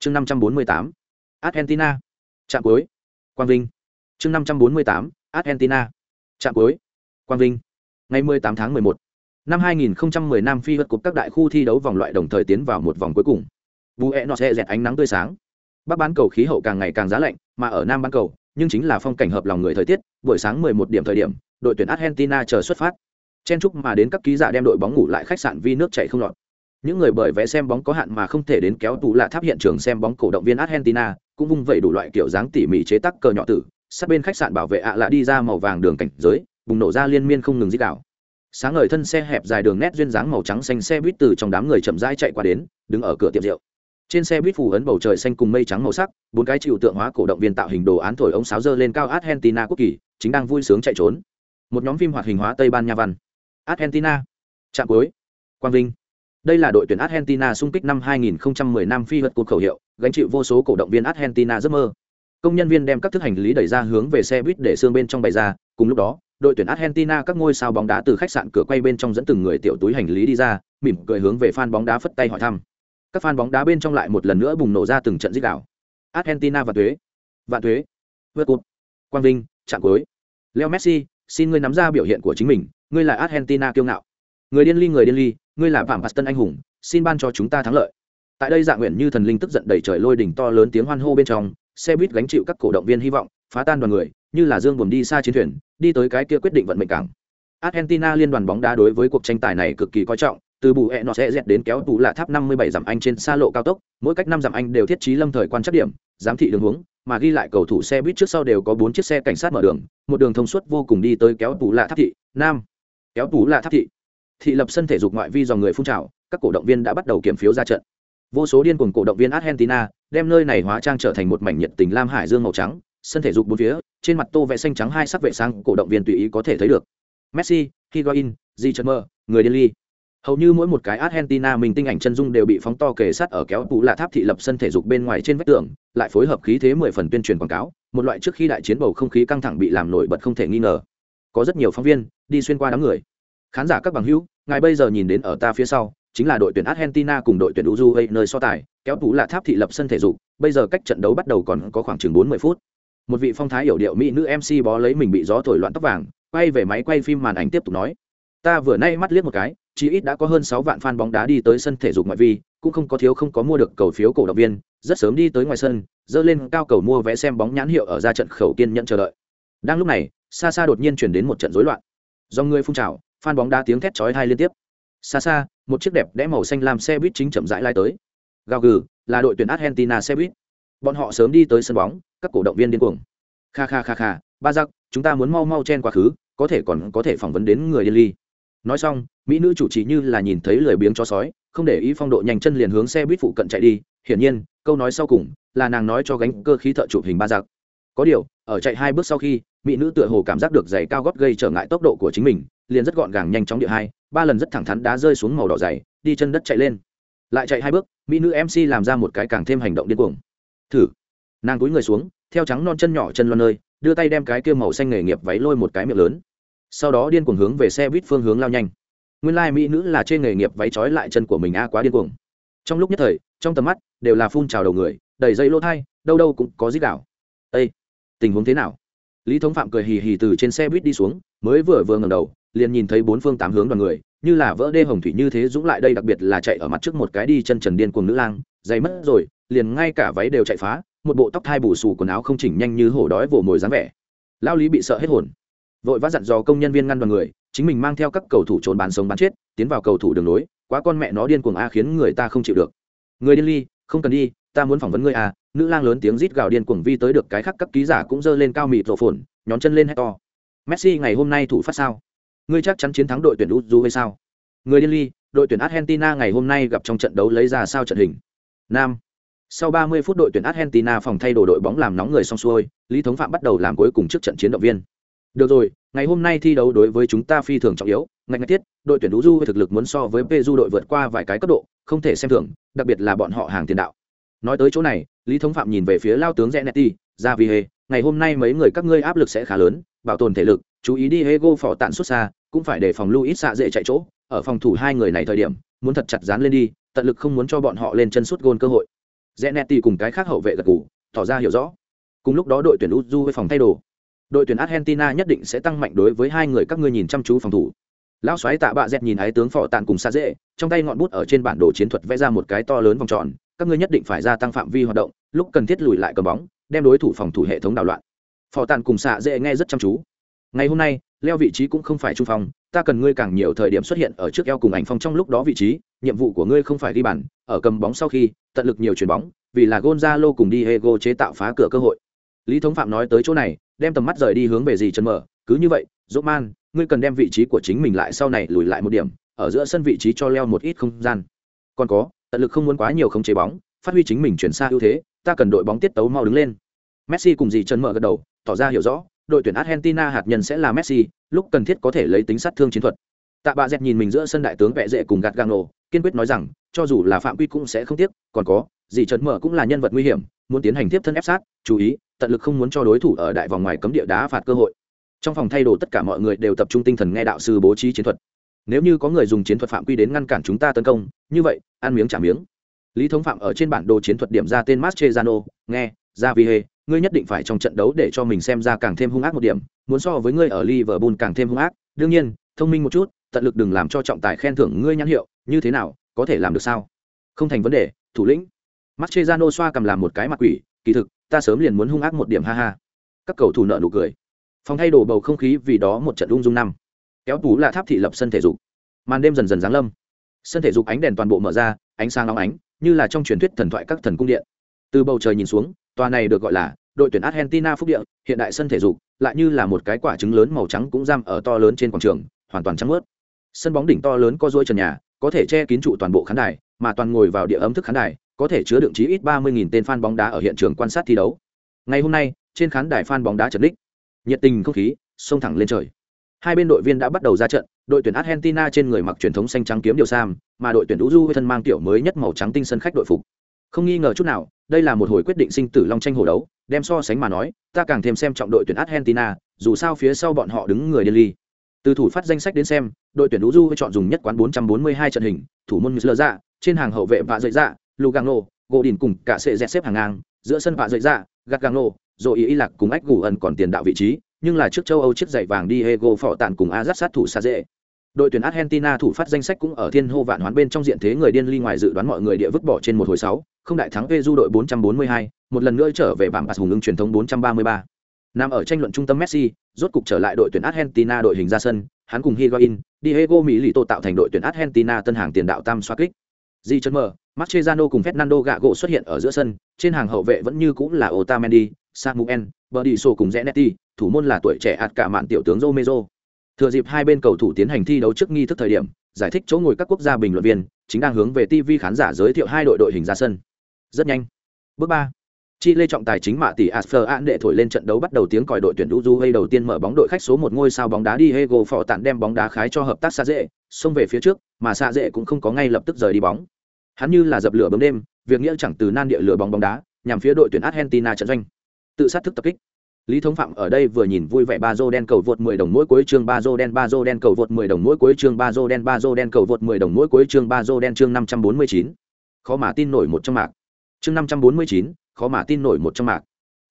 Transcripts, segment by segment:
chương năm trăm bốn mươi tám argentina trạm cuối quang vinh chương năm trăm bốn mươi tám argentina trạm cuối quang vinh ngày 18 tháng 11 năm 2010 Nam Phi vượt cục các đại khu thi đấu vòng loại đồng thời tiến vào một vòng cuối cùng. Bue nó sẽ dẹt ánh nắng tươi sáng. Bắc bán cầu khí hậu càng ngày càng giá lạnh, mà ở Nam bán cầu, nhưng chính là phong cảnh hợp lòng người thời tiết, buổi sáng 11 điểm thời điểm, đội tuyển Argentina chờ xuất phát. Chen chúc mà đến các ký giả đem đội bóng ngủ lại khách sạn vi nước chảy không lọt. Những người bởi vé xem bóng có hạn mà không thể đến kéo tụ lạ tháp hiện trường xem bóng cổ động viên Argentina, cũng vung vẩy đủ loại kiểu dáng tỉ mỉ chế tác cờ nhỏ tử, sát bên khách sạn bảo vệ ạ à lạ đi ra màu vàng đường cảnh giới, bùng nổ ra liên miên không ngừng rít đảo sáng ngời thân xe hẹp dài đường nét duyên dáng màu trắng xanh xe buýt từ trong đám người chậm rãi chạy qua đến đứng ở cửa tiệm rượu. Trên xe buýt phủ ấn bầu trời xanh cùng mây trắng màu sắc bốn cái chịu tượng hóa cổ động viên tạo hình đồ án thổi ống sáo dơ lên cao argentina quốc kỳ chính đang vui sướng chạy trốn. Một nhóm phim hoạt hình hóa tây ban nha văn. Argentina. Trạm cuối. Quang vinh đây là đội tuyển argentina xung kích năm 2010 năm phi vật cuộc khẩu hiệu gánh chịu vô số cổ động viên argentina giấc mơ công nhân viên đem các thức hành lý đẩy ra hướng về xe buýt để xương bên trong bày ra cùng lúc đó đội tuyển Argentina các ngôi sao bóng đá từ khách sạn cửa quay bên trong dẫn từng người tiểu túi hành lý đi ra, mỉm cười hướng về fan bóng đá phất tay hỏi thăm. Các fan bóng đá bên trong lại một lần nữa bùng nổ ra từng trận rít gào. Argentina và thuế, vạn thuế, vượt cột, quang vinh, trạng cuối. Leo Messi, xin ngươi nắm ra biểu hiện của chính mình, ngươi là Argentina kiêu ngạo. Người điên ly người điên ly, ngươi là Phạm tân anh hùng, xin ban cho chúng ta thắng lợi. Tại đây dạ nguyện như thần linh tức giận đầy trời lôi đỉnh to lớn tiếng hoan hô bên trong, xe buýt gánh chịu các cổ động viên hy vọng, phá tan đoàn người, như là dương buồm đi xa chiến thuyền đi tới cái kia quyết định vận mệnh cảng. Argentina liên đoàn bóng đá đối với cuộc tranh tài này cực kỳ coi trọng từ bù hẹ nó sẽ dẹt đến kéo tủ lạ tháp 57 dặm anh trên xa lộ cao tốc mỗi cách năm dặm anh đều thiết trí lâm thời quan trắc điểm giám thị đường hướng mà ghi lại cầu thủ xe buýt trước sau đều có bốn chiếc xe cảnh sát mở đường một đường thông suốt vô cùng đi tới kéo tủ lạ tháp thị nam. Kéo tủ lạ tháp thị thị lập sân thể dục ngoại vi dòng người phun trào các cổ động viên đã bắt đầu kiểm phiếu ra trận. Vô số điên cuồng cổ động viên argentina đem nơi này hóa trang trở thành một mảnh nhiệt tình lam hải dương màu trắng sân thể dục bốn phía trên mặt tô vẽ xanh trắng hai sắc vệ sang, cổ động viên tùy ý có thể thấy được. Messi higuain di chân mơ người điên ly. Hầu như mỗi một cái argentina mình tinh ảnh chân dung đều bị phóng to kề sát ở kéo tủ lạ tháp thị lập sân thể dục bên ngoài trên vách tường lại phối hợp khí thế mười phần tuyên truyền quảng cáo một loại trước khi đại chiến bầu không khí căng thẳng bị làm nổi bật không thể nghi ngờ. Có rất nhiều phóng viên đi xuyên qua đám người khán giả các bằng hữu, ngài bây giờ nhìn đến ở ta phía sau, chính là đội tuyển argentina cùng đội tuyển uruguay nơi so tài, kéo tủ là tháp thị lập sân thể dục, bây giờ cách trận đấu bắt đầu còn có khoảng chừng bốn mươi phút. Một vị phong thái hiểu điệu mỹ nữ mc bó lấy mình bị gió thổi loạn tóc vàng, quay về máy quay phim màn ảnh tiếp tục nói, ta vừa nay mắt liếc một cái chỉ ít đã có hơn sáu vạn fan bóng đá đi tới sân thể dục ngoại vi, cũng không có thiếu không có mua được cầu phiếu cổ động viên, rất sớm đi tới ngoài sân, dơ lên cao cầu mua vé xem bóng nhãn hiệu ở ra trận khẩu kiên nhận chờ đợi. Đang lúc này xa xa đột nhiên chuyển đến một trận rối loạn. Do người phun trào Phan bóng đá tiếng thét chói tai liên tiếp. Xa xa, một chiếc đẹp đẽ màu xanh làm xe buýt chính chậm rãi lai tới. Gào gừ, là đội tuyển argentina xe buýt. Bọn họ sớm đi tới sân bóng, các cổ động viên điên cuồng. Kha kha kha kha, ba giặc, chúng ta muốn mau mau chen quá khứ, có thể còn có thể phỏng vấn đến người điên ly. Nói xong, mỹ nữ chủ trì như là nhìn thấy lười biếng cho sói, không để ý phong độ nhanh chân liền hướng xe buýt phụ cận chạy đi. Hiển nhiên, câu nói sau cùng là nàng nói cho gánh cơ khí thợ chụp hình ba giặc. Có điều, ở chạy hai bước sau khi mỹ nữ tựa hồ cảm giác được giày cao gót gây trở ngại tốc độ của chính mình liền rất gọn gàng nhanh chóng địa hai ba lần rất thẳng thắn đá rơi xuống màu đỏ dày đi chân đất chạy lên. Lại chạy hai bước mỹ nữ mc làm ra một cái càng thêm hành động điên cuồng. Thử. Nàng túi người xuống theo trắng non chân nhỏ chân loan nơi đưa tay đem cái kia màu xanh nghề nghiệp váy lôi một cái miệng lớn. Sau đó điên cuồng hướng về xe buýt phương hướng lao nhanh. Nguyên lai、like, mỹ nữ là trên nghề nghiệp váy trói lại chân của mình a quá điên cuồng. Trong lúc nhất thời trong tầm mắt đều là phun trào đầu người đầy dây lỗ thai đâu đâu cũng có dít đảo. Ây tình huống thế nào? Lý thống phạm cười hì hì từ trên xe buýt đi xuống, mới vừa vừa ngầm đầu, liền nhìn thấy bốn phương tám hướng đoàn người, như là vỡ đê hồng thủy như thế dũng lại đây, đặc biệt là chạy ở mặt trước một cái đi chân trần điên cuồng nữ lang dày mất rồi, liền ngay cả váy đều chạy phá, một bộ tóc thai bù xù quần áo không chỉnh nhanh như hổ đói vồ mồi dáng vẻ. Lao lý bị sợ hết hồn. Vội vã dặn dò công nhân viên ngăn đoàn người, chính mình mang theo các cầu thủ trốn bán sống bán chết, tiến vào cầu thủ đường lối, quá con mẹ nó điên cuồng a khiến người ta không chịu được. Người điên ly, không cần đi ta muốn phỏng vấn ngươi à nữ lang lớn tiếng rít gào điên cuồng vi tới được cái khác các ký giả cũng giơ lên cao mịt rổ phồn nhón chân lên hét to. Messi ngày hôm nay thủ phát sao? Ngươi chắc chắn chiến thắng đội tuyển uzu hay sao? Người điên ly đội tuyển argentina ngày hôm nay gặp trong trận đấu lấy ra sao trận hình? Nam. Sau 30 phút đội tuyển Argentina phòng thay đồ đội bóng làm nóng người xong xuôi, Lý Thống Phạm bắt đầu làm cuối cùng trước trận chiến động viên. Được rồi, ngày hôm nay thi đấu đối với chúng ta phi thường trọng yếu, ngạch ngạch tiết, đội tuyển Uju thực lực muốn so với Peru đội vượt qua vài cái cấp độ, không thể xem thường, đặc biệt là bọn họ hàng tiền đạo. Nói tới chỗ này, Lý Thống Phạm nhìn về phía lao tướng Zanetti, ra vì hề, ngày hôm nay mấy người các ngươi áp lực sẽ khá lớn, bảo tồn thể lực, chú ý đi Hego phỏ tạn xuất xa, cũng phải để phòng Luis xạ dễ chạy chỗ, ở phòng thủ hai người này thời điểm, muốn thật chặt dán lên đi, tận lực không muốn cho bọn họ lên chân suốt gôn cơ hội Zanetti cùng cái khác hậu vệ gật gù, tỏ ra hiểu rõ. Cùng lúc đó đội tuyển Uruguay với phòng thay đồ. Đội tuyển Argentina nhất định sẽ tăng mạnh đối với hai người các ngươi nhìn chăm chú phòng thủ. Lão xoáy tạ bạ dẹt nhìn ái tướng phò tàn cùng xa dễ, trong tay ngọn bút ở trên bản đồ chiến thuật vẽ ra một cái to lớn vòng tròn, các ngươi nhất định phải gia tăng phạm vi hoạt động, lúc cần thiết lùi lại cầm bóng, đem đối thủ phòng thủ hệ thống đảo loạn. Phò tàn cùng xạ dễ nghe rất chăm chú. Ngày hôm nay, leo vị trí cũng không phải trung phong, ta cần ngươi càng nhiều thời điểm xuất hiện ở trước eo cùng ảnh phong trong lúc đó vị trí, nhiệm vụ của ngươi không phải đi bàn, ở cầm bóng sau khi, tận lực nhiều chuyển bóng, vì là Gonzalo cùng Diego chế tạo phá cửa cơ hội. Lý Thống Phạm nói tới chỗ này, đem tầm mắt rời đi hướng về gì chân mở, cứ như vậy, Roman, ngươi cần đem vị trí của chính mình lại sau này lùi lại một điểm, ở giữa sân vị trí cho leo một ít không gian. Còn có, tận lực không muốn quá nhiều không chế bóng, phát huy chính mình chuyển xa ưu thế, ta cần đội bóng tiết tấu mau đứng lên. Messi cùng Dì chân mở gật đầu, tỏ ra hiểu rõ, đội tuyển Argentina hạt nhân sẽ là Messi, lúc cần thiết có thể lấy tính sát thương chiến thuật. Tạ Bạ Dẹt nhìn mình giữa sân đại tướng vẽ dễ cùng gạt Gano, kiên quyết nói rằng, cho dù là phạm quy cũng sẽ không tiếc, còn có, Dì Trần mở cũng là nhân vật nguy hiểm, muốn tiến hành tiếp thân ép sát, chú ý, tận lực không muốn cho đối thủ ở đại vòng ngoài cấm địa đá phạt cơ hội. Trong phòng thay đồ tất cả mọi người đều tập trung tinh thần nghe đạo sư bố trí chiến thuật. Nếu như có người dùng chiến thuật phạm quy đến ngăn cản chúng ta tấn công, như vậy, ăn miếng trả miếng. Lý Thống Phạm ở trên bản đồ chiến thuật điểm ra tên Mascherano, nghe, ra vì hề, ngươi nhất định phải trong trận đấu để cho mình xem ra càng thêm hung ác một điểm, muốn so với ngươi ở Liverpool càng thêm hung ác, đương nhiên, thông minh một chút, tận lực đừng làm cho trọng tài khen thưởng ngươi nhãn hiệu, như thế nào, có thể làm được sao? Không thành vấn đề, thủ lĩnh. Mascherano xoa cầm làm một cái mặt quỷ, kỳ thực, ta sớm liền muốn hung ác một điểm ha ha. Các cầu thủ nợ nụ cười. Phòng thay đồ bầu không khí vì đó một trận ung dung năm. Kéo tú là tháp thị lập sân thể dục. Màn đêm dần dần giáng lâm. Sân thể dục ánh đèn toàn bộ mở ra, ánh sáng nóng ánh, như là trong truyền thuyết thần thoại các thần cung điện. Từ bầu trời nhìn xuống, tòa này được gọi là đội tuyển Argentina phúc địa, hiện đại sân thể dục, lại như là một cái quả trứng lớn màu trắng cũng giam ở to lớn trên quảng trường, hoàn toàn trắng ướt Sân bóng đỉnh to lớn có duỗi trần nhà, có thể che kín trụ toàn bộ khán đài, mà toàn ngồi vào địa ấm thức khán đài, có thể chứa đựng chí ít 30.000 tên fan bóng đá ở hiện trường quan sát thi đấu. Ngày hôm nay, trên khán đài fan bóng đá trần đích, nhiệt tình không khí, xông thẳng lên trời. Hai bên đội viên đã bắt đầu ra trận, đội tuyển Argentina trên người mặc truyền thống xanh trắng kiếm điều sam, mà đội tuyển Uruguay thân mang tiểu mới nhất màu trắng tinh sân khách đội phục. Không nghi ngờ chút nào, đây là một hồi quyết định sinh tử long tranh hổ đấu, đem so sánh mà nói, ta càng thêm xem trọng đội tuyển Argentina, dù sao phía sau bọn họ đứng người điên ly. Từ thủ phát danh sách đến xem, đội tuyển Uruguay chọn dùng nhất quán 442 trận hình, thủ môn Müller dạ, trên hàng hậu vệ vạ dậy dạ, Lugano, Godin cùng cả sẽ dẹt xếp hàng ngang, giữa sân vạ dậy dạ, Gagano, rồi ý, ý lạc cùng ách gù ẩn còn tiền đạo vị trí, nhưng là trước châu Âu chiếc giày vàng Diego phỏ tạn cùng Azat sát thủ xa dễ. Đội tuyển Argentina thủ phát danh sách cũng ở thiên hô vạn hoán bên trong diện thế người điên ly ngoài dự đoán mọi người địa vứt bỏ trên một hồi sáu, không đại thắng Peru đội 442, một lần nữa trở về bảng pass hùng ứng truyền thống 433. Nằm ở tranh luận trung tâm Messi, rốt cục trở lại đội tuyển Argentina đội hình ra sân, hắn cùng Higuain, Diego Milito tạo thành đội tuyển Argentina tân hàng tiền đạo tam xoá kích. Di chân mở, Mascherano cùng Fernando Gago xuất hiện ở giữa sân, trên hàng hậu vệ vẫn như cũ là Otamendi, Samuel, Berdiso cùng Zanetti, thủ môn là tuổi trẻ ạt cả mạn tiểu tướng Romero. Thừa dịp hai bên cầu thủ tiến hành thi đấu trước nghi thức thời điểm, giải thích chỗ ngồi các quốc gia bình luận viên chính đang hướng về TV khán giả giới thiệu hai đội đội hình ra sân. Rất nhanh. Bước ba Chi lê trọng tài chính mạ tỷ Asfer An đệ thổi lên trận đấu bắt đầu tiếng còi đội tuyển Uruguay đầu tiên mở bóng đội khách số một ngôi sao bóng đá Diego phò tản đem bóng đá khái cho hợp tác xa dễ, xông về phía trước, mà xa dễ cũng không có ngay lập tức rời đi bóng. Hắn như là dập lửa bấm đêm, việc nghĩa chẳng từ nan địa lửa bóng bóng đá, nhằm phía đội tuyển Argentina trận doanh. Tự sát thức tập kích. Lý Thống Phạm ở đây vừa nhìn vui vẻ ba đen cầu vượt 10 đồng mỗi cuối chương ba đen ba đen cầu vượt 10 đồng mỗi cuối chương ba đen ba đen cầu vượt 10 đồng mỗi cuối chương ba đen chương 549. Khó mà tin nổi một trong mạc. Chương 549, khó mà tin nổi một trong mạc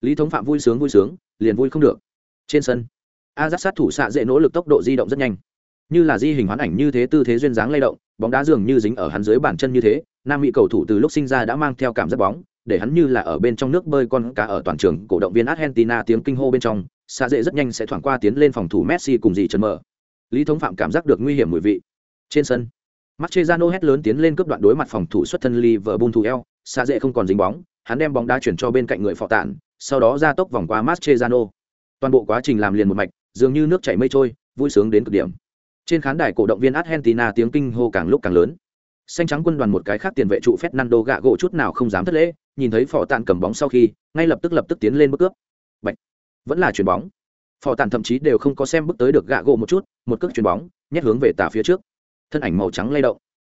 lý thống phạm vui sướng vui sướng liền vui không được trên sân a giác sát thủ xạ dễ nỗ lực tốc độ di động rất nhanh như là di hình hoán ảnh như thế tư thế duyên dáng lay động bóng đá dường như dính ở hắn dưới bàn chân như thế nam mỹ cầu thủ từ lúc sinh ra đã mang theo cảm giác bóng để hắn như là ở bên trong nước bơi con cá ở toàn trường cổ động viên argentina tiếng kinh hô bên trong xa dễ rất nhanh sẽ thoảng qua tiến lên phòng thủ messi cùng dì chân mở lý thống phạm cảm giác được nguy hiểm mùi vị trên sân Mascherano hét lớn tiến lên cướp đoạn đối mặt phòng thủ xuất thân Liverpool thủ eo, xa dễ không còn dính bóng, hắn đem bóng đá chuyển cho bên cạnh người phò tản, sau đó ra tốc vòng qua Mascherano. Toàn bộ quá trình làm liền một mạch, dường như nước chảy mây trôi, vui sướng đến cực điểm. Trên khán đài cổ động viên Argentina tiếng kinh hô càng lúc càng lớn. Xanh trắng quân đoàn một cái khác tiền vệ trụ Fernando gạ gỗ chút nào không dám thất lễ, nhìn thấy phò tản cầm bóng sau khi, ngay lập tức lập tức tiến lên bước cướp. Bạch, vẫn là chuyền bóng. Phò tản thậm chí đều không có xem bước tới được gạ gỗ một chút, một cước chuyền bóng, nhét hướng về tà phía trước. Thân ảnh màu trắng lay động.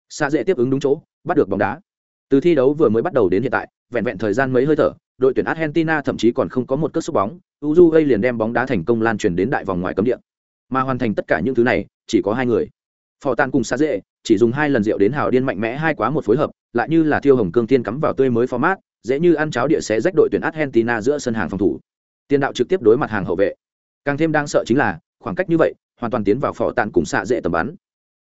Xa dễ tiếp ứng đúng chỗ, bắt được bóng đá. Từ thi đấu vừa mới bắt đầu đến hiện tại, vẹn vẹn thời gian mấy hơi thở, đội tuyển Argentina thậm chí còn không có một cước xúc bóng, Uruguay liền đem bóng đá thành công lan truyền đến đại vòng ngoài cấm địa. Mà hoàn thành tất cả những thứ này, chỉ có hai người. Phò Tàn cùng Sa Dệ, chỉ dùng hai lần rượu đến hào điên mạnh mẽ hai quá một phối hợp, lại như là thiêu hồng cương tiên cắm vào tươi mới format, dễ như ăn cháo địa sẽ rách đội tuyển argentina giữa sân hàng phòng thủ. Tiền đạo trực tiếp đối mặt hàng hậu vệ. Càng thêm đang sợ chính là khoảng cách như vậy hoàn toàn tiến vào phỏ tàn cùng xạ dễ tầm bắn.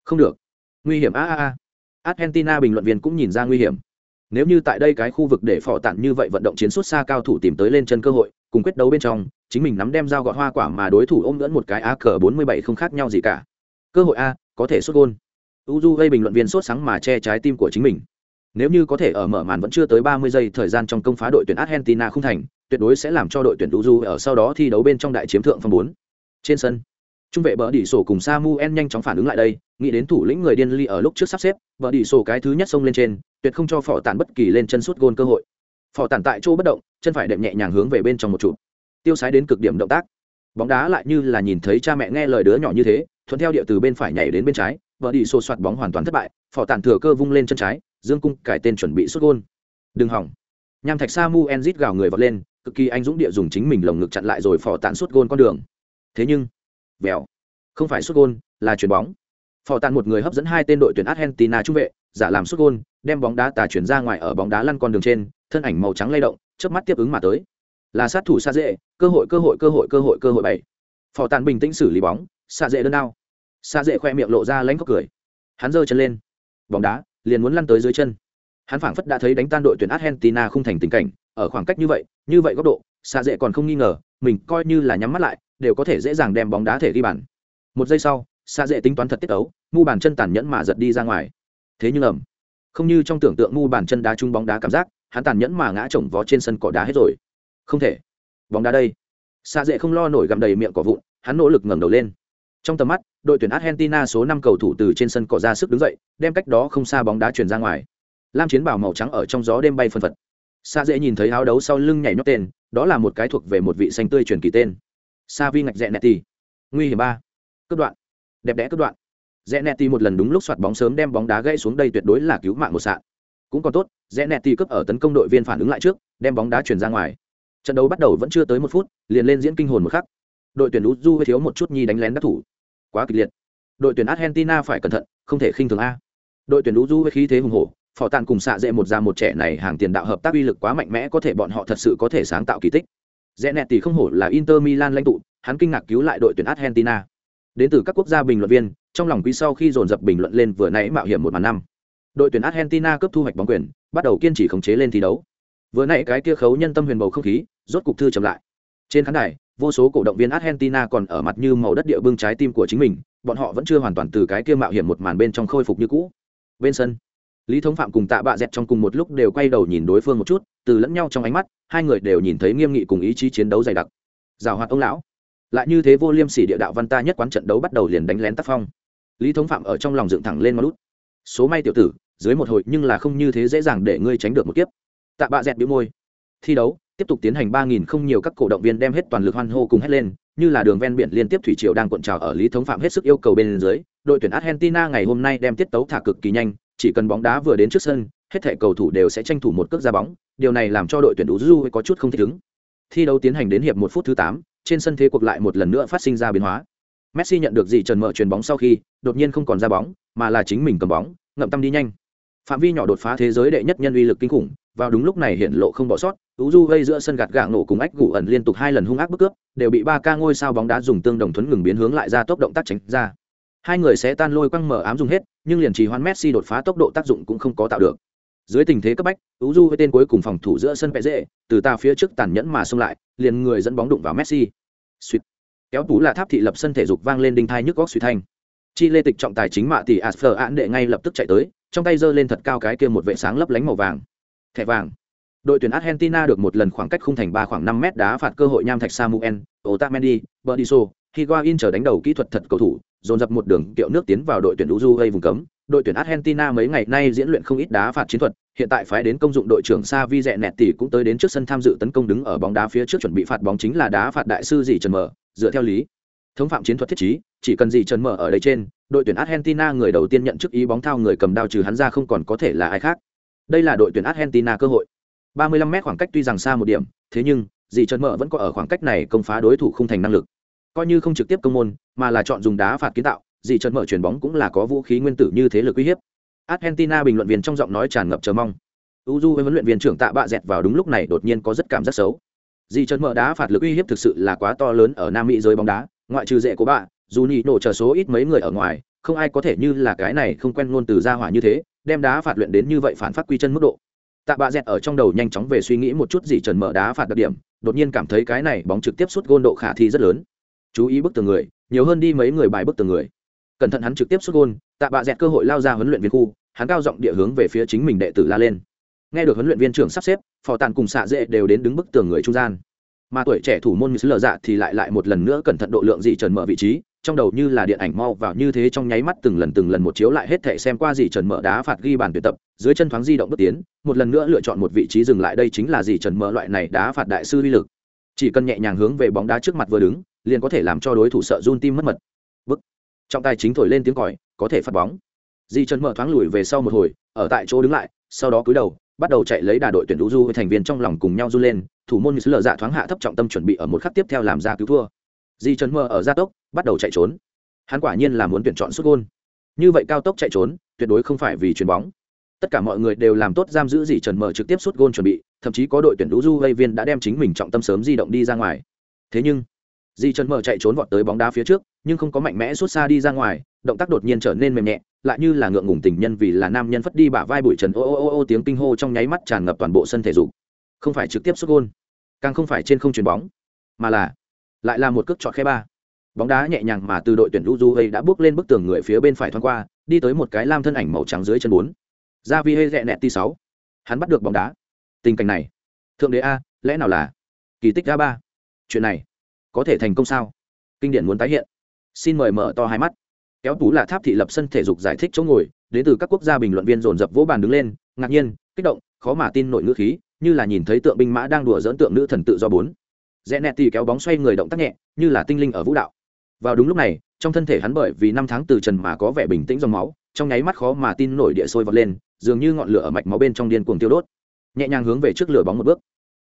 Không được. Nguy hiểm a a a. Argentina bình luận viên cũng nhìn ra nguy hiểm. Nếu như tại đây cái khu vực để phỏ tàn như vậy vận động chiến xuất xa cao thủ tìm tới lên chân cơ hội cùng quyết đấu bên trong chính mình nắm đem dao gọt hoa quả mà đối thủ ôm lẫn một cái a cờ bốn mươi bảy không khác nhau gì cả. Cơ hội a có thể xuất gôn. Uju gây bình luận viên sốt sáng mà che trái tim của chính mình. Nếu như có thể ở mở màn vẫn chưa tới ba mươi giây, thời gian trong công phá đội tuyển argentina không thành, tuyệt đối sẽ làm cho đội tuyển Uju ở sau đó thi đấu bên trong đại chiếm thượng phong bốn. Trên sân, trung vệ bờ đỉ sổ cùng samuel nhanh chóng phản ứng lại đây, nghĩ đến thủ lĩnh người điên ly ở lúc trước sắp xếp, bờ đỉ sổ cái thứ nhất xông lên trên, tuyệt không cho phỏ tản bất kỳ lên chân sút gôn cơ hội. Phỏ tản tại chỗ bất động, chân phải đệm nhẹ nhàng hướng về bên trong một trụ tiêu sái đến cực điểm động tác. Bóng đá lại như là nhìn thấy cha mẹ nghe lời đứa nhỏ như thế, thuận theo địa từ bên phải nhảy đến bên trái vợ đi xô soạt bóng hoàn toàn thất bại phỏ tàn thừa cơ vung lên chân trái, dương cung cải tên chuẩn bị xuất gôn. Đừng hỏng. Nham thạch sa mu enzit gào người vọt lên, cực kỳ anh dũng địa dùng chính mình lồng ngực chặn lại rồi phỏ tàn xuất gôn con đường. Thế nhưng vèo không phải xuất gôn, là chuyền bóng. Phỏ tàn một người hấp dẫn hai tên đội tuyển argentina trung vệ, giả làm xuất gôn, đem bóng đá tà chuyển ra ngoài ở bóng đá lăn con đường trên, thân ảnh màu trắng lay động trước mắt tiếp ứng mà tới. Là sát thủ xa dễ cơ hội cơ hội cơ hội cơ hội cơ hội bảy. Phò tàn bình tĩnh xử lý bóng xa dễ đơn đao xa dễ khoe miệng lộ ra lánh khóc cười. Hắn giơ chân lên. Bóng đá liền muốn lăn tới dưới chân. Hắn phảng phất đã thấy đánh tan đội tuyển argentina không thành tình cảnh. Ở khoảng cách như vậy như vậy góc độ xa dễ còn không nghi ngờ, mình coi như là nhắm mắt lại, đều có thể dễ dàng đem bóng đá thể ghi bàn. Một giây sau xa dễ tính toán thật tiết ấu, mu bàn chân tàn nhẫn mà giật đi ra ngoài. Thế nhưng ẩm không như trong tưởng tượng mu bàn chân đá chung bóng đá cảm giác, hắn tàn nhẫn mà ngã chồng vó trên sân cỏ đá hết rồi. Không thể. Bóng đá đây. Xa dễ không lo nổi gặm đầy miệng cỏ vụn, hắn nỗ lực ngẩng đầu lên. Trong tầm mắt đội tuyển argentina số năm cầu thủ từ trên sân cỏ ra sức đứng dậy, đem cách đó không xa bóng đá chuyển ra ngoài. Lam chiến bào màu trắng ở trong gió đêm bay phân phật. Xa dễ nhìn thấy áo đấu sau lưng nhảy nhót tên, đó là một cái thuộc về một vị xanh tươi truyền kỳ tên. Sa vi ngạch rẽ nẹt tì nguy hiểm ba. Cướp đoạn. Đẹp đẽ cướp đoạn. Rẽ nẹt tì một lần đúng lúc soạt bóng sớm đem bóng đá gãy xuống đây tuyệt đối là cứu mạng một sạn. Cũng còn tốt rẽ nẹt tì cướp ở tấn công đội viên phản ứng lại trước, đem bóng đá chuyển ra ngoài. Trận đấu bắt đầu vẫn chưa tới một phút, liền lên diễn kinh hồn một khắc. Đội tuyển uzu thiếu một chút nhi đánh lén đắc thủ quá kịch liệt. Đội tuyển argentina phải cẩn thận, không thể khinh thường a. Đội tuyển uzu với khí thế hùng hổ, phò tàn cùng xạ dễ một ra một trẻ này hàng tiền đạo hợp tác uy lực quá mạnh mẽ có thể bọn họ thật sự có thể sáng tạo kỳ tích. Rẽ nẹt thì không hổ là inter milan lãnh tụ, hắn kinh ngạc cứu lại đội tuyển argentina. Đến từ các quốc gia bình luận viên, trong lòng quý sau khi dồn dập bình luận lên vừa nãy mạo hiểm một màn năm. Đội tuyển argentina cấp thu hoạch bóng quyền, bắt đầu kiên trì khống chế lên thi đấu. Vừa nãy cái kia khấu nhân tâm huyền bầu không khí, rốt cục thư chậm lại trên khán đài, vô số cổ động viên argentina còn ở mặt như màu đất địa bưng trái tim của chính mình, bọn họ vẫn chưa hoàn toàn từ cái kia mạo hiểm một màn bên trong khôi phục như cũ. Bên sân, lý thống phạm cùng tạ bạ dẹt trong cùng một lúc đều quay đầu nhìn đối phương một chút, từ lẫn nhau trong ánh mắt, hai người đều nhìn thấy nghiêm nghị cùng ý chí chiến đấu dày đặc. Giảo hoạt ông lão. Lại như thế vô liêm sỉ địa đạo văn ta nhất quán trận đấu bắt đầu liền đánh lén tác phong. Lý thống phạm ở trong lòng dựng thẳng lên một lút. Số may tiểu tử, dưới một hồi nhưng là không như thế dễ dàng để ngươi tránh được một kiếp. Tạ bạ dẹt bĩu môi. Thi đấu tiếp tục tiến hành ba nghìn không nhiều các cổ động viên đem hết toàn lực hoan hô cùng hét lên, như là đường ven biển liên tiếp thủy triều đang cuộn trào ở lý thống phạm hết sức yêu cầu bên dưới, đội tuyển argentina ngày hôm nay đem tiết tấu thả cực kỳ nhanh, chỉ cần bóng đá vừa đến trước sân, hết thể cầu thủ đều sẽ tranh thủ một cước ra bóng, điều này làm cho đội tuyển uzu có chút không thích ứng. Thi đấu tiến hành đến hiệp một phút thứ tám, trên sân thế cuộc lại một lần nữa phát sinh ra biến hóa. Messi nhận được gì trần mở chuyền bóng sau khi, đột nhiên không còn ra bóng, mà là chính mình cầm bóng, ngậm tâm đi nhanh. Phạm vi nhỏ đột phá thế giới đệ nhất nhân uy lực kinh khủng, vào đúng lúc này hiện lộ không bỏ sót tú du gây giữa sân gạt gạng nổ cùng ách gù ẩn liên tục hai lần hung ác bức cướp, đều bị ba ca ngôi sao bóng đá dùng tương đồng thuấn ngừng biến hướng lại ra tốc động tác tránh ra. Hai người sẽ tan lôi quăng mở ám dùng hết, nhưng liền trì hoan messi đột phá tốc độ tác dụng cũng không có tạo được. Dưới tình thế cấp bách, tú du với tên cuối cùng phòng thủ giữa sân vẽ dễ, từ ta phía trước tàn nhẫn mà xông lại, liền người dẫn bóng đụng vào messi. Suýt kéo tú là tháp thị lập sân thể dục vang lên đinh thai nhức góc suy thanh. Chi lê tịch trọng tài chính mạ tỷ asfer án đệ ngay lập tức chạy tới, trong tay giơ lên thật cao cái kia một vệ sáng lấp lánh màu vàng. Thẻ vàng đội tuyển argentina được một lần khoảng cách khung thành ba khoảng năm mét đá phạt cơ hội nham thạch samuel, otamendi berdiso higuain chờ đánh đầu kỹ thuật thật cầu thủ, dồn dập một đường kiệu nước tiến vào đội tuyển uruguay vùng cấm. Đội tuyển argentina mấy ngày nay diễn luyện không ít đá phạt chiến thuật, hiện tại phái đến công dụng đội trưởng sa vi rẽ nẹt tỷ cũng tới đến trước sân tham dự tấn công đứng ở bóng đá phía trước chuẩn bị phạt bóng chính là đá phạt đại sư dì trần mở dựa theo lý. Thống phạm chiến thuật thiết chí chỉ cần dì trần mở ở đây trên, đội tuyển argentina người đầu tiên nhận chức ý bóng thao người cầm đao trừ hắn ra không còn có thể là ai khác. Đây là đội tuyển argentina cơ hội. 35 mét khoảng cách tuy rằng xa một điểm, thế nhưng, dì trần mở vẫn có ở khoảng cách này công phá đối thủ không thành năng lực. Coi như không trực tiếp công môn, mà là chọn dùng đá phạt kiến tạo, dì trần mở chuyền bóng cũng là có vũ khí nguyên tử như thế lực uy hiếp. Argentina bình luận viên trong giọng nói tràn ngập chờ mong. U du với huấn luyện viên trưởng tạ bạ dẹt vào đúng lúc này đột nhiên có rất cảm giác xấu. Dì Trần mở đá phạt lực uy hiếp thực sự là quá to lớn ở nam mỹ giới bóng đá, ngoại trừ dễ của bạ, dù nhị nổ chờ số ít mấy người ở ngoài, không ai có thể như là cái này không quen ngôn từ ra hỏa như thế, đem đá phạt luyện đến như vậy phản phát quy chân mức độ tạ bạ dẹt ở trong đầu nhanh chóng về suy nghĩ một chút gì trần mở đá phạt đặc điểm, đột nhiên cảm thấy cái này bóng trực tiếp suốt gôn độ khả thi rất lớn. Chú ý bức tường người, nhiều hơn đi mấy người bài bức tường người. Cẩn thận hắn trực tiếp xuất gôn, tạ bạ dẹt cơ hội lao ra huấn luyện viên khu, hắn cao giọng địa hướng về phía chính mình đệ tử la lên. Nghe được huấn luyện viên trưởng sắp xếp, phò tàn cùng xạ dễ đều đến đứng bức tường người trung gian. Mà tuổi trẻ thủ môn như lờ dạ thì lại lại một lần nữa cẩn thận độ lượng dị trần mở vị trí trong đầu như là điện ảnh mau vào như thế trong nháy mắt từng lần từng lần một chiếu lại hết thể xem qua gì trần mở đá phạt ghi bàn tuyệt tập, dưới chân thoáng di động bước tiến, một lần nữa lựa chọn một vị trí dừng lại đây chính là gì trần mở loại này đá phạt đại sư uy lực. Chỉ cần nhẹ nhàng hướng về bóng đá trước mặt vừa đứng, liền có thể làm cho đối thủ sợ run tim mất mật. Bức. Trọng tài chính thổi lên tiếng còi, có thể phát bóng. Di trần mở thoáng lùi về sau một hồi, ở tại chỗ đứng lại, sau đó cúi đầu, bắt đầu chạy lấy đà đội tuyển đũ du với thành viên trong lòng cùng nhau du lên, thủ môn như sứ lờ dạ thoáng hạ thấp trọng tâm chuẩn bị ở một khắc tiếp theo làm ra cứu thua. Di trần mở ở gia tốc bắt đầu chạy trốn. Hắn quả nhiên là muốn tuyển chọn xuất gôn. Như vậy cao tốc chạy trốn, tuyệt đối không phải vì chuyền bóng. Tất cả mọi người đều làm tốt giam giữ gì trần mở trực tiếp xuất gôn chuẩn bị, thậm chí có đội tuyển đũ du gây viên đã đem chính mình trọng tâm sớm di động đi ra ngoài. Thế nhưng di trần mở chạy trốn vọt tới bóng đá phía trước, nhưng không có mạnh mẽ xuất xa đi ra ngoài, động tác đột nhiên trở nên mềm nhẹ, lại như là ngượng ngùng tình nhân vì là nam nhân phất đi bả vai bụi trần ô ô ô ô tiếng kinh hô trong nháy mắt tràn ngập toàn bộ sân thể dục. Không phải trực tiếp xuất gôn, càng không phải trên không chuyền bóng, mà là, lại là một cước chọn khe ba bóng đá nhẹ nhàng mà từ đội tuyển Uruguay đã bước lên bức tường người phía bên phải thoáng qua, đi tới một cái lam thân ảnh màu trắng dưới chân bốn. Ra vi hê rẹ nẹt ti sáu. Hắn bắt được bóng đá. Tình cảnh này. Thượng đế a, lẽ nào là kỳ tích a ba? Chuyện này có thể thành công sao? Kinh điển muốn tái hiện. Xin mời mở to hai mắt. Kéo tú là tháp thị lập sân thể dục giải thích chỗ ngồi, đến từ các quốc gia bình luận viên dồn dập vỗ bàn đứng lên, ngạc nhiên, kích động, khó mà tin nội ngữ khí, như là nhìn thấy tượng binh mã đang đùa giỡn tượng nữ thần tự do bốn. Rẽ nẹt tì kéo bóng xoay người động tác nhẹ, như là tinh linh ở vũ đạo vào đúng lúc này, trong thân thể hắn bởi vì năm tháng từ trần mà có vẻ bình tĩnh dòng máu, trong nháy mắt khó mà tin nổi địa sôi vọt lên, dường như ngọn lửa ở mạch máu bên trong điên cuồng tiêu đốt. Nhẹ nhàng hướng về trước lửa bóng một bước.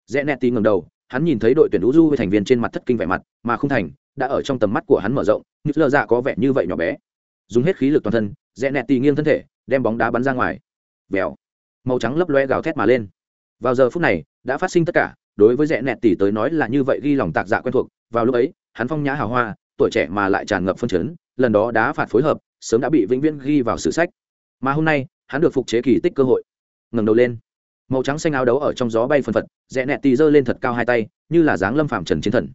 Rẽ nẹt tí ngầm đầu, hắn nhìn thấy đội tuyển lũ du với thành viên trên mặt thất kinh vẻ mặt, mà không thành đã ở trong tầm mắt của hắn mở rộng, như lơ dạ có vẻ như vậy nhỏ bé. Dùng hết khí lực toàn thân, rẽ nẹt tí nghiêng thân thể, đem bóng đá bắn ra ngoài. Vèo. Màu trắng lấp loe gào thét mà lên. Vào giờ phút này, đã phát sinh tất cả, đối với rẽ nẹt tỷ tới nói là như vậy ghi lòng tạc dạ quen thuộc. Vào lúc ấy, hắn phong nhã hào hoa tuổi trẻ mà lại tràn ngập phân chấn, lần đó đá phạt phối hợp, sớm đã bị vĩnh viễn ghi vào sử sách. Mà hôm nay, hắn được phục chế kỳ tích cơ hội. Ngẩng đầu lên. Màu trắng xanh áo đấu ở trong gió bay phần phật, rẽ nẹt tì giơ lên thật cao hai tay, như là dáng lâm phạm trần chiến thần.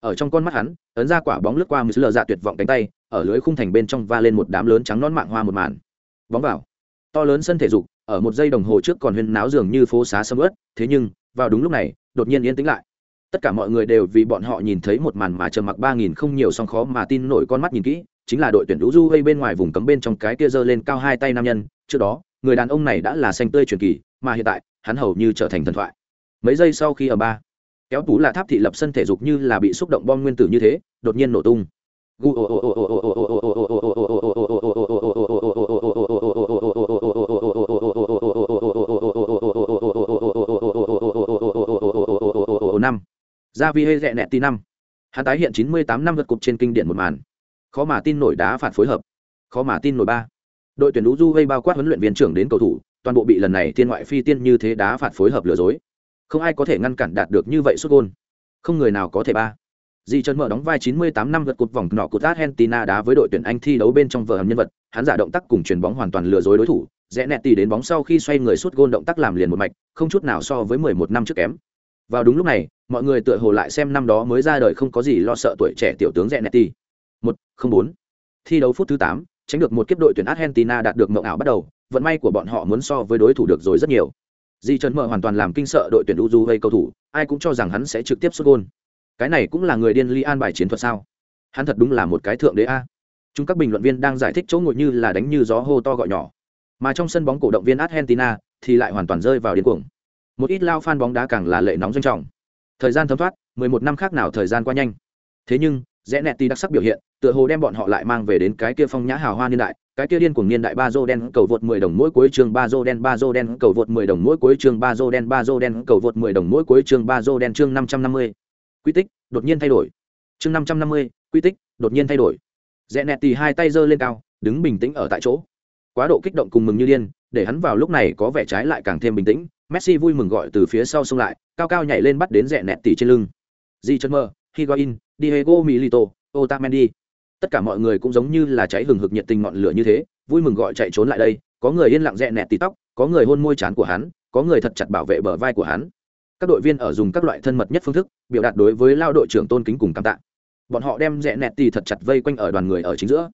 Ở trong con mắt hắn, ấn ra quả bóng lướt qua một lờ dạ tuyệt vọng cánh tay, ở lưới khung thành bên trong va lên một đám lớn trắng non mạng hoa một màn. Bóng vào. To lớn sân thể dục, ở một giây đồng hồ trước còn huyên náo dường như phố xá sầm ớt thế nhưng, vào đúng lúc này, đột nhiên yên tĩnh lại tất cả mọi người đều vì bọn họ nhìn thấy một màn mà trầm mặc ba nghìn không nhiều song khó mà tin nổi con mắt nhìn kỹ chính là đội tuyển lũ du gây bên ngoài vùng cấm bên trong cái kia giơ lên cao hai tay nam nhân trước đó người đàn ông này đã là xanh tươi truyền kỳ mà hiện tại hắn hầu như trở thành thần thoại mấy giây sau khi ở ba kéo tú là tháp thị lập sân thể dục như là bị xúc động bom nguyên tử như thế đột nhiên nổ tung ra vi hê rẽ nẹt tí năm. Hắn tái hiện chín mươi tám năm vượt cục trên kinh điển một màn. Khó mà tin nổi đá phạt phối hợp. Khó mà tin nổi ba. Đội tuyển lũ du gây bao quát huấn luyện viên trưởng đến cầu thủ toàn bộ bị lần này thiên ngoại phi tiên như thế đá phạt phối hợp lừa dối. Không ai có thể ngăn cản đạt được như vậy suốt gôn. Không người nào có thể ba. Di Trần mở đóng vai 98 năm vượt cột vòng nọ của Argentina đá với đội tuyển Anh thi đấu bên trong vở hầm nhân vật, hắn giả động tác cùng chuyền bóng hoàn toàn lừa dối đối thủ, rẽ nẹt tỉ đến bóng sau khi xoay người sút gôn động tác làm liền một mạch, không chút nào so với 11 năm trước kém. Vào đúng lúc này, mọi người tựa hồ lại xem năm đó mới ra đời không có gì lo sợ tuổi trẻ tiểu tướng rẽ nẹt tỉ. 1, 04. Thi đấu phút thứ tám, tránh được một kiếp đội tuyển Argentina đạt được mộng ảo bắt đầu, vận may của bọn họ muốn so với đối thủ được rồi rất nhiều. Di Trần mở hoàn toàn làm kinh sợ đội tuyển Uruguay cầu thủ, ai cũng cho rằng hắn sẽ trực tiếp sút gôn cái này cũng là người điên li an bài chiến thuật sao hắn thật đúng là một cái thượng đế a chúng các bình luận viên đang giải thích chỗ ngồi như là đánh như gió hô to gọi nhỏ mà trong sân bóng cổ động viên argentina thì lại hoàn toàn rơi vào điên cuồng một ít lao fan bóng đá càng là lệ nóng doanh trọng. Thời gian thấm thoát 11 năm khác nào thời gian qua nhanh. Thế nhưng, rẽ nẹt đặc sắc biểu hiện, tựa hồ đem bọn họ lại mang về đến cái kia phong nhã hào hoa niên đại, cái kia điên cuồng niên đại ba dô đen cầu vượt 10 đồng mỗi cuối chương ba dô đen ba dô đen cầu vượt 10 đồng mỗi cuối chương ba dô đen ba dô đen cầu vượt 10 đồng mỗi cuối chương ba dô đen chương 550 quy tích, đột nhiên thay đổi. Chương năm trăm năm mươi, quy tích, đột nhiên thay đổi. Rẽ nẹt tì hai tay giơ lên cao, đứng bình tĩnh ở tại chỗ quá độ kích động cùng mừng như điên, để hắn vào lúc này có vẻ trái lại càng thêm bình tĩnh. Messi vui mừng gọi từ phía sau xông lại, cao cao nhảy lên bắt đến rẽ nẹt tỉ trên lưng. Di chân mơ higuain diego milito, otamendi. Tất cả mọi người cũng giống như là cháy hừng hực nhiệt tình ngọn lửa như thế, vui mừng gọi chạy trốn lại đây. Có người yên lặng rẽ nẹt tỉ tóc, có người hôn môi chán của hắn, có người thật chặt bảo vệ bờ vai của hắn. Các đội viên ở dùng các loại thân mật nhất phương thức, biểu đạt đối với lao đội trưởng tôn kính cùng cảm tạ. Bọn họ đem rẽ nẹt tỉ thật chặt vây quanh ở đoàn người ở chính giữa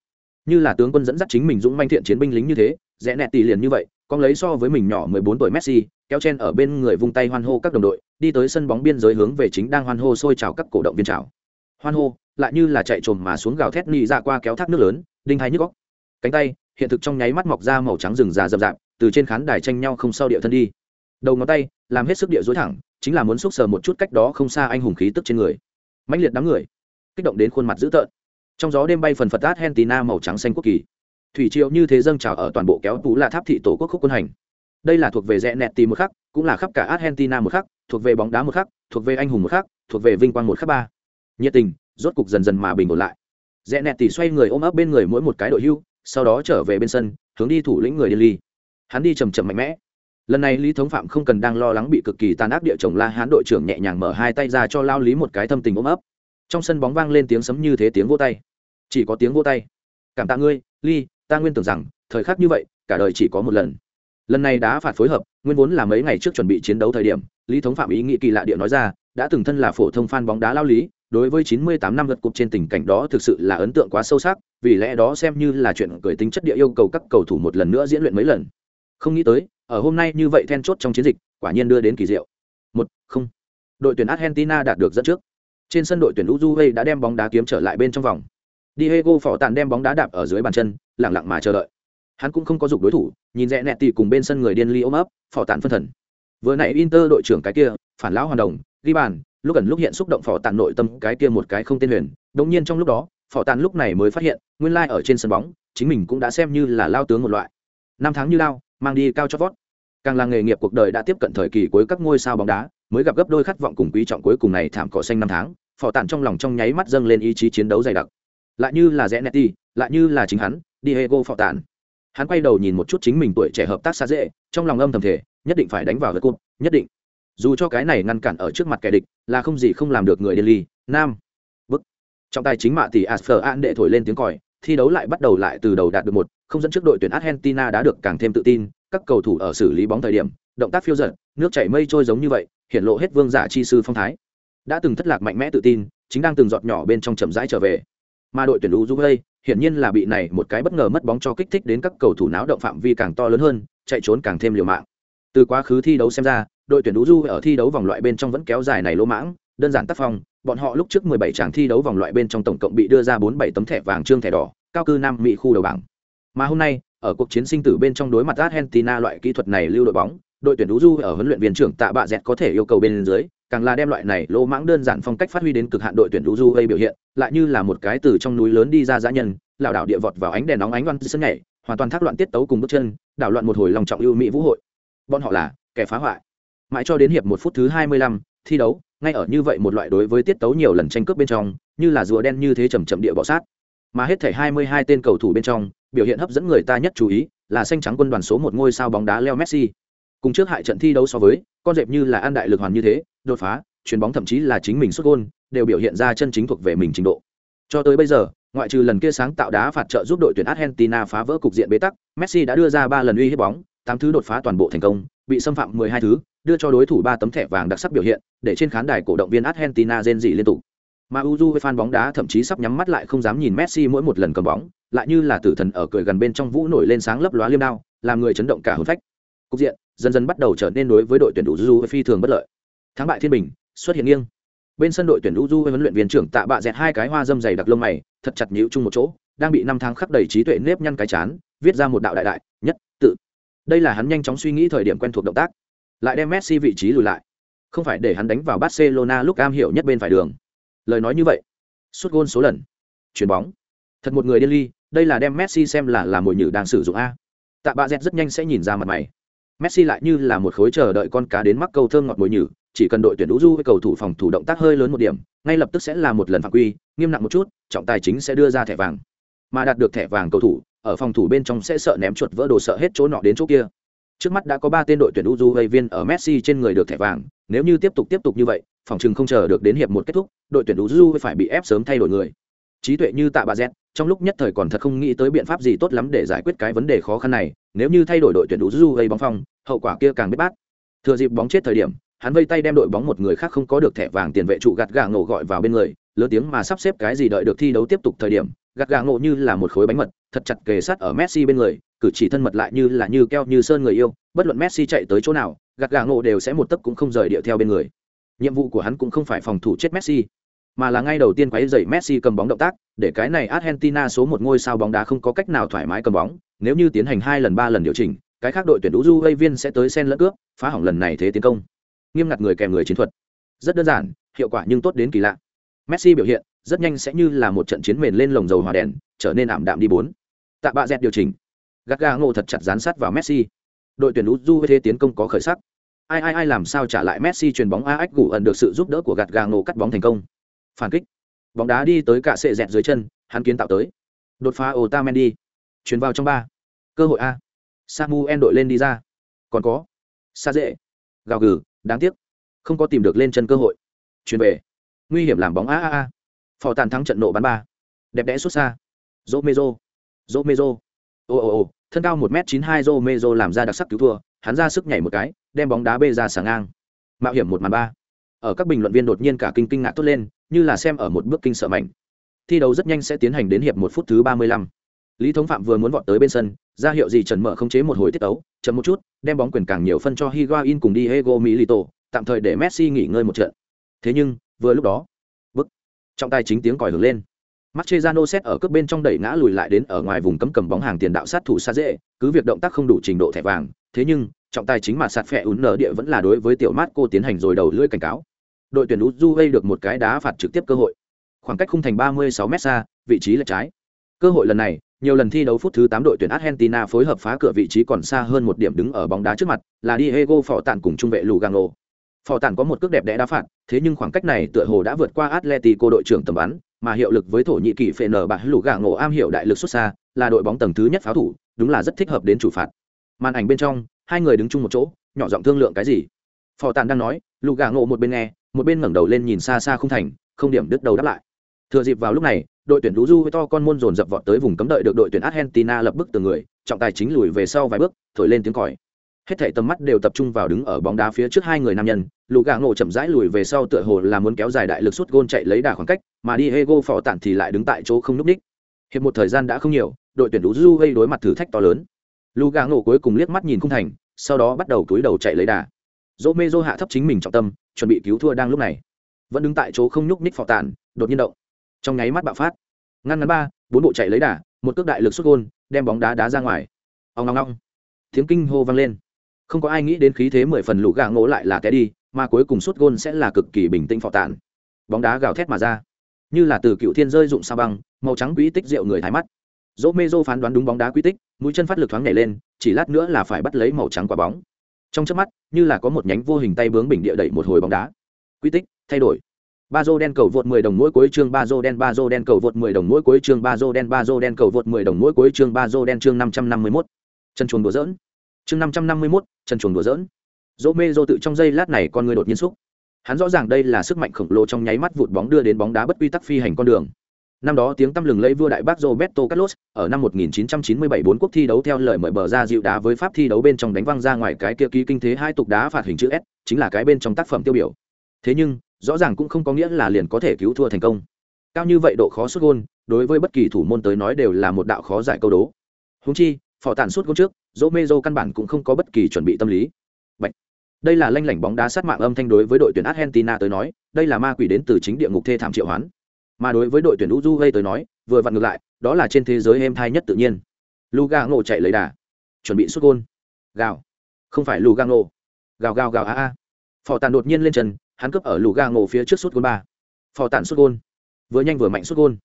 như là tướng quân dẫn dắt chính mình dũng manh thiện chiến binh lính như thế rẽ nẹt tỉ liền như vậy con lấy so với mình nhỏ 14 tuổi Messi, kéo chen ở bên người vung tay hoan hô các đồng đội, đi tới sân bóng biên giới hướng về chính đang hoan hô sôi trào các cổ động viên chào. Hoan hô, lại như là chạy trồm mà xuống gào thét nhị ra dạ qua kéo thác nước lớn, đinh hai nhức góc Cánh tay, hiện thực trong nháy mắt mọc ra màu trắng rừng già rậm rạp, từ trên khán đài tranh nhau không sau địa thân đi. Đầu ngón tay, làm hết sức địa dối thẳng, chính là muốn xúc sờ một chút cách đó không xa anh hùng khí tức trên người. Mãnh liệt đám người, kích động đến khuôn mặt dữ tợn. Trong gió đêm bay phần phật Argentina màu trắng xanh quốc kỳ. Thủy triệu như thế dâng trào ở toàn bộ kéo tú là tháp thị tổ quốc khúc quân hành. Đây là thuộc về rẽ nẹt tì một khắc, cũng là khắp cả argentina một khắc, thuộc về bóng đá một khắc, thuộc về anh hùng một khắc, thuộc về vinh quang một khắc ba. Nhiệt tình, rốt cục dần dần mà bình ổn lại. Rẽ nẹt tì xoay người ôm ấp bên người mỗi một cái đội hưu, sau đó trở về bên sân, hướng đi thủ lĩnh người điên ly. Hắn đi chầm chậm mạnh mẽ. Lần này lý thống phạm không cần đang lo lắng bị cực kỳ tàn ác địa chồng la hán đội trưởng nhẹ nhàng mở hai tay ra cho lao lý một cái thâm tình ôm ấp. Trong sân bóng vang lên tiếng sấm như thế tiếng vô tay chỉ có tiếng vô tay. Cảm tạ ngươi, ly, ta nguyên tưởng rằng, thời khắc như vậy, cả đời chỉ có một lần. Lần này đã phạt phối hợp, nguyên vốn là mấy ngày trước chuẩn bị chiến đấu thời điểm, lý thống phạm ý nghĩ kỳ lạ địa nói ra, đã từng thân là phổ thông fan bóng đá lao lý, đối với 98 năm lượt cục trên tình cảnh đó thực sự là ấn tượng quá sâu sắc, vì lẽ đó xem như là chuyện cười tính chất địa yêu cầu các cầu thủ một lần nữa diễn luyện mấy lần. Không nghĩ tới, ở hôm nay như vậy then chốt trong chiến dịch, quả nhiên đưa đến kỳ diệu. Một, không. Đội tuyển argentina đạt được dẫn trước. Trên sân đội tuyển uruguay đã đem bóng đá kiếm trở lại bên trong vòng. Diego phỏ tàn đem bóng đá đạp ở dưới bàn chân, lặng lặng mà chờ đợi. Hắn cũng không có dục đối thủ, nhìn rẽ nẹt tỉ cùng bên sân người điên ly ôm ấp, phỏ tàn phân thần. Vừa nãy Inter đội trưởng cái kia, phản lão hoàn đồng, ghi bàn, lúc gần lúc hiện xúc động phỏ tàn nội tâm cái kia một cái không tên huyền. Đột nhiên trong lúc đó, phỏ tàn lúc này mới phát hiện, nguyên lai ở trên sân bóng, chính mình cũng đã xem như là lao tướng một loại. Năm tháng như lao, mang đi cao cho vót. Càng là nghề nghiệp cuộc đời đã tiếp cận thời kỳ cuối các ngôi sao bóng đá, mới gặp gấp đôi khát vọng cùng quý trọng cuối cùng này thảm cỏ xanh năm tháng, phỏ tàn trong lòng trong nháy mắt dâng lên ý chí chiến đấu dày đặc lại như là rẽ netti lại như là chính hắn, diego phò tản hắn quay đầu nhìn một chút chính mình tuổi trẻ hợp tác xa dễ, trong lòng âm thầm thể nhất định phải đánh vào gật cụt nhất định. Dù cho cái này ngăn cản ở trước mặt kẻ địch, là không gì không làm được người điên ly, nam. Bức. Trọng tài chính mạ tỷ asfer an đệ thổi lên tiếng còi, thi đấu lại bắt đầu lại từ đầu đạt được một, không dẫn trước đội tuyển argentina đã được càng thêm tự tin, các cầu thủ ở xử lý bóng thời điểm, động tác phiêu giật, nước chảy mây trôi giống như vậy hiện lộ hết vương giả chi sư phong thái. Đã từng thất lạc mạnh mẽ tự tin, chính đang từng giọt nhỏ bên trong chậm rãi trở về mà đội tuyển Uruguay hiển nhiên là bị này một cái bất ngờ mất bóng cho kích thích đến các cầu thủ náo động phạm vi càng to lớn hơn, chạy trốn càng thêm liều mạng. Từ quá khứ thi đấu xem ra, đội tuyển Uruguay ở thi đấu vòng loại bên trong vẫn kéo dài này lỗ mãng, đơn giản tác phong, bọn họ lúc trước 17 trận thi đấu vòng loại bên trong tổng cộng bị đưa ra 47 tấm thẻ vàng trương thẻ đỏ, cao cư Nam Mỹ khu đầu bảng. Mà hôm nay, ở cuộc chiến sinh tử bên trong đối mặt Argentina loại kỹ thuật này lưu đội bóng, đội tuyển du ở huấn luyện viên trưởng Tạ Bạ Dẹt có thể yêu cầu bên dưới, càng là đem loại này lô mãng đơn giản phong cách phát huy đến cực hạn đội tuyển Uruguay biểu hiện, lại như là một cái từ trong núi lớn đi ra dã nhân, lão đảo địa vọt vào ánh đèn nóng ánh văn sân nhảy, hoàn toàn thác loạn tiết tấu cùng bước chân, đảo loạn một hồi lòng trọng ưu mỹ vũ hội. Bọn họ là kẻ phá hoại. Mãi cho đến hiệp một phút thứ 25, thi đấu, ngay ở như vậy một loại đối với tiết tấu nhiều lần tranh cướp bên trong, như là rùa đen như thế chậm chậm địa bọ sát. Mà hết thảy 22 tên cầu thủ bên trong, biểu hiện hấp dẫn người ta nhất chú ý, là xanh trắng quân đoàn số một ngôi sao bóng đá Leo Messi. Cùng trước hại trận thi đấu so với, con dẹp như là an đại lực hoàn như thế, đột phá, chuyền bóng thậm chí là chính mình xuất gôn đều biểu hiện ra chân chính thuộc về mình trình độ cho tới bây giờ ngoại trừ lần kia sáng tạo đá phạt trợ giúp đội tuyển argentina phá vỡ cục diện bế tắc messi đã đưa ra ba lần uy hiếp bóng tám thứ đột phá toàn bộ thành công bị xâm phạm 12 thứ đưa cho đối thủ ba tấm thẻ vàng đặc sắc biểu hiện để trên khán đài cổ động viên argentina rên dị liên tục mà Uju với fan bóng đá thậm chí sắp nhắm mắt lại không dám nhìn Messi mỗi một lần cầm bóng, lại như là tử thần ở cười gần bên trong vũ nổi lên sáng lấp lóa liêm đao, làm người chấn động cả hồn phách. Cục diện dần dần bắt đầu trở nên đối với đội tuyển Uju phi thường bất lợi. Thắng bại thiên bình, xuất hiện nghiêng. Bên sân đội tuyển u huấn luyện viên trưởng tạ bạ dẹt hai cái hoa dâm dày đặc lông mày thật chặt nhíu chung một chỗ đang bị năm tháng khắc đầy trí tuệ nếp nhăn cái chán viết ra một đạo đại đại nhất tự. Đây là hắn nhanh chóng suy nghĩ thời điểm quen thuộc động tác. Lại đem messi vị trí lùi lại. Không phải để hắn đánh vào barcelona lúc am hiểu nhất bên phải đường. Lời nói như vậy sút gôn số lần. Chuyển bóng. Thật một người điên ly đây là đem messi xem là là mồi nhử đang sử dụng a. Tạ bạ dẹt rất nhanh sẽ nhìn ra mặt mày messi lại như là một khối chờ đợi con cá đến mắc câu thơm ngọt mồi nhử chỉ cần đội tuyển đũ du với cầu thủ phòng thủ động tác hơi lớn một điểm ngay lập tức sẽ là một lần phạm quy nghiêm nặng một chút trọng tài chính sẽ đưa ra thẻ vàng. Mà đạt được thẻ vàng cầu thủ ở phòng thủ bên trong sẽ sợ ném chuột vỡ đồ sợ hết chỗ nọ đến chỗ kia. Trước mắt đã có ba tên đội tuyển uju viên ở messi trên người được thẻ vàng nếu như tiếp tục tiếp tục như vậy phòng trường không chờ được đến hiệp một kết thúc đội tuyển uju phải bị ép sớm thay đổi người. Trí tuệ như tạ bà Zet, trong lúc nhất thời còn thật không nghĩ tới biện pháp gì tốt lắm để giải quyết cái vấn đề khó khăn này, nếu như thay đổi đội tuyển đủ du gây bóng phong, hậu quả kia càng biết bát. Thừa dịp bóng chết thời điểm, hắn vây tay đem đội bóng một người khác không có được thẻ vàng tiền vệ trụ gạt gà ngộ gọi vào bên người, lớn tiếng mà sắp xếp cái gì đợi được thi đấu tiếp tục thời điểm, gạt gà ngộ như là một khối bánh mật, thật chặt kề sát ở messi bên người, cử chỉ thân mật lại như là như keo như sơn người yêu, bất luận messi chạy tới chỗ nào, gạt gà ngộ đều sẽ một tấc cũng không rời điệu theo bên người. Nhiệm vụ của hắn cũng không phải phòng thủ chết messi mà là ngay đầu tiên quấy dậy messi cầm bóng động tác, để cái này argentina số một ngôi sao bóng đá không có cách nào thoải mái cầm bóng, nếu như tiến hành hai lần, ba lần điều chỉnh, cái khác đội tuyển Uruguay viên sẽ tới sen lẫn cướp, phá hỏng lần này thế tiến công. Nghiêm ngặt người kèm người chiến thuật. Rất đơn giản, hiệu quả nhưng tốt đến kỳ lạ. Messi biểu hiện, rất nhanh sẽ như là một trận chiến mền lên lồng dầu hỏa đèn, trở nên ảm đạm đi bốn. Tạ bạ dẹt điều chỉnh. Gaga ngộ thật chặt dán sát vào messi. Đội tuyển Uruguay thế tiến công có khởi sắc. Ai ai ai làm sao trả lại messi chuyền bóng AX ách ẩn được sự giúp đỡ của gạt ngộ cắt bóng thành công? Phản kích. Bóng đá đi tới cả sệ dẹt dưới chân, hắn kiến tạo tới. Đột phá otamendi. Chuyển vào trong ba. Cơ hội a. Samuel đội lên đi ra. Còn có. Xa dễ gào gừ, đáng tiếc. Không có tìm được lên chân cơ hội. Chuyển về. Nguy hiểm làm bóng a a a. Phò tàn thắng trận nộ bắn ba. Đẹp đẽ xuất xa. Dỗ mê dô dỗ mê dô ồ ồ ồ thân cao một m chín hai dô mê làm ra đặc sắc cứu thua. Hắn ra sức nhảy một cái, đem bóng đá bê ra sáng ngang. Mạo hiểm một màn ba ở các bình luận viên đột nhiên cả kinh kinh ngạc tốt lên như là xem ở một bước kinh sợ mạnh thi đấu rất nhanh sẽ tiến hành đến hiệp một phút thứ ba mươi lăm. Lý thống phạm vừa muốn vọt tới bên sân ra hiệu gì trần mở không chế một hồi tiết tấu chậm một chút đem bóng quyền càng nhiều phân cho higuain cùng đi hego milito tạm thời để messi nghỉ ngơi một trận. Thế nhưng vừa lúc đó bức trọng tài chính tiếng còi hưởng lên. Mascherano xét ở cướp bên trong đẩy ngã lùi lại đến ở ngoài vùng cấm cầm bóng hàng tiền đạo sát thủ xa dễ, cứ việc động tác không đủ trình độ thẻ vàng, thế nhưng trọng tài chính mà sạt phẹ ún nở địa vẫn là đối với tiểu mát cô tiến hành rồi đầu lưỡi cảnh cáo. Đội tuyển Uruguay được một cái đá phạt trực tiếp cơ hội. Khoảng cách khung thành 36 mét xa, vị trí là trái. Cơ hội lần này, nhiều lần thi đấu phút thứ 8 đội tuyển Argentina phối hợp phá cửa vị trí còn xa hơn một điểm đứng ở bóng đá trước mặt, là Diego Phỏ Tản cùng trung vệ Lugano. Phỏ Tản có một cước đẹp đẽ đá phạt, thế nhưng khoảng cách này tựa hồ đã vượt qua Atletico đội trưởng tầm bắn, mà hiệu lực với thổ nhĩ kỳ phệ nở bạc Lugano am hiểu đại lực xuất xa, là đội bóng tầng thứ nhất pháo thủ, đúng là rất thích hợp đến chủ phạt. Màn ảnh bên trong, hai người đứng chung một chỗ, nhỏ giọng thương lượng cái gì. Phỏ Tản đang nói, Lugano một bên nghe, một bên ngẩng đầu lên nhìn xa xa không thành, không điểm đứt đầu đáp lại. Thừa dịp vào lúc này, đội tuyển Lũ Du với to con môn dồn dập vọt tới vùng cấm đợi được đội tuyển Argentina lập bức từ người, trọng tài chính lùi về sau vài bước, thổi lên tiếng còi. Hết thảy tầm mắt đều tập trung vào đứng ở bóng đá phía trước hai người nam nhân, lù gà ngộ chậm rãi lùi về sau tựa hồ là muốn kéo dài đại lực sút gôn chạy lấy đà khoảng cách, mà Diego phò tản thì lại đứng tại chỗ không núp đích. Hiệp một thời gian đã không nhiều, đội tuyển Lũ Du gây đối mặt thử thách to lớn. Lù gà ngộ cuối cùng liếc mắt nhìn khung thành, sau đó bắt đầu túi đầu chạy lấy đà. Romero hạ thấp chính mình trọng tâm, chuẩn bị cứu thua đang lúc này. Vẫn đứng tại chỗ không nhúc nhích phò tàn, đột nhiên động. Trong nháy mắt bạo phát. Ngăn ngắn ba bốn bộ chạy lấy đà một cước đại lực xuất gôn đem bóng đá đá ra ngoài. Ông ngong ngong tiếng kinh hô vang lên. Không có ai nghĩ đến khí thế mười phần lũ gà ngỗ lại là té đi mà cuối cùng xuất gôn sẽ là cực kỳ bình tĩnh phò tàn. Bóng đá gào thét mà ra. Như là từ cựu thiên rơi dụng sa băng màu trắng quỹ tích rượu người thái mắt. Dỗ mê dô phán đoán đúng bóng đá quỹ tích mũi chân phát lực thoáng nhảy lên chỉ lát nữa là phải bắt lấy màu trắng quả bóng trong chớp mắt như là có một nhánh vô hình tay bướng bình địa đẩy một hồi bóng đá. Quy tích thay đổi. Ba dô đen cầu vượt 10 đồng mỗi cuối chương ba dô đen ba dô đen cầu vượt 10 đồng mỗi cuối chương ba dô đen ba dô đen cầu vượt 10 đồng mỗi cuối chương ba dô đen chương 551. chân chuồn đùa giỡn. Chương 551, chân chuồn đùa giỡn. Dỗ mê dô tự trong giây lát này con người đột nhiên xúc hắn rõ ràng đây là sức mạnh khổng lồ trong nháy mắt vụt bóng đưa đến bóng đá bất quy tắc phi hành con đường năm đó tiếng tăm lừng lẫy vua đại bác Roberto Carlos ở năm 1997 bốn quốc thi đấu theo lời mời bờ ra dịu đá với pháp thi đấu bên trong đánh văng ra ngoài cái kia ký kinh thế hai tục đá phạt hình chữ S, chính là cái bên trong tác phẩm tiêu biểu. Thế nhưng, rõ ràng cũng không có nghĩa là liền có thể cứu thua thành công cao như vậy độ khó sút gôn đối với bất kỳ thủ môn tới nói đều là một đạo khó giải câu đố húng chi phò tản sút gôn trước Romero căn bản cũng không có bất kỳ chuẩn bị tâm lý Bạch. đây là lanh lảnh bóng đá sát mạng âm thanh đối với đội tuyển argentina tới nói đây là ma quỷ đến từ chính địa ngục thê thảm triệu hoán mà đối với đội tuyển uruguay tới nói, vừa vặn ngược lại, đó là trên thế giới êm thai nhất tự nhiên. Luga ngộ chạy lấy đà, chuẩn bị xuất gôn. Gào. Không phải luga ngộ gào gào gào, a a. Phò tàn đột nhiên lên trần, hắn cướp ở luga ngộ phía trước suốt gôn ba. Phò tàn xuất gôn. Vừa nhanh vừa mạnh xuất gôn.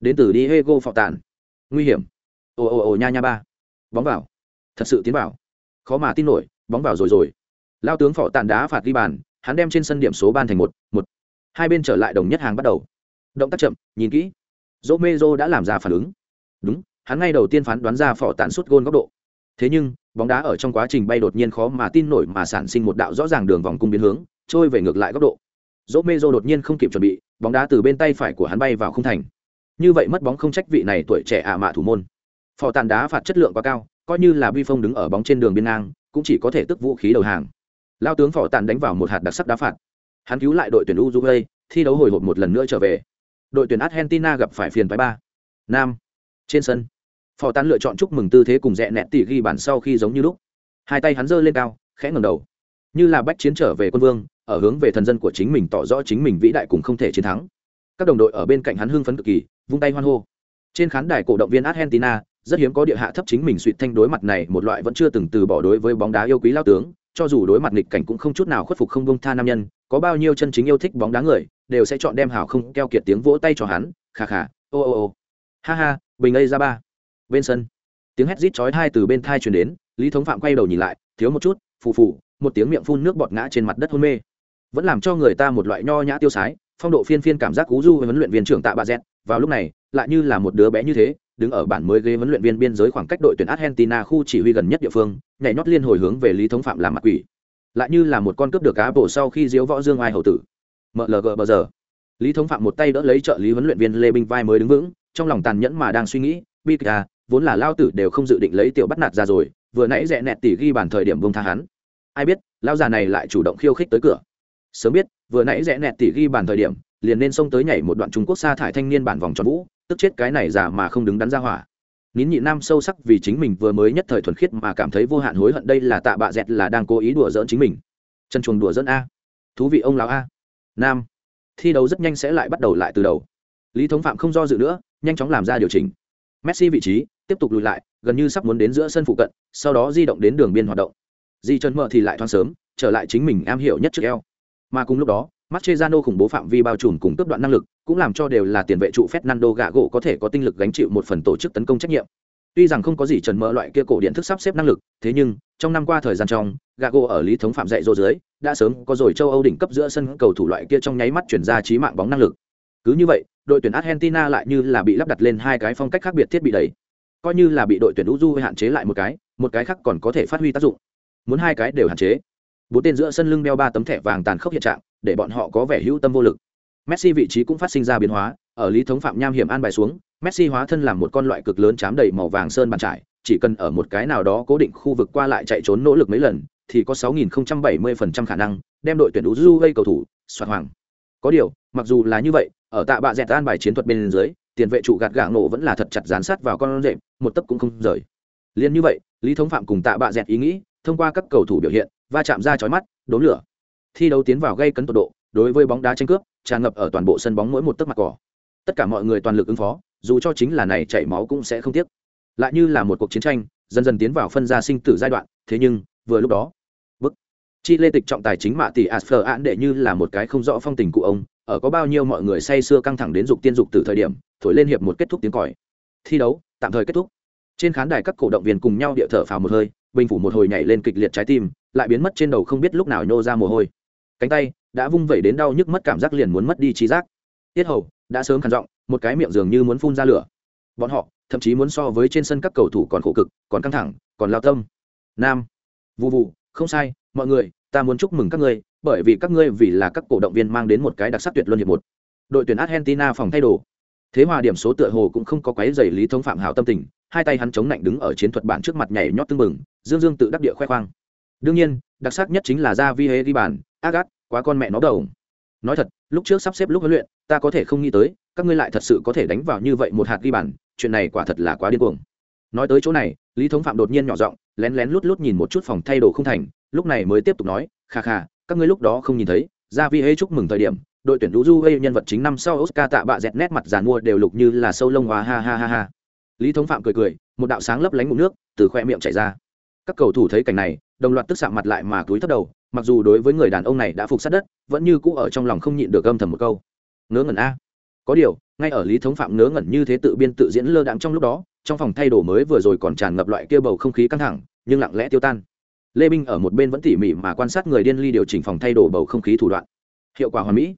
Đến từ đi hego phò tàn nguy hiểm. Ồ ồ ồ, nha nha, ba. Bóng vào. Thật sự tiến vào. Khó mà tin nổi, bóng vào rồi rồi. Lao tướng phò tàn đá phạt ghi bàn, hắn đem trên sân điểm số ban thành một một. Hai bên trở lại đồng nhất hàng bắt đầu động tác chậm, nhìn kỹ. Dỗ mê dô đã làm ra phản ứng. Đúng, hắn ngay đầu tiên phán đoán ra phỏ tàn suốt gôn góc độ. Thế nhưng, bóng đá ở trong quá trình bay đột nhiên khó mà tin nổi mà sản sinh một đạo rõ ràng đường vòng cung biến hướng, trôi về ngược lại góc độ. Dỗ mê dô đột nhiên không kịp chuẩn bị, bóng đá từ bên tay phải của hắn bay vào không thành. Như vậy mất bóng không trách vị này tuổi trẻ ả mạ thủ môn. Phò tàn đá phạt chất lượng quá cao, coi như là vi phong đứng ở bóng trên đường biên ngang, cũng chỉ có thể tức vũ khí đầu hàng. Lao tướng phò tàn đánh vào một hạt đặc sắc đá phạt. Hắn cứu lại đội tuyển uruguay, thi đấu hồi hộp một lần nữa trở về đội tuyển argentina gặp phải phiền phái ba. Nam. Trên sân. Phò tán lựa chọn chúc mừng tư thế cùng rẽ nẹt tỉ ghi bản sau khi giống như lúc. Hai tay hắn giơ lên cao, khẽ ngầm đầu. Như là bách chiến trở về quân vương, ở hướng về thần dân của chính mình tỏ rõ chính mình vĩ đại cùng không thể chiến thắng. Các đồng đội ở bên cạnh hắn hưng phấn cực kỳ, vung tay hoan hô. Trên khán đài cổ động viên argentina, rất hiếm có địa hạ thấp chính mình suy thanh đối mặt này, một loại vẫn chưa từng từ bỏ đối với bóng đá yêu quý lao tướng, cho dù đối mặt nghịch cảnh cũng không chút nào khuất phục không bông tha nam nhân, có bao nhiêu chân chính yêu thích bóng đá người đều sẽ chọn đem hào không keo kiệt tiếng vỗ tay cho hắn khà khà ô ô ô. Ha ha, bình ây ra ba. Bên sân, tiếng hét rít chói thai từ bên thai truyền đến, lý thống phạm quay đầu nhìn lại, thiếu một chút, phù phù, một tiếng miệng phun nước bọt ngã trên mặt đất hôn mê. Vẫn làm cho người ta một loại nho nhã tiêu sái, phong độ phiên phiên cảm giác cú du với huấn luyện viên trưởng tạ bà dẹt. Vào lúc này, lại như là một đứa bé như thế, đứng ở bản mới ghế huấn luyện viên biên giới khoảng cách đội tuyển argentina khu chỉ huy gần nhất địa phương, nhảy nhót liên hồi hướng về lý thống phạm làm mặt quỷ. Lại như là một con cướp được cá bổ sau khi diếu võ dương ai hậu tử mlg bờ giờ. Lý thống phạm một tay đỡ lấy trợ lý huấn luyện viên lê binh vai mới đứng vững, trong lòng tàn nhẫn mà đang suy nghĩ, bi kịch à vốn là lao tử đều không dự định lấy tiểu bắt nạt ra rồi, vừa nãy rẽ nẹt tỉ ghi bàn thời điểm bông tha hắn. Ai biết, lao già này lại chủ động khiêu khích tới cửa. Sớm biết, vừa nãy rẽ nẹt tỉ ghi bàn thời điểm, liền nên xông tới nhảy một đoạn trung quốc xa thải thanh niên bản vòng tròn vũ, tức chết cái này giả mà không đứng đắn ra hỏa. Nín nhị nam sâu sắc vì chính mình vừa mới nhất thời thuần khiết mà cảm thấy vô hạn hối hận đây là tạ bạ dẹt là đang cố ý đùa dỡn chính mình. Chân chuồng đùa dỡn a. Thú vị ông lão a nam. Thi đấu rất nhanh sẽ lại bắt đầu lại từ đầu. Lý thống phạm không do dự nữa nhanh chóng làm ra điều chỉnh. Messi vị trí tiếp tục lùi lại gần như sắp muốn đến giữa sân phụ cận sau đó di động đến đường biên hoạt động. Di chân mở thì lại thoáng sớm trở lại chính mình am hiểu nhất trước eo. Mà cùng lúc đó Mascherano khủng bố phạm vi bao trùm cùng cấp đoạn năng lực, cũng làm cho đều là tiền vệ trụ Fernando Gago có thể có tinh lực gánh chịu một phần tổ chức tấn công trách nhiệm. Tuy rằng không có gì trần mỡ loại kia cổ điện thức sắp xếp năng lực, thế nhưng trong năm qua thời gian trong, Gago ở lý thống phạm dạy dỗ dưới, đã sớm có rồi châu Âu đỉnh cấp giữa sân cầu thủ loại kia trong nháy mắt chuyển ra trí mạng bóng năng lực. Cứ như vậy, đội tuyển Argentina lại như là bị lắp đặt lên hai cái phong cách khác biệt thiết bị đấy. Coi như là bị đội tuyển Uruguay hạn chế lại một cái, một cái khác còn có thể phát huy tác dụng. Muốn hai cái đều hạn chế. Bốn tên giữa sân lưng đeo ba tấm thẻ vàng tàn khốc hiện trạng, để bọn họ có vẻ hữu tâm vô lực. Messi vị trí cũng phát sinh ra biến hóa, ở lý thống phạm nham hiểm an bài xuống, Messi hóa thân làm một con loại cực lớn chám đầy màu vàng sơn bàn trải, chỉ cần ở một cái nào đó cố định khu vực qua lại chạy trốn nỗ lực mấy lần, thì có 6070% khả năng đem đội tuyển Uruguay cầu thủ soạt hoàng. Có điều, mặc dù là như vậy, ở tạ bạ dẹt an bài chiến thuật bên dưới, tiền vệ trụ gạt gạng nổ vẫn là thật chặt dán sát vào con rệm, một tấc cũng không rời. Liên như vậy, Lý Thống Phạm cùng tạ bạ dẹt ý nghĩ, thông qua các cầu thủ biểu hiện, va chạm ra chói mắt, đốn lửa. Thi đấu tiến vào gây cấn tột độ, đối với bóng đá tranh cướp, tràn ngập ở toàn bộ sân bóng mỗi một tấc mặt cỏ. Tất cả mọi người toàn lực ứng phó, dù cho chính là này chảy máu cũng sẽ không tiếc. Lại như là một cuộc chiến tranh, dần dần tiến vào phân gia sinh tử giai đoạn, thế nhưng, vừa lúc đó, bức chi lê tịch trọng tài chính mạ tỷ asfer án đệ như là một cái không rõ phong tình cụ ông ở có bao nhiêu mọi người say sưa căng thẳng đến dục tiên dục từ thời điểm thổi lên hiệp một kết thúc tiếng còi. Thi đấu tạm thời kết thúc. Trên khán đài các cổ động viên cùng nhau địa thở phào một hơi bình phủ một hồi nhảy lên kịch liệt trái tim lại biến mất trên đầu không biết lúc nào nhô ra mồ hôi. Cánh tay đã vung vẩy đến đau nhức mất cảm giác liền muốn mất đi trí giác. Tiết hầu đã sớm khản giọng một cái miệng dường như muốn phun ra lửa. Bọn họ thậm chí muốn so với trên sân các cầu thủ còn khổ cực, còn căng thẳng, còn lao tâm. Nam. Vụ vụ không sai, mọi người, ta muốn chúc mừng các ngươi, bởi vì các ngươi vì là các cổ động viên mang đến một cái đặc sắc tuyệt luân hiệp một. Đội tuyển argentina phòng thay đồ. Thế hòa điểm số tựa hồ cũng không có quái dày lý thống phạm hảo tâm tình, hai tay hắn chống lạnh đứng ở chiến thuật bản trước mặt nhảy nhót tưng bừng, dương dương tự đắc địa khoe khoang. Đương nhiên, đặc sắc nhất chính là ra vi hê ghi bàn, agat, quá con mẹ nó đầu. Nói thật, lúc trước sắp xếp lúc huấn luyện, ta có thể không nghĩ tới các ngươi lại thật sự có thể đánh vào như vậy một hạt ghi bàn, chuyện này quả thật là quá điên cuồng. Nói tới chỗ này, lý thống phạm đột nhiên nhỏ giọng, lén lén lút lút nhìn một chút phòng thay đồ không thành, lúc này mới tiếp tục nói, kha kha, các ngươi lúc đó không nhìn thấy ra vi hê chúc mừng thời điểm, đội tuyển lũ du hê nhân vật chính năm sau oscar tạ bạ dẹt nét mặt giàn mua đều lục như là sâu lông hóa ha ha ha ha. Lý thống phạm cười cười, một đạo sáng lấp lánh mụn nước từ khoe miệng chảy ra. Các cầu thủ thấy cảnh này, đồng loạt tức sạm mặt lại mà túi thấp đầu, mặc dù đối với người đàn ông này đã phục sát đất, vẫn như cũ ở trong lòng không nhịn được âm thầm một câu. Ngớ ngẩn a có điều, ngay ở lý thống phạm ngớ ngẩn như thế tự biên tự diễn lơ đãng trong lúc đó, trong phòng thay đồ mới vừa rồi còn tràn ngập loại kia bầu không khí căng thẳng, nhưng lặng lẽ tiêu tan. Lê minh ở một bên vẫn tỉ mỉ mà quan sát người điên ly điều chỉnh phòng thay đồ bầu không khí thủ đoạn. Hiệu quả hoàn mỹ.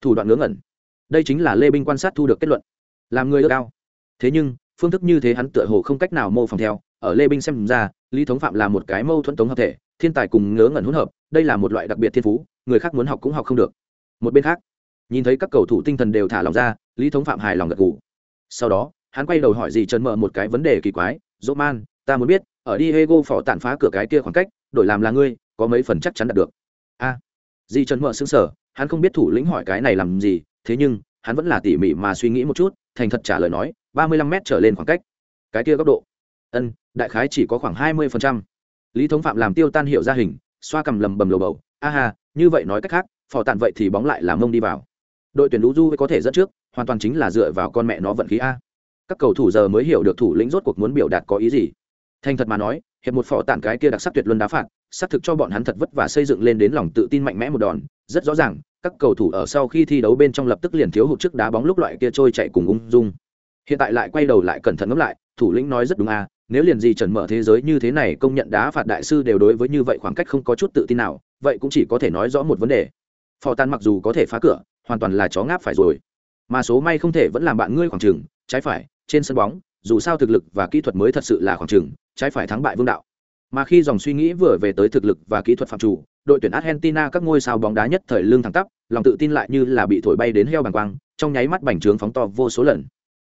Thủ đoạn ngớ ngẩn. Đây chính là lê minh quan sát thu được kết luận. Làm người ước ao. Thế nhưng, phương thức như thế hắn tựa hồ không cách nào mô phỏng theo. Ở lê minh xem ra, lý thống phạm là một cái mâu thuẫn tống hợp thể, thiên tài cùng ngớ ngẩn hỗn hợp, đây là một loại đặc biệt thiên phú, người khác muốn học cũng học không được. Một bên khác nhìn thấy các cầu thủ tinh thần đều thả lòng ra lý thống phạm hài lòng gật gù. Sau đó hắn quay đầu hỏi gì trần mở một cái vấn đề kỳ quái dỗ man ta muốn biết ở Diego phỏ tàn phá cửa cái kia khoảng cách đổi làm là ngươi có mấy phần chắc chắn đạt được? A. À, di trần mở xứng sở hắn không biết thủ lĩnh hỏi cái này làm gì thế nhưng hắn vẫn là tỉ mỉ mà suy nghĩ một chút thành thật trả lời nói ba mươi lăm m trở lên khoảng cách. Cái kia góc độ? Ân đại khái chỉ có khoảng hai mươi phần trăm. Lý thống phạm làm tiêu tan hiệu ra hình xoa cầm lầm bầm lồ bầu a hà như vậy nói cách khác phò tàn vậy thì bóng lại làm mông đi vào đội tuyển lũ du có thể dẫn trước, hoàn toàn chính là dựa vào con mẹ nó vận khí a. Các cầu thủ giờ mới hiểu được thủ lĩnh rốt cuộc muốn biểu đạt có ý gì. Thành thật mà nói, hiệp một phỏ tản cái kia đặc sắc tuyệt luân đá phạt, xác thực cho bọn hắn thật vất vả xây dựng lên đến lòng tự tin mạnh mẽ một đòn. Rất rõ ràng, các cầu thủ ở sau khi thi đấu bên trong lập tức liền thiếu hụt trước đá bóng lúc loại kia trôi chạy cùng ung dung. Hiện tại lại quay đầu lại cẩn thận ngẫm lại, thủ lĩnh nói rất đúng à nếu liền gì trần mở thế giới như thế này, công nhận đá phạt đại sư đều đối với như vậy khoảng cách không có chút tự tin nào, vậy cũng chỉ có thể nói rõ một vấn đề phò tan mặc dù có thể phá cửa, hoàn toàn là chó ngáp phải rồi. Mà số may không thể vẫn làm bạn ngươi khoảng trừng trái phải, trên sân bóng, dù sao thực lực và kỹ thuật mới thật sự là khoảng trừng trái phải thắng bại vương đạo. Mà khi dòng suy nghĩ vừa về tới thực lực và kỹ thuật phạm chủ, đội tuyển argentina các ngôi sao bóng đá nhất thời lương thẳng tắp, lòng tự tin lại như là bị thổi bay đến heo bàng quang, trong nháy mắt bành trướng phóng to vô số lần.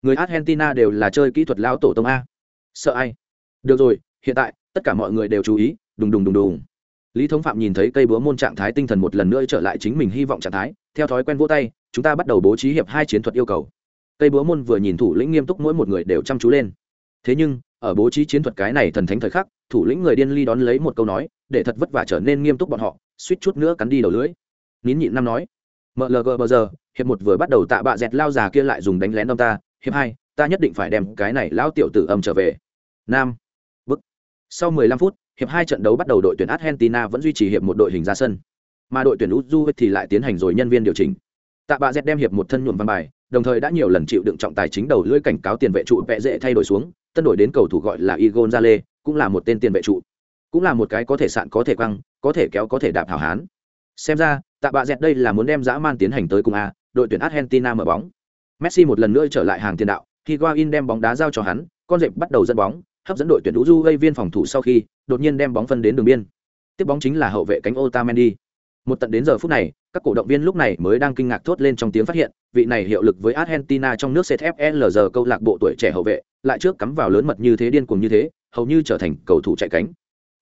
Người argentina đều là chơi kỹ thuật lao tổ tông a. Sợ ai? Được rồi, hiện tại, tất cả mọi người đều chú ý, đùng đùng đùng đùng lý thống phạm nhìn thấy cây búa môn trạng thái tinh thần một lần nữa trở lại chính mình hy vọng trạng thái, theo thói quen vỗ tay, chúng ta bắt đầu bố trí hiệp hai chiến thuật yêu cầu. Cây búa môn vừa nhìn thủ lĩnh nghiêm túc mỗi một người đều chăm chú lên. Thế nhưng, ở bố trí chiến thuật cái này thần thánh thời khắc, thủ lĩnh người điên ly đón lấy một câu nói, để thật vất vả trở nên nghiêm túc bọn họ, suýt chút nữa cắn đi đầu lưỡi. Nín nhịn năm nói mlg bờ giờ, hiệp một vừa bắt đầu tạ bạ dẹt lao già kia lại dùng đánh lén ông ta, hiệp hai, ta nhất định phải đem cái này lão tiểu tử âm trở về. Nam bức sau 15 phút hiệp hai trận đấu bắt đầu đội tuyển argentina vẫn duy trì hiệp một đội hình ra sân mà đội tuyển Uruguay thì lại tiến hành rồi nhân viên điều chỉnh. Tạ bạ dẹt đem hiệp một thân nhuộm văn bài đồng thời đã nhiều lần chịu đựng trọng tài chính đầu lưỡi cảnh cáo tiền vệ trụ vẽ dễ thay đổi xuống tân đổi đến cầu thủ gọi là Igon Zale, cũng là một tên tiền vệ trụ. Cũng là một cái có thể sạn có thể quăng có thể kéo có thể đạp hảo hán. Xem ra tạ bạ dẹt đây là muốn đem dã man tiến hành tới cùng a đội tuyển argentina mở bóng. Messi một lần nữa trở lại hàng tiền đạo higuain đem bóng đá giao cho hắn con dẹp bắt đầu dẫn bóng hấp dẫn đội tuyển uju gây viên phòng thủ sau khi, đột nhiên đem bóng phân đến đường biên. Tiếp bóng chính là hậu vệ cánh otamendi. Một tận đến giờ phút này, các cổ động viên lúc này mới đang kinh ngạc thốt lên trong tiếng phát hiện, vị này hiệu lực với argentina trong nước CFLR câu lạc bộ tuổi trẻ hậu vệ, lại trước cắm vào lớn mật như thế điên cuồng như thế, hầu như trở thành cầu thủ chạy cánh.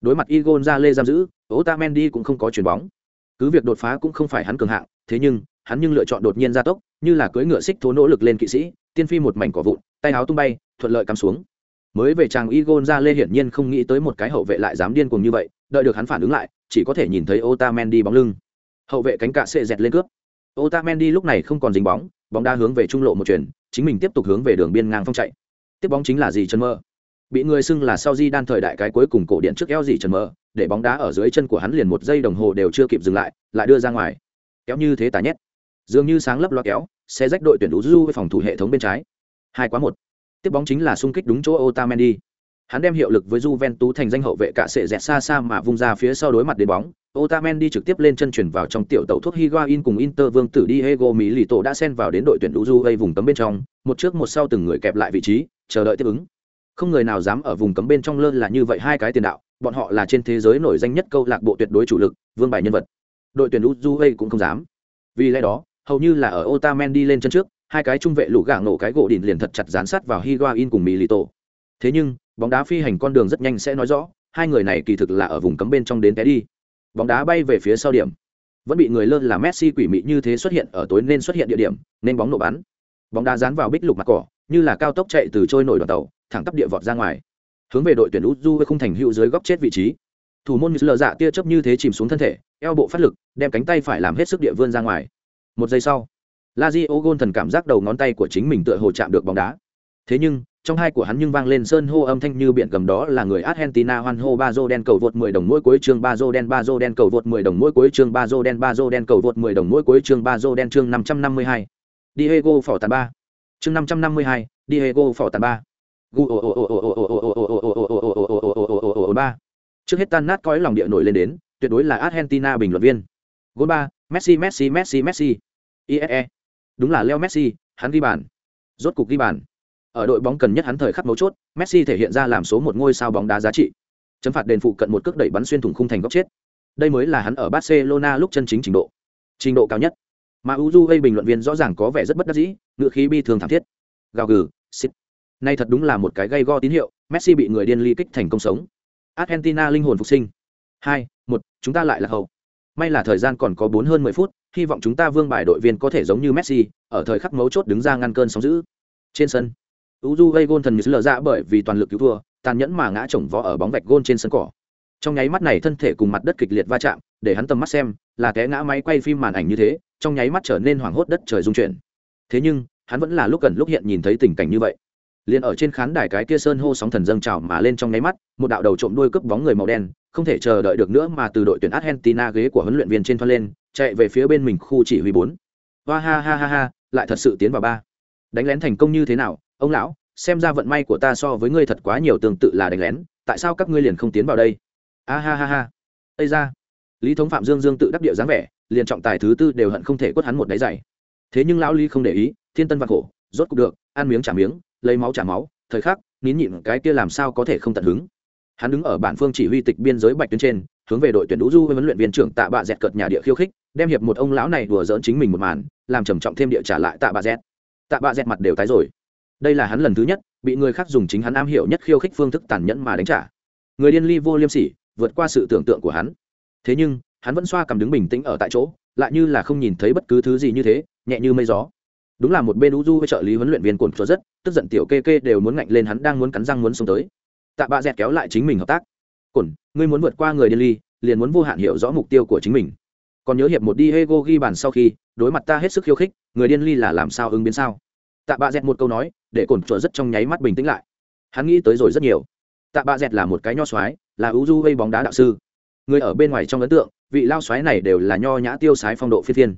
Đối mặt Igon ra lê giam giữ, Otamendi cũng không có chuyền bóng. Cứ việc đột phá cũng không phải hắn cường hạng, thế nhưng, hắn nhưng lựa chọn đột nhiên gia tốc, như là cưỡi ngựa xích thố nỗ lực lên kỵ sĩ, tiên phi một mảnh cỏ vụn, tay áo tung bay, thuận lợi cắm xuống mới về chàng Igon ra lê hiển nhiên không nghĩ tới một cái hậu vệ lại dám điên cuồng như vậy, đợi được hắn phản ứng lại, chỉ có thể nhìn thấy Otamendi bóng lưng. Hậu vệ cánh cạ sệ dẹt lên cướp. Otamendi lúc này không còn dính bóng bóng đá hướng về trung lộ một chuyển, chính mình tiếp tục hướng về đường biên ngang phong chạy. Tiếp bóng chính là gì chân mơ? Bị người xưng là sau di đan thời đại cái cuối cùng cổ điện trước eo gì trần mơ, để bóng đá ở dưới chân của hắn liền một giây đồng hồ đều chưa kịp dừng lại lại đưa ra ngoài. Kéo như thế tà nhét. Dường như sáng lấp loa kéo xe rách đội tuyển đủ du với phòng thủ hệ thống bên trái. Hai quá một tiếp bóng chính là xung kích đúng chỗ Otamendi hắn đem hiệu lực với Juventus thành danh hậu vệ cả sẽ dẹt xa xa mà vung ra phía sau đối mặt đến bóng Otamendi trực tiếp lên chân chuyển vào trong tiểu tàu thuốc Higuain cùng Inter vương tử Diego Milito đã xen vào đến đội tuyển Uruguay vùng cấm bên trong, một trước một sau từng người kẹp lại vị trí, chờ đợi tiếp ứng. Không người nào dám ở vùng cấm bên trong lơ là như vậy hai cái tiền đạo, bọn họ là trên thế giới nổi danh nhất câu lạc bộ tuyệt đối chủ lực, vương bài nhân vật. Đội tuyển Uruguay cũng không dám. Vì lẽ đó, hầu như là ở Otamendi lên chân trước, hai cái trung vệ lũ gạng nổ cái gỗ đỉnh liền thật chặt dán sát vào Higuain cùng Milito. Thế nhưng, bóng đá phi hành con đường rất nhanh sẽ nói rõ, hai người này kỳ thực là ở vùng cấm bên trong đến té đi. Bóng đá bay về phía sau điểm. Vẫn bị người lơ là messi quỷ mị như thế xuất hiện ở tối nên xuất hiện địa điểm nên bóng nổ bắn. Bóng đá dán vào bích lục mặt cỏ như là cao tốc chạy từ trôi nổi đoàn tàu thẳng tắp địa vọt ra ngoài. Hướng về đội tuyển uzu với khung thành hữu dưới góc chết vị trí. Thủ môn lờ dạ tia chớp như thế chìm xuống thân thể eo bộ phát lực đem cánh tay phải làm hết sức địa vươn ra ngoài. Một giây sau la di o gôn thần cảm giác đầu ngón tay của chính mình tựa hồ chạm được bóng đá thế nhưng trong hai của hắn nhưng vang lên sơn hô âm thanh như biển gầm đó là người Argentina hoan hô Bazo đen cầu vượt 10 đồng mỗi cuối chương Bazo đen Bazo đen cầu vượt 10 đồng mỗi cuối chương Bazo đen Bazo đen cầu vượt 10 đồng mỗi cuối chương Bazo đen chương 552. Diego phỏ tàn 3. Chương 552, Diego phỏ tàn 3. ba Trước hết tan nát cõi lòng địa nổi lên đến, tuyệt đối là Argentina bình luận viên. Gol 3, Messi Messi Messi Messi. ISE. Đúng là Leo Messi, hắn ghi bàn. Rốt cục ghi bàn Ở đội bóng cần nhất hắn thời khắc mấu chốt, Messi thể hiện ra làm số một ngôi sao bóng đá giá trị. Chấm phạt đền phụ cận một cước đẩy bắn xuyên thủng khung thành góc chết. Đây mới là hắn ở Barcelona lúc chân chính trình độ. Trình độ cao nhất. Mà Uju bình luận viên rõ ràng có vẻ rất bất đắc dĩ, ngựa khí bi thường thảm thiết. Gào gừ, xịt. Nay thật đúng là một cái gây go tín hiệu, Messi bị người điên ly kích thành công sống. Argentina linh hồn phục sinh. Hai, một, chúng ta lại là hậu. May là thời gian còn có bốn hơn mười phút, hy vọng chúng ta vương bài đội viên có thể giống như Messi, ở thời khắc mấu chốt đứng ra ngăn cơn sóng dữ. Trên sân, Uju gây gôn thần như lờ ra bởi vì toàn lực cứu thua, tàn nhẫn mà ngã chồng vó ở bóng vạch gôn trên sân cỏ. Trong nháy mắt này thân thể cùng mặt đất kịch liệt va chạm, để hắn tầm mắt xem, là té ngã máy quay phim màn ảnh như thế, trong nháy mắt trở nên hoảng hốt đất trời rung chuyển. Thế nhưng, hắn vẫn là lúc gần lúc hiện nhìn thấy tình cảnh như vậy liền ở trên khán đài cái kia sơn hô sóng thần dâng trào mà lên trong nháy mắt, một đạo đầu trộm đuôi cướp bóng người màu đen, không thể chờ đợi được nữa mà từ đội tuyển argentina ghế của huấn luyện viên trên thoát lên, chạy về phía bên mình khu chỉ huy bốn. Hoa ha ha ha ha, lại thật sự tiến vào ba. Đánh lén thành công như thế nào? Ông lão, xem ra vận may của ta so với ngươi thật quá nhiều tương tự là đánh lén, tại sao các ngươi liền không tiến vào đây? A ha ha ha. Ây ra lý thống phạm dương dương tự đắc địa dáng vẻ, liền trọng tài thứ tư đều hận không thể quất hắn một đáy dày thế nhưng lão lý không để ý, thiên tân vạn khổ, rốt cục được, ăn miếng trả miếng lấy máu trả máu, thời khắc, nín nhịn cái kia làm sao có thể không tận hứng. Hắn đứng ở bản phương chỉ huy tịch biên giới bạch tuyến trên, hướng về đội tuyển đũ du với huấn luyện viên trưởng tạ bạ dẹt cợt nhà địa khiêu khích, đem hiệp một ông lão này đùa dỡn chính mình một màn, làm trầm trọng thêm địa trả lại tạ bạ dẹt. Tạ bạ dẹt mặt đều tái rồi. Đây là hắn lần thứ nhất bị người khác dùng chính hắn am hiểu nhất khiêu khích phương thức tàn nhẫn mà đánh trả. Người điên ly vô liêm sỉ, vượt qua sự tưởng tượng của hắn. Thế nhưng, hắn vẫn xoa cầm đứng bình tĩnh ở tại chỗ, lại như là không nhìn thấy bất cứ thứ gì như thế, nhẹ như mây gió đúng là một bên uju với trợ lý huấn luyện viên cồn chúa rất, tức giận tiểu kê kê đều muốn ngạnh lên hắn đang muốn cắn răng muốn xuống tới. Tạ bạ dẹt kéo lại chính mình hợp tác. Cồn, ngươi muốn vượt qua người điên ly, liền muốn vô hạn hiểu rõ mục tiêu của chính mình. Còn nhớ hiệp một đi hego ghi bàn sau khi, đối mặt ta hết sức khiêu khích, người điên ly là làm sao ứng biến sao? Tạ bạ dẹt một câu nói, để cồn chúa rất trong nháy mắt bình tĩnh lại. Hắn nghĩ tới rồi rất nhiều. Tạ bạ dẹt là một cái nho soái, là uju gây bóng đá đạo sư. Người ở bên ngoài trong ấn tượng, vị lao soái này đều là nho nhã tiêu sái phong độ phi thiên.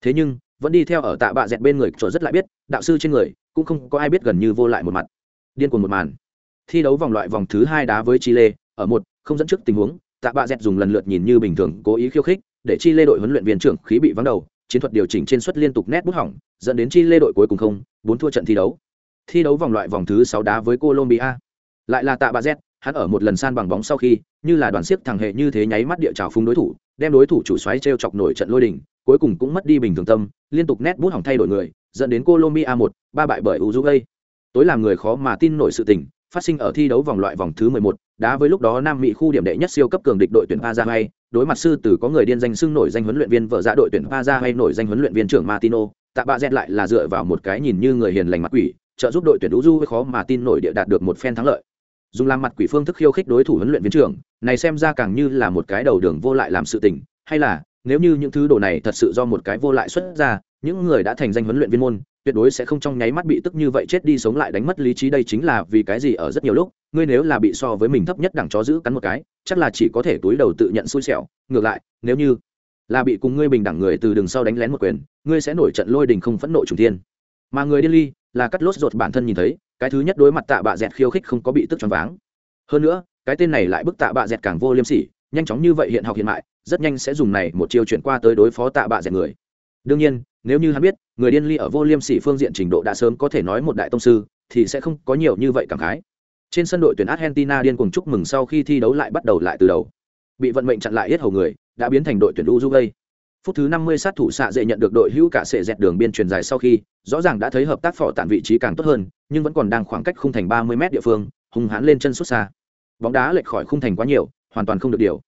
Thế nhưng vẫn đi theo ở tạ bạ dẹt bên người, chỗ rất lại biết, đạo sư trên người, cũng không có ai biết gần như vô lại một mặt. Điên cuồng một màn. Thi đấu vòng loại vòng thứ hai đá với chile, ở một, không dẫn trước tình huống, tạ bạ dẹt dùng lần lượt nhìn như bình thường, cố ý khiêu khích, để chile đội huấn luyện viên trưởng khí bị vắng đầu, chiến thuật điều chỉnh trên suất liên tục nét bút hỏng, dẫn đến chile đội cuối cùng không, bốn thua trận thi đấu. Thi đấu vòng loại vòng thứ sáu đá với colombia. Lại là tạ bạ dẹt hắn ở một lần san bằng bóng sau khi như là đoàn siếc thằng hệ như thế nháy mắt địa trào phúng đối thủ đem đối thủ chủ xoáy t chọc nổi trận lôi đình cuối cùng cũng mất đi bình thường tâm liên tục nét bút hỏng thay đổi người dẫn đến colombia một ba bại bởi uruguay tối làm người khó mà tin nổi sự tình phát sinh ở thi đấu vòng loại vòng thứ 11, đá với lúc đó Nam Mỹ khu điểm đệ nhất siêu cấp cường địch đội tuyển Paraguay, đối mặt sư tử có người điên danh xưng nổi danh huấn luyện viên vợ dạ đội tuyển Paraguay nổi danh huấn luyện viên trưởng Martino, tạ bạ dẹt lại là dựa vào một cái nhìn như người hiền lành mặt quỷ, trợ giúp đội tuyển Uruguay khó mà tin nổi địa đạt được một phen thắng lợi. Dùng làm mặt quỷ phương thức khiêu khích đối thủ huấn luyện viên trưởng, này xem ra càng như là một cái đầu đường vô lại làm sự tình, hay là nếu như những thứ đồ này thật sự do một cái vô lại xuất ra những người đã thành danh huấn luyện viên môn tuyệt đối sẽ không trong nháy mắt bị tức như vậy chết đi sống lại đánh mất lý trí. Đây chính là vì cái gì ở rất nhiều lúc ngươi nếu là bị so với mình thấp nhất đẳng chó giữ cắn một cái chắc là chỉ có thể túi đầu tự nhận xui xẻo. Ngược lại nếu như là bị cùng ngươi bình đẳng người từ đường sau đánh lén một quyền ngươi sẽ nổi trận lôi đình không phẫn nộ trùng thiên. Mà người điên ly là cắt lốt ruột bản thân nhìn thấy cái thứ nhất đối mặt tạ bạ dẹt khiêu khích không có bị tức choáng váng. Hơn nữa, cái tên này lại bức tạ bạ dẹt càng vô liêm sỉ, nhanh chóng như vậy hiện học hiện mại, rất nhanh sẽ dùng này một chiêu chuyển qua tới đối phó tạ bạ dẹt người. Đương nhiên, nếu như hắn biết, người điên ly ở vô liêm sỉ phương diện trình độ đã sớm có thể nói một đại tông sư, thì sẽ không có nhiều như vậy cảm khái. Trên sân đội tuyển argentina điên cùng chúc mừng sau khi thi đấu lại bắt đầu lại từ đầu. Bị vận mệnh chặn lại hết hầu người, đã biến thành đội tuyển uruguay phút thứ 50 sát thủ xạ dễ nhận được đội hữu cả sệ dẹt đường biên truyền dài sau khi, rõ ràng đã thấy hợp tác phỏ tản vị trí càng tốt hơn, nhưng vẫn còn đang khoảng cách khung thành 30 mét địa phương hùng hãn lên chân xuất xa. Bóng đá lệch khỏi khung thành quá nhiều, hoàn toàn không được điều.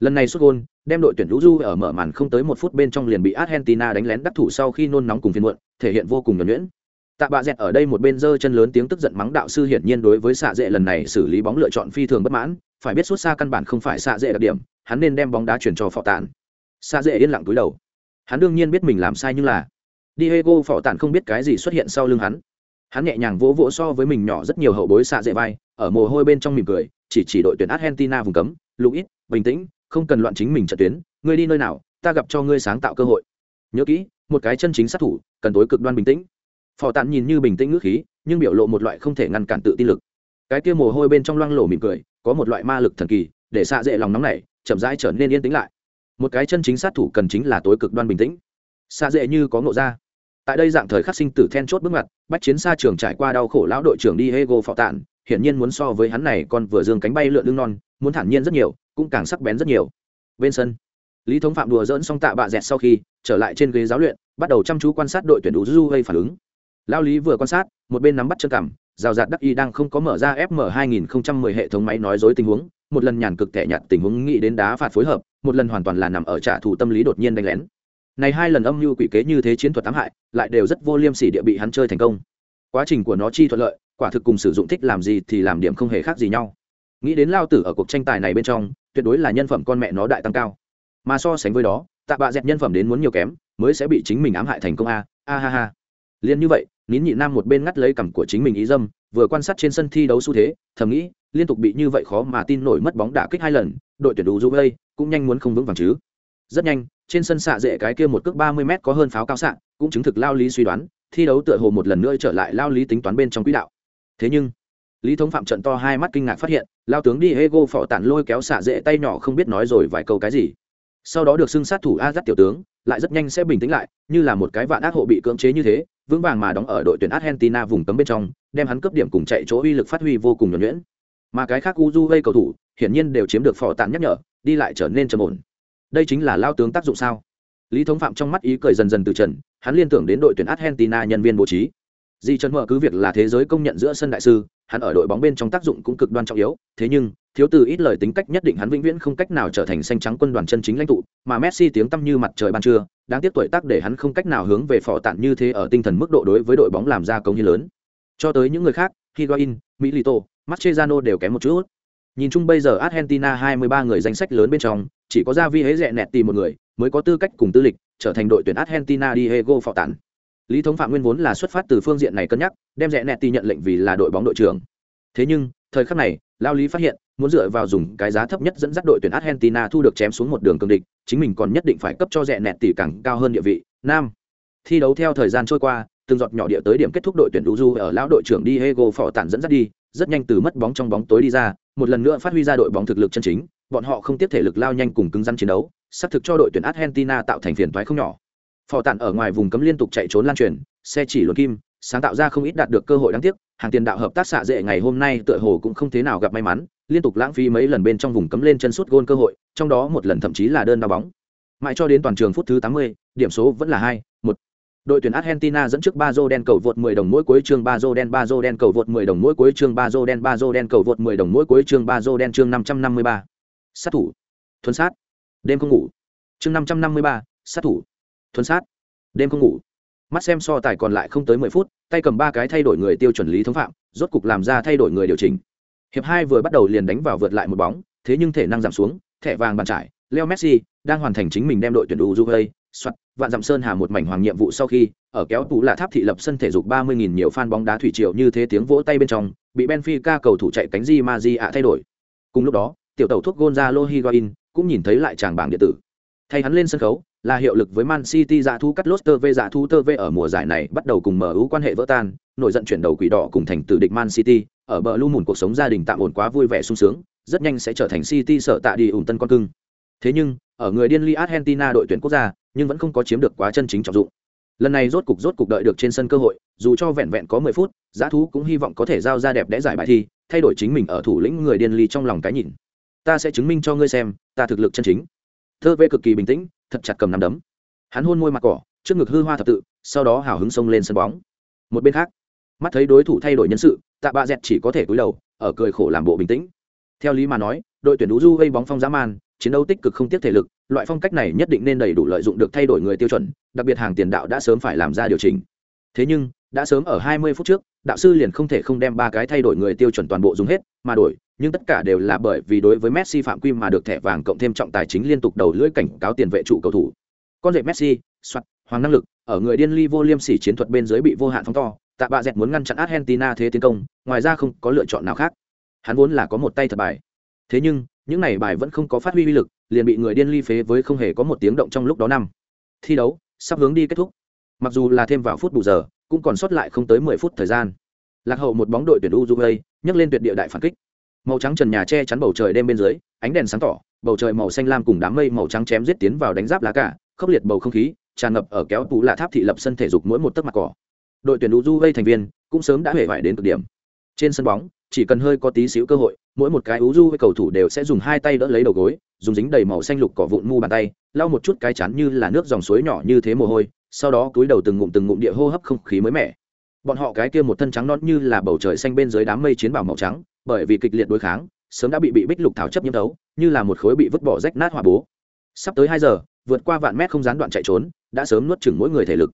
Lần này xuất gôn, đem đội tuyển lũ du ở mở màn không tới một phút bên trong liền bị argentina đánh lén đắc thủ sau khi nôn nóng cùng phiên muộn, thể hiện vô cùng nhuẩn nhuyễn. Tạ bạ dẹt ở đây một bên giơ chân lớn tiếng tức giận mắng đạo sư hiển nhiên đối với xạ dệ lần này xử lý bóng lựa chọn phi thường bất mãn, phải biết xuất xa căn bản không phải xạ dệ đặc điểm, hắn nên đem bóng đá chuyển cho phò tản xa dễ yên lặng túi đầu. Hắn đương nhiên biết mình làm sai nhưng là diego phò tản không biết cái gì xuất hiện sau lưng hắn. Hắn nhẹ nhàng vỗ vỗ so với mình nhỏ rất nhiều hậu bối xạ dễ vai, ở mồ hôi bên trong mỉm cười, chỉ chỉ đội tuyển argentina vùng cấm, luis, bình tĩnh, không cần loạn chính mình trận tuyến, ngươi đi nơi nào, ta gặp cho ngươi sáng tạo cơ hội. Nhớ kỹ, một cái chân chính sát thủ, cần tối cực đoan bình tĩnh. Phò tàn nhìn như bình tĩnh ngữ khí, nhưng biểu lộ một loại không thể ngăn cản tự tin lực. Cái kia mồ hôi bên trong loang lổ mỉm cười, có một loại ma lực thần kỳ, để xạ dễ lòng nóng này chậm rãi trở nên yên tĩnh lại một cái chân chính sát thủ cần chính là tối cực đoan bình tĩnh. Xa dễ như có ngộ ra. Tại đây dạng thời khắc sinh tử then chốt bước ngoặt bách chiến xa trường trải qua đau khổ lão đội trưởng đi hego phò tạn, hiển nhiên muốn so với hắn này còn vừa dương cánh bay lượn lưng non muốn thản nhiên rất nhiều cũng càng sắc bén rất nhiều. Bên sân lý thống phạm đùa dỡn xong tạ bạ dẹt sau khi trở lại trên ghế giáo luyện bắt đầu chăm chú quan sát đội tuyển đủ du gây phản ứng. Lao lý vừa quan sát một bên nắm bắt chân cảm rào rạt đắc y đang không có mở ra fm 2010 hệ thống máy nói dối tình huống một lần nhàn cực tẻ nhạt tình huống nghĩ đến đá phạt phối hợp một lần hoàn toàn là nằm ở trả thù tâm lý đột nhiên đánh lén. Này hai lần âm mưu quỷ kế như thế chiến thuật tám hại, lại đều rất vô liêm sỉ địa bị hắn chơi thành công. Quá trình của nó chi thuận lợi, quả thực cùng sử dụng thích làm gì thì làm điểm không hề khác gì nhau. Nghĩ đến lao tử ở cuộc tranh tài này bên trong, tuyệt đối là nhân phẩm con mẹ nó đại tăng cao. Mà so sánh với đó, tạ bạ dẹp nhân phẩm đến muốn nhiều kém, mới sẽ bị chính mình ám hại thành công a. A ha ha. Liền như vậy nín nhị nam một bên ngắt lấy cằm của chính mình ý dâm, vừa quan sát trên sân thi đấu xu thế, thầm nghĩ, liên tục bị như vậy khó mà tin nổi mất bóng đả kích hai lần, đội tuyển đủ du vây cũng nhanh muốn không vững vàng chứ. Rất nhanh, trên sân xạ dễ cái kia một cước ba mươi m có hơn pháo cao xạ, cũng chứng thực lao lý suy đoán, thi đấu tựa hồ một lần nữa trở lại lao lý tính toán bên trong quỹ đạo. Thế nhưng, lý thống phạm trận to hai mắt kinh ngạc phát hiện, lao tướng đi hego phỏ tản lôi kéo xạ dễ tay nhỏ không biết nói rồi vài câu cái gì. Sau đó được xưng sát thủ a dắt tiểu tướng, lại rất nhanh sẽ bình tĩnh lại, như là một cái vạn ác hộ bị cưỡng chế như thế vững vàng mà đóng ở đội tuyển argentina vùng cấm bên trong, đem hắn cấp điểm cùng chạy chỗ uy lực phát huy vô cùng nhuẩn nhuyễn. Mà cái khác Uruguay cầu thủ, hiển nhiên đều chiếm được phò tạm nhắc nhở, đi lại trở nên trầm ổn. Đây chính là lao tướng tác dụng sao? Lý thống phạm trong mắt ý cười dần dần từ trần, hắn liên tưởng đến đội tuyển argentina nhân viên bố trí di trần mở cứ việc là thế giới công nhận giữa sân đại sư, hắn ở đội bóng bên trong tác dụng cũng cực đoan trọng yếu, thế nhưng, thiếu từ ít lời tính cách nhất định hắn vĩnh viễn không cách nào trở thành xanh trắng quân đoàn chân chính lãnh tụ, mà messi tiếng tăm như mặt trời ban trưa, đáng tiếc tuổi tác để hắn không cách nào hướng về phò tản như thế ở tinh thần mức độ đối với đội bóng làm ra công như lớn. Cho tới những người khác higuain milito, Mascherano đều kém một chút. Nhìn chung bây giờ argentina 23 người danh sách lớn bên trong, chỉ có ra vi hế rẻ nẹt tìm một người, mới có tư cách cùng tư lịch, trở thành đội tuyển argentina diego phò tản lý thống phạm nguyên vốn là xuất phát từ phương diện này cân nhắc đem rẽ nẹt ti nhận lệnh vì là đội bóng đội trưởng. Thế nhưng thời khắc này lao lý phát hiện muốn dựa vào dùng cái giá thấp nhất dẫn dắt đội tuyển argentina thu được chém xuống một đường cường địch chính mình còn nhất định phải cấp cho rẽ nẹt tỷ càng cao hơn địa vị. Nam thi đấu theo thời gian trôi qua từng giọt nhỏ địa tới điểm kết thúc đội tuyển Uju ở lão đội trưởng Diego phò tản dẫn dắt đi, rất nhanh từ mất bóng trong bóng tối đi ra, một lần nữa phát huy ra đội bóng thực lực chân chính, bọn họ không tiếp thể lực lao nhanh cùng cứng rắn chiến đấu, sắp thực cho đội tuyển Argentina tạo thành phiền toái không nhỏ phò tản ở ngoài vùng cấm liên tục chạy trốn lan truyền xe chỉ luồn kim sáng tạo ra không ít đạt được cơ hội đáng tiếc hàng tiền đạo hợp tác xạ dễ ngày hôm nay tựa hồ cũng không thế nào gặp may mắn liên tục lãng phí mấy lần bên trong vùng cấm lên chân suốt gôn cơ hội trong đó một lần thậm chí là đơn đá bóng mãi cho đến toàn trường phút thứ 80, điểm số vẫn là hai một đội tuyển Argentina dẫn trước Bazo đen cầu vượt 10 đồng mỗi cuối chương Bazo đen Bazo đen cầu vượt 10 đồng mỗi cuối chương Bazo đen Bazo đen cầu vượt 10 đồng mỗi cuối chương Bazo đen chương 553. Sát thủ. Thuấn sát. Đêm không ngủ. Chương 553, sát thủ thuần sát. Đêm không ngủ. Mắt xem so tài còn lại không tới mười phút, tay cầm ba cái thay đổi người tiêu chuẩn lý thống phạm, rốt cục làm ra thay đổi người điều chỉnh. Hiệp hai vừa bắt đầu liền đánh vào vượt lại một bóng, thế nhưng thể năng giảm xuống, thẻ vàng bàn trải, leo messi đang hoàn thành chính mình đem đội tuyển đủ uruguay soạt vạn dặm sơn hà một mảnh hoàng nhiệm vụ sau khi, ở kéo tủ là tháp thị lập sân thể dục ba mươi nghìn nhiều fan bóng đá thủy triều như thế tiếng vỗ tay bên trong, bị benfica cầu thủ chạy cánh di ma di ạ thay đổi. Cùng lúc đó, tiểu tàu thuốc gonzalo higuain cũng nhìn thấy lại tràng bảng điện tử thay hắn lên sân khấu là hiệu lực với Man City giả thu cắt Loster về giả thu tơ về ở mùa giải này bắt đầu cùng MU quan hệ vỡ tan, nổi giận chuyển đầu quỷ đỏ cùng thành tử địch Man City, ở bờ lưu mùn cuộc sống gia đình tạm ổn quá vui vẻ sung sướng, rất nhanh sẽ trở thành City sở tạ đi ủn tân con cưng. Thế nhưng, ở người điên ly Argentina đội tuyển quốc gia, nhưng vẫn không có chiếm được quá chân chính trọng dụng. Lần này rốt cục rốt cục đợi được trên sân cơ hội, dù cho vẹn vẹn có 10 phút, giá thú cũng hy vọng có thể giao ra đẹp đẽ giải bài thi, thay đổi chính mình ở thủ lĩnh người điên ly trong lòng cái nhìn. Ta sẽ chứng minh cho ngươi xem, ta thực lực chân chính. Thơ vê cực kỳ bình tĩnh, thật chặt cầm nắm đấm. Hắn hôn môi mặt cỏ trước ngực hư hoa thập tự sau đó hào hứng xông lên sân bóng. Một bên khác mắt thấy đối thủ thay đổi nhân sự tạ bạ dẹt chỉ có thể cúi đầu ở cười khổ làm bộ bình tĩnh. Theo lý mà nói đội tuyển đũ du gây bóng phong dã man chiến đấu tích cực không tiếc thể lực loại phong cách này nhất định nên đầy đủ lợi dụng được thay đổi người tiêu chuẩn đặc biệt hàng tiền đạo đã sớm phải làm ra điều chỉnh. Thế nhưng đã sớm ở 20 phút trước đạo sư liền không thể không đem ba cái thay đổi người tiêu chuẩn toàn bộ dùng hết mà đổi nhưng tất cả đều là bởi vì đối với Messi phạm quy mà được thẻ vàng cộng thêm trọng tài chính liên tục đầu lưỡi cảnh cáo tiền vệ trụ cầu thủ. Con rể messi, soạt, hoàng năng lực, ở người điên ly vô liêm sỉ chiến thuật bên dưới bị vô hạn phóng to, tạ bạ dẹt muốn ngăn chặn argentina thế tiến công, ngoài ra không có lựa chọn nào khác. Hắn vốn là có một tay thật bài. Thế nhưng, những này bài vẫn không có phát huy uy lực, liền bị người điên ly phế với không hề có một tiếng động trong lúc đó năm. Thi đấu, sắp hướng đi kết thúc. Mặc dù là thêm vào phút bù giờ, cũng còn sót lại không tới mười phút thời gian. Lạc hậu một bóng đội tuyển uruguay, nhấc lên tuyệt địa đại phản kích màu trắng trần nhà che chắn bầu trời đêm bên dưới, ánh đèn sáng tỏ, bầu trời màu xanh lam cùng đám mây màu trắng chém giết tiến vào đánh giáp lá cả khốc liệt bầu không khí, tràn ngập ở kéo tú lạ tháp thị lập sân thể dục mỗi một tấc mặt cỏ. Đội tuyển uruguay thành viên cũng sớm đã hể vải đến cực điểm. Trên sân bóng, chỉ cần hơi có tí xíu cơ hội, mỗi một cái uruguay cầu thủ đều sẽ dùng hai tay đỡ lấy đầu gối, dùng dính đầy màu xanh lục cỏ vụn mu bàn tay, lau một chút cái chán như là nước dòng suối nhỏ như thế mồ hôi, sau đó cúi đầu từng ngụm từng ngụm địa hô hấp không khí mới mẻ. Bọn họ cái kia một thân trắng non như là bầu trời xanh bên dưới đám mây chiến bảo màu trắng bởi vì kịch liệt đối kháng, sớm đã bị bị bích lục thảo chấp nhiễm đấu như là một khối bị vứt bỏ rách nát hỏa bố. Sắp tới hai giờ, vượt qua vạn mét không gián đoạn chạy trốn, đã sớm nuốt chửng mỗi người thể lực.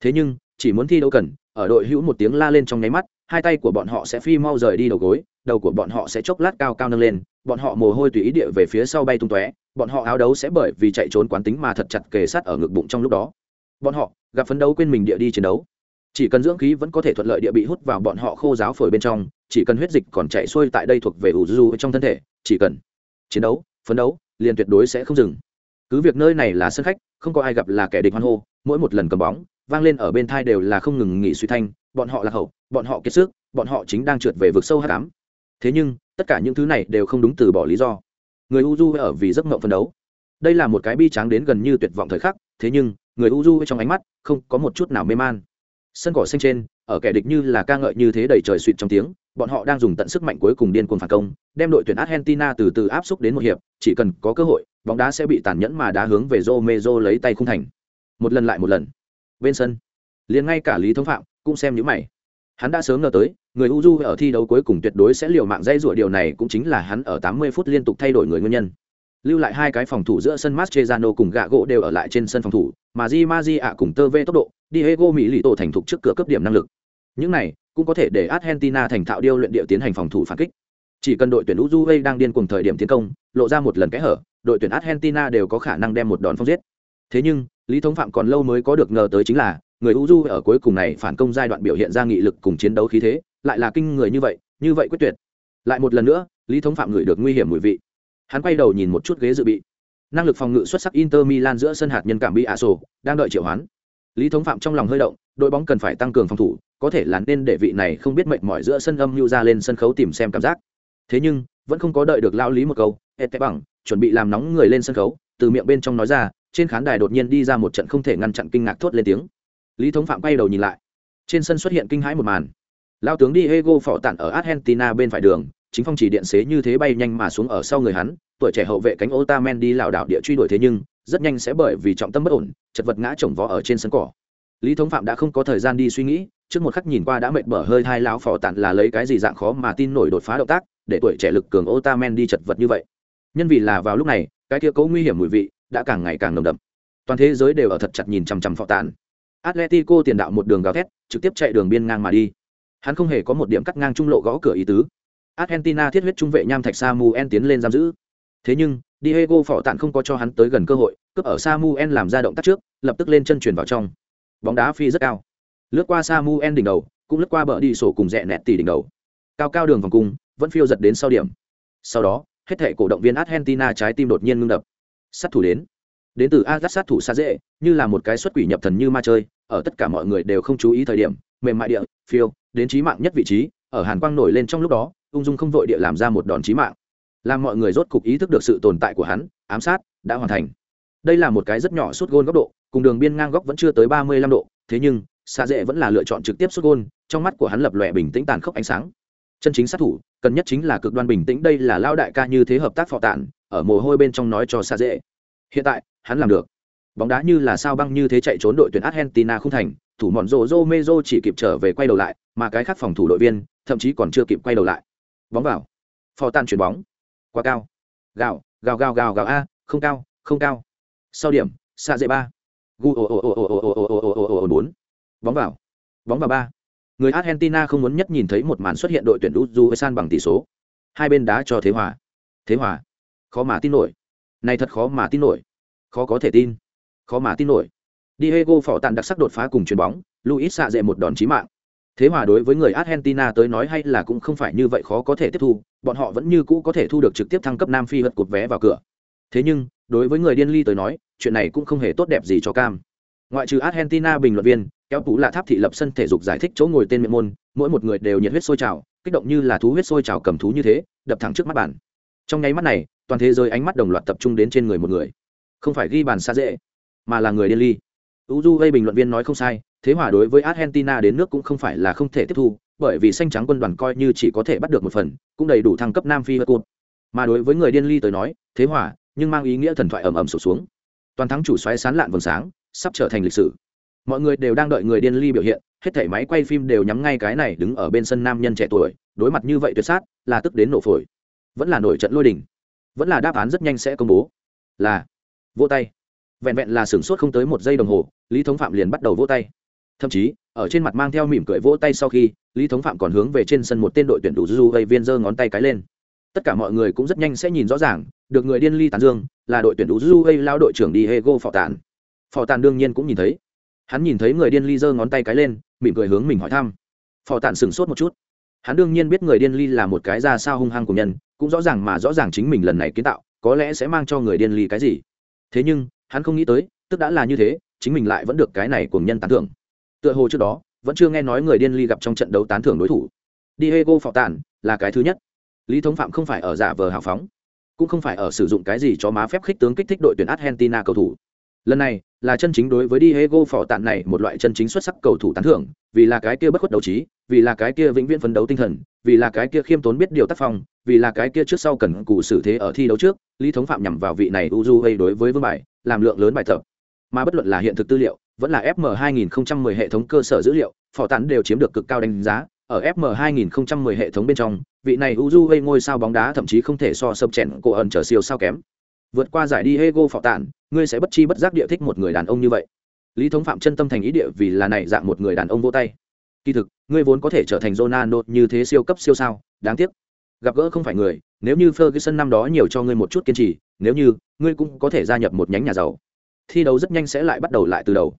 Thế nhưng, chỉ muốn thi đấu cần, ở đội hữu một tiếng la lên trong nháy mắt, hai tay của bọn họ sẽ phi mau rời đi đầu gối, đầu của bọn họ sẽ chốc lát cao cao nâng lên, bọn họ mồ hôi tùy ý địa về phía sau bay tung tóe, bọn họ áo đấu sẽ bởi vì chạy trốn quán tính mà thật chặt kề sát ở ngực bụng trong lúc đó. Bọn họ, gặp phấn đấu quên mình địa đi chiến đấu. Chỉ cần dưỡng khí vẫn có thể thuận lợi địa bị hút vào bọn họ khô giáo phổi bên trong chỉ cần huyết dịch còn chạy xuôi tại đây thuộc về ủ du trong thân thể, chỉ cần chiến đấu, phấn đấu, liền tuyệt đối sẽ không dừng. Cứ việc nơi này là sân khách, không có ai gặp là kẻ địch hoan hô, mỗi một lần cầm bóng, vang lên ở bên thai đều là không ngừng nghỉ suy thanh, bọn họ là hậu, bọn họ kiệt sức, bọn họ chính đang trượt về vực sâu h tám thế nhưng, tất cả những thứ này đều không đúng từ bỏ lý do. Người u du ở vì giấc mộng phấn đấu. Đây là một cái bi tráng đến gần như tuyệt vọng thời khắc, thế nhưng, người u du trong ánh mắt không có một chút nào mê man. Sân cỏ xanh trên, ở kẻ địch như là ca ngợi như thế đầy trời suỵt trong tiếng bọn họ đang dùng tận sức mạnh cuối cùng điên cuồng phản công, đem đội tuyển argentina từ từ áp xúc đến một hiệp, chỉ cần có cơ hội, bóng đá sẽ bị tàn nhẫn mà đá hướng về Romero lấy tay khung thành. Một lần lại một lần. Bên sân, liền ngay cả lý thống phạm cũng xem những mày. Hắn đã sớm ngờ tới, người uju ở thi đấu cuối cùng tuyệt đối sẽ liều mạng dây rủa, điều này cũng chính là hắn ở 80 phút liên tục thay đổi người nguyên nhân. Lưu lại hai cái phòng thủ giữa sân Mascherano cùng gạ gỗ đều ở lại trên sân phòng thủ, mà Di Maji ạ cùng tơ vê tốc độ, Diego Mỹ lì tổ thành thục trước cửa cấp điểm năng lực. Những này cũng có thể để Argentina thành thạo điêu luyện điệu tiến hành phòng thủ phản kích chỉ cần đội tuyển Uruguay đang điên cuồng thời điểm tiến công lộ ra một lần kẽ hở đội tuyển Argentina đều có khả năng đem một đòn phong giết thế nhưng lý thống phạm còn lâu mới có được ngờ tới chính là người Uruguay ở cuối cùng này phản công giai đoạn biểu hiện ra nghị lực cùng chiến đấu khí thế, lại là kinh người như vậy, như vậy quyết tuyệt. Lại một lần nữa, Lý Thống Phạm ngửi được nguy hiểm mùi vị. Hắn quay đầu nhìn một chút ghế dự bị. Năng lực phòng ngự xuất sắc Inter Milan giữa sân hạt nhân cảm bị Aso, đang đợi triệu hoán. Lý Thống Phạm trong lòng hơi động, đội bóng cần phải tăng cường phòng thủ, có thể là nên để vị này không biết mệt mỏi giữa sân âm lưu ra lên sân khấu tìm xem cảm giác. Thế nhưng, vẫn không có đợi được lao lý một câu, "Ete bằng, chuẩn bị làm nóng người lên sân khấu", từ miệng bên trong nói ra, trên khán đài đột nhiên đi ra một trận không thể ngăn chặn kinh ngạc thốt lên tiếng. Lý thống phạm quay đầu nhìn lại. Trên sân xuất hiện kinh hãi một màn. Lao tướng diego phỏ tản ở argentina bên phải đường chính phong chỉ điện xế như thế bay nhanh mà xuống ở sau người hắn tuổi trẻ hậu vệ cánh otamendi lảo đảo địa truy đuổi thế nhưng rất nhanh sẽ bởi vì trọng tâm bất ổn chật vật ngã chồng vó ở trên sân cỏ lý thống phạm đã không có thời gian đi suy nghĩ trước một khắc nhìn qua đã mệt bở hơi hai lão phò tản là lấy cái gì dạng khó mà tin nổi đột phá động tác để tuổi trẻ lực cường otamen đi chật vật như vậy nhân vì là vào lúc này cái kia cấu nguy hiểm mùi vị đã càng ngày càng nồng đậm toàn thế giới đều ở thật chặt nhìn chằm chằm phò tản Atletico tiền đạo một đường gào thét, trực tiếp chạy đường biên ngang mà đi. Hắn không hề có một điểm cắt ngang trung lộ gõ cửa ý tứ. Argentina thiết huyết trung vệ nham thạch Samuel tiến lên giam giữ. Thế nhưng, Diego phỏ tạn không có cho hắn tới gần cơ hội, cướp ở Samuel làm ra động tác trước, lập tức lên chân chuyển vào trong. Bóng đá phi rất cao. Lướt qua Samuel đỉnh đầu, cũng lướt qua bờ đi sổ cùng rẽ nẹt tỷ đỉnh đầu. Cao cao đường vòng cung, vẫn phiêu giật đến sau điểm. Sau đó, hết thảy cổ động viên Argentina trái tim đột nhiên ngưng đập. Sát thủ đến đến từ Agat sát thủ xa dễ, như là một cái xuất quỷ nhập thần như ma chơi, ở tất cả mọi người đều không chú ý thời điểm, mềm mại địa, phiêu, đến chí mạng nhất vị trí, ở hàn quang nổi lên trong lúc đó, ung dung không vội địa làm ra một đòn chí mạng. Làm mọi người rốt cục ý thức được sự tồn tại của hắn, ám sát đã hoàn thành. Đây là một cái rất nhỏ suốt gôn góc độ, cùng đường biên ngang góc vẫn chưa tới ba mươi lăm độ, thế nhưng, xa dễ vẫn là lựa chọn trực tiếp suốt gôn, trong mắt của hắn lập lòe bình tĩnh tàn khốc ánh sáng. Chân chính sát thủ, cần nhất chính là cực đoan bình tĩnh, đây là lao đại ca như thế hợp tác phò tạn, ở mồ hôi bên trong nói cho xa dễ. Hiện tại, hắn làm được bóng đá như là sao băng như thế chạy trốn đội tuyển argentina không thành thủ mòn rô rô mê rô chỉ kịp trở về quay đầu lại mà cái khác phòng thủ đội viên thậm chí còn chưa kịp quay đầu lại bóng vào phò tàn chuyển bóng quá cao gào gào gào gào gào a không cao không cao sau điểm xa dễ ba gu ồ ồ ồ ồ ồ ồ ồ ồ ồ ồ ồ bốn bóng vào bóng vào ba người argentina không muốn nhất nhìn thấy một màn xuất hiện đội tuyển uzu san bằng tỷ số hai bên đá cho thế hòa thế hòa khó mà tin nổi này thật khó mà tin nổi khó có thể tin khó mà tin nổi diego phỏ tàn đặc sắc đột phá cùng chuyền bóng luis xạ dệ một đòn chí mạng thế hòa đối với người argentina tới nói hay là cũng không phải như vậy khó có thể tiếp thu bọn họ vẫn như cũ có thể thu được trực tiếp thăng cấp nam phi hật cột vé vào cửa. Thế nhưng đối với người điên ly tới nói chuyện này cũng không hề tốt đẹp gì cho cam. Ngoại trừ argentina bình luận viên kéo tú là tháp thị lập sân thể dục giải thích chỗ ngồi tên miệng môn mỗi một người đều nhiệt huyết sôi trào kích động như là thú huyết sôi trào cầm thú như thế đập thẳng trước mắt bản trong nháy mắt này toàn thế giới ánh mắt đồng loạt tập trung đến trên người một người. Không phải ghi bàn xa dễ mà là người điên ly. U du gây bình luận viên nói không sai, thế hòa đối với Argentina đến nước cũng không phải là không thể tiếp thu, bởi vì xanh trắng quân đoàn coi như chỉ có thể bắt được một phần, cũng đầy đủ thăng cấp Nam Phi Cup. Mà đối với người điên ly tới nói, thế hòa, nhưng mang ý nghĩa thần thoại ầm ầm sụp xuống. Toàn thắng chủ xoáy sán lạn vầng sáng, sắp trở thành lịch sử. Mọi người đều đang đợi người điên ly biểu hiện, hết thảy máy quay phim đều nhắm ngay cái này đứng ở bên sân nam nhân trẻ tuổi, đối mặt như vậy tuyệt sát, là tức đến nổ phổi. Vẫn là nổi trận lôi đình. Vẫn là đáp án rất nhanh sẽ công bố. Là vỗ tay vẹn vẹn là sửng sốt không tới một giây đồng hồ lý thống phạm liền bắt đầu vỗ tay thậm chí, ở trên mặt mang theo mỉm cười vỗ tay sau khi, lý thống phạm còn hướng về trên sân một tên đội tuyển đủ du gây viên giơ ngón tay cái lên. Tất cả mọi người cũng rất nhanh sẽ nhìn rõ ràng, được người điên ly tàn dương, là đội tuyển đủ du gây lao đội trưởng diego phò tàn phò tàn đương nhiên cũng nhìn thấy. Hắn nhìn thấy người điên ly giơ ngón tay cái lên, mỉm cười hướng mình hỏi thăm. Phò tàn sửng sốt một chút. Hắn đương nhiên biết người điên ly là một cái ra sao hung hăng của nhân, cũng rõ ràng mà rõ ràng chính mình lần này kiến tạo, có lẽ sẽ mang cho người điên ly cái gì. Thế nhưng, hắn không nghĩ tới, tức đã là như thế, chính mình lại vẫn được cái này cùng nhân tán thưởng tựa hồ trước đó, vẫn chưa nghe nói người điên ly gặp trong trận đấu tán thưởng đối thủ. Diego phọ tàn là cái thứ nhất. Lý thống phạm không phải ở giả vờ hào phóng, cũng không phải ở sử dụng cái gì cho má phép khích tướng kích thích đội tuyển argentina cầu thủ. Lần này là chân chính đối với diego phỏ tạn này một loại chân chính xuất sắc cầu thủ tán thưởng, vì là cái kia bất khuất đấu trí, vì là cái kia vĩnh viễn phấn đấu tinh thần, vì là cái kia khiêm tốn biết điều tác phong, vì là cái kia trước sau cần cụ xử thế ở thi đấu trước, lý thống phạm nhằm vào vị này uzu hay đối với vương bài, làm lượng lớn bài tập. Mà bất luận là hiện thực tư liệu vẫn là fm 2010 hệ thống cơ sở dữ liệu phỏ tán đều chiếm được cực cao đánh giá. Ở fm 2010 hệ thống bên trong, vị này uju gây ngôi sao bóng đá thậm chí không thể so sập chèn cổ ẩn trở siêu sao kém. Vượt qua giải đi hego phỏ tản ngươi sẽ bất chi bất giác địa thích một người đàn ông như vậy. Lý thống phạm chân tâm thành ý địa vì là này dạng một người đàn ông vô tay. Kỳ thực, ngươi vốn có thể trở thành Ronaldo như thế siêu cấp siêu sao, đáng tiếc. Gặp gỡ không phải người, nếu như Ferguson năm đó nhiều cho ngươi một chút kiên trì, nếu như, ngươi cũng có thể gia nhập một nhánh nhà giàu. Thi đấu rất nhanh sẽ lại bắt đầu lại từ đầu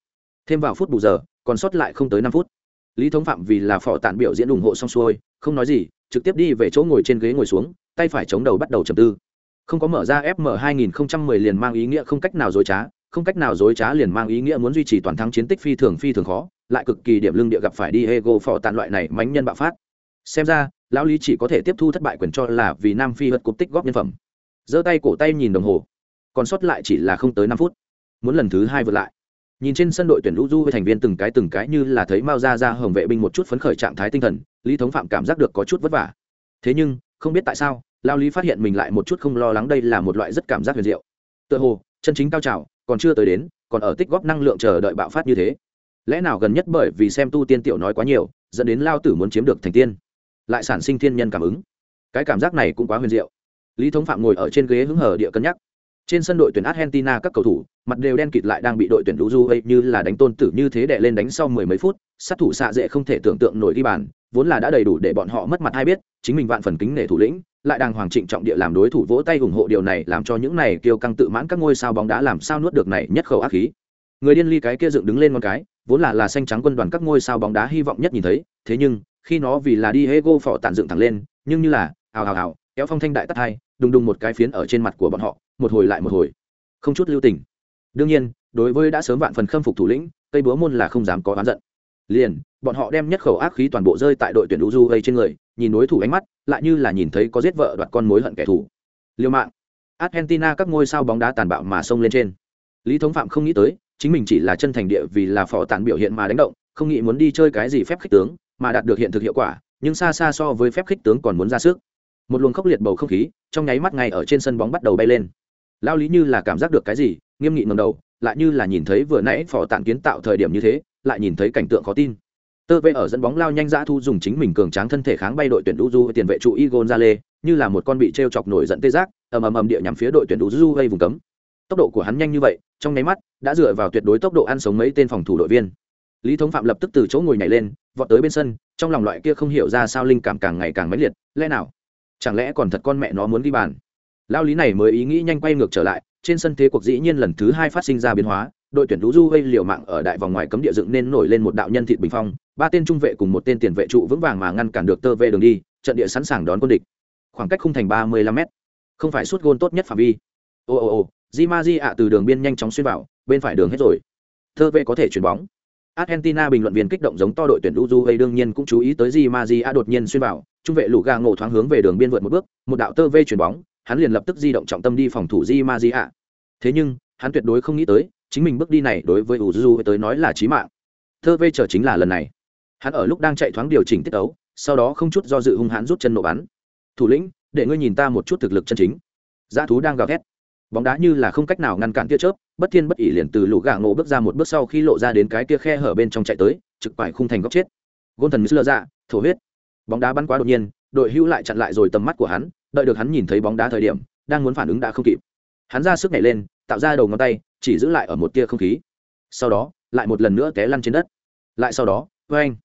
thêm vào phút bù giờ, còn sót lại không tới năm phút. Lý thống phạm vì là phò tản biểu diễn ủng hộ xong xuôi, không nói gì, trực tiếp đi về chỗ ngồi trên ghế ngồi xuống, tay phải chống đầu bắt đầu trầm tư. Không có mở ra fm 2010 liền mang ý nghĩa không cách nào dối trá, không cách nào dối trá liền mang ý nghĩa muốn duy trì toàn thắng chiến tích phi thường phi thường khó, lại cực kỳ điểm lương địa gặp phải đi hego phò tản loại này mánh nhân bạo phát. Xem ra, lão lý chỉ có thể tiếp thu thất bại quyền cho là vì nam phi hất cục tích góp nhân phẩm. Giơ tay cổ tay nhìn đồng hồ, còn sót lại chỉ là không tới năm phút. Muốn lần thứ hai vượt lại nhìn trên sân đội tuyển lũ du với thành viên từng cái từng cái như là thấy mao ra ra hồng vệ binh một chút phấn khởi trạng thái tinh thần, lý thống phạm cảm giác được có chút vất vả. Thế nhưng, không biết tại sao, lao lý phát hiện mình lại một chút không lo lắng đây là một loại rất cảm giác huyền diệu. Tựa hồ, chân chính cao trào, còn chưa tới đến, còn ở tích góp năng lượng chờ đợi bạo phát như thế. Lẽ nào gần nhất bởi vì xem tu tiên tiểu nói quá nhiều, dẫn đến lao tử muốn chiếm được thành tiên? Lại sản sinh thiên nhân cảm ứng. Cái cảm giác này cũng quá huyền diệu. Lý thống phạm ngồi ở trên ghế hứng hở địa cân nhắc. Trên sân đội tuyển argentina các cầu thủ mặt đều đen kịt lại đang bị đội tuyển lũ du như là đánh tôn tử như thế đệ lên đánh sau mười mấy phút, sát thủ xạ dễ không thể tưởng tượng nổi đi bàn, vốn là đã đầy đủ để bọn họ mất mặt hay biết, chính mình vạn phần kính nể thủ lĩnh, lại đang hoàng trịnh trọng địa làm đối thủ vỗ tay ủng hộ điều này làm cho những này kiêu căng tự mãn các ngôi sao bóng đá làm sao nuốt được này nhất khẩu ác khí. Người điên ly cái kia dựng đứng lên con cái, vốn là là xanh trắng quân đoàn các ngôi sao bóng đá hy vọng nhất nhìn thấy, thế nhưng, khi nó vì là đi hego phỏ tản dựng thẳng lên, nhưng như là, hào hào hào, kéo phong thanh đại tắt hai, đùng đùng một cái phiến ở trên mặt của bọn họ, một hồi lại một hồi. Không chút lưu tình đương nhiên đối với đã sớm vạn phần khâm phục thủ lĩnh cây búa môn là không dám có oán giận liền bọn họ đem nhất khẩu ác khí toàn bộ rơi tại đội tuyển Uju gây trên người, nhìn đối thủ ánh mắt, lại như là nhìn thấy có giết vợ đoạt con mối hận kẻ thù. Liêu mạng. Argentina các ngôi sao bóng đá tàn bạo mà xông lên trên. Lý Thống Phạm không nghĩ tới, chính mình chỉ là chân thành địa vì là phò tàn biểu hiện mà đánh động, không nghĩ muốn đi chơi cái gì phép khích tướng, mà đạt được hiện thực hiệu quả, nhưng xa xa so với phép khích tướng còn muốn ra sức. Một luồng khốc liệt bầu không khí, trong nháy mắt ngay ở trên sân bóng bắt đầu bay lên. Lao Lý như là cảm giác được cái gì, nghiêm nghị ngầm đầu, lại như là nhìn thấy vừa nãy phò tạng kiến tạo thời điểm như thế, lại nhìn thấy cảnh tượng khó tin tơ vê ở dẫn bóng lao nhanh dã thu dùng chính mình cường tráng thân thể kháng bay đội tuyển Uju tiền vệ trụ Igon Lê như là một con bị treo chọc nổi giận tê giác, ầm ầm ầm địa nhắm phía đội tuyển Uju gây vùng cấm. Tốc độ của hắn nhanh như vậy, trong nháy mắt đã dựa vào tuyệt đối tốc độ ăn sống mấy tên phòng thủ đội viên. Lý Thống Phạm lập tức từ chỗ ngồi nhảy lên, vọt tới bên sân, trong lòng loại kia không hiểu ra sao linh cảm càng ngày càng mãnh liệt, lẽ nào? Chẳng lẽ còn thật con mẹ nó muốn đi bàn? Lao lý này mới ý nghĩ nhanh quay ngược trở lại, trên sân thế cuộc dĩ nhiên lần thứ hai phát sinh ra biến hóa, đội tuyển Uju gây liều mạng ở đại vòng ngoài cấm địa dựng nên nổi lên một đạo nhân thịt bình phong, ba tên trung vệ cùng một tên tiền vệ trụ vững vàng mà ngăn cản được tơ vệ đường đi trận địa sẵn sàng đón quân địch. Khoảng cách khung thành ba mươi lăm m không phải suốt gôn tốt nhất phạm vi. Ồ ồ ồ di ma di ạ từ đường biên nhanh chóng xuyên vào bên phải đường hết rồi. Tơ vệ có thể chuyển bóng. Argentina bình luận viên kích động giống to đội tuyển uju gây đương nhiên cũng chú ý tới di ma di ạ đột nhiên xuyên vào trung vệ lũ gà ngộ thoáng hướng về đường biên vượt một bước một đạo tơ vê chuyển bóng hắn liền lập tức di động trọng tâm đi phòng thủ di ma di ạ thế nhưng hắn tuyệt đối không nghĩ tới chính mình bước đi này đối với u du tới nói là chí mạng. Thơ vê chờ chính là lần này. Hắn ở lúc đang chạy thoáng điều chỉnh tiết tấu sau đó không chút do dự hung hãn rút chân nổ bắn. Thủ lĩnh để ngươi nhìn ta một chút thực lực chân chính. Dã thú đang gào thét. Bóng đá như là không cách nào ngăn cản tia chớp bất thiên bất ỉ liền từ lũ gà ngộ bước ra một bước sau khi lộ ra đến cái tia khe hở bên trong chạy tới trực phải khung thành góc chết. Gôn thần lơ ra, thổ huyết. Bóng đá bắn quá đột nhiên đội hữu lại chặn lại rồi tầm mắt của hắn đợi được hắn nhìn thấy bóng đá thời điểm, đang muốn phản ứng đã không kịp. Hắn ra sức nhảy lên, tạo ra đầu ngón tay, chỉ giữ lại ở một tia không khí. Sau đó, lại một lần nữa té lăn trên đất. Lại sau đó vê anh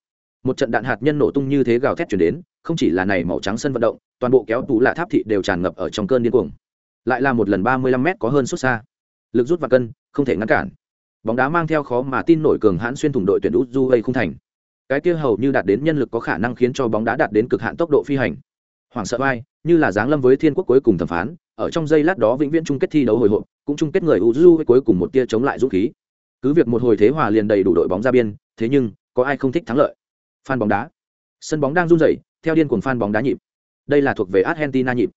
một trận đạn hạt nhân nổ tung như thế gào thét chuyển đến, không chỉ là này màu trắng sân vận động, toàn bộ kéo tủ lạ tháp thị đều tràn ngập ở trong cơn điên cuồng. Lại là một lần ba mươi lăm m có hơn xuất xa. Lực rút và cân, không thể ngăn cản. Bóng đá mang theo khó mà tin nổi cường hãn xuyên thủng đội tuyển uzu gây không thành. Cái kia hầu như đạt đến nhân lực có khả năng khiến cho bóng đá đạt đến cực hạn tốc độ phi hành. Hoảng sợ vai như là giáng lâm với thiên quốc cuối cùng thẩm phán, ở trong giây lát đó vĩnh viễn chung kết thi đấu hồi hộp, cũng chung kết người uzu với cuối cùng một tia chống lại dũng khí. Cứ việc một hồi thế hòa liền đầy đủ đội bóng ra biên, thế nhưng, có ai không thích thắng lợi? Fan bóng đá. Sân bóng đang run rẩy, theo điên cuồng fan bóng đá nhịp. Đây là thuộc về argentina nhịp.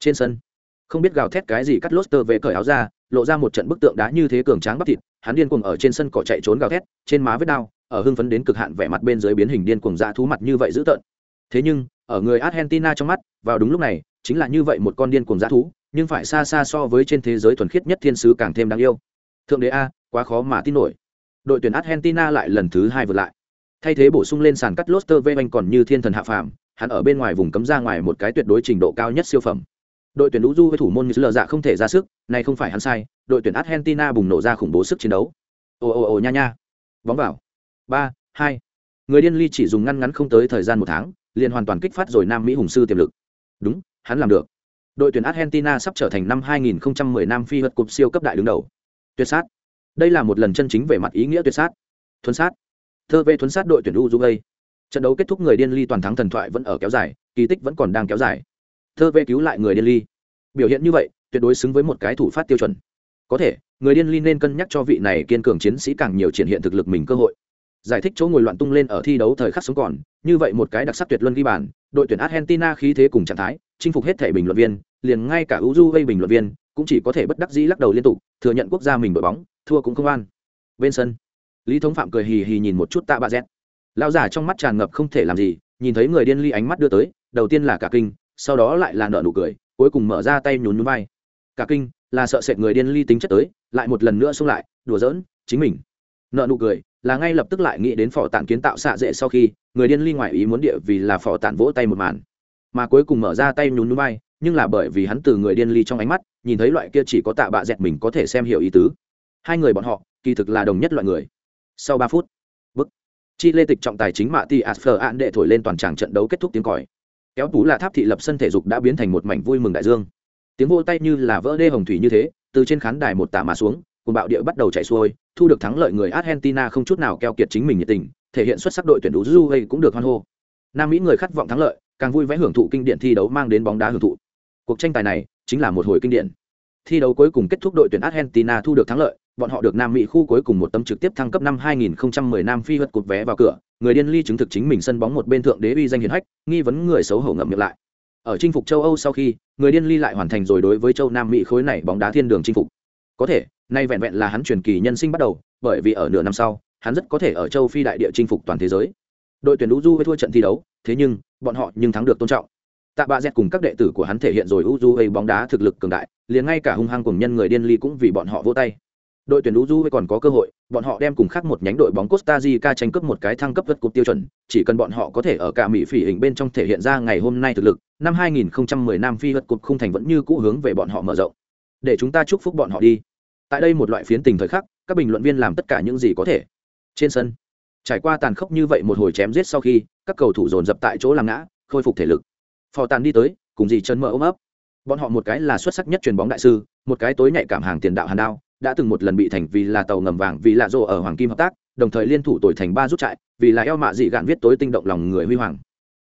Trên sân, không biết gào thét cái gì cắt lốt về cởi áo ra, lộ ra một trận bức tượng đá như thế cường tráng bắp thịt, hắn điên cuồng ở trên sân cỏ chạy trốn gào thét, trên má vết đau, ở hưng phấn đến cực hạn vẻ mặt bên dưới biến hình điên cuồng dã thú mặt như vậy dữ tợn. Thế nhưng ở người argentina trong mắt, vào đúng lúc này, chính là như vậy một con điên cuồng dã thú, nhưng phải xa xa so với trên thế giới thuần khiết nhất thiên sứ càng thêm đáng yêu. Thượng đế a, quá khó mà tin nổi. Đội tuyển argentina lại lần thứ hai vượt lại. Thay thế bổ sung lên sàn cắt loster vây còn như thiên thần hạ phàm, hắn ở bên ngoài vùng cấm ra ngoài một cái tuyệt đối trình độ cao nhất siêu phẩm. Đội tuyển Uju với thủ môn như lờ dạ không thể ra sức, này không phải hắn sai, đội tuyển argentina bùng nổ ra khủng bố sức chiến đấu. Ồ ồ ồ nha nha. Bóng vào. Ba, hai. Người điên ly chỉ dùng ngăn ngắn không tới thời gian một tháng liền hoàn toàn kích phát rồi nam mỹ hùng sư tiềm lực. Đúng, hắn làm được. Đội tuyển argentina sắp trở thành năm 2010 nam phi vật cục siêu cấp đại đứng đầu. Tuyệt sát. Đây là một lần chân chính về mặt ý nghĩa tuyệt sát. Thuấn sát. Thơ vệ thuấn sát đội tuyển uruguay. Trận đấu kết thúc người điên ly toàn thắng thần thoại vẫn ở kéo dài, kỳ tích vẫn còn đang kéo dài. Thơ vệ cứu lại người điên ly. Biểu hiện như vậy, tuyệt đối xứng với một cái thủ phát tiêu chuẩn. Có thể, người điên ly nên cân nhắc cho vị này kiên cường chiến sĩ càng nhiều triển hiện thực lực mình cơ hội giải thích chỗ ngồi loạn tung lên ở thi đấu thời khắc sống còn, như vậy một cái đặc sắc tuyệt luân ghi bàn, đội tuyển argentina khí thế cùng trạng thái, chinh phục hết thể bình luận viên, liền ngay cả uju bình luận viên cũng chỉ có thể bất đắc dĩ lắc đầu liên tục, thừa nhận quốc gia mình đội bóng, thua cũng không an. Bên sân, lý thống phạm cười hì hì nhìn một chút tạ bà z lao giả trong mắt tràn ngập không thể làm gì, nhìn thấy người điên ly ánh mắt đưa tới, đầu tiên là cả kinh, sau đó lại là nợ nụ cười, cuối cùng mở ra tay nhún nhún vai. Cả kinh, là sợ sệt người điên ly tính chất tới, lại một lần nữa xông lại, đùa giỡn, chính mình. Nợ nụ cười là ngay lập tức lại nghĩ đến phò tản kiến tạo xạ dễ sau khi người điên ly ngoài ý muốn địa vì là phò tản vỗ tay một màn. Mà cuối cùng mở ra tay nhún núi bay, nhưng là bởi vì hắn từ người điên ly trong ánh mắt, nhìn thấy loại kia chỉ có tạ bạ dẹt mình có thể xem hiểu ý tứ. Hai người bọn họ, kỳ thực là đồng nhất loại người. Sau ba phút, bức, chi lê tịch trọng tài chính mạ ti asfer an đệ thổi lên toàn tràng trận đấu kết thúc tiếng còi. Kéo tú là tháp thị lập sân thể dục đã biến thành một mảnh vui mừng đại dương. Tiếng vô tay như là vỡ đê hồng thủy như thế, từ trên khán đài một tả mà xuống, cùng bạo địa bắt đầu chạy xuôi thu được thắng lợi người argentina không chút nào keo kiệt chính mình nhiệt tình, thể hiện xuất sắc đội tuyển đủ uruguay cũng được hoan hô. Nam mỹ người khát vọng thắng lợi, càng vui vẻ hưởng thụ kinh điển thi đấu mang đến bóng đá hưởng thụ. Cuộc tranh tài này chính là một hồi kinh điển. Thi đấu cuối cùng kết thúc đội tuyển argentina thu được thắng lợi, bọn họ được nam mỹ khu cuối cùng một tấm trực tiếp thăng cấp năm 2010 nam phi vật cột vé vào cửa, người điên ly chứng thực chính mình sân bóng một bên thượng đế uy danh hiển hách, nghi vấn người xấu hổ ngậm miệng lại. Ở chinh phục châu âu sau khi, người điên ly lại hoàn thành rồi đối với châu nam mỹ khối này bóng đá thiên đường chinh phục. Có thể nay vẹn vẹn là hắn truyền kỳ nhân sinh bắt đầu bởi vì ở nửa năm sau hắn rất có thể ở châu phi đại địa chinh phục toàn thế giới đội tuyển UZU với thua trận thi đấu thế nhưng bọn họ nhưng thắng được tôn trọng tạ bạ dẹt cùng các đệ tử của hắn thể hiện rồi uju bóng đá thực lực cường đại liền ngay cả hung hăng cùng nhân người điên ly cũng vì bọn họ vô tay đội tuyển Uju còn có cơ hội, bọn họ đem cùng khác một nhánh đội bóng Costa Rica tranh cướp một cái thăng cấp vượt cục tiêu chuẩn, chỉ cần bọn họ có thể ở cả Mỹ phỉ hình bên trong thể hiện ra ngày hôm nay thực lực, năm 2010 Nam Phi vượt cục không thành vẫn như cũ hướng về bọn họ mở rộng. Để chúng ta chúc phúc bọn họ đi. Tại đây một loại phiến tình thời khắc, các bình luận viên làm tất cả những gì có thể. Trên sân, trải qua tàn khốc như vậy một hồi chém giết sau khi, các cầu thủ dồn dập tại chỗ làm ngã, khôi phục thể lực. Phò tàn đi tới, cùng gì chân mơ ôm ấp. Bọn họ một cái là xuất sắc nhất truyền bóng đại sư, một cái tối nhạy cảm hàng tiền đạo hàn đao, đã từng một lần bị thành vì là tàu ngầm vàng vì lạ rộ ở hoàng kim hợp tác đồng thời liên thủ tuổi thành ba rút trại vì là eo mạ dị gạn viết tối tinh động lòng người huy hoàng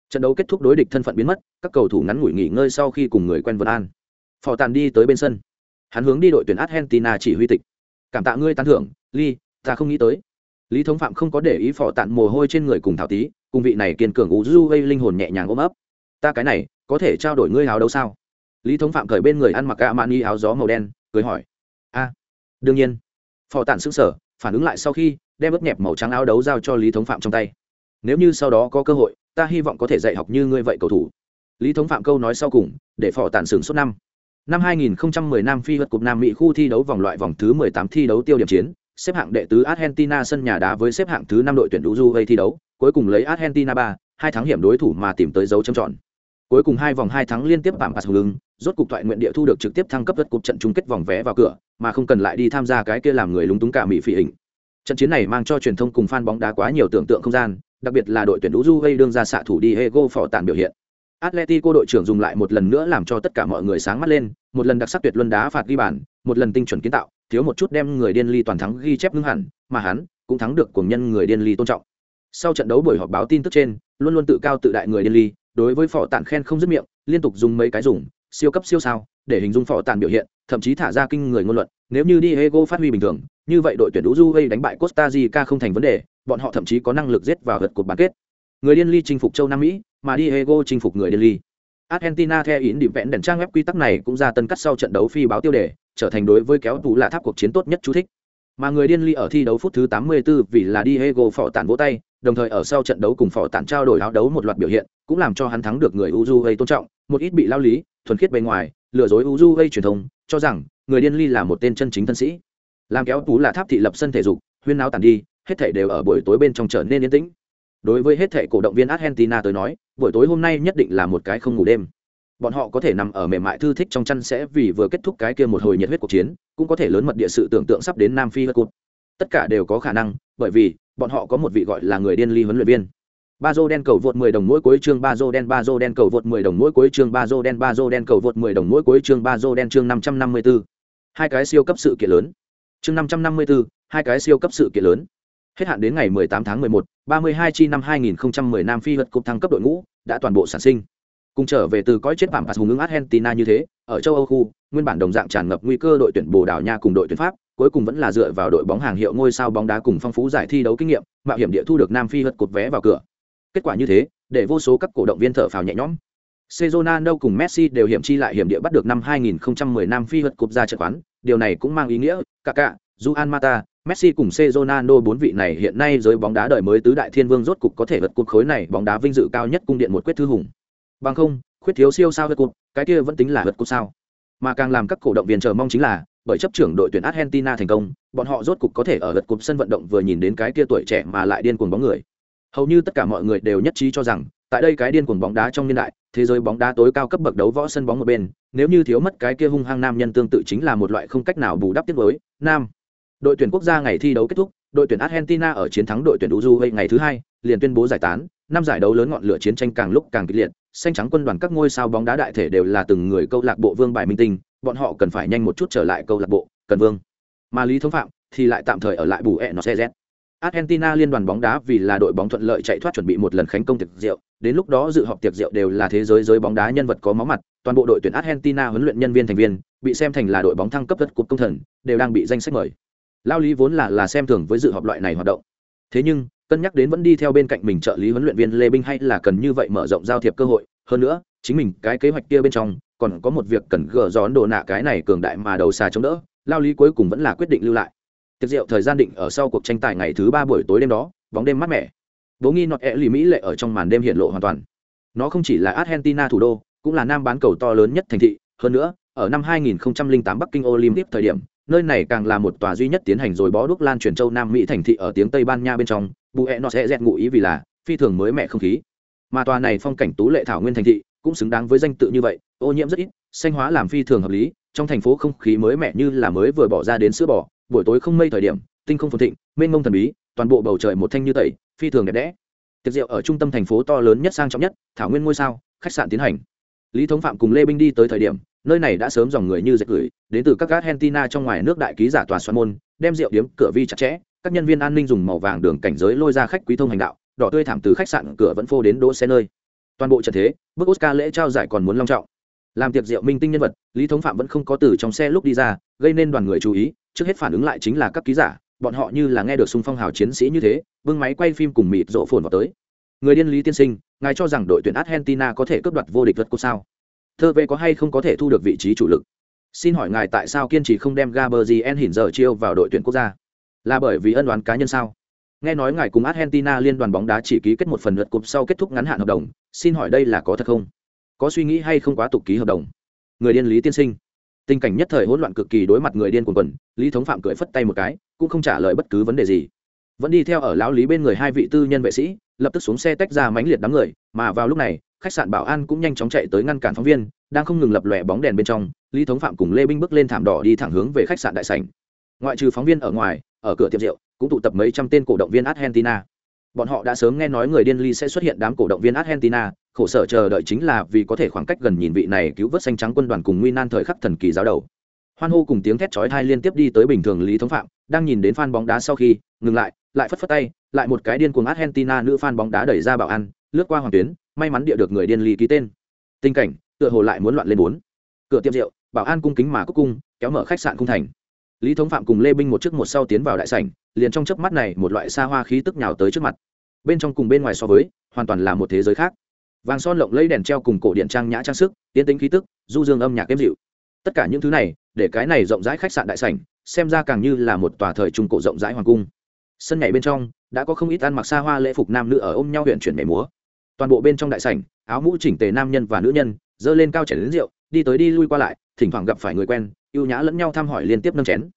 trận đấu kết thúc đối địch thân phận biến mất các cầu thủ ngắn ngủi nghỉ ngơi sau khi cùng người quen vân an phò tàn đi tới bên sân hắn hướng đi đội tuyển argentina chỉ huy tịch. Cảm tạ ngươi tán thưởng ly ta không nghĩ tới. Lý thống phạm không có để ý phò tạn mồ hôi trên người cùng thảo tí cùng vị này kiên cường ú du gây linh hồn nhẹ nhàng ôm ấp. Ta cái này, có thể trao đổi ngươi áo đâu sao? Lý thống phạm cởi bên người ăn mặc gạ mani áo gió màu đen, cười hỏi. A, đương nhiên. Phò tản xứng sở phản ứng lại sau khi, đem ướp nhẹp màu trắng áo đấu giao cho lý thống phạm trong tay. Nếu như sau đó có cơ hội, ta hy vọng có thể dạy học như ngươi vậy cầu thủ. Lý thống phạm câu nói sau cùng, để phò tản sửng suốt năm năm 2010 Nam Phi vượt cục Nam Mỹ khu thi đấu vòng loại vòng thứ 18 thi đấu tiêu điểm chiến, xếp hạng đệ tứ Argentina sân nhà đá với xếp hạng thứ 5 đội tuyển Uruguay thi đấu, cuối cùng lấy Argentina 3, hai thắng hiểm đối thủ mà tìm tới dấu chấm tròn. Cuối cùng hai vòng hai thắng liên tiếp bạm pass lưng, rốt cục thoại nguyện địa thu được trực tiếp thăng cấp vượt cục trận chung kết vòng vé vào cửa, mà không cần lại đi tham gia cái kia làm người lúng túng cả mỹ phỉ hình. Trận chiến này mang cho truyền thông cùng fan bóng đá quá nhiều tưởng tượng không gian, đặc biệt là đội tuyển Uruguay đương ra xạ thủ đi Diego phỏ tàn biểu hiện. Atletico đội trưởng dùng lại một lần nữa làm cho tất cả mọi người sáng mắt lên, một lần đặc sắc tuyệt luân đá phạt ghi bàn, một lần tinh chuẩn kiến tạo, thiếu một chút đem người điên ly toàn thắng ghi chép ngưng hẳn, mà hắn cũng thắng được cuồng nhân người điên ly tôn trọng. Sau trận đấu buổi họp báo tin tức trên, luôn luôn tự cao tự đại người điên ly, đối với phỏ tạn khen không dứt miệng, liên tục dùng mấy cái dùng, siêu cấp siêu sao, để hình dung phỏ tạn biểu hiện, thậm chí thả ra kinh người ngôn luận, nếu như Diego phát huy bình thường, như vậy đội tuyển Uruguay đánh bại Costa Rica không thành vấn đề, bọn họ thậm chí có năng lực giết vào vượt cột bán kết. Người điên ly chinh phục châu Nam Mỹ, mà Diego chinh phục người điên ly. Argentina theo ý điểm vẽn đèn trang web quy tắc này cũng ra tân cắt sau trận đấu phi báo tiêu đề, trở thành đối với kéo tù lạ tháp cuộc chiến tốt nhất chú thích. Mà người điên ly ở thi đấu phút thứ 84 vì là Diego phỏ tản vỗ tay, đồng thời ở sau trận đấu cùng phỏ tản trao đổi áo đấu một loạt biểu hiện, cũng làm cho hắn thắng được người Uruguay tôn trọng, một ít bị lao lý, thuần khiết bề ngoài, lừa dối Uruguay truyền thông, cho rằng người điên ly là một tên chân chính thân sĩ. Làm kéo tú là tháp thị lập sân thể dục, huyên náo tản đi, hết thảy đều ở buổi tối bên trong trở nên yên tĩnh. Đối với hết thảy cổ động viên Argentina tới nói, buổi tối hôm nay nhất định là một cái không ngủ đêm. Bọn họ có thể nằm ở mềm mại thư thích trong chăn sẽ vì vừa kết thúc cái kia một hồi nhiệt huyết cuộc chiến cũng có thể lớn mật địa sự tưởng tượng sắp đến nam phi hớt cụt. Tất cả đều có khả năng bởi vì bọn họ có một vị gọi là người điên ly huấn luyện viên. Ba dô đen cầu vượt 10 đồng mỗi cuối chương ba dô đen ba dô đen cầu vượt 10 đồng mỗi cuối chương ba dô đen ba dô đen cầu vượt 10 đồng mỗi cuối chương ba dô đen chương 554. hai cái siêu cấp sự kiện lớn. Chương 554, hai cái siêu cấp sự kiện lớn hết hạn đến ngày 18 tháng 11, 32 chi năm 2010 Nam Phi vượt cục thăng cấp đội ngũ đã toàn bộ sản sinh. Cùng trở về từ cõi chết bảng pass hùng ứng argentina như thế ở châu âu khu nguyên bản đồng dạng tràn ngập nguy cơ đội tuyển bồ đào nha cùng đội tuyển pháp cuối cùng vẫn là dựa vào đội bóng hàng hiệu ngôi sao bóng đá cùng phong phú giải thi đấu kinh nghiệm mạo hiểm địa thu được nam phi vượt cột vé vào cửa. Kết quả như thế để vô số các cổ động viên thở phào nhẹ nhõm. Ronaldo cùng Messi đều hiểm chi lại hiểm địa bắt được năm 2010 Nam Phi vượt cúp ra trận quán, điều này cũng mang ý nghĩa, Kaká, Juan Mata, Messi cùng Ronaldo bốn vị này hiện nay giới bóng đá đời mới tứ đại thiên vương rốt cục có thể vượt cúp khối này bóng đá vinh dự cao nhất cung điện một quyết thư hùng. Bằng không, khuyết thiếu siêu sao vượt cụt cái kia vẫn tính là vượt cụt sao. Mà càng làm các cổ động viên chờ mong chính là, bởi chấp trưởng đội tuyển argentina thành công, bọn họ rốt cục có thể ở vượt cụt sân vận động vừa nhìn đến cái kia tuổi trẻ mà lại điên cuồng bóng người. Hầu như tất cả mọi người đều nhất trí cho rằng, tại đây cái điên cuồng bóng đá trong niên đại, thế giới bóng đá tối cao cấp bậc đấu võ sân bóng một bên, nếu như thiếu mất cái kia hung hăng nam nhân tương tự chính là một loại không cách nào bù đắp tiếc với nam đội tuyển quốc gia ngày thi đấu kết thúc, đội tuyển argentina ở chiến thắng đội tuyển uruguay ngày thứ hai, liền tuyên bố giải tán, năm giải đấu lớn ngọn lửa chiến tranh càng lúc càng kịch liệt, xanh trắng quân đoàn các ngôi sao bóng đá đại thể đều là từng người câu lạc bộ vương bài minh tinh, bọn họ cần phải nhanh một chút trở lại câu lạc bộ, cần vương. Mà lý thống phạm thì lại tạm thời ở lại bù ẹ nó xe z. Argentina liên đoàn bóng đá vì là đội bóng thuận lợi chạy thoát chuẩn bị một lần khánh công tiệc rượu, đến lúc đó dự họp tiệc rượu đều là thế giới giới bóng đá nhân vật có máu mặt, toàn bộ đội tuyển argentina huấn luyện nhân viên thành viên, bị xem thành là đội bóng thăng cấp đất cục công thần, đều đang bị danh sách mời lao lý vốn là là xem thường với dự họp loại này hoạt động. Thế nhưng, cân nhắc đến vẫn đi theo bên cạnh mình trợ lý huấn luyện viên lê binh hay là cần như vậy mở rộng giao thiệp cơ hội, hơn nữa, chính mình cái kế hoạch kia bên trong, còn có một việc cần gỡ gión đồ nạ cái này cường đại mà đầu xa chống đỡ, lao lý cuối cùng vẫn là quyết định lưu lại. Tiệc rượu thời gian định ở sau cuộc tranh tài ngày thứ ba buổi tối đêm đó, bóng đêm mát mẻ. Bố nghi nọt e lì mỹ lệ ở trong màn đêm hiện lộ hoàn toàn. Nó không chỉ là argentina thủ đô, cũng là nam bán cầu to lớn nhất thành thị, hơn nữa, ở năm 2008 bắc kinh olympic thời điểm nơi này càng là một tòa duy nhất tiến hành rồi bó đúc lan truyền châu nam mỹ thành thị ở tiếng tây ban nha bên trong bù hẹ e nó sẽ dẹt ngụ ý vì là phi thường mới mẻ không khí. Mà tòa này phong cảnh tú lệ thảo nguyên thành thị cũng xứng đáng với danh tự như vậy, ô nhiễm rất ít, xanh hóa làm phi thường hợp lý, trong thành phố không khí mới mẻ như là mới vừa bỏ ra đến sữa bò, buổi tối không mây thời điểm, tinh không phồn thịnh, mênh mông thần bí, toàn bộ bầu trời một thanh như tẩy, phi thường đẹp đẽ. Tiệc rượu ở trung tâm thành phố to lớn nhất sang trọng nhất, thảo nguyên ngôi sao, khách sạn tiến hành. Lý thống phạm cùng lê binh đi tới thời điểm nơi này đã sớm dòng người như dệt gửi, đến từ các argentina trong ngoài nước đại ký giả tòa soạn môn, đem rượu điếm, cửa vi chặt chẽ. Các nhân viên an ninh dùng màu vàng đường cảnh giới lôi ra khách quý thông hành đạo, đỏ tươi thảm từ khách sạn cửa vẫn phô đến đỗ xe nơi. Toàn bộ trận thế, bức oscar lễ trao giải còn muốn long trọng. Làm tiệc rượu minh tinh nhân vật, lý thống phạm vẫn không có từ trong xe lúc đi ra, gây nên đoàn người chú ý. Trước hết phản ứng lại chính là các ký giả, bọn họ như là nghe được xung phong hào chiến sĩ như thế vương máy quay phim cùng mịt rộ phồn vào tới. Người điên lý tiên sinh, ngài cho rằng đội tuyển argentina có thể cướp đoạt vô địch vật cô sao? Thơ vệ có hay không có thể thu được vị trí chủ lực? Xin hỏi ngài tại sao kiên trì không đem gaberzien hỉn giờ chiêu vào đội tuyển quốc gia? Là bởi vì ân đoán cá nhân sao? Nghe nói ngài cùng argentina liên đoàn bóng đá chỉ ký kết một phần lượt cục sau kết thúc ngắn hạn hợp đồng, xin hỏi đây là có thật không? Có suy nghĩ hay không quá tục ký hợp đồng? Người điên lý tiên sinh. Tình cảnh nhất thời hỗn loạn cực kỳ đối mặt người điên cuồng quần, lý thống phạm cười phất tay một cái, cũng không trả lời bất cứ vấn đề gì. Vẫn đi theo ở lão lý bên người hai vị tư nhân vệ sĩ, lập tức xuống xe tách ra mánh liệt đám người, mà vào lúc này khách sạn bảo an cũng nhanh chóng chạy tới ngăn cản phóng viên, đang không ngừng lập lòe bóng đèn bên trong, lý thống phạm cùng lê binh bước lên thảm đỏ đi thẳng hướng về khách sạn đại sảnh. Ngoại trừ phóng viên ở ngoài, ở cửa tiệm rượu, cũng tụ tập mấy trăm tên cổ động viên argentina. Bọn họ đã sớm nghe nói người điên ly sẽ xuất hiện đám cổ động viên argentina, khổ sở chờ đợi chính là vì có thể khoảng cách gần nhìn vị này cứu vớt xanh trắng quân đoàn cùng nguy nan thời khắc thần kỳ giáo đầu. Hoan hô cùng tiếng thét chói thai liên tiếp đi tới bình thường lý thống phạm, đang nhìn đến fan bóng đá sau khi, ngừng lại lại phất phất tay, lại một cái điên cuồng argentina nữ fan bóng đá đẩy ra bảo an lướt qua hoàng tuyến, may mắn địa được người điên ly ký tên. Tình cảnh, tựa hồ lại muốn loạn lên bốn. Cửa tiệm rượu, bảo an cung kính mà cúc cung, kéo mở khách sạn cung thành. Lý thống phạm cùng lê binh một trước một sau tiến vào đại sảnh, liền trong chớp mắt này một loại xa hoa khí tức nhào tới trước mặt. Bên trong cùng bên ngoài so với, hoàn toàn là một thế giới khác. Vàng son lộng lấy đèn treo cùng cổ điện trang nhã trang sức tiến tính khí tức, du dương âm nhạc êm dịu. Tất cả những thứ này, để cái này rộng rãi khách sạn đại sảnh, xem ra càng như là một tòa thời trung cổ rộng rãi hoàng cung. Sân nhảy bên trong, đã có không ít ăn mặc xa hoa lễ phục nam nữ ở ôm nhau huyện chuyển mẻ múa toàn bộ bên trong đại sảnh, áo mũ chỉnh tề nam nhân và nữ nhân dơ lên cao chảy đến rượu, đi tới đi lui qua lại, thỉnh thoảng gặp phải người quen, ưu nhã lẫn nhau thăm hỏi liên tiếp nâng chén.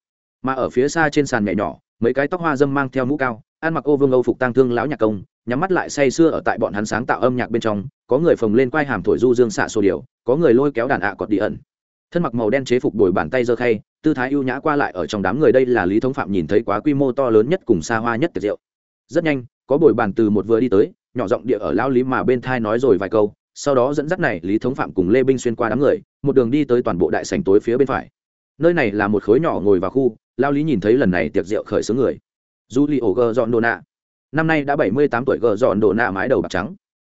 Mà ở phía xa trên sàn nhẹ nhỏ, mấy cái tóc hoa dâm mang theo mũ cao, ăn mặc ô vương âu phục tang thương lão nhạc công, nhắm mắt lại say sưa ở tại bọn hắn sáng tạo âm nhạc bên trong, có người phồng lên quai hàm thổi du dương xạ sổ điều có người lôi kéo đàn ạ cọt đi ẩn. Thân mặc màu đen chế phục bồi bàn tay giơ khay, tư thái ưu nhã qua lại ở trong đám người đây là lý thống phạm nhìn thấy quá quy mô to lớn nhất cùng xa hoa nhất tiệc rượu. Rất nhanh, có bồi bàn từ một vừa đi tới nhỏ giọng địa ở lao lý mà bên thai nói rồi vài câu, sau đó dẫn dắt này lý thống phạm cùng lê binh xuyên qua đám người, một đường đi tới toàn bộ đại sành tối phía bên phải. Nơi này là một khối nhỏ ngồi vào khu, lao lý nhìn thấy lần này tiệc rượu khởi xướng người. Du li ổ gờ dọn đồ nạ năm nay đã bảy mươi tám tuổi gờ dọn đồ nạ mái đầu bạc trắng.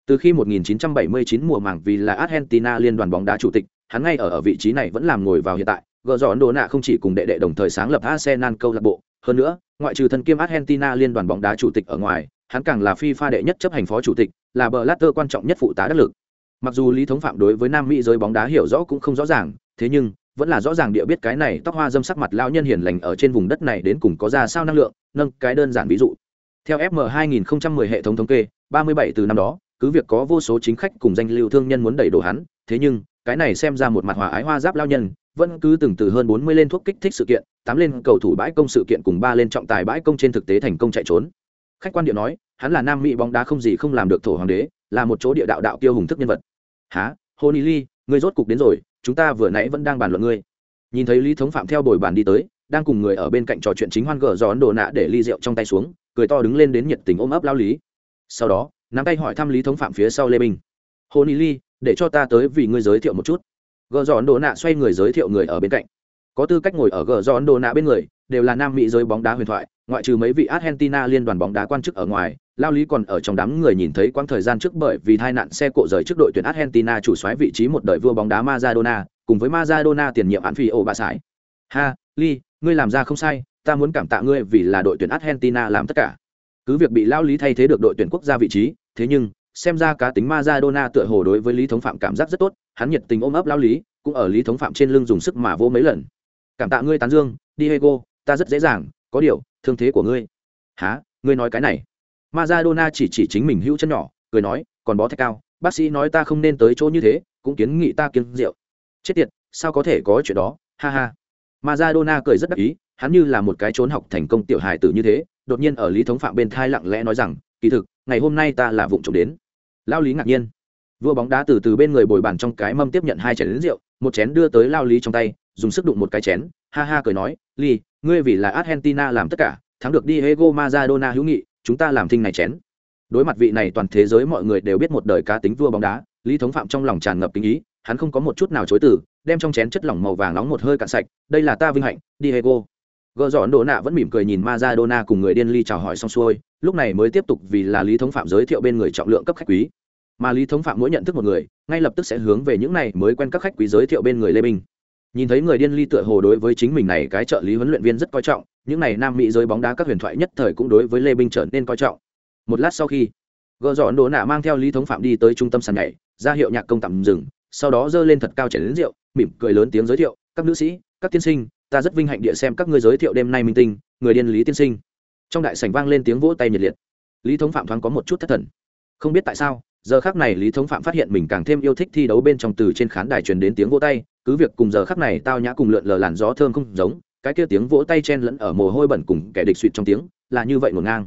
Từ khi 1979 mùa màng vì là argentina liên đoàn bóng đá chủ tịch, hắn ngay ở ở vị trí này vẫn làm ngồi vào hiện tại. Gờ dọn đồ nạ không chỉ cùng đệ đệ đồng thời sáng lập arsenal câu lạc bộ, hơn nữa, ngoại trừ thân kiêm argentina liên đoàn bóng đá chủ tịch ở ngoài hắn càng là FIFA đệ nhất chấp hành phó chủ tịch, là bờ Latter quan trọng nhất phụ tá đắc lực. Mặc dù Lý Thống Phạm đối với Nam Mỹ giới bóng đá hiểu rõ cũng không rõ ràng, thế nhưng vẫn là rõ ràng địa biết cái này tóc hoa dâm sắc mặt lão nhân hiền lành ở trên vùng đất này đến cùng có ra sao năng lượng, nâng cái đơn giản ví dụ. Theo FM 2010 hệ thống thống kê, 37 từ năm đó, cứ việc có vô số chính khách cùng danh lưu thương nhân muốn đẩy đổ hắn, thế nhưng cái này xem ra một mặt hòa ái hoa giáp lão nhân, vẫn cứ từng từ hơn 40 lên thuốc kích thích sự kiện, tám lên cầu thủ bãi công sự kiện cùng ba lên trọng tài bãi công trên thực tế thành công chạy trốn khách quan địa nói, hắn là nam mỹ bóng đá không gì không làm được thổ hoàng đế, là một chỗ địa đạo đạo tiêu hùng thức nhân vật. Há honey ly ngươi rốt cục đến rồi, chúng ta vừa nãy vẫn đang bàn luận ngươi. Nhìn thấy lý thống phạm theo bồi bàn đi tới, đang cùng người ở bên cạnh trò chuyện chính hoan gở gió ấn độ nạ để ly rượu trong tay xuống, cười to đứng lên đến nhiệt tình ôm ấp lao lý. Sau đó, nắm tay hỏi thăm lý thống phạm phía sau lê bình. Honey ly để cho ta tới vì ngươi giới thiệu một chút. Gờ gió ấn độ nạ xoay người giới thiệu người ở bên cạnh. Có tư cách ngồi ở gờ gió ấn độ nạ bên người, đều là nam mỹ giới bóng đá huyền thoại ngoại trừ mấy vị argentina liên đoàn bóng đá quan chức ở ngoài lao lý còn ở trong đám người nhìn thấy quãng thời gian trước bởi vì tai nạn xe cộ rời trước đội tuyển argentina chủ soái vị trí một đời vua bóng đá maradona cùng với maradona tiền nhiệm án phi ổ bà sải. Ha Lý, ngươi làm ra không sai ta muốn cảm tạ ngươi vì là đội tuyển argentina làm tất cả. Cứ việc bị lao lý thay thế được đội tuyển quốc gia vị trí thế nhưng xem ra cá tính maradona tựa hồ đối với lý thống phạm cảm giác rất tốt hắn nhiệt tình ôm ấp lao lý cũng ở lý thống phạm trên lưng dùng sức mà vô mấy lần. Cảm tạ ngươi tán dương diego ta rất dễ dàng có điều, thương thế của ngươi. Há ngươi nói cái này. Maradona chỉ chỉ chính mình hữu chân nhỏ, cười nói, còn bó thạch cao, bác sĩ nói ta không nên tới chỗ như thế, cũng kiến nghị ta kiêng rượu. Chết tiệt, sao có thể có chuyện đó? Ha ha. Maradona cười rất đắc ý, hắn như là một cái trốn học thành công tiểu hài tử như thế, đột nhiên ở lý thống phạm bên thai lặng lẽ nói rằng, kỳ thực, ngày hôm nay ta là vụng trộm đến. Lao lý ngạc nhiên. Vua bóng đá từ từ bên người bồi bàn trong cái mâm tiếp nhận hai chén lính rượu, một chén đưa tới lao lý trong tay, dùng sức đụng một cái chén, ha ha cười nói, ly ngươi vì là argentina làm tất cả, thắng được diego maradona hữu nghị, chúng ta làm thinh này chén. Đối mặt vị này toàn thế giới mọi người đều biết một đời cá tính vua bóng đá, lý thống phạm trong lòng tràn ngập kính ý, hắn không có một chút nào chối từ, đem trong chén chất lỏng màu vàng nóng một hơi cạn sạch, đây là ta vinh hạnh, diego. Gợ ấn đồ nạ vẫn mỉm cười nhìn Maradona cùng người điên ly chào hỏi xong xuôi, lúc này mới tiếp tục vì là lý thống phạm giới thiệu bên người trọng lượng cấp khách quý. Mà lý thống phạm mỗi nhận thức một người, ngay lập tức sẽ hướng về những này mới quen các khách quý giới thiệu bên người lê minh nhìn thấy người điên ly tựa hồ đối với chính mình này cái trợ lý huấn luyện viên rất coi trọng, những này nam mỹ giới bóng đá các huyền thoại nhất thời cũng đối với lê binh trở nên coi trọng. Một lát sau khi gợ dọn đồ nạ mang theo lý thống phạm đi tới trung tâm sàn nhảy, ra hiệu nhạc công tạm dừng, sau đó giơ lên thật cao chảy đến rượu, mỉm cười lớn tiếng giới thiệu, các nữ sĩ, các tiên sinh, ta rất vinh hạnh địa xem các ngươi giới thiệu đêm nay minh tinh, người điên lý tiên sinh. Trong đại sảnh vang lên tiếng vỗ tay nhiệt liệt. Lý thống phạm thoáng có một chút thất thần. Không biết tại sao, giờ khác này lý thống phạm phát hiện mình càng thêm yêu thích thi đấu bên trong từ trên khán đài truyền đến tiếng vỗ tay cứ việc cùng giờ khắc này tao nhã cùng lượn lờ làn gió thơm không giống, cái kia tiếng vỗ tay chen lẫn ở mồ hôi bẩn cùng kẻ địch suỵt trong tiếng, là như vậy ngổn ngang.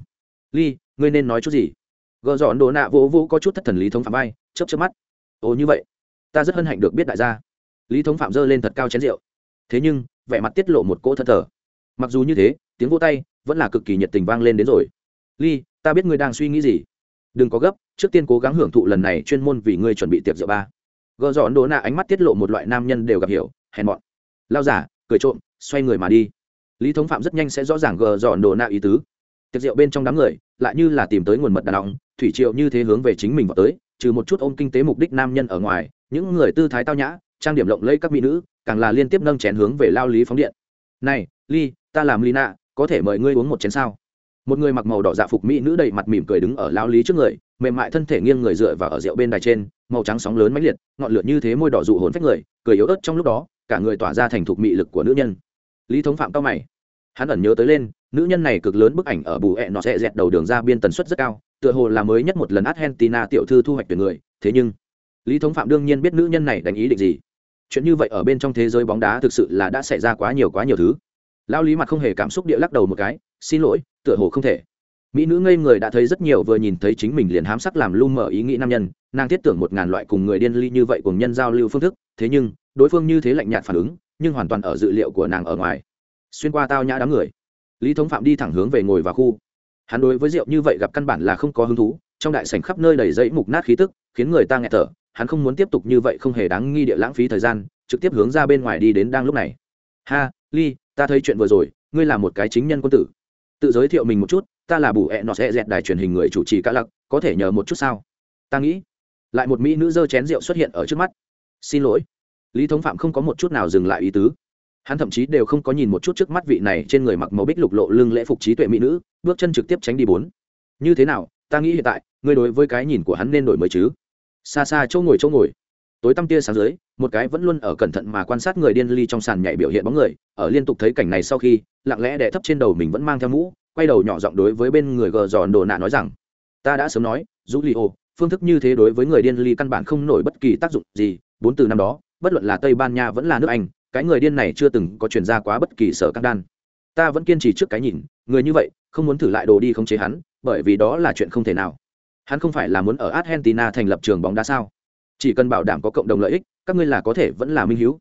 Ly, ngươi nên nói chút gì? Gợ dọn đồ nạ vỗ vỗ có chút thất thần lý thống phạm bay chớp chớp mắt. Ồ, như vậy. Ta rất hân hạnh được biết đại gia. Lý thống phạm giơ lên thật cao chén rượu. Thế nhưng, vẻ mặt tiết lộ một cỗ thân thờ. Mặc dù như thế, tiếng vỗ tay vẫn là cực kỳ nhiệt tình vang lên đến rồi. Ly, ta biết ngươi đang suy nghĩ gì. Đừng có gấp, trước tiên cố gắng hưởng thụ lần này chuyên môn vì ngươi chuẩn bị tiệc rượu ba gờ dọn đồ nạ ánh mắt tiết lộ một loại nam nhân đều gặp hiểu, hèn mọn. Lao giả, cười trộm, xoay người mà đi. Lý thống phạm rất nhanh sẽ rõ ràng gờ dọn đồ nạ ý tứ. Tiệc rượu bên trong đám người, lại như là tìm tới nguồn mật đàn ông thủy triệu như thế hướng về chính mình vào tới, trừ một chút ôm kinh tế mục đích nam nhân ở ngoài, những người tư thái tao nhã, trang điểm lộng lẫy các mỹ nữ, càng là liên tiếp nâng chén hướng về lao lý phóng điện. Này, ly, ta làm ly nạ có thể mời ngươi uống một chén sao? Một người mặc màu đỏ dạ phục mỹ nữ đầy mặt mỉm cười đứng ở lao lý trước người, mềm mại thân thể nghiêng người dựa vào ở rượu bên đài trên, màu trắng sóng lớn mãnh liệt, ngọn lửa như thế môi đỏ dụ hồn phách người, cười yếu ớt trong lúc đó, cả người tỏa ra thành thục mị lực của nữ nhân. Lý thống phạm cao mày. Hắn ẩn nhớ tới lên, nữ nhân này cực lớn bức ảnh ở bù hẹ nó sẽ dẹt đầu đường ra biên tần suất rất cao, tựa hồ là mới nhất một lần argentina tiểu thư thu hoạch tuyển người, thế nhưng, lý thống phạm đương nhiên biết nữ nhân này đánh ý định gì. Chuyện như vậy ở bên trong thế giới bóng đá thực sự là đã xảy ra quá nhiều quá nhiều thứ. Lao lý mặt không hề cảm xúc địa lắc đầu một cái xin lỗi, tựa hồ không thể. Mỹ nữ ngây người đã thấy rất nhiều vừa nhìn thấy chính mình liền hám sắc làm lu mờ ý nghĩ nam nhân, nàng thiết tưởng một ngàn loại cùng người điên ly như vậy cùng nhân giao lưu phương thức, thế nhưng, đối phương như thế lạnh nhạt phản ứng, nhưng hoàn toàn ở dự liệu của nàng ở ngoài. Xuyên qua tao nhã đám người, lý thống phạm đi thẳng hướng về ngồi vào khu. Hắn đối với rượu như vậy gặp căn bản là không có hứng thú, trong đại sảnh khắp nơi đầy dẫy mục nát khí tức, khiến người ta nghẹt thở, hắn không muốn tiếp tục như vậy không hề đáng nghi địa lãng phí thời gian, trực tiếp hướng ra bên ngoài đi đến đang lúc này. Ha, ly, ta thấy chuyện vừa rồi, ngươi là một cái chính nhân quân tử tự giới thiệu mình một chút, ta là bù ẹ nọ sẽ dẹt đài truyền hình người chủ trì cá lặc, có thể nhờ một chút sao? Ta nghĩ, lại một mỹ nữ dơ chén rượu xuất hiện ở trước mắt. Xin lỗi. Lý thống phạm không có một chút nào dừng lại ý tứ. Hắn thậm chí đều không có nhìn một chút trước mắt vị này trên người mặc màu bích lục lộ lưng lễ phục trí tuệ mỹ nữ, bước chân trực tiếp tránh đi bốn. Như thế nào? Ta nghĩ hiện tại, ngươi đối với cái nhìn của hắn nên đổi mới chứ? Xa xa chỗ ngồi chỗ ngồi tối tăm tia sáng dưới, một cái vẫn luôn ở cẩn thận mà quan sát người điên ly trong sàn nhảy biểu hiện bóng người, ở liên tục thấy cảnh này sau khi, lặng lẽ đẻ thấp trên đầu mình vẫn mang theo mũ, quay đầu nhỏ giọng đối với bên người gờ giòn đồ nạ nói rằng, ta đã sớm nói dù li ô phương thức như thế đối với người điên ly căn bản không nổi bất kỳ tác dụng gì, bốn từ năm đó, bất luận là tây ban nha vẫn là nước anh, cái người điên này chưa từng có chuyển ra quá bất kỳ sở căng đan. Ta vẫn kiên trì trước cái nhìn, người như vậy, không muốn thử lại đồ đi không chế hắn, bởi vì đó là chuyện không thể nào. Hắn không phải là muốn ở argentina thành lập trường bóng đá sao? Chỉ cần bảo đảm có cộng đồng lợi ích, các ngươi là có thể vẫn là minh hữu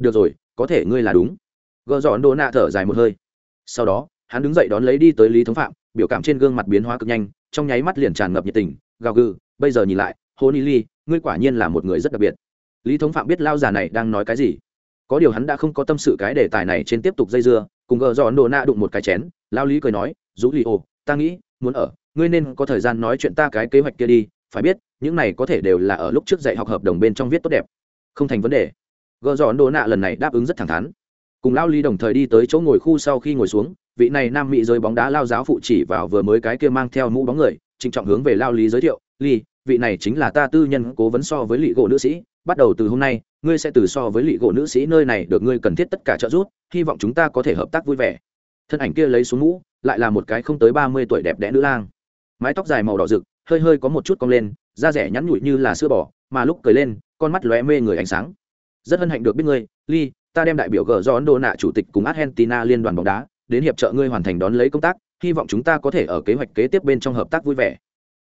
được rồi, có thể ngươi là đúng. Gợ dọn đồ nạ thở dài một hơi. Sau đó, hắn đứng dậy đón lấy đi tới lý thống phạm, biểu cảm trên gương mặt biến hóa cực nhanh, trong nháy mắt liền tràn ngập nhiệt tình, gào gừ, bây giờ nhìn lại, hô ni ly ngươi quả nhiên là một người rất đặc biệt. Lý thống phạm biết lao già này đang nói cái gì. Có điều hắn đã không có tâm sự cái đề tài này trên tiếp tục dây dưa, cùng gờ dọn đồ nạ đụng một cái chén, lao lý cười nói rú li ô ta nghĩ, muốn ở, ngươi nên có thời gian nói chuyện ta cái kế hoạch kia đi phải biết, những này có thể đều là ở lúc trước dạy học hợp đồng bên trong viết tốt đẹp. Không thành vấn đề. Gợ dọn đồ nạ lần này đáp ứng rất thẳng thắn. Cùng lao ly đồng thời đi tới chỗ ngồi khu sau khi ngồi xuống, vị này nam mỹ rơi bóng đá lao giáo phụ chỉ vào vừa mới cái kia mang theo mũ bóng người, trịnh trọng hướng về lao lý giới thiệu ly vị này chính là ta tư nhân cố vấn so với lị gỗ nữ sĩ, bắt đầu từ hôm nay, ngươi sẽ từ so với lị gỗ nữ sĩ nơi này được ngươi cần thiết tất cả trợ giúp, hy vọng chúng ta có thể hợp tác vui vẻ. Thân ảnh kia lấy xuống mũ, lại là một cái không tới ba mươi tuổi đẹp đẽ nữ lang. Mái tóc dài màu đỏ rực hơi hơi có một chút cong lên, da rẻ nhắn nhụi như là sữa bò, mà lúc cười lên, con mắt lóe mê người ánh sáng. Rất hân hạnh được biết ngươi, ly, ta đem đại biểu gờ do ấn độ nạ chủ tịch cùng argentina liên đoàn bóng đá đến hiệp trợ ngươi hoàn thành đón lấy công tác, hy vọng chúng ta có thể ở kế hoạch kế tiếp bên trong hợp tác vui vẻ.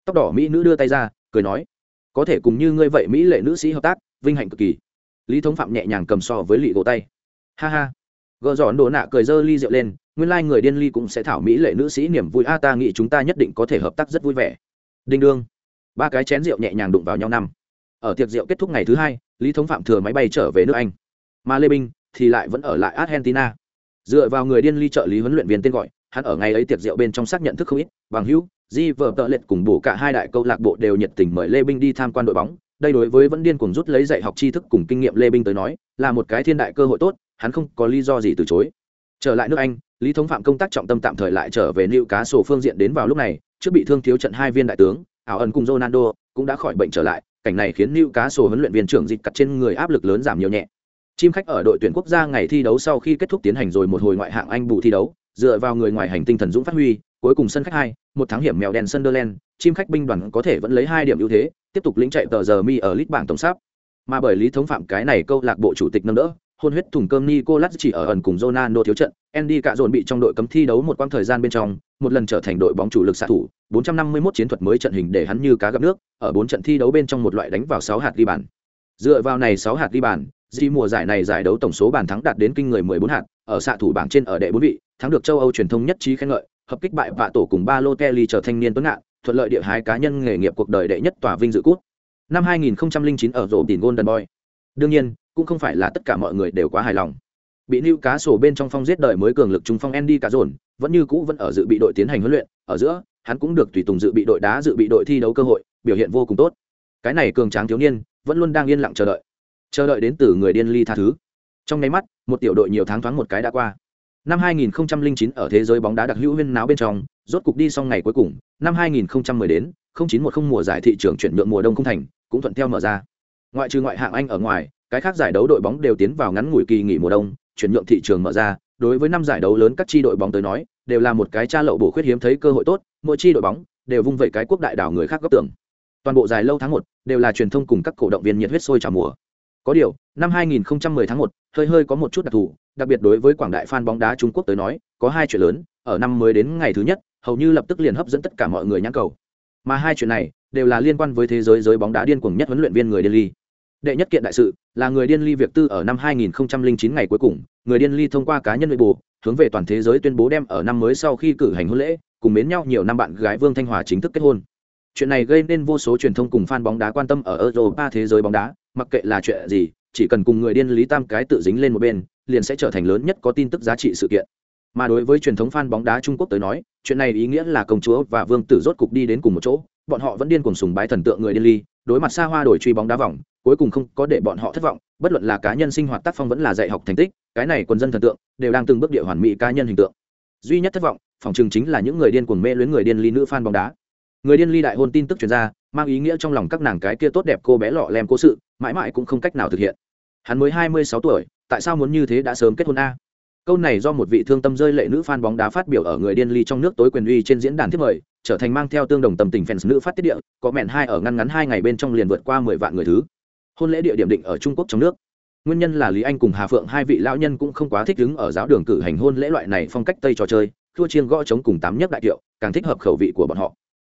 Tóc đỏ mỹ nữ đưa tay ra, cười nói, có thể cùng như ngươi vậy mỹ lệ nữ sĩ hợp tác, vinh hạnh cực kỳ. Lý thống phạm nhẹ nhàng cầm so với lị gỗ tay. Ha ha. Gờ giòn đồ nạ cười dơ ly rượu lên, nguyên lai、like、người điên ly cũng sẽ thảo mỹ lệ nữ sĩ niềm vui. A, ta nghĩ chúng ta nhất định có thể hợp tác rất vui vẻ đinh đương. Ba cái chén rượu nhẹ nhàng đụng vào nhau năm. Ở tiệc rượu kết thúc ngày thứ hai, lý thống phạm thừa máy bay trở về nước anh. Mà lê binh thì lại vẫn ở lại argentina. Dựa vào người điên ly trợ lý huấn luyện viên tên gọi, hắn ở ngày ấy tiệc rượu bên trong xác nhận thức không ít, bằng hữu, di vợ tợ lệch cùng bổ cả hai đại câu lạc bộ đều nhiệt tình mời lê binh đi tham quan đội bóng. Đây đối với vẫn điên cuồng rút lấy dạy học tri thức cùng kinh nghiệm lê binh tới nói, là một cái thiên đại cơ hội tốt, hắn không có lý do gì từ chối. Trở lại nước anh, lý thống phạm công tác trọng tâm tạm thời lại trở về nữ cá sổ phương diện đến vào lúc này trước bị thương thiếu trận hai viên đại tướng ảo ẩn cùng ronaldo cũng đã khỏi bệnh trở lại cảnh này khiến nữ cá sổ huấn luyện viên trưởng dịch cặt trên người áp lực lớn giảm nhiều nhẹ Chim khách ở đội tuyển quốc gia ngày thi đấu sau khi kết thúc tiến hành rồi một hồi ngoại hạng Anh bù thi đấu, dựa vào người ngoài hành tinh thần dũng phát huy, cuối cùng sân khách hai, một thắng hiểm mèo đen Sunderland, chim khách binh đoàn có thể vẫn lấy hai điểm ưu thế, tiếp tục lĩnh chạy tờ giờ mi ở list bảng tổng sắp. Mà bởi lý thống phạm cái này câu lạc bộ chủ tịch nâng đỡ, hôn huyết thùng cơm Nicolas chỉ ở ẩn cùng Ronaldo thiếu trận, Andy cả dồn bị trong đội cấm thi đấu một quãng thời gian bên trong, một lần trở thành đội bóng chủ lực xạ thủ, 451 chiến thuật mới trận hình để hắn như cá gặp nước, ở 4 trận thi đấu bên trong một loại đánh vào 6 hạt ghi bàn. Dựa vào này 6 hạt ghi bàn, Di mùa giải này giải đấu tổng số bàn thắng đạt đến kinh người 14 hạt, ở xạ thủ bảng trên ở đệ 4 vị, thắng được châu Âu truyền thông nhất trí khen ngợi, hợp kích bại vạ tổ cùng Balotelli trở thành niên tuấn ngạn, thuận lợi địa hái cá nhân nghề nghiệp cuộc đời đệ nhất tòa vinh dự cút. Năm 2009 ở rổ tiền Golden Boy. Đương nhiên, cũng không phải là tất cả mọi người đều quá hài lòng. Bị lưu cá sổ bên trong phong giết đời mới cường lực trung phong Andy cả dồn, vẫn như cũ vẫn ở dự bị đội tiến hành huấn luyện, ở giữa, hắn cũng được tùy tùng dự bị đội đá dự bị đội thi đấu cơ hội, biểu hiện vô cùng tốt. Cái này cường tráng thiếu niên, vẫn luôn đang yên lặng chờ đợi. Chờ đợi đến từ người điên ly tha thứ. Trong nháy mắt, một tiểu đội nhiều tháng thoáng một cái đã qua. Năm 2009 ở thế giới bóng đá đặc hữu huyên náo bên trong, rốt cục đi xong ngày cuối cùng, năm 2010 đến, 0910 mùa giải thị trường chuyển nhượng mùa đông không thành, cũng thuận theo mở ra. Ngoại trừ ngoại hạng Anh ở ngoài, cái khác giải đấu đội bóng đều tiến vào ngắn ngủi kỳ nghỉ mùa đông, chuyển nhượng thị trường mở ra, đối với năm giải đấu lớn các chi đội bóng tới nói, đều là một cái tra lậu bổ khuyết hiếm thấy cơ hội tốt, mỗi chi đội bóng đều vung vẩy cái quốc đại đảo người khác gấp tưởng. Toàn bộ giải lâu tháng 1 đều là truyền thông cùng các cổ động viên nhiệt huyết sôi trào mùa. Có điều, năm 2010 tháng 1, hơi hơi có một chút đặc thù, đặc biệt đối với quảng đại fan bóng đá Trung Quốc tới nói, có hai chuyện lớn, ở năm mới đến ngày thứ nhất, hầu như lập tức liền hấp dẫn tất cả mọi người nhãn cầu. Mà hai chuyện này đều là liên quan với thế giới giới bóng đá điên cuồng nhất huấn luyện viên người Delhi. ly. Đệ nhất kiện đại sự là người điên ly việc tư ở năm 2009 ngày cuối cùng, người điên ly thông qua cá nhân nội bộ, hướng về toàn thế giới tuyên bố đem ở năm mới sau khi cử hành hôn lễ, cùng mến nhau nhiều năm bạn gái Vương Thanh Hòa chính thức kết hôn. Chuyện này gây nên vô số truyền thông cùng fan bóng đá quan tâm ở Europa thế giới bóng đá, mặc kệ là chuyện gì, chỉ cần cùng người điên lý tam cái tự dính lên một bên, liền sẽ trở thành lớn nhất có tin tức giá trị sự kiện. Mà đối với truyền thống fan bóng đá Trung Quốc tới nói, chuyện này ý nghĩa là công chúa và vương tử rốt cục đi đến cùng một chỗ, bọn họ vẫn điên cuồng sùng bái thần tượng người điên ly, đối mặt xa hoa đổi truy bóng đá vòng, cuối cùng không có để bọn họ thất vọng, bất luận là cá nhân sinh hoạt tác phong vẫn là dạy học thành tích, cái này quần dân thần tượng đều đang từng bước địa hoàn mỹ cá nhân hình tượng. Duy nhất thất vọng, phòng trường chính là những người điên cuồng mê luyến người điên ly nữ fan bóng đá. Người điên ly đại hôn tin tức truyền ra, mang ý nghĩa trong lòng các nàng cái kia tốt đẹp cô bé lọ lem cố sự, mãi mãi cũng không cách nào thực hiện. Hắn mới hai mươi sáu tuổi, tại sao muốn như thế đã sớm kết hôn a? Câu này do một vị thương tâm rơi lệ nữ fan bóng đá phát biểu ở người điên ly trong nước tối quyền uy trên diễn đàn thiết mời, trở thành mang theo tương đồng tầm tình fans nữ phát tiết địa, có mẹn hai ở ngăn ngắn hai ngày bên trong liền vượt qua mười vạn người thứ. Hôn lễ địa điểm định ở Trung Quốc trong nước. Nguyên nhân là Lý Anh cùng Hà Phượng hai vị lão nhân cũng không quá thích ứng ở giáo đường cử hành hôn lễ loại này phong cách tây trò chơi, thua chiêng gõ chống cùng tám nhất đại kiệu, càng thích hợp khẩu vị của bọn họ.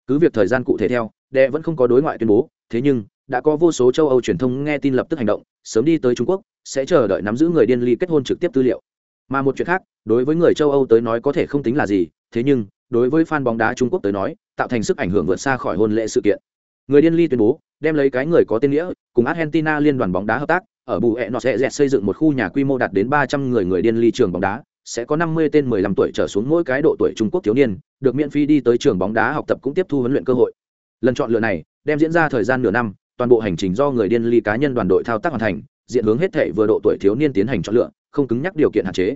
Cứ việc thời gian cụ thể theo, đệ vẫn không có đối ngoại tuyên bố, thế nhưng đã có vô số châu Âu truyền thông nghe tin lập tức hành động, sớm đi tới Trung Quốc, sẽ chờ đợi nắm giữ người điên ly kết hôn trực tiếp tư liệu. Mà một chuyện khác, đối với người châu Âu tới nói có thể không tính là gì, thế nhưng đối với fan bóng đá Trung Quốc tới nói, tạo thành sức ảnh hưởng vượt xa khỏi hôn lễ sự kiện. Người điên ly tuyên bố, đem lấy cái người có tên nghĩa, cùng Argentina liên đoàn bóng đá hợp tác, ở bù ẹ nó sẽ dẹt xây dựng một khu nhà quy mô đạt đến ba trăm người người điên ly trường bóng đá, sẽ có năm mươi tên mười lăm tuổi trở xuống mỗi cái độ tuổi Trung Quốc thiếu niên, được miễn phí đi tới trường bóng đá học tập cũng tiếp thu huấn luyện cơ hội. Lần chọn lựa này, đem diễn ra thời gian nửa năm, toàn bộ hành trình do người điên ly cá nhân đoàn đội thao tác hoàn thành, diện hướng hết thể vừa độ tuổi thiếu niên tiến hành chọn lựa, không cứng nhắc điều kiện hạn chế.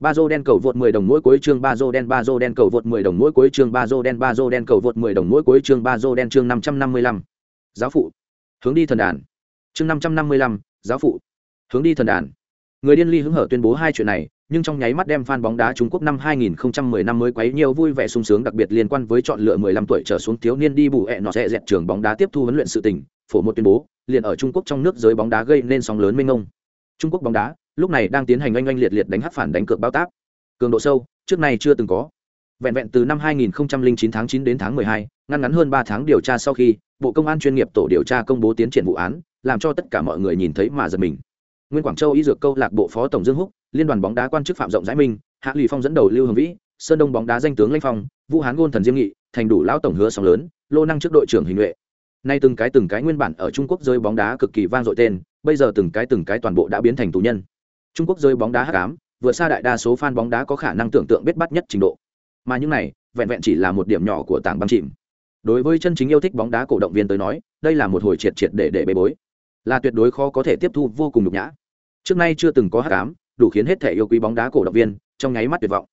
Ba dô đen cầu vượt 10 đồng mỗi cuối chương ba dô đen ba dô đen cầu vượt 10 đồng mỗi cuối chương ba dô đen ba dô đen cầu vượt 10 đồng mỗi cuối chương ba dô đen chương 555. Giáo phụ. Hướng đi thần đàn. Chương 555, giáo phụ. Hướng đi thần đàn. Người điên ly hứng hở tuyên bố hai chuyện này, nhưng trong nháy mắt đem fan bóng đá Trung Quốc năm 2010 năm mới quấy nhiều vui vẻ sung sướng đặc biệt liên quan với chọn lựa 15 tuổi trở xuống thiếu niên đi bù ẹ nọ sẽ dẹt trường bóng đá tiếp thu huấn luyện sự tình, phổ một tuyên bố, liền ở Trung Quốc trong nước giới bóng đá gây nên sóng lớn mênh mông. Trung Quốc bóng đá lúc này đang tiến hành oanh oanh liệt liệt đánh hát phản đánh cược bao tác. Cường độ sâu, trước này chưa từng có. Vẹn vẹn từ năm 2009 tháng 9 đến tháng 12, ngăn ngắn hơn 3 tháng điều tra sau khi, Bộ Công an chuyên nghiệp tổ điều tra công bố tiến triển vụ án, làm cho tất cả mọi người nhìn thấy mà giật mình. Nguyên Quảng Châu y dược câu lạc bộ phó tổng Dương Húc, liên đoàn bóng đá quan chức phạm rộng rãi minh, Hạ Lì Phong dẫn đầu Lưu Hồng Vĩ, Sơn Đông bóng đá danh tướng Lãnh Phong, Vũ Hán Gôn thần Diêm Nghị, thành đủ lão tổng hứa sóng lớn, lô năng trước đội trưởng hình nhuệ. Nay từng cái từng cái nguyên bản ở Trung Quốc rơi bóng đá cực kỳ vang dội tên, bây giờ từng cái từng cái toàn bộ đã biến thành tù nhân. Trung Quốc rơi bóng đá hắc ám, vừa xa đại đa số fan bóng đá có khả năng tưởng tượng biết bắt nhất trình độ. Mà những này, vẹn vẹn chỉ là một điểm nhỏ của tảng băng chìm. Đối với chân chính yêu thích bóng đá cổ động viên tới nói, đây là một hồi triệt triệt để để bê bối, là tuyệt đối khó có thể tiếp thu vô cùng nhục nhã. Trước nay chưa từng có hắc ám, đủ khiến hết thể yêu quý bóng đá cổ động viên trong nháy mắt tuyệt vọng.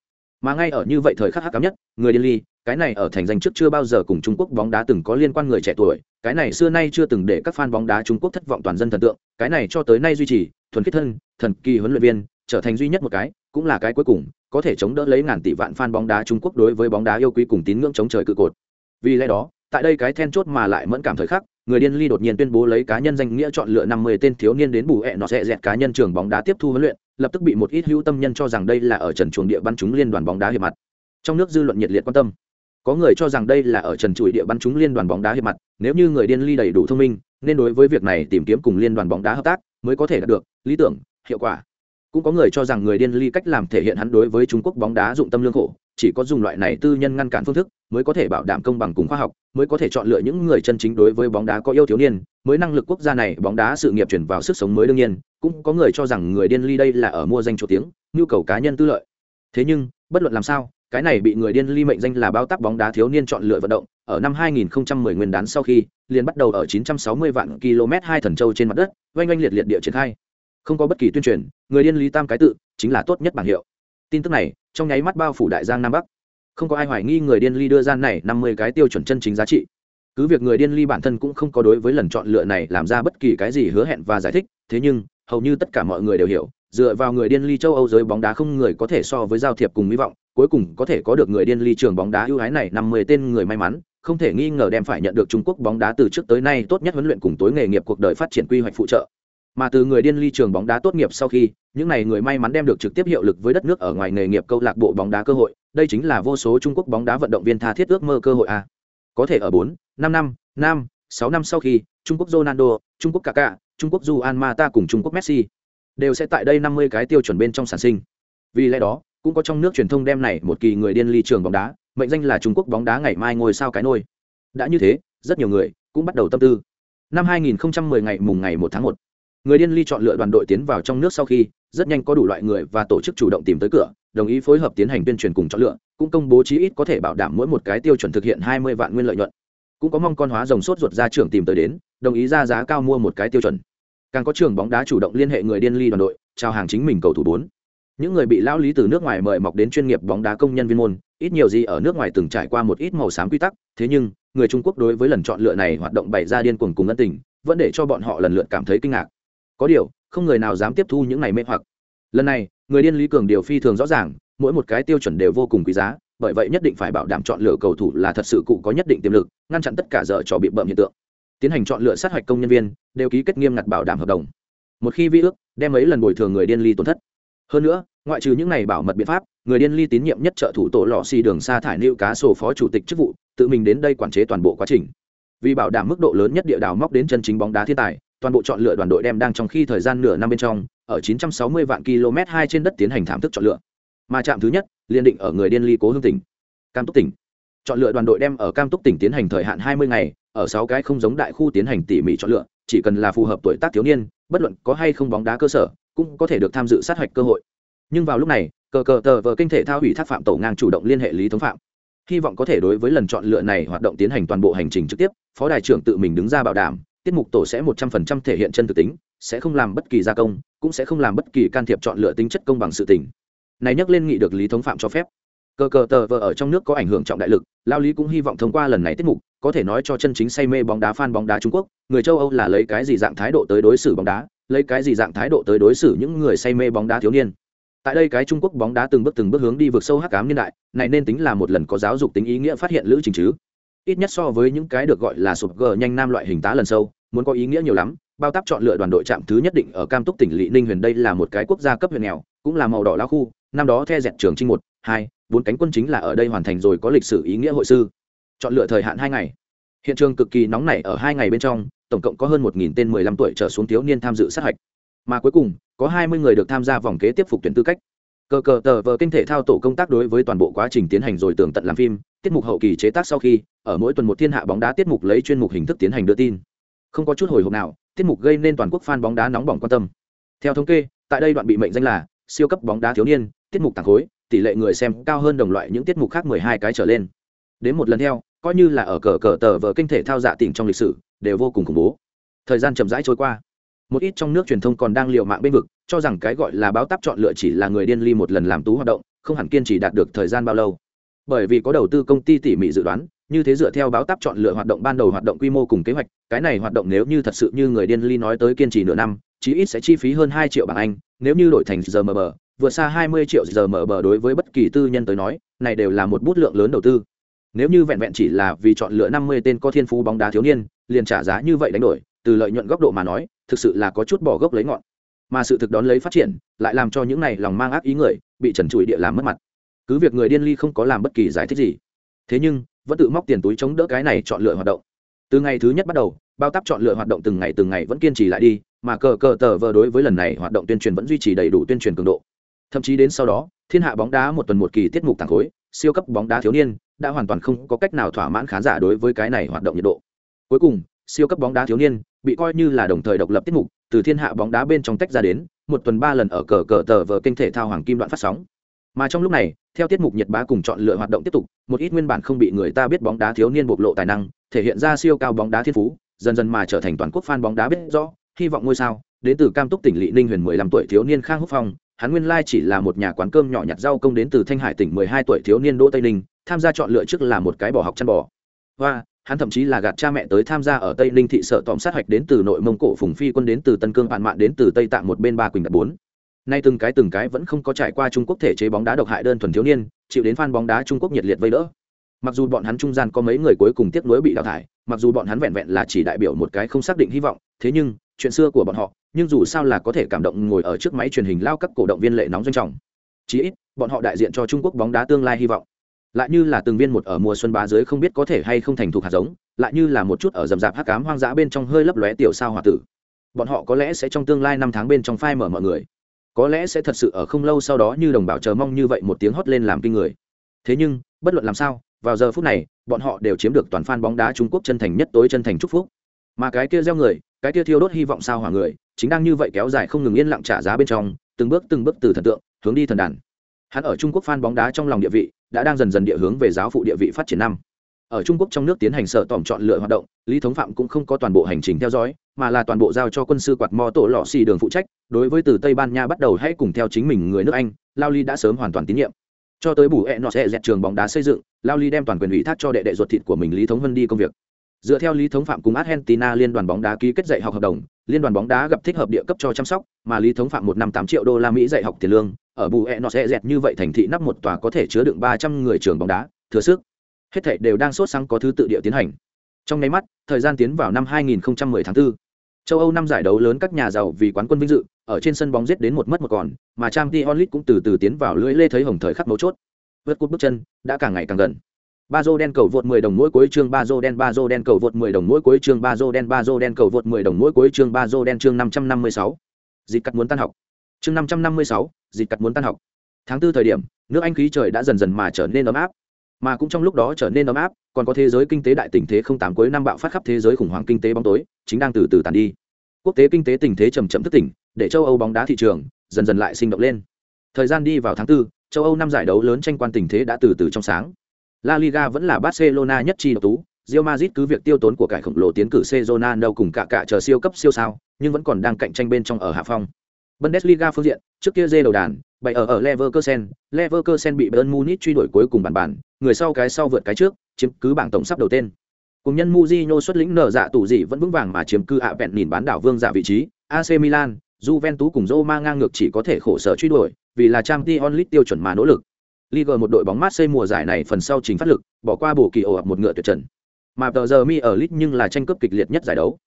Mà ngay ở như vậy thời khắc hắc cám nhất, người điên ly, cái này ở thành danh trước chưa bao giờ cùng Trung Quốc bóng đá từng có liên quan người trẻ tuổi, cái này xưa nay chưa từng để các fan bóng đá Trung Quốc thất vọng toàn dân thần tượng, cái này cho tới nay duy trì, thuần khiết thân, thần kỳ huấn luyện viên, trở thành duy nhất một cái, cũng là cái cuối cùng, có thể chống đỡ lấy ngàn tỷ vạn fan bóng đá Trung Quốc đối với bóng đá yêu quý cùng tín ngưỡng chống trời cự cột. Vì lẽ đó, tại đây cái then chốt mà lại mẫn cảm thời khắc, người điên ly đột nhiên tuyên bố lấy cá nhân danh nghĩa chọn lựa năm mươi tên thiếu niên đến bù hẹ nó sẽ dẹt cá nhân trường bóng đá tiếp thu huấn luyện, lập tức bị một ít hữu tâm nhân cho rằng đây là ở trần chuồng địa bắn chúng liên đoàn bóng đá hiệp mặt. Trong nước dư luận nhiệt liệt quan tâm. Có người cho rằng đây là ở trần chuỗi địa bắn chúng liên đoàn bóng đá hiệp mặt, nếu như người điên ly đầy đủ thông minh, nên đối với việc này tìm kiếm cùng liên đoàn bóng đá hợp tác mới có thể đạt được lý tưởng, hiệu quả. Cũng có người cho rằng người điên ly cách làm thể hiện hắn đối với Trung Quốc bóng đá dụng tâm lương khổ, chỉ có dùng loại này tư nhân ngăn cản phương thức mới có thể bảo đảm công bằng cùng khoa học mới có thể chọn lựa những người chân chính đối với bóng đá có yêu thiếu niên, mới năng lực quốc gia này bóng đá sự nghiệp chuyển vào sức sống mới đương nhiên, cũng có người cho rằng người điên ly đây là ở mua danh chỗ tiếng, nhu cầu cá nhân tư lợi. Thế nhưng, bất luận làm sao, cái này bị người điên ly mệnh danh là bao tác bóng đá thiếu niên chọn lựa vận động, ở năm 2010 nguyên đán sau khi, liền bắt đầu ở 960 vạn km hai thần châu trên mặt đất, oanh oanh liệt liệt địa triển khai. Không có bất kỳ tuyên truyền, người điên ly tam cái tự, chính là tốt nhất bảng hiệu. Tin tức này, trong nháy mắt bao phủ đại giang nam bắc không có ai hoài nghi người điên ly đưa ra này năm mươi cái tiêu chuẩn chân chính giá trị. Cứ việc người điên ly bản thân cũng không có đối với lần chọn lựa này làm ra bất kỳ cái gì hứa hẹn và giải thích, thế nhưng, hầu như tất cả mọi người đều hiểu, dựa vào người điên ly châu âu giới bóng đá không người có thể so với giao thiệp cùng hy vọng, cuối cùng có thể có được người điên ly trường bóng đá ưu ái này năm mươi tên người may mắn, không thể nghi ngờ đem phải nhận được trung quốc bóng đá từ trước tới nay tốt nhất huấn luyện cùng tối nghề nghiệp cuộc đời phát triển quy hoạch phụ trợ. Mà từ người điên ly trường bóng đá tốt nghiệp sau khi, những n à y người may mắn đem được trực tiếp hiệu lực với đất nước ở ngoài nghề nghiệp câu lạc bộ bóng đá cơ hội đây chính là vô số trung quốc bóng đá vận động viên tha thiết ước mơ cơ hội à? có thể ở bốn năm năm năm sáu năm sau khi trung quốc ronaldo trung quốc Kaká, trung quốc juan mata cùng trung quốc messi đều sẽ tại đây năm mươi cái tiêu chuẩn bên trong sản sinh. Vì lẽ đó cũng có trong nước truyền thông đem này một kỳ người điên ly trường bóng đá mệnh danh là trung quốc bóng đá ngày mai ngồi sao cái nôi. Đã như thế rất nhiều người cũng bắt đầu tâm tư. Năm 2010 ngày mùng ngày 1 tháng 1 người điên ly chọn lựa đoàn đội tiến vào trong nước sau khi, rất nhanh có đủ loại người và tổ chức chủ động tìm tới cửa, đồng ý phối hợp tiến hành tuyên truyền cùng chọn lựa, cũng công bố chí ít có thể bảo đảm mỗi một cái tiêu chuẩn thực hiện hai mươi vạn nguyên lợi nhuận. Cũng có mong con hóa rồng sốt ruột ra trường tìm tới đến, đồng ý ra giá cao mua một cái tiêu chuẩn. Càng có trường bóng đá chủ động liên hệ người điên ly đoàn đội, trao hàng chính mình cầu thủ bốn. Những người bị lão lý từ nước ngoài mời mọc đến chuyên nghiệp bóng đá công nhân viên môn, ít nhiều gì ở nước ngoài từng trải qua một ít màu xám quy tắc, thế nhưng, người trung quốc đối với lần chọn lựa này hoạt động bày ra điên cuồng cùng ân tình, vẫn để cho bọn họ lần lượt cảm thấy kinh ngạc có điều, không người nào dám tiếp thu những này mê hoặc. Lần này, người điên lý cường điều phi thường rõ ràng, mỗi một cái tiêu chuẩn đều vô cùng quý giá, bởi vậy nhất định phải bảo đảm chọn lựa cầu thủ là thật sự cụ có nhất định tiềm lực, ngăn chặn tất cả giờ trò bị bợm hiện tượng. Tiến hành chọn lựa sát hạch công nhân viên, đều ký kết nghiêm ngặt bảo đảm hợp đồng. Một khi vi ước, đem ấy lần bồi thường người điên ly tổn thất. Hơn nữa, ngoại trừ những này bảo mật biện pháp, người điên ly tín nhiệm nhất trợ thủ tổ lò xì đường xa thải nịu cá sổ phó chủ tịch chức vụ, tự mình đến đây quản chế toàn bộ quá trình. Vì bảo đảm mức độ lớn nhất địa đào móc đến chân chính bóng đá thiên tài toàn bộ chọn lựa đoàn đội đem đang trong khi thời gian nửa năm bên trong, ở 960 vạn km hai trên đất tiến hành thảm thức chọn lựa. Mà trạm thứ nhất liên định ở người điên ly cố hương tỉnh, cam túc tỉnh. Chọn lựa đoàn đội đem ở cam túc tỉnh tiến hành thời hạn 20 ngày, ở sáu cái không giống đại khu tiến hành tỉ mỉ chọn lựa, chỉ cần là phù hợp tuổi tác thiếu niên, bất luận có hay không bóng đá cơ sở, cũng có thể được tham dự sát hạch cơ hội. Nhưng vào lúc này, cờ cờ tờ vờ kinh thể thao ủy thác phạm tổ ngang chủ động liên hệ lý thống phạm. Hy vọng có thể đối với lần chọn lựa này hoạt động tiến hành toàn bộ hành trình trực tiếp, phó đại trưởng tự mình đứng ra bảo đảm tiết mục tổ sẽ một trăm phần trăm thể hiện chân thực tính, sẽ không làm bất kỳ gia công, cũng sẽ không làm bất kỳ can thiệp chọn lựa tính chất công bằng sự tình. Này nhắc lên nghị được lý thống phạm cho phép. Cờ cờ tờ vờ ở trong nước có ảnh hưởng trọng đại lực, lao lý cũng hy vọng thông qua lần này tiết mục, có thể nói cho chân chính say mê bóng đá fan bóng đá trung quốc, người châu âu là lấy cái gì dạng thái độ tới đối xử bóng đá, lấy cái gì dạng thái độ tới đối xử những người say mê bóng đá thiếu niên. Tại đây cái trung quốc bóng đá từng bước từng bước hướng đi vượt sâu hắc ám niên đại, này nên tính là một lần có giáo dục tính ý nghĩa phát hiện lữ trình chứ ít nhất so với những cái được gọi là sụp gờ nhanh nam loại hình tá lần sâu, muốn có ý nghĩa nhiều lắm. Bao táp chọn lựa đoàn đội trạm thứ nhất định ở cam túc tỉnh lỵ ninh huyền đây là một cái quốc gia cấp huyện nghèo, cũng là màu đỏ lao khu, năm đó the dẹt trường trinh một, hai, bốn cánh quân chính là ở đây hoàn thành rồi có lịch sử ý nghĩa hội sư. Chọn lựa thời hạn hai ngày. Hiện trường cực kỳ nóng nảy ở hai ngày bên trong, tổng cộng có hơn một nghìn tên mười lăm tuổi trở xuống thiếu niên tham dự sát hạch. Mà cuối cùng, có hai mươi người được tham gia vòng kế tiếp phục tuyển tư cách cờ cờ tờ vờ kinh thể thao tổ công tác đối với toàn bộ quá trình tiến hành rồi tường tận làm phim, tiết mục hậu kỳ chế tác sau khi, ở mỗi tuần một thiên hạ bóng đá tiết mục lấy chuyên mục hình thức tiến hành đưa tin. Không có chút hồi hộp nào, tiết mục gây nên toàn quốc fan bóng đá nóng bỏng quan tâm. Theo thống kê, tại đây đoạn bị mệnh danh là siêu cấp bóng đá thiếu niên, tiết mục tàng khối, tỷ lệ người xem cao hơn đồng loại những tiết mục khác mười hai cái trở lên. Đến một lần theo, coi như là ở cờ cờ tờ vờ kinh thể thao dạ tỉnh trong lịch sử, đều vô cùng khủng bố. Thời gian chậm rãi trôi qua. Một ít trong nước truyền thông còn đang l i ề u mạng bênh vực cho rằng cái gọi là báo táp chọn lựa chỉ là người điên ly một lần làm tú hoạt động, không hẳn kiên trì đạt được thời gian bao lâu. Bởi vì có đầu tư công ty tỉ mỉ dự đoán, như thế dựa theo báo táp chọn lựa hoạt động ban đầu hoạt động quy mô cùng kế hoạch, cái này hoạt động nếu như thật sự như người điên ly nói tới kiên trì nửa năm, chí ít sẽ chi phí hơn hai triệu bảng anh, nếu như đổi thành giờ mờ bờ vượt xa hai mươi triệu giờ mờ bờ đối với bất kỳ tư nhân tới nói, này đều là một bút lượng lớn đầu tư. Nếu như vẹn vẹn chỉ là vì chọn lựa năm mươi tên có thiên phú bóng đá thiếu niên, liền trả giá như vậy đánh đổi, từ lợi nhuận góc độ mà nói, thực sự là có chút bỏ gốc lấy ngọn mà sự thực đón lấy phát triển lại làm cho những này lòng mang ác ý người bị trần trụi địa làm mất mặt. Cứ việc người điên ly không có làm bất kỳ giải thích gì, thế nhưng vẫn tự móc tiền túi chống đỡ cái này chọn lựa hoạt động. Từ ngày thứ nhất bắt đầu, bao tắp chọn lựa hoạt động từng ngày từng ngày vẫn kiên trì lại đi, mà cờ cờ tờ vờ đối với lần này hoạt động tuyên truyền vẫn duy trì đầy đủ tuyên truyền cường độ. Thậm chí đến sau đó, thiên hạ bóng đá một tuần một kỳ tiết mục tàng khối, siêu cấp bóng đá thiếu niên đã hoàn toàn không có cách nào thỏa mãn khán giả đối với cái này hoạt động nhiệt độ. Cuối cùng, siêu cấp bóng đá thiếu niên bị coi như là đồng thời độc lập tiết mục từ thiên hạ bóng đá bên trong tách ra đến, một tuần ba lần ở cờ cờ tờ vờ kênh thể thao hoàng kim đoạn phát sóng. Mà trong lúc này, theo tiết mục nhiệt bá cùng chọn lựa hoạt động tiếp tục, một ít nguyên bản không bị người ta biết bóng đá thiếu niên bộc lộ tài năng, thể hiện ra siêu cao bóng đá thiên phú, dần dần mà trở thành toàn quốc fan bóng đá biết rõ, hy vọng ngôi sao, đến từ cam túc tỉnh lỵ ninh huyền 15 tuổi thiếu niên khang húc phong, hắn nguyên lai chỉ là một nhà quán cơm nhỏ nhặt rau công đến từ thanh hải tỉnh 12 tuổi thiếu niên đỗ tây ninh, tham gia chọn lựa trước là một cái bỏ học chăn bò. Và hắn thậm chí là gạt cha mẹ tới tham gia ở tây ninh thị sợ tòm sát hạch đến từ nội mông cổ phùng phi quân đến từ tân cương bạn mạn đến từ tây tạng một bên ba quỳnh đạt bốn. Nay từng cái từng cái vẫn không có trải qua trung quốc thể chế bóng đá độc hại đơn thuần thiếu niên, chịu đến fan bóng đá trung quốc nhiệt liệt vây đỡ. Mặc dù bọn hắn trung gian có mấy người cuối cùng tiếp nối bị đào thải, mặc dù bọn hắn vẹn vẹn là chỉ đại biểu một cái không xác định hy vọng, thế nhưng, chuyện xưa của bọn họ, nhưng dù sao là có thể cảm động ngồi ở trước máy truyền hình lao các cổ động viên lệ nóng doanh trọng. Chí ít, bọn họ đại diện cho trung quốc bóng đá tương lai hy vọng lại như là từng viên một ở mùa xuân bá dưới không biết có thể hay không thành thuộc hạt giống, lại như là một chút ở rầm rạp hắc cám hoang dã bên trong hơi lấp lóe tiểu sao hòa tử. Bọn họ có lẽ sẽ trong tương lai năm tháng bên trong phai mở mọi người. Có lẽ sẽ thật sự ở không lâu sau đó như đồng bào chờ mong như vậy một tiếng hót lên làm kinh người. Thế nhưng, bất luận làm sao, vào giờ phút này, bọn họ đều chiếm được toàn fan bóng đá trung quốc chân thành nhất tối chân thành chúc phúc. Mà cái kia gieo người, cái kia thiêu đốt hy vọng sao hỏa người, chính đang như vậy kéo dài không ngừng yên lặng trả giá bên trong, từng bước từng bước từ thần tượng, hướng đi thần đàn. Hắn ở trung quốc fan bóng đá trong lòng địa vị đã đang dần dần địa hướng về giáo phụ địa vị phát triển năm. Ở trung quốc trong nước tiến hành sở tỏm chọn lựa hoạt động, lý thống phạm cũng không có toàn bộ hành trình theo dõi, mà là toàn bộ giao cho quân sư quạt mò tổ lọ xì đường phụ trách, đối với từ tây ban nha bắt đầu hãy cùng theo chính mình người nước anh, lao ly đã sớm hoàn toàn tín nhiệm. Cho tới bù e nọ sẽ dẹt trường bóng đá xây dựng, lao ly đem toàn quyền ủy thác cho đệ đệ ruột thịt của mình lý thống vân đi công việc. Dựa theo lý thống phạm cùng argentina liên đoàn bóng đá ký kết dạy học hợp đồng, liên đoàn bóng đá gặp thích hợp địa cấp cho chăm sóc, mà lý thống phạm một năm tám triệu đô la mỹ dạy học tiền lương ở bù e nó sẽ dẹt như vậy thành thị nắp một tòa có thể chứa đựng ba trăm người trường bóng đá, thừa sức. Hết thảy đều đang sốt sáng có thứ tự địa tiến hành. Trong nháy mắt, thời gian tiến vào năm 2010 tháng 4. châu âu năm giải đấu lớn các nhà giàu vì quán quân vinh dự, ở trên sân bóng giết đến một mất một còn, mà trang t onlit cũng từ từ tiến vào lưỡi lê thấy hồng thời khắc mấu chốt. Vượt cút bước chân, đã càng ngày càng gần. Ba dô đen cầu vượt 10 đồng mỗi cuối chương, ba dô đen, ba dô đen cầu vượt 10 đồng mỗi cuối chương, ba dô đen, ba dô đen cầu vượt 10 đồng mỗi cuối chương, ba dô đen chương 556. dịch cắt muốn tan học chương 556, dịch cắt muốn tan học. Tháng tư thời điểm nước anh khí trời đã dần dần mà trở nên ấm áp. Mà cũng trong lúc đó trở nên ấm áp còn có thế giới kinh tế đại tình thế không tám cuối năm bạo phát khắp thế giới khủng hoảng kinh tế bóng tối chính đang từ từ tàn đi. Quốc tế kinh tế tình thế chầm chậm thức tỉnh để châu âu bóng đá thị trường dần dần lại sinh động lên. Thời gian đi vào tháng 4, châu âu năm giải đấu lớn tranh quan tình thế đã từ từ trong sáng. La liga vẫn là barcelona nhất chi độc tú Real Madrid cứ việc tiêu tốn của cải khổng lồ tiến cử Cezona đâu cùng cả cả chờ siêu cấp siêu sao, nhưng vẫn còn đang cạnh tranh bên trong ở hạ phong. Bundesliga phương diện, trước kia dê đầu đàn, bày ở ở Leverkusen, Leverkusen bị Bayern Munich truy đuổi cuối cùng bản bản, người sau cái sau vượt cái trước, chiếm cứ bảng tổng sắp đầu tên. Cùng nhân Mujinho xuất lĩnh nở dạ tủ gì vẫn vững vàng mà chiếm cứ ạ vẹn nhìn bán đảo vương giả vị trí, AC Milan, Juventus cùng Roma ngang ngược chỉ có thể khổ sở truy đuổi, vì là Champions League tiêu chuẩn mà nỗ lực. Liga một đội bóng Marseille mùa giải này phần sau trình phát lực, bỏ qua bổ kỳ ổ một ngựa tuyệt trần. Mà tờ giờ mi ở League nhưng là tranh cướp kịch liệt nhất giải đấu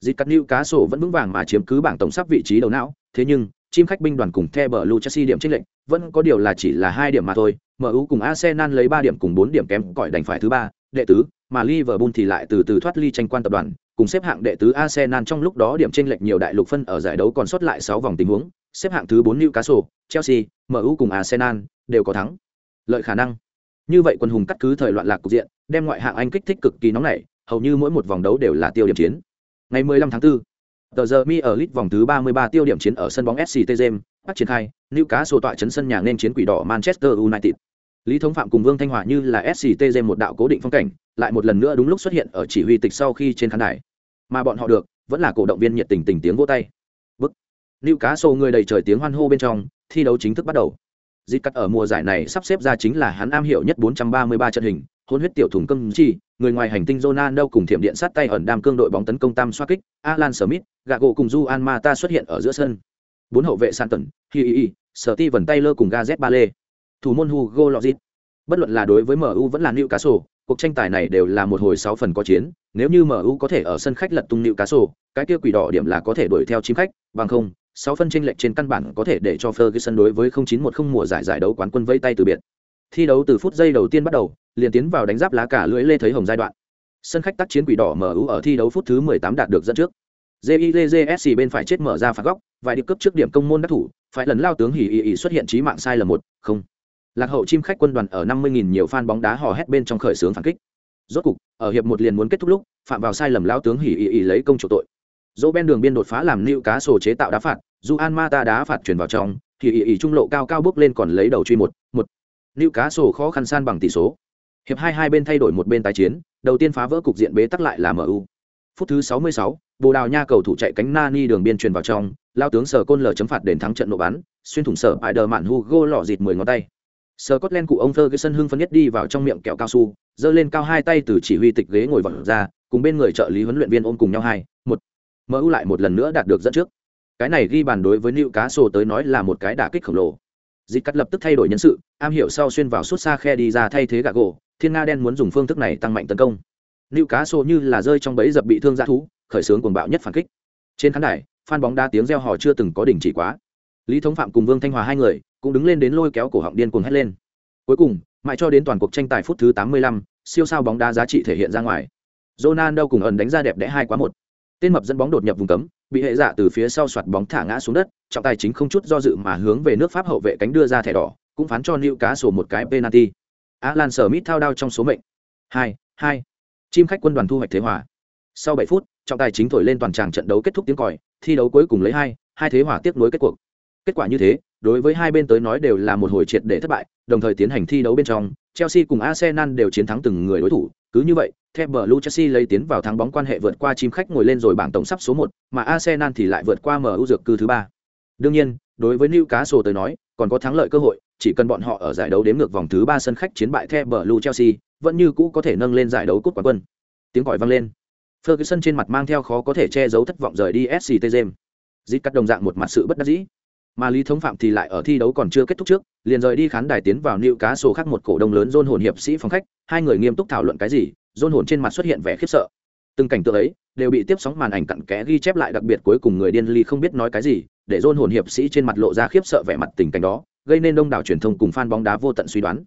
dịp cắt cá sổ vẫn vững vàng mà chiếm cứ bảng tổng sắp vị trí đầu não, thế nhưng chim khách binh đoàn cùng The Blue Chelsea điểm chênh lệnh, vẫn có điều là chỉ là hai điểm mà thôi. MU cùng Arsenal lấy ba điểm cùng bốn điểm kém cỏi đành phải thứ ba, đệ tứ, mà Liverpool thì lại từ từ thoát ly tranh quan tập đoàn, cùng xếp hạng đệ tứ Arsenal trong lúc đó điểm chênh lệch nhiều đại lục phân ở giải đấu còn sót lại sáu vòng tình huống, xếp hạng thứ 4 Newcastle, Chelsea, MU cùng Arsenal đều có thắng. Lợi khả năng. Như vậy quân hùng cắt cứ thời loạn lạc cục diện, đem ngoại hạng Anh kích thích cực kỳ nóng nảy, hầu như mỗi một vòng đấu đều là tiêu điểm chiến. Ngày 15 tháng 4, Tờ giờ mi ở lit vòng thứ 33 tiêu điểm chiến ở sân bóng SCT James, bắt triển khai, Newcastle tọa chấn sân nhà nên chiến quỷ đỏ Manchester United. Lý Thống Phạm cùng Vương Thanh Hòa như là SCT James một đạo cố định phong cảnh, lại một lần nữa đúng lúc xuất hiện ở chỉ huy tịch sau khi trên khán đài. Mà bọn họ được, vẫn là cổ động viên nhiệt tình tình tiếng vỗ tay. Bức. Newcastle người đầy trời tiếng hoan hô bên trong, thi đấu chính thức bắt đầu. Dịch cắt ở mùa giải này sắp xếp ra chính là hắn am hiểu nhất 433 trận hình hôn huyết tiểu thủng cơm chi người ngoài hành tinh Ronaldo cùng thiểm điện sát tay ẩn đam cương đội bóng tấn công tam xoa kích Alan Smith Gago cùng Juan Mata xuất hiện ở giữa sân. Bốn hậu vệ Santon Hi Steven Taylor cùng Gazet Bale thủ môn Hugo Lloris. Bất luận là đối với MU vẫn là Newcastle cuộc tranh tài này đều là một hồi sáu phần có chiến nếu như MU có thể ở sân khách lật tung Newcastle cái kia quỷ đỏ điểm là có thể đuổi theo chim khách bằng không sáu phân chênh lệch trên căn bản có thể để cho Ferguson đối với 0910 mùa giải giải đấu quán quân vây tay từ biệt. Thi đấu từ phút giây đầu tiên bắt đầu, liền tiến vào đánh giáp lá cả lưỡi lê thấy hồng giai đoạn. Sân khách tác chiến quỷ đỏ MU ở thi đấu phút thứ 18 đạt được dẫn trước. JIJSC bên phải chết mở ra phạt góc, vài điệp cấp trước điểm công môn đắc thủ, phải lần lao tướng hỉ ỉ ỉ xuất hiện trí mạng sai lầm một, không. Lạc hậu chim khách quân đoàn ở 50.000 nhiều fan bóng đá hò hét bên trong khởi sướng phản kích. Rốt cục, ở hiệp một liền muốn kết thúc lúc, phạm vào sai lầm lao tướng hỉ ỉ ỉ lấy công chủ tội. Dỗ ben đường biên đột phá làm lưu cá sổ chế tạo đá phạt, dù an mata đá phạt chuyển vào trong thì ỉ ỉ trung lộ cao cao bước lên còn lấy đầu truy một một lưu cá sổ khó khăn san bằng tỷ số hiệp hai hai bên thay đổi một bên tái chiến đầu tiên phá vỡ cục diện bế tắc lại là mu phút thứ sáu mươi sáu, bồ đào nha cầu thủ chạy cánh nani đường biên truyền vào trong lao tướng sở côn lờ chấm phạt đền thắng trận nổ bắn xuyên thủng sở bại đờ mạn hugo lọ dịt mười ngón tay. Sở cốt len cụ ông thơ cái sân hưng phấn nhất đi vào trong miệng kẹo cao su giơ lên cao hai tay từ chỉ huy tịch ghế ngồi vật ra cùng bên người trợ lý huấn luyện viên ôm cùng nhau hai một. Mu lại một lần nữa đạt được dẫn trước. Cái này ghi bàn đối với nữ cá sổ tới nói là một cái đả kích khổng lồ. Dịch cắt lập tức thay đổi nhân sự am hiểu sau xuyên vào suốt xa khe đi ra thay thế gà gỗ thiên nga đen muốn dùng phương thức này tăng mạnh tấn công. Nữ cá sô như là rơi trong bẫy dập bị thương g thú khởi xướng cuồng bạo nhất phản kích. Trên khán đài phan bóng đá tiếng reo hò chưa từng có đỉnh chỉ quá. Lý thống phạm cùng vương thanh hòa hai người cũng đứng lên đến lôi kéo cổ họng điên cuồng hét lên. Cuối cùng mãi cho đến toàn cuộc tranh tài phút thứ 85, siêu sao bóng đá giá trị thể hiện ra ngoài. Ronaldo cùng ẩn đánh ra đẹp đẽ hai quá một. Tên mập dẫn bóng đột nhập vùng cấm bị hệ dạ từ phía sau soạt bóng thả ngã xuống đất trọng tài chính không chút do dự mà hướng về nước pháp hậu vệ cánh đưa ra thẻ đỏ cũng phán cho nữ cá sổ một cái penalty alan sở mít thao đao trong số mệnh. Hai hai. Chim khách quân đoàn thu hoạch thế hòa. Sau bảy phút trọng tài chính thổi lên toàn tràng trận đấu kết thúc tiếng còi thi đấu cuối cùng lấy hai hai thế hòa tiếp nối kết cuộc. Kết quả như thế đối với hai bên tới nói đều là một hồi triệt để thất bại đồng thời tiến hành thi đấu bên trong chelsea cùng arsenal đều chiến thắng từng người đối thủ. Cứ như vậy theo Blue Chelsea lấy tiến vào thắng bóng quan hệ vượt qua chim khách ngồi lên rồi bảng tổng sắp số 1, mà Arsenal thì lại vượt qua MU dược cư thứ 3. Đương nhiên, đối với Newcastle tới nói, còn có thắng lợi cơ hội, chỉ cần bọn họ ở giải đấu đếm ngược vòng thứ 3 sân khách chiến bại theo Blue Chelsea, vẫn như cũ có thể nâng lên giải đấu cúp quán quân. Tiếng còi vang lên. Ferguson trên mặt mang theo khó có thể che giấu thất vọng rời đi SCT James. Dít cắt đồng dạng một mặt sự bất đắc dĩ. Mà Lý Thống Phạm thì lại ở thi đấu còn chưa kết thúc trước, liền rời đi khán đài tiến vào nịu cá sổ khác một cổ đông lớn John hồn hiệp sĩ phòng khách, hai người nghiêm túc thảo luận cái gì, John hồn trên mặt xuất hiện vẻ khiếp sợ. Từng cảnh tượng ấy đều bị tiếp sóng màn ảnh cặn kẽ ghi chép lại đặc biệt cuối cùng người điên ly không biết nói cái gì, để John hồn hiệp sĩ trên mặt lộ ra khiếp sợ vẻ mặt tình cảnh đó, gây nên đông đảo truyền thông cùng fan bóng đá vô tận suy đoán.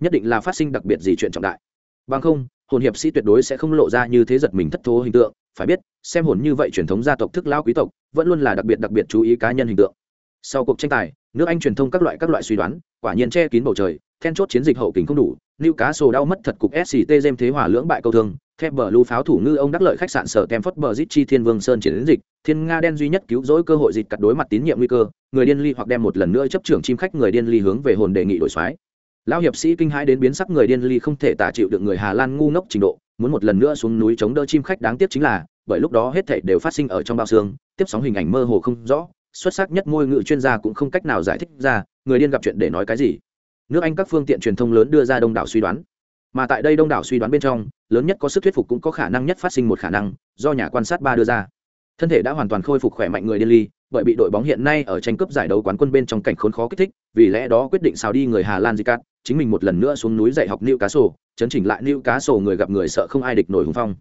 Nhất định là phát sinh đặc biệt gì chuyện trọng đại. Bằng không, hồn hiệp sĩ tuyệt đối sẽ không lộ ra như thế giật mình thất thố hình tượng, phải biết, xem hồn như vậy truyền thống gia tộc thức lao quý tộc, vẫn luôn là đặc biệt đặc biệt chú ý cá nhân hình tượng. Sau cuộc tranh tài, nước Anh truyền thông các loại các loại suy đoán, quả nhiên che kín bầu trời, then chốt chiến dịch hậu kình không đủ, Newcastle đau mất thật cục SCT Gem thế hòa lưỡng bại câu thương, thép bờ lưu pháo thủ ngư ông đắc lợi khách sạn sở Kemford Bridge chi Thiên Vương Sơn chiến dịch, Thiên Nga đen duy nhất cứu rỗi cơ hội dịch cắt đối mặt tín nhiệm nguy cơ, người điên ly hoặc đem một lần nữa chấp trưởng chim khách người điên ly hướng về hồn đề nghị đổi xoái. Lão hiệp sĩ kinh hãi đến biến sắc người điên ly không thể tả chịu được người Hà Lan ngu ngốc trình độ, muốn một lần nữa xuống núi chống đỡ chim khách đáng tiếc chính là, bởi lúc đó hết thảy đều phát sinh ở trong bao xương, tiếp sóng hình ảnh mơ hồ không rõ, xuất sắc nhất ngôi ngữ chuyên gia cũng không cách nào giải thích ra, người điên gặp chuyện để nói cái gì nước anh các phương tiện truyền thông lớn đưa ra đông đảo suy đoán. Mà tại đây đông đảo suy đoán bên trong, lớn nhất có sức thuyết phục cũng có khả năng nhất phát sinh một khả năng, do nhà quan sát ba đưa ra. Thân thể đã hoàn toàn khôi phục khỏe mạnh người điên ly, bởi bị đội bóng hiện nay ở tranh cướp giải đấu quán quân bên trong cảnh khốn khó kích thích, vì lẽ đó quyết định xào đi người hà lan zicat chính mình một lần nữa xuống núi dạy học nữ cá sổ chấn chỉnh lại nữ cá sổ người gặp người sợ không ai địch nổi hùng phong.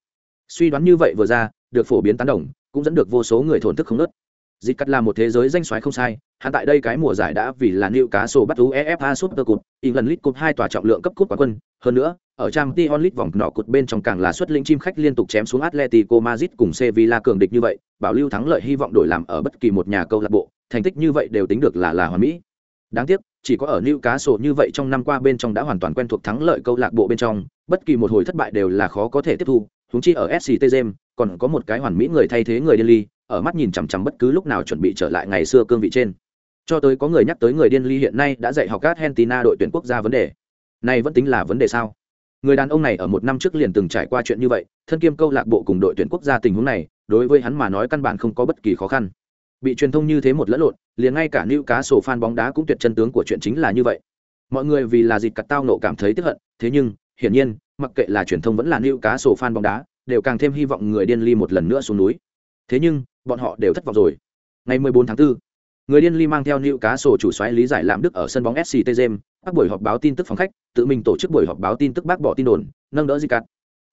Suy đoán như vậy vừa ra, được phổ biến tán đồng, cũng dẫn được vô số người thổn thức không nớt Dịch cắt là một thế giới danh xoáy không sai, hắn tại đây cái mùa giải đã vì là cá sổ bắt thú EFA Super Cup, England League Cup hai tòa trọng lượng cấp cúp quán quân, hơn nữa, ở trang Champions League vòng nọ cột bên trong càng là xuất lĩnh chim khách liên tục chém xuống Atletico Madrid cùng Sevilla cường địch như vậy, bảo lưu thắng lợi hy vọng đổi làm ở bất kỳ một nhà câu lạc bộ, thành tích như vậy đều tính được là là hoàn mỹ. Đáng tiếc, chỉ có ở cá sổ như vậy trong năm qua bên trong đã hoàn toàn quen thuộc thắng lợi câu lạc bộ bên trong, bất kỳ một hồi thất bại đều là khó có thể tiếp thu, huống chi ở SCT Gem, còn có một cái hoàn mỹ người thay thế người Delhi ở mắt nhìn chằm chằm bất cứ lúc nào chuẩn bị trở lại ngày xưa cương vị trên. Cho tới có người nhắc tới người điên ly hiện nay đã dạy học argentina đội tuyển quốc gia vấn đề. Này vẫn tính là vấn đề sao? Người đàn ông này ở một năm trước liền từng trải qua chuyện như vậy, thân kiêm câu lạc bộ cùng đội tuyển quốc gia tình huống này, đối với hắn mà nói căn bản không có bất kỳ khó khăn. Bị truyền thông như thế một lẫn lộn, liền ngay cả nữ cá sổ fan bóng đá cũng tuyệt chân tướng của chuyện chính là như vậy. Mọi người vì là dịp cặt tao nộ cảm thấy tức hận, thế nhưng, hiển nhiên, mặc kệ là truyền thông vẫn là nữ cá sổ fan bóng đá, đều càng thêm hy vọng người điên ly một lần nữa xuống núi. Thế nhưng bọn họ đều thất vọng rồi. Ngày 14 tháng 4, người điên ly mang theo nữ cá sổ chủ xoáy lý giải làm đức ở sân bóng sct james các buổi họp báo tin tức phòng khách tự mình tổ chức buổi họp báo tin tức bác bỏ tin đồn nâng đỡ di cắt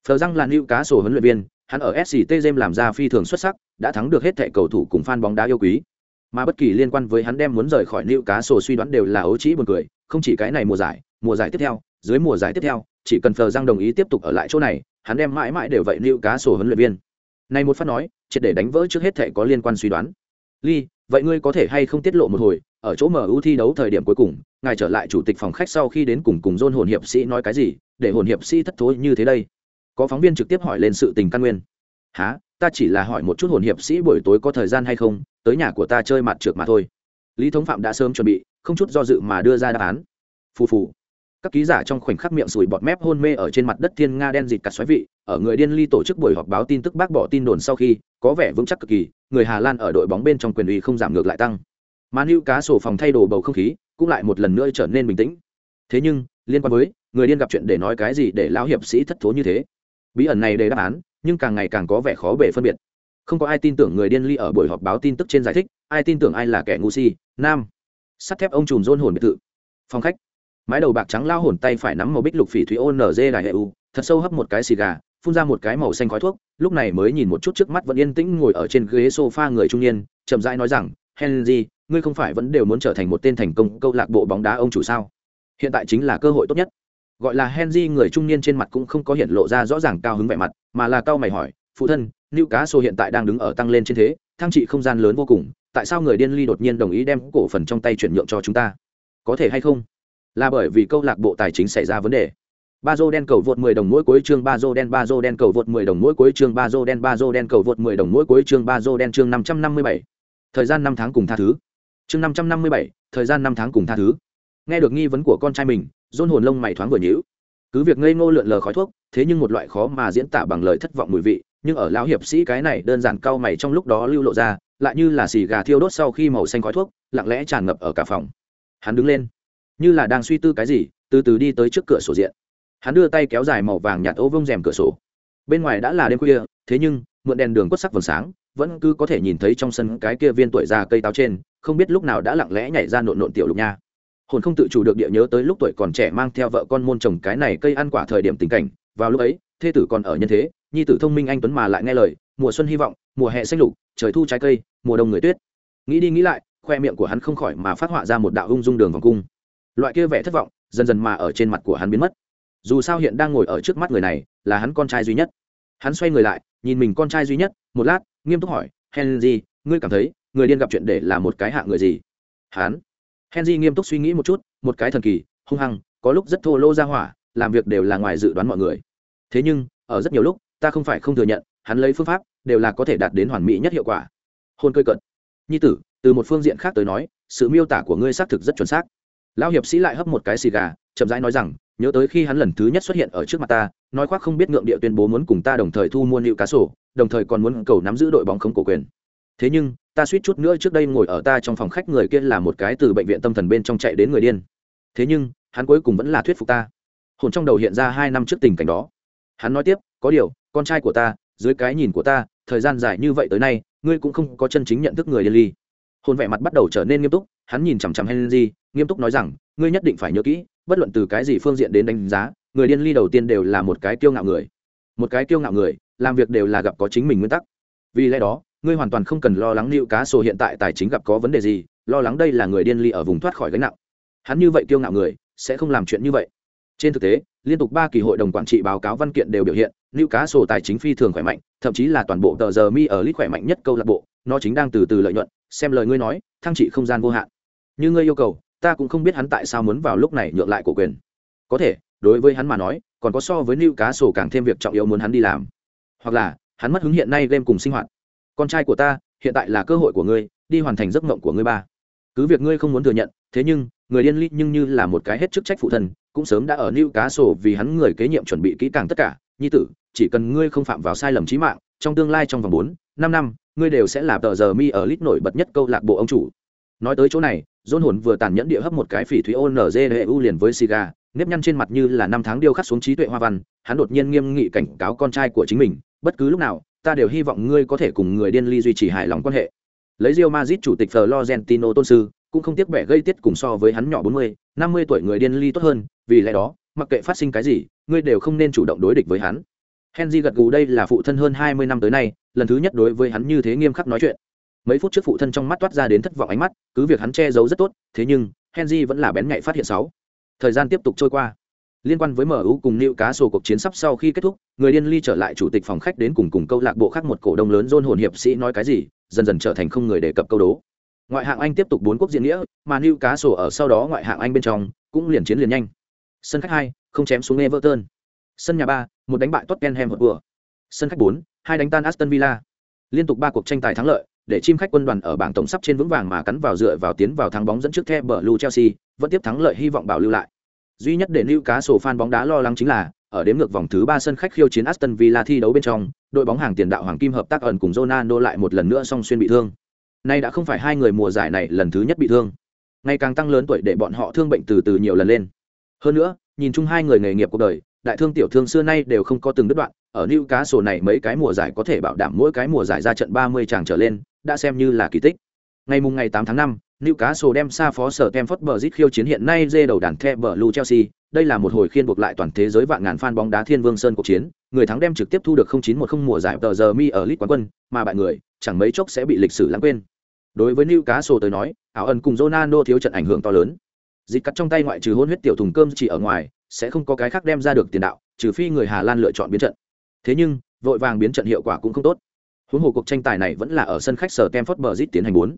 phờ răng là nữ cá sổ huấn luyện viên hắn ở sct james làm ra phi thường xuất sắc đã thắng được hết thẻ cầu thủ cùng fan bóng đá yêu quý. Mà bất kỳ liên quan với hắn đem muốn rời khỏi nữ cá sổ suy đoán đều là ấu trĩ buồn cười không chỉ cái này mùa giải mùa giải tiếp theo dưới mùa giải tiếp theo chỉ cần phờ răng đồng ý tiếp tục ở lại chỗ này hắn đem mãi mãi đều vậy nữ cá sổ huấn luyện viên này một phát nói triệt để đánh vỡ trước hết thể có liên quan suy đoán ly vậy ngươi có thể hay không tiết lộ một hồi ở chỗ MU thi đấu thời điểm cuối cùng, ngài trở lại chủ tịch phòng khách sau khi đến cùng cùng John hồn hiệp sĩ nói cái gì, để hồn hiệp sĩ thất thối như thế đây. Có phóng viên trực tiếp hỏi lên sự tình căn nguyên. "Hả, ta chỉ là hỏi một chút hồn hiệp sĩ buổi tối có thời gian hay không, tới nhà của ta chơi mặt trượt mà thôi." Lý Thống Phạm đã sớm chuẩn bị, không chút do dự mà đưa ra đáp án. Phù phù. Các ký giả trong khoảnh khắc miệng sùi bọt mép hôn mê ở trên mặt đất thiên nga đen dịt cả xoáy vị, ở người điên ly tổ chức buổi họp báo tin tức bác bỏ tin đồn sau khi, có vẻ vững chắc cực kỳ, người Hà Lan ở đội bóng bên trong quyền uy không giảm ngược lại tăng. Mà nữ cá sổ phòng thay đồ bầu không khí cũng lại một lần nữa trở nên bình tĩnh. Thế nhưng liên quan với người điên gặp chuyện để nói cái gì để lão hiệp sĩ thất thố như thế? Bí ẩn này để đáp án nhưng càng ngày càng có vẻ khó bể phân biệt. Không có ai tin tưởng người điên ly ở buổi họp báo tin tức trên giải thích ai tin tưởng ai là kẻ ngu si. Nam. Sắt thép ông trùm rôn hồn biệt thự. Phòng khách mái đầu bạc trắng lao hồn tay phải nắm màu bích lục phỉ thúy ôn nz đài hệ u, thật sâu hấp một cái xì gà, phun ra một cái màu xanh khói thuốc, lúc này mới nhìn một chút trước mắt vẫn yên tĩnh ngồi ở trên ghế sofa người trung niên, chậm rãi nói rằng, henry, ngươi không phải vẫn đều muốn trở thành một tên thành công câu lạc bộ bóng đá ông chủ sao? Hiện tại chính là cơ hội tốt nhất. Gọi là henry, người trung niên trên mặt cũng không có hiện lộ ra rõ ràng cao hứng vẻ mặt, mà là cao mày hỏi, phụ thân nữ cá sô hiện tại đang đứng ở tăng lên trên thế, thăng trị không gian lớn vô cùng, tại sao người điên ly đột nhiên đồng ý đem cổ phần trong tay chuyển nhượng cho chúng ta? Có thể hay không? Là bởi vì câu lạc bộ tài chính xảy ra vấn đề. Ba dô đen cầu vượt 10 đồng mỗi cuối chương, ba dô đen, ba dô đen cầu vượt 10 đồng mỗi cuối chương, ba dô đen, ba dô đen cầu vượt 10 đồng mỗi cuối chương, ba dô đen chương 557. thời gian năm tháng cùng tha thứ. Chương năm trăm năm mươi bảy, thời gian năm tháng cùng tha thứ. Nghe được nghi vấn của con trai mình, dôn hồn lông mày thoáng vừa nhíu. Cứ việc ngây ngô lượn lờ khói thuốc, thế nhưng một loại khó mà diễn tả bằng lời thất vọng mùi vị, nhưng ở lão hiệp sĩ cái này đơn giản cau mày trong lúc đó lưu lộ ra, lại như là xì gà thiêu đốt sau khi màu xanh khói thuốc, lặng lẽ tràn ngập ở cả phòng. Hắn đứng lên như là đang suy tư cái gì, từ từ đi tới trước cửa sổ diện. Hắn đưa tay kéo dài màu vàng nhạt ô vông rèm cửa sổ. Bên ngoài đã là đêm khuya, thế nhưng, mượn đèn đường quất sắc vầng sáng, vẫn cứ có thể nhìn thấy trong sân cái kia viên tuổi già cây táo trên, không biết lúc nào đã lặng lẽ nhảy ra nộn nộn tiểu lục nha. Hồn không tự chủ được địa nhớ tới lúc tuổi còn trẻ mang theo vợ con môn trồng cái này cây ăn quả thời điểm tình cảnh. Vào lúc ấy, thê tử còn ở nhân thế, nhi tử thông minh anh tuấn mà lại nghe lời, mùa xuân hy vọng, mùa hè xanh lục, trời thu trái cây, mùa đông người tuyết. Nghĩ đi nghĩ lại, khoe miệng của hắn không khỏi mà phát họa ra một đạo ung dung đường vòng cung loại kia vẻ thất vọng, dần dần mà ở trên mặt của hắn biến mất. Dù sao hiện đang ngồi ở trước mắt người này, là hắn con trai duy nhất. Hắn xoay người lại, nhìn mình con trai duy nhất, một lát, nghiêm túc hỏi, henry, ngươi cảm thấy, người điên gặp chuyện để là một cái hạ người gì? Hắn. Henry nghiêm túc suy nghĩ một chút, một cái thần kỳ, hung hăng, có lúc rất thô lô ra hỏa, làm việc đều là ngoài dự đoán mọi người. Thế nhưng, ở rất nhiều lúc, ta không phải không thừa nhận, hắn lấy phương pháp đều là có thể đạt đến hoàn mỹ nhất hiệu quả. Hôn cơi cận. Nhi tử, từ một phương diện khác tới nói, sự miêu tả của ngươi xác thực rất chuẩn xác lão hiệp sĩ lại hấp một cái xì gà, chậm rãi nói rằng, nhớ tới khi hắn lần thứ nhất xuất hiện ở trước mặt ta, nói khoác không biết ngượng địa tuyên bố muốn cùng ta đồng thời thu mua nịu cá sổ đồng thời còn muốn cầu nắm giữ đội bóng không cổ quyền. Thế nhưng, ta suýt chút nữa trước đây ngồi ở ta trong phòng khách người kia là một cái từ bệnh viện tâm thần bên trong chạy đến người điên. Thế nhưng, hắn cuối cùng vẫn là thuyết phục ta. Hồn trong đầu hiện ra hai năm trước tình cảnh đó. Hắn nói tiếp, có điều, con trai của ta, dưới cái nhìn của ta, thời gian dài như vậy tới nay, ngươi cũng không có chân chính nhận thức người điên ly hồn vẻ mặt bắt đầu trở nên nghiêm túc, hắn nhìn chằm chằm henry, nghiêm túc nói rằng, ngươi nhất định phải nhớ kỹ, bất luận từ cái gì phương diện đến đánh giá, người điên ly đầu tiên đều là một cái kiêu ngạo người. Một cái kiêu ngạo người, làm việc đều là gặp có chính mình nguyên tắc. Vì lẽ đó, ngươi hoàn toàn không cần lo lắng liệu cá sổ hiện tại tài chính gặp có vấn đề gì, lo lắng đây là người điên ly ở vùng thoát khỏi gánh nặng. Hắn như vậy kiêu ngạo người, sẽ không làm chuyện như vậy. Trên thực tế, liên tục ba kỳ hội đồng quản trị báo cáo văn kiện đều biểu hiện lưu cá sổ tài chính phi thường khỏe mạnh, thậm chí là toàn bộ tờ giờ mi ở lít khỏe mạnh nhất câu lạc bộ, nó chính đang từ từ lợi nhuận xem lời ngươi nói, thăng trị không gian vô hạn. Như ngươi yêu cầu, ta cũng không biết hắn tại sao muốn vào lúc này nhượng lại cổ quyền. Có thể, đối với hắn mà nói, còn có so với lưu cá sổ càng thêm việc trọng yếu muốn hắn đi làm. Hoặc là, hắn mất hứng hiện nay game cùng sinh hoạt. Con trai của ta, hiện tại là cơ hội của ngươi, đi hoàn thành giấc mộng của ngươi ba. Cứ việc ngươi không muốn thừa nhận, thế nhưng, người điên ly nhưng như là một cái hết chức trách phụ thân cũng sớm đã ở lưu cá sổ vì hắn người kế nhiệm chuẩn bị kỹ càng tất cả. Nhi tử, chỉ cần ngươi không phạm vào sai lầm trí mạng, trong tương lai trong vòng bốn, năm năm ngươi đều sẽ là tờ giờ mi ở lit nổi bật nhất câu lạc bộ ông chủ. Nói tới chỗ này dôn hồn vừa tàn nhẫn địa hấp một cái phỉ thúy onzu liền với siga nếp nhăn trên mặt như là năm tháng điêu khắc xuống trí tuệ hoa văn hắn đột nhiên nghiêm nghị cảnh cáo con trai của chính mình bất cứ lúc nào ta đều hy vọng ngươi có thể cùng người điên ly duy trì hài lòng quan hệ. Lấy rio mazit chủ tịch Florentino tôn sư cũng không tiếc bẻ gây tiết cùng so với hắn nhỏ 40, 50 tuổi người điên ly tốt hơn vì lẽ đó mặc kệ phát sinh cái gì ngươi đều không nên chủ động đối địch với hắn henry gật gù đây là phụ thân hơn 20 năm tới nay lần thứ nhất đối với hắn như thế nghiêm khắc nói chuyện mấy phút trước phụ thân trong mắt toát ra đến thất vọng ánh mắt cứ việc hắn che giấu rất tốt thế nhưng henry vẫn là bén nhạy phát hiện sáu thời gian tiếp tục trôi qua liên quan với MU cùng Lưu Cá sổ cuộc chiến sắp sau khi kết thúc, người điên ly trở lại chủ tịch phòng khách đến cùng cùng câu lạc bộ khác một cổ đông lớn John hồn hiệp sĩ nói cái gì, dần dần trở thành không người đề cập câu đố. Ngoại hạng Anh tiếp tục bốn quốc diện nghĩa, mà Lưu Cá sổ ở sau đó ngoại hạng Anh bên trong cũng liền chiến liền nhanh. Sân khách hai, không chém xuống Everton. Sân nhà ba, một đánh bại Tottenham Hotspur. Sân khách bốn, hai đánh tan Aston Villa. Liên tục ba cuộc tranh tài thắng lợi, để chim khách quân đoàn ở bảng tổng sắp trên vững vàng mà cắn vào dựa vào tiến vào thắng bóng dẫn trước The Blue Chelsea, vẫn tiếp thắng lợi hy vọng bảo lưu lại. Duy nhất để Newcastle cá sổ fan bóng đá lo lắng chính là, ở đếm ngược vòng thứ ba sân khách khiêu chiến Aston Villa thi đấu bên trong, đội bóng hàng tiền đạo Hoàng Kim hợp tác ẩn cùng Ronaldo lại một lần nữa song xuyên bị thương. Nay đã không phải hai người mùa giải này lần thứ nhất bị thương. Ngày càng tăng lớn tuổi để bọn họ thương bệnh từ từ nhiều lần lên. Hơn nữa, nhìn chung hai người nghề nghiệp cuộc đời, đại thương tiểu thương xưa nay đều không có từng đứt đoạn, ở Newcastle Cá sổ này mấy cái mùa giải có thể bảo đảm mỗi cái mùa giải ra trận 30 chàng trở lên, đã xem như là kỳ tích. Ngày mùng ngày 8 tháng 5, Newcastle đem xa phó sở Stamford Bridge khiêu chiến hiện nay dê đầu đàn The Blue Chelsea, đây là một hồi khiên buộc lại toàn thế giới vạn ngàn fan bóng đá Thiên Vương Sơn cuộc chiến, người thắng đem trực tiếp thu được 0910 mùa giải tờ giờ mi ở League quán quân, mà bại người, chẳng mấy chốc sẽ bị lịch sử lãng quên. Đối với Newcastle tới nói, ảo ẩn cùng Ronaldo thiếu trận ảnh hưởng to lớn. Dịch cắt trong tay ngoại trừ hôn huyết tiểu thùng cơm chỉ ở ngoài, sẽ không có cái khác đem ra được tiền đạo, trừ phi người Hà Lan lựa chọn biến trận. Thế nhưng, vội vàng biến trận hiệu quả cũng không tốt. Huống hồ cuộc tranh tài này vẫn là ở sân khách sở Stamford Bridge tiến hành bốn.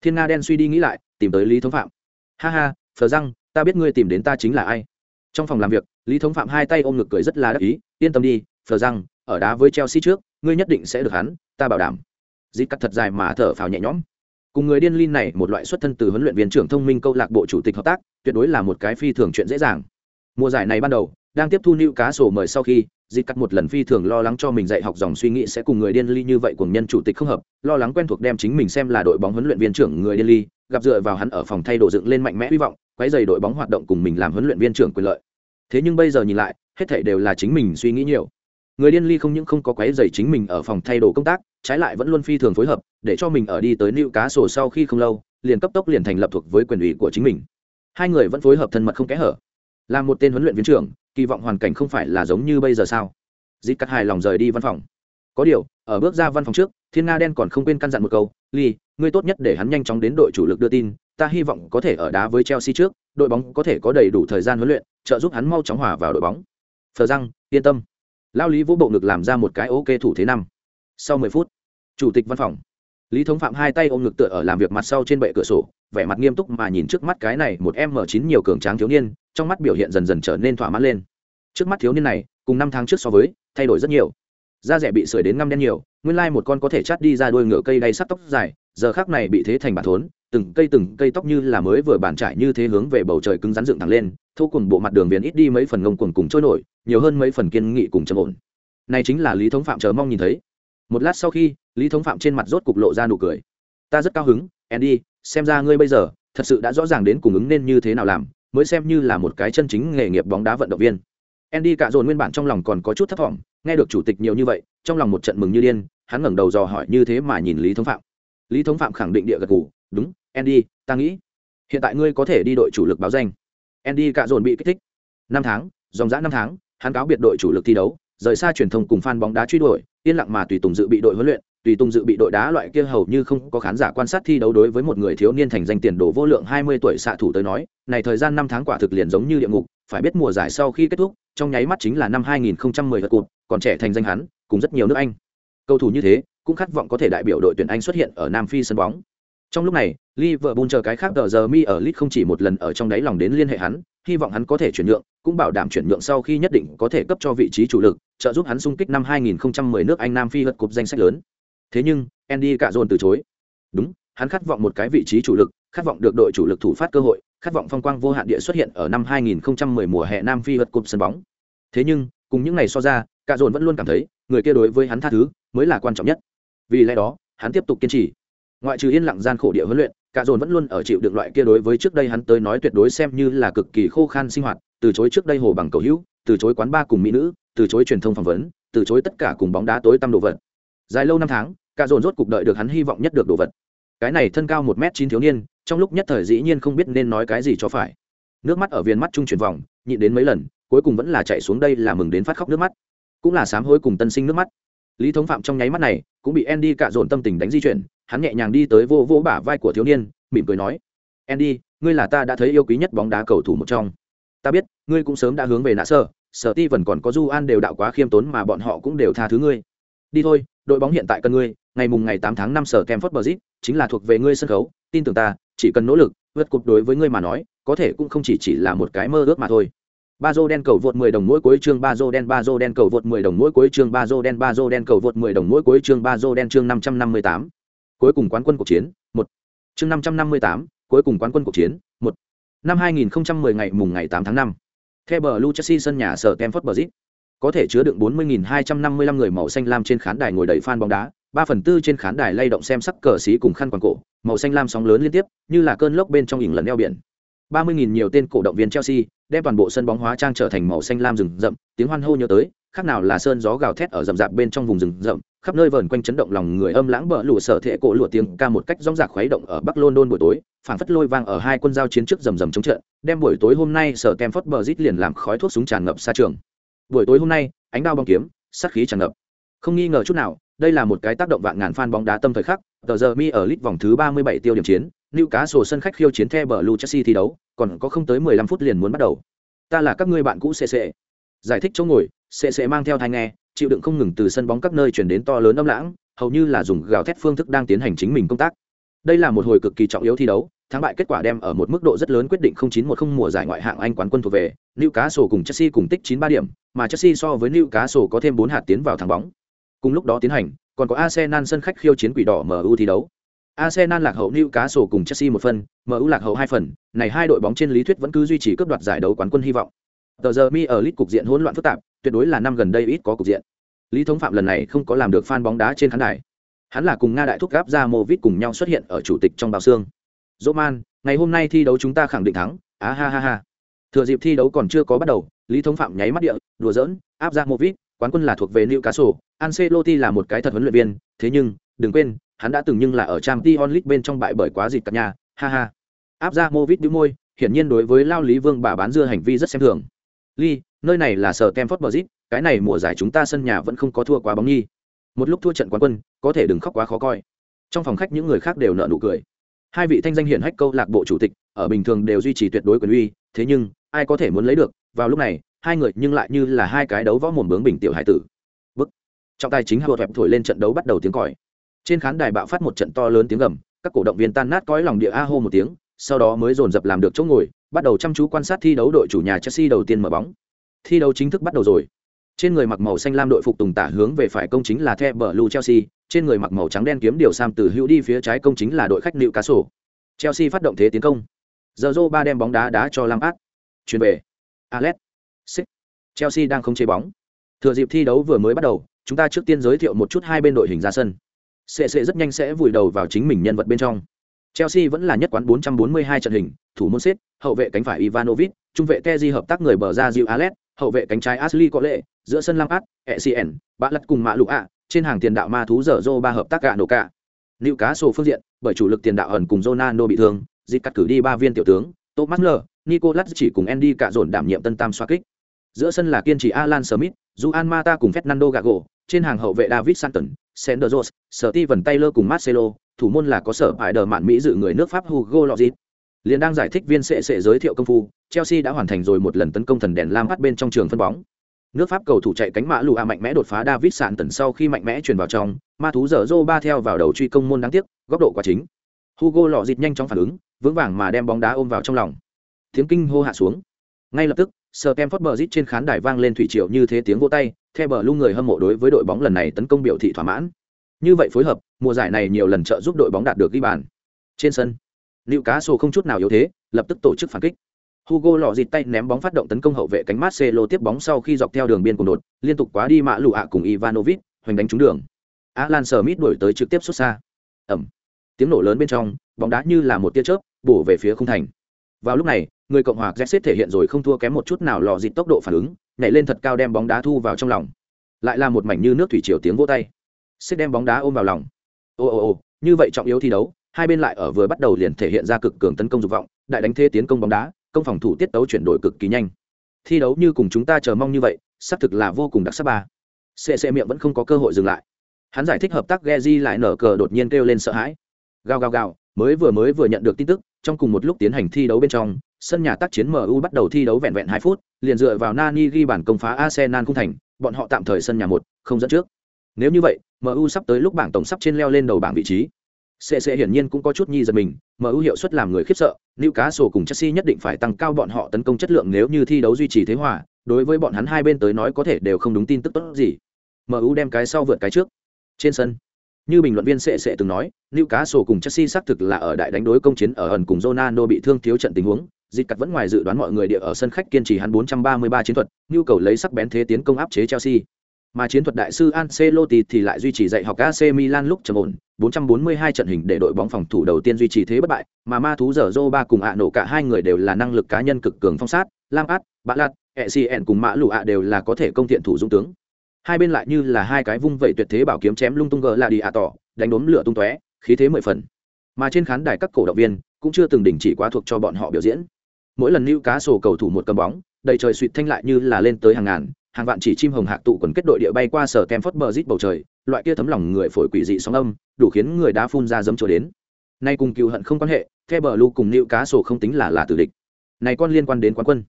Thiên nga đen suy đi nghĩ lại tìm tới lý thống phạm. Ha ha phờ răng ta biết ngươi tìm đến ta chính là ai. Trong phòng làm việc lý thống phạm hai tay ôm ngực cười rất là đắc ý yên tâm đi phờ răng ở đá với chelsea trước ngươi nhất định sẽ được hắn ta bảo đảm. Dịp cắt thật dài mà thở phào nhẹ nhõm. Cùng người điên linh này một loại xuất thân từ huấn luyện viên trưởng thông minh câu lạc bộ chủ tịch hợp tác tuyệt đối là một cái phi thường chuyện dễ dàng mùa giải này ban đầu, đang tiếp thu nữ cá sổ mời sau khi dịp cắt một lần phi thường lo lắng cho mình dạy học dòng suy nghĩ sẽ cùng người điên ly như vậy cùng nhân chủ tịch không hợp, lo lắng quen thuộc đem chính mình xem là đội bóng huấn luyện viên trưởng người điên ly, gặp dựa vào hắn ở phòng thay đồ dựng lên mạnh mẽ hy vọng, quấy dày đội bóng hoạt động cùng mình làm huấn luyện viên trưởng quyền lợi. Thế nhưng bây giờ nhìn lại, hết thảy đều là chính mình suy nghĩ nhiều. Người điên ly không những không có quấy dày chính mình ở phòng thay đồ công tác, trái lại vẫn luôn phi thường phối hợp, để cho mình ở đi tới nữ cá sổ sau khi không lâu, liền cấp tốc liền thành lập thuộc với quyền ủy của chính mình. Hai người vẫn phối hợp thân mật không kẽ hở là một tên huấn luyện viên trưởng, kỳ vọng hoàn cảnh không phải là giống như bây giờ sao? Dịp cắt hài lòng rời đi văn phòng. Có điều, ở bước ra văn phòng trước, thiên nga đen còn không quên căn dặn một câu lee ngươi tốt nhất để hắn nhanh chóng đến đội chủ lực đưa tin, ta hy vọng có thể ở đá với chelsea trước, đội bóng có thể có đầy đủ thời gian huấn luyện, trợ giúp hắn mau chóng hòa vào đội bóng. Phờ răng, yên tâm. Lao lý vũ bộ ngực làm ra một cái ok thủ thế năm. Sau mười phút, chủ tịch văn phòng. Lý thống phạm hai tay ôm ngực tựa ở làm việc mặt sau trên bệ cửa sổ vẻ mặt nghiêm túc mà nhìn trước mắt cái này một m chín nhiều cường tráng thiếu niên, trong mắt biểu hiện dần dần trở nên thỏa mãn lên. Trước mắt thiếu niên này, cùng năm tháng trước so với, thay đổi rất nhiều. Da rẻ bị sưởi đến ngăm đen nhiều, nguyên lai một con có thể chắt đi ra đuôi ngựa cây đay sắt tóc dài, giờ khác này bị thế thành bản thốn, từng cây từng cây tóc như là mới vừa bàn trải như thế hướng về bầu trời cứng rắn dựng thẳng lên thu cùng bộ mặt đường viền ít đi mấy phần ngông cuồng cùng trôi nổi, nhiều hơn mấy phần kiên nghị cùng trầm ổn. Này chính là lý thống phạm chờ mong nhìn thấy. Một lát sau khi, lý thống phạm trên mặt rốt cục lộ ra nụ cười. Ta rất cao hứng, andy xem ra ngươi bây giờ, thật sự đã rõ ràng đến cùng ứng nên như thế nào làm, mới xem như là một cái chân chính nghề nghiệp bóng đá vận động viên. Andy cạ dồn nguyên bản trong lòng còn có chút thất vọng, nghe được chủ tịch nhiều như vậy, trong lòng một trận mừng như điên, hắn ngẩng đầu dò hỏi như thế mà nhìn lý thống phạm. Lý thống phạm khẳng định địa gật gù, đúng, andy, ta nghĩ, hiện tại ngươi có thể đi đội chủ lực báo danh. Andy cạ dồn bị kích thích. Năm tháng, dòng dã năm tháng, hắn cáo biệt đội chủ lực thi đấu, rời xa truyền thông cùng fan bóng đá truy đuổi, yên lặng mà tùy tùng dự bị đội huấn luyện tùy tung dự bị đội đá loại kia hầu như không có khán giả quan sát thi đấu đối với một người thiếu niên thành danh tiền đồ vô lượng 20 tuổi xạ thủ tới nói, này thời gian 5 tháng quả thực liền giống như địa ngục, phải biết mùa giải sau khi kết thúc, trong nháy mắt chính là năm 2010 vật cột, còn trẻ thành danh hắn, cùng rất nhiều nước Anh. Cầu thủ như thế, cũng khát vọng có thể đại biểu đội tuyển Anh xuất hiện ở Nam Phi sân bóng. Trong lúc này, Liverpool chờ cái khác tờ giờ mi ở Leeds không chỉ một lần ở trong đáy lòng đến liên hệ hắn, hy vọng hắn có thể chuyển nhượng, cũng bảo đảm chuyển nhượng sau khi nhất định có thể cấp cho vị trí chủ lực, trợ giúp hắn xung kích năm 2010 nước Anh Nam Phi vật cột danh sách lớn thế nhưng, andy cạ dồn từ chối. Đúng, hắn khát vọng một cái vị trí chủ lực, khát vọng được đội chủ lực thủ phát cơ hội, khát vọng phong quang vô hạn địa xuất hiện ở năm 2010 mùa hè nam phi vật cụp sân bóng. Thế nhưng, cùng những ngày so ra cạ dồn vẫn luôn cảm thấy, người kia đối với hắn tha thứ, mới là quan trọng nhất. Vì lẽ đó, hắn tiếp tục kiên trì. Ngoại trừ yên lặng gian khổ địa huấn luyện, cả dồn vẫn luôn ở chịu đựng loại kia đối với trước đây hắn tới nói tuyệt đối xem như là cực kỳ khô khan sinh hoạt, từ chối trước đây hồ bằng cầu hữu, từ chối quán ba cùng mỹ nữ, từ chối truyền thông phỏng vấn, từ chối tất cả cùng bóng đá tối tăm đồ vật. Dài lâu năm tháng cả dồn rốt cuộc đợi được hắn hy vọng nhất được đồ vật. Cái này thân cao một m chín thiếu niên, trong lúc nhất thời dĩ nhiên không biết nên nói cái gì cho phải. Nước mắt ở viên mắt trung chuyển vòng, nhịn đến mấy lần, cuối cùng vẫn là chạy xuống đây là mừng đến phát khóc nước mắt. Cũng là sám hối cùng tân sinh nước mắt. Lý thống phạm trong nháy mắt này, cũng bị andy cạ dồn tâm tình đánh di chuyển, hắn nhẹ nhàng đi tới vô vô bả vai của thiếu niên, mỉm cười nói, andy, ngươi là ta đã thấy yêu quý nhất bóng đá cầu thủ một trong. Ta biết, ngươi cũng sớm đã hướng về nạ sơ, sở ti vẫn còn có du an đều đạo quá khiêm tốn mà bọn họ cũng đều tha thứ ngươi. Đi thôi, đội bóng hiện tại cần ngươi ngày mùng ngày tám tháng năm sở kem phất bờ zit chính là thuộc về ngươi sân khấu tin tưởng ta chỉ cần nỗ lực vượt cục đối với ngươi mà nói có thể cũng không chỉ chỉ là một cái mơ ước mà thôi ba dô đen cầu vượt 10 đồng mỗi cuối chương ba dô đen ba dô đen cầu vượt 10 đồng mỗi cuối chương ba dô đen ba dô đen cầu vượt 10 đồng mỗi cuối chương ba dô đen chương 558. cuối cùng quán quân cuộc chiến một chương 558, cuối cùng quán quân cuộc chiến một năm 2010 ngày mùng ngày 8 tháng 5. theo bờ Chelsea sân nhà sở Stamford Bridge có thể chứa đựng 40.255 người màu xanh lam trên khán đài ngồi đầy fan bóng đá ba phần tư trên khán đài lay động xem sắc cờ xí cùng khăn quàng cổ, màu xanh lam sóng lớn liên tiếp, như là cơn lốc bên trong ỉn lần eo biển. Ba mươi nghìn nhiều tên cổ động viên chelsea đem toàn bộ sân bóng hóa trang trở thành màu xanh lam rừng rậm, tiếng hoan hô nhớ tới, khác nào là sơn gió gào thét ở rậm rạp bên trong vùng rừng rậm, khắp nơi vờn quanh chấn động lòng người âm lãng bờ lụa sở thệ cổ lụa tiếng ca một cách rong rạc khuấy động ở bắc london buổi tối, phảng phất lôi vang ở hai quân giao chiến trước rầm rầm chống trận, đem buổi tối hôm nay sở kem phất bờ rít liền làm khói thuốc súng tràn ngập xa trường. Buổi tối hôm nay, ánh đao bong kiếm, sát khí tràn ngập. Không nghi ngờ chút nào đây là một cái tác động vạn ngàn fan bóng đá tâm thời khắc tờ giờ mi ở lit vòng thứ 37 tiêu điểm chiến Newcastle sân khách khiêu chiến The Blue Chelsea thi đấu, còn có không tới 15 phút liền muốn bắt đầu. Ta là các ngươi bạn cũ CC. Giải thích chỗ ngồi, CC mang theo tai nghe, chịu đựng không ngừng từ sân bóng các nơi truyền đến to lớn âm lãng, hầu như là dùng gào thét phương thức đang tiến hành chính mình công tác. Đây là một hồi cực kỳ trọng yếu thi đấu, thắng bại kết quả đem ở một mức độ rất lớn quyết định 0910 mùa giải ngoại hạng Anh quán quân thuộc về, Newcastle cùng Chelsea cùng tích 93 điểm, mà Chelsea so với Newcastle có thêm 4 hạt tiến vào thắng bóng. Cùng lúc đó tiến hành, còn có Arsenal sân khách khiêu chiến quỷ đỏ MU thi đấu. Arsenal lạc hậu Newcastle cùng Chelsea một phần, MU lạc hậu hai phần, này hai đội bóng trên lý thuyết vẫn cứ duy trì cướp đoạt giải đấu quán quân hy vọng. Tờ giờ mi ở lít cục diện hỗn loạn phức tạp, tuyệt đối là năm gần đây ít có cục diện. Lý Thống Phạm lần này không có làm được fan bóng đá trên khán đài. Hắn là cùng Nga đại thúc gáp ra Movit cùng nhau xuất hiện ở chủ tịch trong bào xương. Roman, ngày hôm nay thi đấu chúng ta khẳng định thắng. Á ha ha ha. Thừa dịp thi đấu còn chưa có bắt đầu, Lý Thống Phạm nháy mắt địa, đùa giỡn, áp ra Movit, quán quân là thuộc về Newcastle, Ancelotti là một cái thật huấn luyện viên, thế nhưng, đừng quên, hắn đã từng nhưng là ở Champions League bên trong bại bởi quá dịt cả nhà, ha ha. Áp ra Movit bĩu môi, hiển nhiên đối với Lao Lý Vương bà bán dưa hành vi rất xem thường. Lee, nơi này là sở Stamford Bridge, cái này mùa giải chúng ta sân nhà vẫn không có thua quá bóng nhi. Một lúc thua trận quán quân, có thể đừng khóc quá khó coi. Trong phòng khách những người khác đều nở nụ cười. Hai vị thanh danh hiển hách câu lạc bộ chủ tịch, ở bình thường đều duy trì tuyệt đối quyền uy, thế nhưng, ai có thể muốn lấy được, vào lúc này, hai người nhưng lại như là hai cái đấu võ mồm bướng bình tiểu hải tử. Bức. Trọng tài chính Howard thổi lên trận đấu bắt đầu tiếng còi. Trên khán đài bạo phát một trận to lớn tiếng gầm, các cổ động viên tan nát cõi lòng địa a hô một tiếng, sau đó mới dồn dập làm được chỗ ngồi, bắt đầu chăm chú quan sát thi đấu đội chủ nhà Chelsea đầu tiên mở bóng. Thi đấu chính thức bắt đầu rồi. Trên người mặc màu xanh lam đội phục tùng tả hướng về phải công chính là The Blue Chelsea, trên người mặc màu trắng đen kiếm điều sam từ hữu đi phía trái công chính là đội khách liệu cá sổ. Chelsea phát động thế tiến công. Giờ ba đem bóng đá đá cho lam át Chuyển về. Alex. Six. Chelsea đang không chế bóng. Thừa dịp thi đấu vừa mới bắt đầu, chúng ta trước tiên giới thiệu một chút hai bên đội hình ra sân. Sẽ sẽ rất nhanh sẽ vùi đầu vào chính mình nhân vật bên trong. Chelsea vẫn là nhất quán 442 trận hình, thủ môn Sét, hậu vệ cánh phải Ivanovic, trung vệ Teji hợp tác người bờ ra Gil Alet, hậu vệ cánh trái Ashley Cole. giữa sân Lampard, ECN, bạ lật cùng mã lục ạ, trên hàng tiền đạo ma thú dở ba hợp tác gạ nổ cả. Lưu cá sổ phương diện, bởi chủ lực tiền đạo ẩn cùng Ronaldo bị thương, dịch cắt cử đi ba viên tiểu tướng, Thomas Müller, Nicolas chỉ cùng Andy cả dồn đảm nhiệm tân tam xoa kích. Giữa sân là kiên trì Alan Smith, Juan Mata cùng Fernando Gago, trên hàng hậu vệ David Santon, Sanders Jones, Steven Taylor cùng Marcelo, thủ môn là có sở phải đờ mạn Mỹ dự người nước Pháp Hugo Lloris. Liên đang giải thích viên sẽ sẽ giới thiệu công phu, Chelsea đã hoàn thành rồi một lần tấn công thần đèn lam bắt bên trong trường phân bóng. Nước Pháp cầu thủ chạy cánh mã lùa mạnh mẽ đột phá David Santon sau khi mạnh mẽ truyền vào trong, ma thú dở Zô ba theo vào đầu truy công môn đáng tiếc, góc độ quá chính. Hugo Lloris nhanh chóng phản ứng, vững vàng mà đem bóng đá ôm vào trong lòng. Tiếng kinh hô hạ xuống. Ngay lập tức, Sir Kemford Bridge trên khán đài vang lên thủy triều như thế tiếng vỗ tay, theo bờ lu người hâm mộ đối với đội bóng lần này tấn công biểu thị thỏa mãn. Như vậy phối hợp, mùa giải này nhiều lần trợ giúp đội bóng đạt được ghi bàn. Trên sân, Newcastle không chút nào yếu thế, lập tức tổ chức phản kích. Hugo lọ dịt tay ném bóng phát động tấn công hậu vệ cánh Marcelo tiếp bóng sau khi dọc theo đường biên cùng đột, liên tục quá đi mạ lù ạ cùng Ivanovic, hoành đánh trúng đường. alan smith đổi tới trực tiếp xuất xa ẩm tiếng nổ lớn bên trong bóng đá như là một tia chớp bổ về phía khung thành vào lúc này, người cộng hòa Brexit thể hiện rồi không thua kém một chút nào lò dịt tốc độ phản ứng, nhảy lên thật cao đem bóng đá thu vào trong lòng. Lại là một mảnh như nước thủy triều tiếng vỗ tay. Xếp đem bóng đá ôm vào lòng. Ồ ồ ồ như vậy trọng yếu thi đấu, hai bên lại ở vừa bắt đầu liền thể hiện ra cực cường tấn công dục vọng, đại đánh thế tiến công bóng đá, công phòng thủ tiết tấu chuyển đổi cực kỳ nhanh. Thi đấu như cùng chúng ta chờ mong như vậy, xác thực là vô cùng đặc sắc ba. Xe xe miệng vẫn không có cơ hội dừng lại. Hắn giải thích hợp tác Geji lại nở cờ đột nhiên kêu lên sợ hãi. Gào gào gào, mới vừa mới vừa nhận được tin tức trong cùng một lúc tiến hành thi đấu bên trong sân nhà tác chiến MU bắt đầu thi đấu vẹn vẹn hai phút liền dựa vào Nani ghi bàn công phá Arsenal cung thành bọn họ tạm thời sân nhà một không dẫn trước nếu như vậy MU sắp tới lúc bảng tổng sắp trên leo lên đầu bảng vị trí CC hiển nhiên cũng có chút nhi giật mình, MU hiệu suất làm người khiếp sợ, Newcastle cùng Chelsea nhất định phải tăng cao bọn họ tấn công chất lượng nếu như thi đấu duy trì thế hòa, đối với bọn hắn hai bên tới nói có thể đều không đúng tin tức tốt gì. MU đem cái sau vượt cái trước. Trên sân, như bình luận viên sẽ sẽ từng nói, Newcastle cùng Chelsea xác thực là ở đại đánh đối công chiến ở ẩn cùng Ronaldo bị thương thiếu trận tình huống, dịch cắt vẫn ngoài dự đoán mọi người địa ở sân khách kiên trì hắn 433 chiến thuật, nhu cầu lấy sắc bén thế tiến công áp chế Chelsea. Mà chiến thuật đại sư Ancelotti thì lại duy trì dạy học AC Milan lúc trầm ổn, 442 trận hình để đội bóng phòng thủ đầu tiên duy trì thế bất bại, mà ma thú giờ Zoba cùng ạ nổ cả hai người đều là năng lực cá nhân cực cường phong sát, Lampard, Bạ Lạt, Essien cùng Mã Lù ạ đều là có thể công thiện thủ dũng tướng. Hai bên lại như là hai cái vung vậy tuyệt thế bảo kiếm chém lung tung gờ là đi ạ tỏ, đánh đốn lửa tung tóe, khí thế mười phần. Mà trên khán đài các cổ động viên cũng chưa từng đình chỉ quá thuộc cho bọn họ biểu diễn. Mỗi lần lưu cá sổ cầu thủ một cầm bóng, đầy trời suỵt thanh lại như là lên tới hàng ngàn, hàng vạn chỉ chim hồng hạc tụ quần kết đội địa bay qua sở kem phất bờ rít bầu trời loại kia thấm lòng người phổi quỷ dị sóng âm đủ khiến người đã phun ra dấm chỗ đến nay cùng cựu hận không quan hệ theo bờ lu cùng lưu cá sổ không tính là là tử địch này con liên quan đến quán quân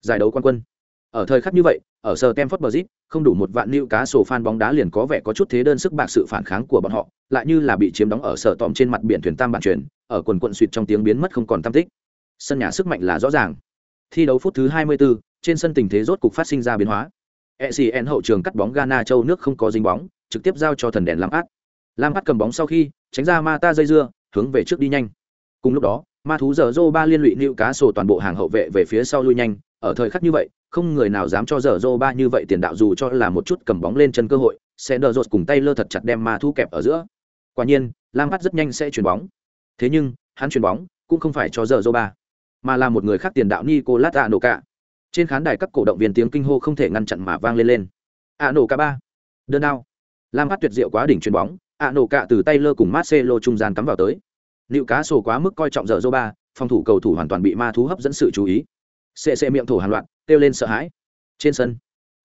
giải đấu quán quân ở thời khắc như vậy ở sở kem Bridge, không đủ một vạn nịu cá sổ fan bóng đá liền có vẻ có chút thế đơn sức bạc sự phản kháng của bọn họ lại như là bị chiếm đóng ở sở tọm trên mặt biển thuyền tam bản truyền ở quần quận suýt trong tiếng biến mất không còn tam tích sân nhà sức mạnh là rõ ràng thi đấu phút thứ 24, trên sân tình thế rốt cục phát sinh ra biến hóa ECN hậu trường cắt bóng Ghana châu nước không có dính bóng, trực tiếp giao cho thần đèn Lam Át. Lam Át cầm bóng sau khi, tránh ra Mata dây dưa, hướng về trước đi nhanh. Cùng lúc đó, ma thú giờ Zô ba liên lụy cá sổ toàn bộ hàng hậu vệ về phía sau lui nhanh, ở thời khắc như vậy, không người nào dám cho giờ dô ba như vậy tiền đạo dù cho là một chút cầm bóng lên chân cơ hội, Sender rột cùng tay lơ thật chặt đem ma thú kẹp ở giữa. Quả nhiên, Lam Át rất nhanh sẽ chuyển bóng. Thế nhưng, hắn chuyển bóng cũng không phải cho giờ dô ba, mà là một người khác tiền đạo Nicolas Anoka. Trên khán đài các cổ động viên tiếng kinh hô không thể ngăn chặn mà vang lên lên. A nổ Cả ba. Đơn ao. Lam phát tuyệt diệu quá đỉnh chuyền bóng a nổ Cả từ tay lơ cùng marcelo trung gian cắm vào tới. Nịu cá sổ quá mức coi trọng giờ dô ba phòng thủ cầu thủ hoàn toàn bị ma thú hấp dẫn sự chú ý xệ xệ miệng thổ hàn loạn kêu lên sợ hãi. Trên sân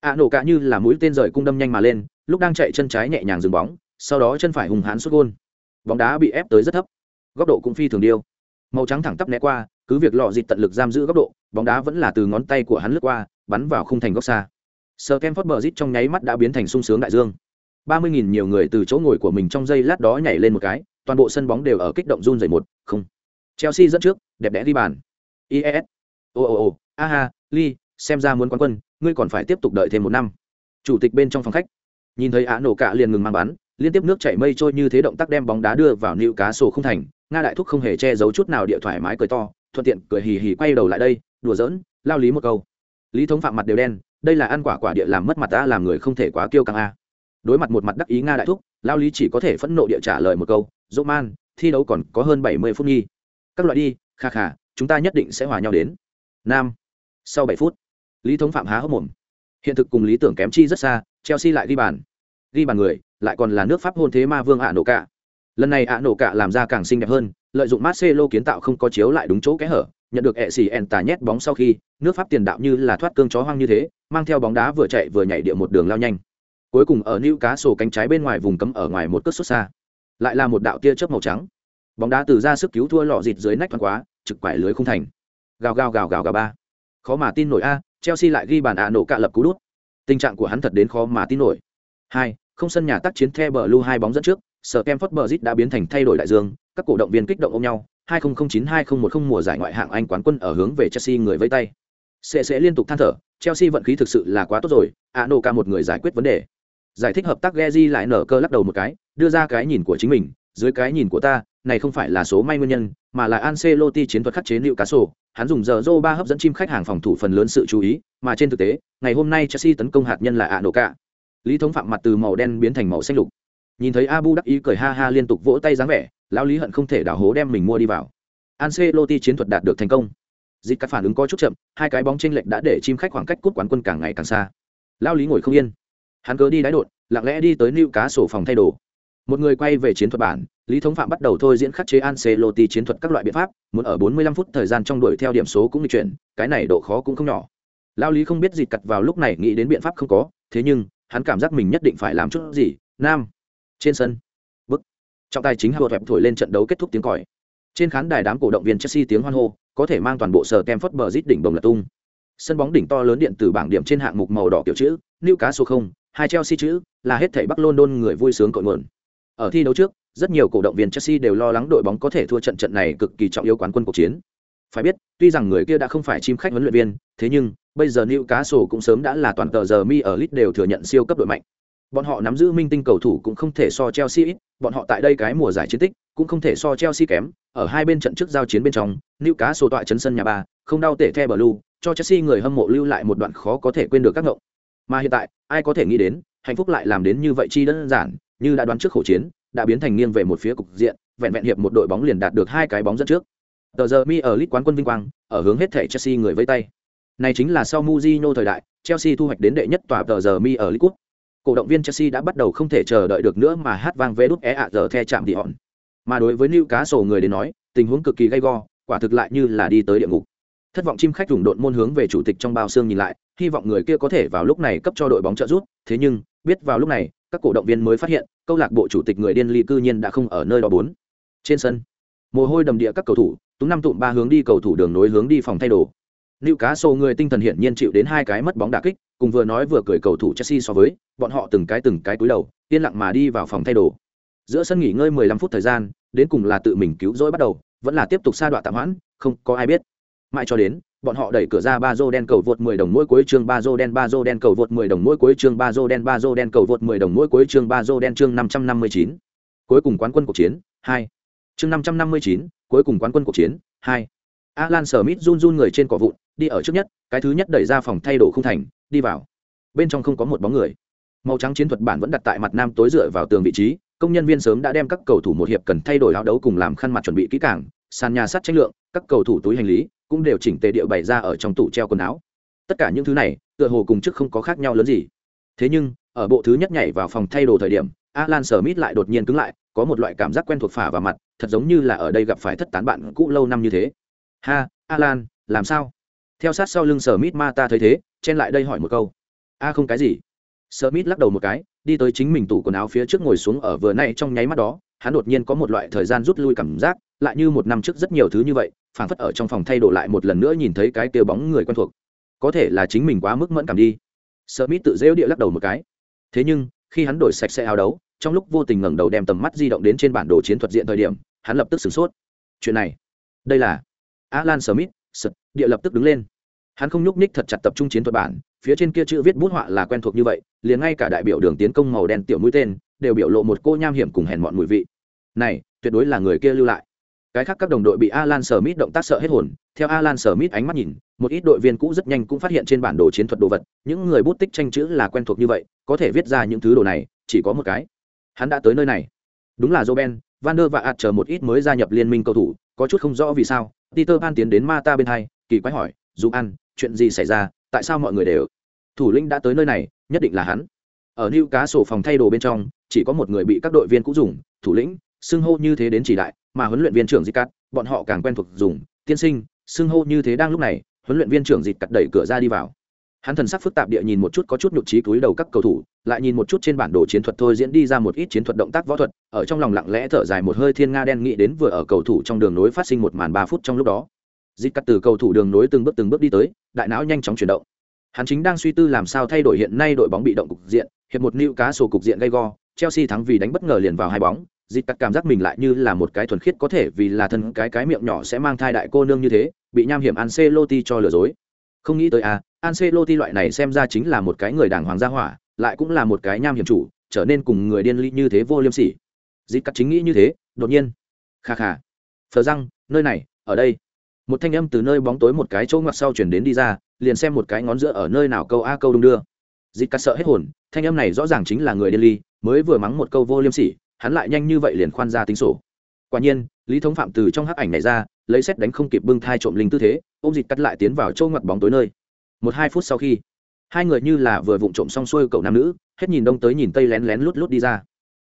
a nổ cạ như là mũi tên rời cung đâm nhanh mà lên, lúc đang chạy chân trái nhẹ nhàng dừng bóng, sau đó chân phải hùng hán xuất gôn. Bóng đá bị ép tới rất thấp, góc độ cũng phi thường điêu. Màu trắng thẳng tắp né qua, cứ việc lọ dịt tận lực giam giữ góc độ, bóng đá vẫn là từ ngón tay của hắn lướt qua, bắn vào khung thành góc xa. Sờ kem phớt bờ rít trong nháy mắt đã biến thành sung sướng đại dương. Ba mươi nghìn nhiều người từ chỗ ngồi của mình trong giây lát đó nhảy lên một cái, toàn bộ sân bóng đều ở kích động run dày một, không. Chelsea dẫn trước, đẹp đẽ đi bàn. Is ồ ồ ồ aha ly, xem ra muốn quán quân, ngươi còn phải tiếp tục đợi thêm một năm. Chủ tịch bên trong phòng khách, nhìn thấy á nổ cạ liền ngừng mang bắn, liên tiếp nước chảy mây trôi như thế động tác đem bóng đá đưa vào nịu cá sổ không thành, nga đại thúc không hề che giấu chút nào địa thoải mái cười to, thuận tiện cười hì hì quay đầu lại đây, đùa giỡn, lao lý một câu. Lý thống phạm mặt đều đen, đây là ăn quả quả địa làm mất mặt ta, làm người không thể quá kiêu căng a. Đối mặt một mặt đắc ý nga đại thúc, lao lý chỉ có thể phẫn nộ địa trả lời một câu, dỗ man, thi đấu còn có hơn bảy mươi phút nghi. Các loại đi, kha kha, chúng ta nhất định sẽ hòa nhau đến nam. Sau bảy phút, lý thống phạm há hốc mồm. Hiện thực cùng lý tưởng kém chi rất xa, chelsea lại ghi bàn. Ghi bàn người, lại còn là nước pháp hôn thế ma vương ạ nổ cả. Lần này ạ nổ cả làm ra càng xinh đẹp hơn, lợi dụng marcelo kiến tạo không có chiếu lại đúng chỗ kẽ hở, nhận được ẹ xì ẻn tà nhét bóng sau khi, nước pháp tiền đạo như là thoát cương chó hoang như thế, mang theo bóng đá vừa chạy vừa nhảy địa một đường lao nhanh. Cuối cùng ở nữ cá sổ cánh trái bên ngoài vùng cấm ở ngoài một cất xuất xa. Lại là một đạo tia chớp màu trắng. Bóng đá từ ra sức cứu thua lọ dịt dưới nách thoáng quá, trực quải lưới không thành gào gào gào gào gào ba khó mà tin nổi a chelsea lại ghi bàn ạ nổ cạ lập cú đút tình trạng của hắn thật đến khó mà tin nổi hai không sân nhà tác chiến the bờ lưu hai bóng dẫn trước sở kem phất bờ đã biến thành thay đổi đại dương các cổ động viên kích động ôm nhau 2009-2010 mùa giải ngoại hạng Anh quán quân ở hướng về Chelsea người vẫy tay. Sẽ sẽ liên tục than thở, Chelsea vận khí thực sự là quá tốt rồi, Anoka một người giải quyết vấn đề. Giải thích hợp tác Geji lại nở cơ lắc đầu một cái, đưa ra cái nhìn của chính mình, dưới cái nhìn của ta, này không phải là số may nguyên nhân, mà là Ancelotti chiến thuật khắc chế Newcastle, hắn dùng giờ ba hấp dẫn chim khách hàng phòng thủ phần lớn sự chú ý, mà trên thực tế, ngày hôm nay Chelsea tấn công hạt nhân là Anoka. Lý thống phạm mặt từ màu đen biến thành màu xanh lục. nhìn thấy abu đắc ý cười ha ha liên tục vỗ tay dáng vẻ lão lý hận không thể đảo hố đem mình mua đi vào. Ancelotti chiến thuật đạt được thành công. Dịch các phản ứng có chút chậm hai cái bóng trên lệch đã để chim khách khoảng cách cút quán quân càng ngày càng xa. Lão lý ngồi không yên. Hắn cứ đi đái đột lặng lẽ đi tới lưu cá sổ phòng thay đồ một người quay về chiến thuật bản, lý thống phạm bắt đầu thôi diễn khắc chế Ancelotti chiến thuật các loại biện pháp, muốn ở 45 phút thời gian trong đuổi theo điểm số cũng đi chuyển, cái này độ khó cũng không nhỏ. Lao lý không biết gì cặt vào lúc này nghĩ đến biện pháp không có, thế nhưng, hắn cảm giác mình nhất định phải làm chút gì, nam, trên sân. Bức. Trọng tài chính hạ hẹp thổi lên trận đấu kết thúc tiếng còi. Trên khán đài đám cổ động viên chelsea tiếng hoan hô, có thể mang toàn bộ sở kem Bridge bờ rít đỉnh bồng là tung. Sân bóng đỉnh to lớn điện tử bảng điểm trên hạng mục màu đỏ kiểu chữ, Newcastle cá số không, hai chelsea chữ, là hết thảy bắc london người vui sướng cội nguồn ở thi đấu trước rất nhiều cổ động viên chelsea đều lo lắng đội bóng có thể thua trận trận này cực kỳ trọng yếu quán quân cuộc chiến phải biết tuy rằng người kia đã không phải chim khách huấn luyện viên thế nhưng bây giờ Newcastle cũng sớm đã là toàn tờ giờ mi ở league đều thừa nhận siêu cấp đội mạnh. Bọn họ nắm giữ minh tinh cầu thủ cũng không thể so Chelsea ít, bọn họ tại đây cái mùa giải chiến tích cũng không thể so Chelsea kém, ở hai bên trận trước giao chiến bên trong, Newcastle tọa chấn sân nhà ba, không đau tể the blue, cho Chelsea người hâm mộ lưu lại một đoạn khó có thể quên được các ngộng. Mà hiện tại, ai có thể nghĩ đến, hạnh phúc lại làm đến như vậy chi đơn giản, như đã đoán trước khẩu chiến, đã biến thành nghiêng về một phía cục diện, vẹn vẹn hiệp một đội bóng liền đạt được hai cái bóng dẫn trước. Tờ giờ mi ở lit quán quân vinh quang, ở hướng hết thể Chelsea người vây tay. Này chính là sau Mourinho thời đại, Chelsea thu hoạch đến đệ nhất tòa tờ giờ mi ở League Cổ động viên Chelsea đã bắt đầu không thể chờ đợi được nữa mà hát vang vé đút é ạ giờ the chạm đi hòn. Mà đối với Newcastle người đến nói, tình huống cực kỳ gay go, quả thực lại như là đi tới địa ngục. Thất vọng chim khách rùng độn môn hướng về chủ tịch trong bao xương nhìn lại, hy vọng người kia có thể vào lúc này cấp cho đội bóng trợ giúp, thế nhưng, biết vào lúc này, các cổ động viên mới phát hiện, câu lạc bộ chủ tịch người điên ly cư nhiên đã không ở nơi đó bốn. Trên sân, mồ hôi đầm địa các cầu thủ, túng năm tụm ba hướng đi cầu thủ đường nối hướng đi phòng thay đồ. nữ Cá Sô người tinh thần hiển nhiên chịu đến hai cái mất bóng đả kích, cùng vừa nói vừa cười cầu thủ Chelsea so với, bọn họ từng cái từng cái cúi đầu, yên lặng mà đi vào phòng thay đồ. Giữa sân nghỉ ngơi 15 phút thời gian, đến cùng là tự mình cứu rỗi bắt đầu, vẫn là tiếp tục sa đoạn tạm hoãn, không có ai biết. Mãi cho đến, bọn họ đẩy cửa ra ba rô đen cầu vượt 10 đồng mỗi cuối chương Bazo đen Bazo đen cầu vượt 10 đồng mỗi cuối chương Bazo đen Bazo đen cầu vượt 10 đồng mỗi cuối chương Bazo đen chương 559. Cuối cùng quán quân cuộc chiến 2. Chương 559, cuối cùng quán quân cuộc chiến 2. Alan Smith run run người trên cỏ vụn, đi ở trước nhất, cái thứ nhất đẩy ra phòng thay đồ không thành, đi vào. Bên trong không có một bóng người. Màu trắng chiến thuật bản vẫn đặt tại mặt nam tối dựa vào tường vị trí, công nhân viên sớm đã đem các cầu thủ một hiệp cần thay đổi áo đấu cùng làm khăn mặt chuẩn bị kỹ càng, sàn nhà sắt tranh lượng, các cầu thủ túi hành lý cũng đều chỉnh tề địa bày ra ở trong tủ treo quần áo. Tất cả những thứ này, tựa hồ cùng trước không có khác nhau lớn gì. Thế nhưng, ở bộ thứ nhất nhảy vào phòng thay đồ thời điểm, Alan Smith lại đột nhiên cứng lại, có một loại cảm giác quen thuộc phả vào mặt, thật giống như là ở đây gặp phải thất tán bạn cũ lâu năm như thế ha alan làm sao theo sát sau lưng sở mít ma ta thấy thế chen lại đây hỏi một câu a không cái gì sở mít lắc đầu một cái đi tới chính mình tủ quần áo phía trước ngồi xuống ở vừa nay trong nháy mắt đó hắn đột nhiên có một loại thời gian rút lui cảm giác, lại như một năm trước rất nhiều thứ như vậy, phảng phất ở trong phòng thay đổi lại một lần nữa nhìn thấy cái tiêu bóng người quen thuộc. Có thể là chính mình quá mức mẫn cảm đi. Smith mít tự rêu địa lắc đầu một cái. Thế nhưng, khi hắn đổi sạch sẽ áo đấu, trong lúc vô tình ngẩng đầu đem tầm mắt di động đến trên bản đồ chiến thuật diện thời điểm, hắn lập tức sửng sốt. Chuyện này, đây là alan smith, sật, địa lập tức đứng lên. Hắn không nhúc nhích thật chặt tập trung chiến thuật bản, phía trên kia chữ viết bút họa là quen thuộc như vậy, liền ngay cả đại biểu đường tiến công màu đen tiểu mũi tên đều biểu lộ một cô nham hiểm cùng hèn mọn mùi vị. Này tuyệt đối là người kia lưu lại. Cái khác các đồng đội bị alan smith động tác sợ hết hồn. Theo alan smith ánh mắt nhìn một ít đội viên cũ rất nhanh cũng phát hiện trên bản đồ chiến thuật đồ vật. Những người bút tích tranh chữ là quen thuộc như vậy có thể viết ra những thứ đồ này chỉ có một cái. Hắn đã tới nơi này. Đúng là joben van der và ạt chờ một ít mới gia nhập liên minh cầu thủ có chút không rõ vì sao. Peter Pan tiến đến Mata bên hai, kỳ quái hỏi, "Dù ăn, chuyện gì xảy ra, tại sao mọi người đều?" Thủ lĩnh đã tới nơi này, nhất định là hắn. Ở New Cá sổ phòng thay đồ bên trong, chỉ có một người bị các đội viên cũ dùng, thủ lĩnh, xưng hô như thế đến chỉ đại, mà huấn luyện viên trưởng Zicat, bọn họ càng quen thuộc dùng, tiên sinh, xưng hô như thế đang lúc này, huấn luyện viên trưởng Zicat đẩy cửa ra đi vào. Hắn thần sắc phức tạp địa nhìn một chút có chút nhục trí túi đầu các cầu thủ, lại nhìn một chút trên bản đồ chiến thuật thôi diễn đi ra một ít chiến thuật động tác võ thuật, ở trong lòng lặng lẽ thở dài một hơi thiên nga đen nghĩ đến vừa ở cầu thủ trong đường nối phát sinh một màn ba phút trong lúc đó. Dịch cắt từ cầu thủ đường nối từng bước từng bước đi tới, đại não nhanh chóng chuyển động. Hắn chính đang suy tư làm sao thay đổi hiện nay đội bóng bị động cục diện, hiệp một nụ cá sổ cục diện gay go, Chelsea thắng vì đánh bất ngờ liền vào hai bóng, dịch cắt cảm giác mình lại như là một cái thuần khiết có thể vì là thân cái cái miệng nhỏ sẽ mang thai đại cô nương như thế, bị nham hiểm Ancelotti cho lừa dối. Không nghĩ tới à, Ancelotti loại này xem ra chính là một cái người đàng hoàng gia hỏa, lại cũng là một cái nham hiểm chủ, trở nên cùng người điên ly như thế vô liêm sỉ. Dịch cắt chính nghĩ như thế, đột nhiên, kha kha. Phờ răng, nơi này, ở đây. Một thanh âm từ nơi bóng tối một cái chỗ ngoặt sau chuyển đến đi ra, liền xem một cái ngón giữa ở nơi nào câu a câu đung đưa. dịt cắt sợ hết hồn, thanh âm này rõ ràng chính là người điên ly, mới vừa mắng một câu vô liêm sỉ hắn lại nhanh như vậy liền khoan ra tính sổ. Quả nhiên lý thống phạm từ trong hắc ảnh này ra lấy xét đánh không kịp bưng thai trộm linh tư thế ôm dịt cắt lại tiến vào chỗ ngoặt bóng tối nơi. Một hai phút sau khi hai người như là vừa vụng trộm xong xuôi cậu nam nữ hết nhìn đông tới nhìn tây lén lén lút lút đi ra.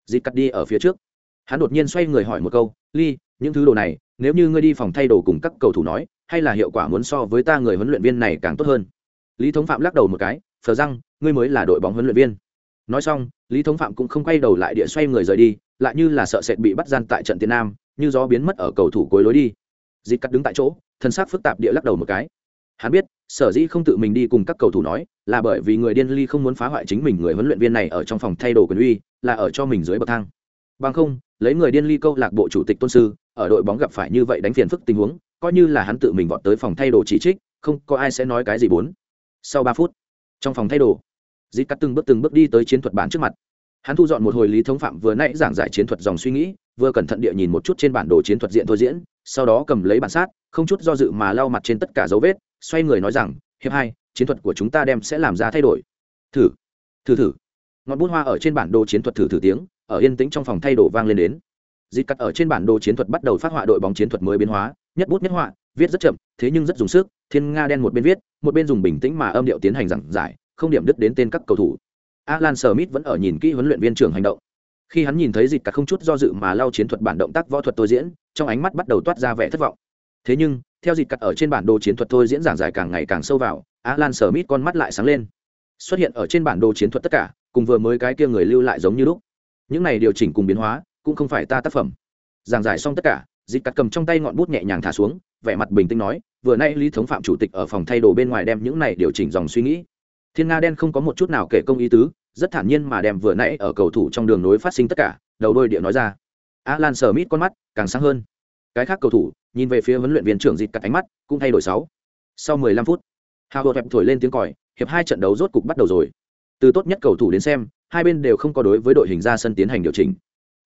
Dịt cắt đi ở phía trước. Hắn đột nhiên xoay người hỏi một câu ly những thứ đồ này nếu như ngươi đi phòng thay đồ cùng các cầu thủ nói, hay là hiệu quả muốn so với ta người huấn luyện viên này càng tốt hơn. Lý thống phạm lắc đầu một cái, phờ răng, ngươi mới là đội bóng huấn luyện viên. Nói xong, lý thống phạm cũng không quay đầu lại địa xoay người rời đi, lại như là sợ sệt bị bắt gian tại trận tiền nam, như gió biến mất ở cầu thủ cuối lối đi. Dịp cắt đứng tại chỗ, thân xác phức tạp địa lắc đầu một cái. Hắn biết, sở dĩ không tự mình đi cùng các cầu thủ nói, là bởi vì người điên ly không muốn phá hoại chính mình người huấn luyện viên này ở trong phòng thay đồ quyền uy, là ở cho mình dưới bậc thang. Bằng không, lấy người điên ly câu lạc bộ chủ tịch tôn sư ở đội bóng gặp phải như vậy đánh phiền phức tình huống, coi như là hắn tự mình vọt tới phòng thay đồ chỉ trích, không có ai sẽ nói cái gì bốn. Sau ba phút, trong phòng thay đồ, Dít cắt từng bước từng bước đi tới chiến thuật bản trước mặt. Hắn thu dọn một hồi lý thống phạm vừa nãy giảng giải chiến thuật dòng suy nghĩ, vừa cẩn thận địa nhìn một chút trên bản đồ chiến thuật diện thôi diễn, sau đó cầm lấy bản sát, không chút do dự mà lau mặt trên tất cả dấu vết, xoay người nói rằng, hiệp hai, chiến thuật của chúng ta đem sẽ làm ra thay đổi. Thử thử thử. Ngọn bút hoa ở trên bản đồ chiến thuật thử thử tiếng, ở yên tĩnh trong phòng thay đồ vang lên đến dịp cắt ở trên bản đồ chiến thuật bắt đầu phát họa đội bóng chiến thuật mới biến hóa. Nhất bút nhất họa, viết rất chậm, thế nhưng rất dùng sức. Thiên nga đen một bên viết, một bên dùng bình tĩnh mà âm điệu tiến hành giảng giải, không điểm đứt đến tên các cầu thủ. Alan smith vẫn ở nhìn kỹ huấn luyện viên trưởng hành động. Khi hắn nhìn thấy dịt cắt không chút do dự mà lao chiến thuật bản động tác võ thuật tôi diễn, trong ánh mắt bắt đầu toát ra vẻ thất vọng. Thế nhưng, theo dịt cắt ở trên bản đồ chiến thuật tôi diễn giảng giải càng ngày càng sâu vào, alan smith con mắt lại sáng lên. Xuất hiện ở trên bản đồ chiến thuật tất cả, cùng vừa mới cái kia người lưu lại giống như lúc. Những này điều chỉnh cùng biến hóa cũng không phải ta tác phẩm. Giảng giải xong tất cả, dịch cắt cầm trong tay ngọn bút nhẹ nhàng thả xuống, vẻ mặt bình tĩnh nói, vừa nay lý thống phạm chủ tịch ở phòng thay đồ bên ngoài đem những này điều chỉnh dòng suy nghĩ. Thiên nga đen không có một chút nào kể công ý tứ, rất thản nhiên mà đem vừa nãy ở cầu thủ trong đường nối phát sinh tất cả, đầu đôi địa nói ra. Alan sờ mít con mắt càng sáng hơn. Cái khác cầu thủ, nhìn về phía huấn luyện viên trưởng dịt cắt ánh mắt cũng thay đổi sáu. Sau 15 phút hào hột thổi lên tiếng còi, hiệp hai trận đấu rốt cục bắt đầu rồi. Từ tốt nhất cầu thủ đến xem, hai bên đều không có đối với đội hình ra sân tiến hành điều chỉnh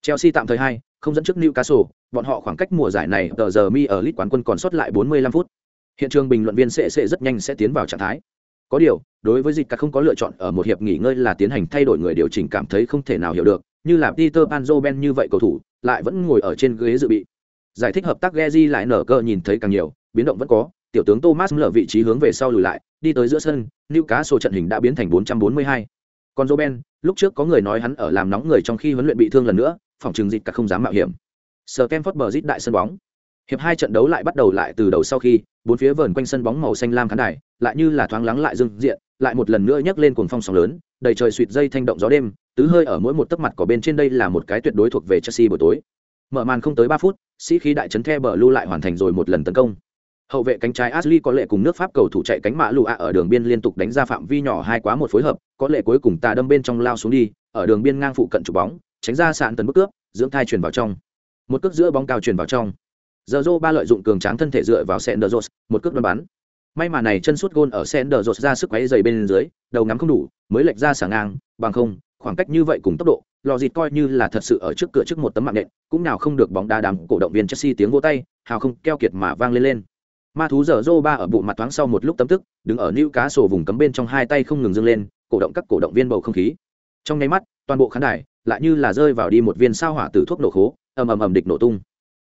chelsea tạm thời hai, không dẫn trước newcastle, bọn họ khoảng cách mùa giải này tờ giờ mi ở lit quán quân còn sót lại 45 phút. Hiện trường bình luận viên sẽ sẽ rất nhanh sẽ tiến vào trạng thái. Có điều, đối với dịch cả không có lựa chọn ở một hiệp nghỉ ngơi là tiến hành thay đổi người điều chỉnh cảm thấy không thể nào hiểu được, như là peter panzo ben như vậy cầu thủ, lại vẫn ngồi ở trên ghế dự bị. Giải thích hợp tác Geji lại nở cơ nhìn thấy càng nhiều, biến động vẫn có, tiểu tướng thomas lở vị trí hướng về sau lùi lại, đi tới giữa sân, newcastle trận hình đã biến thành 442 còn joe lúc trước có người nói hắn ở làm nóng người trong khi huấn luyện bị thương lần nữa, phòng trường dịch cả không dám mạo hiểm. Sờ kem phớt bờ rít đại sân bóng. Hiệp hai trận đấu lại bắt đầu lại từ đầu sau khi, bốn phía vờn quanh sân bóng màu xanh lam khán đài, lại như là thoáng lắng lại dưng diện, lại một lần nữa nhấc lên cuồng phong sóng lớn, đầy trời suỵt dây thanh động gió đêm, tứ hơi ở mỗi một tấc mặt của bên trên đây là một cái tuyệt đối thuộc về chelsea buổi tối. Mở màn không tới ba phút, sĩ khí đại trấn the bờ lưu lại hoàn thành rồi một lần tấn công hậu vệ cánh trái Ashley có lệ cùng nước Pháp cầu thủ chạy cánh mã lù ạ ở đường biên liên tục đánh ra phạm vi nhỏ hai quá một phối hợp, có lệ cuối cùng tà đâm bên trong lao xuống đi, ở đường biên ngang phụ cận chụp bóng, tránh ra sạn tấn bức cướp, dưỡng thai truyền vào trong. Một cước giữa bóng cao truyền vào trong. Giờ Zoro ba lợi dụng cường tráng thân thể dựa vào Senderos, một cước đón bắn. May mà này chân sút gôn ở Senderos ra sức quấy giày bên dưới, đầu ngắm không đủ, mới lệch ra sả ngang, bằng không, khoảng cách như vậy cùng tốc độ, lò dịt coi như là thật sự ở trước cửa trước một tấm mạng nện, cũng nào không được bóng đá đám cổ động viên Chelsea tiếng vỗ tay, hào không keo kiệt mà vang lên lên. Ma thú giờ dô ba ở bụng mặt thoáng sau một lúc tấm tức, đứng ở nữ cá sổ vùng cấm bên trong hai tay không ngừng dâng lên, cổ động các cổ động viên bầu không khí. Trong nháy mắt, toàn bộ khán đài lại như là rơi vào đi một viên sao hỏa từ thuốc nổ khố, ầm ầm ầm địch nổ tung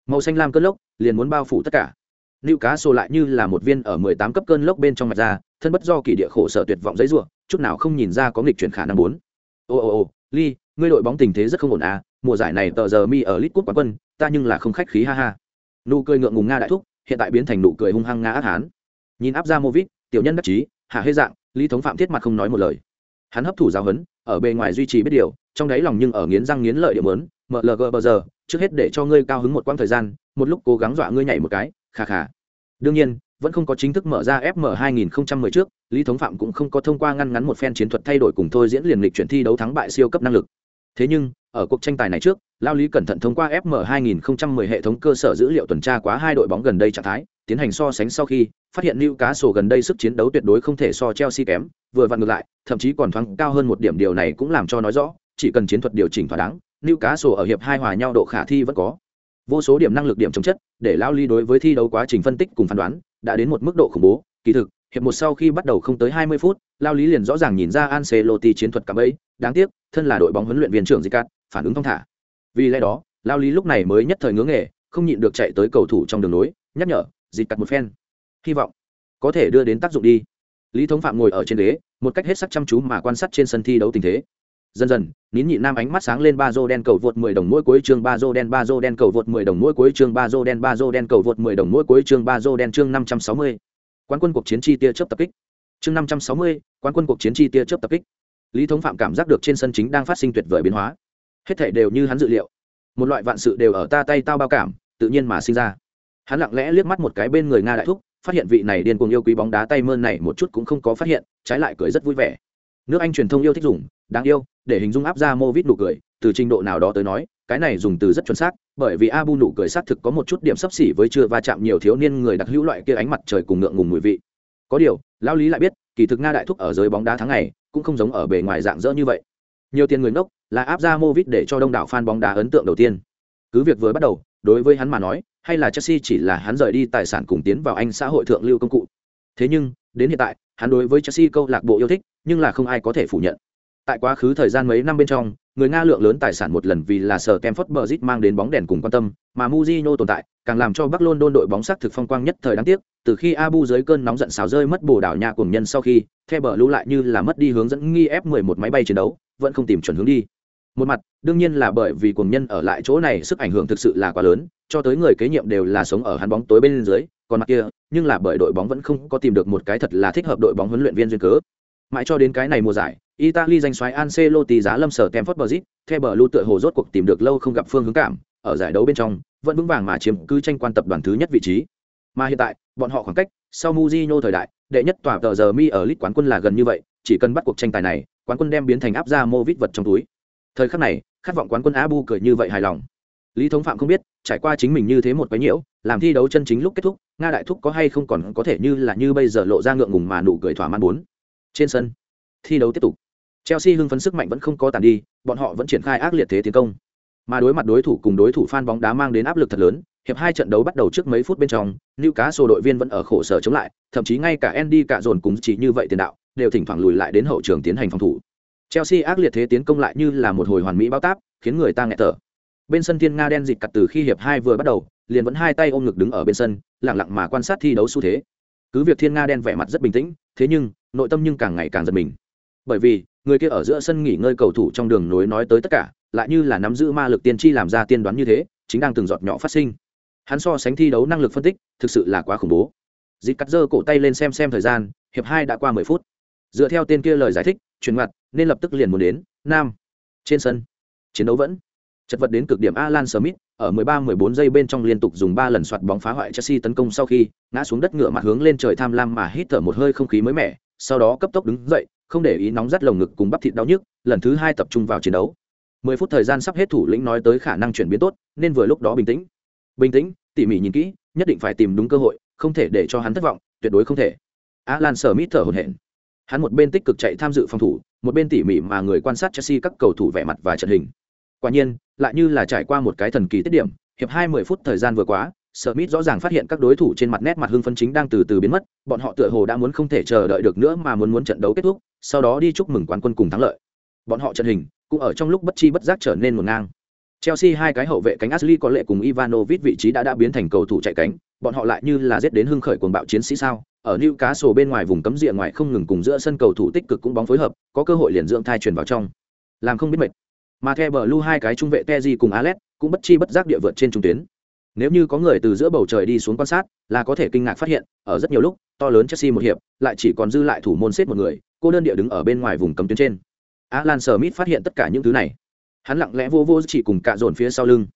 màu xanh lam cơn lốc liền muốn bao phủ tất cả nữ cá sổ lại như là một viên ở mười tám cấp cơn lốc bên trong mặt ra, thân bất do kỷ địa khổ sở tuyệt vọng giấy rủa, chút nào không nhìn ra có nghịch chuyển khả năng bốn. Ô ô ô, Ly, ngươi đội bóng tình thế rất không ổn à, mùa giải này tờ giờ mi ở Lit Cup quán quân, ta nhưng là không khách khí ha ha. Nụ cười ngượng ngùng nga đại thúc, hiện tại biến thành nụ cười hung hăng nga ác hán. Nhìn áp ra Movit, tiểu nhân đắc chí, hạ hê dạng, Lý thống phạm thiết mặt không nói một lời. Hắn hấp thụ giáo huấn, ở bề ngoài duy trì biết điều, trong đáy lòng nhưng ở nghiến răng nghiến lợi điểm muốn, MLG bờ giờ, trước hết để cho ngươi cao hứng một quãng thời gian, một lúc cố gắng dọa ngươi nhảy một cái khà khà đương nhiên vẫn không có chính thức mở ra fm 2010 trước lý thống phạm cũng không có thông qua ngăn ngắn một phen chiến thuật thay đổi cùng thôi diễn liền lịch chuyển thi đấu thắng bại siêu cấp năng lực thế nhưng ở cuộc tranh tài này trước lao lý cẩn thận thông qua fm 2010 hệ thống cơ sở dữ liệu tuần tra quá hai đội bóng gần đây trạng thái tiến hành so sánh sau khi phát hiện lưu cá sổ gần đây sức chiến đấu tuyệt đối không thể so chelsea kém vừa vặn ngược lại thậm chí còn thoáng cao hơn một điểm điều này cũng làm cho nói rõ chỉ cần chiến thuật điều chỉnh thỏa đáng lưu cá sổ ở hiệp hai hòa nhau độ khả thi vẫn có vô số điểm năng lực điểm chống chất để lao Lý đối với thi đấu quá trình phân tích cùng phán đoán đã đến một mức độ khủng bố kỳ thực hiệp một sau khi bắt đầu không tới 20 phút, Lao Lý liền rõ ràng nhìn ra Ancelotti chiến thuật cảm ấy, đáng tiếc, thân là đội bóng huấn luyện viên trưởng Zicat, phản ứng thông thả. Vì lẽ đó, Lao Lý lúc này mới nhất thời ngưỡng nghề, không nhịn được chạy tới cầu thủ trong đường nối, nhắc nhở, Zicat một phen. Hy vọng có thể đưa đến tác dụng đi. Lý Thống Phạm ngồi ở trên ghế, một cách hết sức chăm chú mà quan sát trên sân thi đấu tình thế. Dần dần, nín nhịn nam ánh mắt sáng lên ba dô đen cầu vượt 10 đồng mỗi cuối chương ba dô đen ba dô đen cầu vượt 10 đồng mỗi cuối chương ba dô đen ba dô đen cầu vượt 10 đồng mỗi cuối chương ba dô đen chương 560. Quán quân cuộc chiến chi tia chớp tập kích. Chương 560, quán quân cuộc chiến chi tia chớp tập kích. Lý Thống Phạm cảm giác được trên sân chính đang phát sinh tuyệt vời biến hóa. Hết thảy đều như hắn dự liệu. Một loại vạn sự đều ở ta tay tao bao cảm, tự nhiên mà sinh ra. Hắn lặng lẽ liếc mắt một cái bên người Nga đại thúc, phát hiện vị này điên cuồng yêu quý bóng đá tay mơn này một chút cũng không có phát hiện, trái lại cười rất vui vẻ. Nước Anh truyền thông yêu thích dùng, đáng yêu, để hình dung áp ra mô vít nụ cười từ trình độ nào đó tới nói cái này dùng từ rất chuẩn xác bởi vì abu nụ cười xác thực có một chút điểm sấp xỉ với chưa va chạm nhiều thiếu niên người đặc hữu loại kia ánh mặt trời cùng ngượng ngùng mùi vị có điều lão lý lại biết kỳ thực nga đại thúc ở giới bóng đá tháng này cũng không giống ở bề ngoài dạng dỡ như vậy nhiều tiền người ngốc, là áp ra Movit để cho đông đảo fan bóng đá ấn tượng đầu tiên. Cứ việc vừa bắt đầu, đối với hắn mà nói, hay là chelsea chỉ là hắn rời đi tài sản cùng tiến vào anh xã hội thượng lưu công cụ. Thế nhưng, đến hiện tại, hắn đối với chelsea câu lạc bộ yêu thích, nhưng là không ai có thể phủ nhận. Tại quá khứ thời gian mấy năm bên trong, người nga lượng lớn tài sản một lần vì là sở kem phất bờ zit mang đến bóng đèn cùng quan tâm, mà muzino tồn tại, càng làm cho bắc london đội bóng sắc thực phong quang nhất thời đáng tiếc, từ khi abu dưới cơn nóng giận xào rơi mất bồ đảo nhà cùng nhân sau khi theo bờ lưu lại như là mất đi hướng dẫn nghi f 11 máy bay chiến đấu vẫn không tìm chuẩn hướng đi một mặt đương nhiên là bởi vì cuồng nhân ở lại chỗ này sức ảnh hưởng thực sự là quá lớn cho tới người kế nhiệm đều là sống ở hắn bóng tối bên dưới còn mặt kia nhưng là bởi đội bóng vẫn không có tìm được một cái thật là thích hợp đội bóng huấn luyện viên duyên cớ mãi cho đến cái này mùa giải Italy danh xoáy Ancelotti giá lâm sở Stamford Bridge, theo bờ lưu tựa hồ rốt cuộc tìm được lâu không gặp phương hướng cảm, ở giải đấu bên trong, vẫn vững vàng mà chiếm cứ tranh quan tập đoàn thứ nhất vị trí. Mà hiện tại, bọn họ khoảng cách sau Mujinho thời đại, đệ nhất tòa tờ giờ mi ở lit quán quân là gần như vậy, chỉ cần bắt cuộc tranh tài này, quán quân đem biến thành áp ra Movit vật trong túi. Thời khắc này, khát vọng quán quân Abu cười như vậy hài lòng. Lý Thống Phạm không biết, trải qua chính mình như thế một cái nhiễu, làm thi đấu chân chính lúc kết thúc, Nga đại thúc có hay không còn có thể như là như bây giờ lộ ra ngượng ngùng mà nụ cười thỏa mãn bốn. Trên sân, thi đấu tiếp tục. Chelsea hưng phấn sức mạnh vẫn không có tàn đi, bọn họ vẫn triển khai ác liệt thế tiến công. Mà đối mặt đối thủ cùng đối thủ fan bóng đá mang đến áp lực thật lớn, hiệp hai trận đấu bắt đầu trước mấy phút bên trong, Newcastle đội viên vẫn ở khổ sở chống lại, thậm chí ngay cả Andy cả dồn cũng chỉ như vậy tiền đạo, đều thỉnh thoảng lùi lại đến hậu trường tiến hành phòng thủ. Chelsea ác liệt thế tiến công lại như là một hồi hoàn mỹ báo táp, khiến người ta nghẹt thở. Bên sân Thiên Nga đen dịch cặt từ khi hiệp hai vừa bắt đầu, liền vẫn hai tay ôm ngực đứng ở bên sân, lặng lặng mà quan sát thi đấu xu thế. Cứ việc Thiên Nga đen vẻ mặt rất bình tĩnh, thế nhưng nội tâm nhưng càng ngày càng giật mình. Bởi vì, người kia ở giữa sân nghỉ ngơi cầu thủ trong đường nối nói tới tất cả lại như là nắm giữ ma lực tiên tri làm ra tiên đoán như thế chính đang từng giọt nhỏ phát sinh hắn so sánh thi đấu năng lực phân tích thực sự là quá khủng bố Dịch cắt giơ cổ tay lên xem xem thời gian hiệp hai đã qua mười phút dựa theo tên kia lời giải thích, chuyển mặt nên lập tức liền muốn đến nam. Trên sân, chiến đấu vẫn. Chật vật đến cực điểm alan smith, ở 13-14 giây bên trong liên tục dùng ba lần soạt bóng phá hoại chelsea tấn công sau khi ngã xuống đất ngựa mặt hướng lên trời tham lam mà hít thở một hơi không khí mới mẻ, sau đó cấp tốc đứng dậy, không để ý nóng rát lồng ngực cùng bắp thịt đau nhức, lần thứ hai tập trung vào chiến đấu. mười phút thời gian sắp hết thủ lĩnh nói tới khả năng chuyển biến tốt, nên vừa lúc đó bình tĩnh. Bình tĩnh, tỉ mỉ nhìn kỹ, nhất định phải tìm đúng cơ hội, không thể để cho hắn thất vọng, tuyệt đối không thể. Alan Smith thở hổn hển hắn một bên tích cực chạy tham dự phòng thủ một bên tỉ mỉ mà người quan sát chelsea các cầu thủ vẻ mặt và trận hình quả nhiên lại như là trải qua một cái thần kỳ tiết điểm hiệp hai mươi phút thời gian vừa quá Smith rõ ràng phát hiện các đối thủ trên mặt nét mặt hưng phấn chính đang từ từ biến mất, bọn họ tựa hồ đã muốn không thể chờ đợi được nữa mà muốn muốn trận đấu kết thúc, sau đó đi chúc mừng quán quân cùng thắng lợi. Bọn họ trận hình cũng ở trong lúc bất chi bất giác trở nên một ngang. Chelsea hai cái hậu vệ cánh Ashley có lệ cùng Ivanovic vị trí đã đã biến thành cầu thủ chạy cánh, bọn họ lại như là giết đến hưng khởi cuồng bạo chiến sĩ sao? Ở New Cá Sổ bên ngoài vùng cấm địa ngoài không ngừng cùng giữa sân cầu thủ tích cực cũng bóng phối hợp, có cơ hội liền dưỡng thai truyền vào trong. Làm không biết mệt. Mà theo Blue hai cái trung vệ Teji cùng Alex cũng bất chi bất giác địa vượt trên trung tuyến nếu như có người từ giữa bầu trời đi xuống quan sát là có thể kinh ngạc phát hiện ở rất nhiều lúc to lớn chelsea một hiệp lại chỉ còn dư lại thủ môn xếp một người cô đơn địa đứng ở bên ngoài vùng cấm tuyến trên alan smith phát hiện tất cả những thứ này hắn lặng lẽ vô vô chỉ cùng cạ dồn phía sau lưng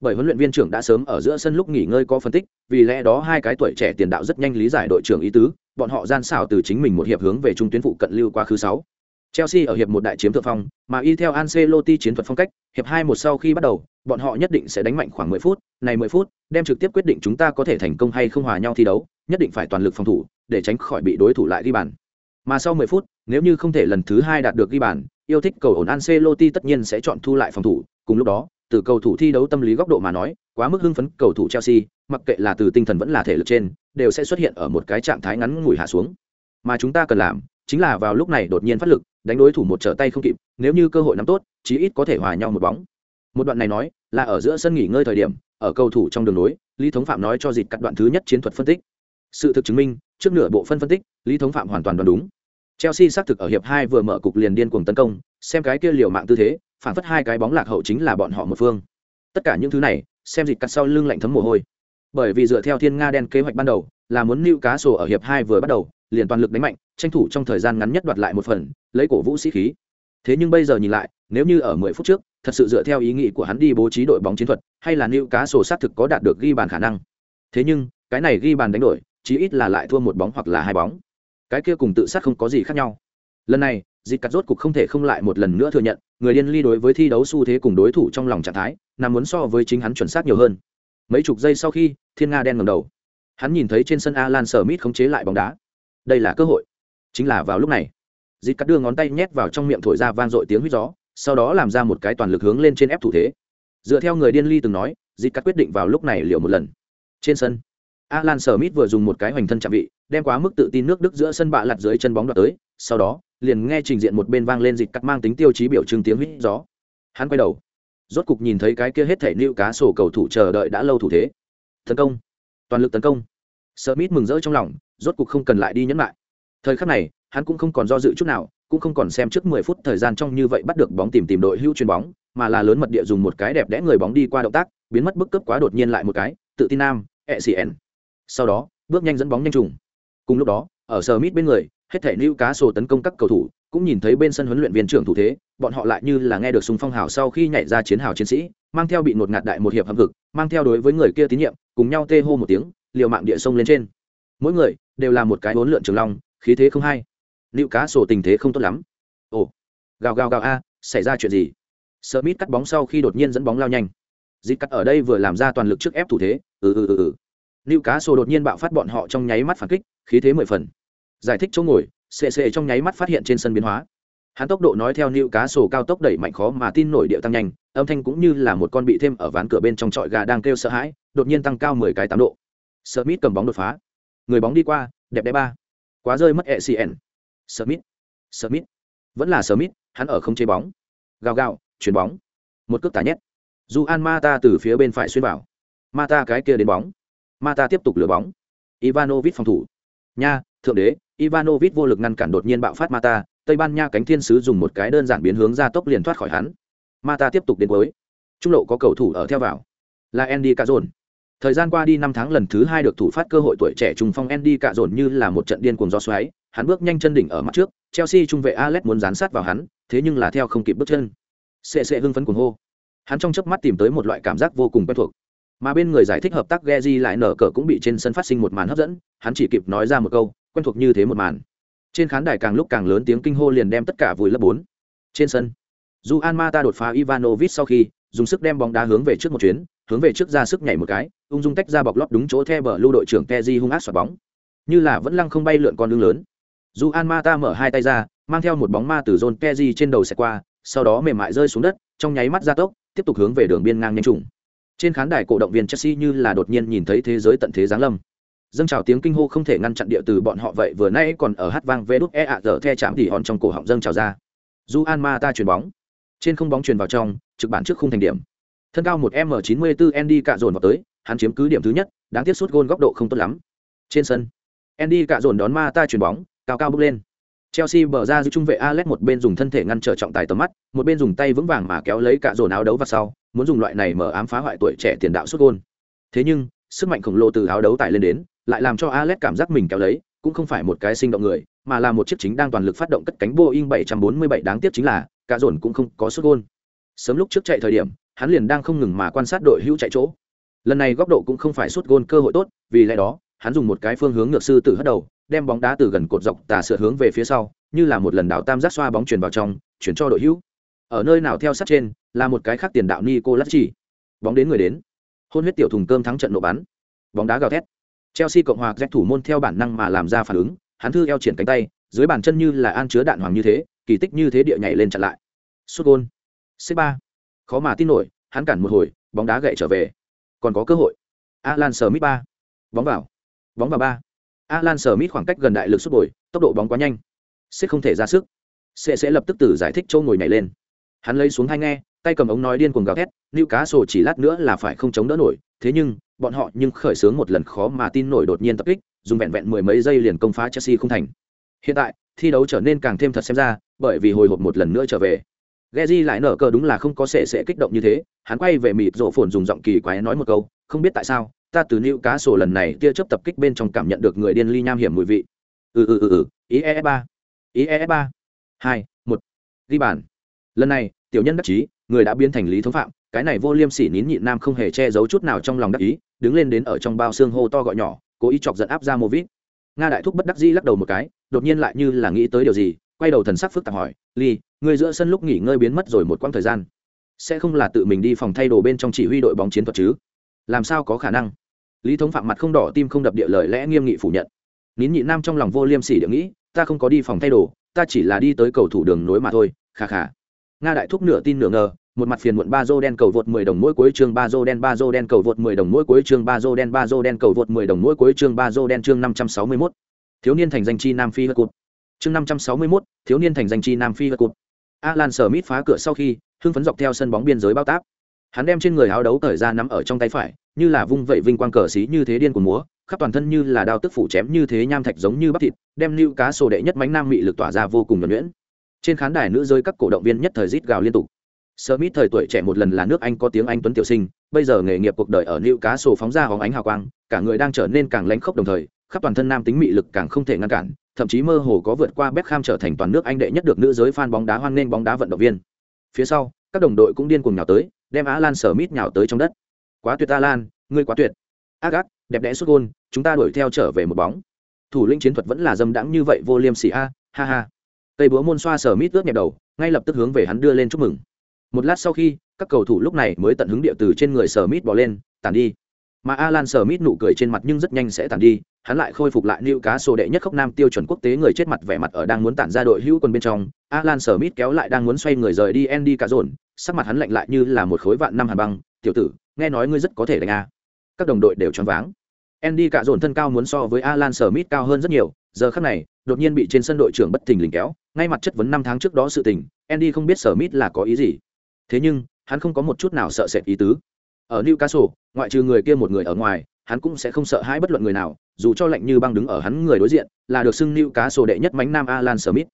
bởi huấn luyện viên trưởng đã sớm ở giữa sân lúc nghỉ ngơi có phân tích vì lẽ đó hai cái tuổi trẻ tiền đạo rất nhanh lý giải đội trưởng ý tứ bọn họ gian xảo từ chính mình một hiệp hướng về trung tuyến phụ cận lưu qua khứ sáu Chelsea ở hiệp một đại chiếm thượng phong, mà y theo Ancelotti chiến thuật phong cách, hiệp hai một sau khi bắt đầu, bọn họ nhất định sẽ đánh mạnh khoảng 10 phút, này 10 phút, đem trực tiếp quyết định chúng ta có thể thành công hay không hòa nhau thi đấu, nhất định phải toàn lực phòng thủ, để tránh khỏi bị đối thủ lại ghi bàn. Mà sau 10 phút, nếu như không thể lần thứ hai đạt được ghi bàn, yêu thích cầu ổn Ancelotti tất nhiên sẽ chọn thu lại phòng thủ, cùng lúc đó, từ cầu thủ thi đấu tâm lý góc độ mà nói, quá mức hưng phấn cầu thủ Chelsea, mặc kệ là từ tinh thần vẫn là thể lực trên, đều sẽ xuất hiện ở một cái trạng thái ngắn ngủi hạ xuống. mà chúng ta cần làm chính là vào lúc này đột nhiên phát lực đánh đối thủ một trở tay không kịp nếu như cơ hội nắm tốt chí ít có thể hòa nhau một bóng. Một đoạn này nói là ở giữa sân nghỉ ngơi thời điểm ở cầu thủ trong đường nối lý thống phạm nói cho dịch cắt đoạn thứ nhất chiến thuật phân tích. Sự thực chứng minh trước nửa bộ phân phân tích lý thống phạm hoàn toàn đoán đúng chelsea xác thực ở hiệp hai vừa mở cục liền điên cuồng tấn công, xem cái kia liều mạng tư thế, phản phất hai cái bóng lạc hậu chính là bọn họ một phương. Tất cả những thứ này, xem dịch cắt sau lưng lạnh thấm mồ hôi. Bởi vì dựa theo thiên nga đen kế hoạch ban đầu, là muốn lưu cá sổ ở hiệp hai vừa bắt đầu, liền toàn lực đánh mạnh, tranh thủ trong thời gian ngắn nhất đoạt lại một phần, lấy cổ vũ sĩ khí. Thế nhưng bây giờ nhìn lại, nếu như ở 10 phút trước, thật sự dựa theo ý nghĩ của hắn đi bố trí đội bóng chiến thuật, hay là lưu cá sổ xác thực có đạt được ghi bàn khả năng. Thế nhưng, cái này ghi bàn đánh đổi, chí ít là lại thua một bóng hoặc là hai bóng cái kia cùng tự sát không có gì khác nhau. Lần này, dịch cắt rốt cục không thể không lại một lần nữa thừa nhận, người điên ly đối với thi đấu xu thế cùng đối thủ trong lòng trạng thái, nằm muốn so với chính hắn chuẩn xác nhiều hơn. Mấy chục giây sau khi, thiên nga đen ngầm đầu. Hắn nhìn thấy trên sân alan smith khống chế lại bóng đá. Đây là cơ hội. Chính là vào lúc này. Dịp cắt đưa ngón tay nhét vào trong miệng thổi ra vang dội tiếng huýt gió, sau đó làm ra một cái toàn lực hướng lên trên ép thủ thế. Dựa theo người điên ly từng nói dịp cắt quyết định vào lúc này liệu một lần. Trên sân alan smith vừa dùng một cái hoành thân chạm vị, đem quá mức tự tin nước đức giữa sân bạ lật dưới chân bóng đoạt tới, sau đó, liền nghe trình diện một bên vang lên dịch cắt mang tính tiêu chí biểu trưng tiếng huýt gió. Hắn quay đầu, rốt cục nhìn thấy cái kia hết thể lưu cá sổ cầu thủ chờ đợi đã lâu thủ thế. Tấn công, toàn lực tấn công. Smith mừng rỡ trong lòng, rốt cục không cần lại đi nhẫn lại. Thời khắc này, hắn cũng không còn do dự chút nào, cũng không còn xem trước 10 phút thời gian trong như vậy bắt được bóng tìm tìm đội hưu chuyền bóng, mà là lớn mật địa dùng một cái đẹp đẽ người bóng đi qua động tác, biến mất bức cấp quá đột nhiên lại một cái, tự tin nam ecn sau đó, bước nhanh dẫn bóng nhanh trùng. Cùng lúc đó, ở Smith bên người, hết thể lưu cá sổ tấn công các cầu thủ, cũng nhìn thấy bên sân huấn luyện viên trưởng thủ thế, bọn họ lại như là nghe được súng phong hào sau khi nhảy ra chiến hào chiến sĩ, mang theo bị ngột ngạt đại một hiệp hâm vực mang theo đối với người kia tín nhiệm, cùng nhau tê hô một tiếng, liều mạng địa sông lên trên. Mỗi người đều là một cái hỗn lượn trường long, khí thế không hay. Lưu cá sổ tình thế không tốt lắm. Ồ, gào gào gào a, xảy ra chuyện gì? Smith cắt bóng sau khi đột nhiên dẫn bóng lao nhanh. Dịp cắt ở đây vừa làm ra toàn lực trước ép thủ thế ừ ừ ừ ừ liệu cá sô đột nhiên bạo phát bọn họ trong nháy mắt phản kích, khí thế mười phần. Giải thích chỗ ngồi CC trong nháy mắt phát hiện trên sân biến hóa. Hắn tốc độ nói theo Lưu cá sô cao tốc đẩy mạnh khó mà tin nổi điệu tăng nhanh, âm thanh cũng như là một con bị thêm ở ván cửa bên trong trọi gà đang kêu sợ hãi, đột nhiên tăng cao mười cái tám độ. Smith cầm bóng đột phá. Người bóng đi qua, đẹp đẽ ba. Quá rơi mất ecn smith. Smith. Vẫn là smith, hắn ở không chế bóng. Gào gào chuyền bóng. Một cước tả nhét. Juan mata từ phía bên phải xuyên vào. Mata cái kia đến bóng mata tiếp tục lừa bóng. Ivanovic phòng thủ. Nha, thượng đế, ivanovic vô lực ngăn cản đột nhiên bạo phát mata tây ban nha cánh thiên sứ dùng một cái đơn giản biến hướng ra tốc liền thoát khỏi hắn. Mata tiếp tục đến cuối. Trung lộ có cầu thủ ở theo vào. Là andy cazon thời gian qua đi năm tháng lần thứ hai được thủ phát cơ hội tuổi trẻ trung phong andy cazon như là một trận điên cuồng do xoáy, hắn bước nhanh chân đỉnh ở mặt trước, chelsea trung vệ alex muốn dán sát vào hắn, thế nhưng là theo không kịp bước chân. Sệ sệ hưng phấn cuồng hô. Hắn trong chớp mắt tìm tới một loại cảm giác vô cùng quen thuộc mà bên người giải thích hợp tác Geji lại nở cờ cũng bị trên sân phát sinh một màn hấp dẫn, hắn chỉ kịp nói ra một câu, quen thuộc như thế một màn. Trên khán đài càng lúc càng lớn tiếng kinh hô liền đem tất cả vùi lấp bốn. Trên sân, Juan Mata đột phá Ivanovic sau khi, dùng sức đem bóng đá hướng về trước một chuyến, hướng về trước ra sức nhảy một cái, ung dung tách ra bọc lót đúng chỗ theo bờ lưu đội trưởng Teji hung ác xoạt bóng. Như là vẫn lăng không bay lượn con đường lớn. Juan Mata mở hai tay ra, mang theo một bóng ma từ zone Teji trên đầu sẽ qua, sau đó mềm mại rơi xuống đất, trong nháy mắt gia tốc, tiếp tục hướng về đường biên ngang nhanh trùng trên khán đài cổ động viên chelsea như là đột nhiên nhìn thấy thế giới tận thế giáng lâm. Dâng trào tiếng kinh hô không thể ngăn chặn địa từ bọn họ vậy, vừa nãy còn ở hát vang vê đúc e ạ dở the chạm thì hòn trong cổ họng dâng trào ra. Du an ma ta chuyền bóng. Trên không bóng chuyền vào trong, trực bản trước khung thành điểm. Thân cao một m chín mươi bốn andy cạ dồn vào tới, hắn chiếm cứ điểm thứ nhất, đáng tiếc suốt gôn góc độ không tốt lắm. Trên sân, andy cạ dồn đón ma ta chuyền bóng, cao cao bước lên. Chelsea bờ ra giữ trung vệ Alex một bên dùng thân thể ngăn trở trọng tài tầm mắt, một bên dùng tay vững vàng mà kéo lấy cả dồn áo đấu vào sau, muốn dùng loại này mở ám phá hoại tuổi trẻ tiền đạo xuất gôn. Thế nhưng, sức mạnh khổng lồ từ áo đấu tải lên đến, lại làm cho Alex cảm giác mình kéo lấy, cũng không phải một cái sinh động người, mà là một chiếc chính đang toàn lực phát động cất cánh Boeing 747 đáng tiếc chính là, cả dồn cũng không có xuất gôn. Sớm lúc trước chạy thời điểm, hắn liền đang không ngừng mà quan sát đội hữu chạy chỗ. Lần này góc độ cũng không phải xuất gôn cơ hội tốt, vì lẽ đó, hắn dùng một cái phương hướng ngược sư tử hất đầu, đem bóng đá từ gần cột dọc tà sửa hướng về phía sau, như là một lần đảo tam giác xoa bóng truyền vào trong, chuyển cho đội hữu. Ở nơi nào theo sát trên, là một cái khác tiền đạo Nico chỉ Bóng đến người đến. Hôn huyết tiểu thùng cơm thắng trận nổ bắn. Bóng đá gào thét. Chelsea cộng hòa Jack thủ môn theo bản năng mà làm ra phản ứng, hắn thư eo triển cánh tay, dưới bàn chân như là an chứa đạn hoàng như thế, kỳ tích như thế địa nhảy lên chặn lại. Sút gol. C3. Khó mà tin nổi, hắn cản một hồi, bóng đá gậy trở về. Còn có cơ hội. Alan Smith ba. Bóng vào. Bóng vào ba alan smith khoảng cách gần đại lực xuất bồi tốc độ bóng quá nhanh. Sẽ không thể ra sức. Sẽ sẽ lập tức từ giải thích châu ngồi nhảy lên. Hắn lấy xuống hai nghe tay cầm ống nói điên cuồng gào thét Newcastle cá chỉ lát nữa là phải không chống đỡ nổi. Thế nhưng bọn họ nhưng khởi sướng một lần khó mà tin nổi đột nhiên tập kích dùng vẹn vẹn mười mấy giây liền công phá chelsea không thành. Hiện tại thi đấu trở nên càng thêm thật xem ra bởi vì hồi hộp một lần nữa trở về. Geji lại nở cờ đúng là không có sẽ sẽ kích động như thế, hắn quay về mịt rộ phồn dùng giọng kỳ quái nói một câu, không biết tại sao, ta từ nữ cá sổ lần này tia chớp tập kích bên trong cảm nhận được người điên ly nham hiểm mùi vị. Ừ ừ ừ ừ, ý e ba, ý e ba, hai, một, ghi bàn. Lần này, tiểu nhân đắc chí, người đã biến thành lý thống phạm, cái này vô liêm sỉ nín nhịn nam không hề che giấu chút nào trong lòng đắc ý, đứng lên đến ở trong bao xương hô to gọi nhỏ, cố ý chọc giận áp ra Movit. Nga đại thúc bất đắc dĩ lắc đầu một cái, đột nhiên lại như là nghĩ tới điều gì, quay đầu thần sắc phức tạp hỏi, "Ly, người giữa sân lúc nghỉ ngơi biến mất rồi một quãng thời gian, sẽ không là tự mình đi phòng thay đồ bên trong chỉ huy đội bóng chiến thuật chứ?" Làm sao có khả năng? Lý Thống Phạm mặt không đỏ tim không đập địa lời lẽ nghiêm nghị phủ nhận. Nín nhị nam trong lòng vô liêm sỉ địa nghĩ, ta không có đi phòng thay đồ, ta chỉ là đi tới cầu thủ đường nối mà thôi, khà khà. Nga đại thúc nửa tin nửa ngờ, một mặt phiền muộn ba dô đen cầu vượt 10 đồng mỗi cuối chương ba dô đen ba dô đen cầu vượt 10 đồng mỗi cuối chương ba dô đen ba dô đen cầu vượt 10 đồng mỗi cuối chương ba dô đen chương 561. Thiếu niên thành danh chi Nam Phi cột. Chương 561, thiếu niên thành danh chi Nam Phi cột. Alan Smith phá cửa sau khi, hưng phấn dọc theo sân bóng biên giới bao táp. Hắn đem trên người áo đấu cởi ra nắm ở trong tay phải, như là vung vậy vinh quang cờ xí như thế điên của múa, khắp toàn thân như là đao tức phủ chém như thế nham thạch giống như bắp thịt, đem lưu cá sổ đệ nhất mánh nam mị lực tỏa ra vô cùng nhuẩn nhuyễn. Trên khán đài nữ rơi các cổ động viên nhất thời rít gào liên tục. Smith thời tuổi trẻ một lần là nước Anh có tiếng Anh tuấn tiểu sinh, bây giờ nghề nghiệp cuộc đời ở Newcastle phóng ra hóng ánh hào quang, cả người đang trở nên càng lãnh khốc đồng thời, khắp toàn thân nam tính mị lực càng không thể ngăn cản, thậm chí mơ hồ có vượt qua Beckham trở thành toàn nước Anh đệ nhất được nữ giới fan bóng đá hoan nghênh bóng đá vận động viên. Phía sau, các đồng đội cũng điên cuồng nhào tới, đem Alan Smith nhào tới trong đất. Quá tuyệt Alan, ngươi quá tuyệt. Ác ác, đẹp đẽ sút gôn, chúng ta đuổi theo trở về một bóng. Thủ lĩnh chiến thuật vẫn là dâm đãng như vậy vô liêm sỉ a, ha ha. Tây búa môn xoa Smith ướt nhẹp đầu, ngay lập tức hướng về hắn đưa lên chúc mừng một lát sau khi các cầu thủ lúc này mới tận hứng địa từ trên người sở mít bỏ lên tàn đi mà alan sở mít nụ cười trên mặt nhưng rất nhanh sẽ tàn đi hắn lại khôi phục lại nữ cá sổ đệ nhất khốc nam tiêu chuẩn quốc tế người chết mặt vẻ mặt ở đang muốn tản ra đội hữu quân bên trong alan sở mít kéo lại đang muốn xoay người rời đi andy cả dồn sắc mặt hắn lạnh lại như là một khối vạn năm hàn băng, tiểu tử, nghe nói ngươi rất có thể đánh a. Các đồng đội đều choáng váng. Andy cả dồn thân cao muốn so với alan Smith mít cao hơn rất nhiều, giờ khác này, đột nhiên bị trên sân đội trưởng bất thình lình kéo, ngay mặt chất vấn năm tháng trước đó sự tình, andy không biết sở mít là có ý gì. Thế nhưng, hắn không có một chút nào sợ sệt ý tứ. Ở newcastle, ngoại trừ người kia một người ở ngoài, hắn cũng sẽ không sợ hãi bất luận người nào, dù cho lạnh như băng đứng ở hắn người đối diện, là được xưng newcastle đệ nhất mánh nam alan smith.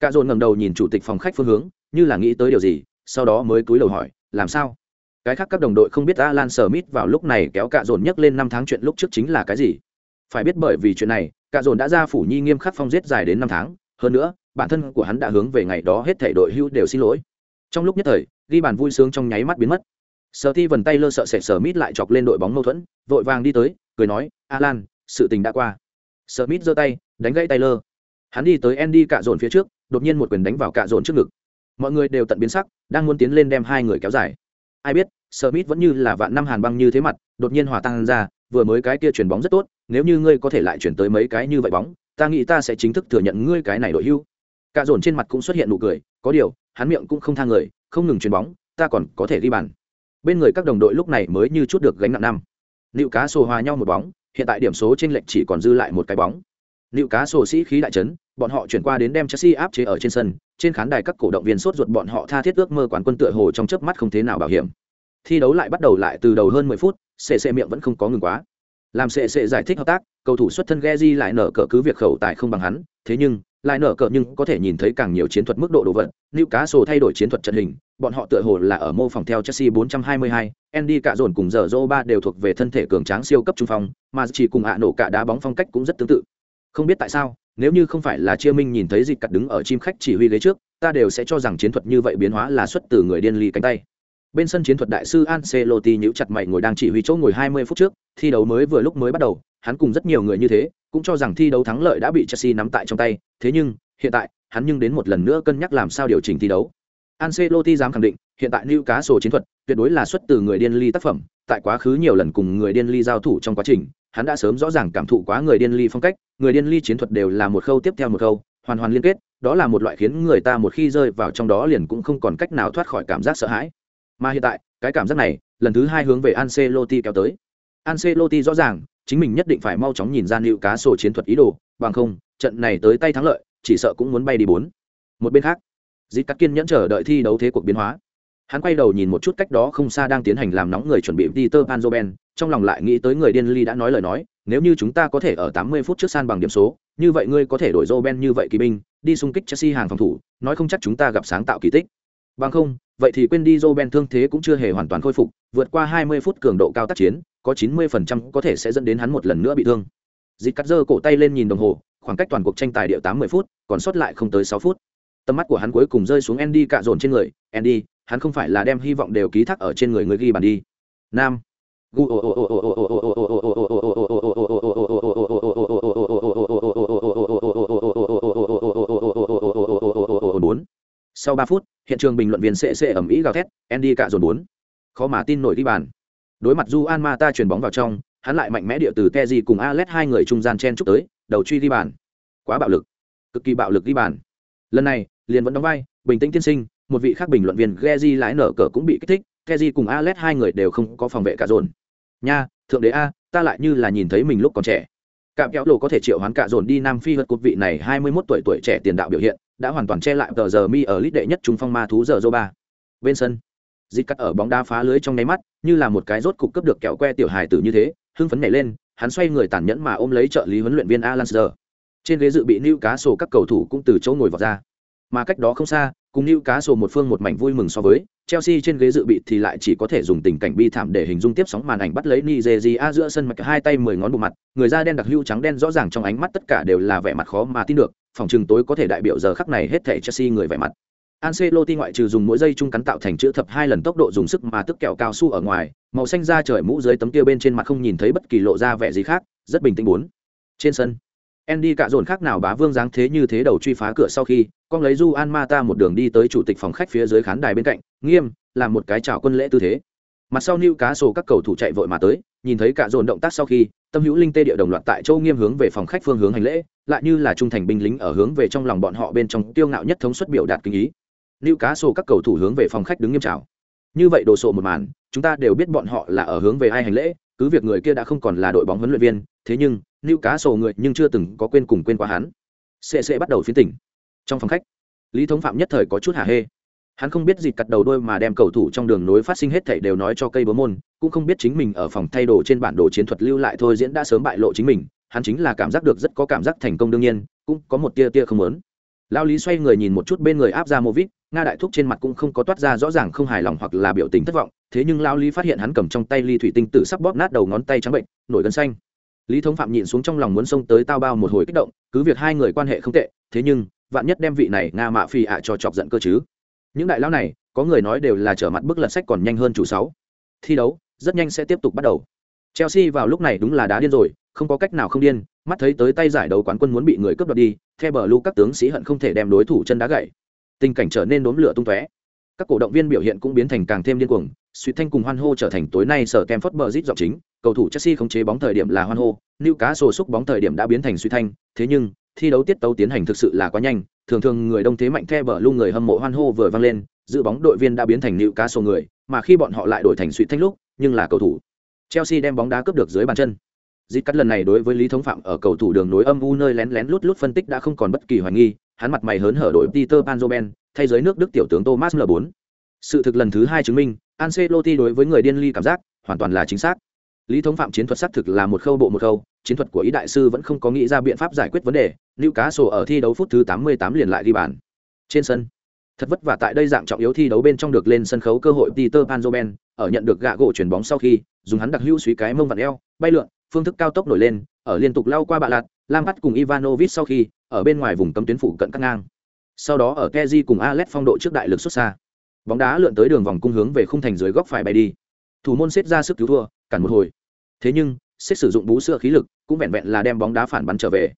Cả dồn ngẩng đầu nhìn chủ tịch phòng khách phương hướng, như là nghĩ tới điều gì sau đó mới cúi đầu hỏi, làm sao? Cái khác các đồng đội không biết alan mít vào lúc này kéo cạ dồn nhấc lên năm tháng chuyện lúc trước chính là cái gì. Phải biết bởi vì chuyện này, cạ dồn đã ra phủ nhi nghiêm khắc phong giết dài đến năm tháng. Hơn nữa, bản thân của hắn đã hướng về ngày đó hết thể đội hưu đều xin lỗi. Trong lúc nhất thời, ghi bàn vui sướng trong nháy mắt biến mất. Sở ti vần tay lơ sợ sệt sờ mít lại chọc lên đội bóng mâu thuẫn, vội vàng đi tới, cười nói, alan, sự tình đã qua. Sợ mít giơ tay, đánh gãy tay lơ. Hắn đi tới andy cạ dồn phía trước, đột nhiên một quyền đánh vào cạ dồn trước ngực mọi người đều tận biến sắc, đang muốn tiến lên đem hai người kéo dài. Ai biết sơ mít vẫn như là vạn năm hàn băng như thế mặt, đột nhiên hòa tan ra, vừa mới cái kia chuyển bóng rất tốt, nếu như ngươi có thể lại chuyển tới mấy cái như vậy bóng, ta nghĩ ta sẽ chính thức thừa nhận ngươi cái này đội hưu. Cạ dồn trên mặt cũng xuất hiện nụ cười, có điều, hắn miệng cũng không thang người, không ngừng chuyền bóng, ta còn có thể ghi bàn. Bên người các đồng đội lúc này mới như chút được gánh nặng năm. Nịu cá sổ hòa nhau một bóng, hiện tại điểm số trên lệch chỉ còn dư lại một cái bóng. Nịu cá sổ sĩ khí đại trấn bọn họ chuyển qua đến đem chelsea áp chế ở trên sân trên khán đài các cổ động viên sốt ruột bọn họ tha thiết ước mơ quán quân tựa hồ trong chớp mắt không thế nào bảo hiểm thi đấu lại bắt đầu lại từ đầu hơn mười phút sệ sệ miệng vẫn không có ngừng quá làm sệ sệ giải thích hợp tác cầu thủ xuất thân Geji lại nở cờ cứ việc khẩu tài không bằng hắn thế nhưng lại nở cờ nhưng có thể nhìn thấy càng nhiều chiến thuật mức độ đồ vật Newcastle thay đổi chiến thuật trận hình bọn họ tựa hồ là ở mô phỏng theo Chelsea 422, Andy cả dồn cùng giờ ba đều thuộc về thân thể cường tráng siêu cấp trung phong, mà chỉ cùng ạ nổ cả đá bóng phong cách cũng rất tương tự. Không biết tại sao, nếu như không phải là Chia Minh nhìn thấy dịch cắt đứng ở chim khách chỉ huy ghế trước, ta đều sẽ cho rằng chiến thuật như vậy biến hóa là xuất từ người điên ly cánh tay. Bên sân chiến thuật đại sư Ancelotti nhíu chặt mày ngồi đang chỉ huy chỗ ngồi 20 phút trước, thi đấu mới vừa lúc mới bắt đầu, hắn cùng rất nhiều người như thế, cũng cho rằng thi đấu thắng lợi đã bị Chelsea nắm tại trong tay, thế nhưng, hiện tại, hắn nhưng đến một lần nữa cân nhắc làm sao điều chỉnh thi đấu. Ancelotti dám khẳng định, hiện tại Newcastle chiến thuật tuyệt đối là xuất từ người điên ly tác phẩm, tại quá khứ nhiều lần cùng người điên ly giao thủ trong quá trình, hắn đã sớm rõ ràng cảm thụ quá người điên ly phong cách, người điên ly chiến thuật đều là một khâu tiếp theo một khâu, hoàn hoàn liên kết, đó là một loại khiến người ta một khi rơi vào trong đó liền cũng không còn cách nào thoát khỏi cảm giác sợ hãi. Mà hiện tại, cái cảm giác này, lần thứ hai hướng về Ancelotti kéo tới. Ancelotti rõ ràng, chính mình nhất định phải mau chóng nhìn ra nịu cá sổ chiến thuật ý đồ bằng không trận này tới tay thắng lợi chỉ sợ cũng muốn bay đi bốn một bên khác dịp cắt kiên nhẫn chờ đợi thi đấu thế cuộc biến hóa hắn quay đầu nhìn một chút cách đó không xa đang tiến hành làm nóng người chuẩn bị peter panzoben trong lòng lại nghĩ tới người điên ly đã nói lời nói, nếu như chúng ta có thể ở 80 phút trước san bằng điểm số, như vậy ngươi có thể đổi joben như vậy kỳ binh, đi xung kích chelsea hàng phòng thủ, nói không chắc chúng ta gặp sáng tạo kỳ tích. Bằng không, vậy thì quên đi joben thương thế cũng chưa hề hoàn toàn khôi phục, vượt qua 20 phút cường độ cao tác chiến, có 90% có thể sẽ dẫn đến hắn một lần nữa bị thương. Dịch cắt giơ cổ tay lên nhìn đồng hồ, khoảng cách toàn cuộc tranh tài điệu 80 phút, còn sót lại không tới 6 phút. Tầm mắt của hắn cuối cùng rơi xuống Andy cạ dồn trên người, Andy, hắn không phải là đem hy vọng đều ký thác ở trên người người ghi bàn đi. Nam bốn. Sau ba phút, hiện trường bình luận viên sẽ sẽ ẩm ý gào thét, Andy cạ dồn bốn. Khó mà tin nổi đi bàn. Đối mặt Juan Mata chuyển bóng vào trong, hắn lại mạnh mẽ địa từ Teji cùng Alex hai người trung gian chen chúc tới, đầu truy đi bàn. Quá bạo lực. Cực kỳ bạo lực đi bàn. Lần này, liền vẫn đóng vai, bình tĩnh tiên sinh, một vị khác bình luận viên Geji lái nở cờ cũng bị kích thích Teji cùng Alex hai người đều không có phòng vệ cả dồn nha, thượng đế a, ta lại như là nhìn thấy mình lúc còn trẻ. Cạm kéo lộ có thể triệu hoán cả dồn đi nam phi hất cột vị này hai mươi 21 tuổi tuổi trẻ tiền đạo biểu hiện, đã hoàn toàn che lại tờ giờ mi ở lít đệ nhất trung phong ma thú giờ dô ba bên sân dít cắt ở bóng đá phá lưới trong nháy mắt, như là một cái rốt cục cấp được kẹo que tiểu hài tử như thế, hưng phấn nhảy lên, hắn xoay người tàn nhẫn mà ôm lấy trợ lý huấn luyện viên alan giờ trên ghế dự bị lưu cá sổ các cầu thủ cũng từ chỗ ngồi vọt ra. Mà cách đó không xa, cùng lưu cá sổ một phương một mảnh vui mừng so với chelsea trên ghế dự bị thì lại chỉ có thể dùng tình cảnh bi thảm để hình dung tiếp sóng màn ảnh bắt lấy nigeria giữa sân mạch hai tay mười ngón bụng mặt. Người da đen đặc hưu trắng đen rõ ràng trong ánh mắt tất cả đều là vẻ mặt khó mà tin được. Phòng trường tối có thể đại biểu giờ khắc này hết thể chelsea người vẻ mặt. Ancelotti ngoại trừ dùng mỗi giây trung cắn tạo thành chữ thập hai lần tốc độ dùng sức mà tức kẹo cao su ở ngoài, màu xanh da trời mũ dưới tấm kia bên trên mặt không nhìn thấy bất kỳ lộ ra vẻ gì khác, rất bình tĩnh bốn. Trên sân, Andy cả dồn khác nào bá vương dáng thế như thế đầu truy phá cửa sau khi, con lấy Ju An Mata một đường đi tới chủ tịch phòng khách phía dưới khán đài bên cạnh, nghiêm, làm một cái chào quân lễ tư thế. Mặt sau New cá sổ các cầu thủ chạy vội mà tới, nhìn thấy cả dồn động tác sau khi, tâm hữu linh tê địa đồng loạt tại châu nghiêm hướng về phòng khách phương hướng hành lễ, lại như là trung thành binh lính ở hướng về trong lòng bọn họ bên trong tiêu ngạo nhất thống suất biểu đạt kinh ý. Lưu cá sổ các cầu thủ hướng về phòng khách đứng nghiêm chào. Như vậy đồ sộ một màn, chúng ta đều biết bọn họ là ở hướng về ai hành lễ, cứ việc người kia đã không còn là đội bóng huấn luyện viên, thế nhưng Lưu cá sổ người nhưng chưa từng có quên cùng quên qua hắn. Sẽ sẽ bắt đầu phiến tỉnh. Trong phòng khách, Lý Thống Phạm nhất thời có chút hả hê. Hắn không biết gì cặt đầu đôi mà đem cầu thủ trong đường nối phát sinh hết thảy đều nói cho cây búa môn, cũng không biết chính mình ở phòng thay đồ trên bản đồ chiến thuật lưu lại thôi diễn đã sớm bại lộ chính mình, hắn chính là cảm giác được rất có cảm giác thành công đương nhiên, cũng có một tia tia không muốn. Lao Lý xoay người nhìn một chút bên người áp ra Movit, nga đại thúc trên mặt cũng không có toát ra rõ ràng không hài lòng hoặc là biểu tình thất vọng thế nhưng lao lý phát hiện hắn cầm trong tay ly thủy tinh tự sắp bóp nát đầu ngón tay trắng bệnh nổi gân xanh lý thống phạm nhìn xuống trong lòng muốn xông tới tao bao một hồi kích động, cứ việc hai người quan hệ không tệ, thế nhưng, vạn nhất đem vị này nga mạ phi ạ cho chọc giận cơ chứ? Những đại lão này, có người nói đều là trở mặt bức lật sách còn nhanh hơn chủ sáu. Thi đấu, rất nhanh sẽ tiếp tục bắt đầu. Chelsea vào lúc này đúng là đá điên rồi, không có cách nào không điên, mắt thấy tới tay giải đấu quán quân muốn bị người cướp đoạt đi theo bờ lu các tướng sĩ hận không thể đem đối thủ chân đá gậy. Tình cảnh trở nên đốm lửa tung tóe. Các cổ động viên biểu hiện cũng biến thành càng thêm điên cuồng suy thanh cùng hoan hô trở thành tối nay sở kem phất bờ rít giọng chính cầu thủ chelsea khống chế bóng thời điểm là hoan hô nữ cá sổ xúc bóng thời điểm đã biến thành suy thanh thế nhưng thi đấu tiết tấu tiến hành thực sự là quá nhanh thường thường người đông thế mạnh the bờ lu người hâm mộ hoan hô vừa vang lên giữ bóng đội viên đã biến thành nữ cá sổ người mà khi bọn họ lại đổi thành suy thanh lúc nhưng là cầu thủ chelsea đem bóng đá cướp được dưới bàn chân dít cắt lần này đối với lý thống phạm ở cầu thủ đường nối âm u nơi lén lén lút lút phân tích đã không còn bất kỳ hoài nghi hắn mặt mày hớn hở đội Peter Panzoben, thay giới nước Đức tiểu tướng Thomas L4. Sự thực lần thứ hai chứng minh, Ancelotti đối với người điên ly cảm giác hoàn toàn là chính xác. Lý thống phạm chiến thuật xác thực là một khâu bộ một khâu, chiến thuật của ý đại sư vẫn không có nghĩ ra biện pháp giải quyết vấn đề, Newcastle ở thi đấu phút thứ 88 liền lại ghi bàn. Trên sân, thật vất vả tại đây dạng trọng yếu thi đấu bên trong được lên sân khấu cơ hội Peter Panzoben, ở nhận được gạ gỗ chuyển bóng sau khi, dùng hắn đặc hữu suý cái mông vặn eo, bay lượn, phương thức cao tốc nổi lên, ở liên tục lao qua bạ lạt, Lam bắt cùng Ivanovic sau khi, ở bên ngoài vùng cấm tuyến phủ cận cắt ngang. Sau đó ở Kezi cùng Alex phong độ trước đại lực xuất xa. Bóng đá lượn tới đường vòng cung hướng về khung thành dưới góc phải bay đi. Thủ môn xếp ra sức cứu thua, cản một hồi. Thế nhưng, xếp sử dụng bú sữa khí lực, cũng vẹn vẹn là đem bóng đá phản bắn trở về.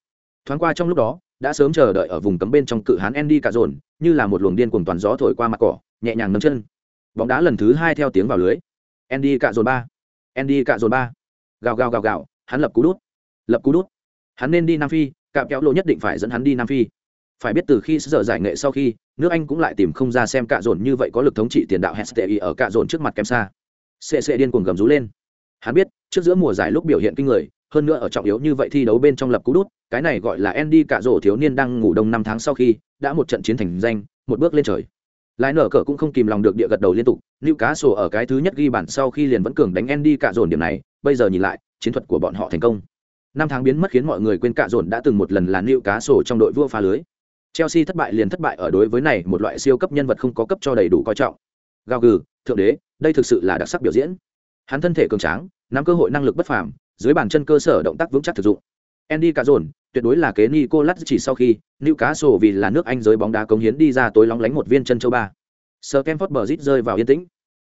Thoáng qua trong lúc đó, đã sớm chờ đợi ở vùng cấm bên trong cự hán Andy cả dồn, như là một luồng điên cuồng toàn gió thổi qua mặt cỏ, nhẹ nhàng nâng chân. Bóng đá lần thứ hai theo tiếng vào lưới. Andy cả dồn ba, Andy cả dồn ba, gào gào gào gào, hắn lập cú đút, lập cú đút. Hắn nên đi Nam Phi, cạm kéo lộ nhất định phải dẫn hắn đi nam phi phải biết từ khi giờ giải nghệ sau khi, nước anh cũng lại tìm không ra xem cạ dồn như vậy có lực thống trị tiền đạo hesti ở cạ dồn trước mặt kém xa. Sệ sệ điên cuồng gầm rú lên. Hắn biết, trước giữa mùa giải lúc biểu hiện kinh người, hơn nữa ở trọng yếu như vậy thi đấu bên trong lập cú đút, cái này gọi là Andy cạ rổ thiếu niên đang ngủ đông năm tháng sau khi, đã một trận chiến thành danh, một bước lên trời. Lái nở cờ cũng không kìm lòng được địa gật đầu liên tục lưu cá sổ ở cái thứ nhất ghi bản sau khi liền vẫn cường đánh Andy cạ dồn điểm này, bây giờ nhìn lại, chiến thuật của bọn họ thành công. Năm tháng biến mất khiến mọi người quên cạ dồn đã từng một lần là lưu cá sổ trong đội vua phá lưới chelsea thất bại liền thất bại ở đối với này một loại siêu cấp nhân vật không có cấp cho đầy đủ coi trọng gao gừ thượng đế đây thực sự là đặc sắc biểu diễn hắn thân thể cường tráng nắm cơ hội năng lực bất phàm dưới bàn chân cơ sở động tác vững chắc thực dụng Andy cả tuyệt đối là kế Nicolas chỉ sau khi Newcastle vì là nước Anh giới bóng đá cống hiến đi ra tối lóng lánh một viên chân châu ba. Stamford Bridge rơi vào yên tĩnh.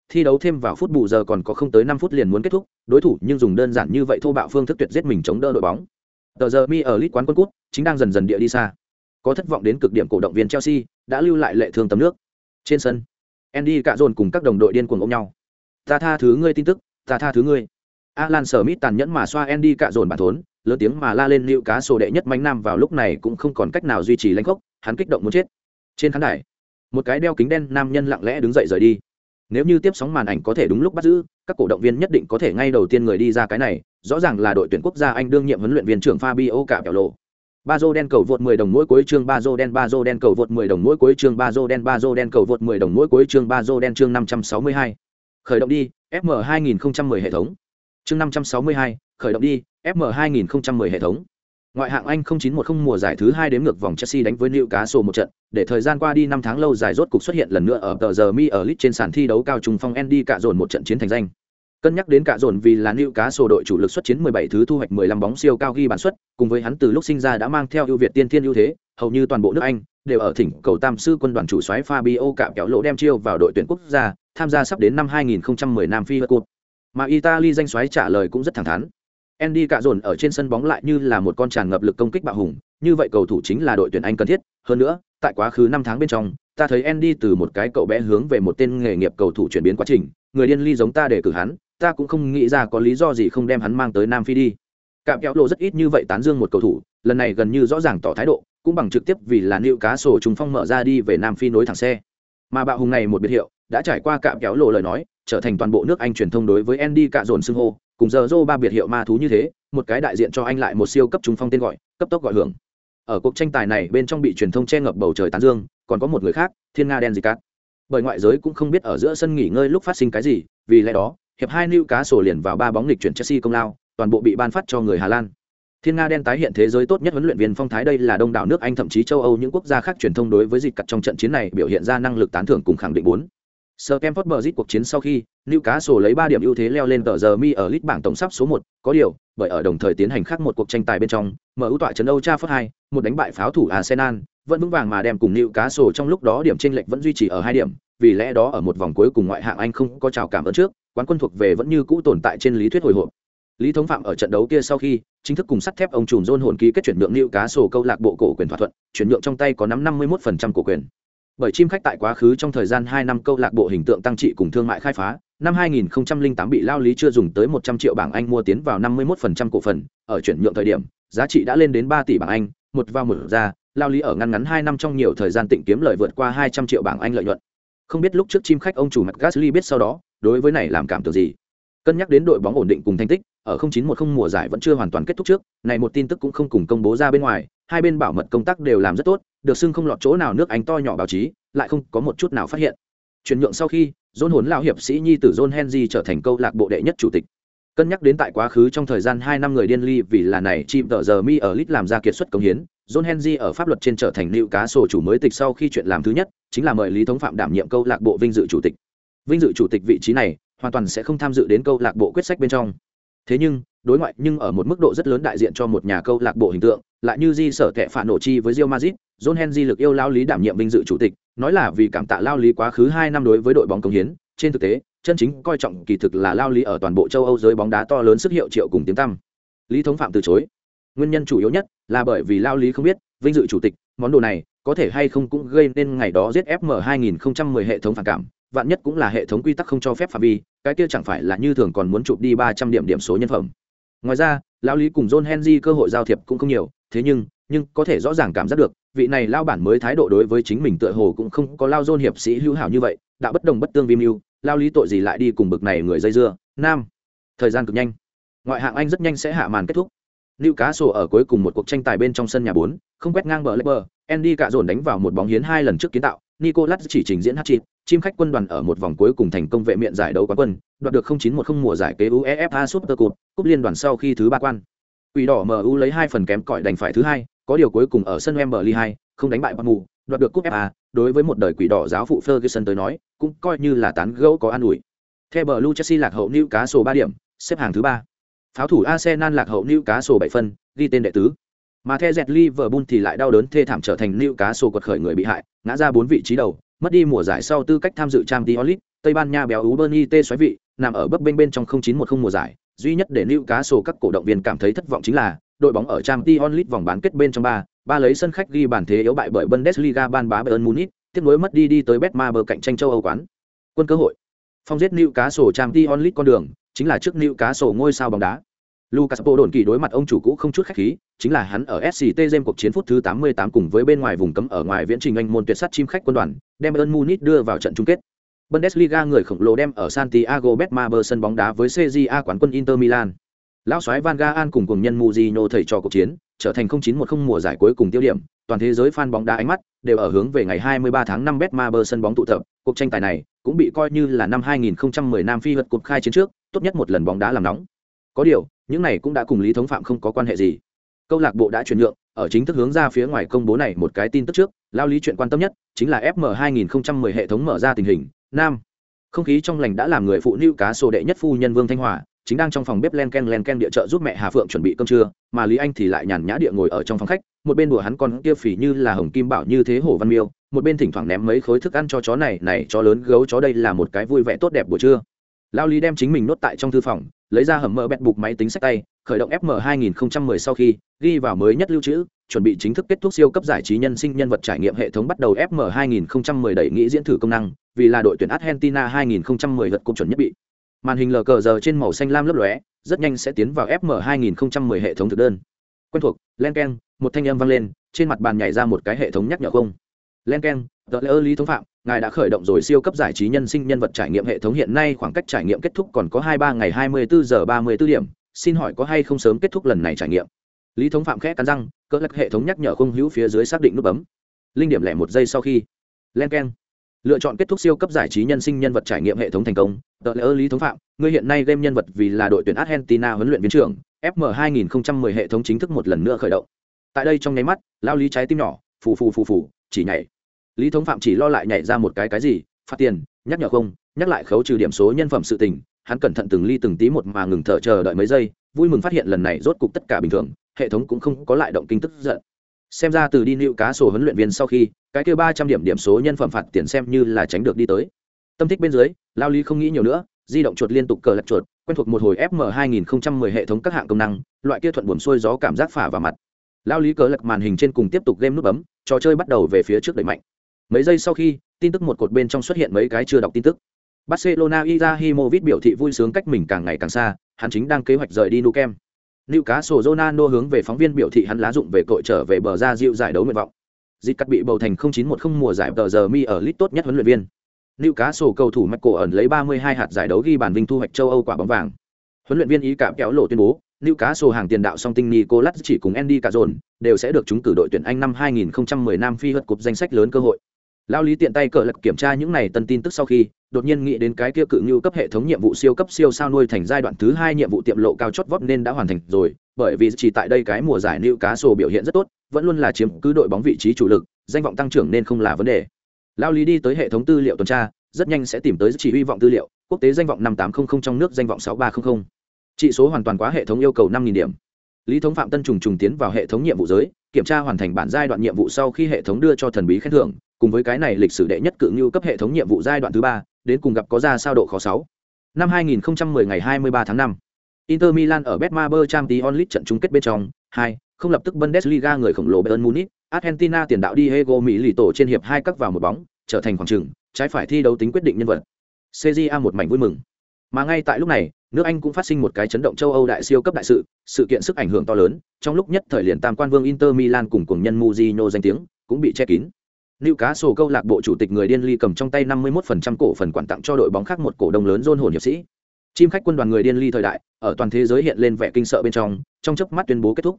Thi đấu thêm vào phút bù giờ còn có không tới 5 phút liền muốn kết thúc, đối thủ nhưng dùng đơn giản như vậy thô bạo phương thức tuyệt giết mình chống đỡ đội bóng. Tờ giờ mi ở lít quán quân cút, chính đang dần dần địa đi xa. Có thất vọng đến cực điểm cổ động viên Chelsea, đã lưu lại lệ thương tấm nước. Trên sân, Andy cả dồn cùng các đồng đội điên cuồng ôm nhau. Ta tha thứ ngươi tin tức, ta tha thứ ngươi. Alan Smith tàn nhẫn mà xoa Andy cả dồn bản thốn, lớn tiếng mà la lên liệu cá sổ đệ nhất mánh nam vào lúc này cũng không còn cách nào duy trì lãnh khốc hắn kích động muốn chết trên khán đài một cái đeo kính đen nam nhân lặng lẽ đứng dậy rời đi nếu như tiếp sóng màn ảnh có thể đúng lúc bắt giữ các cổ động viên nhất định có thể ngay đầu tiên người đi ra cái này rõ ràng là đội tuyển quốc gia anh đương nhiệm huấn luyện viên trưởng fabio cả kẹo ba dô đen cầu vượt 10 đồng mỗi cuối chương ba dô đen ba dô đen cầu vượt 10 đồng mỗi cuối chương ba dô đen ba dô đen cầu vượt 10 đồng mỗi cuối chương ba dô đen chương 562. khởi động đi fm 2010 hệ thống chương 562, khởi động đi FM 2010 hệ thống. Ngoại hạng Anh 0910 mùa giải thứ hai đếm ngược vòng Chelsea đánh với Newcastle một trận, để thời gian qua đi 5 tháng lâu dài rốt cục xuất hiện lần nữa ở tờ giờ mi ở lit trên sàn thi đấu cao trung phong Andy cả dồn một trận chiến thành danh. Cân nhắc đến cả dồn vì là nữ cá sổ đội chủ lực xuất chiến 17 thứ thu hoạch 15 bóng siêu cao ghi bàn suất, cùng với hắn từ lúc sinh ra đã mang theo ưu việt tiên thiên ưu thế, hầu như toàn bộ nước Anh đều ở thỉnh cầu tam sư quân đoàn chủ soái Fabio cạm kéo lỗ đem chiêu vào đội tuyển quốc gia, tham gia sắp đến năm 2010 Nam Phi World Cup. Mà Italy danh soái trả lời cũng rất thẳng thắn. Andy cạ dồn ở trên sân bóng lại như là một con tràn ngập lực công kích bạo hùng, như vậy cầu thủ chính là đội tuyển Anh cần thiết, hơn nữa, tại quá khứ năm tháng bên trong, ta thấy Andy từ một cái cậu bé hướng về một tên nghề nghiệp cầu thủ chuyển biến quá trình, người điên ly giống ta để cử hắn, ta cũng không nghĩ ra có lý do gì không đem hắn mang tới Nam Phi đi. Cạm kéo lộ rất ít như vậy tán dương một cầu thủ, lần này gần như rõ ràng tỏ thái độ, cũng bằng trực tiếp vì là nịu cá sổ trùng phong mở ra đi về Nam Phi nối thẳng xe. Mà bạo hùng này một biệt hiệu, đã trải qua cạm kéo lộ lời nói, trở thành toàn bộ nước Anh truyền thông đối với Andy cạ dồn xưng hô, cùng giờ dô ba biệt hiệu ma thú như thế, một cái đại diện cho anh lại một siêu cấp trùng phong tên gọi, cấp tốc gọi hưởng. Ở cuộc tranh tài này bên trong bị truyền thông che ngập bầu trời tán dương, còn có một người khác, Thiên Nga đen gì cát. Bởi ngoại giới cũng không biết ở giữa sân nghỉ ngơi lúc phát sinh cái gì, vì lẽ đó, hiệp hai lưu cá sổ liền vào ba bóng lịch chuyển Chelsea công lao, toàn bộ bị ban phát cho người Hà Lan. Thiên Nga đen tái hiện thế giới tốt nhất huấn luyện viên phong thái đây là đông đảo nước Anh thậm chí châu Âu những quốc gia khác truyền thông đối với dịch cật trong trận chiến này biểu hiện ra năng lực tán thưởng cùng khẳng định bốn. Stamford Bridge cuộc chiến sau khi, Newcastle lấy 3 điểm ưu thế leo lên tờ giờ mi ở list bảng tổng sắp số 1, có điều, bởi ở đồng thời tiến hành khác một cuộc tranh tài bên trong, mở ưu tọa trấn Âu Trafford 2, một đánh bại pháo thủ Arsenal, vẫn vững vàng mà đem cùng Newcastle trong lúc đó điểm chênh lệch vẫn duy trì ở 2 điểm, vì lẽ đó ở một vòng cuối cùng ngoại hạng Anh không có chào cảm ơn trước, quán quân thuộc về vẫn như cũ tồn tại trên lý thuyết hồi hộp. Lý Thống Phạm ở trận đấu kia sau khi chính thức cùng sắt thép ông trùm John hồn ký kết chuyển nhượng liệu cá sổ câu lạc bộ cổ quyền thỏa thuận, chuyển nhượng trong tay có nắm 51% cổ quyền bởi chim khách tại quá khứ trong thời gian hai năm câu lạc bộ hình tượng tăng trị cùng thương mại khai phá năm 2008 bị lao lý chưa dùng tới 100 triệu bảng Anh mua tiến vào 51% cổ phần, ở chuyển nhượng thời điểm, giá trị đã lên đến 3 tỷ bảng Anh, một vào một ra, lao lý ở ngăn ngắn 2 năm trong nhiều thời gian tịnh kiếm lợi vượt qua 200 triệu bảng Anh lợi nhuận. Không biết lúc trước chim khách ông chủ mặt Gasly biết sau đó, đối với này làm cảm tưởng gì. Cân nhắc đến đội bóng ổn định cùng thành tích, ở 0910 mùa giải vẫn chưa hoàn toàn kết thúc trước, này một tin tức cũng không cùng công bố ra bên ngoài, hai bên bảo mật công tác đều làm rất tốt, được xưng không lọt chỗ nào nước Anh to nhỏ báo chí, lại không có một chút nào phát hiện. Chuyển nhượng sau khi, John hồn lão hiệp sĩ nhi tử John Henry trở thành câu lạc bộ đệ nhất chủ tịch. Cân nhắc đến tại quá khứ trong thời gian 2 năm người điên ly vì là này chim tờ giờ mi ở lit làm ra kiệt xuất công hiến, John Henry ở pháp luật trên trở thành lưu cá sổ chủ mới tịch sau khi chuyện làm thứ nhất, chính là mời Lý Thống Phạm đảm nhiệm câu lạc bộ vinh dự chủ tịch. Vinh dự chủ tịch vị trí này, hoàn toàn sẽ không tham dự đến câu lạc bộ quyết sách bên trong. Thế nhưng, đối ngoại nhưng ở một mức độ rất lớn đại diện cho một nhà câu lạc bộ hình tượng, lại như di sở kẻ phản nổ chi với Real Madrid, John Henry lực yêu lao lý đảm nhiệm vinh dự chủ tịch, nói là vì cảm tạ lao lý quá khứ hai năm đối với đội bóng công hiến, trên thực tế, chân chính coi trọng kỳ thực là lao lý ở toàn bộ châu Âu giới bóng đá to lớn sức hiệu triệu cùng tiếng tăm. Lý Thống Phạm từ chối. Nguyên nhân chủ yếu nhất là bởi vì lao lý không biết, vinh dự chủ tịch, món đồ này có thể hay không cũng gây nên ngày đó giết FM 2010 hệ thống phản cảm, vạn nhất cũng là hệ thống quy tắc không cho phép phạm vi, cái kia chẳng phải là như thường còn muốn chụp đi 300 điểm điểm số nhân phẩm. Ngoài ra, lão lý cùng John Henry cơ hội giao thiệp cũng không nhiều, thế nhưng, nhưng có thể rõ ràng cảm giác được, vị này lao bản mới thái độ đối với chính mình tựa hồ cũng không có lao John hiệp sĩ hữu hảo như vậy, đã bất đồng bất tương vi mưu, lao lý tội gì lại đi cùng bực này người dây dưa. Nam. Thời gian cực nhanh. Ngoại hạng Anh rất nhanh sẽ hạ màn kết thúc. lưu cá sổ ở cuối cùng một cuộc tranh tài bên trong sân nhà bốn không quét ngang bờ Leicester, Andy cả dồn đánh vào một bóng hiến hai lần trước kiến tạo, Nicolas chỉ trình diễn hát chịt chim khách quân đoàn ở một vòng cuối cùng thành công vệ miện giải đấu quán quân, đoạt được 0910 mùa giải kế UEFA Super Cup, cúp liên đoàn sau khi thứ ba quan. Quỷ đỏ MU lấy hai phần kém cỏi đành phải thứ hai, có điều cuối cùng ở sân Wembley 2, không đánh bại Bournemouth, đoạt được cúp FA, đối với một đời quỷ đỏ giáo phụ Ferguson tới nói, cũng coi như là tán gẫu có an ủi. Theo Blue Chelsea lạc hậu Newcastle 3 điểm, xếp hạng thứ ba. Pháo thủ Arsenal lạc hậu Newcastle 7 phân, ghi tên đệ tứ. Mà theo Jet Liverpool thì lại đau đớn thê thảm trở thành Newcastle quật khởi người bị hại, ngã ra 4 vị trí đầu, mất đi mùa giải sau tư cách tham dự Champions League, Tây Ban Nha béo ú Bernie T xoáy vị, nằm ở bấp bênh bên trong 0910 mùa giải, duy nhất để Newcastle các cổ động viên cảm thấy thất vọng chính là đội bóng ở Champions League vòng bán kết bên trong ba, ba lấy sân khách ghi bàn thế yếu bại bởi Bundesliga ban bá Bayern Munich, tiếp nối mất đi đi tới Betmaber cạnh tranh châu Âu quán. Quân cơ hội. Phong giết Newcastle Champions League con đường, chính là trước Newcastle ngôi sao bóng đá. Lucas Podolski đối mặt ông chủ cũ không chút khách khí, chính là hắn ở SCT Gem cuộc chiến phút thứ 88 cùng với bên ngoài vùng cấm ở ngoài viễn trình anh môn tuyệt sát chim khách quân đoàn, đem Bayern Munich đưa vào trận chung kết. Bundesliga người khổng lồ đem ở Santiago Bernabeu sân bóng đá với CJA quán quân Inter Milan. Lão soái Van Gaal cùng cùng nhân Mourinho thầy trò cuộc chiến, trở thành 0910 mùa giải cuối cùng tiêu điểm, toàn thế giới fan bóng đá ánh mắt đều ở hướng về ngày 23 tháng 5 Betmaber sân bóng tụ tập, cuộc tranh tài này cũng bị coi như là năm 2010 Nam Phi vượt cuộc khai chiến trước, tốt nhất một lần bóng đá làm nóng. Có điều, những này cũng đã cùng Lý Thống Phạm không có quan hệ gì. Câu lạc bộ đã chuyển nhượng, ở chính thức hướng ra phía ngoài công bố này một cái tin tức trước, lao lý chuyện quan tâm nhất chính là FM 2010 hệ thống mở ra tình hình, nam. Không khí trong lành đã làm người phụ nữ cá sổ đệ nhất phu nhân Vương Thanh Hòa, chính đang trong phòng bếp len ken len ken địa trợ giúp mẹ Hà Phượng chuẩn bị cơm trưa, mà Lý Anh thì lại nhàn nhã địa ngồi ở trong phòng khách, một bên đùa hắn con kia phỉ như là hồng kim bảo như thế hồ văn miêu, một bên thỉnh thoảng ném mấy khối thức ăn cho chó này này chó lớn gấu chó đây là một cái vui vẻ tốt đẹp buổi trưa. Lao Lý đem chính mình nốt tại trong thư phòng, lấy ra hầm mỡ bẹt bục máy tính sách tay, khởi động FM 2010 sau khi ghi vào mới nhất lưu trữ, chuẩn bị chính thức kết thúc siêu cấp giải trí nhân sinh nhân vật trải nghiệm hệ thống bắt đầu FM 2010 đẩy nghĩ diễn thử công năng, vì là đội tuyển Argentina 2010 vật cục chuẩn nhất bị. Màn hình lờ cờ giờ trên màu xanh lam lấp lóe, rất nhanh sẽ tiến vào FM 2010 hệ thống thực đơn. Quen thuộc, len keng, một thanh âm vang lên, trên mặt bàn nhảy ra một cái hệ thống nhắc nhở không. Len keng, tờ lễ lý thống phạm, ngài đã khởi động rồi siêu cấp giải trí nhân sinh nhân vật trải nghiệm hệ thống hiện nay khoảng cách trải nghiệm kết thúc còn có 23 ngày 24 giờ 34 điểm, xin hỏi có hay không sớm kết thúc lần này trải nghiệm. Lý thống phạm khẽ cắn răng, cỡ lắc hệ thống nhắc nhở không hữu phía dưới xác định nút bấm. Linh điểm lẻ một giây sau khi. Len keng lựa chọn kết thúc siêu cấp giải trí nhân sinh nhân vật trải nghiệm hệ thống thành công tờ lễ lý thống phạm người hiện nay game nhân vật vì là đội tuyển argentina huấn luyện viên trưởng fm 2010 hệ thống chính thức một lần nữa khởi động tại đây trong nháy mắt lao lý trái tim nhỏ phù phù phù phù chỉ nhảy lý thống phạm chỉ lo lại nhảy ra một cái cái gì, phạt tiền, nhắc nhở không, nhắc lại khấu trừ điểm số nhân phẩm sự tình, hắn cẩn thận từng ly từng tí một mà ngừng thở chờ đợi mấy giây, vui mừng phát hiện lần này rốt cục tất cả bình thường, hệ thống cũng không có lại động kinh tức giận. Xem ra từ đi nịu cá sổ huấn luyện viên sau khi, cái kêu ba trăm điểm điểm số nhân phẩm phạt tiền xem như là tránh được đi tới. Tâm thích bên dưới, lao lý không nghĩ nhiều nữa, di động chuột liên tục cờ lật chuột, quen thuộc một hồi fm 2010 hệ thống các hạng công năng, loại kia thuận buồn xuôi gió cảm giác phả vào mặt. Lao lý cờ lật màn hình trên cùng tiếp tục game nút bấm, trò chơi bắt đầu về phía trước đẩy mạnh mấy giây sau khi tin tức một cột bên trong xuất hiện mấy cái chưa đọc tin tức barcelona izahimovic biểu thị vui sướng cách mình càng ngày càng xa hắn chính đang kế hoạch rời đi nukem Newcastle Ronaldo hướng về phóng viên biểu thị hắn lá dụng về cội trở về bờ ra dịu giải đấu nguyện vọng. Dịch cắt bị bầu thành 0910 mùa giải tờ giờ mi ở lit tốt nhất huấn luyện viên. Newcastle cầu thủ Michael ẩn lấy 32 hạt giải đấu ghi bàn vinh thu hoạch châu Âu quả bóng vàng. Huấn luyện viên ý cảm kéo lộ tuyên bố, Newcastle hàng tiền đạo song tinh Nicolas chỉ cùng Andy Cazorn đều sẽ được chúng cử đội tuyển Anh năm 2010 Nam Phi hất cục danh sách lớn cơ hội. Lao lý tiện tay cờ lật kiểm tra những này tân tin tức sau khi, đột nhiên nghĩ đến cái kia cự như cấp hệ thống nhiệm vụ siêu cấp siêu sao nuôi thành giai đoạn thứ hai nhiệm vụ tiệm lộ cao chót vót nên đã hoàn thành rồi, bởi vì chỉ tại đây cái mùa giải nữ cá sổ biểu hiện rất tốt, vẫn luôn là chiếm cứ đội bóng vị trí chủ lực, danh vọng tăng trưởng nên không là vấn đề. Lao lý đi tới hệ thống tư liệu tuần tra, rất nhanh sẽ tìm tới chỉ huy vọng tư liệu, quốc tế danh vọng 5800 trong nước danh vọng 6300. Trị số hoàn toàn quá hệ thống yêu cầu 5000 điểm. Lý thống phạm tân trùng trùng tiến vào hệ thống nhiệm vụ giới, kiểm tra hoàn thành bản giai đoạn nhiệm vụ sau khi hệ thống đưa cho thần bí khen thưởng, cùng với cái này lịch sử đệ nhất cự ngưu cấp hệ thống nhiệm vụ giai đoạn thứ ba đến cùng gặp có ra sao độ khó sáu. Năm 2010 ngày 23 tháng 5 Inter Milan ở Betmaber Champions League trận chung kết bên trong hai không lập tức Bundesliga người khổng lồ Bayern Munich Argentina tiền đạo Diego Milito trên hiệp hai cắt vào một bóng trở thành khoảng trừng trái phải thi đấu tính quyết định nhân vật. CJA một mảnh vui mừng. Mà ngay tại lúc này nước Anh cũng phát sinh một cái chấn động châu Âu đại siêu cấp đại sự sự kiện sức ảnh hưởng to lớn trong lúc nhất thời liền tam quan vương Inter Milan cùng cùng nhân muzino danh tiếng cũng bị che kín Lưu Cá Sổ câu lạc bộ chủ tịch người điên ly cầm trong tay 51% cổ phần quản tặng cho đội bóng khác một cổ đông lớn John hồn hiệp sĩ. chim khách quân đoàn người điên ly thời đại ở toàn thế giới hiện lên vẻ kinh sợ bên trong trong chớp mắt tuyên bố kết thúc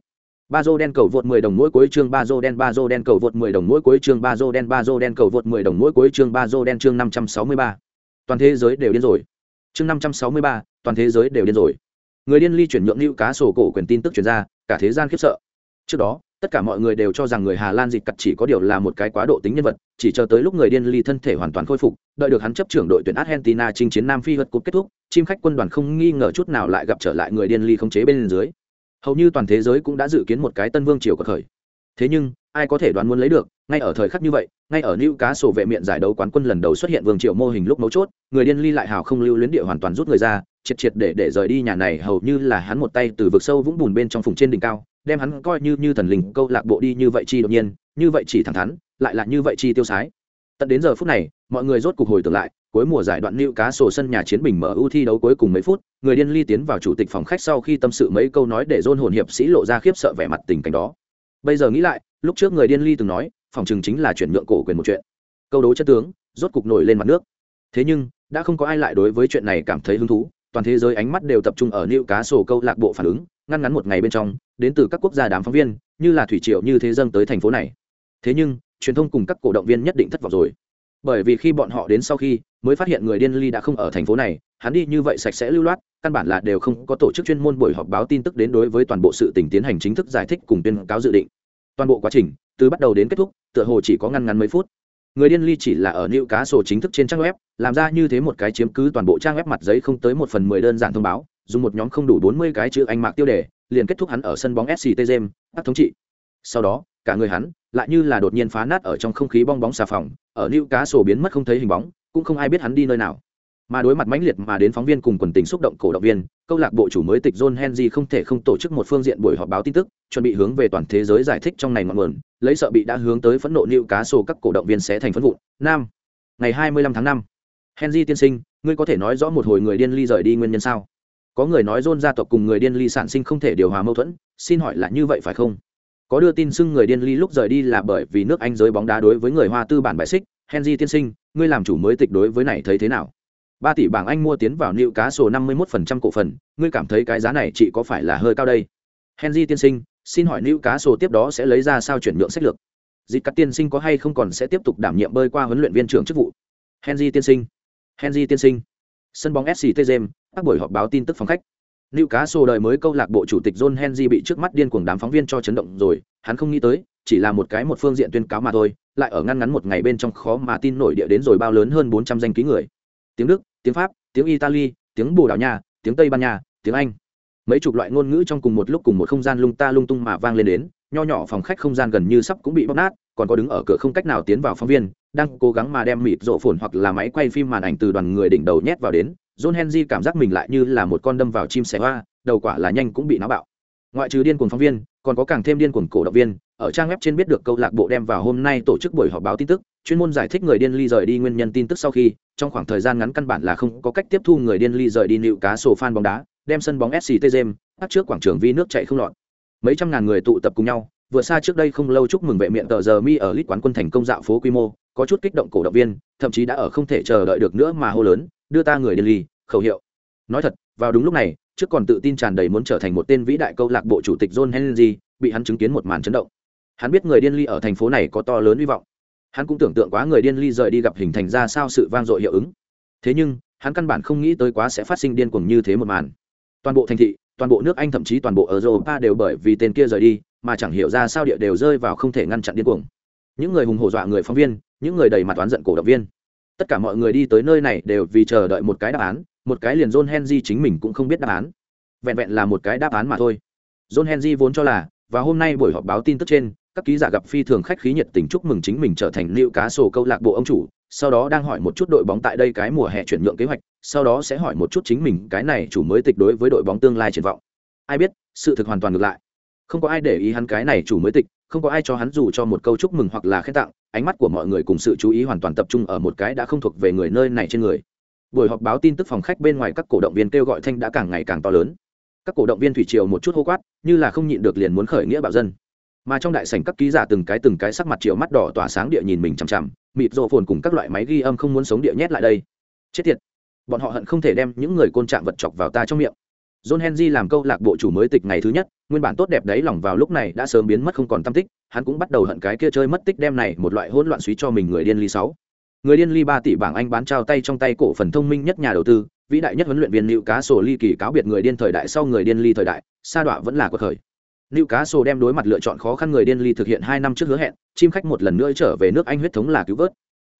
ba dô đen cầu vượt 10 đồng mỗi cuối chương ba dô đen ba dô đen cầu vượt 10 đồng mỗi cuối chương ba dô đen ba dô đen cầu vượt 10 đồng mỗi cuối chương ba dô đen chương 563. toàn thế giới đều điên rồi chương 563, toàn thế giới đều điên rồi. Người điên ly chuyển nhượng lưu cá sổ cổ quyền tin tức truyền ra cả thế gian khiếp sợ. Trước đó tất cả mọi người đều cho rằng người hà lan dịch cặt chỉ có điều là một cái quá độ tính nhân vật chỉ chờ tới lúc người điên ly thân thể hoàn toàn khôi phục đợi được hắn chấp trưởng đội tuyển argentina chinh chiến nam phi vượt cúp kết thúc chim khách quân đoàn không nghi ngờ chút nào lại gặp trở lại người điên ly không chế bên dưới. Hầu như toàn thế giới cũng đã dự kiến một cái tân vương triều của khởi thế nhưng ai có thể đoán muốn lấy được, ngay ở thời khắc như vậy, ngay ở nữ cá sổ vệ miệng giải đấu quán quân lần đầu xuất hiện vương triều mô hình lúc mấu chốt, người điên ly lại hào không lưu luyến địa hoàn toàn rút người ra, triệt triệt để để rời đi nhà này, hầu như là hắn một tay từ vực sâu vũng bùn bên trong phùng trên đỉnh cao, đem hắn coi như như thần linh, câu lạc bộ đi như vậy chi đột nhiên, như vậy chỉ thẳng thắn, lại là như vậy chi tiêu sái. Tận đến giờ phút này, mọi người rốt cục hồi tưởng lại, cuối mùa giải đoạn lưu cá sổ sân nhà chiến bình mở ưu thi đấu cuối cùng mấy phút, người điên ly tiến vào chủ tịch phòng khách sau khi tâm sự mấy câu nói để dôn hồn hiệp sĩ lộ ra khiếp sợ vẻ mặt tình cảnh đó. Bây giờ nghĩ lại lúc trước người điên ly từng nói, phòng chừng chính là chuyển nhượng cổ quyền một chuyện. Câu đố chất tướng, rốt cục nổi lên mặt nước. Thế nhưng, đã không có ai lại đối với chuyện này cảm thấy hứng thú, toàn thế giới ánh mắt đều tập trung ở nữ cá sổ câu lạc bộ phản ứng, ngăn ngắn một ngày bên trong, đến từ các quốc gia đám phóng viên, như là thủy triệu như thế dâng tới thành phố này. Thế nhưng, truyền thông cùng các cổ động viên nhất định thất vọng rồi. Bởi vì khi bọn họ đến sau khi, mới phát hiện người điên ly đã không ở thành phố này, hắn đi như vậy sạch sẽ lưu loát, căn bản là đều không có tổ chức chuyên môn buổi họp báo tin tức đến đối với toàn bộ sự tình tiến hành chính thức giải thích cùng tuyên cáo dự định toàn bộ quá trình, từ bắt đầu đến kết thúc, tựa hồ chỉ có ngăn ngắn mấy phút. Người điên ly chỉ là ở nữ cá sổ chính thức trên trang web, làm ra như thế một cái chiếm cứ toàn bộ trang web mặt giấy không tới một phần mười đơn giản thông báo, dùng một nhóm không đủ bốn mươi cái chữ anh mạc tiêu đề, liền kết thúc hắn ở sân bóng sct james bắt thống trị. Sau đó, cả người hắn lại như là đột nhiên phá nát ở trong không khí bong bóng xà phòng, ở nữ cá sổ biến mất không thấy hình bóng, cũng không ai biết hắn đi nơi nào mà đối mặt mãnh liệt mà đến phóng viên cùng quần tình xúc động cổ động viên, câu lạc bộ chủ mới tịch john henry không thể không tổ chức một phương diện buổi họp báo tin tức, chuẩn bị hướng về toàn thế giới giải thích trong này ngọn nguồn, lấy sợ bị đã hướng tới phẫn nộ nịu cá sổ các cổ động viên sẽ thành phấn vụn. Nam, ngày 25 tháng 5. henry tiên sinh, ngươi có thể nói rõ một hồi người điên ly rời đi nguyên nhân sao? Có người nói john gia tộc cùng người điên ly sản sinh không thể điều hòa mâu thuẫn, xin hỏi là như vậy phải không? Có đưa tin xưng người điên ly lúc rời đi là bởi vì nước anh giới bóng đá đối với người hoa tư bản bài xích. Henry tiên sinh, ngươi làm chủ mới tịch đối với này thấy thế nào? Ba tỷ bảng anh mua tiến vào nịu cá sổ năm mươi một phần trăm cổ phần ngươi cảm thấy cái giá này chị có phải là hơi cao đây? Henry tiên sinh xin hỏi nịu cá sổ tiếp đó sẽ lấy ra sao chuyển nhượng sách lược? Dịch cắt tiên sinh có hay không còn sẽ tiếp tục đảm nhiệm bơi qua huấn luyện viên trưởng chức vụ? Henry tiên sinh henry tiên sinh. Sân bóng sct james các buổi họp báo tin tức phòng khách. Newcastle cá đời mới câu lạc bộ chủ tịch John Henry bị trước mắt điên cuồng đám phóng viên cho chấn động rồi, hắn không nghĩ tới, chỉ là một cái một phương diện tuyên cáo mà thôi, lại ở ngăn ngắn một ngày bên trong khó mà tin nổi địa đến rồi bao lớn hơn 400 danh ký người. Tiếng Đức, tiếng Pháp, tiếng Italy, tiếng Bồ Đào Nha, tiếng Tây Ban Nha, tiếng Anh. Mấy chục loại ngôn ngữ trong cùng một lúc cùng một không gian lung ta lung tung mà vang lên đến, nho nhỏ phòng khách không gian gần như sắp cũng bị bóc nát, còn có đứng ở cửa không cách nào tiến vào phóng viên, đang cố gắng mà đem mịt rộ phồn hoặc là máy quay phim màn ảnh từ đoàn người đỉnh đầu nhét vào đến, John Henry cảm giác mình lại như là một con đâm vào chim sẻ hoa, đầu quả là nhanh cũng bị náo bạo. Ngoại trừ điên cuồng phóng viên, còn có càng thêm điên cuồng cổ động viên, ở trang web trên biết được câu lạc bộ đem vào hôm nay tổ chức buổi họp báo tin tức, chuyên môn giải thích người điên ly rời đi nguyên nhân tin tức sau khi, trong khoảng thời gian ngắn căn bản là không có cách tiếp thu người điên ly rời đi nịu cá sổ fan bóng đá, đem sân bóng SCT M bắt trước quảng trường vi nước chạy không lọt. Mấy trăm ngàn người tụ tập cùng nhau, vừa xa trước đây không lâu chúc mừng vệ miệng tờ giờ mi ở lít quán quân thành công dạo phố quy mô, có chút kích động cổ động viên, thậm chí đã ở không thể chờ đợi được nữa mà hô lớn, đưa ta người điên ly, khẩu hiệu. Nói thật vào đúng lúc này trước còn tự tin tràn đầy muốn trở thành một tên vĩ đại câu lạc bộ chủ tịch john henry bị hắn chứng kiến một màn chấn động. Hắn biết người điên ly ở thành phố này có to lớn hy vọng hắn cũng tưởng tượng quá người điên ly rời đi gặp hình thành ra sao sự vang dội hiệu ứng. Thế nhưng, hắn căn bản không nghĩ tới quá sẽ phát sinh điên cuồng như thế một màn. Toàn bộ thành thị, toàn bộ nước anh thậm chí toàn bộ ở europa đều bởi vì tên kia rời đi, mà chẳng hiểu ra sao địa đều rơi vào không thể ngăn chặn điên cuồng. Những người hùng hổ dọa người phóng viên, những người đầy mặt oán giận cổ động viên. Tất cả mọi người đi tới nơi này đều vì chờ đợi một cái đáp án, một cái liền john henry chính mình cũng không biết đáp án. Vẹn vẹn là một cái đáp án mà thôi. John henry vốn cho là và hôm nay buổi họp báo tin tức trên các ký giả gặp phi thường khách khí nhiệt tình chúc mừng chính mình trở thành liệu cá sổ câu lạc bộ ông chủ, sau đó đang hỏi một chút đội bóng tại đây cái mùa hè chuyển nhượng kế hoạch, sau đó sẽ hỏi một chút chính mình cái này chủ mới tịch đối với đội bóng tương lai triển vọng. Ai biết, sự thực hoàn toàn ngược lại. Không có ai để ý hắn cái này chủ mới tịch, không có ai cho hắn dù cho một câu chúc mừng hoặc là khen tặng, ánh mắt của mọi người cùng sự chú ý hoàn toàn tập trung ở một cái đã không thuộc về người nơi này trên người. Buổi họp báo tin tức phòng khách bên ngoài các cổ động viên kêu gọi thanh đã càng ngày càng to lớn. Các cổ động viên thủy triều một chút hô quát, như là không nhịn được liền muốn khởi nghĩa bạo dân mà trong đại sảnh các ký giả từng cái từng cái sắc mặt chiều mắt đỏ tỏa sáng địa nhìn mình chằm chằm, mịt rộ phồn cùng các loại máy ghi âm không muốn sống địa nhét lại đây. Chết tiệt. Bọn họ hận không thể đem những người côn trạng vật chọc vào ta trong miệng. John henry làm câu lạc bộ chủ mới tịch ngày thứ nhất, nguyên bản tốt đẹp đấy lòng vào lúc này đã sớm biến mất không còn tâm tích, hắn cũng bắt đầu hận cái kia chơi mất tích đem này một loại hỗn loạn suý cho mình người điên ly sáu. Người điên ly ba tỷ bảng anh bán trao tay trong tay cổ phần thông minh nhất nhà đầu tư, vĩ đại nhất huấn luyện viên liệu cá sổ ly kỳ cáo biệt người điên thời đại sau người điên ly thời đại, sa đọa vẫn là cuộc khởi. Lưu cá Sồ đem đối mặt lựa chọn khó khăn người điên ly thực hiện hai năm trước hứa hẹn chim khách một lần nữa trở về nước anh huyết thống là cứu vớt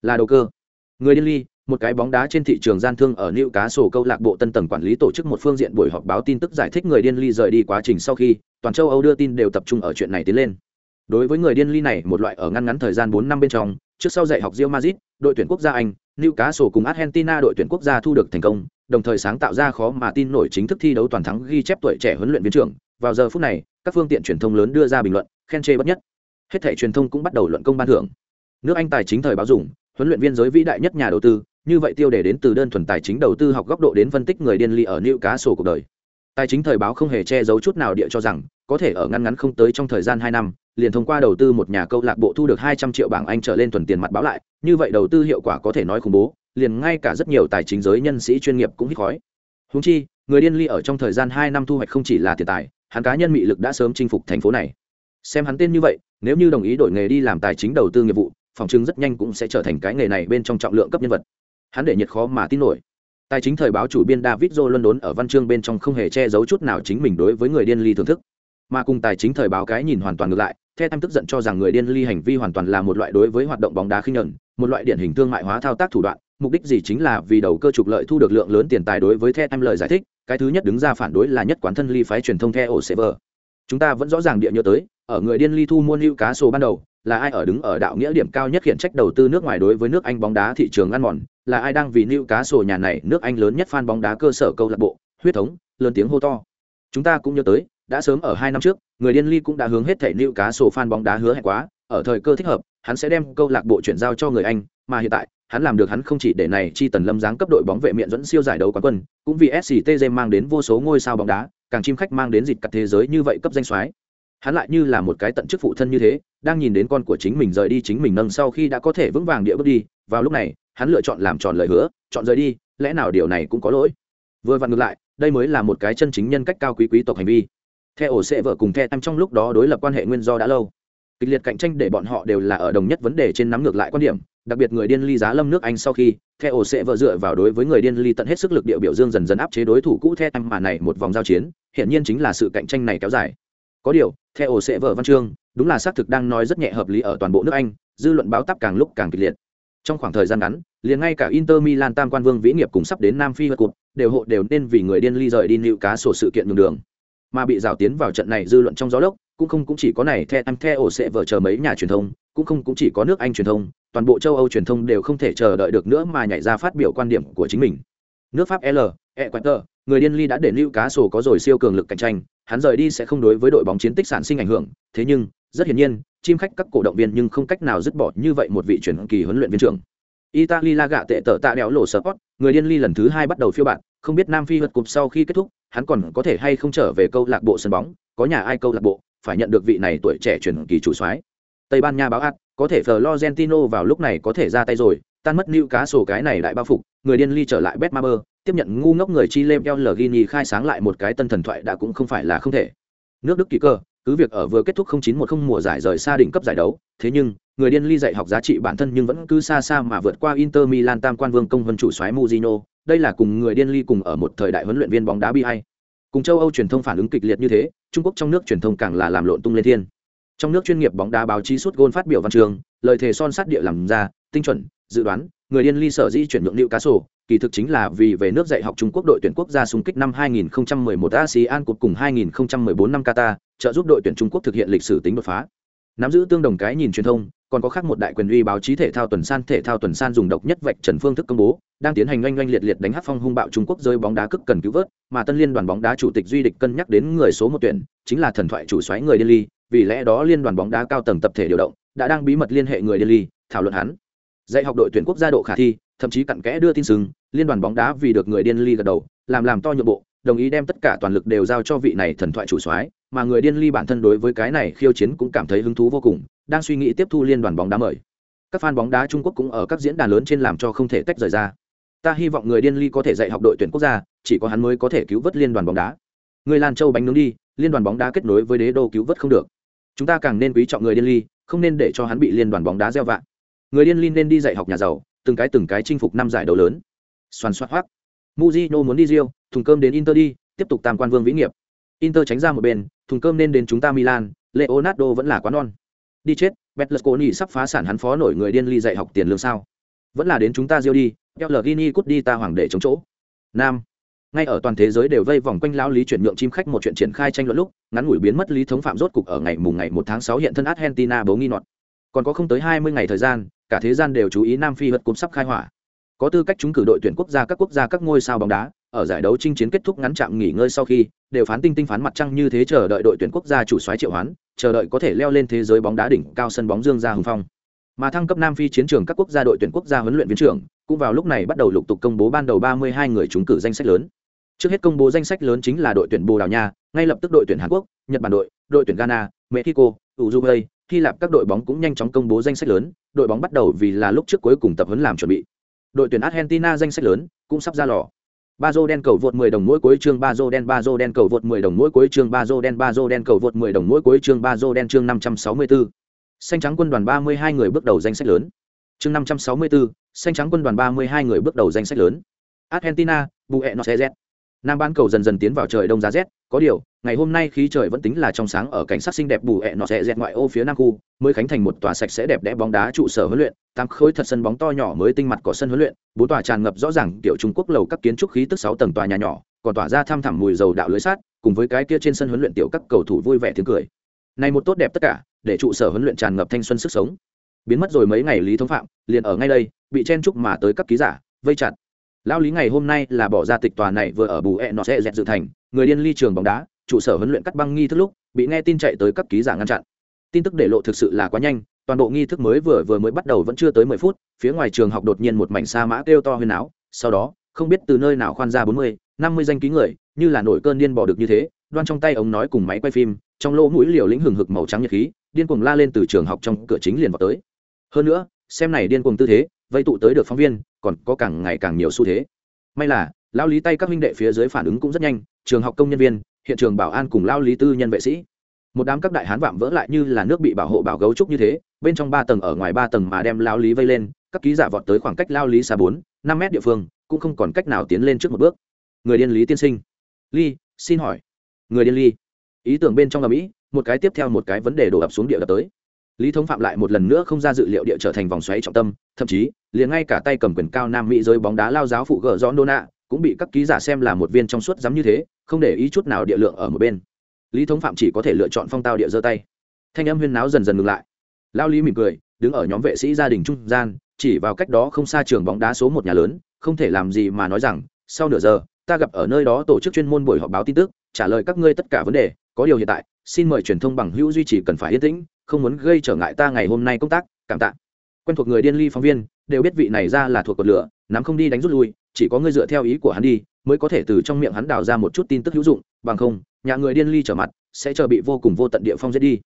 là đầu cơ người điên ly một cái bóng đá trên thị trường gian thương ở Lưu Cá Sồ câu lạc bộ tân tầng quản lý tổ chức một phương diện buổi họp báo tin tức giải thích người điên ly rời đi quá trình sau khi toàn châu Âu đưa tin đều tập trung ở chuyện này tiến lên. Đối với người điên ly này một loại ở ngăn ngắn thời gian 4 năm bên trong, trước sau dạy học Real Madrid, đội tuyển quốc gia Anh, New Cá Sổ cùng Argentina đội tuyển quốc gia thu được thành công, đồng thời sáng tạo ra khó mà tin nổi chính thức thi đấu toàn thắng ghi chép tuổi trẻ huấn luyện viên trưởng. Vào giờ phút này, các phương tiện truyền thông lớn đưa ra bình luận, khen chê bất nhất. Hết thảy truyền thông cũng bắt đầu luận công ban thưởng. Nước Anh tài chính thời báo dùng, huấn luyện viên giới vĩ đại nhất nhà đầu tư, như vậy tiêu đề đến từ đơn thuần tài chính đầu tư học góc độ đến phân tích người điên ly ở nữ Cá Sổ cuộc đời. Tài chính thời báo không hề che giấu chút nào địa cho rằng, có thể ở ngăn ngắn không tới trong thời gian hai năm, liền thông qua đầu tư một nhà câu lạc bộ thu được hai trăm triệu bảng Anh trở lên thuần tiền mặt báo lại, như vậy đầu tư hiệu quả có thể nói khủng bố, liền ngay cả rất nhiều tài chính giới nhân sĩ chuyên nghiệp cũng hít khói. húng chi, người điên ly ở trong thời gian hai năm thu hoạch không chỉ là tiền tài, hắn cá nhân mị lực đã sớm chinh phục thành phố này. Xem hắn tên như vậy, nếu như đồng ý đổi nghề đi làm tài chính đầu tư nghiệp vụ, phòng chứng rất nhanh cũng sẽ trở thành cái nghề này bên trong trọng lượng cấp nhân vật. Hắn để nhiệt khó mà tin nổi. Tài chính thời báo chủ biên david joe đốn ở văn chương bên trong không hề che giấu chút nào chính mình đối với người điên ly thưởng thức. Mà cùng tài chính thời báo cái nhìn hoàn toàn ngược lại theo em tức giận cho rằng người điên ly hành vi hoàn toàn là một loại đối với hoạt động bóng đá khinh nhẫn một loại điển hình thương mại hóa thao tác thủ đoạn mục đích gì chính là vì đầu cơ trục lợi thu được lượng lớn tiền tài đối với theo em lời giải thích cái thứ nhất đứng ra phản đối là nhất quán thân ly phái truyền thông theo ổ server chúng ta vẫn rõ ràng địa nhớ tới ở người điên ly thu mua lưu cá sổ ban đầu là ai ở đứng ở đạo nghĩa điểm cao nhất hiện trách đầu tư nước ngoài đối với nước Anh bóng đá thị trường ăn mòn, là ai đang vì lưu cá sổ nhà này nước Anh lớn nhất fan bóng đá cơ sở câu lạc bộ, huyết thống, lớn tiếng hô to. Chúng ta cũng nhớ tới, đã sớm ở hai năm trước, người điên ly cũng đã hướng hết thể lưu cá sổ fan bóng đá hứa hẹn quá, ở thời cơ thích hợp, hắn sẽ đem câu lạc bộ chuyển giao cho người Anh, mà hiện tại, hắn làm được hắn không chỉ để này chi tần lâm dáng cấp đội bóng vệ miện dẫn siêu giải đấu quán quân, cũng vì SCTG mang đến vô số ngôi sao bóng đá, càng chim khách mang đến dịch cắt thế giới như vậy cấp danh soái hắn lại như là một cái tận chức phụ thân như thế đang nhìn đến con của chính mình rời đi chính mình nâng sau khi đã có thể vững vàng địa bước đi vào lúc này hắn lựa chọn làm tròn lời hứa chọn rời đi lẽ nào điều này cũng có lỗi? Vừa vặn ngược lại đây mới là một cái chân chính nhân cách cao quý quý tộc hành vi. Theo ổ sẽ vợ cùng theo em trong lúc đó đối lập quan hệ nguyên do đã lâu. Kịch liệt cạnh tranh để bọn họ đều là ở đồng nhất vấn đề trên nắm ngược lại quan điểm đặc biệt người điên ly giá lâm nước anh sau khi theo ổ sẽ vợ dựa vào đối với người điên ly tận hết sức lực địa biểu dương dần dần áp chế đối thủ cũ theo anh mà này một vòng giao chiến hiện nhiên chính là sự cạnh tranh này kéo dài. Có điều theo ổ sẽ vợ văn chương, đúng là xác thực đang nói rất nhẹ hợp lý ở toàn bộ nước anh, dư luận báo tắp càng lúc càng kịch liệt. Trong khoảng thời gian ngắn, liền ngay cả inter milan tam quan vương vĩ nghiệp cùng sắp đến nam phi vật cụt đều hộ đều nên vì người điên ly rời đi nịu cá sổ sự kiện đường đường. Mà bị rào tiến vào trận này dư luận trong gió lốc, cũng không cũng chỉ có này, the em the ổ sẽ vợ chờ mấy nhà truyền thông cũng không cũng chỉ có nước anh truyền thông, toàn bộ châu âu truyền thông đều không thể chờ đợi được nữa mà nhảy ra phát biểu quan điểm của chính mình. Nước pháp l equator người điên ly đã để lưu cá sổ có rồi siêu cường lực cạnh tranh, hắn rời đi sẽ không đối với đội bóng chiến tích sản sinh ảnh hưởng, thế nhưng, rất hiển nhiên, chim khách các cổ động viên nhưng không cách nào dứt bỏ như vậy một vị truyền kỳ huấn luyện viên trưởng. Italy la gạ tệ tở tạ đéo lộ sport, người điên ly lần thứ hai bắt đầu phiêu bạn không biết nam phi vượt cục sau khi kết thúc, hắn còn có thể hay không trở về câu lạc bộ sân bóng, có nhà ai câu lạc bộ, phải nhận được vị này tuổi trẻ truyền kỳ chủ soái tây ban nha báo ạt, có thể florentino vào lúc này có thể ra tay rồi, tan mất lưu cá sổ cái này lại bao phục, người điên ly trở lại betmaber, tiếp nhận ngu ngốc người Chile lgini khai sáng lại một cái tân thần thoại đã cũng không phải là không thể nước đức kỳ cơ, cứ việc ở vừa kết thúc 0910 mùa giải rời xa đỉnh cấp giải đấu, thế nhưng, người điên ly dạy học giá trị bản thân nhưng vẫn cứ xa xa mà vượt qua inter milan tam quan vương công vân chủ soái Mourinho. đây là cùng người điên ly cùng ở một thời đại huấn luyện viên bóng đá bi hay cùng châu âu truyền thông phản ứng kịch liệt như thế, trung quốc trong nước truyền thông càng là làm lộn tung lên thiên trong nước chuyên nghiệp bóng đá báo chí suốt gôn phát biểu văn trường lời thề son sát địa làm ra tinh chuẩn dự đoán người điên ly sở di chuyển nhượng liệu cá sổ kỳ thực chính là vì về nước dạy học Trung Quốc đội tuyển quốc gia xung kích năm 2011 ASEAN cuộc cùng 2014 năm Qatar, trợ giúp đội tuyển Trung Quốc thực hiện lịch sử tính đột phá. Nắm giữ tương đồng cái nhìn truyền thông, còn có khác một đại quyền uy báo chí thể thao tuần san thể thao tuần san dùng độc nhất vạch trần phương thức công bố, đang tiến hành oanh oanh liệt liệt đánh hát phong hung bạo Trung Quốc rơi bóng đá cực cần cứu vớt, mà Tân Liên đoàn bóng đá chủ tịch Duy Địch cân nhắc đến người số một tuyển, chính là thần thoại chủ soái người Delhi, vì lẽ đó liên đoàn bóng đá cao tầng tập thể điều động, đã đang bí mật liên hệ người Delhi, thảo luận hắn. Dạy học đội tuyển quốc gia độ khả thi, thậm chí cặn kẽ đưa tin sừng liên đoàn bóng đá vì được người điên ly gật đầu làm làm to nhượng bộ đồng ý đem tất cả toàn lực đều giao cho vị này thần thoại chủ soái mà người điên ly bản thân đối với cái này khiêu chiến cũng cảm thấy hứng thú vô cùng đang suy nghĩ tiếp thu liên đoàn bóng đá mời. Các fan bóng đá trung quốc cũng ở các diễn đàn lớn trên làm cho không thể tách rời ra. Ta hy vọng người điên ly có thể dạy học đội tuyển quốc gia chỉ có hắn mới có thể cứu vớt liên đoàn bóng đá. Người lan châu bánh nướng đi liên đoàn bóng đá kết nối với đế đô cứu vớt không được chúng ta càng nên quý trọng người điên ly, không nên để cho hắn bị liên đoàn bóng đá gieo vạ. Người điên ly nên đi dạy học nhà giàu, từng cái từng cái chinh phục năm giải đấu lớn. Xoàn xoát hoác muzino muốn đi rio, thùng cơm đến inter đi, tiếp tục tam quan vương vĩ nghiệp. Inter tránh ra một bên, thùng cơm nên đến chúng ta milan, leonardo vẫn là quán non. Đi chết betlesconi sắp phá sản hắn phó nổi người điên ly dạy học tiền lương sao? Vẫn là đến chúng ta rio đi, Pellegrini cút đi ta hoàng để chống chỗ. Nam ngay ở toàn thế giới đều vây vòng quanh lao lý chuyển nhượng chim khách một chuyện triển khai tranh luận lúc, ngắn ngủi biến mất lý thống phạm rốt cục ở ngày mùng ngày một tháng sáu hiện thân argentina bố nghi nọt. Còn có không tới hai mươi ngày thời gian, cả thế gian đều chú ý nam phi vật cúm sắp khai hỏa. Có tư cách chúng cử đội tuyển quốc gia các quốc gia các ngôi sao bóng đá, ở giải đấu chinh chiến kết thúc ngắn chạm nghỉ ngơi sau khi, đều phán tinh tinh phán mặt trăng như thế chờ đợi đội tuyển quốc gia chủ soái triệu hoán, chờ đợi có thể leo lên thế giới bóng đá đỉnh cao sân bóng dương ra hùng phong. Mà thăng cấp nam phi chiến trường các quốc gia đội tuyển quốc gia huấn luyện viên trưởng, cũng vào lúc này bắt đầu lục tục công bố ban đầu 32 người trúng cử danh sách lớn trước hết công bố danh sách lớn chính là đội tuyển bồ đào nha ngay lập tức đội tuyển hàn quốc nhật bản đội đội tuyển ghana mexico uruguay. Hy lạp các đội bóng cũng nhanh chóng công bố danh sách lớn đội bóng bắt đầu vì là lúc trước cuối cùng tập huấn làm chuẩn bị. Đội tuyển argentina danh sách lớn cũng sắp ra lò. Ba dô đen cầu vượt 10 đồng mỗi cuối chương ba dô đen ba dô đen cầu vượt 10 đồng mỗi cuối chương ba dô đen ba dô đen cầu vượt 10 đồng mỗi cuối chương ba dô đen chương 564. xanh trắng quân đoàn 32 người bước đầu danh sách lớn. Chương 564, xanh trắng quân đoàn 32 người bước đầu danh sách lớn. Argentina buenos aires nam bán cầu dần dần tiến vào trời đông giá rét, có điều, ngày hôm nay khí trời vẫn tính là trong sáng ở cảnh sát xinh đẹp bù ẹ nọ sẽ dẹt ngoại ô phía nam khu, mới khánh thành một tòa sạch sẽ đẹp đẽ bóng đá trụ sở huấn luyện, tám khối thật sân bóng to nhỏ mới tinh mặt có sân huấn luyện, bốn tòa tràn ngập rõ ràng kiểu trung quốc lầu các kiến trúc khí tức sáu tầng tòa nhà nhỏ, còn tỏa ra thăm thẳm mùi dầu đạo lưới sát cùng với cái kia trên sân huấn luyện tiểu các cầu thủ vui vẻ tiếng cười. Này một tốt đẹp tất cả, để trụ sở huấn luyện tràn ngập thanh xuân sức sống. Biến mất rồi mấy ngày lý thống phạm, liền ở ngay đây, bị chen chúc mà tới các ký giả, vây chặt lao lý ngày hôm nay là bỏ ra tịch tòa này vừa ở bù e nó sẽ dẹt dự thành, người điên ly trường bóng đá, trụ sở huấn luyện cắt băng nghi thức lúc, bị nghe tin chạy tới cấp ký giả ngăn chặn. Tin tức để lộ thực sự là quá nhanh, toàn bộ nghi thức mới vừa vừa mới bắt đầu vẫn chưa tới mười phút, phía ngoài trường học đột nhiên một mảnh sa mã kêu to huyền áo sau đó, không biết từ nơi nào khoan ra bốn mươi, năm mươi danh ký người, như là nổi cơn điên bỏ được như thế, đoan trong tay ống nói cùng máy quay phim, trong lỗ mũi liều lĩnh hừng hực màu trắng nhiệt khí, điên cuồng la lên từ trường học trong cửa chính liền vào tới. Hơn nữa, xem này điên cuồng tư thế vây tụ tới được phóng viên, còn có càng ngày càng nhiều xu thế. May là lao lý tay các minh đệ phía dưới phản ứng cũng rất nhanh, trường học công nhân viên, hiện trường bảo an cùng lao lý tư nhân vệ sĩ. Một đám các đại hán vạm vỡ lại như là nước bị bảo hộ bảo gấu trúc như thế, bên trong ba tầng ở ngoài ba tầng mà đem lao lý vây lên, các ký giả vọt tới khoảng cách lao lý xa bốn, năm mét địa phương, cũng không còn cách nào tiến lên trước một bước. Người điên lý tiên sinh. Ly xin hỏi. Người điên ly ý tưởng bên trong là mỹ, một cái tiếp theo một cái vấn đề đổ ập xuống địa đập tới lý thống phạm lại một lần nữa không ra dự liệu địa trở thành vòng xoáy trọng tâm, thậm chí, liền ngay cả tay cầm quyền cao nam mỹ rơi bóng đá lao giáo phụ gờ john dona cũng bị các ký giả xem là một viên trong suốt dám như thế, không để ý chút nào địa lượng ở một bên. Lý thống phạm chỉ có thể lựa chọn phong tao địa giơ tay. Thanh âm huyên náo dần dần ngừng lại. Lao lý mỉm cười, đứng ở nhóm vệ sĩ gia đình trung gian, chỉ vào cách đó không xa trường bóng đá số một nhà lớn, không thể làm gì mà nói rằng, sau nửa giờ, ta gặp ở nơi đó tổ chức chuyên môn buổi họp báo tin tức, trả lời các ngươi tất cả vấn đề, có điều hiện tại, xin mời truyền thông bằng hữu duy trì cần phải yên tĩnh không muốn gây trở ngại ta ngày hôm nay công tác, cảm tạ. Quen thuộc người điên ly phóng viên, đều biết vị này ra là thuộc cột lửa, nắm không đi đánh rút lui, chỉ có ngươi dựa theo ý của hắn đi, mới có thể từ trong miệng hắn đào ra một chút tin tức hữu dụng, bằng không, nhà người điên ly trở mặt, sẽ chờ bị vô cùng vô tận địa phong giết đi.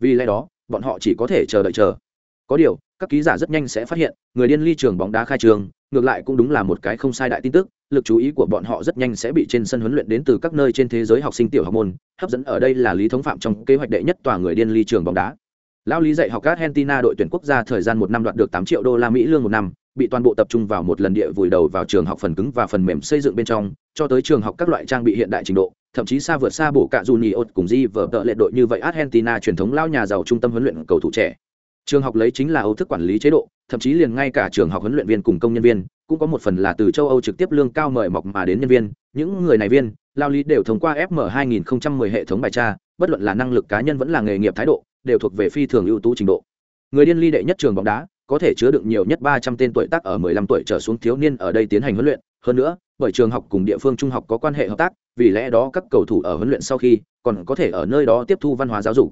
Vì lẽ đó, bọn họ chỉ có thể chờ đợi chờ. Có điều, các ký giả rất nhanh sẽ phát hiện, người điên ly trường bóng đá khai trường, ngược lại cũng đúng là một cái không sai đại tin tức lực chú ý của bọn họ rất nhanh sẽ bị trên sân huấn luyện đến từ các nơi trên thế giới học sinh tiểu học môn hấp dẫn ở đây là lý thống phạm trong kế hoạch đệ nhất tòa người điên ly trường bóng đá Lão Lý dạy học Argentina đội tuyển quốc gia thời gian một năm đoạt được tám triệu đô la Mỹ lương một năm, bị toàn bộ tập trung vào một lần địa vùi đầu vào trường học phần cứng và phần mềm xây dựng bên trong, cho tới trường học các loại trang bị hiện đại trình độ, thậm chí xa vượt xa bổ cả Junior cùng Di vở tợ lệ đội như vậy Argentina truyền thống lao nhà giàu trung tâm huấn luyện cầu thủ trẻ. Trường học lấy chính là ấu thức quản lý chế độ, thậm chí liền ngay cả trường học huấn luyện viên cùng công nhân viên, cũng có một phần là từ châu Âu trực tiếp lương cao mời mọc mà đến nhân viên, những người này viên, lao lý đều thông qua FM 2010 hệ thống bài tra, bất luận là năng lực cá nhân vẫn là nghề nghiệp thái độ, đều thuộc về phi thường ưu tú trình độ. Người điên ly đệ nhất trường bóng đá có thể chứa đựng nhiều nhất ba trăm tên tuổi tác ở mười lăm tuổi trở xuống thiếu niên ở đây tiến hành huấn luyện. Hơn nữa bởi trường học cùng địa phương trung học có quan hệ hợp tác vì lẽ đó các cầu thủ ở huấn luyện sau khi còn có thể ở nơi đó tiếp thu văn hóa giáo dục.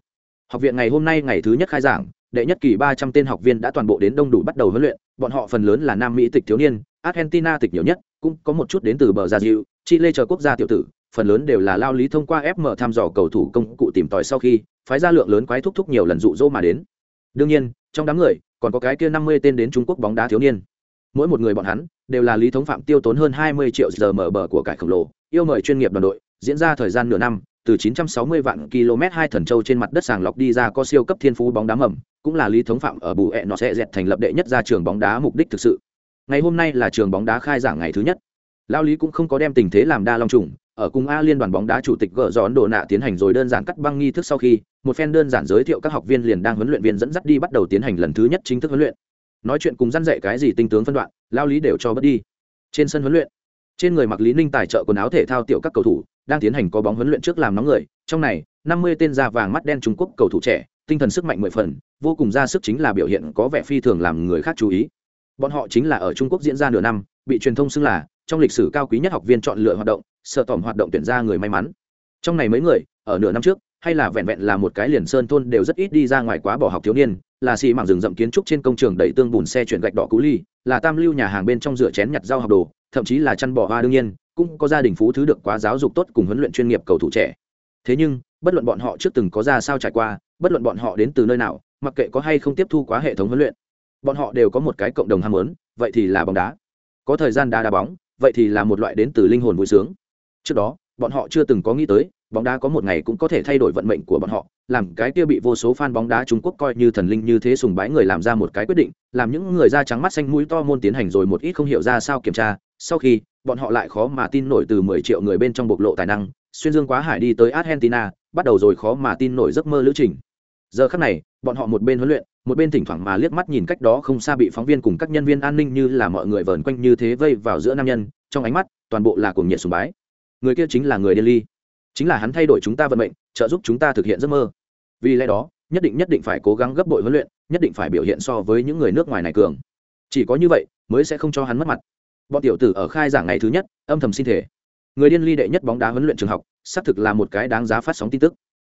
Học viện ngày hôm nay ngày thứ nhất khai giảng đệ nhất kỳ ba trăm tên học viên đã toàn bộ đến đông đủ bắt đầu huấn luyện, bọn họ phần lớn là nam mỹ tịch thiếu niên, argentina tịch nhiều nhất, cũng có một chút đến từ bờ gia diệu chile chờ quốc gia tiểu tử, phần lớn đều là lao lý thông qua fm thăm dò cầu thủ công cụ tìm tòi sau khi, phái ra lượng lớn quái thúc thúc nhiều lần dụ dỗ mà đến. Đương nhiên, trong đám người, còn có cái kia năm mươi tên đến trung quốc bóng đá thiếu niên. Mỗi một người bọn hắn, đều là lý thống phạm tiêu tốn hơn 20 triệu giờ mở bờ của cải khổng lồ, yêu mời chuyên nghiệp đoàn đội, diễn ra thời gian nửa năm, từ 960 vạn km hai thần châu trên mặt đất sàng lọc đi ra có siêu cấp thiên phú bóng đá mầm cũng là lý thống phạm ở bù hẹn nọ sẽ dẹt thành lập đệ nhất ra trường bóng đá mục đích thực sự. Ngày hôm nay là trường bóng đá khai giảng ngày thứ nhất. Lao lý cũng không có đem tình thế làm đa long trùng, ở cùng a liên đoàn bóng đá chủ tịch gỡ gió ấn độ nạ tiến hành rồi đơn giản cắt băng nghi thức sau khi, một phen đơn giản giới thiệu các học viên liền đang huấn luyện viên dẫn dắt đi bắt đầu tiến hành lần thứ nhất chính thức huấn luyện. Nói chuyện cùng dăn dạy cái gì tinh tướng phân đoạn, lao lý đều cho bất đi. Trên sân huấn luyện, trên người mặc lý ninh tài trợ quần áo thể thao tiểu các cầu thủ, đang tiến hành có bóng huấn luyện trước làm nóng người, trong này, năm mươi tên da vàng mắt đen trung quốc cầu thủ trẻ tinh thần sức mạnh mười phần, vô cùng ra sức chính là biểu hiện có vẻ phi thường làm người khác chú ý. Bọn họ chính là ở trung quốc diễn ra nửa năm, bị truyền thông xưng là trong lịch sử cao quý nhất học viên chọn lựa hoạt động, sợ tỏm hoạt động tuyển ra người may mắn. Trong này mấy người, ở nửa năm trước, hay là vẹn vẹn là một cái liền sơn thôn đều rất ít đi ra ngoài quá bỏ học thiếu niên, là xì mảng rừng rậm kiến trúc trên công trường đẩy tương bùn xe chuyển gạch đỏ cú ly, là tam lưu nhà hàng bên trong rửa chén nhặt rau học đồ, thậm chí là chăn bỏ hoa đương nhiên, cũng có gia đình phú thứ được quá giáo dục tốt cùng huấn luyện chuyên nghiệp cầu thủ trẻ thế nhưng, bất luận bọn họ trước từng có ra sao trải qua, bất luận bọn họ đến từ nơi nào, mặc kệ có hay không tiếp thu quá hệ thống huấn luyện, bọn họ đều có một cái cộng đồng ham muốn, vậy thì là bóng đá. Có thời gian đá đá bóng, vậy thì là một loại đến từ linh hồn vui sướng. Trước đó, bọn họ chưa từng có nghĩ tới, bóng đá có một ngày cũng có thể thay đổi vận mệnh của bọn họ, làm cái kia bị vô số fan bóng đá Trung Quốc coi như thần linh như thế sùng bái người làm ra một cái quyết định, làm những người da trắng mắt xanh mũi to môn tiến hành rồi một ít không hiểu ra sao kiểm tra, sau khi, bọn họ lại khó mà tin nổi từ 10 triệu người bên trong bộc lộ tài năng xuyên dương quá hải đi tới Argentina, bắt đầu rồi khó mà tin nổi giấc mơ lữ trình. Giờ khắc này, bọn họ một bên huấn luyện, một bên thỉnh thoảng mà liếc mắt nhìn cách đó không xa bị phóng viên cùng các nhân viên an ninh như là mọi người vờn quanh như thế vây vào giữa nam nhân, trong ánh mắt, toàn bộ là cuồng nhiệt sùng bái. Người kia chính là người điên ly. Chính là hắn thay đổi chúng ta vận mệnh, trợ giúp chúng ta thực hiện giấc mơ. Vì lẽ đó, nhất định nhất định phải cố gắng gấp bội huấn luyện, nhất định phải biểu hiện so với những người nước ngoài này cường. Chỉ có như vậy, mới sẽ không cho hắn mất mặt. Bọn tiểu tử ở khai giảng ngày thứ nhất, âm thầm xin thể người điên ly đệ nhất bóng đá huấn luyện trường học, xác thực là một cái đáng giá phát sóng tin tức.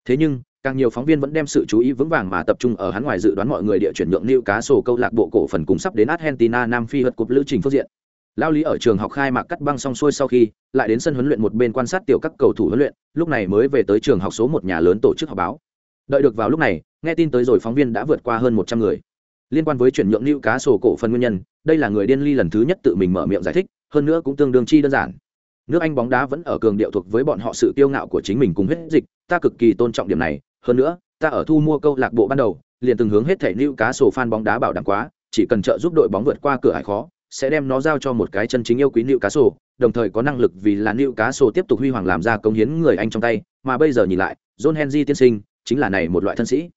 Thế nhưng, càng nhiều phóng viên vẫn đem sự chú ý vững vàng mà tập trung ở hắn ngoài dự đoán mọi người địa chuyển nhượng lưu cá sổ câu lạc bộ cổ phần cùng sắp đến argentina nam phi hất cục lữ trình phương diện. Lao lý ở trường học khai mạc cắt băng xong xuôi sau khi, lại đến sân huấn luyện một bên quan sát tiểu các cầu thủ huấn luyện, lúc này mới về tới trường học số một nhà lớn tổ chức họp báo. Đợi được vào lúc này, nghe tin tới rồi phóng viên đã vượt qua hơn một trăm người. Liên quan với chuyển nhượng lưu cá sổ cổ phần nguyên nhân, đây là người điên ly lần thứ nhất tự mình mở miệng giải thích, hơn nữa cũng tương đương chi đơn giản nước anh bóng đá vẫn ở cường điệu thuộc với bọn họ sự kiêu ngạo của chính mình cùng hết dịch, ta cực kỳ tôn trọng điểm này. Hơn nữa, ta ở thu mua câu lạc bộ ban đầu, liền từng hướng hết thể lưu cá sổ fan bóng đá bảo đảm quá, chỉ cần trợ giúp đội bóng vượt qua cửa hải khó, sẽ đem nó giao cho một cái chân chính yêu quý lưu cá sổ đồng thời có năng lực vì là lưu cá sổ tiếp tục huy hoàng làm ra công hiến người anh trong tay. Mà bây giờ nhìn lại, john henry tiên sinh chính là này một loại thân sĩ.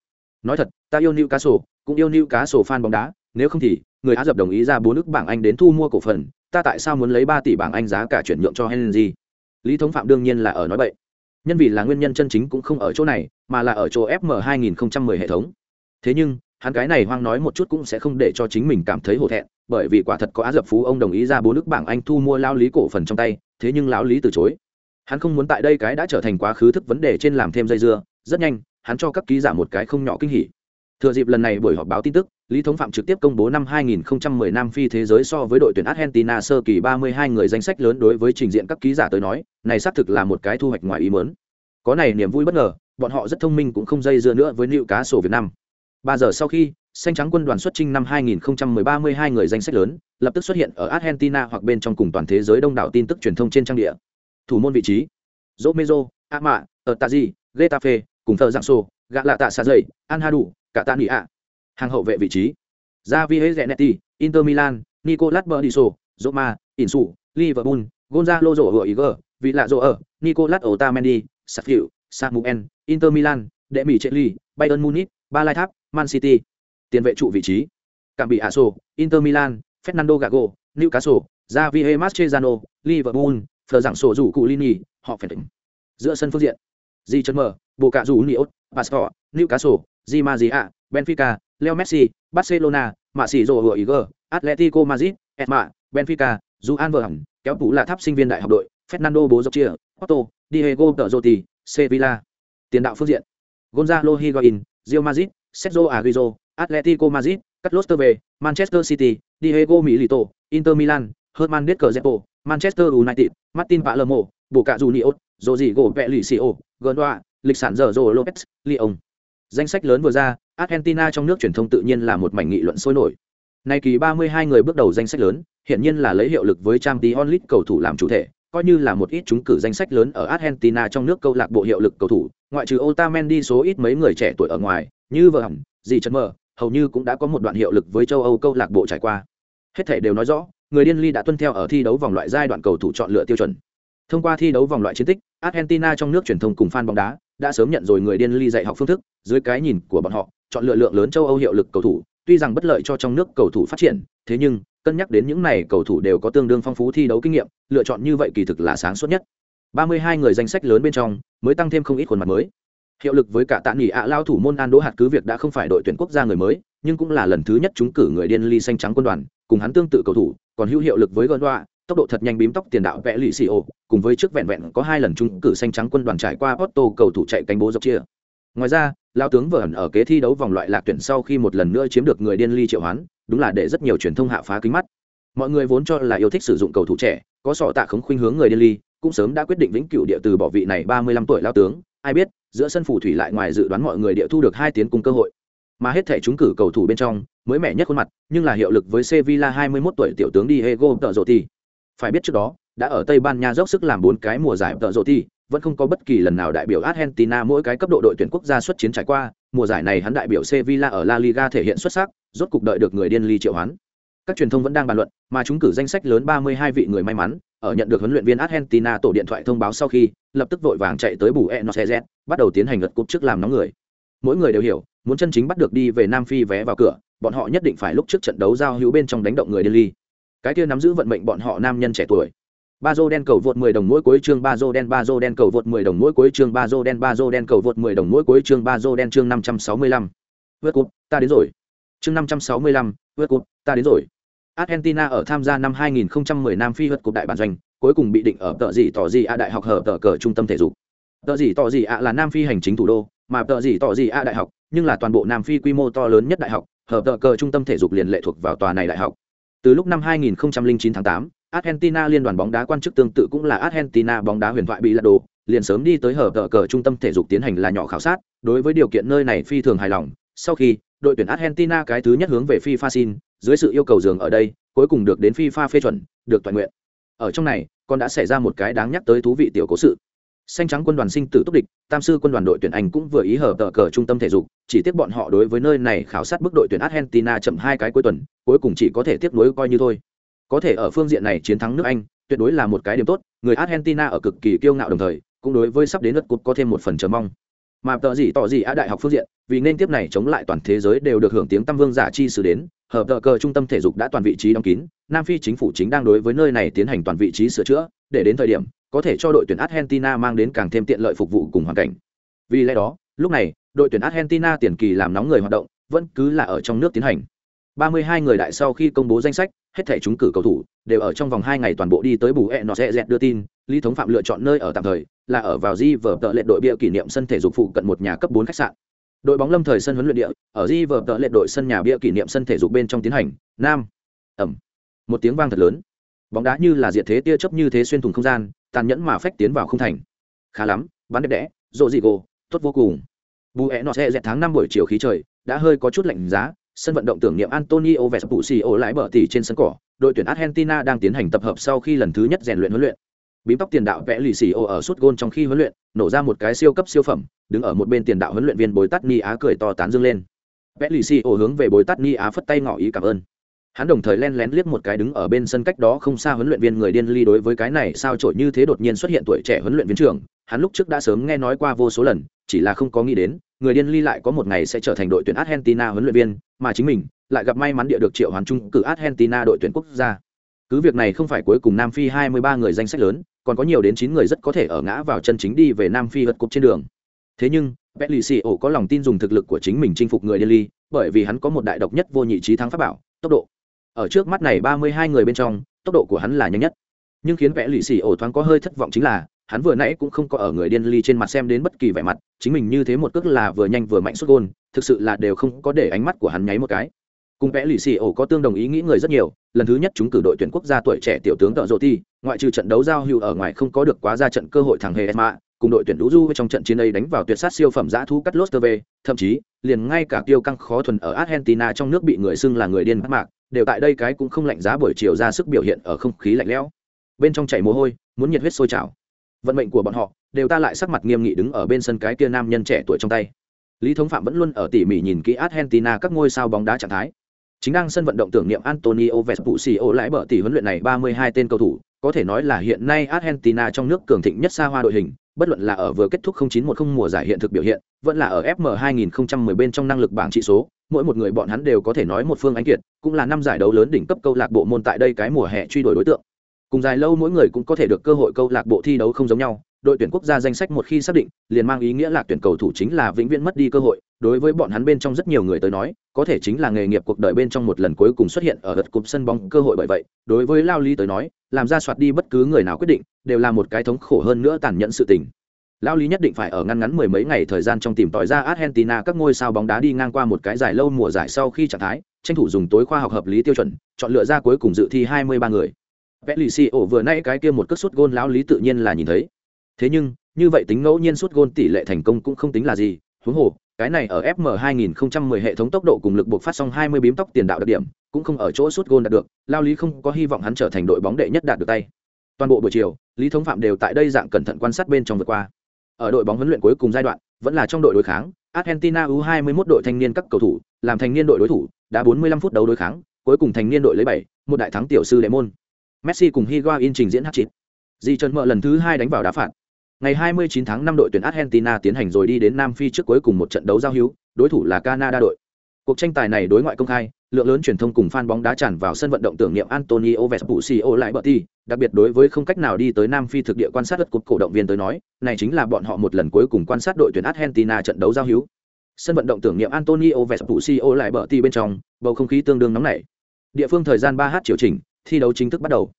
Nói thật, ta yêu lưu cá sổ cũng yêu lưu cá sổ fan bóng đá, nếu không thì người á dập đồng ý ra bốn nước bảng anh đến thu mua cổ phần, ta tại sao muốn lấy ba tỷ bảng anh giá cả chuyển nhượng cho henry? Lý thống phạm đương nhiên là ở nói bậy. Nhân vì là nguyên nhân chân chính cũng không ở chỗ này, mà là ở chỗ fm 2010 hệ thống. Thế nhưng, hắn cái này hoang nói một chút cũng sẽ không để cho chính mình cảm thấy hổ thẹn, bởi vì quả thật có á dập phú ông đồng ý ra bốn nước bảng anh thu mua lao lý cổ phần trong tay, thế nhưng lão lý từ chối. Hắn không muốn tại đây cái đã trở thành quá khứ thức vấn đề trên làm thêm dây dưa. Rất nhanh, hắn cho các ký giả một cái không nhỏ kinh hỉ thừa dịp lần này buổi họp báo tin tức lý thống phạm trực tiếp công bố năm 2010 nam phi thế giới so với đội tuyển argentina sơ kỳ 32 người danh sách lớn đối với trình diện các ký giả tới nói này xác thực là một cái thu hoạch ngoài ý muốn. Có này niềm vui bất ngờ bọn họ rất thông minh cũng không dây dưa nữa với liệu cá sổ việt nam. Ba giờ sau khi xanh trắng quân đoàn xuất trình năm 2013 32 người danh sách lớn lập tức xuất hiện ở argentina hoặc bên trong cùng toàn thế giới đông đảo tin tức truyền thông trên trang địa. Thủ môn vị trí Romero, Ama, ở Getafe, cùng thờ dạng sổ, gạ lạ tạ xa dậy, An Đủ, cả tạ nị ạ hàng hậu vệ vị trí Javier neti Inter Milan, Nicolas Berdiso, Roma, Insu, Liverpool, Gonzalo Rodriguez, vị lạ rồ ở, Nicolas Otamendi, Safiu, Samuel, Inter Milan, Đệ Mỹ Chelsea, Bayern Munich, Ba Lai Tháp, Man City. Tiền vệ trụ vị trí. Cảm bị Aso, Inter Milan, Fernando Gago, Newcastle, Javier Mascherano, Liverpool, Phờ giảng sổ rủ cụ Lini, họ phải tỉnh. Giữa sân phương diện. Di chân mở, Bộ Cạ rủ Niot, Pastor, Newcastle, Di Maria, Benfica, Leo Messi, Barcelona, Mạ Sĩ Rồ Hựa Iger, Atletico Madrid, Etma, Benfica, Juan Verham, kéo tủ là tháp sinh viên đại học đội, Fernando Bố Dọc Chia, Otto, Diego Torotti, Sevilla. Tiền đạo phương diện, Gonzalo Higuain, Real Madrid, Sergio Aguero, Atletico Madrid, Carlos Tevez, Manchester City, Diego Milito, Inter Milan, Herman Descartes, Manchester United, Martin Palermo, Boca Juniors, Rodrigo Pelicio, Gondoa, lịch sản giờ Rô Lopez, Lyon. Danh sách lớn vừa ra, Argentina trong nước truyền thông tự nhiên là một mảnh nghị luận sôi nổi. Nay kỳ 32 người bước đầu danh sách lớn, hiện nhiên là lấy hiệu lực với Champions League cầu thủ làm chủ thể, coi như là một ít chúng cử danh sách lớn ở Argentina trong nước câu lạc bộ hiệu lực cầu thủ, ngoại trừ Otamendi số ít mấy người trẻ tuổi ở ngoài, như vợ hẳn, gì chân mở, hầu như cũng đã có một đoạn hiệu lực với châu Âu câu lạc bộ trải qua. Hết thể đều nói rõ, người điên ly đã tuân theo ở thi đấu vòng loại giai đoạn cầu thủ chọn lựa tiêu chuẩn. Thông qua thi đấu vòng loại chiến tích, Argentina trong nước truyền thông cùng fan bóng đá đã sớm nhận rồi người điên ly dạy học phương thức, dưới cái nhìn của bọn họ, chọn lựa lượng lớn châu Âu hiệu lực cầu thủ, tuy rằng bất lợi cho trong nước cầu thủ phát triển, thế nhưng cân nhắc đến những này cầu thủ đều có tương đương phong phú thi đấu kinh nghiệm, lựa chọn như vậy kỳ thực là sáng suốt nhất. 32 người danh sách lớn bên trong, mới tăng thêm không ít khuôn mặt mới. Hiệu lực với cả tạ nghỉ ạ lao thủ môn An Đỗ hạt cứ việc đã không phải đội tuyển quốc gia người mới, nhưng cũng là lần thứ nhất chúng cử người điên ly xanh trắng quân đoàn, cùng hắn tương tự cầu thủ, còn hữu hiệu lực với Gondoa, tốc độ thật nhanh bím tóc tiền đạo vẽ lì xì ô, cùng với trước vẹn vẹn có hai lần trung cử xanh trắng quân đoàn trải qua Porto cầu thủ chạy cánh bố dọc chia. Ngoài ra, lao tướng vợ ẩn ở kế thi đấu vòng loại lạc tuyển sau khi một lần nữa chiếm được người điên ly triệu hoán, đúng là để rất nhiều truyền thông hạ phá kính mắt. Mọi người vốn cho là yêu thích sử dụng cầu thủ trẻ, có sọ tạ khống khuynh hướng người điên ly, cũng sớm đã quyết định vĩnh cửu địa từ bỏ vị này ba mươi lăm tuổi lao tướng, ai biết, giữa sân phủ thủy lại ngoài dự đoán mọi người địa thu được hai tiến cùng cơ hội. Mà hết thể chúng cử cầu thủ bên trong, mới mẻ nhất khuôn mặt, nhưng là hiệu lực với Sevilla 21 tuổi tiểu tướng Diego Tợ phải biết trước đó, đã ở Tây Ban Nha dốc sức làm bốn cái mùa giải Tợ vẫn không có bất kỳ lần nào đại biểu Argentina mỗi cái cấp độ đội tuyển quốc gia xuất chiến trải qua, mùa giải này hắn đại biểu Sevilla ở La Liga thể hiện xuất sắc, rốt cục đợi được người điên ly triệu hoán. Các truyền thông vẫn đang bàn luận, mà chúng cử danh sách lớn 32 vị người may mắn, ở nhận được huấn luyện viên Argentina tổ điện thoại thông báo sau khi, lập tức vội vàng chạy tới bù Buenos Aires, bắt đầu tiến hành lượt cúp trước làm nóng người. Mỗi người đều hiểu, muốn chân chính bắt được đi về Nam Phi vé vào cửa, bọn họ nhất định phải lúc trước trận đấu giao hữu bên trong đánh động người điên ly. Cái kia nắm giữ vận mệnh bọn họ nam nhân trẻ tuổi ba dô đen cầu vượt 10 đồng mỗi cuối chương ba dô đen ba dô đen cầu vượt 10 đồng mỗi cuối chương ba dô đen ba dô đen cầu vượt 10 đồng mỗi cuối chương ba dô đen chương 565. Vượt cúp, ta đến rồi. Chương 565, vượt cúp, ta đến rồi. Argentina ở tham gia năm 2010 Nam Phi vượt cúp đại bản doanh, cuối cùng bị định ở tợ gì tỏ gì a đại học hợp tờ cờ trung tâm thể dục. Tợ gì tỏ gì a là Nam Phi hành chính thủ đô, mà tợ gì tỏ gì a đại học, nhưng là toàn bộ Nam Phi quy mô to lớn nhất đại học, hợp tờ cờ trung tâm thể dục liền lệ thuộc vào tòa này đại học. Từ lúc năm 2009 tháng 8, Argentina liên đoàn bóng đá quan chức tương tự cũng là Argentina bóng đá huyền thoại bị lật đổ, liền sớm đi tới hở tờ cờ trung tâm thể dục tiến hành là nhỏ khảo sát, đối với điều kiện nơi này phi thường hài lòng. Sau khi đội tuyển Argentina cái thứ nhất hướng về FIFA xin, dưới sự yêu cầu dường ở đây, cuối cùng được đến FIFA phê chuẩn, được toàn nguyện. Ở trong này, còn đã xảy ra một cái đáng nhắc tới thú vị tiểu cố sự. Xanh trắng quân đoàn sinh tử túc địch, tam sư quân đoàn đội tuyển Anh cũng vừa ý hở tờ cờ trung tâm thể dục, chỉ tiếc bọn họ đối với nơi này khảo sát mức đội tuyển Argentina chậm hai cái cuối tuần, cuối cùng chỉ có thể tiếp nối coi như thôi. Có thể ở phương diện này chiến thắng nước Anh, tuyệt đối là một cái điểm tốt, người Argentina ở cực kỳ kiêu ngạo đồng thời, cũng đối với sắp đến đất cúp có thêm một phần chờ mong. Mà tờ gì tỏ gì á đại học phương diện, vì nên tiếp này chống lại toàn thế giới đều được hưởng tiếng tăm vương giả chi sử đến, hợp tờ cờ trung tâm thể dục đã toàn vị trí đóng kín, Nam Phi chính phủ chính đang đối với nơi này tiến hành toàn vị trí sửa chữa, để đến thời điểm có thể cho đội tuyển Argentina mang đến càng thêm tiện lợi phục vụ cùng hoàn cảnh. Vì lẽ đó, lúc này, đội tuyển Argentina tiền kỳ làm nóng người hoạt động, vẫn cứ là ở trong nước tiến hành. 32 người đại sau khi công bố danh sách, hết thể chúng cử cầu thủ đều ở trong vòng 2 ngày toàn bộ đi tới bù e nó sẽ dẹt đưa tin, Lý Thống Phạm lựa chọn nơi ở tạm thời là ở vào Di vở tợ lệ đội bia kỷ niệm sân thể dục phụ cận một nhà cấp 4 khách sạn. Đội bóng lâm thời sân huấn luyện địa, ở Di vở tợ lệ đội sân nhà bia kỷ niệm sân thể dục bên trong tiến hành, nam. Ẩm. Một tiếng vang thật lớn. Bóng đá như là diệt thế tia chớp như thế xuyên thủng không gian, tàn nhẫn mà phách tiến vào không thành. Khá lắm, bắn đẹp đẽ, rộ dị gồ, tốt vô cùng. Bù e nó sẽ dẹt tháng năm buổi chiều khí trời, đã hơi có chút lạnh giá, sân vận động tưởng niệm Antonio Vespucci lái bờ tỉ trên sân cỏ, đội tuyển Argentina đang tiến hành tập hợp sau khi lần thứ nhất rèn luyện huấn luyện. Bím tóc tiền đạo vẽ lì xì ô ở suốt gôn trong khi huấn luyện, nổ ra một cái siêu cấp siêu phẩm, đứng ở một bên tiền đạo huấn luyện viên Bối Tát Ni Á cười to tán dương lên. Vẽ lì xì ô hướng về Bối Tát Ni Á phất tay ngỏ ý cảm ơn. Hắn đồng thời len lén liếc một cái đứng ở bên sân cách đó không xa huấn luyện viên người điên ly đối với cái này sao trội như thế đột nhiên xuất hiện tuổi trẻ huấn luyện viên trưởng, hắn lúc trước đã sớm nghe nói qua vô số lần, chỉ là không có nghĩ đến, người điên ly lại có một ngày sẽ trở thành đội tuyển Argentina huấn luyện viên, mà chính mình lại gặp may mắn địa được triệu hoán trung cử Argentina đội tuyển quốc gia. Cứ việc này không phải cuối cùng Nam Phi 23 người danh sách lớn, còn có nhiều đến 9 người rất có thể ở ngã vào chân chính đi về Nam Phi vượt cục trên đường. Thế nhưng, Pelisio có lòng tin dùng thực lực của chính mình chinh phục người điên ly, bởi vì hắn có một đại độc nhất vô nhị trí thắng pháp bảo, tốc độ. Ở trước mắt này 32 người bên trong, tốc độ của hắn là nhanh nhất. Nhưng khiến Pelisio thoáng có hơi thất vọng chính là, hắn vừa nãy cũng không có ở người điên ly trên mặt xem đến bất kỳ vẻ mặt, chính mình như thế một cước là vừa nhanh vừa mạnh xuất gôn, thực sự là đều không có để ánh mắt của hắn nháy một cái. Cùng vẽ lì xì ổ có tương đồng ý nghĩ người rất nhiều, lần thứ nhất chúng cử đội tuyển quốc gia tuổi trẻ tiểu tướng tợ rộ ti, ngoại trừ trận đấu giao hữu ở ngoài không có được quá ra trận cơ hội thằng hề esma, cùng đội tuyển đũ du trong trận chiến ấy đánh vào tuyệt sát siêu phẩm giã thu cắt lốt thậm chí, liền ngay cả tiêu căng khó thuần ở argentina trong nước bị người xưng là người điên bắt mạc, đều tại đây cái cũng không lạnh giá buổi chiều ra sức biểu hiện ở không khí lạnh lẽo. Bên trong chảy mồ hôi, muốn nhiệt huyết sôi trào vận mệnh của bọn họ, đều ta lại sắc mặt nghiêm nghị đứng ở bên sân cái kia nam nhân trẻ tuổi trong tay. Lý thống phạm vẫn luôn ở tỉ mỉ nhìn kỹ argentina các ngôi sao bóng đá trạng thái. Chính đang sân vận động tưởng niệm antonio Vespucci ô lãi bở tỷ huấn luyện này 32 tên cầu thủ, có thể nói là hiện nay argentina trong nước cường thịnh nhất xa hoa đội hình, bất luận là ở vừa kết thúc 0910 mùa giải hiện thực biểu hiện, vẫn là ở fm 2010 bên trong năng lực bảng trị số, mỗi một người bọn hắn đều có thể nói một phương ánh kiệt, cũng là năm giải đấu lớn đỉnh cấp câu lạc bộ môn tại đây cái mùa hè truy đuổi đối tượng cùng dài lâu mỗi người cũng có thể được cơ hội câu lạc bộ thi đấu không giống nhau, đội tuyển quốc gia danh sách một khi xác định, liền mang ý nghĩa là tuyển cầu thủ chính là vĩnh viễn mất đi cơ hội. Đối với bọn hắn bên trong rất nhiều người tới nói, có thể chính là nghề nghiệp cuộc đời bên trong một lần cuối cùng xuất hiện ở gật cụm sân bóng cơ hội bởi vậy, đối với lao lý tới nói, làm ra soạt đi bất cứ người nào quyết định, đều là một cái thống khổ hơn nữa tàn nhẫn sự tình. Lao lý nhất định phải ở ngăn ngắn mười mấy ngày thời gian trong tìm tòi ra argentina các ngôi sao bóng đá đi ngang qua một cái dài lâu mùa giải sau khi trạng thái, tranh thủ dùng tối khoa học hợp lý tiêu chuẩn, chọn lựa ra cuối cùng dự thi hai mươi ba người vẽ lì xì ổ vừa nay cái kia một cất sút gôn lão lý tự nhiên là nhìn thấy. Thế nhưng như vậy tính ngẫu nhiên sút gôn tỷ lệ thành công cũng không tính là gì. Huống hồ cái này ở fm 2010 hệ thống tốc độ cùng lực buộc phát xong 20 bím tóc tiền đạo đặc điểm cũng không ở chỗ sút gôn đạt được lao lý không có hy vọng hắn trở thành đội bóng đệ nhất đạt được tay. Toàn bộ buổi chiều lý thống phạm đều tại đây dạng cẩn thận quan sát bên trong vượt qua. Ở đội bóng huấn luyện cuối cùng giai đoạn vẫn là trong đội đối kháng argentina u 21 đội thanh niên các cầu thủ làm thành niên đội đối thủ đã 45 phút đấu đối kháng cuối cùng thành niên đội lấy 7, một đại thắng tiểu sư đệ môn Messi cùng Higuain trình diễn hat-trick. Di Trần mở lần thứ hai đánh vào đá phạt. Ngày 29 tháng 5 đội tuyển Argentina tiến hành rồi đi đến Nam Phi trước cuối cùng một trận đấu giao hữu, đối thủ là Canada đội. Cuộc tranh tài này đối ngoại công khai, lượng lớn truyền thông cùng fan bóng đá tràn vào sân vận động tưởng niệm Antonio Vespuccio lại Berti. đặc biệt đối với không cách nào đi tới Nam Phi thực địa quan sát đất cột cổ động viên tới nói, này chính là bọn họ một lần cuối cùng quan sát đội tuyển Argentina trận đấu giao hữu. Sân vận động tưởng niệm Antonio Vespuccio lại Berti bên trong, bầu không khí tương đương nóng nảy. Địa phương thời gian 3h chiều chỉnh, thi đấu chính thức bắt đầu.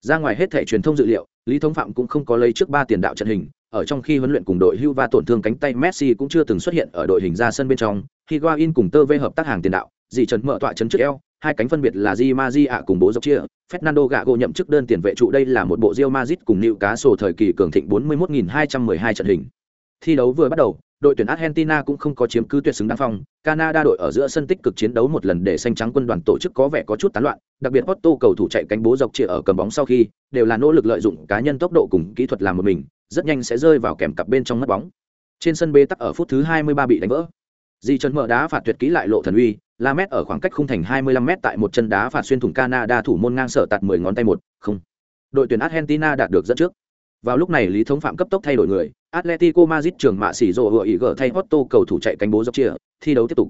Ra ngoài hết thể truyền thông dự liệu, lý thống phạm cũng không có lấy trước ba tiền đạo trận hình, ở trong khi huấn luyện cùng đội hưu và tổn thương cánh tay messi cũng chưa từng xuất hiện ở đội hình ra sân bên trong. Higuain cùng tơ vê hợp tác hàng tiền đạo dì trần mở tọa chấn trước eo, hai cánh phân biệt là di ma di ạ cùng bố dốc chia, fernando gago nhậm chức đơn tiền vệ trụ đây là một bộ rio mazit cùng nịu cá sổ thời kỳ cường thịnh 41.212 trận hình. Thi đấu vừa bắt đầu đội tuyển Argentina cũng không có chiếm cứ tuyệt xứng đáng phong, Canada đội ở giữa sân tích cực chiến đấu một lần để xanh trắng quân đoàn tổ chức có vẻ có chút tán loạn, đặc biệt Otto cầu thủ chạy cánh bố dọc chia ở cầm bóng sau khi, đều là nỗ lực lợi dụng cá nhân tốc độ cùng kỹ thuật làm một mình, rất nhanh sẽ rơi vào kèm cặp bên trong mất bóng. Trên sân bê tắc ở phút thứ 23 bị đánh vỡ. Di chân mở đá phạt tuyệt kỹ lại lộ thần uy, La Mét ở khoảng cách khung thành 25 m tại một chân đá phạt xuyên thủng Canada thủ môn ngang sở tạt 10 ngón tay một, không. Đội tuyển Argentina đạt được dẫn trước. Vào lúc này Lý Thống Phạm cấp tốc thay đổi người, Atletico Madrid trưởng mạ xỉ rồ hựa ý gỡ thay Otto cầu thủ chạy cánh bố dọc chia thi đấu tiếp tục.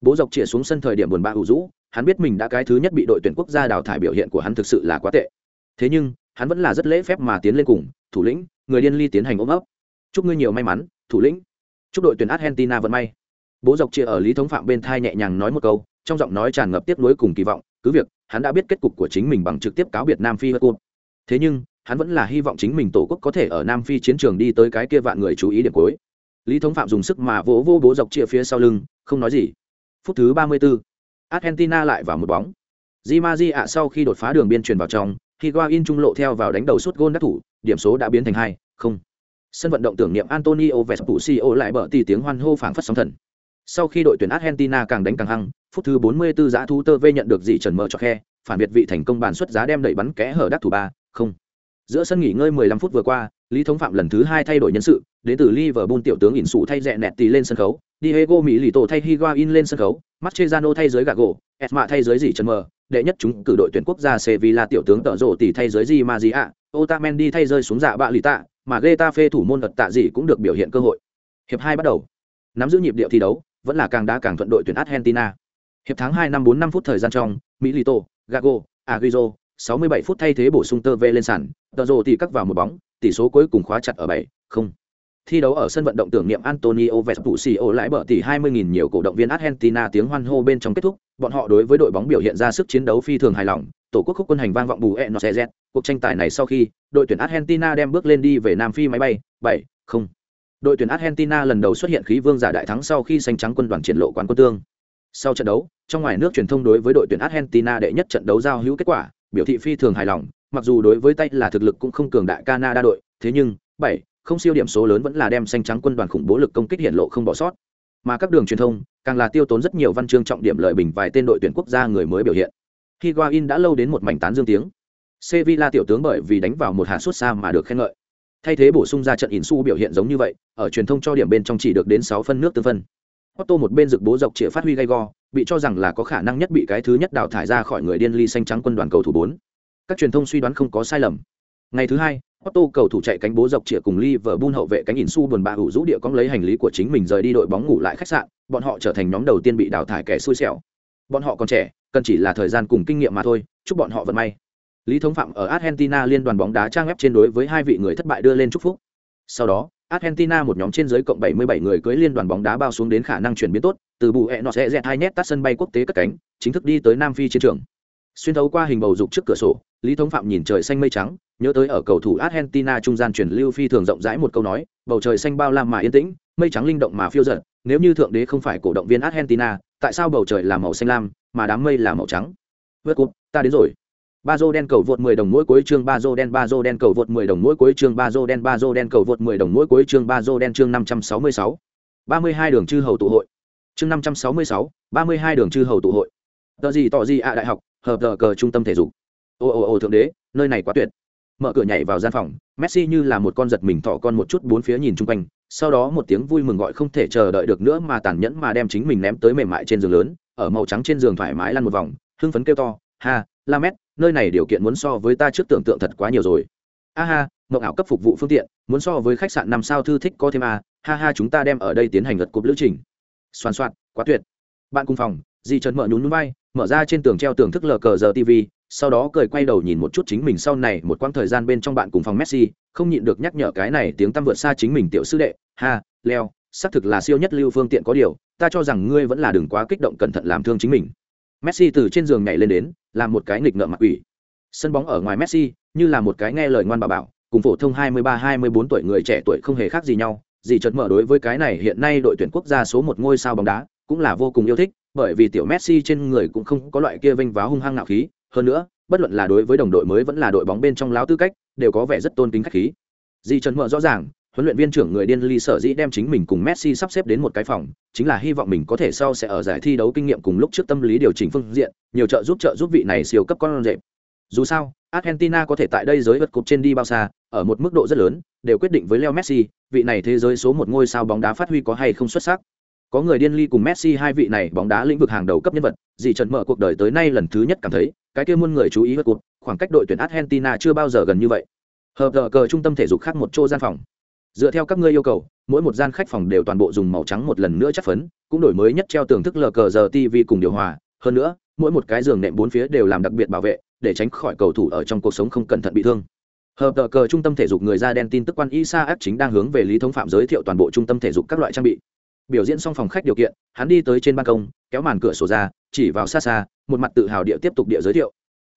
Bố dọc chia xuống sân thời điểm buồn bã hữu rũ, hắn biết mình đã cái thứ nhất bị đội tuyển quốc gia đào thải biểu hiện của hắn thực sự là quá tệ. Thế nhưng, hắn vẫn là rất lễ phép mà tiến lên cùng, thủ lĩnh, người điên ly tiến hành ôm ấp. Chúc ngươi nhiều may mắn, thủ lĩnh. Chúc đội tuyển Argentina vận may. Bố dọc chia ở Lý Thống Phạm bên thai nhẹ nhàng nói một câu, trong giọng nói tràn ngập tiếp nối cùng kỳ vọng, cứ việc, hắn đã biết kết cục của chính mình bằng trực tiếp cáo biệt Nam Phi Thế nhưng, hắn vẫn là hy vọng chính mình tổ quốc có thể ở nam phi chiến trường đi tới cái kia vạn người chú ý điểm cuối. Lý thống phạm dùng sức mà vỗ vô bố dọc chia phía sau lưng, không nói gì. Phút thứ ba mươi 34. argentina lại vào một bóng. Di ma di ạ sau khi đột phá đường biên truyền vào trong higuain trung lộ theo vào đánh đầu suốt gôn đắc thủ, điểm số đã biến thành hai không. Sân vận động tưởng niệm antonio vespuccio lại bở tì tiếng hoan hô phảng phất sóng thần. Sau khi đội tuyển argentina càng đánh càng hăng, phút thứ 44 giá thu tơ vê nhận được dị trần mở cho khe, phản biệt vị thành công bàn xuất giá đem đẩy bắn kẽ hở đắc thủ ba không. Giữa sân nghỉ ngơi 15 phút vừa qua, Lý Thống Phạm lần thứ hai thay đổi nhân sự, đến từ Liverpool tiểu tướng ỉn sụ thay rẹ nẹt tỷ lên sân khấu, Diego Mỹ thay Higuain lên sân khấu, Mascherano thay dưới Gago, Esma thay dưới gì chân mờ, đệ nhất chúng cử đội tuyển quốc gia Sevilla tiểu tướng tợ rồ tỷ thay dưới gì mà gì ạ. Otamendi thay rơi xuống dạ bạ lì tạ, mà Getafe thủ môn ật tạ gì cũng được biểu hiện cơ hội. Hiệp 2 bắt đầu. Nắm giữ nhịp điệu thi đấu, vẫn là càng đá càng thuận đội tuyển Argentina. Hiệp tháng 2 năm 45 phút thời gian trong, Milito, Gago, Agüero, 67 phút thay thế bổ sung tơ về lên sàn, tờ rồ thì cắt vào một bóng, tỷ số cuối cùng khóa chặt ở 7, không. Thi đấu ở sân vận động tưởng niệm Antonio Vespuccio lại bở tỷ 20.000 nhiều cổ động viên Argentina tiếng hoan hô bên trong kết thúc, bọn họ đối với đội bóng biểu hiện ra sức chiến đấu phi thường hài lòng, tổ quốc khúc quân hành vang vọng bù e nó z. Cuộc tranh tài này sau khi, đội tuyển Argentina đem bước lên đi về Nam Phi máy bay, bảy không. Đội tuyển Argentina lần đầu xuất hiện khí vương giả đại thắng sau khi xanh trắng quân đoàn triển lộ quán quân tương. Sau trận đấu, trong ngoài nước truyền thông đối với đội tuyển Argentina đệ nhất trận đấu giao hữu kết quả, biểu thị phi thường hài lòng, mặc dù đối với tay là thực lực cũng không cường đại Canada đội, thế nhưng, bảy không siêu điểm số lớn vẫn là đem xanh trắng quân đoàn khủng bố lực công kích hiện lộ không bỏ sót. Mà các đường truyền thông, càng là tiêu tốn rất nhiều văn chương trọng điểm lợi bình vài tên đội tuyển quốc gia người mới biểu hiện. higuain đã lâu đến một mảnh tán dương tiếng sevilla tiểu tướng bởi vì đánh vào một hạt suốt xa mà được khen ngợi thay thế bổ sung ra trận insu biểu hiện giống như vậy ở truyền thông cho điểm bên trong chỉ được đến sáu phân nước tư phân Otto một bên rực bố dọc chĩa phát huy gay go, bị cho rằng là có khả năng nhất bị cái thứ nhất đào thải ra khỏi người điên ly xanh trắng quân đoàn cầu thủ 4. Các truyền thông suy đoán không có sai lầm. Ngày thứ hai, Otto cầu thủ chạy cánh bố dọc chĩa cùng Liverpool hậu vệ cánh Insu buồn bã hữu rũ địa cong lấy hành lý của chính mình rời đi đội bóng ngủ lại khách sạn, bọn họ trở thành nhóm đầu tiên bị đào thải kẻ xui xẻo. Bọn họ còn trẻ, cần chỉ là thời gian cùng kinh nghiệm mà thôi, chúc bọn họ vận may. Lý Thống Phạm ở Argentina liên đoàn bóng đá trang web trên đối với hai vị người thất bại đưa lên chúc phúc. Sau đó, Argentina một nhóm trên dưới cộng 77 người cưới liên đoàn bóng đá bao xuống đến khả năng chuyển biến tốt, từ bù e ẹ nọ sẽ dẹt hai nét tắt sân bay quốc tế cất cánh, chính thức đi tới Nam Phi chiến trường. Xuyên thấu qua hình bầu dục trước cửa sổ, Lý Thống Phạm nhìn trời xanh mây trắng, nhớ tới ở cầu thủ Argentina trung gian truyền lưu phi thường rộng rãi một câu nói, bầu trời xanh bao la mà yên tĩnh, mây trắng linh động mà phiêu dật, nếu như thượng đế không phải cổ động viên Argentina, tại sao bầu trời là màu xanh lam, mà đám mây là màu trắng? Vượt cúp, ta đến rồi ba dô đen cầu vượt 10 đồng mỗi cuối chương ba dô đen ba dô đen cầu vượt 10 đồng mỗi cuối chương ba dô đen ba dô đen cầu vượt 10 đồng mỗi cuối chương ba dô đen chương 566. 32 đường chư hầu tụ hội. Chương 566, 32 đường chư hầu tụ hội. Tờ gì tỏ gì ạ đại học, hợp tờ cờ trung tâm thể dục. Ô ô ô thượng đế, nơi này quá tuyệt. Mở cửa nhảy vào gian phòng, Messi như là một con giật mình thỏ con một chút bốn phía nhìn chung quanh, sau đó một tiếng vui mừng gọi không thể chờ đợi được nữa mà tàn nhẫn mà đem chính mình ném tới mềm mại trên giường lớn, ở màu trắng trên giường thoải mái lăn một vòng, hưng phấn kêu to, "Ha, La Mét, nơi này điều kiện muốn so với ta trước tưởng tượng thật quá nhiều rồi a ha mộng ảo cấp phục vụ phương tiện muốn so với khách sạn năm sao thư thích có thêm a ha ha chúng ta đem ở đây tiến hành lật cục lữ trình xoan xoạt quá tuyệt bạn cùng phòng di trần mở nhún núi bay mở ra trên tường treo tường thức lờ cờ giờ tv sau đó cười quay đầu nhìn một chút chính mình sau này một quãng thời gian bên trong bạn cùng phòng messi, không nhịn được nhắc nhở cái này tiếng tăm vượt xa chính mình tiểu sư đệ, ha, leo, xác thực là siêu nhất lưu phương tiện có điều, ta cho rằng ngươi vẫn là đừng quá kích động cẩn thận làm thương chính mình messi từ trên giường nhảy lên đến, làm một cái nghịch ngợm mặt ủy. sân bóng ở ngoài messi, như là một cái nghe lời ngoan bà bảo, cùng phổ thông 23-24 tuổi người trẻ tuổi không hề khác gì nhau gì chợt mở đối với cái này hiện nay đội tuyển quốc gia số một ngôi sao bóng đá, cũng là vô cùng yêu thích bởi vì tiểu messi trên người cũng không có loại kia vinh váo hung hăng ngạo khí. Hơn nữa, bất luận là đối với đồng đội mới vẫn là đội bóng bên trong láo tư cách, đều có vẻ rất tôn kính khách khí. Di trần mở rõ ràng, huấn luyện viên trưởng người điên ly sở dĩ đem chính mình cùng messi sắp xếp đến một cái phòng, chính là hy vọng mình có thể sau sẽ ở giải thi đấu kinh nghiệm cùng lúc trước tâm lý điều chỉnh phương diện, nhiều trợ giúp trợ giúp vị này siêu cấp con rệp dù sao, argentina có thể tại đây giới vật cục trên đi bao xa, ở một mức độ rất lớn, đều quyết định với leo messi, vị này thế giới số một ngôi sao bóng đá phát huy có hay không xuất sắc có người điên ly cùng messi hai vị này bóng đá lĩnh vực hàng đầu cấp nhân vật, dì trần mở cuộc đời tới nay lần thứ nhất cảm thấy, cái kia muôn người chú ý vật cục khoảng cách đội tuyển argentina chưa bao giờ gần như vậy. Hợp giờ cờ trung tâm thể dục khác một chỗ gian phòng. Dựa theo các ngươi yêu cầu, mỗi một gian khách phòng đều toàn bộ dùng màu trắng một lần nữa chất phấn, cũng đổi mới nhất treo tường thức lờ cờ giờ tv cùng điều hòa. Hơn nữa, mỗi một cái giường nệm bốn phía đều làm đặc biệt bảo vệ, để tránh khỏi cầu thủ ở trong cuộc sống không cẩn thận bị thương. Hợp tờ cờ trung tâm thể dục người da đen tin tức quan isa áp chính đang hướng về lý thống phạm giới thiệu toàn bộ trung tâm thể dục các loại trang bị biểu diễn xong phòng khách điều kiện, hắn đi tới trên ban công, kéo màn cửa sổ ra, chỉ vào xa xa, một mặt tự hào địa tiếp tục địa giới thiệu.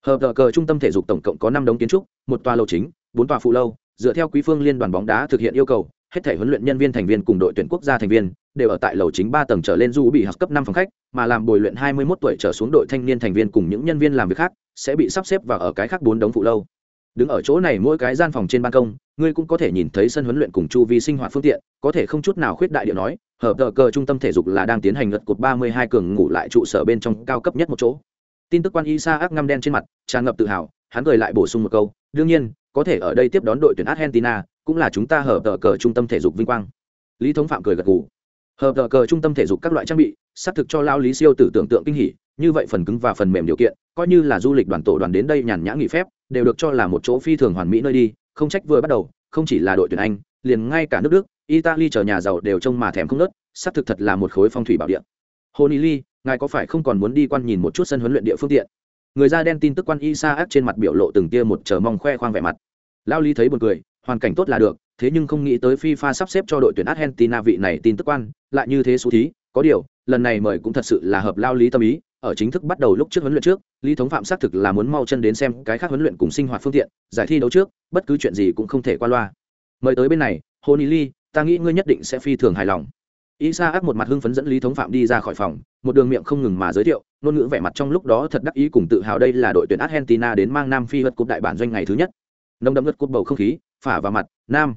Hợp tờ cờ trung tâm thể dục tổng cộng có năm đống kiến trúc, một tòa lầu chính, bốn tòa phụ lâu, dựa theo quý phương liên đoàn bóng đá thực hiện yêu cầu, hết thể huấn luyện nhân viên thành viên cùng đội tuyển quốc gia thành viên đều ở tại lầu chính ba tầng trở lên du bị học cấp năm phòng khách, mà làm bồi luyện hai mươi 21 tuổi trở xuống đội thanh niên thành viên cùng những nhân viên làm việc khác sẽ bị sắp xếp vào ở cái khác bốn đống phụ lâu đứng ở chỗ này mỗi cái gian phòng trên ban công, ngươi cũng có thể nhìn thấy sân huấn luyện cùng chu vi sinh hoạt phương tiện, có thể không chút nào khuyết đại điệu nói, hợp tờ cờ trung tâm thể dục là đang tiến hành lật cột ba mươi hai cường ngủ lại trụ sở bên trong cao cấp nhất một chỗ. Tin tức quan isa ác ngăm đen trên mặt, tràn ngập tự hào, hắn cười lại bổ sung một câu, đương nhiên, có thể ở đây tiếp đón đội tuyển argentina, cũng là chúng ta hợp tờ cờ trung tâm thể dục vinh quang. Lý thống phạm cười gật gù. Hợp tờ cờ trung tâm thể dục các loại trang bị, xác thực cho lao lý siêu tử tưởng tượng kinh hỉ, như vậy phần cứng và phần mềm điều kiện, coi như là du lịch đoàn tổ đoàn đến đây nhàn nhã nghỉ phép đều được cho là một chỗ phi thường hoàn mỹ nơi đi không trách vừa bắt đầu không chỉ là đội tuyển anh liền ngay cả nước đức italy chờ nhà giàu đều trông mà thèm không nớt xác thực thật là một khối phong thủy bảo địa Hôn Ly, ngài có phải không còn muốn đi quan nhìn một chút sân huấn luyện địa phương tiện? Người da đen tin tức quan Isa trên mặt biểu lộ từng tia một chờ mong khoe khoang vẻ mặt. Lao Lý thấy buồn cười, hoàn cảnh tốt là được, thế nhưng không nghĩ tới FIFA sắp xếp cho đội tuyển Argentina vị này tin tức quan, lại như thế số thí, có điều, lần này mời cũng thật sự là hợp Lao Lý tâm ý, ở chính thức bắt đầu lúc trước huấn luyện trước, Lý Thống Phạm xác thực là muốn mau chân đến xem cái khác huấn luyện cùng sinh hoạt phương tiện, giải thi đấu trước, bất cứ chuyện gì cũng không thể qua loa. Mời tới bên này, hồ ni ly ta nghĩ ngươi nhất định sẽ phi thường hài lòng. Isa áp một mặt hưng phấn dẫn Lý Thống Phạm đi ra khỏi phòng, một đường miệng không ngừng mà giới thiệu, ngôn ngữ vẻ mặt trong lúc đó thật đắc ý cùng tự hào đây là đội tuyển Argentina đến mang Nam Phi vượt cúp đại bản doanh ngày thứ nhất. Nông đậm đất cúp bầu không khí, phả vào mặt, Nam.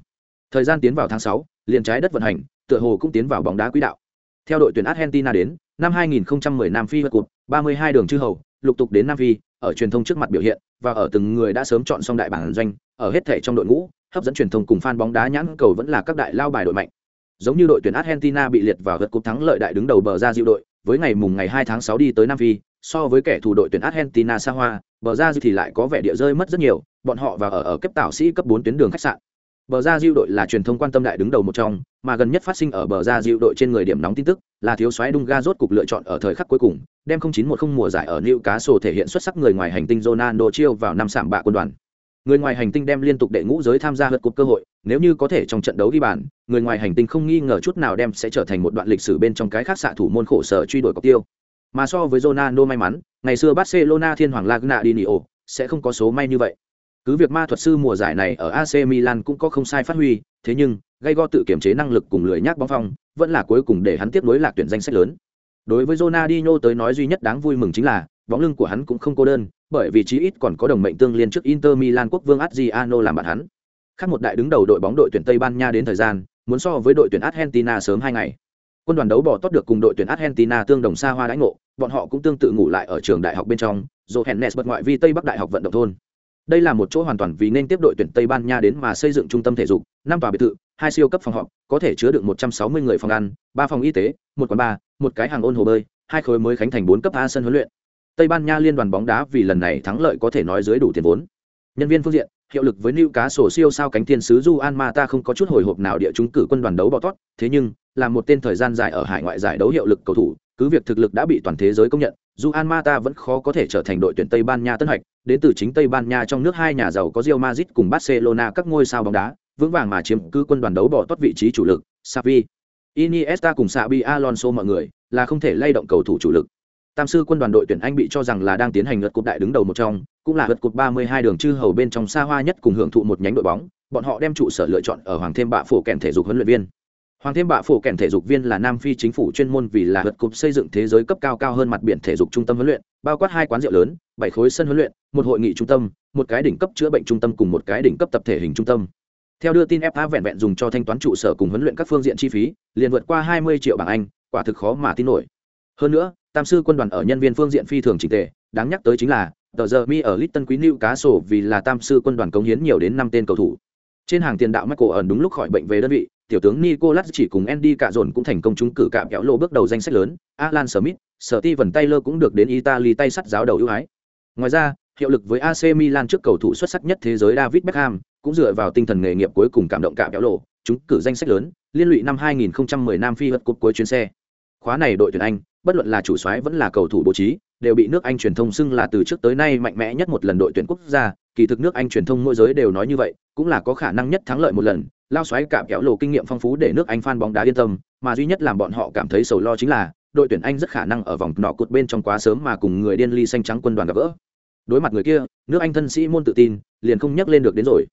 Thời gian tiến vào tháng sáu, liền trái đất vận hành, tựa hồ cũng tiến vào bóng đá quỹ đạo. Theo đội tuyển Argentina đến, năm 2010 Nam Phi vượt cột, 32 đường chư hầu, lục tục đến Nam Phi, ở truyền thông trước mặt biểu hiện và ở từng người đã sớm chọn xong đại bản doanh ở hết thể trong đội ngũ hấp dẫn truyền thông cùng fan bóng đá nhãn cầu vẫn là các đại lao bài đội mạnh. Giống như đội tuyển argentina bị liệt vào vượt cột thắng lợi đại đứng đầu bờ ra diệu đội với ngày mùng ngày 2 tháng 6 đi tới nam phi so với kẻ thù đội tuyển argentina xa hoa bờ ra thì lại có vẻ địa rơi mất rất nhiều bọn họ và ở ở kép tạo sĩ cấp 4 tuyến đường khách sạn bờ ra diệu đội là truyền thông quan tâm đại đứng đầu một trong, mà gần nhất phát sinh ở bờ ra diệu đội trên người điểm nóng tin tức là thiếu soái Dunga rốt cục lựa chọn ở thời khắc cuối cùng, đem 0910 mùa giải ở Newcastle thể hiện xuất sắc người ngoài hành tinh Ronaldo chiêu vào năm sạm bạ quân đoàn. Người ngoài hành tinh đem liên tục đệ ngũ giới tham gia lượt cục cơ hội, nếu như có thể trong trận đấu ghi bàn, người ngoài hành tinh không nghi ngờ chút nào đem sẽ trở thành một đoạn lịch sử bên trong cái khác xạ thủ môn khổ sở truy đuổi cọc tiêu. Mà so với Ronaldo may mắn, ngày xưa Barcelona thiên hoàng Lagnadinho sẽ không có số may như vậy cứ việc ma thuật sư mùa giải này ở AC Milan cũng có không sai phát huy thế nhưng gây go tự kiểm chế năng lực cùng lười nhác bóng phong vẫn là cuối cùng để hắn tiếp nối lạc tuyển danh sách lớn đối với Ronaldinho tới nói duy nhất đáng vui mừng chính là bóng lưng của hắn cũng không cô đơn bởi vì chí ít còn có đồng mệnh tương liên trước Inter Milan quốc vương Adriano làm bạn hắn. Khác một đại đứng đầu đội bóng đội tuyển Tây Ban Nha đến thời gian, muốn so với đội tuyển Argentina sớm hai ngày. Quân đoàn đấu bỏ tốt được cùng đội tuyển Argentina tương đồng xa hoa đánh ngộ, bọn họ cũng tương tự ngủ lại ở trường đại học bên trong, Johannes bật ngoại vi Tây Bắc Đại học vận động thôn. Đây là một chỗ hoàn toàn vì nên tiếp đội tuyển Tây Ban Nha đến mà xây dựng trung tâm thể dục, năm tòa biệt thự, hai siêu cấp phòng họp, có thể chứa được 160 người phòng ăn, ba phòng y tế, một quán bar, một cái hàng ôn hồ bơi, hai khối mới khánh thành bốn cấp A sân huấn luyện, Tây Ban Nha liên đoàn bóng đá vì lần này thắng lợi có thể nói dưới đủ tiền vốn. Nhân viên phương diện, hiệu lực với liu cá sổ siêu sao cánh thiên sứ Juan Mata không có chút hồi hộp nào địa chúng cử quân đoàn đấu bỏ tót thế nhưng, là một tên thời gian dài ở hải ngoại giải đấu hiệu lực cầu thủ, cứ việc thực lực đã bị toàn thế giới công nhận, Juan Mata vẫn khó có thể trở thành đội tuyển Tây Ban Nha tân hạch, đến từ chính Tây Ban Nha trong nước hai nhà giàu có Real Madrid cùng Barcelona các ngôi sao bóng đá, vững vàng mà chiếm cứ quân đoàn đấu bỏ tốt vị trí chủ lực, Xavi, Iniesta cùng Xabi Alonso mọi người, là không thể lay động cầu thủ chủ lực. Tam sư quân đoàn đội tuyển Anh bị cho rằng là đang tiến hành lượt cột đại đứng đầu một trong, cũng là lượt cúp 32 đường chư hầu bên trong xa hoa nhất cùng hưởng thụ một nhánh đội bóng, bọn họ đem trụ sở lựa chọn ở Hoàng Thêm Bạ phủ kèn thể dục huấn luyện viên. Hoàng Thêm Bạ phủ kèn thể dục viên là Nam Phi chính phủ chuyên môn vì là lượt cục xây dựng thế giới cấp cao cao hơn mặt biển thể dục trung tâm huấn luyện, bao quát hai quán rượu lớn, bảy khối sân huấn luyện, một hội nghị trung tâm, một cái đỉnh cấp chữa bệnh trung tâm cùng một cái đỉnh cấp tập thể hình trung tâm. Theo đưa tin FA vẹn vẹn dùng cho thanh toán trụ sở cùng huấn luyện các phương diện chi phí, liền vượt qua 20 triệu bảng Anh, quả thực khó mà tin nổi. Hơn nữa, tam sư quân đoàn ở nhân viên phương diện phi thường chỉnh tề đáng nhắc tới chính là tờ giờ mi ở Litton Quý New cá sổ vì là tam sư quân đoàn cống hiến nhiều đến năm tên cầu thủ. Trên hàng tiền đạo Michael ẩn đúng lúc khỏi bệnh về đơn vị, tiểu tướng Nicolas chỉ cùng Andy cả dồn cũng thành công trúng cử cạm kéo lộ bước đầu danh sách lớn, Alan Smith, Steven Taylor cũng được đến Italy tay sắt giáo đầu ưu ái. Ngoài ra, hiệu lực với AC Milan trước cầu thủ xuất sắc nhất thế giới David Beckham, cũng dựa vào tinh thần nghề nghiệp cuối cùng cảm động cạm kéo lộ, trúng cử danh sách lớn, liên lụy năm 2010 Nam Phi vật cúp cuối chuyến xe. Khóa này đội tuyển Anh, bất luận là chủ soái vẫn là cầu thủ bố trí, đều bị nước Anh truyền thông xưng là từ trước tới nay mạnh mẽ nhất một lần đội tuyển quốc gia, kỳ thực nước Anh truyền thông mỗi giới đều nói như vậy, cũng là có khả năng nhất thắng lợi một lần, lao xoáy cạm kéo lộ kinh nghiệm phong phú để nước Anh fan bóng đá yên tâm, mà duy nhất làm bọn họ cảm thấy sầu lo chính là đội tuyển Anh rất khả năng ở vòng nọ cột bên trong quá sớm mà cùng người điên ly xanh trắng quân đoàn gặp gỡ. Đối mặt người kia, nước Anh thân sĩ môn tự tin, liền không nhắc lên được đến rồi.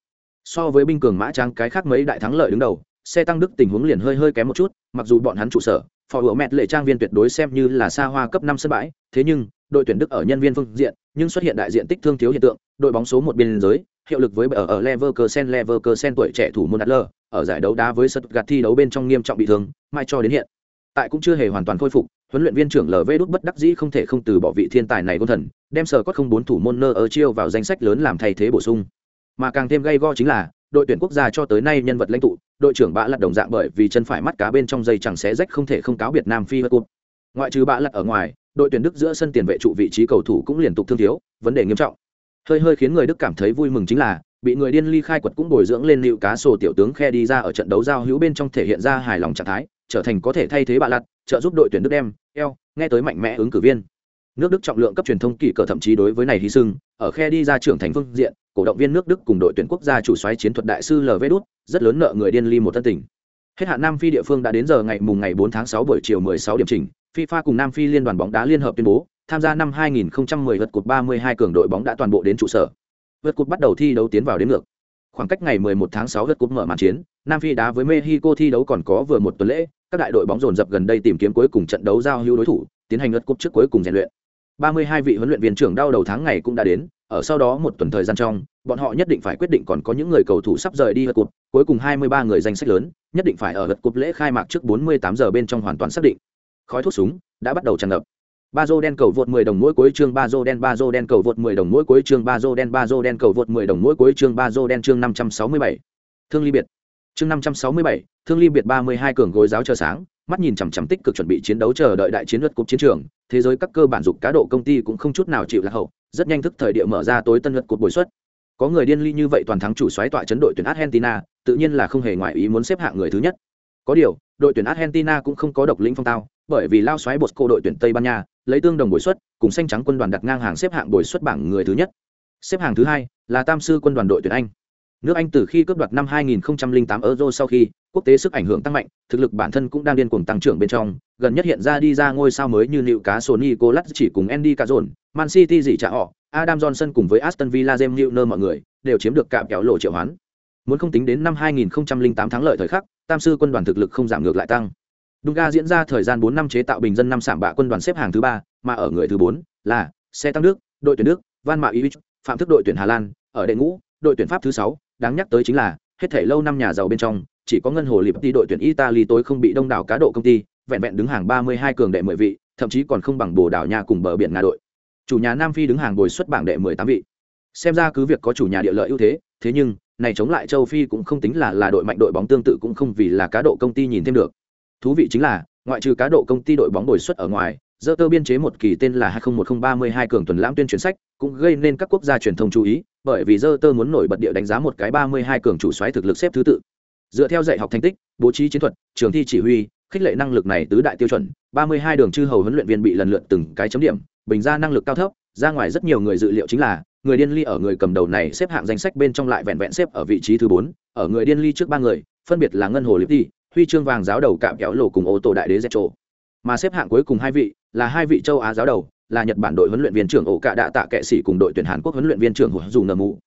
So với binh cường mã trang cái khác mấy đại thắng lợi đứng đầu, xe tăng Đức tình huống liền hơi hơi kém một chút, mặc dù bọn hắn trụ sở, phò hữu mẹt lệ trang viên tuyệt đối xem như là xa hoa cấp năm sân bãi thế nhưng đội tuyển đức ở nhân viên phương diện nhưng xuất hiện đại diện tích thương thiếu hiện tượng đội bóng số một biên giới hiệu lực với ở ở Leverkusen Leverkusen tuổi trẻ thủ môn Adler ở giải đấu đá với Stuttgart thi đấu bên trong nghiêm trọng bị thương mai cho đến hiện. Tại cũng chưa hề hoàn toàn khôi phục huấn luyện viên trưởng LV đút bất đắc dĩ không thể không từ bỏ vị thiên tài này gôn thần đem sở có không bốn thủ môn nơ ở chiêu vào danh sách lớn làm thay thế bổ sung. Mà càng thêm gây go chính là đội tuyển quốc gia cho tới nay nhân vật lãnh tụ đội trưởng bạ lật đồng dạng bởi vì chân phải mắt cá bên trong dây chẳng xé rách không thể không cáo biệt Nam phi Cup. Ngoại trừ bạ lật ở ngoài, đội tuyển Đức giữa sân tiền vệ trụ vị trí cầu thủ cũng liên tục thương thiếu, vấn đề nghiêm trọng. Hơi hơi khiến người Đức cảm thấy vui mừng chính là, bị người điên ly khai quật cũng bồi dưỡng lên liệu cá sổ tiểu tướng khe đi ra ở trận đấu giao hữu bên trong thể hiện ra hài lòng trạng thái, trở thành có thể thay thế bạ lật, trợ giúp đội tuyển Đức đem, eo, nghe tới mạnh mẽ ứng cử viên. Nước Đức trọng lượng cấp truyền thông kỳ cờ thậm chí đối với này hy sinh, ở khe đi ra trưởng thành phương diện, cổ động viên nước Đức cùng đội tuyển quốc gia chủ soái chiến thuật đại sư LV Đút, rất lớn nợ người điên ly một thân tình. Hết hạn Nam Phi địa phương đã đến giờ ngày mùng ngày 4 tháng 6 buổi chiều 16 điểm chỉnh, FIFA cùng Nam Phi liên đoàn bóng đá liên hợp tuyên bố, tham gia năm 2010 vượt cột 32 cường đội bóng đã toàn bộ đến trụ sở. Vượt cột bắt đầu thi đấu tiến vào đến ngược. Khoảng cách ngày 11 tháng 6 vượt cột mở màn chiến, Nam Phi đá với Mexico thi đấu còn có vừa một tuần lễ, các đại đội bóng dồn dập gần đây tìm kiếm cuối cùng trận đấu giao hữu đối thủ, tiến hành vượt cột trước cuối cùng rèn luyện. 32 vị huấn luyện viên trưởng đau đầu tháng ngày cũng đã đến, ở sau đó một tuần thời gian trong, bọn họ nhất định phải quyết định còn có những người cầu thủ sắp rời đi hợp cột, cuối cùng 23 người danh sách lớn, nhất định phải ở hợp cột lễ khai mạc trước 48 giờ bên trong hoàn toàn xác định. Khói thuốc súng đã bắt đầu tràn ngập. ba dô đen cầu vượt 10 đồng mỗi cuối chương ba dô đen ba dô đen cầu vượt 10 đồng mỗi cuối chương ba dô đen ba dô đen cầu vượt 10 đồng mỗi cuối chương ba dô đen chương 567. thương ly biệt chương 567, thương ly biệt 32 cường gối giáo chờ sáng mắt nhìn chằm chằm tích cực chuẩn bị chiến đấu chờ đợi đại chiến luật cục chiến trường thế giới các cơ bản dục cá độ công ty cũng không chút nào chịu lạc hậu rất nhanh thức thời địa mở ra tối tân luật cuộc bồi xuất. Có người điên ly như vậy toàn thắng chủ xoáy tọa chấn đội tuyển argentina, tự nhiên là không hề ngoại ý muốn xếp hạng người thứ nhất. Có điều, đội tuyển argentina cũng không có độc lĩnh phong tao, bởi vì lao xoáy bosco đội tuyển tây ban nha, lấy tương đồng bồi xuất, cùng xanh trắng quân đoàn đặt ngang hàng xếp hạng bồi xuất bảng người thứ nhất. Xếp hạng thứ hai là tam sư quân đoàn đội tuyển anh. Nước anh từ khi cướp đoạt năm 2008 euro sau khi quốc tế sức ảnh hưởng tăng mạnh, thực lực bản thân cũng đang điên cuồng tăng trưởng bên trong, gần nhất hiện ra đi ra ngôi sao mới như nịu cá sony colas chỉ cùng andy cazon man city gì trả họ adam johnson cùng với aston villa james Milner mọi người đều chiếm được cạm kéo lộ triệu hoán muốn không tính đến năm 2008 thắng lợi thời khắc tam sư quân đoàn thực lực không giảm ngược lại tăng Dunga diễn ra thời gian 4 năm chế tạo bình dân năm sảm bạ quân đoàn xếp hàng thứ ba, mà ở người thứ 4 là xe tăng Đức, đội tuyển Đức, Van Mạ Iwich, phạm thức đội tuyển Hà Lan, ở đệ ngũ, đội tuyển Pháp thứ 6, đáng nhắc tới chính là hết thảy lâu năm nhà giàu bên trong, chỉ có ngân hồ liệp đi đội tuyển Italy tối không bị đông đảo cá độ công ty, vẹn vẹn đứng hàng 32 cường đệ 10 vị, thậm chí còn không bằng Bồ đảo Nha cùng bờ biển Nga đội. Chủ nhà Nam Phi đứng hàng bồi xuất bảng đệ 18 vị. Xem ra cứ việc có chủ nhà địa lợi ưu thế, thế nhưng, này chống lại châu Phi cũng không tính là là đội mạnh đội bóng tương tự cũng không vì là cá độ công ty nhìn thêm được thú vị chính là ngoại trừ cá độ công ty đội bóng bồi xuất ở ngoài dơ tơ biên chế một kỳ tên là 201032 cường tuần lãm tuyên truyền sách cũng gây nên các quốc gia truyền thông chú ý bởi vì dơ tơ muốn nổi bật địa đánh giá một cái 32 cường chủ xoáy thực lực xếp thứ tự dựa theo dạy học thành tích bố trí chiến thuật trường thi chỉ huy khích lệ năng lực này tứ đại tiêu chuẩn 32 đường chư hầu huấn luyện viên bị lần lượt từng cái chấm điểm, bình ra năng lực cao thấp, ra ngoài rất nhiều người dự liệu chính là, người điên ly ở người cầm đầu này xếp hạng danh sách bên trong lại vẹn vẹn xếp ở vị trí thứ bốn, ở người điên ly trước ba người, phân biệt là ngân hồ liệp đi huy chương vàng giáo đầu cạm kéo lộ cùng ô tô đại đế dẹp trộ mà xếp hạng cuối cùng hai vị, là hai vị châu á giáo đầu, là nhật bản đội huấn luyện viên trưởng ổ cạ đạ tạ kệ sĩ cùng đội tuyển hàn quốc huấn luyện viên trưởng hồ dù nờ mù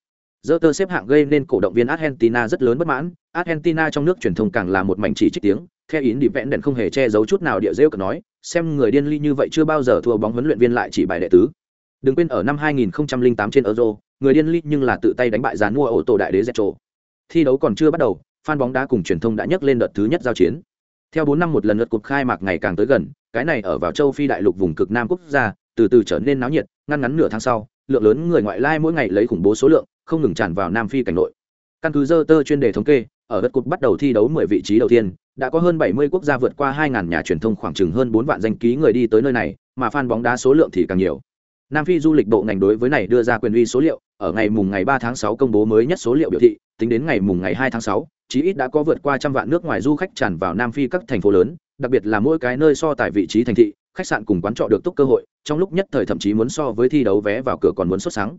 dơ tơ xếp hạng gây nên cổ động viên argentina rất lớn bất mãn. Argentina trong nước truyền thông càng là một mảnh chỉ trích tiếng. Theo ý đi vẹn đèn không hề che giấu chút nào địa rêu cực nói xem người điên ly như vậy chưa bao giờ thua bóng huấn luyện viên lại chỉ bài đệ tứ. Đừng quên ở năm 2008 trên euro người điên ly nhưng là tự tay đánh bại dán mua ô tô đại đế zetro thi đấu còn chưa bắt đầu fan bóng đá cùng truyền thông đã nhắc lên đợt thứ nhất giao chiến. Theo 4 năm một lần lượt cuộc khai mạc ngày càng tới gần, cái này ở vào châu Phi đại lục vùng cực Nam quốc gia, từ từ trở nên náo nhiệt, ngăn ngắn nửa tháng sau, lượng lớn người ngoại lai mỗi ngày lấy khủng bố số lượng, không ngừng tràn vào Nam Phi cảnh nội. Căn cứ Reuters chuyên đề thống kê, ở đất cục bắt đầu thi đấu 10 vị trí đầu tiên, đã có hơn 70 quốc gia vượt qua 2000 nhà truyền thông khoảng chừng hơn 4 vạn danh ký người đi tới nơi này, mà fan bóng đá số lượng thì càng nhiều. Nam Phi du lịch bộ ngành đối với này đưa ra quyền uy số liệu, ở ngày mùng ngày 3 tháng 6 công bố mới nhất số liệu biểu thị, tính đến ngày mùng ngày 2 tháng 6, chí ít đã có vượt qua trăm vạn nước ngoài du khách tràn vào Nam Phi các thành phố lớn, đặc biệt là mỗi cái nơi so tại vị trí thành thị, khách sạn cùng quán trọ được túc cơ hội, trong lúc nhất thời thậm chí muốn so với thi đấu vé vào cửa còn muốn xuất sáng.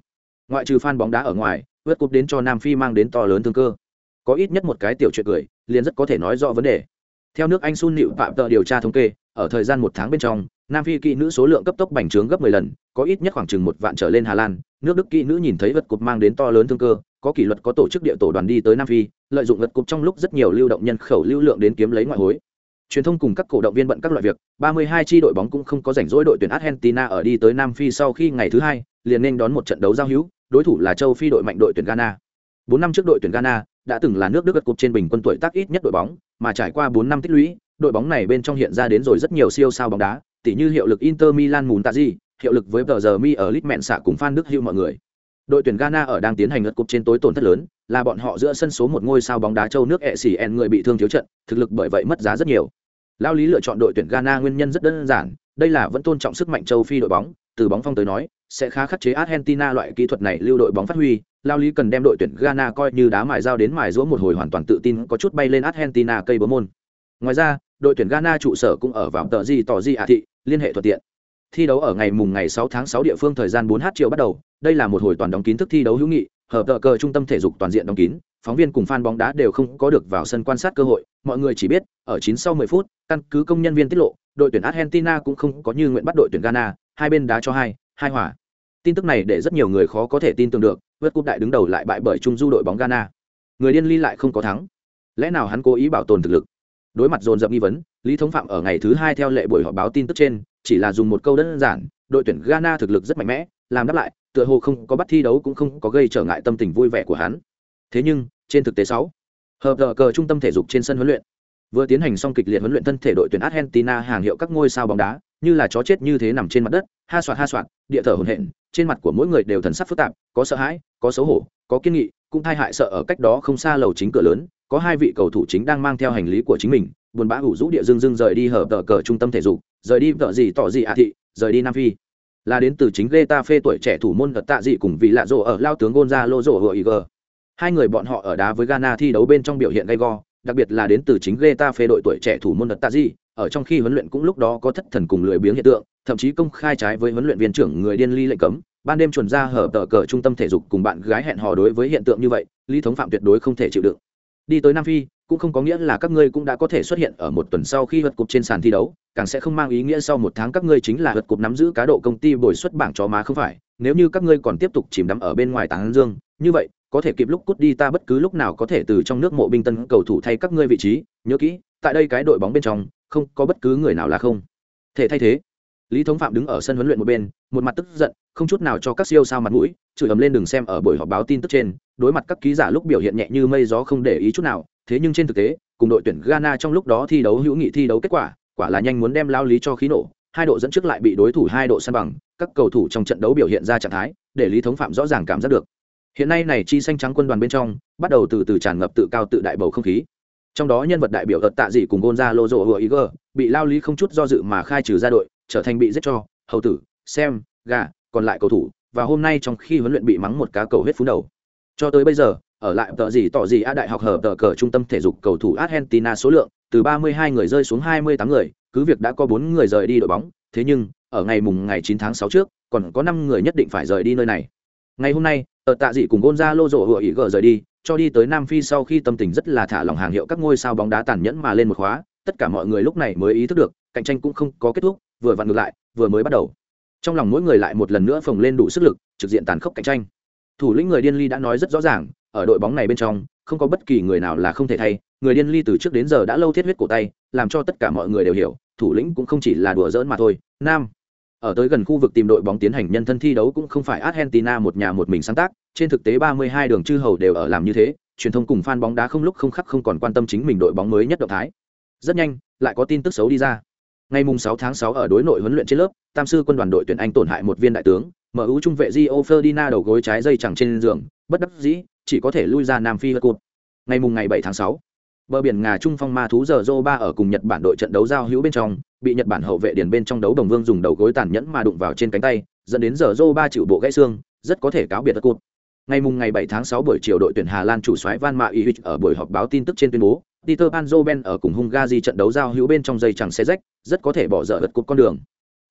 Ngoại trừ fan bóng đá ở ngoài, vượt cúp đến cho Nam Phi mang đến to lớn thương cơ. Có ít nhất một cái tiểu chuyện cười, liền rất có thể nói rõ vấn đề. Theo nước Anh Sun Nịu Phạm tờ điều tra thống kê, ở thời gian một tháng bên trong, Nam Phi kỵ nữ số lượng cấp tốc bành trướng gấp 10 lần, có ít nhất khoảng chừng một vạn trở lên Hà Lan, nước Đức kỵ nữ nhìn thấy vật cục mang đến to lớn thương cơ, có kỷ luật có tổ chức địa tổ đoàn đi tới Nam Phi, lợi dụng vật cục trong lúc rất nhiều lưu động nhân khẩu lưu lượng đến kiếm lấy ngoại hối. Truyền thông cùng các cổ động viên bận các loại việc, 32 chi đội bóng cũng không có rảnh rỗi đội tuyển Argentina ở đi tới Nam Phi sau khi ngày thứ hai, liền nên đón một trận đấu giao hữu, đối thủ là châu Phi đội mạnh đội tuyển Ghana. 4 năm trước đội tuyển Ghana đã từng là nước Đức gật cục trên bình quân tuổi tác ít nhất đội bóng, mà trải qua 4 năm tích lũy, đội bóng này bên trong hiện ra đến rồi rất nhiều siêu sao bóng đá, tỉ như hiệu lực Inter Milan mùn tạt gì, hiệu lực với tờ giờ mi ở lit mẹn xạ cùng Phan Đức Hữu mọi người. Đội tuyển Ghana ở đang tiến hành ngất cục trên tối tổn thất lớn, là bọn họ giữa sân số một ngôi sao bóng đá châu nước ECN người bị thương thiếu trận, thực lực bởi vậy mất giá rất nhiều. Lao lý lựa chọn đội tuyển Ghana nguyên nhân rất đơn giản, đây là vẫn tôn trọng sức mạnh châu Phi đội bóng, từ bóng phong tới nói, sẽ khá khắc chế Argentina loại kỹ thuật này lưu đội bóng phát huy, Lao lý cần đem đội tuyển Ghana coi như đá mài dao đến mài giũa một hồi hoàn toàn tự tin có chút bay lên Argentina cây bướm môn. Ngoài ra, đội tuyển Ghana trụ sở cũng ở vào tờ di tỏ di ạ thị, liên hệ thuận tiện. Thi đấu ở ngày mùng ngày 6 tháng 6 địa phương thời gian 4h chiều bắt đầu, đây là một hồi toàn đóng kín thức thi đấu hữu nghị, hợp tờ cờ trung tâm thể dục toàn diện đóng kín, phóng viên cùng fan bóng đá đều không có được vào sân quan sát cơ hội, mọi người chỉ biết, ở 9 sau 10 phút, căn cứ công nhân viên tiết lộ, đội tuyển Argentina cũng không có như nguyện bắt đội tuyển Ghana, hai bên đá cho hai, hai hòa. Tin tức này để rất nhiều người khó có thể tin tưởng được, vượt cúp đại đứng đầu lại bại bởi trung du đội bóng Ghana. Người điên ly lại không có thắng. Lẽ nào hắn cố ý bảo tồn thực lực? đối mặt dồn dập nghi vấn lý thống phạm ở ngày thứ hai theo lệ buổi họp báo tin tức trên chỉ là dùng một câu đơn giản đội tuyển ghana thực lực rất mạnh mẽ làm đáp lại tựa hồ không có bắt thi đấu cũng không có gây trở ngại tâm tình vui vẻ của hắn. Thế nhưng, trên thực tế sáu, hợp cờ cờ trung tâm thể dục trên sân huấn luyện. Vừa tiến hành xong kịch liệt huấn luyện thân thể đội tuyển argentina hàng hiệu các ngôi sao bóng đá, như là chó chết như thế nằm trên mặt đất, ha soạt ha soạt, địa thở hồn hện trên mặt của mỗi người đều thần sắc phức tạp, có sợ hãi, có xấu hổ, có kiên nghị, cũng thai hại sợ ở cách đó không xa lầu chính cửa lớn, có hai vị cầu thủ chính đang mang theo hành lý của chính mình, buồn bã ủ rũ địa dương dương rời đi hở tờ cờ trung tâm thể dục, rời đi vợ gì tỏ gì ạ thị, rời đi nam phi là đến từ chính Getafe tuổi trẻ thủ môn gật tạ dị cùng vị lạ rồ ở lao tướng Gonzalo rồ Higuain. Hai người bọn họ ở đá với Ghana thi đấu bên trong biểu hiện gay go, đặc biệt là đến từ chính Getafe đội tuổi trẻ thủ môn gật tạ dị, ở trong khi huấn luyện cũng lúc đó có thất thần cùng lười biếng hiện tượng, thậm chí công khai trái với huấn luyện viên trưởng người điên ly lệnh cấm, ban đêm chuẩn ra hở tờ cờ trung tâm thể dục cùng bạn gái hẹn hò đối với hiện tượng như vậy, Lý Thống Phạm tuyệt đối không thể chịu đựng. Đi tới Nam Phi, cũng không có nghĩa là các ngươi cũng đã có thể xuất hiện ở một tuần sau khi vượt cục trên sàn thi đấu, càng sẽ không mang ý nghĩa sau một tháng các ngươi chính là vượt cục nắm giữ cá độ công ty bồi xuất bảng chó má không phải, nếu như các ngươi còn tiếp tục chìm đắm ở bên ngoài táng dương, như vậy, có thể kịp lúc cút đi ta bất cứ lúc nào có thể từ trong nước mộ binh tân cầu thủ thay các ngươi vị trí, nhớ kỹ, tại đây cái đội bóng bên trong, không có bất cứ người nào là không thể thay thế. Lý thống phạm đứng ở sân huấn luyện một bên một mặt tức giận không chút nào cho các siêu sao mặt mũi chửi ầm lên đừng xem ở buổi họp báo tin tức trên đối mặt các ký giả lúc biểu hiện nhẹ như mây gió không để ý chút nào thế nhưng trên thực tế, cùng đội tuyển ghana trong lúc đó thi đấu hữu nghị thi đấu kết quả quả là nhanh muốn đem lao lý cho khí nổ, hai độ dẫn trước lại bị đối thủ hai độ săn bằng, các cầu thủ trong trận đấu biểu hiện ra trạng thái, để lý thống phạm rõ ràng cảm giác được. Hiện nay này chi xanh trắng quân đoàn bên trong, bắt đầu từ từ tràn ngập tự cao tự đại bầu không khí. Trong đó nhân vật đại biểu ợt tạ dị cùng gonzalo rộ hựa ý gờ bị lao lý không chút do dự mà khai trừ ra đội, trở thành bị giết cho, hầu tử xem gà, còn lại cầu thủ, và hôm nay trong khi huấn luyện bị mắng một cá cầu hết phú đầu. Cho tới bây giờ ở lại tờ gì tỏ gì a đại học hở tờ cờ trung tâm thể dục cầu thủ argentina số lượng từ 32 người rơi xuống 28 người cứ việc đã có 4 người rời đi đội bóng thế nhưng ở ngày mùng ngày 9 tháng 6 trước còn có 5 người nhất định phải rời đi nơi này ngày hôm nay ở tạ dị cùng gonzalo rộ hựa ý gờ rời đi cho đi tới Nam Phi sau khi tâm tình rất là thả lòng hàng hiệu các ngôi sao bóng đá tàn nhẫn mà lên một khóa, tất cả mọi người lúc này mới ý thức được, cạnh tranh cũng không có kết thúc, vừa vặn ngược lại, vừa mới bắt đầu. Trong lòng mỗi người lại một lần nữa phồng lên đủ sức lực, trực diện tàn khốc cạnh tranh. Thủ lĩnh người điên ly đã nói rất rõ ràng, ở đội bóng này bên trong, không có bất kỳ người nào là không thể thay, người điên ly từ trước đến giờ đã lâu thiết huyết cổ tay, làm cho tất cả mọi người đều hiểu, thủ lĩnh cũng không chỉ là đùa giỡn mà thôi. Nam ở tới gần khu vực tìm đội bóng tiến hành nhân thân thi đấu cũng không phải Argentina một nhà một mình sáng tác, trên thực tế 32 đường chư hầu đều ở làm như thế, truyền thông cùng fan bóng đá không lúc không khắc không còn quan tâm chính mình đội bóng mới nhất động thái. Rất nhanh, lại có tin tức xấu đi ra. Ngày mùng 6 tháng 6 ở đối nội huấn luyện trên lớp, Tam sư quân đoàn đội tuyển Anh tổn hại một viên đại tướng, MU trung vệ Gio Ferdinand đầu gối trái dây chẳng trên giường, bất đắc dĩ, chỉ có thể lui ra Nam Phi Cup. Ngày mùng ngày 7 tháng 6, bờ biển ngà trung phong ma thú giờ ba ở cùng Nhật Bản đội trận đấu giao hữu bên trong, bị Nhật Bản hậu vệ điền bên trong đấu đồng vương dùng đầu gối tàn nhẫn mà đụng vào trên cánh tay, dẫn đến giờ ba chịu bộ gãy xương, rất có thể cáo biệt cột. Ngày mùng ngày 7 tháng 6 buổi chiều đội tuyển Hà Lan chủ soái Van Ma ở buổi họp báo tin tức trên tuyên bố, Peter Panzo Ben ở cùng Hungary trận đấu giao hữu bên trong dây chẳng xe rách, rất có thể bỏ dở vật cột con đường.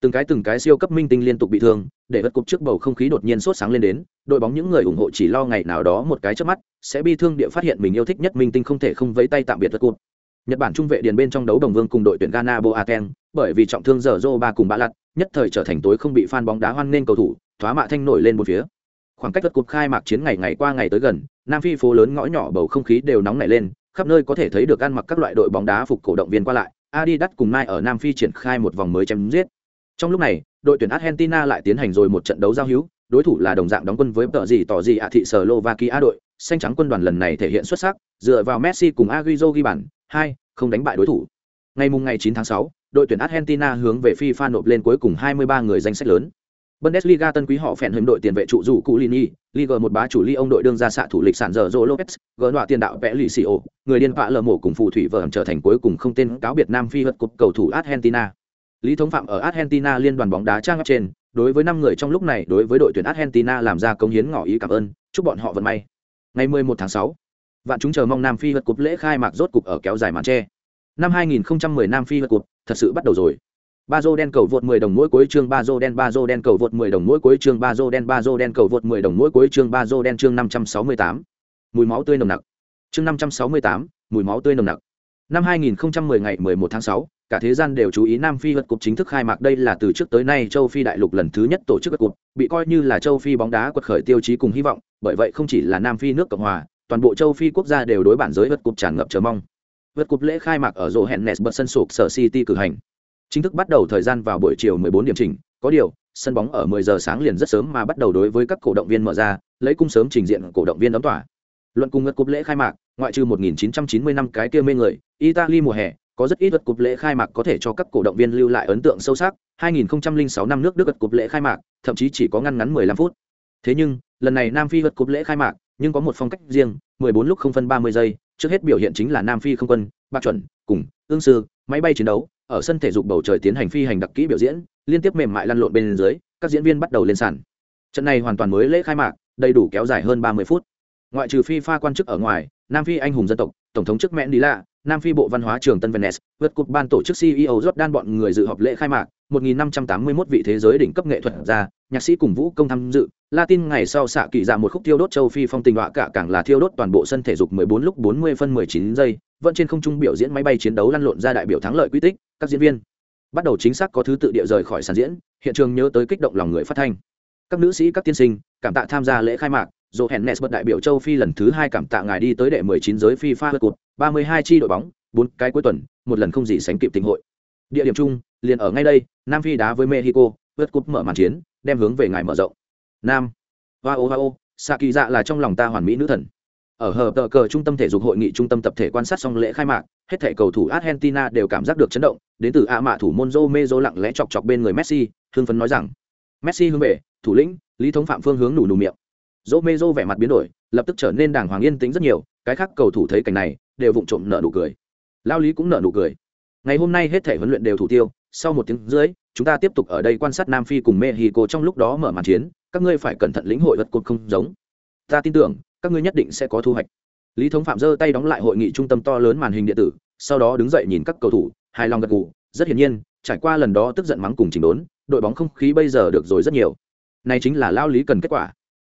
Từng cái từng cái siêu cấp minh tinh liên tục bị thương, để vật cột trước bầu không khí đột nhiên sốt sáng lên đến, đội bóng những người ủng hộ chỉ lo ngày nào đó một cái chớp mắt, sẽ bi thương địa phát hiện mình yêu thích nhất minh tinh không thể không vẫy tay tạm biệt vật cột. Nhật Bản trung vệ điền bên trong đấu đồng vương cùng đội tuyển Ghana Boateng, bởi vì trọng thương giờ ba cùng Ba lặt nhất thời trở thành tối không bị fan bóng đá hoan nên cầu thủ, thoá mạ thanh nổi lên một phía. Khoảng cách vật cục khai mạc chiến ngày ngày qua ngày tới gần nam phi phố lớn ngõ nhỏ bầu không khí đều nóng nảy lên khắp nơi có thể thấy được ăn mặc các loại đội bóng đá phục cổ động viên qua lại. Adidas cùng mai ở nam phi triển khai một vòng mới chém giết trong lúc này đội tuyển argentina lại tiến hành rồi một trận đấu giao hữu đối thủ là đồng dạng đóng quân với tờ gì tỏ gì ạ thị sở slovakia đội xanh trắng quân đoàn lần này thể hiện xuất sắc dựa vào messi cùng aguizo ghi bàn hai không đánh bại đối thủ ngày mùng ngày 9 tháng 6, đội tuyển argentina hướng về fifa nộp lên cuối cùng 23 người danh sách lớn Bundesliga tân quý họ phèn hình đội tiền vệ trụ dù Culini, Liga một bá chủ ly ông đội đương ra xạ thủ lịch sản giờ Zô Lopez, gỡ đọa tiền đạo vẽ lì xì ổ, người điên vạ lờ mổ cùng phù thủy vợ trở thành cuối cùng không tên cáo biệt Nam phi vật cục cầu thủ Argentina. Lý thống phạm ở Argentina liên đoàn bóng đá trang áp trên, đối với năm người trong lúc này đối với đội tuyển Argentina làm ra công hiến ngỏ ý cảm ơn, chúc bọn họ vận may. Ngày 11 tháng 6, vạn chúng chờ mong Nam phi vật cục lễ khai mạc rốt cục ở kéo dài màn che. Năm 2010 Nam phi vật cục thật sự bắt đầu rồi Bazo đen cầu vượt 10 đồng mỗi cuối chương Bazo đen Bazo đen cầu vượt 10 đồng mỗi cuối chương Bazo đen Bazo đen cầu vượt 10 đồng mỗi cuối chương Bazo đen chương 568. mùi máu tươi nồng nặc chương 568, mùi máu tươi nồng nặc năm 2010 ngày 11 tháng 6, cả thế gian đều chú ý Nam Phi vật cục chính thức khai mạc đây là từ trước tới nay châu Phi đại lục lần thứ nhất tổ chức vật cục, bị coi như là châu Phi bóng đá quật khởi tiêu chí cùng hy vọng, bởi vậy không chỉ là Nam Phi nước Cộng hòa, toàn bộ châu Phi quốc gia đều đối bản giới vật cục tràn ngập chờ mong. Vật cục lễ khai mạc ở rổ hẹn Nes bật sân sụp sở City cử hành chính thức bắt đầu thời gian vào buổi chiều 14 điểm chỉnh có điều sân bóng ở 10 giờ sáng liền rất sớm mà bắt đầu đối với các cổ động viên mở ra lấy cung sớm trình diện cổ động viên đón tỏa luận cùng ngất cúp lễ khai mạc ngoại trừ 1990 năm cái kia mê người italy mùa hè có rất ít vật cục lễ khai mạc có thể cho các cổ động viên lưu lại ấn tượng sâu sắc. 2006 năm nước đức vật cục lễ khai mạc, thậm chí chỉ có ngăn ngắn 15 phút. Thế nhưng, lần này nam phi vật cục lễ khai mạc, nhưng có một phong cách riêng 14 lúc không phân 30 giây, trước hết biểu hiện chính là nam phi không quân, bạc chuẩn, cùng, ương sư, máy bay chiến đấu, ở sân thể dục bầu trời tiến hành phi hành đặc kỹ biểu diễn, liên tiếp mềm mại lăn lộn bên dưới, các diễn viên bắt đầu lên sàn. Trận này hoàn toàn mới lễ khai mạc, đầy đủ kéo dài hơn 30 phút. Ngoại trừ phi pha quan chức ở ngoài nam phi anh hùng dân tộc, tổng thống chức mẹn đi lạ nam phi bộ văn hóa trường tân venice, vượt cục ban tổ chức ceo jordan bọn người dự họp lễ khai mạc 1581 vị thế giới đỉnh cấp nghệ thuật ra nhạc sĩ cùng vũ công tham dự. Latin ngày sau xạ kỳ ra dạ một khúc thiêu đốt châu phi phong tình họa cả càng là thiêu đốt toàn bộ sân thể dục 14 lúc 40 phân 19 giây, vẫn trên không trung biểu diễn máy bay chiến đấu lăn lộn ra đại biểu thắng lợi quy tích, các diễn viên. Bắt đầu chính xác có thứ tự địa rời khỏi sàn diễn, hiện trường nhớ tới kích động lòng người phát thanh. Các nữ sĩ, các tiên sinh, cảm tạ tham gia lễ khai mạc dỗ hẹn nes bật đại biểu châu phi lần thứ hai cảm tạ ngài đi tới đệ 19 giới fifa cột 32 chi đội bóng, bốn cái cuối tuần, một lần không gì sánh kịp tình hội. Địa điểm chung, liền ở ngay đây, nam phi đá với mexico vượt cúp mở màn chiến, đem hướng về ngài mở rộng. Nam. Wow xạ kỳ dạ là trong lòng ta hoàn mỹ nữ thần. Ở hờ tờ cờ trung tâm thể dục hội nghị trung tâm tập thể quan sát xong lễ khai mạc, hết thể cầu thủ argentina đều cảm giác được chấn động, đến từ a mạ thủ môn joe mezo lặng lẽ chọc chọc bên người messi, hưng phấn nói rằng, messi hướng về, thủ lĩnh, lý thống phạm phương hướng nủ nụ miệng dỗ mê dô vẻ mặt biến đổi, lập tức trở nên đàng hoàng yên tĩnh rất nhiều, cái khác cầu thủ thấy cảnh này, đều vụng trộm nợ nụ cười. Lao lý cũng nợ nụ cười. Ngày hôm nay hết thể huấn luyện đều thủ tiêu, sau một tiếng rưỡi, chúng ta tiếp tục ở đây quan sát nam phi cùng mexico trong lúc đó mở màn chiến, các ngươi phải cẩn thận lĩnh hội vật cột không giống. Ta tin tưởng, các ngươi nhất định sẽ có thu hoạch. Lý thống phạm giơ tay đóng lại hội nghị trung tâm to lớn màn hình điện tử, sau đó đứng dậy nhìn các cầu thủ, hài lòng gật gù. Rất hiển nhiên, trải qua lần đó tức giận mắng cùng chỉnh đốn, đội bóng không khí bây giờ được rồi rất nhiều. Này chính là lao lý cần kết quả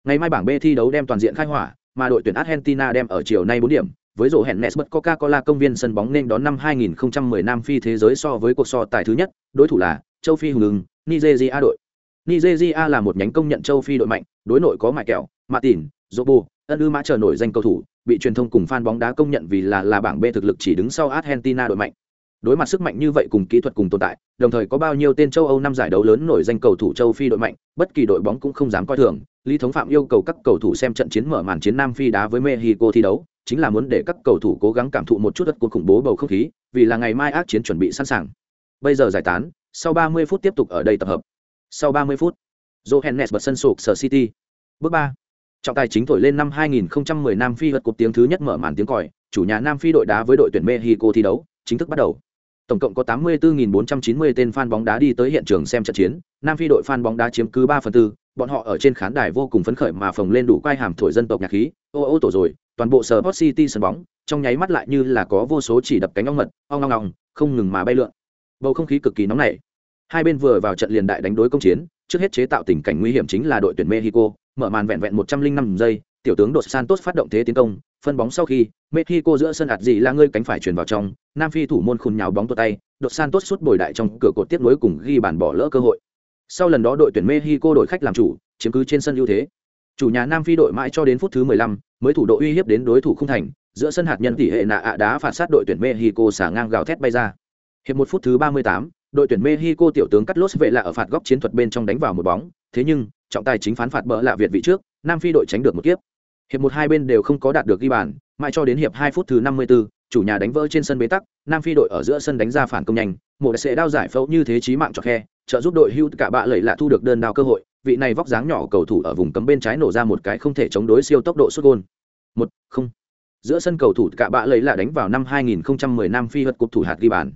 ngày mai bảng b thi đấu đem toàn diện khai hỏa mà đội tuyển argentina đem ở chiều nay bốn điểm với rổ hẹn Nesbet Coca-Cola công viên sân bóng nên đón năm 2010 Nam Phi thế giới so với cuộc so tài thứ nhất, đối thủ là châu Phi hùng lưng Nigeria đội. Nigeria là một nhánh công nhận châu Phi đội mạnh, đối nội có mại kẹo, Martin, Zobo, ân ư mã trở nổi danh cầu thủ, bị truyền thông cùng fan bóng đá công nhận vì là là bảng B thực lực chỉ đứng sau Argentina đội mạnh. Đối mặt sức mạnh như vậy cùng kỹ thuật cùng tồn tại, đồng thời có bao nhiêu tên châu Âu năm giải đấu lớn nổi danh cầu thủ châu Phi đội mạnh, bất kỳ đội bóng cũng không dám coi thường. Lý Thống Phạm yêu cầu các cầu thủ xem trận chiến mở màn chiến Nam Phi đá với Mexico thi đấu, chính là muốn để các cầu thủ cố gắng cảm thụ một chút đất cuộc khủng bố bầu không khí, vì là ngày mai ác chiến chuẩn bị sẵn sàng. Bây giờ giải tán, sau 30 phút tiếp tục ở đây tập hợp. Sau 30 phút, Johannes bật sân sụp Sở City. Bước 3. Trọng tài chính thổi lên năm 2010 Nam Phi vật cột tiếng thứ nhất mở màn tiếng còi, chủ nhà Nam Phi đội đá với đội tuyển Mexico thi đấu, chính thức bắt đầu. Tổng cộng có 84.490 tên fan bóng đá đi tới hiện trường xem trận chiến, Nam Phi đội fan bóng đá chiếm cứ 3 phần 4, bọn họ ở trên khán đài vô cùng phấn khởi mà phồng lên đủ quai hàm thổi dân tộc nhạc khí, ô ô tổ rồi, toàn bộ sở Sport City sân bóng, trong nháy mắt lại như là có vô số chỉ đập cánh ong mật, ong ong ong, không ngừng mà bay lượn. Bầu không khí cực kỳ nóng nảy. Hai bên vừa vào trận liền đại đánh đối công chiến, trước hết chế tạo tình cảnh nguy hiểm chính là đội tuyển Mexico, mở màn vẹn vẹn 105 giây, tiểu tướng đội Santos phát động thế tiến công, phân bóng sau khi, Mexico giữa sân ạt gì là ngươi cánh phải truyền vào trong, Nam Phi thủ môn khùn nhào bóng tay, đội Santos suốt bồi đại trong cửa cột tiếp nối cùng ghi bàn bỏ lỡ cơ hội. Sau lần đó đội tuyển Mexico đội khách làm chủ, chiếm cứ trên sân ưu thế. Chủ nhà Nam Phi đội mãi cho đến phút thứ 15 mới thủ độ uy hiếp đến đối thủ không thành, giữa sân hạt nhân tỷ hệ nạ ạ đá phản sát đội tuyển Mexico xả ngang gào thét bay ra. Hiệp một phút thứ 38, đội tuyển Mexico tiểu tướng cắt lốt vệ là ở phạt góc chiến thuật bên trong đánh vào một bóng, thế nhưng trọng tài chính phán phạt bỡ lạ Việt vị trước, Nam Phi đội tránh được một kiếp. Hiệp một hai bên đều không có đạt được ghi bàn, mãi cho đến hiệp 2 phút thứ 54, chủ nhà đánh vỡ trên sân bế tắc, Nam Phi đội ở giữa sân đánh ra phản công nhanh, một sẽ đao giải phẫu như thế chí mạng cho khe, trợ giúp đội hưu cả bạ lẩy lạ thu được đơn đao cơ hội, vị này vóc dáng nhỏ cầu thủ ở vùng cấm bên trái nổ ra một cái không thể chống đối siêu tốc độ sút gôn. Một, không. Giữa sân cầu thủ cả bạ lẩy lạ đánh vào năm 2010 năm Phi vật cục thủ hạt ghi bàn.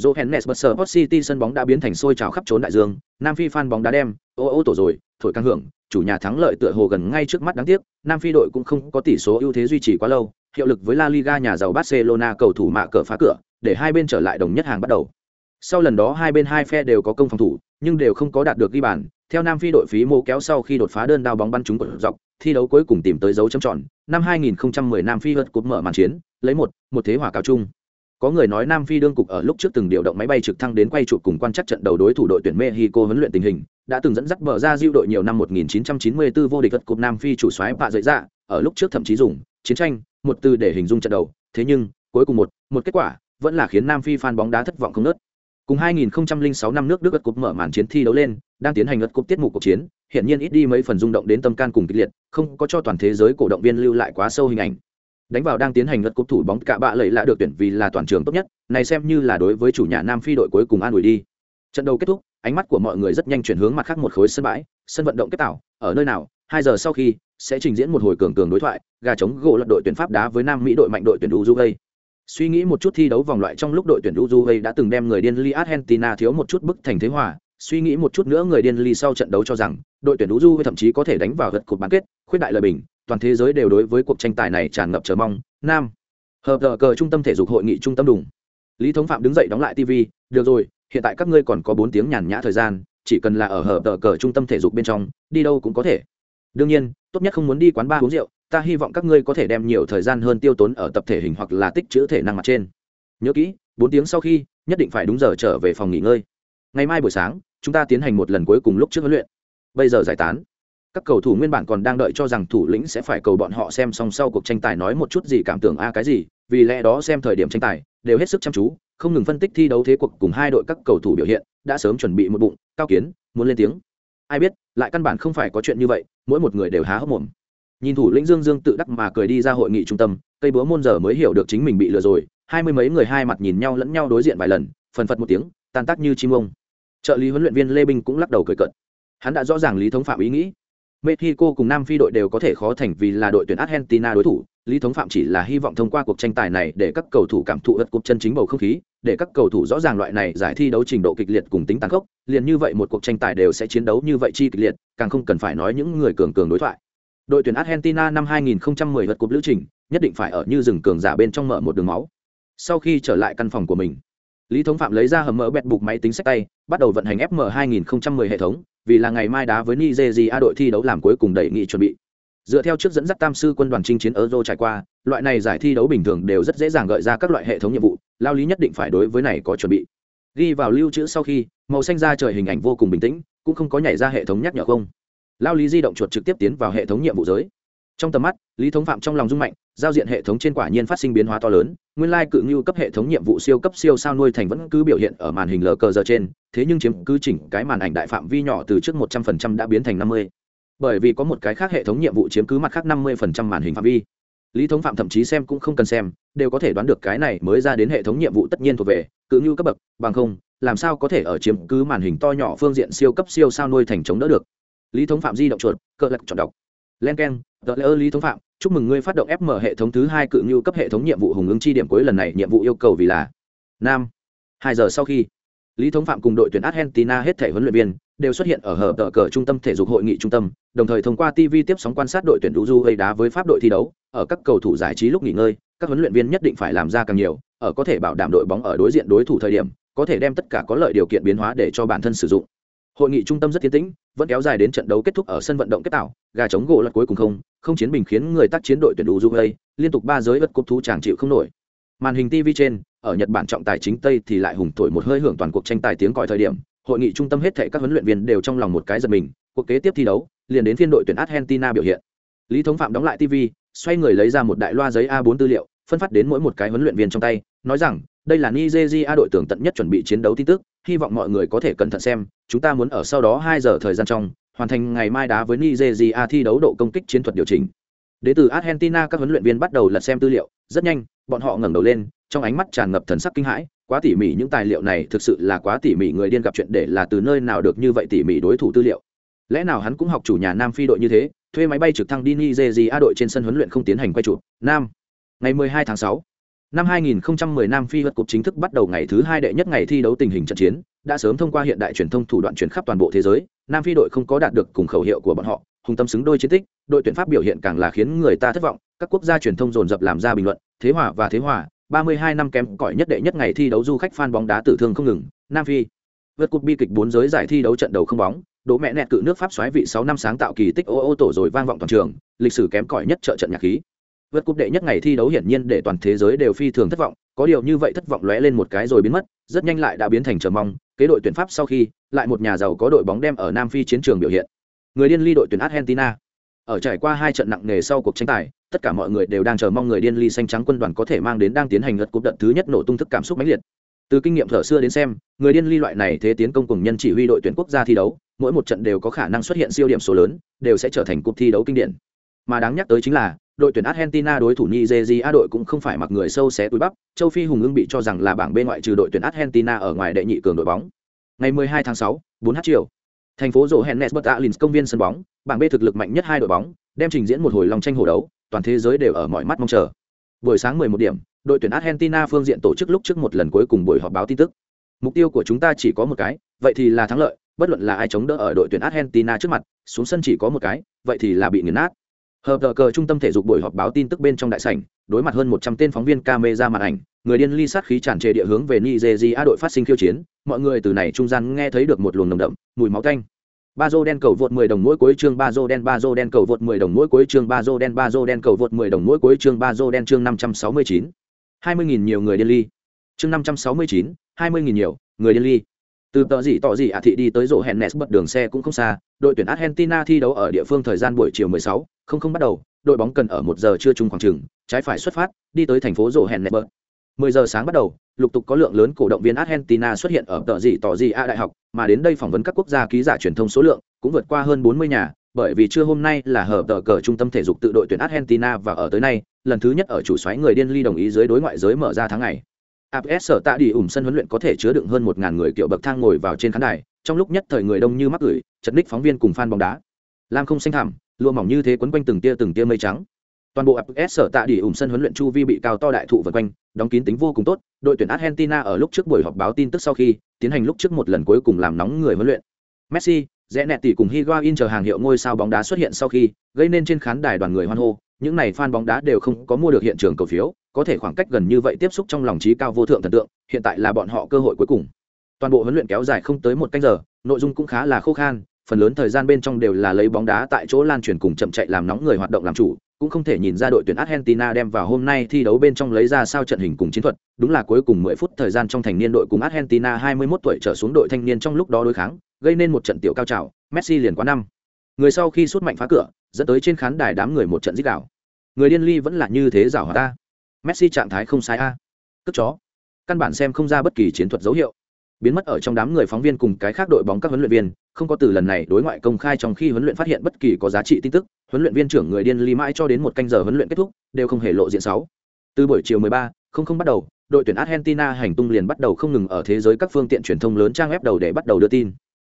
Johannes bất sở Hot City sân bóng đã biến thành sôi trào khắp trốn đại dương, Nam Phi fan bóng đá đem, ô ô tổ rồi, thổi căng hưởng, chủ nhà thắng lợi tựa hồ gần ngay trước mắt đáng tiếc, Nam Phi đội cũng không có tỷ số ưu thế duy trì quá lâu, hiệu lực với La Liga nhà giàu Barcelona cầu thủ mạ cờ phá cửa, để hai bên trở lại đồng nhất hàng bắt đầu. Sau lần đó hai bên hai phe đều có công phòng thủ, nhưng đều không có đạt được ghi bàn. Theo Nam Phi đội phí mô kéo sau khi đột phá đơn đao bóng bắn trúng của dọc, thi đấu cuối cùng tìm tới dấu chấm tròn. Năm 2010 Nam Phi vượt cúp mở màn chiến, lấy một một thế hòa cao chung. Có người nói Nam Phi đương cục ở lúc trước từng điều động máy bay trực thăng đến quay trụ cùng quan chắc trận đầu đối thủ đội tuyển Mexico huấn luyện tình hình, đã từng dẫn dắt bờ ra diêu đội nhiều năm 1994 vô địch vật cúp Nam Phi chủ soái bạ dậy ra, ở lúc trước thậm chí dùng chiến tranh một từ để hình dung trận đầu, thế nhưng cuối cùng một một kết quả vẫn là khiến Nam Phi fan bóng đá thất vọng không nớt. Cùng 2006 năm nước Đức gật cúp mở màn chiến thi đấu lên, đang tiến hành gật cúp tiết mục cuộc chiến, hiện nhiên ít đi mấy phần rung động đến tâm can cùng kịch liệt, không có cho toàn thế giới cổ động viên lưu lại quá sâu hình ảnh. đánh vào đang tiến hành lật cúp thủ bóng cả bạ lầy lạ được tuyển vì là toàn trường tốt nhất này xem như là đối với chủ nhà nam phi đội cuối cùng an ủi đi trận đấu kết thúc ánh mắt của mọi người rất nhanh chuyển hướng mặt khác một khối sân bãi sân vận động kết tạo ở nơi nào hai giờ sau khi sẽ trình diễn một hồi cường cường đối thoại gà chống gỗ lật đội tuyển pháp đá với nam mỹ đội mạnh đội tuyển uruguay suy nghĩ một chút thi đấu vòng loại trong lúc đội tuyển uruguay đã từng đem người điên ly argentina thiếu một chút bức thành thế hòa, suy nghĩ một chút nữa người điên ly sau trận đấu cho rằng, đội tuyển uruguay thậm chí có thể đánh vào gật cột bán kết, khuyết đại lời bình, toàn thế giới đều đối với cuộc tranh tài này tràn ngập chờ mong. Nam, hợp tờ cờ trung tâm thể dục hội nghị trung tâm đủng lý thống phạm đứng dậy đóng lại tv được rồi, hiện tại các ngươi còn có bốn tiếng nhàn nhã thời gian, chỉ cần là ở hợp tờ cờ trung tâm thể dục bên trong, đi đâu cũng có thể. Đương nhiên, tốt nhất không muốn đi quán bar uống rượu ta hy vọng các ngươi có thể đem nhiều thời gian hơn tiêu tốn ở tập thể hình hoặc là tích chữ thể năng mặt trên. Nhớ kỹ, bốn tiếng sau khi, nhất định phải đúng giờ trở về phòng nghỉ ngơi. Ngày mai buổi sáng, chúng ta tiến hành một lần cuối cùng lúc trước huấn luyện. Bây giờ giải tán. Các cầu thủ nguyên bản còn đang đợi cho rằng thủ lĩnh sẽ phải cầu bọn họ xem xong sau cuộc tranh tài nói một chút gì cảm tưởng a cái gì, vì lẽ đó xem thời điểm tranh tài, đều hết sức chăm chú, không ngừng phân tích thi đấu thế cuộc cùng hai đội các cầu thủ biểu hiện, đã sớm chuẩn bị một bụng, cao kiến, muốn lên tiếng. Ai biết, lại căn bản không phải có chuyện như vậy, mỗi một người đều há hốc mồm nhìn thủ lĩnh dương dương tự đắc mà cười đi ra hội nghị trung tâm, cây búa môn giờ mới hiểu được chính mình bị lừa rồi, hai mươi mấy người hai mặt nhìn nhau lẫn nhau đối diện vài lần, phần phật một tiếng, tan tác như chim ông. Trợ lý huấn luyện viên lê binh cũng lắc đầu cười cận hắn đã rõ ràng lý thống phạm ý nghĩ. Mexico cùng nam phi đội đều có thể khó thành vì là đội tuyển argentina đối thủ, lý thống phạm chỉ là hy vọng thông qua cuộc tranh tài này để các cầu thủ cảm thụ đất cục chân chính bầu không khí, để các cầu thủ rõ ràng loại này giải thi đấu trình độ kịch liệt cùng tính tăng khốc, liền như vậy một cuộc tranh tài đều sẽ chiến đấu như vậy chi kịch liệt, càng không cần phải nói những người cường cường đối thoại đội tuyển argentina năm 2010 vật cúp lữ trình, nhất định phải ở như rừng cường giả bên trong mở một đường máu. Sau khi trở lại căn phòng của mình, lý thống phạm lấy ra hầm mỡ bẹt bục máy tính sách tay, bắt đầu vận hành fm 2010 hệ thống, vì là ngày mai đá với nigeria đội thi đấu làm cuối cùng đẩy nghị chuẩn bị. Dựa theo trước dẫn dắt tam sư quân đoàn chinh chiến euro trải qua, loại này giải thi đấu bình thường đều rất dễ dàng gợi ra các loại hệ thống nhiệm vụ, lao lý nhất định phải đối với này có chuẩn bị. Ghi vào lưu trữ sau khi, màu xanh ra trời hình ảnh vô cùng bình tĩnh, cũng không có nhảy ra hệ thống nhắc nhở không lao lý di động chuột trực tiếp tiến vào hệ thống nhiệm vụ giới. Trong tầm mắt, lý thống phạm trong lòng rung mạnh, giao diện hệ thống trên quả nhiên phát sinh biến hóa to lớn, nguyên lai cự ngưu cấp hệ thống nhiệm vụ siêu cấp siêu sao nuôi thành vẫn cứ biểu hiện ở màn hình lờ cờ giờ trên, thế nhưng chiếm cứ chỉnh cái màn ảnh đại phạm vi nhỏ từ trước một trăm phần trăm đã biến thành năm mươi. Bởi vì có một cái khác hệ thống nhiệm vụ chiếm cứ mặt khác năm mươi phần trăm màn hình phạm vi. Lý thống phạm thậm chí xem cũng không cần xem, đều có thể đoán được cái này mới ra đến hệ thống nhiệm vụ tất nhiên thuộc về cự ngưu cấp bậc, bằng không, làm sao có thể ở chiếm cứ màn hình to nhỏ phương diện siêu cấp siêu sao nuôi thành chống đỡ được lý thống phạm di động chuột cỡ lật chọn đọc. Len k e n tờ lễ ơ lý thống phạm, chúc mừng ngươi phát động fm hệ thống thứ hai cự ngưu cấp hệ thống nhiệm vụ hùng ứng chi điểm cuối lần này, nhiệm vụ yêu cầu vì là nam. Hai giờ sau khi, lý thống phạm cùng đội tuyển argentina hết thể huấn luyện viên đều xuất hiện ở hở tờ cờ trung tâm thể dục hội nghị trung tâm, đồng thời thông qua tv tiếp sóng quan sát đội tuyển du gây đá với pháp đội thi đấu, ở các cầu thủ giải trí lúc nghỉ ngơi, các huấn luyện viên nhất định phải làm ra càng nhiều, ở có thể bảo đảm đội bóng ở đối diện đối thủ thời điểm, có thể đem tất cả có lợi điều kiện biến hóa để cho bản thân sử dụng hội nghị trung tâm rất tiến tĩnh, vẫn kéo dài đến trận đấu kết thúc ở sân vận động kết tạo, gà chống gỗ lật cuối cùng không không chiến bình khiến người tác chiến đội tuyển đủ uruguay liên tục ba giới vật cúp thú chàng chịu không nổi. Màn hình tv trên, ở nhật bản trọng tài chính tây thì lại hùng thổi một hơi hưởng toàn cuộc tranh tài tiếng còi thời điểm, hội nghị trung tâm hết thệ các huấn luyện viên đều trong lòng một cái giật mình, cuộc kế tiếp thi đấu, liền đến phiên đội tuyển argentina biểu hiện. Lý thống phạm đóng lại tv xoay người lấy ra một đại loa giấy a 4 tư liệu, phân phát đến mỗi một cái huấn luyện viên trong tay, nói rằng, đây là nigeria đội tưởng tận nhất chuẩn bị chiến đấu tin tức hy vọng mọi người có thể cẩn thận xem, chúng ta muốn ở sau đó hai giờ thời gian trong, hoàn thành ngày mai đá với nigeria thi đấu độ công kích chiến thuật điều chỉnh. Đến từ argentina, các huấn luyện viên bắt đầu lật xem tư liệu, rất nhanh, bọn họ ngẩng đầu lên, trong ánh mắt tràn ngập thần sắc kinh hãi, quá tỉ mỉ những tài liệu này thực sự là quá tỉ mỉ người điên gặp chuyện để là từ nơi nào được như vậy tỉ mỉ đối thủ tư liệu. Lẽ nào hắn cũng học chủ nhà nam phi đội như thế, thuê máy bay trực thăng đi nigeria đội trên sân huấn luyện không tiến hành quay chụp? Nam, ngày 12 tháng 6 Năm 2010 Nam Phi vật cục chính thức bắt đầu ngày thứ hai đệ nhất ngày thi đấu tình hình trận chiến, đã sớm thông qua hiện đại truyền thông thủ đoạn truyền khắp toàn bộ thế giới, Nam Phi đội không có đạt được cùng khẩu hiệu của bọn họ, hùng tâm xứng đôi chiến tích, đội tuyển Pháp biểu hiện càng là khiến người ta thất vọng, các quốc gia truyền thông dồn dập làm ra bình luận, thế hòa và thế hòa, 32 năm kém cỏi nhất đệ nhất ngày thi đấu du khách fan bóng đá tử thương không ngừng, Nam Phi. Vượt cục bi kịch bốn giới giải thi đấu trận đầu không bóng, đố mẹ nẹt cự nước Pháp xoáy vị 6 năm sáng tạo kỳ tích ô ô tổ rồi vang vọng toàn trường, lịch sử kém cỏi nhất trợ trận nhạc khí vượt cúp đệ nhất ngày thi đấu hiển nhiên để toàn thế giới đều phi thường thất vọng, có điều như vậy thất vọng lóe lên một cái rồi biến mất, rất nhanh lại đã biến thành chờ mong, kế đội tuyển pháp sau khi, lại một nhà giàu có đội bóng đem ở nam phi chiến trường biểu hiện. Người điên ly đội tuyển argentina. Ở trải qua hai trận nặng nề sau cuộc tranh tài, tất cả mọi người đều đang chờ mong người điên ly xanh trắng quân đoàn có thể mang đến đang tiến hành lượt cúp đợt thứ nhất nổ tung thức cảm xúc mãnh liệt. Từ kinh nghiệm thở xưa đến xem, người điên ly loại này thế tiến công cùng nhân chỉ huy đội tuyển quốc gia thi đấu, mỗi một trận đều có khả năng xuất hiện siêu điểm số lớn, đều sẽ trở thành cúp thi đấu kinh điển. Mà đáng nhắc tới chính là đội tuyển Argentina đối thủ Nigeria đội cũng không phải mặc người sâu xé túi bắp, châu Phi hùng ưng bị cho rằng là bảng bên ngoại trừ đội tuyển Argentina ở ngoài đệ nhị cường đội bóng. Ngày 12 tháng 6, 4h chiều, thành phố Johannesburg Alins công viên sân bóng, bảng B thực lực mạnh nhất hai đội bóng, đem trình diễn một hồi lòng tranh hổ đấu, toàn thế giới đều ở mọi mắt mong chờ. Buổi sáng 11 điểm, đội tuyển Argentina phương diện tổ chức lúc trước một lần cuối cùng buổi họp báo tin tức. Mục tiêu của chúng ta chỉ có một cái, vậy thì là thắng lợi, bất luận là ai chống đỡ ở đội tuyển Argentina trước mặt, xuống sân chỉ có một cái, vậy thì là bị nghiền nát. Hợp tờ cờ trung tâm thể dục buổi họp báo tin tức bên trong đại sảnh, đối mặt hơn 100 tên phóng viên camera màn ảnh, người điên ly sát khí tràn trề địa hướng về Nigeria đội phát sinh khiêu chiến, mọi người từ này trung gian nghe thấy được một luồng nồng đậm, mùi máu thanh Ba dô đen cầu vượt 10 đồng mỗi cuối chương ba dô đen ba dô đen cầu vượt 10 đồng mỗi cuối chương ba dô đen ba dô đen cầu vượt 10 đồng mỗi cuối chương ba dô đen chương 569. 20.000 nhiều người điên ly. Chương 569, 20.000 nhiều, người điên ly từ tờ gì tỏ gì ạ thị đi tới rổ hẹn nes bật đường xe cũng không xa. Đội tuyển argentina thi đấu ở địa phương thời gian buổi chiều 16, không không bắt đầu. Đội bóng cần ở một giờ trưa chung khoảng trường trái phải xuất phát đi tới thành phố rổ hẹn nes bật. 10 giờ sáng bắt đầu lục tục có lượng lớn cổ động viên argentina xuất hiện ở tờ gì tỏ gì ạ đại học mà đến đây phỏng vấn các quốc gia ký giả truyền thông số lượng cũng vượt qua hơn 40 nhà bởi vì trưa hôm nay là hợp tờ cờ trung tâm thể dục tự đội tuyển argentina và ở tới nay lần thứ nhất ở chủ xoáy người điên ly đồng ý dưới đối ngoại giới mở ra tháng ngày. APS sở tạ đi ủng sân huấn luyện có thể chứa đựng hơn 1000 người kiểu bậc thang ngồi vào trên khán đài, trong lúc nhất thời người đông như mắc gửi, chật ních phóng viên cùng fan bóng đá. Lam không xanh thảm, lụa mỏng như thế quấn quanh từng tia từng tia mây trắng. Toàn bộ APS sở tạ đi ủng sân huấn luyện chu vi bị cao to đại thụ vần quanh, đóng kín tính vô cùng tốt. Đội tuyển Argentina ở lúc trước buổi họp báo tin tức sau khi tiến hành lúc trước một lần cuối cùng làm nóng người huấn luyện. Messi, rẽ nẹt tỷ cùng Higuain chờ hàng hiệu ngôi sao bóng đá xuất hiện sau khi gây nên trên khán đài đoàn người hoan hô, những này fan bóng đá đều không có mua được hiện trường cầu phiếu, có thể khoảng cách gần như vậy tiếp xúc trong lòng trí cao vô thượng thần tượng, hiện tại là bọn họ cơ hội cuối cùng. Toàn bộ huấn luyện kéo dài không tới một canh giờ, nội dung cũng khá là khô khan, phần lớn thời gian bên trong đều là lấy bóng đá tại chỗ lan truyền cùng chậm chạy làm nóng người hoạt động làm chủ, cũng không thể nhìn ra đội tuyển Argentina đem vào hôm nay thi đấu bên trong lấy ra sao trận hình cùng chiến thuật, đúng là cuối cùng 10 phút thời gian trong thành niên đội cùng Argentina 21 tuổi trở xuống đội thanh niên trong lúc đó đối kháng, gây nên một trận tiểu cao trào, Messi liền quá năm. Người sau khi sút mạnh phá cửa, dẫn tới trên khán đài đám người một trận rít gào người điên ly vẫn là như thế giảo hòa ta messi trạng thái không sai a. Cất chó. Căn bản xem không ra bất kỳ chiến thuật dấu hiệu. Biến mất ở trong đám người phóng viên cùng cái khác đội bóng các huấn luyện viên không có từ lần này đối ngoại công khai trong khi huấn luyện phát hiện bất kỳ có giá trị tin tức huấn luyện viên trưởng người điên ly mãi cho đến một canh giờ huấn luyện kết thúc đều không hề lộ diện sáu. Từ buổi chiều 13, không không bắt đầu đội tuyển argentina hành tung liền bắt đầu không ngừng ở thế giới các phương tiện truyền thông lớn trang web đầu để bắt đầu đưa tin.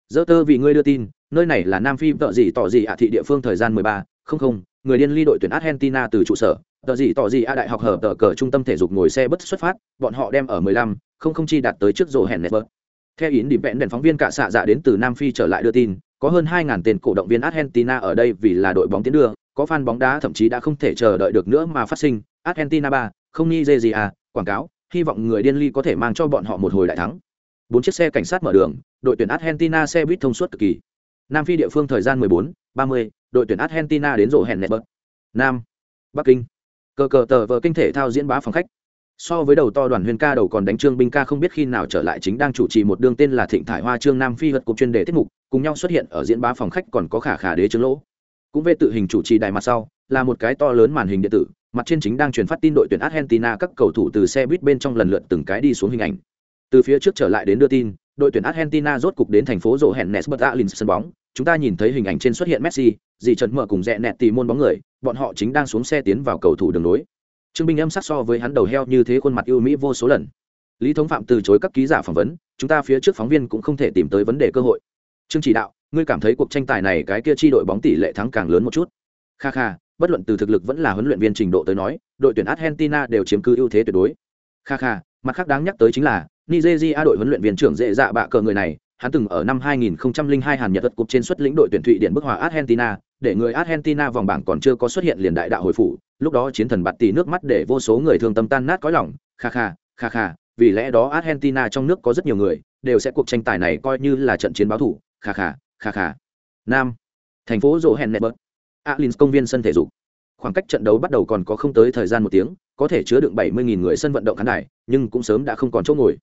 Dơ tơ vì ngươi đưa tin nơi này là nam phi vợ gì tỏ gì ạ thị địa phương thời gian 13, không không người điên ly đội tuyển argentina từ trụ sở tờ gì tỏ gì a đại học hợp tờ cờ trung tâm thể dục ngồi xe bất xuất phát bọn họ đem ở 15, không không chi đạt tới trước rổ hẹn network. Theo yến điểm vẹn đèn phóng viên cả xạ dạ đến từ nam phi trở lại đưa tin có hơn 2.000 tên cổ động viên argentina ở đây vì là đội bóng tiến đưa có fan bóng đá thậm chí đã không thể chờ đợi được nữa mà phát sinh. Argentina 3, không nigeria à, quảng cáo hy vọng người điên ly có thể mang cho bọn họ một hồi đại thắng. Bốn chiếc xe cảnh sát mở đường đội tuyển argentina xe buýt thông suốt cực kỳ. Nam phi địa phương thời gian 14, 30, đội tuyển argentina đến rổ hẹn nẹt nam, bắc kinh. Cờ cờ tờ vờ kinh thể thao diễn bá phòng khách. So với đầu to đoàn huyền ca đầu còn đánh trương binh ca không biết khi nào trở lại chính đang chủ trì một đương tên là thịnh thải hoa trương nam phi vật cục chuyên đề tiết mục, cùng nhau xuất hiện ở diễn bá phòng khách còn có khả khả đế trương lỗ. Cũng về tự hình chủ trì đài mặt sau, là một cái to lớn màn hình điện tử, mặt trên chính đang truyền phát tin đội tuyển argentina các cầu thủ từ xe buýt bên trong lần lượt từng cái đi xuống hình ảnh. Từ phía trước trở lại đến đưa tin, đội tuyển argentina rốt cục đến thành phố rộ hẹn nesbert alin sân bóng. Chúng ta nhìn thấy hình ảnh trên xuất hiện messi dì trần mở cùng rẽ nẹt tì môn bóng người, bọn họ chính đang xuống xe tiến vào cầu thủ đường nối trương binh âm sắc so với hắn đầu heo như thế khuôn mặt yêu mỹ vô số lần. Lý thống phạm từ chối các ký giả phỏng vấn, chúng ta phía trước phóng viên cũng không thể tìm tới vấn đề cơ hội. Trương chỉ đạo, ngươi cảm thấy cuộc tranh tài này cái kia chi đội bóng tỷ lệ thắng càng lớn một chút. Kha kha, bất luận từ thực lực vẫn là huấn luyện viên trình độ tới nói, đội tuyển argentina đều chiếm cứ ưu thế tuyệt đối. Kha kha, mặt khác đáng nhắc tới chính là, nigeria đội huấn luyện viên trưởng dễ dạ bạ cờ người này hắn từng ở năm 2002 Hàn Nhật vật cục trên xuất lĩnh đội tuyển Thụy Điển bức hòa Argentina, để người Argentina vòng bảng còn chưa có xuất hiện liền đại đạo hồi phủ, lúc đó chiến thần bạt tỷ nước mắt để vô số người thương tâm tan nát cõi lòng, kha kha, kha kha, vì lẽ đó Argentina trong nước có rất nhiều người, đều sẽ cuộc tranh tài này coi như là trận chiến báo thủ, kha kha, kha kha. Nam, thành phố Johannesburg, Alins công viên sân thể dục. Khoảng cách trận đấu bắt đầu còn có không tới thời gian một tiếng, có thể chứa đựng 70.000 người sân vận động khán đài, nhưng cũng sớm đã không còn chỗ ngồi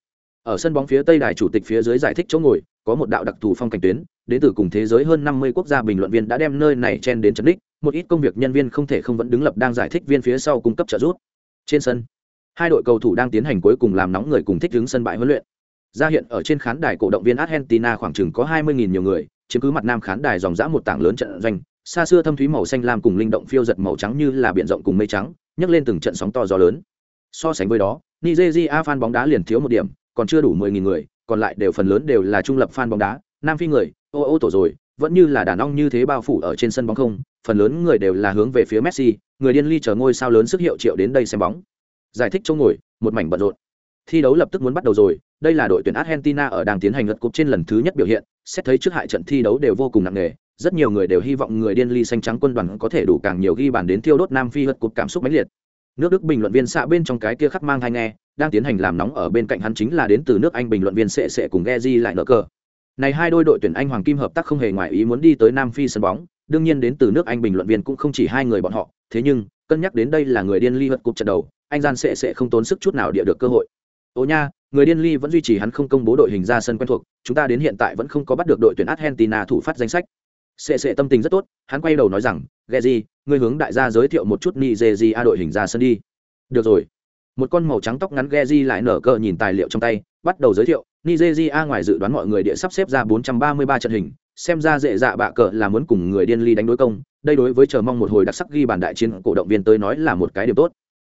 ở sân bóng phía tây đài chủ tịch phía dưới giải thích chỗ ngồi, có một đạo đặc thù phong cảnh tuyến, đến từ cùng thế giới hơn năm mươi quốc gia bình luận viên đã đem nơi này chen đến trấn đích, một ít công việc nhân viên không thể không vẫn đứng lập đang giải thích viên phía sau cung cấp trợ giúp. Trên sân, hai đội cầu thủ đang tiến hành cuối cùng làm nóng người cùng thích đứng sân bãi huấn luyện. Ra hiện ở trên khán đài cổ động viên argentina khoảng chừng có hai mươi nhiều người, chiếm cứ mặt nam khán đài dòng dã một tảng lớn trận doanh, xa xưa thâm thúy màu xanh lam cùng linh động phiêu giật màu trắng như là biển rộng cùng mây trắng, nhấc lên từng trận sóng to gió lớn. So sánh với đó, nigeria fan bóng đá liền thiếu một điểm còn chưa đủ 10.000 người, còn lại đều phần lớn đều là trung lập fan bóng đá, nam phi người, ô ô tổ rồi, vẫn như là đàn ong như thế bao phủ ở trên sân bóng không, phần lớn người đều là hướng về phía messi, người điên ly chờ ngôi sao lớn sức hiệu triệu đến đây xem bóng. Giải thích chỗ ngồi, một mảnh bận rộn. Thi đấu lập tức muốn bắt đầu rồi, đây là đội tuyển argentina ở đang tiến hành lượt cục trên lần thứ nhất biểu hiện, xét thấy trước hại trận thi đấu đều vô cùng nặng nề, rất nhiều người đều hy vọng người điên ly xanh trắng quân đoàn có thể đủ càng nhiều ghi bàn đến thiêu đốt nam phi lượt cục cảm xúc mãnh liệt nước đức bình luận viên xạ bên trong cái kia khắc mang hay nghe đang tiến hành làm nóng ở bên cạnh hắn chính là đến từ nước anh bình luận viên sệ sệ cùng Geji lại nợ cờ. Này hai đôi đội tuyển anh hoàng kim hợp tác không hề ngoài ý muốn đi tới nam phi sân bóng đương nhiên đến từ nước anh bình luận viên cũng không chỉ hai người bọn họ thế nhưng cân nhắc đến đây là người điên ly vật cục trận đầu anh gian sệ sệ không tốn sức chút nào địa được cơ hội. Ô nha người điên ly vẫn duy trì hắn không công bố đội hình ra sân quen thuộc chúng ta đến hiện tại vẫn không có bắt được đội tuyển argentina thủ phát danh sách. Sệ sệ tâm tình rất tốt hắn quay đầu nói rằng Geji, người hướng đại gia giới thiệu một chút nigeria đội hình ra sân đi. Được rồi. Một con màu trắng tóc ngắn Geji lại nở cờ nhìn tài liệu trong tay bắt đầu giới thiệu. Nigeria ngoài dự đoán mọi người địa sắp xếp ra 433 trận hình xem ra dễ dạ bạ cờ là muốn cùng người điên ly đánh đối công. Đây đối với chờ mong một hồi đặc sắc ghi bàn đại chiến cổ động viên tới nói là một cái điểm tốt.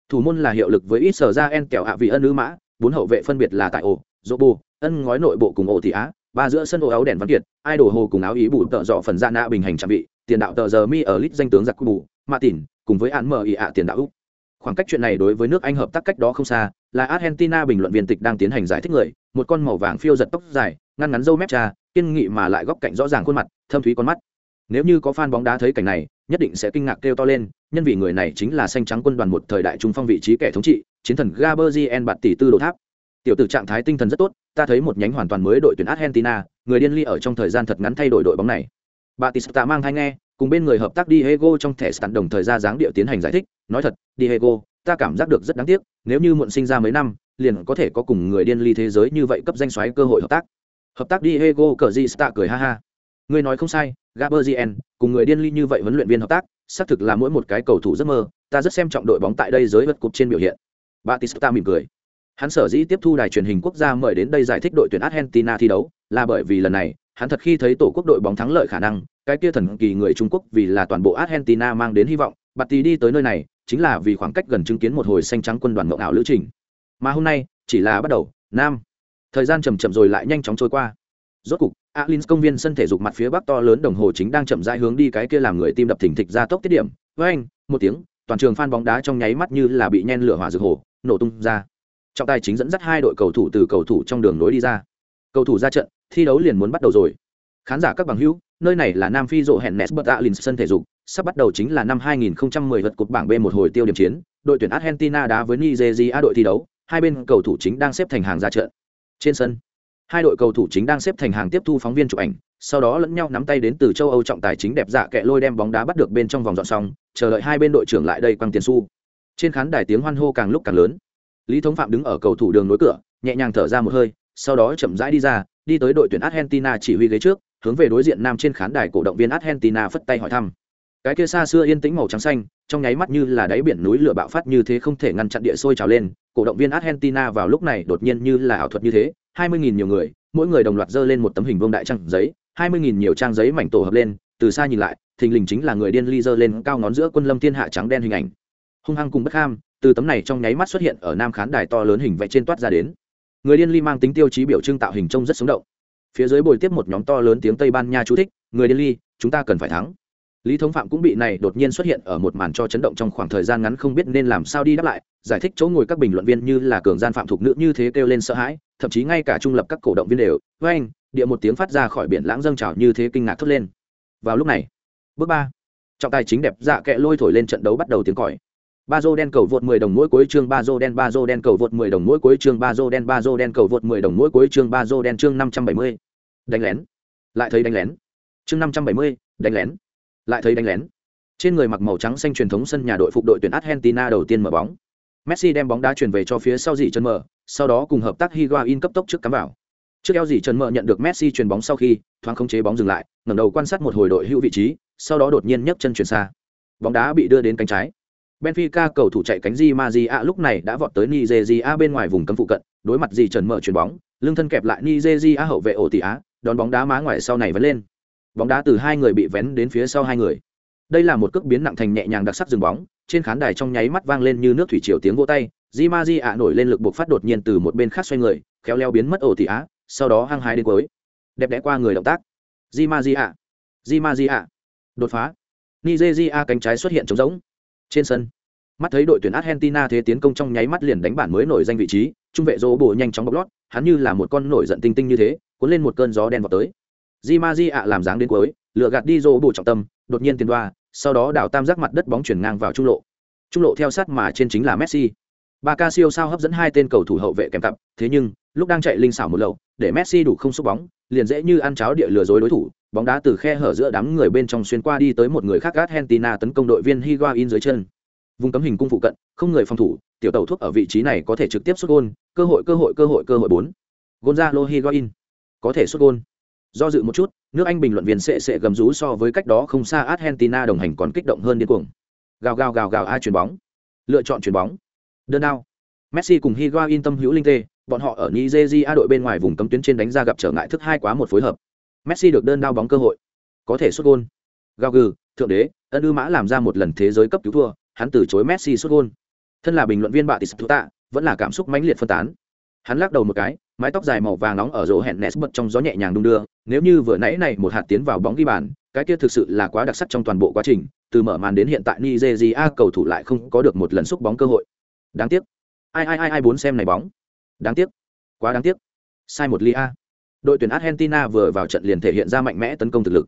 Thủ môn là hiệu lực với ít sở ra en kẹo hạ vị ân nữ mã bốn hậu vệ phân biệt là tại ổ Zobo, bù ân ngói nội bộ cùng ổ thị á ba giữa sân ổ áo đèn văn kiệt ai hồ cùng áo ý bù tợ dọ phần dạ ra nạ bình hành trang bị tiền đạo tờ giờ mi ở lit danh tướng giặc bù, mạ tỉn, cùng với án mờ ị ạ tiền đạo úc. Khoảng cách chuyện này đối với nước anh hợp tác cách đó không xa, là argentina bình luận viên tịch đang tiến hành giải thích người, một con màu vàng phiêu giật tóc dài, ngăn ngắn râu mép cha, kiên nghị mà lại góc cạnh rõ ràng khuôn mặt, thâm thúy con mắt. Nếu như có fan bóng đá thấy cảnh này, nhất định sẽ kinh ngạc kêu to lên, nhân vì người này chính là xanh trắng quân đoàn một thời đại trung phong vị trí kẻ thống trị, chiến thần gaberzien bạt tỷ tư đồ tháp. Tiểu tử trạng thái tinh thần rất tốt, ta thấy một nhánh hoàn toàn mới đội tuyển argentina, người điên ly ở trong thời gian thật ngắn thay đổi đội bóng này batista mang hay nghe cùng bên người hợp tác diego trong thẻ sẵn đồng thời ra dáng điệu tiến hành giải thích nói thật diego ta cảm giác được rất đáng tiếc nếu như muộn sinh ra mấy năm liền có thể có cùng người điên ly thế giới như vậy cấp danh xoáy cơ hội hợp tác. Hợp tác diego cờ di cười ha ha. Ngươi nói không sai Gabriel, cùng người điên ly như vậy huấn luyện viên hợp tác xác thực là mỗi một cái cầu thủ giấc mơ ta rất xem trọng đội bóng tại đây giới vật cục trên biểu hiện. Batista mỉm cười. Hắn sở dĩ tiếp thu đài truyền hình quốc gia mời đến đây giải thích đội tuyển argentina thi đấu là bởi vì lần này hắn thật khi thấy tổ quốc đội bóng thắng lợi khả năng cái kia thần kỳ người trung quốc vì là toàn bộ argentina mang đến hy vọng, bạt tì đi tới nơi này, chính là vì khoảng cách gần chứng kiến một hồi xanh trắng quân đoàn mộng ảo lữ trình. Mà hôm nay, chỉ là bắt đầu, nam. Thời gian chậm chậm rồi lại nhanh chóng trôi qua. Rốt cục, Alins công viên sân thể dục mặt phía bắc to lớn đồng hồ chính đang chậm rãi hướng đi cái kia làm người tim đập thình thịch ra tốc tiết điểm. Với anh, một tiếng, toàn trường phan bóng đá trong nháy mắt như là bị nhen lửa hỏa rực hồ, nổ tung ra. Trọng tài chính dẫn dắt hai đội cầu thủ từ cầu thủ trong đường nối đi ra. Cầu thủ ra trận, thi đấu liền muốn bắt đầu rồi khán giả các bằng hữu, nơi này là nam phi rộ hẹn nesbert alin sân thể dục, sắp bắt đầu chính là năm 2010 vật cột bảng B một hồi tiêu điểm chiến, đội tuyển argentina đá với nigeria đội thi đấu, hai bên cầu thủ chính đang xếp thành hàng ra trận. Trên sân, hai đội cầu thủ chính đang xếp thành hàng tiếp thu phóng viên chụp ảnh, sau đó lẫn nhau nắm tay đến từ châu âu trọng tài chính đẹp dạ kẹ lôi đem bóng đá bắt được bên trong vòng dọn xong, chờ đợi hai bên đội trưởng lại đây quăng tiền su trên khán đài tiếng hoan hô càng lúc càng lớn. Lý thống phạm đứng ở cầu thủ đường nối cửa, nhẹ nhàng thở ra một hơi, sau đó chậm rãi đi ra, đi tới đội tuyển argentina chỉ huy ghế trước hướng về đối diện nam trên khán đài cổ động viên argentina phất tay hỏi thăm. Cái kia xa xưa yên tĩnh màu trắng xanh, trong nháy mắt như là đáy biển núi lửa bạo phát như thế không thể ngăn chặn địa sôi trào lên, cổ động viên argentina vào lúc này đột nhiên như là ảo thuật như thế, hai mươi nghìn nhiều người, mỗi người đồng loạt dơ lên một tấm hình vương đại trang giấy, hai mươi nghìn nhiều trang giấy mảnh tổ hợp lên, từ xa nhìn lại, thình lình chính là người điên ly dơ lên cao ngón giữa quân lâm thiên hạ trắng đen hình ảnh. Hung hăng cùng bất ham, từ tấm này trong nháy mắt xuất hiện ở nam khán đài to lớn hình vẽ trên toát ra đến. Người điên ly mang tính tiêu chí biểu trưng tạo hình trông rất sống động phía dưới bồi tiếp một nhóm to lớn tiếng tây ban nha chú thích, người điên ly, chúng ta cần phải thắng. Lý thống phạm cũng bị này đột nhiên xuất hiện ở một màn cho chấn động trong khoảng thời gian ngắn không biết nên làm sao đi đáp lại, giải thích chỗ ngồi các bình luận viên như là cường gian phạm thục nữ như thế kêu lên sợ hãi, thậm chí ngay cả trung lập các cổ động viên đều với anh địa một tiếng phát ra khỏi biển lãng dâng trào như thế kinh ngạc thốt lên. Vào lúc này, bước ba, trọng tài chính đẹp dạ kệ lôi thổi lên trận đấu bắt đầu tiếng còi ba dô đen cầu vượt 10 đồng mỗi cuối chương ba dô đen ba dô đen cầu vượt 10 đồng mỗi cuối chương ba dô đen ba dô đen cầu vượt 10 đồng mỗi cuối chương ba dô đen chương 570. đánh lén. Lại thấy đánh lén. Chương 570, đánh lén. Lại thấy đánh lén. Trên người mặc màu trắng xanh truyền thống sân nhà đội phục đội tuyển argentina đầu tiên mở bóng. Messi đem bóng đá chuyển về cho phía sau dì chân mở sau đó cùng hợp tác higuain cấp tốc trước cắm vào. Trước eo dì chân mở nhận được messi chuyền bóng sau khi thoáng khống chế bóng dừng lại ngẩng đầu quan sát một hồi đội hữu vị trí sau đó đột nhiên nhấc chân chuyển xa. Bóng đá bị đưa đến cánh trái benfica cầu thủ chạy cánh di maria lúc này đã vọt tới nigeria bên ngoài vùng cấm phụ cận đối mặt dì trần mở chuyền bóng lưng thân kẹp lại nigeria hậu vệ ổ tỷ á đón bóng đá má ngoài sau này vẫn lên. Bóng đá từ hai người bị vén đến phía sau hai người. Đây là một cước biến nặng thành nhẹ nhàng đặc sắc dừng bóng trên khán đài trong nháy mắt vang lên như nước thủy triều tiếng vỗ tay di Maria nổi lên lực buộc phát đột nhiên từ một bên khác xoay người khéo leo biến mất ổ thị á sau đó hăng hái đến cuối. Đẹp đẽ qua người động tác. Di Maria, di Maria, đột phá. Nigeria cánh trái xuất hiện trống rỗng trên sân. Mắt thấy đội tuyển argentina thế tiến công trong nháy mắt liền đánh bản mới nổi danh vị trí, trung vệ dỗ bồ nhanh chóng bóc lót, hắn như là một con nổi giận tinh tinh như thế, cuốn lên một cơn gió đen vào tới. Di ma di ạ làm dáng đến cuối, lựa gạt đi dỗ bồ trọng tâm, đột nhiên tiền đoa, sau đó đảo tam giác mặt đất bóng chuyển ngang vào trung lộ. Trung lộ theo sát mà trên chính là messi. Ba ca siêu sao hấp dẫn hai tên cầu thủ hậu vệ kèm cặp, thế nhưng, lúc đang chạy linh xảo một lậu để messi đủ không xúc bóng, liền dễ như ăn cháo địa lừa dối đối thủ bóng đá từ khe hở giữa đám người bên trong xuyên qua đi tới một người khác argentina tấn công đội viên higuain dưới chân. Vùng cấm hình cung phụ cận, không người phòng thủ, tiểu tàu thuốc ở vị trí này có thể trực tiếp xuất gôn, cơ hội cơ hội cơ hội cơ hội bốn. Gonzalo higuain có thể xuất gôn. Do dự một chút, nước anh bình luận viên sẽ sẽ gầm rú so với cách đó không xa argentina đồng hành còn kích động hơn điên cuồng. Gào gào gào gào ai chuyền bóng. Lựa chọn chuyền bóng. Đơn ao. messi cùng higuain tâm hữu linh tê, bọn họ ở nigeria đội bên ngoài vùng cấm tuyến trên đánh ra gặp trở ngại thức hai quá một phối hợp messi được đơn đao bóng cơ hội. Có thể sút gôn. Gao gừ, thượng đế, ân ư mã làm ra một lần thế giới cấp cứu thua, hắn từ chối messi sút gôn. Thân là bình luận viên bạ tỷ tạ vẫn là cảm xúc mãnh liệt phân tán. Hắn lắc đầu một cái, mái tóc dài màu vàng nóng ở rổ hẹn nẹt bật trong gió nhẹ nhàng đung đưa, nếu như vừa nãy này một hạt tiến vào bóng ghi bàn, cái kia thực sự là quá đặc sắc trong toàn bộ quá trình, từ mở màn đến hiện tại nigeria cầu thủ lại không có được một lần xúc bóng cơ hội. Đáng tiếc. Ai ai ai ai muốn xem này bóng? Đáng tiếc. Quá đáng tiếc. Sai một lia đội tuyển argentina vừa vào trận liền thể hiện ra mạnh mẽ tấn công thực lực.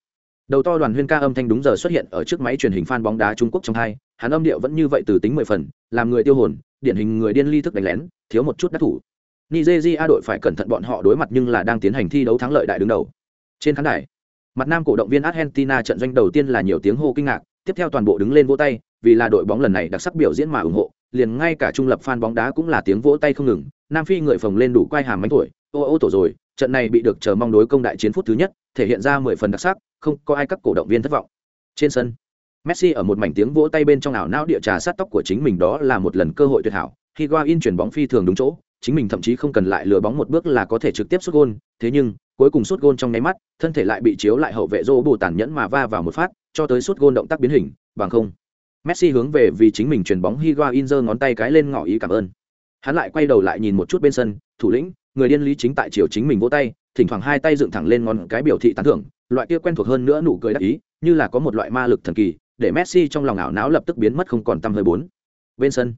Đầu to đoàn huyên ca âm thanh đúng giờ xuất hiện ở trước máy truyền hình fan bóng đá trung quốc trong hai, hắn âm điệu vẫn như vậy từ tính mười phần, làm người tiêu hồn, điển hình người điên ly thức đánh lén, thiếu một chút đắc thủ. Nigeria đội phải cẩn thận bọn họ đối mặt nhưng là đang tiến hành thi đấu thắng lợi đại đứng đầu. Trên khán đài, mặt nam cổ động viên argentina trận doanh đầu tiên là nhiều tiếng hô kinh ngạc, tiếp theo toàn bộ đứng lên vỗ tay, vì là đội bóng lần này đặc sắc biểu diễn mà ủng hộ, liền ngay cả trung lập fan bóng đá cũng là tiếng vỗ tay không ngừng, nam phi người phồng lên đủ quai hàm mánh tuổi, ô ô tổ rồi trận này bị được chờ mong đối công đại chiến phút thứ nhất, thể hiện ra mười phần đặc sắc, không có ai các cổ động viên thất vọng. Trên sân, messi ở một mảnh tiếng vỗ tay bên trong ảo não địa trà sát tóc của chính mình đó là một lần cơ hội tuyệt hảo. Khi in chuyển bóng phi thường đúng chỗ, chính mình thậm chí không cần lại lừa bóng một bước là có thể trực tiếp sút gôn, thế nhưng, cuối cùng sút gôn trong nháy mắt, thân thể lại bị chiếu lại hậu vệ rô bù tàn nhẫn mà va vào một phát, cho tới sút gôn động tác biến hình, bằng không. Messi hướng về vì chính mình chuyển bóng, Higuain giơ ngón tay cái lên ngỏ ý cảm ơn. Hắn lại quay đầu lại nhìn một chút bên sân, thủ lĩnh người điên lý chính tại chiều chính mình vỗ tay, thỉnh thoảng hai tay dựng thẳng lên ngón cái biểu thị tán thưởng, loại kia quen thuộc hơn nữa nụ cười đắc ý, như là có một loại ma lực thần kỳ, để messi trong lòng ảo não lập tức biến mất không còn tăm hơi bốn. Bên sân,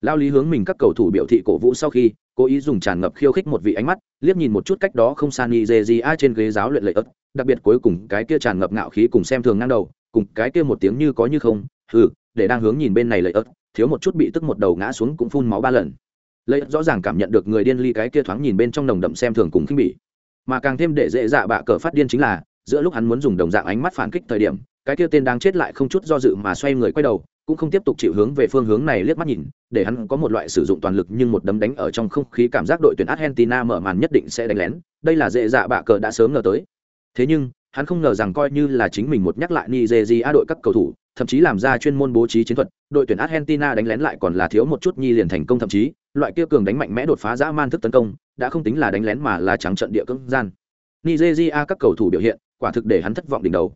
lao lý hướng mình các cầu thủ biểu thị cổ vũ sau khi, cố ý dùng tràn ngập khiêu khích một vị ánh mắt, liếc nhìn một chút cách đó không xa nigeria trên ghế giáo luyện lợi ớt, đặc biệt cuối cùng cái kia tràn ngập ngạo khí cùng xem thường ngang đầu, cùng cái kia một tiếng như có như không, hừ, để đang hướng nhìn bên này lợi ớt, thiếu một chút bị tức một đầu ngã xuống cũng phun máu ba lần lấy rõ ràng cảm nhận được người điên ly cái kia thoáng nhìn bên trong nồng đậm xem thường cùng khinh bỉ. Mà càng thêm để dễ dạ bạ cờ phát điên chính là, giữa lúc hắn muốn dùng đồng dạng ánh mắt phản kích thời điểm, cái kia tên đang chết lại không chút do dự mà xoay người quay đầu, cũng không tiếp tục chịu hướng về phương hướng này liếc mắt nhìn, để hắn có một loại sử dụng toàn lực nhưng một đấm đánh ở trong không khí cảm giác đội tuyển argentina mở màn nhất định sẽ đánh lén, đây là dễ dạ bạ cờ đã sớm ngờ tới. Thế nhưng, hắn không ngờ rằng coi như là chính mình một nhắc lại nigeria đội các cầu thủ, thậm chí làm ra chuyên môn bố trí chiến thuật, đội tuyển argentina đánh lén lại còn là thiếu một chút nhi liền thành công thậm chí loại kia cường đánh mạnh mẽ đột phá dã man thức tấn công, đã không tính là đánh lén mà là trắng trận địa cưỡng gian. Nigeria các cầu thủ biểu hiện, quả thực để hắn thất vọng đỉnh đầu.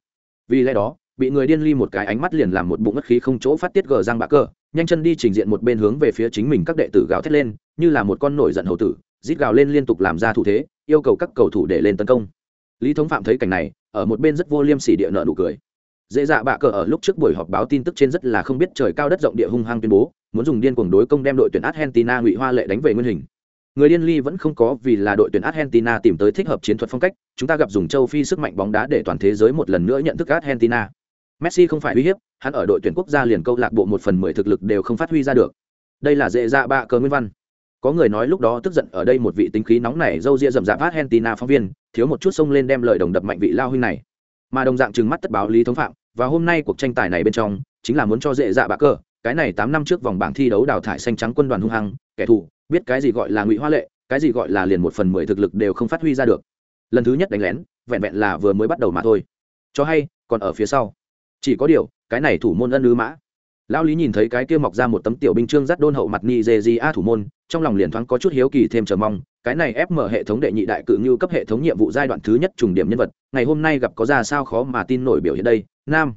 Vì lẽ đó, bị người điên ly một cái ánh mắt liền làm một bụng ngất khí không chỗ phát tiết gờ giang bạ cơ nhanh chân đi trình diện một bên hướng về phía chính mình các đệ tử gào thét lên, như là một con nổi giận hầu tử, rít gào lên liên tục làm ra thủ thế, yêu cầu các cầu thủ để lên tấn công. Lý thống phạm thấy cảnh này, ở một bên rất vô liêm sỉ địa nợ nụ cười dễ dạ bạ cờ ở lúc trước buổi họp báo tin tức trên rất là không biết trời cao đất rộng địa hung hăng tuyên bố, muốn dùng điên cuồng đối công đem đội tuyển argentina ngụy hoa lệ đánh về nguyên hình. Người điên ly vẫn không có vì là đội tuyển argentina tìm tới thích hợp chiến thuật phong cách, chúng ta gặp dùng châu phi sức mạnh bóng đá để toàn thế giới một lần nữa nhận thức argentina. Messi không phải uy hiếp, hắn ở đội tuyển quốc gia liền câu lạc bộ một phần mười thực lực đều không phát huy ra được. Đây là dễ dạ bạ cờ nguyên văn. Có người nói lúc đó tức giận ở đây một vị tính khí nóng này dâu ria rậm rạp argentina phóng viên, thiếu một chút xông lên đem lời đồng đập mạnh vị lao huynh này mà đồng dạng trừng mắt tất báo lý thống phạm, và hôm nay cuộc tranh tài này bên trong, chính là muốn cho dễ dạ bạ cơ. cái này tám năm trước vòng bảng thi đấu đào thải xanh trắng quân đoàn hung hăng, kẻ thù, biết cái gì gọi là ngụy hoa lệ, cái gì gọi là liền một phần mười thực lực đều không phát huy ra được. Lần thứ nhất đánh lén, vẹn vẹn là vừa mới bắt đầu mà thôi. Cho hay, còn ở phía sau. Chỉ có điều, cái này thủ môn ân ứ mã. Lão lý nhìn thấy cái kia mọc ra một tấm tiểu binh trương dắt đôn hậu mặt ni dê di a thủ môn, trong lòng liền thoáng có chút hiếu kỳ thêm chờ mong cái này ép mở hệ thống đệ nhị đại cự như cấp hệ thống nhiệm vụ giai đoạn thứ nhất trùng điểm nhân vật ngày hôm nay gặp có ra sao khó mà tin nổi biểu hiện đây nam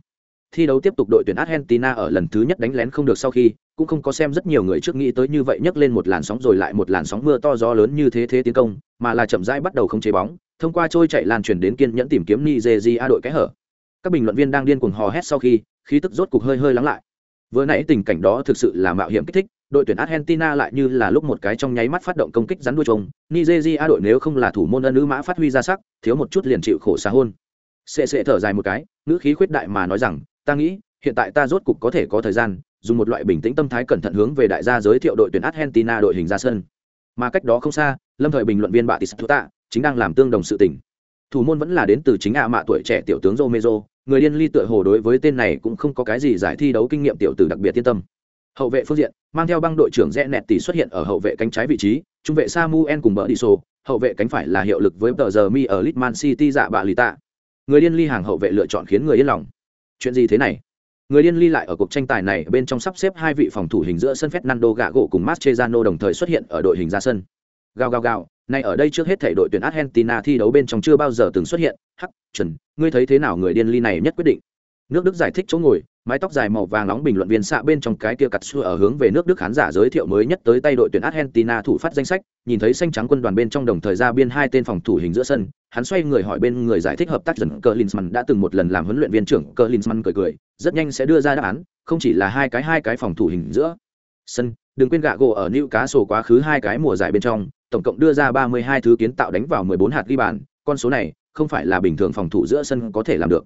thi đấu tiếp tục đội tuyển Argentina ở lần thứ nhất đánh lén không được sau khi, cũng không có xem rất nhiều người trước nghĩ tới như vậy nhấc lên một làn sóng rồi lại một làn sóng mưa to gió lớn như thế thế tiến công, mà là chậm rãi bắt đầu không chế bóng, thông qua trôi chạy lan truyền đến kiên nhẫn tìm kiếm Nigeria đội kẽ hở. Các bình luận viên đang điên cuồng hò hét sau khi, khí tức rốt cục hơi hơi lắng lại. Vừa nãy tình cảnh đó thực sự là mạo hiểm kích thích, đội tuyển Argentina lại như là lúc một cái trong nháy mắt phát động công kích rắn đuôi trùng, Nigeria đội nếu không là thủ môn ân nữ mã phát huy ra sắc, thiếu một chút liền chịu khổ xa hôn. Sẽ sẽ thở dài một cái, ngữ khí khuyết đại mà nói rằng, ta nghĩ, hiện tại ta rốt cục có thể có thời gian, dùng một loại bình tĩnh tâm thái cẩn thận hướng về đại gia giới thiệu đội tuyển Argentina đội hình ra sân. Mà cách đó không xa, Lâm thời bình luận viên Bạ Tạ chính đang làm tương đồng sự tình. Thủ môn vẫn là đến từ chính ạ mạ tuổi trẻ tiểu tướng Romero, người điên ly tựa hồ đối với tên này cũng không có cái gì giải thi đấu kinh nghiệm tiểu tử đặc biệt yên tâm hậu vệ phương diện, mang theo băng đội trưởng rẽ nẹt tỷ xuất hiện ở hậu vệ cánh trái vị trí, trung vệ samuel cùng bờ đi sô hậu vệ cánh phải là hiệu lực với tờ giờ mi ở litman city dạ bạ lì tạ. Người điên ly hàng hậu vệ lựa chọn khiến người yên lòng. Chuyện gì thế này? Người điên ly lại ở cuộc tranh tài này bên trong sắp xếp hai vị phòng thủ hình giữa sân fernando gạ gỗ cùng mastrezano đồng thời xuất hiện ở đội hình ra sân. Gào gào gào này ở đây trước hết thể đội tuyển argentina thi đấu bên trong chưa bao giờ từng xuất hiện. Hắc, chuẩn, ngươi thấy thế nào người điên ly này nhất quyết định? Nước đức giải thích chỗ ngồi mái tóc dài màu vàng nóng bình luận viên xạ bên trong cái kia cặt xua ở hướng về nước đức khán giả giới thiệu mới nhất tới tay đội tuyển argentina thủ phát danh sách, nhìn thấy xanh trắng quân đoàn bên trong đồng thời ra biên hai tên phòng thủ hình giữa sân, hắn xoay người hỏi bên người giải thích hợp tác dần cờ linsman đã từng một lần làm huấn luyện viên trưởng cờ linsman cười cười, rất nhanh sẽ đưa ra đáp án, không chỉ là hai cái hai cái phòng thủ hình giữa sân, đừng quên gạ gỗ ở new cá sổ quá khứ hai cái mùa giải bên trong, tổng cộng đưa ra ba mươi hai thứ kiến tạo đánh vào mười bốn hạt ghi bàn, con số này không phải là bình thường phòng thủ giữa sân có thể làm được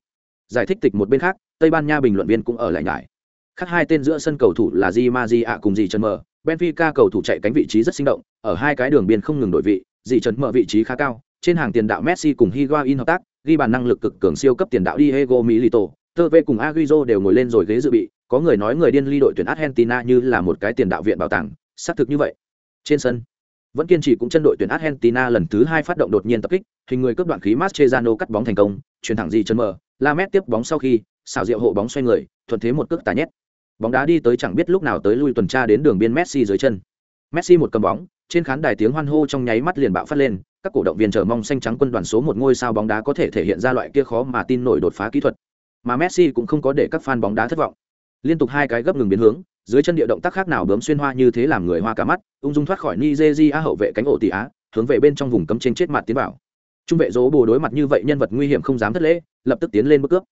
giải thích tịch một bên khác, tây ban nha bình luận viên cũng ở lại nhải. Khác hai tên giữa sân cầu thủ là di ma di ạ cùng di trần mờ benfica cầu thủ chạy cánh vị trí rất sinh động, ở hai cái đường biên không ngừng đổi vị, di trần mờ vị trí khá cao, trên hàng tiền đạo messi cùng higuain hợp tác, ghi bàn năng lực cực cường siêu cấp tiền đạo diego milito, tơ vê cùng aguizo đều ngồi lên rồi ghế dự bị, có người nói người điên ly đội tuyển argentina như là một cái tiền đạo viện bảo tàng, xác thực như vậy. Trên sân, vẫn kiên trì cũng chân đội tuyển argentina lần thứ hai phát động đột nhiên tập kích, hình người cướp đoạn khí Mascherano cắt bóng thành công, chuyển thẳng di chân mờ la mét tiếp bóng sau khi xào rượu hộ bóng xoay người, thuận thế một cước tà nhét. Bóng đá đi tới chẳng biết lúc nào tới lui tuần tra đến đường biên messi dưới chân. Messi một cầm bóng, trên khán đài tiếng hoan hô trong nháy mắt liền bạo phát lên, các cổ động viên chờ mong xanh trắng quân đoàn số một ngôi sao bóng đá có thể thể hiện ra loại kia khó mà tin nổi đột phá kỹ thuật. Mà messi cũng không có để các fan bóng đá thất vọng. Liên tục hai cái gấp ngừng biến hướng, dưới chân địa động tác khác nào bướm xuyên hoa như thế làm người hoa cả mắt, ung dung thoát khỏi nigeria hậu vệ cánh ổ tỷ á, hướng về bên trong vùng cấm trên chết mặt tiến vào trung vệ dỗ bồ đối mặt như vậy nhân vật nguy hiểm không dám thất lễ, lập tức tiến lên bước cướp.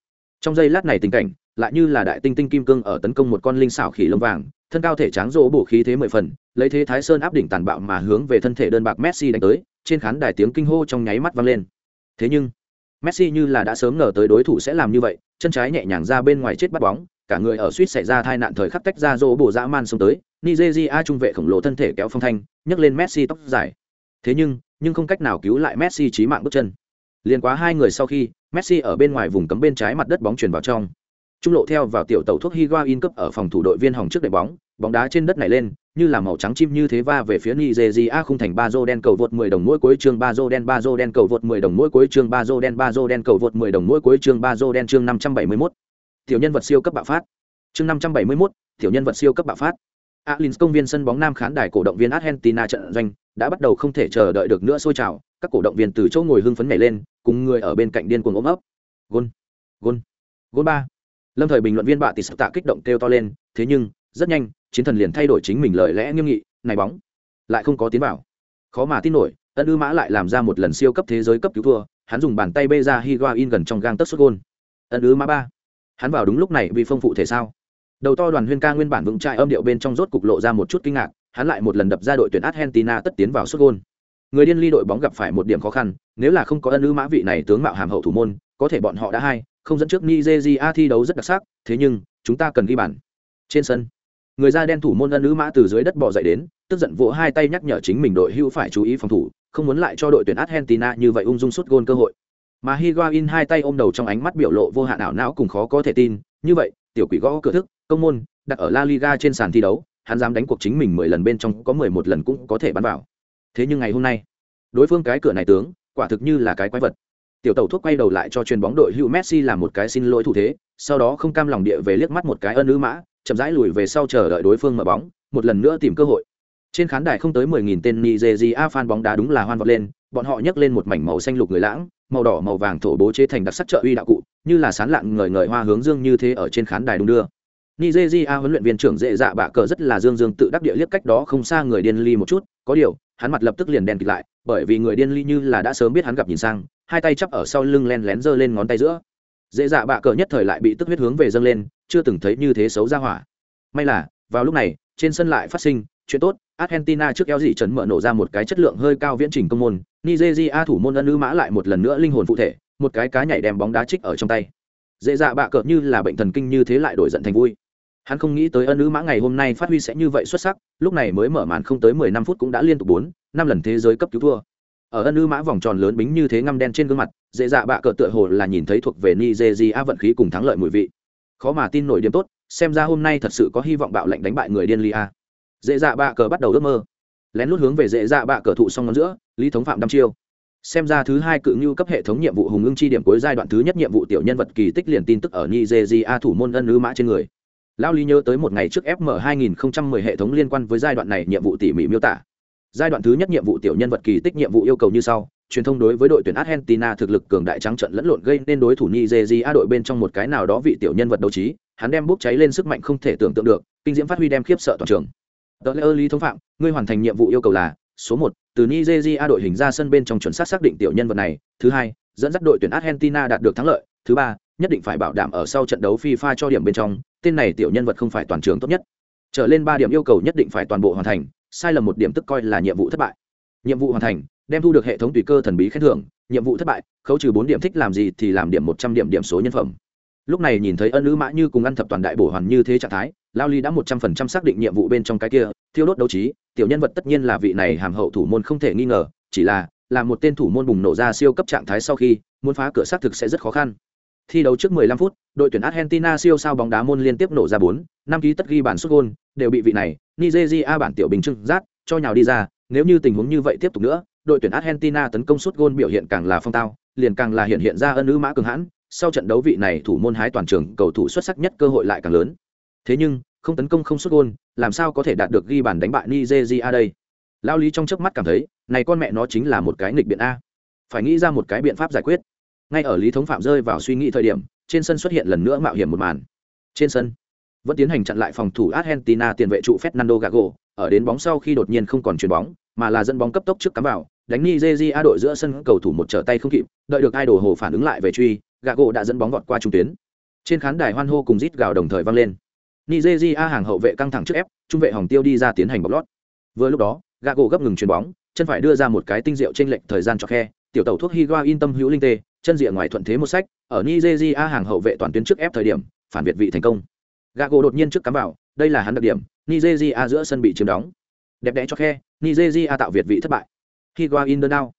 Trong giây lát này tình cảnh, lại như là đại tinh tinh kim cương ở tấn công một con linh xảo khỉ lông vàng, thân cao thể tráng dỗ bổ khí thế mười phần, lấy thế thái sơn áp đỉnh tàn bạo mà hướng về thân thể đơn bạc messi đánh tới, trên khán đài tiếng kinh hô trong nháy mắt vang lên. Thế nhưng, messi như là đã sớm ngờ tới đối thủ sẽ làm như vậy, chân trái nhẹ nhàng ra bên ngoài chết bắt bóng, cả người ở suýt xảy ra tai nạn thời khắc tách ra dỗ bổ dã man xông tới, nigeria trung vệ khổng lồ thân thể kéo phong thanh, nhấc lên messi tóc dài. Thế nhưng nhưng không cách nào cứu lại messi chí mạng bước chân Liên quá hai người sau khi messi ở bên ngoài vùng cấm bên trái mặt đất bóng chuyển vào trong trung lộ theo vào tiểu tàu thuốc higuain cấp ở phòng thủ đội viên hỏng trước đệm bóng bóng đá trên đất này lên như là màu trắng chim như thế va về phía Nigeria khung thành Bazo đen cầu vượt 10 đồng mỗi cuối chương Bazo đen Bazo đen cầu vượt 10 đồng mỗi cuối chương Bazo đen Bazo đen cầu vượt 10 đồng mỗi cuối chương Bazo đen chương 571. Tiểu nhân vật siêu cấp bạo phát. Chương 571, tiểu nhân vật siêu cấp bạo phát. Alins công viên sân bóng Nam khán đài cổ động viên Argentina trận doanh đã bắt đầu không thể chờ đợi được nữa sôi trào, các cổ động viên từ chỗ ngồi hưng phấn nhảy lên, cùng người ở bên cạnh điên cuồng ôm ấp. Gol, gol, gol ba. Lâm thời bình luận viên bạ tỷ tạ kích động kêu to lên, thế nhưng, rất nhanh, chiến thần liền thay đổi chính mình lời lẽ nghiêm nghị, này bóng lại không có tiến vào. Khó mà tin nổi, Ân Ư Mã lại làm ra một lần siêu cấp thế giới cấp cứu thua, hắn dùng bàn tay bê ra Higuain gần trong gang tấc sút gol. Ân Ư Mã ba. Hắn vào đúng lúc này vì phong phụ thể sao? Đầu to đoàn huyên ca nguyên bản vững trại âm điệu bên trong rốt cục lộ ra một chút kinh ngạc, hắn lại một lần đập ra đội tuyển argentina tất tiến vào xuất gôn. Người điên ly đội bóng gặp phải một điểm khó khăn, nếu là không có ân ư mã vị này tướng mạo hàm hậu thủ môn, có thể bọn họ đã hai, không dẫn trước nigeria thi đấu rất đặc sắc, thế nhưng, chúng ta cần ghi bàn. Trên sân, người da đen thủ môn ân ư mã từ dưới đất bỏ dậy đến, tức giận vỗ hai tay nhắc nhở chính mình đội hưu phải chú ý phòng thủ, không muốn lại cho đội tuyển argentina như vậy ung dung suốt gôn cơ hội. Mà higuain hai tay ôm đầu trong ánh mắt biểu lộ vô hạn ảo não cùng khó có thể tin, như vậy, tiểu quỷ gõ cửa thức công môn đặt ở La Liga trên sàn thi đấu, hắn dám đánh cuộc chính mình mười lần bên trong có mười một lần cũng có thể bắn vào. Thế nhưng ngày hôm nay, đối phương cái cửa này tướng, quả thực như là cái quái vật. Tiểu tẩu thuốc quay đầu lại cho chuyền bóng đội hữu Messi làm một cái xin lỗi thủ thế, sau đó không cam lòng địa về liếc mắt một cái ân ư mã, chậm rãi lùi về sau chờ đợi đối phương mở bóng, một lần nữa tìm cơ hội. Trên khán đài không tới mười nghìn tên Nigeria fan bóng đá đúng là hoan vọt lên, bọn họ nhấc lên một mảnh màu xanh lục người lãng, màu đỏ màu vàng thổ bố chế thành đặc sắc trợ uy đạo cụ, như là sán lạng ngời ngời hoa hướng dương như thế ở trên khán đài đung đưa nigeria huấn luyện viên trưởng dễ dạ bạ cờ rất là dương dương tự đắc địa liếc cách đó không xa người điên ly một chút. Có điều, hắn mặt lập tức liền đen kịt lại, bởi vì người điên ly như là đã sớm biết hắn gặp nhìn sang, hai tay chắp ở sau lưng len lén giơ lên ngón tay giữa. Dễ dạ bạ cờ nhất thời lại bị tức huyết hướng về dâng lên, chưa từng thấy như thế xấu ra hỏa. May là, vào lúc này, trên sân lại phát sinh chuyện tốt, argentina trước eo dị trấn mở nổ ra một cái chất lượng hơi cao viễn trình công môn, nigeria thủ môn ân ư mã lại một lần nữa linh hồn phụ thể, một cái cá nhảy đem bóng đá trích ở trong tay. Dễ dạ bạ cờ như là bệnh thần kinh như thế lại đổi giận thành vui hắn không nghĩ tới ân nữ mã ngày hôm nay phát huy sẽ như vậy xuất sắc, lúc này mới mở màn không tới mười năm phút cũng đã liên tục bốn, năm lần thế giới cấp cứu thua. Ở ân nữ mã vòng tròn lớn bính như thế ngăm đen trên gương mặt, dễ dạ bạ cờ tựa hồ là nhìn thấy thuộc về nigeria vận khí cùng thắng lợi mùi vị. Khó mà tin nổi điểm tốt, xem ra hôm nay thật sự có hy vọng bạo lệnh đánh bại người điên lia dễ dạ bạ cờ bắt đầu ước mơ. Lén lút hướng về dễ dạ bạ cờ thụ xong ngón giữa, lý thống phạm đăm chiêu. Xem ra thứ hai cự như cấp hệ thống nhiệm vụ hùng ưng chi điểm cuối giai đoạn thứ nhất nhiệm vụ tiểu nhân vật kỳ tích liền tin tức ở nigeria thủ môn ân nữ mã trên người lao lý nhớ tới một ngày trước fm 2010 hệ thống liên quan với giai đoạn này nhiệm vụ tỉ mỉ miêu tả. Giai đoạn thứ nhất nhiệm vụ tiểu nhân vật kỳ tích nhiệm vụ yêu cầu như sau, truyền thông đối với đội tuyển argentina thực lực cường đại trắng trận lẫn lộn gây nên đối thủ nigeria đội bên trong một cái nào đó vị tiểu nhân vật đấu trí, hắn đem bốc cháy lên sức mạnh không thể tưởng tượng được, kinh diễm phát huy đem khiếp sợ toàn trường. Tờ lễ lý thống phạm, ngươi hoàn thành nhiệm vụ yêu cầu là, số một, từ nigeria đội hình ra sân bên trong chuẩn xác xác định tiểu nhân vật này, thứ hai, dẫn dắt đội tuyển argentina đạt được thắng lợi, thứ ba nhất định phải bảo đảm ở sau trận đấu fifa cho điểm bên trong, tên này tiểu nhân vật không phải toàn trường tốt nhất. Trở lên ba điểm yêu cầu nhất định phải toàn bộ hoàn thành, sai lầm một điểm tức coi là nhiệm vụ thất bại. Nhiệm vụ hoàn thành, đem thu được hệ thống tùy cơ thần bí khen thưởng, nhiệm vụ thất bại, khấu trừ bốn điểm thích làm gì thì làm điểm một trăm điểm điểm số nhân phẩm. Lúc này nhìn thấy ân nữ mã như cùng ăn thập toàn đại bổ hoàn như thế trạng thái, lao ly đã một trăm phần trăm xác định nhiệm vụ bên trong cái kia, thiêu đốt đấu trí, tiểu nhân vật tất nhiên là vị này hàm hậu thủ môn không thể nghi ngờ, chỉ là là một tên thủ môn bùng nổ ra siêu cấp trạng thái sau khi, muốn phá cửa xác thực sẽ rất khó khăn thi đấu trước 15 phút, đội tuyển argentina siêu sao bóng đá môn liên tiếp nổ ra bốn, năm ký tất ghi bản xuất gôn, đều bị vị này, nigeria bản tiểu bình trưng rát, cho nhào đi ra, nếu như tình huống như vậy tiếp tục nữa, đội tuyển argentina tấn công suốt gôn biểu hiện càng là phong tao, liền càng là hiện hiện ra ân ứ mã cường hãn, sau trận đấu vị này thủ môn hái toàn trường, cầu thủ xuất sắc nhất cơ hội lại càng lớn. Thế nhưng, không tấn công không xuất gôn, làm sao có thể đạt được ghi bàn đánh bại nigeria đây? Lao lý trong chớp mắt cảm thấy, này con mẹ nó chính là một cái nghịch biện a. Phải nghĩ ra một cái biện pháp giải quyết ngay ở lý thống phạm rơi vào suy nghĩ thời điểm trên sân xuất hiện lần nữa mạo hiểm một màn. Trên sân vẫn tiến hành chặn lại phòng thủ argentina tiền vệ trụ fernando gago ở đến bóng sau khi đột nhiên không còn chuyền bóng mà là dẫn bóng cấp tốc trước cắm vào đánh nigeria đội giữa sân cầu thủ một trở tay không kịp đợi được ai đồ hồ phản ứng lại về truy gago đã dẫn bóng vọt qua trung tuyến. Trên khán đài hoan hô cùng rít gào đồng thời vang lên. Nigeria hàng hậu vệ căng thẳng trước ép trung vệ hỏng tiêu đi ra tiến hành bọc lót. Vừa lúc đó gago gấp ngừng chuyền bóng chân phải đưa ra một cái tinh diệu trên lệnh thời gian cho khe tiểu tàu thuốc Higuain yên tâm hữu linh tê, chân rìa ngoài thuận thế một sách, ở Nigeria hàng hậu vệ toàn tuyến trước ép thời điểm, phản biệt vị thành công. Gago đột nhiên trước cắm vào, đây là hắn đặc điểm, Nigeria giữa sân bị chiếm đóng. Đẹp đẽ cho khe, Nigeria tạo việt vị thất bại. Higuain đơn đao.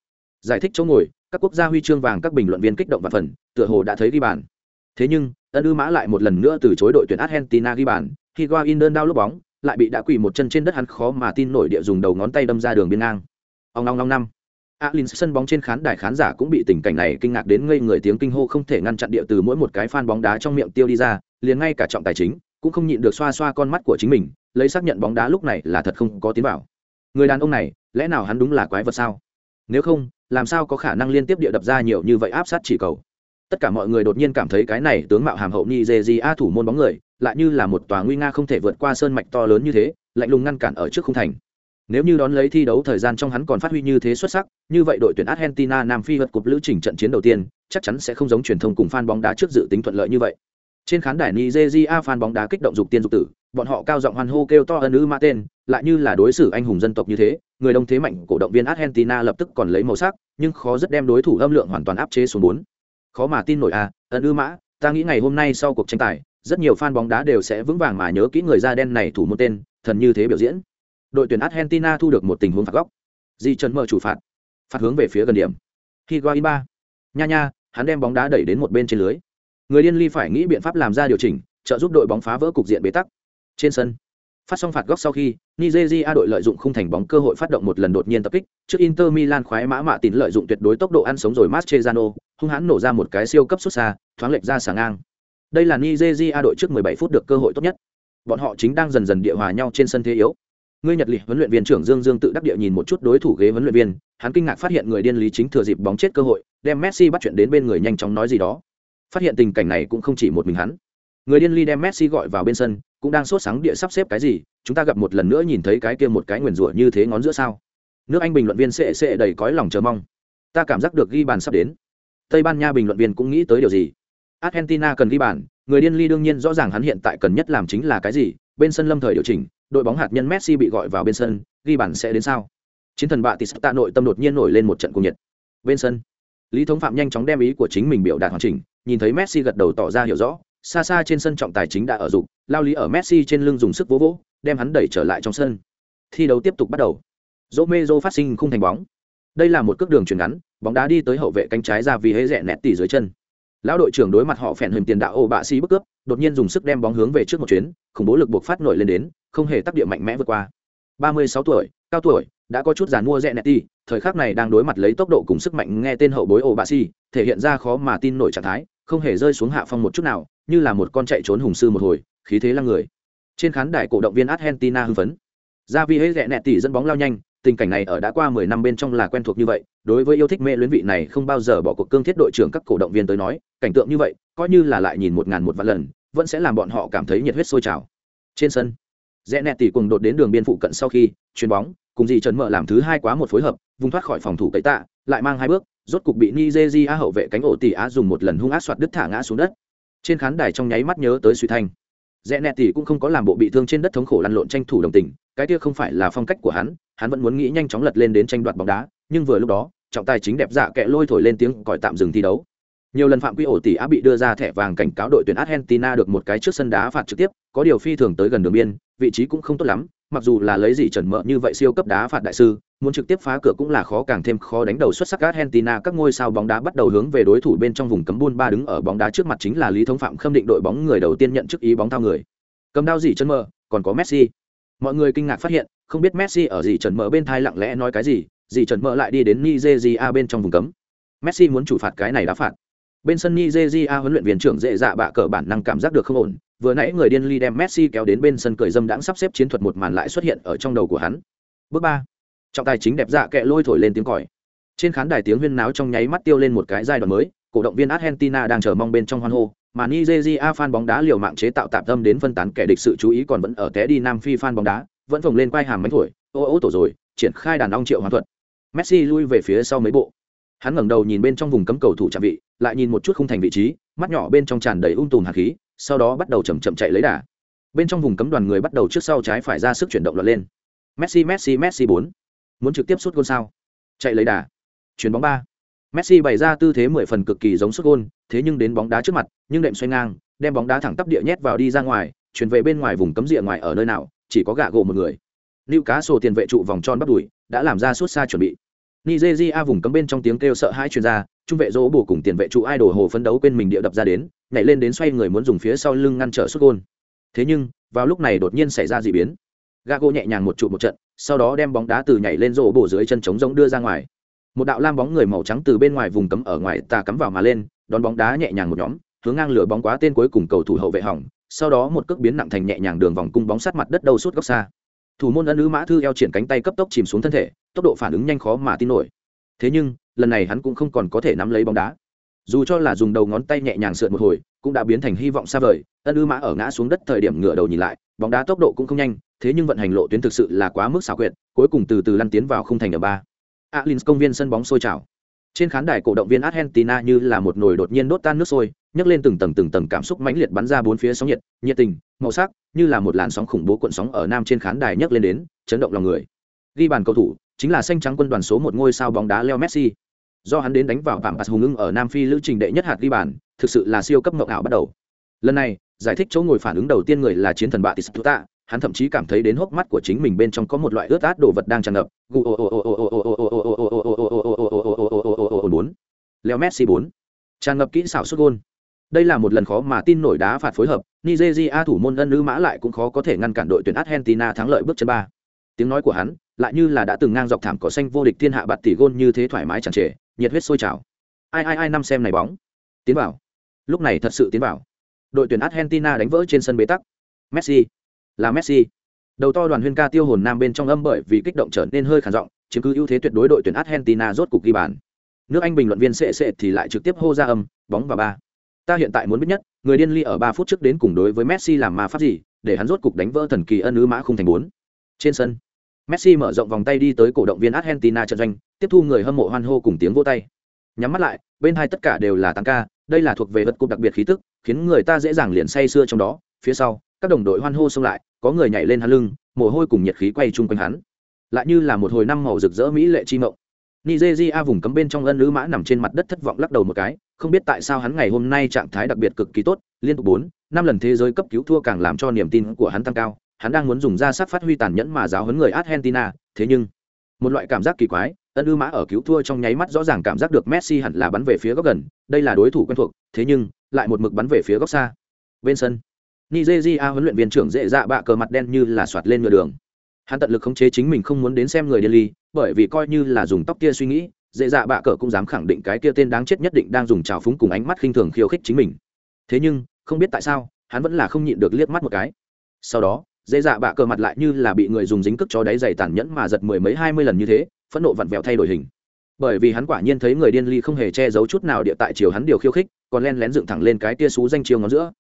Giải thích chỗ ngồi, các quốc gia huy chương vàng các bình luận viên kích động và phần, tựa hồ đã thấy ghi bàn. Thế nhưng, ân ư mã lại một lần nữa từ chối đội tuyển Argentina ghi bàn, Higuain đơn đao lúc bóng, lại bị đã quỳ một chân trên đất hắn khó mà tin nổi địa dùng đầu ngón tay đâm ra đường biên ngang. Ông long long năm Alin sân bóng trên khán đài khán giả cũng bị tình cảnh này kinh ngạc đến ngây người tiếng kinh hô không thể ngăn chặn địa từ mỗi một cái fan bóng đá trong miệng tiêu đi ra, liền ngay cả trọng tài chính cũng không nhịn được xoa xoa con mắt của chính mình, lấy xác nhận bóng đá lúc này là thật không có tiến vào. Người đàn ông này, lẽ nào hắn đúng là quái vật sao? Nếu không, làm sao có khả năng liên tiếp địa đập ra nhiều như vậy áp sát chỉ cầu? Tất cả mọi người đột nhiên cảm thấy cái này tướng mạo hàm hậu Nigeria thủ môn bóng người, lại như là một tòa nguy nga không thể vượt qua sơn mạch to lớn như thế, lạnh lùng ngăn cản ở trước khung thành. Nếu như đón lấy thi đấu thời gian trong hắn còn phát huy như thế xuất sắc, như vậy đội tuyển Argentina Nam Phi vượt cục lữ trình trận chiến đầu tiên, chắc chắn sẽ không giống truyền thông cùng fan bóng đá trước dự tính thuận lợi như vậy. Trên khán đài Nigeria fan bóng đá kích động dục tiên dục tử, bọn họ cao giọng hoan hô kêu to ân ư ma tên, lại như là đối xử anh hùng dân tộc như thế, người đông thế mạnh cổ động viên Argentina lập tức còn lấy màu sắc, nhưng khó rất đem đối thủ âm lượng hoàn toàn áp chế xuống 4. Khó mà tin nổi à, ân ư mã, ta nghĩ ngày hôm nay sau cuộc tranh tài, rất nhiều fan bóng đá đều sẽ vững vàng mà nhớ kỹ người da đen này thủ môn tên, thần như thế biểu diễn đội tuyển argentina thu được một tình huống phạt góc. Di trần mở chủ phạt phạt hướng về phía gần điểm. Higuain ba. Nha nha, hắn đem bóng đá đẩy đến một bên trên lưới. Người điên ly phải nghĩ biện pháp làm ra điều chỉnh, trợ giúp đội bóng phá vỡ cục diện bế tắc. Trên sân, phát xong phạt góc sau khi, nigeria đội lợi dụng không thành bóng cơ hội phát động một lần đột nhiên tập kích, trước inter milan khoái mã mạ tín lợi dụng tuyệt đối tốc độ ăn sống rồi mastrezano hung hãn nổ ra một cái siêu cấp xuất xa, thoáng lệch ra sáng ngang. Đây là nigeria đội trước 17 phút được cơ hội tốt nhất. Bọn họ chính đang dần dần địa hòa nhau trên sân thế yếu ngươi nhật lịch huấn luyện viên trưởng dương dương tự đắc địa nhìn một chút đối thủ ghế huấn luyện viên, hắn kinh ngạc phát hiện người điên lý chính thừa dịp bóng chết cơ hội, đem messi bắt chuyện đến bên người nhanh chóng nói gì đó. Phát hiện tình cảnh này cũng không chỉ một mình hắn. Người điên ly đem messi gọi vào bên sân, cũng đang sốt sáng địa sắp xếp cái gì, chúng ta gặp một lần nữa nhìn thấy cái kia một cái nguyền rủa như thế ngón giữa sao. Nước anh bình luận viên sệ sệ đầy cõi lòng chờ mong. Ta cảm giác được ghi bàn sắp đến. Tây ban nha bình luận viên cũng nghĩ tới điều gì? Argentina cần ghi bàn, người điên ly đương nhiên rõ ràng hắn hiện tại cần nhất làm chính là cái gì, bên sân lâm thời điều chỉnh đội bóng hạt nhân messi bị gọi vào bên sân, ghi bàn sẽ đến sao? Chiến thần bạ tis tạ nội tâm đột nhiên nổi lên một trận cuồng nhiệt. Bên sân, lý thống phạm nhanh chóng đem ý của chính mình biểu đạt hoàn chỉnh, nhìn thấy messi gật đầu tỏ ra hiểu rõ, xa xa trên sân trọng tài chính đã ở dụng lao lý ở messi trên lưng dùng sức vỗ vỗ, đem hắn đẩy trở lại trong sân. Thi đấu tiếp tục bắt đầu. Romero phát sinh khung thành bóng. Đây là một cước đường chuyền ngắn, bóng đá đi tới hậu vệ cánh trái ra vì hễ rẻ nẹt tỉ dưới chân lão đội trưởng đối mặt họ phèn hình tiền đạo ô bạ xi bức cướp, đột nhiên dùng sức đem bóng hướng về trước một chuyến, khủng bố lực buộc phát nổi lên đến, không hề tác địa mạnh mẽ vượt qua. 36 tuổi, cao tuổi, đã có chút giàn mua rẽ nẹt đi thời khắc này đang đối mặt lấy tốc độ cùng sức mạnh nghe tên hậu bối ô bạ xi thể hiện ra khó mà tin nổi trạng thái, không hề rơi xuống hạ phong một chút nào, như là một con chạy trốn hùng sư một hồi, khí thế lăng người. Trên khán đài cổ động viên argentina hưng phấn. Ra vì hết rẽ nẹt tỉ dẫn bóng lao nhanh tình cảnh này ở đã qua mười năm bên trong là quen thuộc như vậy, đối với yêu thích mê luyến vị này không bao giờ bỏ cuộc cương thiết đội trưởng các cổ động viên tới nói, cảnh tượng như vậy, coi như là lại nhìn một ngàn một vạn lần, vẫn sẽ làm bọn họ cảm thấy nhiệt huyết sôi trào. Trên sân, rẽ nẹt tỉ cùng đột đến đường biên phụ cận sau khi, chuyền bóng, cùng dì trần mở làm thứ hai quá một phối hợp, vùng thoát khỏi phòng thủ cậy tạ, lại mang hai bước, rốt cục bị nigeria hậu vệ cánh ổ tỷ á dùng một lần hung ác xoạt đứt thả ngã xuống đất. Trên khán đài trong nháy mắt nhớ tới suy thanh. Rẽ nẹt tỉ cũng không có làm bộ bị thương trên đất thống khổ lăn lộn tranh thủ đồng tình cái kia không phải là phong cách của hắn hắn vẫn muốn nghĩ nhanh chóng lật lên đến tranh đoạt bóng đá, nhưng vừa lúc đó, trọng tài chính đẹp dạ kẹ lôi thổi lên tiếng còi tạm dừng thi đấu. Nhiều lần phạm quy ổ tỷ á bị đưa ra thẻ vàng cảnh cáo đội tuyển argentina được một cái trước sân đá phạt trực tiếp, có điều phi thường tới gần đường biên, vị trí cũng không tốt lắm, mặc dù là lấy gì trần mợ như vậy siêu cấp đá phạt đại sư, muốn trực tiếp phá cửa cũng là khó càng thêm khó đánh đầu xuất sắc argentina, các ngôi sao bóng đá bắt đầu hướng về đối thủ bên trong vùng cấm buôn ba đứng ở bóng đá trước mặt chính là lý thống phạm khâm định đội bóng người đầu tiên nhận chức ý bóng thao người. Cầm đao gì chân mơ còn có messi mọi người kinh ngạc phát hiện, không biết messi ở gì trần mở bên thai lặng lẽ nói cái gì gì trần mở lại đi đến nigeria bên trong vùng cấm. Messi muốn chủ phạt cái này đá phạt. Bên sân nigeria huấn luyện viên trưởng dễ dạ bạ cờ bản năng cảm giác được không ổn, vừa nãy người điên ly đem messi kéo đến bên sân cười dâm đãng sắp xếp chiến thuật một màn lại xuất hiện ở trong đầu của hắn. Bước ba. Trọng tài chính đẹp dạ kệ lôi thổi lên tiếng còi. Trên khán đài tiếng huyên náo trong nháy mắt tiêu lên một cái giai đoạn mới, cổ động viên argentina đang chờ mong bên trong hoan hô mà nigeria fan bóng đá liều mạng chế tạo tạm tâm đến phân tán kẻ địch sự chú ý còn vẫn ở té đi nam phi fan bóng đá, vẫn phồng lên quay hàm mấy thổi. Ô ô, tổ rồi, triển khai đàn ong triệu hoàn thuật. Messi lui về phía sau mấy bộ. Hắn ngẩng đầu nhìn bên trong vùng cấm cầu thủ chạm vị, lại nhìn một chút không thành vị trí, mắt nhỏ bên trong tràn đầy ung tùm hàn khí, sau đó bắt đầu chậm chậm chạy lấy đà. Bên trong vùng cấm đoàn người bắt đầu trước sau trái phải ra sức chuyển động lọt lên. Messi messi messi bốn. Muốn trực tiếp sút gol sao? Chạy lấy đà. Chuyền bóng ba messi bày ra tư thế mười phần cực kỳ giống sút gôn thế nhưng đến bóng đá trước mặt nhưng đệm xoay ngang đem bóng đá thẳng tắp địa nhét vào đi ra ngoài chuyển về bên ngoài vùng cấm địa ngoài ở nơi nào chỉ có gạ gỗ một người. Lưu cá sổ tiền vệ trụ vòng tròn bắt đuổi, đã làm ra suốt xa chuẩn bị. Nigeria vùng cấm bên trong tiếng kêu sợ hãi truyền ra, trung vệ dỗ bổ cùng tiền vệ trụ idol hồ phấn đấu quên mình địa đập ra đến nhảy lên đến xoay người muốn dùng phía sau lưng ngăn trở sút gôn. Thế nhưng vào lúc này đột nhiên xảy ra dị biến. Gago nhẹ nhàng một trụ một trận sau đó đem bóng đá từ nhảy lên rổ bổ dưới chân chống rỗng đưa ra ngoài một đạo lam bóng người màu trắng từ bên ngoài vùng cấm ở ngoài tà cắm vào mà lên, đón bóng đá nhẹ nhàng một nhóm, hướng ngang lửa bóng quá tên cuối cùng cầu thủ hậu vệ hỏng, sau đó một cước biến nặng thành nhẹ nhàng đường vòng cung bóng sát mặt đất đầu suốt góc xa. Thủ môn ân ứ mã thư eo triển cánh tay cấp tốc chìm xuống thân thể, tốc độ phản ứng nhanh khó mà tin nổi. Thế nhưng, lần này hắn cũng không còn có thể nắm lấy bóng đá. Dù cho là dùng đầu ngón tay nhẹ nhàng sượt một hồi, cũng đã biến thành hy vọng xa vời. Ân ư mã ở ngã xuống đất thời điểm ngửa đầu nhìn lại, bóng đá tốc độ cũng không nhanh, thế nhưng vận hành lộ tuyến thực sự là quá mức xảo quyệt, cuối cùng từ từ lăn tiến vào khung thành ở ba. Alins công viên sân bóng sôi trào. Trên khán đài cổ động viên argentina như là một nồi đột nhiên đốt tan nước sôi, nhấc lên từng tầng từng tầng cảm xúc mãnh liệt bắn ra bốn phía sóng nhiệt nhiệt tình, màu sắc, như là một làn sóng khủng bố cuộn sóng ở nam trên khán đài nhấc lên đến, chấn động lòng người. Ghi bàn cầu thủ chính là xanh trắng quân đoàn số một ngôi sao bóng đá leo messi. Do hắn đến đánh vào vạm pass hùng ưng ở nam phi lữ trình đệ nhất hạt ghi bàn, thực sự là siêu cấp ngộng ảo bắt đầu. Lần này, giải thích chỗ ngồi phản ứng đầu tiên người là chiến thần bạ tạ hắn thậm chí cảm thấy đến hốc mắt của chính mình bên trong có một loại ướt át đồ vật đang tràn ngập bốn leo messi bốn tràn ngập kỹ xảo xuất gôn đây là một lần khó mà tin nổi đá phạt phối hợp nigeria thủ môn ân nữ mã lại cũng khó có thể ngăn cản đội tuyển argentina thắng lợi bước chân ba tiếng nói của hắn lại như là đã từng ngang dọc thảm cỏ xanh vô địch thiên hạ bạt tỷ gôn như thế thoải mái chẳng trề nhiệt huyết sôi trào ai ai ai năm xem này bóng tiến vào lúc này thật sự tiến vào đội tuyển argentina đánh vỡ trên sân bế tắc messi là messi. Đầu to đoàn huyên ca tiêu hồn nam bên trong âm bởi vì kích động trở nên hơi khản giọng, chiếm cứ ưu thế tuyệt đối đội tuyển argentina rốt cục ghi bàn. Nước anh bình luận viên sệ sệ thì lại trực tiếp hô ra âm, bóng và ba. Ta hiện tại muốn biết nhất, người điên ly ở ba phút trước đến cùng đối với messi làm ma pháp gì, để hắn rốt cục đánh vỡ thần kỳ ân ứ mã không thành bốn. Trên sân, messi mở rộng vòng tay đi tới cổ động viên argentina trận doanh, tiếp thu người hâm mộ hoan hô cùng tiếng vỗ tay. Nhắm mắt lại, bên hai tất cả đều là tăng ca, đây là thuộc về vật cục đặc biệt khí tức, khiến người ta dễ dàng liền say sưa trong đó, phía sau các đồng đội hoan hô xông lại, có người nhảy lên hắn lưng, mồ hôi cùng nhiệt khí quay chung quanh hắn. Lại như là một hồi năm màu rực rỡ mỹ lệ chi mộng. Nigeria vùng cấm bên trong ân lữ mã nằm trên mặt đất thất vọng lắc đầu một cái, không biết tại sao hắn ngày hôm nay trạng thái đặc biệt cực kỳ tốt, liên tục bốn, năm lần thế giới cấp cứu thua càng làm cho niềm tin của hắn tăng cao. Hắn đang muốn dùng ra sắc phát huy tàn nhẫn mà giáo huấn người argentina, thế nhưng, một loại cảm giác kỳ quái, ân ư mã ở cứu thua trong nháy mắt rõ ràng cảm giác được messi hẳn là bắn về phía góc gần, đây là đối thủ quen thuộc, thế nhưng, lại một mực bắn về phía góc xa. Bên sân nigeria huấn luyện viên trưởng dễ dạ bạ cờ mặt đen như là soạt lên ngựa đường. Hắn tận lực khống chế chính mình không muốn đến xem người điên ly, bởi vì coi như là dùng tóc kia suy nghĩ, dễ dạ bạ cờ cũng dám khẳng định cái kia tên đáng chết nhất định đang dùng trào phúng cùng ánh mắt khinh thường khiêu khích chính mình. Thế nhưng, không biết tại sao, hắn vẫn là không nhịn được liếc mắt một cái. Sau đó, dễ dạ bạ cờ mặt lại như là bị người dùng dính cước cho đáy dày tàn nhẫn mà giật mười mấy hai mươi lần như thế, phẫn nộ vặn vẹo thay đổi hình. Bởi vì hắn quả nhiên thấy người điên ly không hề che giấu chút nào địa tại chiều hắn điều khiêu khích, còn len lén dựng thẳng lên cái tia xú danh chiêu ngón giữa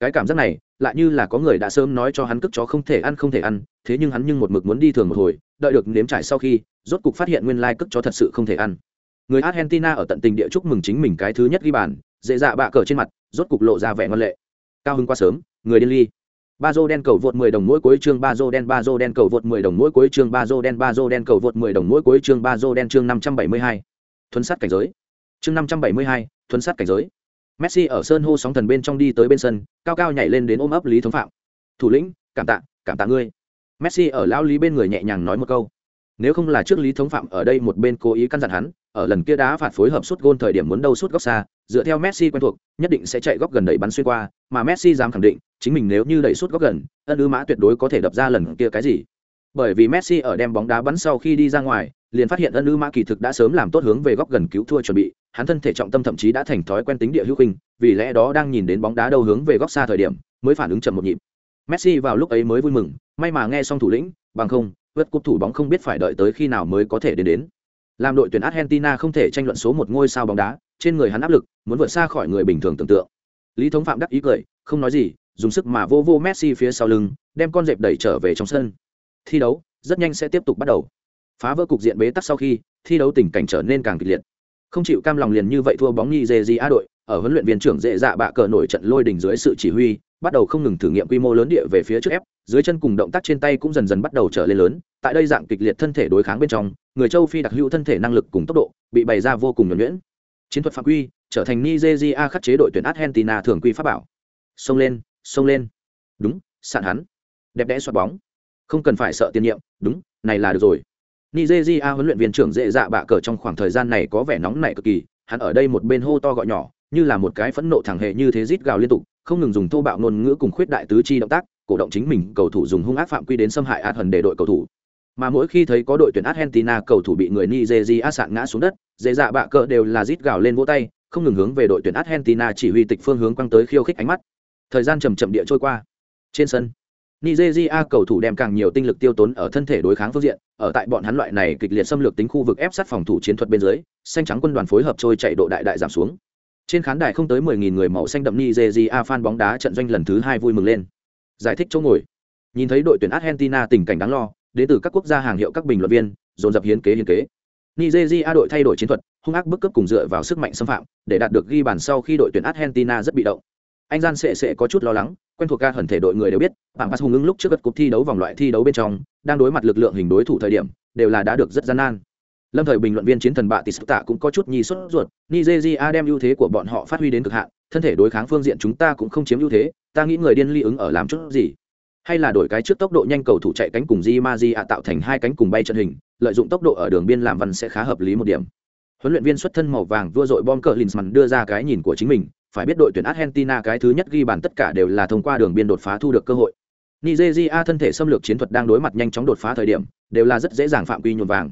cái cảm giác này lại như là có người đã sớm nói cho hắn cất chó không thể ăn không thể ăn thế nhưng hắn nhưng một mực muốn đi thường một hồi đợi được nếm trải sau khi rốt cục phát hiện nguyên lai cất chó thật sự không thể ăn. Người argentina ở tận tình địa chúc mừng chính mình cái thứ nhất ghi bàn dễ dạ bạ cờ trên mặt rốt cục lộ ra vẻ ngon lệ. Cao hưng quá sớm người điên ly. Ba dô đen cầu vượt 10 đồng mỗi cuối chương ba dô đen ba dô đen cầu vượt 10 đồng mỗi cuối chương ba dô đen ba dô đen cầu vượt 10 đồng mỗi cuối chương ba dô đen chương 572. thuấn sát cảnh giới. Chương 572, thuấn sát cảnh giới messi ở sơn hô sóng thần bên trong đi tới bên sân, cao cao nhảy lên đến ôm ấp lý thống phạm. Thủ lĩnh, cảm tạ cảm tạ ngươi. Messi ở lão lý bên người nhẹ nhàng nói một câu. Nếu không là trước lý thống phạm ở đây một bên cố ý căn dặn hắn, ở lần kia đá phạt phối hợp sút gôn thời điểm muốn đâu sút góc xa, dựa theo messi quen thuộc, nhất định sẽ chạy góc gần đẩy bắn xuyên qua, mà messi dám khẳng định, chính mình nếu như đẩy sút góc gần, ân ư mã tuyệt đối có thể đập ra lần kia cái gì bởi vì messi ở đem bóng đá bắn sau khi đi ra ngoài, liền phát hiện ân ư mã kỳ thực đã sớm làm tốt hướng về góc gần cứu thua chuẩn bị, hắn thân thể trọng tâm thậm chí đã thành thói quen tính địa hữu khinh vì lẽ đó đang nhìn đến bóng đá đâu hướng về góc xa thời điểm, mới phản ứng chậm một nhịp. Messi vào lúc ấy mới vui mừng, may mà nghe xong thủ lĩnh, bằng không, vượt cúp thủ bóng không biết phải đợi tới khi nào mới có thể đến đến. Làm đội tuyển argentina không thể tranh luận số một ngôi sao bóng đá, trên người hắn áp lực, muốn vượt xa khỏi người bình thường tưởng tượng. Lý thống phạm đắc ý cười, không nói gì, dùng sức mà vô vô messi phía sau lưng, đem con dẹp đẩy trở về trong sân thi đấu, rất nhanh sẽ tiếp tục bắt đầu. Phá vỡ cục diện bế tắc sau khi, thi đấu tình cảnh trở nên càng kịch liệt. Không chịu cam lòng liền như vậy thua bóng nigeria đội, ở huấn luyện viên trưởng dễ dạ bạ cờ nổi trận lôi đỉnh dưới sự chỉ huy, bắt đầu không ngừng thử nghiệm quy mô lớn địa về phía trước ép, dưới chân cùng động tác trên tay cũng dần dần bắt đầu trở lên lớn, tại đây dạng kịch liệt thân thể đối kháng bên trong, người châu phi đặc hữu thân thể năng lực cùng tốc độ, bị bày ra vô cùng nhuẩn nhuyễn. Chiến thuật phạm quy, trở thành nigeria khắc chế đội tuyển argentina thường quy pháp bảo. Xông lên xông lên. Đúng, sạn hắn. Đẹp đẽ xoát bóng không cần phải sợ tiền nhiệm, đúng, này là được rồi. Nigeria huấn luyện viên trưởng dễ dạ bạ cờ trong khoảng thời gian này có vẻ nóng nảy cực kỳ, hắn ở đây một bên hô to gọi nhỏ, như là một cái phẫn nộ thẳng hệ như thế rít gào liên tục, không ngừng dùng thô bạo ngôn ngữ cùng khuyết đại tứ chi động tác, cổ động chính mình, cầu thủ dùng hung ác phạm quy đến xâm hại át hần để đội cầu thủ. Mà mỗi khi thấy có đội tuyển argentina cầu thủ bị người nigeria sạn ngã xuống đất, dễ dạ bạ cờ đều là rít gào lên vỗ tay, không ngừng hướng về đội tuyển argentina chỉ huy tịch phương hướng quăng tới khiêu khích ánh mắt. Thời gian chầm chậm địa trôi qua. Trên sân nigeria cầu thủ đem càng nhiều tinh lực tiêu tốn ở thân thể đối kháng phương diện, ở tại bọn hắn loại này kịch liệt xâm lược tính khu vực ép sát phòng thủ chiến thuật bên dưới, xanh trắng quân đoàn phối hợp trôi chạy độ đại đại giảm xuống. Trên khán đài không tới 10.000 người màu xanh đậm nigeria fan bóng đá trận doanh lần thứ hai vui mừng lên. Giải thích chỗ ngồi. Nhìn thấy đội tuyển argentina tình cảnh đáng lo, đến từ các quốc gia hàng hiệu các bình luận viên, dồn dập hiến kế hiến kế. Nigeria đội thay đổi chiến thuật, hung ác bức cấp cùng dựa vào sức mạnh xâm phạm, để đạt được ghi bàn sau khi đội tuyển argentina rất bị động. Anh gian sẽ sẽ có chút lo lắng quen thuộc ca hẩn thể đội người đều biết bảng pass hùng ứng lúc trước gật cuộc thi đấu vòng loại thi đấu bên trong, đang đối mặt lực lượng hình đối thủ thời điểm, đều là đã được rất gian nan. Lâm thời bình luận viên chiến thần bạ tỷ tạ cũng có chút nhi xuất ruột, nigeria đem ưu thế của bọn họ phát huy đến cực hạn, thân thể đối kháng phương diện chúng ta cũng không chiếm ưu thế, ta nghĩ người điên ly ứng ở làm chút gì? Hay là đổi cái trước tốc độ nhanh cầu thủ chạy cánh cùng di ma di ạ tạo thành hai cánh cùng bay trận hình, lợi dụng tốc độ ở đường biên làm văn sẽ khá hợp lý một điểm huấn luyện viên xuất thân màu vàng vua dội bom cờ linsman đưa ra cái nhìn của chính mình, phải biết đội tuyển argentina cái thứ nhất ghi bàn tất cả đều là thông qua đường biên đột phá thu được cơ hội. Nigeria thân thể xâm lược chiến thuật đang đối mặt nhanh chóng đột phá thời điểm, đều là rất dễ dàng phạm quy nhuộm vàng.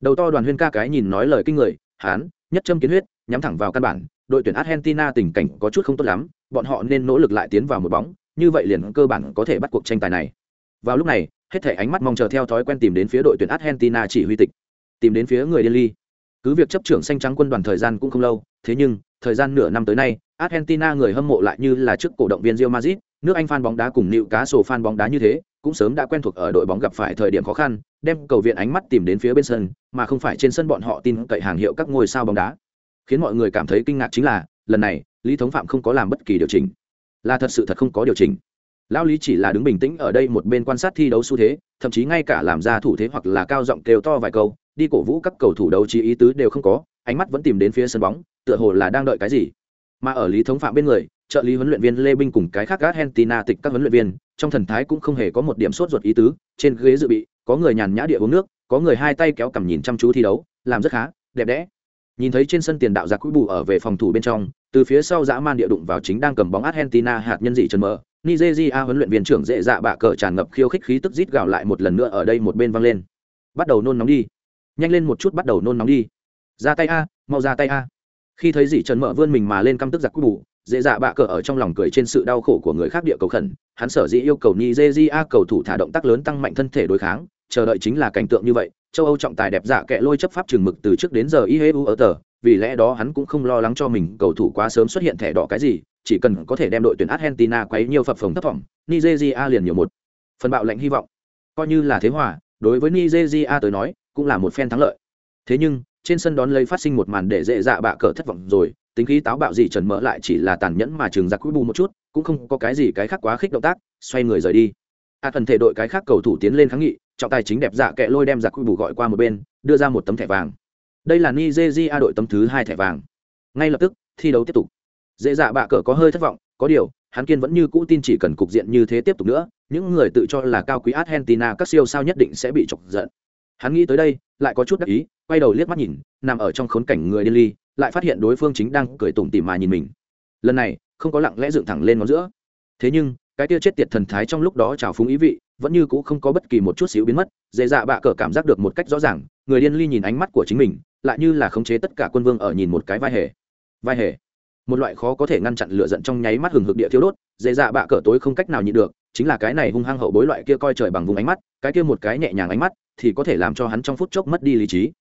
Đầu to đoàn huyên ca cái nhìn nói lời kinh người, hán, nhất châm kiến huyết, nhắm thẳng vào căn bản, đội tuyển argentina tình cảnh có chút không tốt lắm, bọn họ nên nỗ lực lại tiến vào một bóng, như vậy liền cơ bản có thể bắt cuộc tranh tài này. Vào lúc này, hết thể ánh mắt mong chờ theo thói quen tìm đến phía đội tuyển argentina chỉ huy tịch, tìm đến phía người điên ly cứ việc chấp trưởng xanh trắng quân đoàn thời gian cũng không lâu thế nhưng thời gian nửa năm tới nay Argentina người hâm mộ lại như là trước cổ động viên Real Madrid, nước Anh fan bóng đá cùng nịu cá sổ fan bóng đá như thế, cũng sớm đã quen thuộc ở đội bóng gặp phải thời điểm khó khăn, đem cầu viện ánh mắt tìm đến phía bên sân, mà không phải trên sân bọn họ tin cậy hàng hiệu các ngôi sao bóng đá. Khiến mọi người cảm thấy kinh ngạc chính là, lần này, Lý Thống Phạm không có làm bất kỳ điều chỉnh. Là thật sự thật không có điều chỉnh. Lão Lý chỉ là đứng bình tĩnh ở đây một bên quan sát thi đấu xu thế, thậm chí ngay cả làm ra thủ thế hoặc là cao giọng kêu to vài câu, đi cổ vũ các cầu thủ đấu trí ý tứ đều không có, ánh mắt vẫn tìm đến phía sân bóng, tựa hồ là đang đợi cái gì. Mà ở Lý Thống Phạm bên người, trợ lý huấn luyện viên Lê Binh cùng cái khác Argentina tịch các huấn luyện viên, trong thần thái cũng không hề có một điểm sốt ruột ý tứ, trên ghế dự bị, có người nhàn nhã địa uống nước, có người hai tay kéo cằm nhìn chăm chú thi đấu, làm rất khá, đẹp đẽ. Nhìn thấy trên sân tiền đạo giặc quỹ bù ở về phòng thủ bên trong, từ phía sau dã man địa đụng vào chính đang cầm bóng Argentina hạt nhân dị trần mờ Nigeria huấn luyện viên trưởng dễ dạ bạ cờ tràn ngập khiêu khích khí tức rít gào lại một lần nữa ở đây một bên văng lên. Bắt đầu nôn nóng đi. Nhanh lên một chút bắt đầu nôn nóng đi. Ra tay a, mau ra tay a. Khi thấy dì trần mở vươn mình mà lên căm tức giặc quỹ bù, dễ dạ bạ cờ ở trong lòng cười trên sự đau khổ của người khác địa cầu khẩn hắn sở dĩ yêu cầu nigeria cầu thủ thả động tác lớn tăng mạnh thân thể đối kháng chờ đợi chính là cảnh tượng như vậy châu âu trọng tài đẹp dạ kệ lôi chấp pháp chừng mực từ trước đến giờ y hê u ở tờ vì lẽ đó hắn cũng không lo lắng cho mình cầu thủ quá sớm xuất hiện thẻ đỏ cái gì chỉ cần có thể đem đội tuyển argentina quấy nhiều phập phồng thấp thỏm nigeria liền nhiều một phần bạo lệnh hy vọng coi như là thế hòa đối với nigeria tới nói cũng là một phen thắng lợi. Thế nhưng, trên sân đón lấy phát sinh một màn để dễ dạ bạ cờ thất vọng rồi, tính khí táo bạo gì trần mỡ lại chỉ là tàn nhẫn mà trường giặc quỹ bù một chút, cũng không có cái gì cái khác quá khích động tác, xoay người rời đi. A thần thể đội cái khác cầu thủ tiến lên kháng nghị, trọng tài chính đẹp dạ kệ lôi đem giặc quỹ bù gọi qua một bên, đưa ra một tấm thẻ vàng. Đây là nigeria đội tấm thứ hai thẻ vàng. Ngay lập tức, thi đấu tiếp tục. Dễ dạ bạ cờ có hơi thất vọng, có điều, hắn kiên vẫn như cũ tin chỉ cần cục diện như thế tiếp tục nữa, những người tự cho là cao quý argentina các siêu sao nhất định sẽ bị chọc giận hắn nghĩ tới đây, lại có chút đắc ý, quay đầu liếc mắt nhìn, nằm ở trong khốn cảnh người điên ly, lại phát hiện đối phương chính đang cười tủm tỉm mà nhìn mình. Lần này, không có lặng lẽ dựng thẳng lên ngón giữa. Thế nhưng, cái tia chết tiệt thần thái trong lúc đó trào phúng ý vị, vẫn như cũ không có bất kỳ một chút xíu biến mất, dễ dạ bạ cờ cảm giác được một cách rõ ràng, người điên ly nhìn ánh mắt của chính mình, lại như là khống chế tất cả quân vương ở nhìn một cái vai hề. Vai hề một loại khó có thể ngăn chặn lửa giận trong nháy mắt hừng hực địa thiếu đốt, dễ dạ bạ cờ tối không cách nào nhịn được, chính là cái này hung hăng hậu bối loại kia coi trời bằng vùng ánh mắt, cái kia một cái nhẹ nhàng ánh mắt thì có thể làm cho hắn trong phút chốc mất đi lý trí.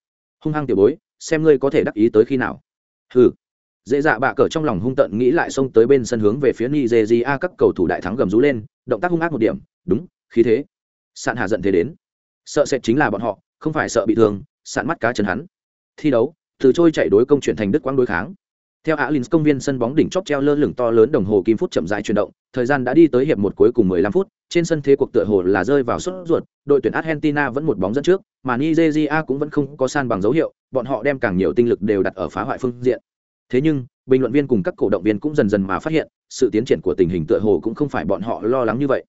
Hung hăng tiểu bối, xem ngươi có thể đắc ý tới khi nào. Hừ. Dễ dạ bạ cờ trong lòng hung tận nghĩ lại xông tới bên sân hướng về phía nigeria các cầu thủ đại thắng gầm rú lên, động tác hung ác một điểm, đúng, khí thế. Sạn hà giận thế đến. Sợ sẽ chính là bọn họ, không phải sợ bị thương, sạn mắt cá chân hắn. Thi đấu, từ trôi chạy đối công chuyển thành đức quang đối kháng theo Alins công viên sân bóng đỉnh chóp treo lơ lửng to lớn đồng hồ kim phút chậm rãi chuyển động, thời gian đã đi tới hiệp một cuối cùng 15 phút, trên sân thế cuộc tựa hồ là rơi vào sốt ruột, đội tuyển Argentina vẫn một bóng dẫn trước, mà Nigeria cũng vẫn không có san bằng dấu hiệu, bọn họ đem càng nhiều tinh lực đều đặt ở phá hoại phương diện. Thế nhưng, bình luận viên cùng các cổ động viên cũng dần dần mà phát hiện, sự tiến triển của tình hình tựa hồ cũng không phải bọn họ lo lắng như vậy.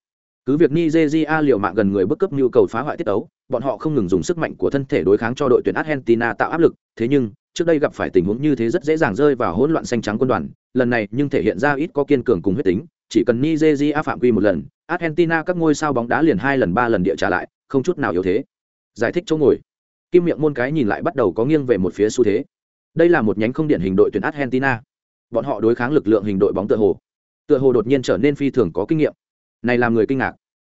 Cứ việc Nigeria liều mạng gần người bức cấp nhu cầu phá hoại tiết đấu, bọn họ không ngừng dùng sức mạnh của thân thể đối kháng cho đội tuyển Argentina tạo áp lực, thế nhưng, trước đây gặp phải tình huống như thế rất dễ dàng rơi vào hỗn loạn xanh trắng quân đoàn, lần này nhưng thể hiện ra ít có kiên cường cùng huyết tính, chỉ cần Nigeria phạm quy một lần, Argentina các ngôi sao bóng đá liền hai lần ba lần địa trả lại, không chút nào yếu thế. Giải thích chỗ ngồi. Kim miệng môn cái nhìn lại bắt đầu có nghiêng về một phía xu thế. Đây là một nhánh không điển hình đội tuyển Argentina. Bọn họ đối kháng lực lượng hình đội bóng tựa hồ. Tựa hồ đột nhiên trở nên phi thường có kinh nghiệm. Này làm người kinh ngạc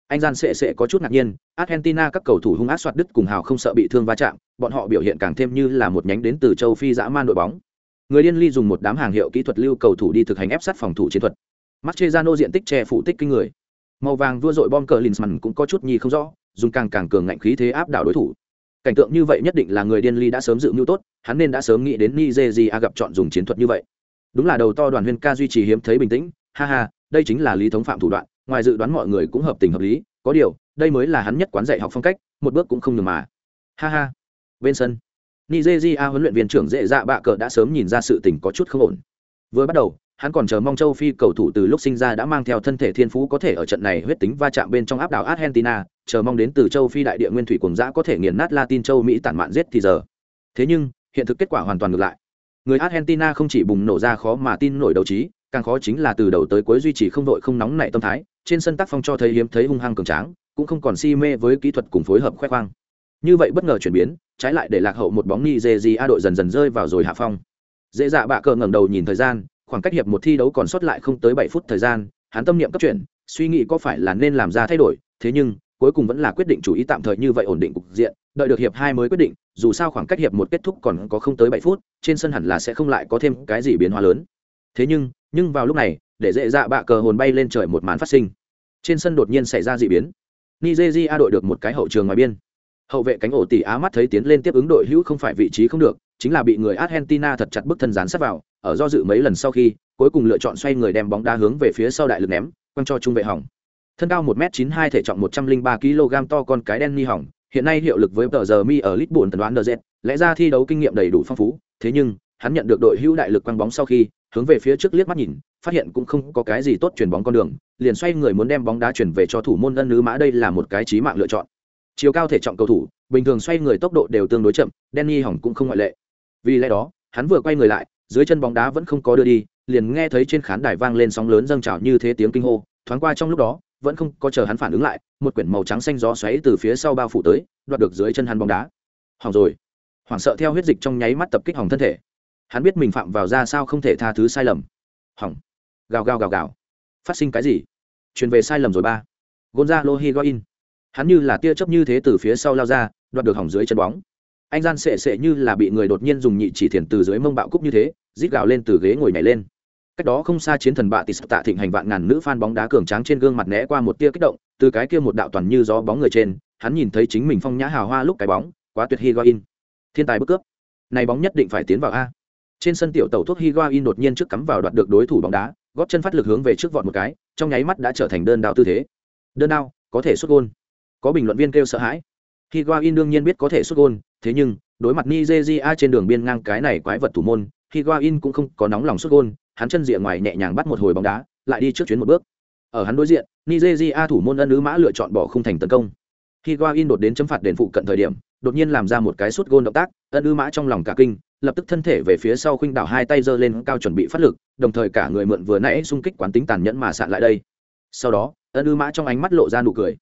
anh gian sệ sệ có chút ngạc nhiên, argentina các cầu thủ hung ác soạt đứt cùng hào không sợ bị thương va chạm, bọn họ biểu hiện càng thêm như là một nhánh đến từ châu phi dã man đội bóng. Người điên ly dùng một đám hàng hiệu kỹ thuật lưu cầu thủ đi thực hành ép sát phòng thủ chiến thuật. Mascherano diện tích che phủ tích kinh người. Màu vàng vua dội bom cờ linsman cũng có chút nhi không rõ, dùng càng càng cường ngạnh khí thế áp đảo đối thủ. Cảnh tượng như vậy nhất định là người điên ly đã sớm dự mưu tốt, hắn nên đã sớm nghĩ đến nigeria gặp chọn dùng chiến thuật như vậy. Đúng là đầu to đoàn huyên ca duy trì hiếm thấy bình tĩnh, ha ha, đây chính là lý thống phạm thủ đoạn ngoài dự đoán mọi người cũng hợp tình hợp lý, có điều, đây mới là hắn nhất quán dạy học phong cách, một bước cũng không ngừng mà. Ha ha. Bên sân, nigeria huấn luyện viên trưởng dễ dạ bạ cờ đã sớm nhìn ra sự tình có chút không ổn. Vừa bắt đầu, hắn còn chờ mong châu phi cầu thủ từ lúc sinh ra đã mang theo thân thể thiên phú có thể ở trận này huyết tính va chạm bên trong áp đảo argentina, chờ mong đến từ châu phi đại địa nguyên thủy cuồng dã có thể nghiền nát latin châu mỹ tản mạn giết thì giờ. Thế nhưng, hiện thực kết quả hoàn toàn ngược lại. Người argentina không chỉ bùng nổ ra khó mà tin nổi đầu trí, càng khó chính là từ đầu tới cuối duy trì không đội không nóng nảy tâm thái trên sân tác phong cho thấy hiếm thấy hung hăng cường tráng, cũng không còn si mê với kỹ thuật cùng phối hợp khoe khoang. Như vậy bất ngờ chuyển biến, trái lại để lạc hậu một bóng nigeria đội dần dần rơi vào rồi hạ phong. Dễ dạ bạ cờ ngẩng đầu nhìn thời gian, khoảng cách hiệp một thi đấu còn sót lại không tới bảy phút thời gian, hắn tâm niệm cấp chuyển, suy nghĩ có phải là nên làm ra thay đổi, thế nhưng, cuối cùng vẫn là quyết định chủ ý tạm thời như vậy ổn định cục diện, đợi được hiệp hai mới quyết định, dù sao khoảng cách hiệp một kết thúc còn có không tới bảy phút, trên sân hẳn là sẽ không lại có thêm cái gì biến hóa lớn. Thế nhưng nhưng vào lúc này để dễ dạ bạ cờ hồn bay lên trời một màn phát sinh. Trên sân đột nhiên xảy ra d ị biến. Nigeria đội được một cái hậu trường ngoài biên. Hậu vệ cánh ổ tỷ á mắt thấy tiến lên tiếp ứng đội hữu không phải vị trí không được, chính là bị người argentina thật chặt bức thân dán sát vào, ở do dự mấy lần sau khi, cuối cùng lựa chọn xoay người đem bóng đá hướng về phía sau đại lực ném, quăng cho trung vệ hỏng. Thân cao 1 m 92 thể trọng 103 kg to con cái đen ni hỏng, hiện nay hiệu lực với tờ giờ mi ở lit buồn tần đoán nz lẽ ra thi đấu kinh nghiệm đầy đủ phong phú, thế nhưng, hắn nhận được đội hữu đại lực quăng bóng sau khi hướng về phía trước liếc mắt nhìn, phát hiện cũng không có cái gì tốt chuyển bóng con đường, liền xoay người muốn đem bóng đá chuyển về cho thủ môn ân nữ mã đây là một cái trí mạng lựa chọn. Chiều cao thể trọng cầu thủ, bình thường xoay người tốc độ đều tương đối chậm, Danny hỏng cũng không ngoại lệ. Vì lẽ đó, hắn vừa quay người lại, dưới chân bóng đá vẫn không có đưa đi, liền nghe thấy trên khán đài vang lên sóng lớn dâng trào như thế tiếng kinh hô, thoáng qua trong lúc đó, vẫn không có chờ hắn phản ứng lại, một quyển màu trắng xanh gió xoáy từ phía sau bao phủ tới, đoạt được dưới chân hắn bóng đá. Hỏng rồi. Hoảng sợ theo huyết dịch trong nháy mắt tập kích hỏng thân thể hắn biết mình phạm vào ra sao không thể tha thứ sai lầm. Hỏng. Gào gào gào gào. Phát sinh cái gì? Truyền về sai lầm rồi ba. Gonzalo higuain hắn như là tia chớp như thế từ phía sau lao ra, đoạt được hỏng dưới chân bóng. Anh gian sệ sệ như là bị người đột nhiên dùng nhị chỉ thiền từ dưới mông bạo cúc như thế, rít gào lên từ ghế ngồi nhảy lên. Cách đó không xa chiến thần bạ tịt tạ thịnh hành vạn ngàn nữ fan bóng đá cường tráng trên gương mặt né qua một tia kích động, từ cái kia một đạo toàn như gió bóng người trên, hắn nhìn thấy chính mình phong nhã hào hoa lúc cái bóng, quá tuyệt higuain. Thiên tài bức cướp. Này bóng nhất định phải tiến vào a trên sân tiểu tàu thuốc higuain đột nhiên trước cắm vào đoạt được đối thủ bóng đá, góp chân phát lực hướng về trước vọt một cái, trong nháy mắt đã trở thành đơn đao tư thế. Đơn đao, có thể xuất gôn. Có bình luận viên kêu sợ hãi. Higuain đương nhiên biết có thể xuất gôn, thế nhưng, đối mặt nigeria trên đường biên ngang cái này quái vật thủ môn, higuain cũng không có nóng lòng xuất gôn, hắn chân rìa ngoài nhẹ nhàng bắt một hồi bóng đá, lại đi trước chuyến một bước. Ở hắn đối diện, nigeria thủ môn ân ứ mã lựa chọn bỏ khung thành tấn công. Higuain đột đến chấm phạt đền phụ cận thời điểm, đột nhiên làm ra một cái sút gôn động tác, ân ứ mã trong lòng cả kinh lập tức thân thể về phía sau khuynh đảo hai tay giơ lên cao chuẩn bị phát lực, đồng thời cả người mượn vừa nãy xung kích quán tính tàn nhẫn mà sạn lại đây. Sau đó, ân ư mã trong ánh mắt lộ ra nụ cười.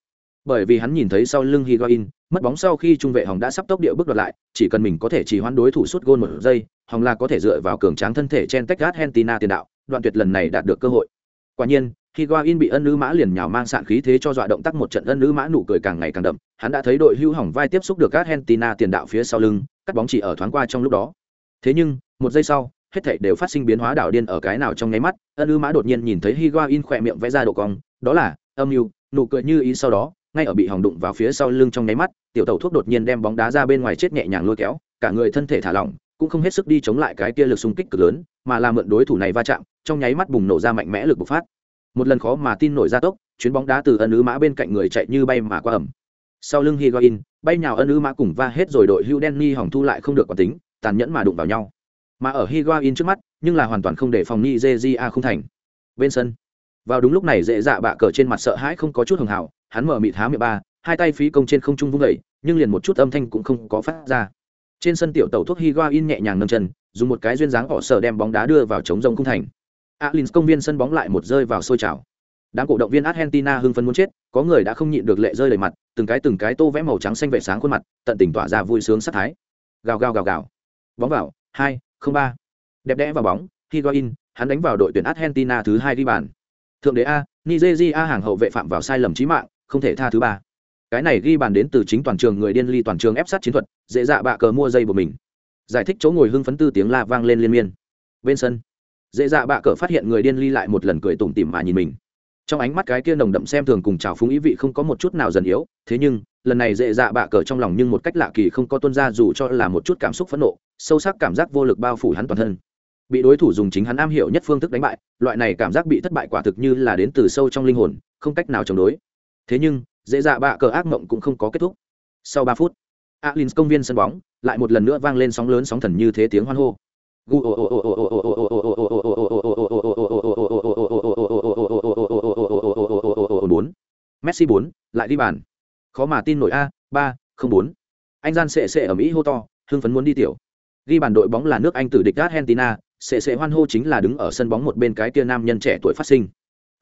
Bởi vì hắn nhìn thấy sau lưng higuain, mất bóng sau khi trung vệ hồng đã sắp tốc địa bước đoạt lại, chỉ cần mình có thể chỉ hoãn đối thủ suốt gôn một giây, hồng là có thể dựa vào cường tráng thân thể trên tách argentina tiền đạo, đoạn tuyệt lần này đạt được cơ hội. Quả nhiên, higuain bị ân ư mã liền nhào mang sạn khí thế cho dọa động tác một trận, ân ư mã nụ cười càng ngày càng đậm, hắn đã thấy đội hưu hỏng vai tiếp xúc được argentina tiền đạo phía sau lưng, cắt bóng chỉ ở thoáng qua trong lúc đó thế nhưng, một giây sau, hết thảy đều phát sinh biến hóa đảo điên ở cái nào trong nháy mắt, ân ư mã đột nhiên nhìn thấy higuain khỏe miệng vẽ ra độ cong, đó là, âm mưu, nụ cười như ý sau đó, ngay ở bị hỏng đụng vào phía sau lưng trong nháy mắt, tiểu tàu thuốc đột nhiên đem bóng đá ra bên ngoài chết nhẹ nhàng lôi kéo, cả người thân thể thả lỏng, cũng không hết sức đi chống lại cái kia lực xung kích cực lớn, mà là mượn đối thủ này va chạm, trong nháy mắt bùng nổ ra mạnh mẽ lực bộc phát. Một lần khó mà tin nổi ra tốc, chuyến bóng đá từ ân ứ mã bên cạnh người chạy như bay mà qua ẩm sau lưng higuain bay nhào ân ứ mã cùng va hết rồi đội hưu đen ni hỏng thu lại không được quả tính tàn nhẫn mà đụng vào nhau. Mà ở higuain trước mắt, nhưng là hoàn toàn không để phòng nigeria không thành. Bên sân, vào đúng lúc này dễ dạ bạ cờ trên mặt sợ hãi không có chút hưởng hào hắn mở mịt há miệng ba, hai tay phí công trên không trung vung vẩy nhưng liền một chút âm thanh cũng không có phát ra. Trên sân tiểu tàu thuốc higuain nhẹ nhàng nâng chân, dùng một cái duyên dáng họ sở đem bóng đá đưa vào chống rông không thành. Alin công viên sân bóng lại một rơi vào sôi trào. Đám cổ động viên argentina hưng phấn muốn chết, có người đã không nhịn được lệ rơi đầy mặt, từng cái từng cái tô vẽ màu trắng xanh vệ sáng khuôn mặt, tận tình tỏa ra vui sướng sắc thái. Gào gào gào gào bóng vào, hai, không ba. Đẹp đẽ vào bóng, higuain, hắn đánh vào đội tuyển argentina thứ hai ghi bàn. Thượng đế a, nigeria hàng hậu vệ phạm vào sai lầm trí mạng, không thể tha thứ ba. Cái này ghi bàn đến từ chính toàn trường người điên ly toàn trường ép sát chiến thuật, dễ dạ bạ cờ mua dây của mình. Giải thích chỗ ngồi hưng phấn tư tiếng la vang lên liên miên. Bên sân, dễ dạ bạ cờ phát hiện người điên ly lại một lần cười tủm tỉm mà nhìn mình. Trong ánh mắt cái kia nồng đậm xem thường cùng trào phúng ý vị không có một chút nào dần yếu, thế nhưng lần này dễ dạ bạ cờ trong lòng nhưng một cách lạ kỳ không có tuân ra dù cho là một chút cảm xúc phẫn nộ sâu sắc cảm giác vô lực bao phủ hắn toàn thân bị đối thủ dùng chính hắn am hiểu nhất phương thức đánh bại loại này cảm giác bị thất bại quả thực như là đến từ sâu trong linh hồn không cách nào chống đối thế nhưng dễ dạ bạ cờ ác mộng cũng không có kết thúc sau ba phút alin công viên sân bóng lại một lần nữa vang lên sóng lớn sóng thần như thế tiếng hoan hô bốn messi bốn lại đi bàn khó mà tin nổi a ba không bốn. Anh gian sệ sệ ở mỹ hô to hưng phấn muốn đi tiểu. Ghi bàn đội bóng là nước anh tử địch argentina sệ sệ hoan hô chính là đứng ở sân bóng một bên cái tia nam nhân trẻ tuổi phát sinh.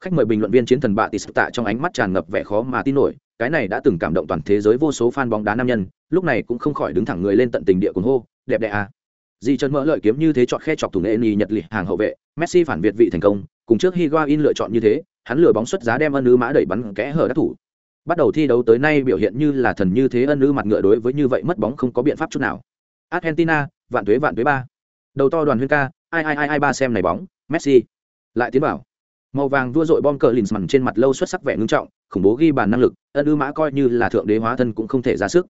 Khách mời bình luận viên chiến thần bạ tỷ tạ trong ánh mắt tràn ngập vẻ khó mà tin nổi cái này đã từng cảm động toàn thế giới vô số fan bóng đá nam nhân lúc này cũng không khỏi đứng thẳng người lên tận tình địa cuồng hô đẹp đẽ à dì trần mỡ lợi kiếm như thế chọn khe chọc thủ nghệ nhì nhật lì hàng hậu vệ, Messi phản việt vị thành công, cùng trước Higuain lựa chọn như thế, hắn lừa bóng xuất giá đem ân ứ mã đẩy bắn kẽ hở các thủ. Bắt đầu thi đấu tới nay biểu hiện như là thần như thế ân ư mặt ngựa đối với như vậy mất bóng không có biện pháp chút nào. Argentina, vạn tuế vạn tuế ba. Đầu to đoàn huyên ca, ai ai ai ai ba xem này bóng, messi lại tiến bảo màu vàng vua dội bom cờ lìn mằn trên mặt lâu xuất sắc vẻ ngưng trọng khủng bố ghi bàn năng lực ân ư mã coi như là thượng đế hóa thân cũng không thể ra sức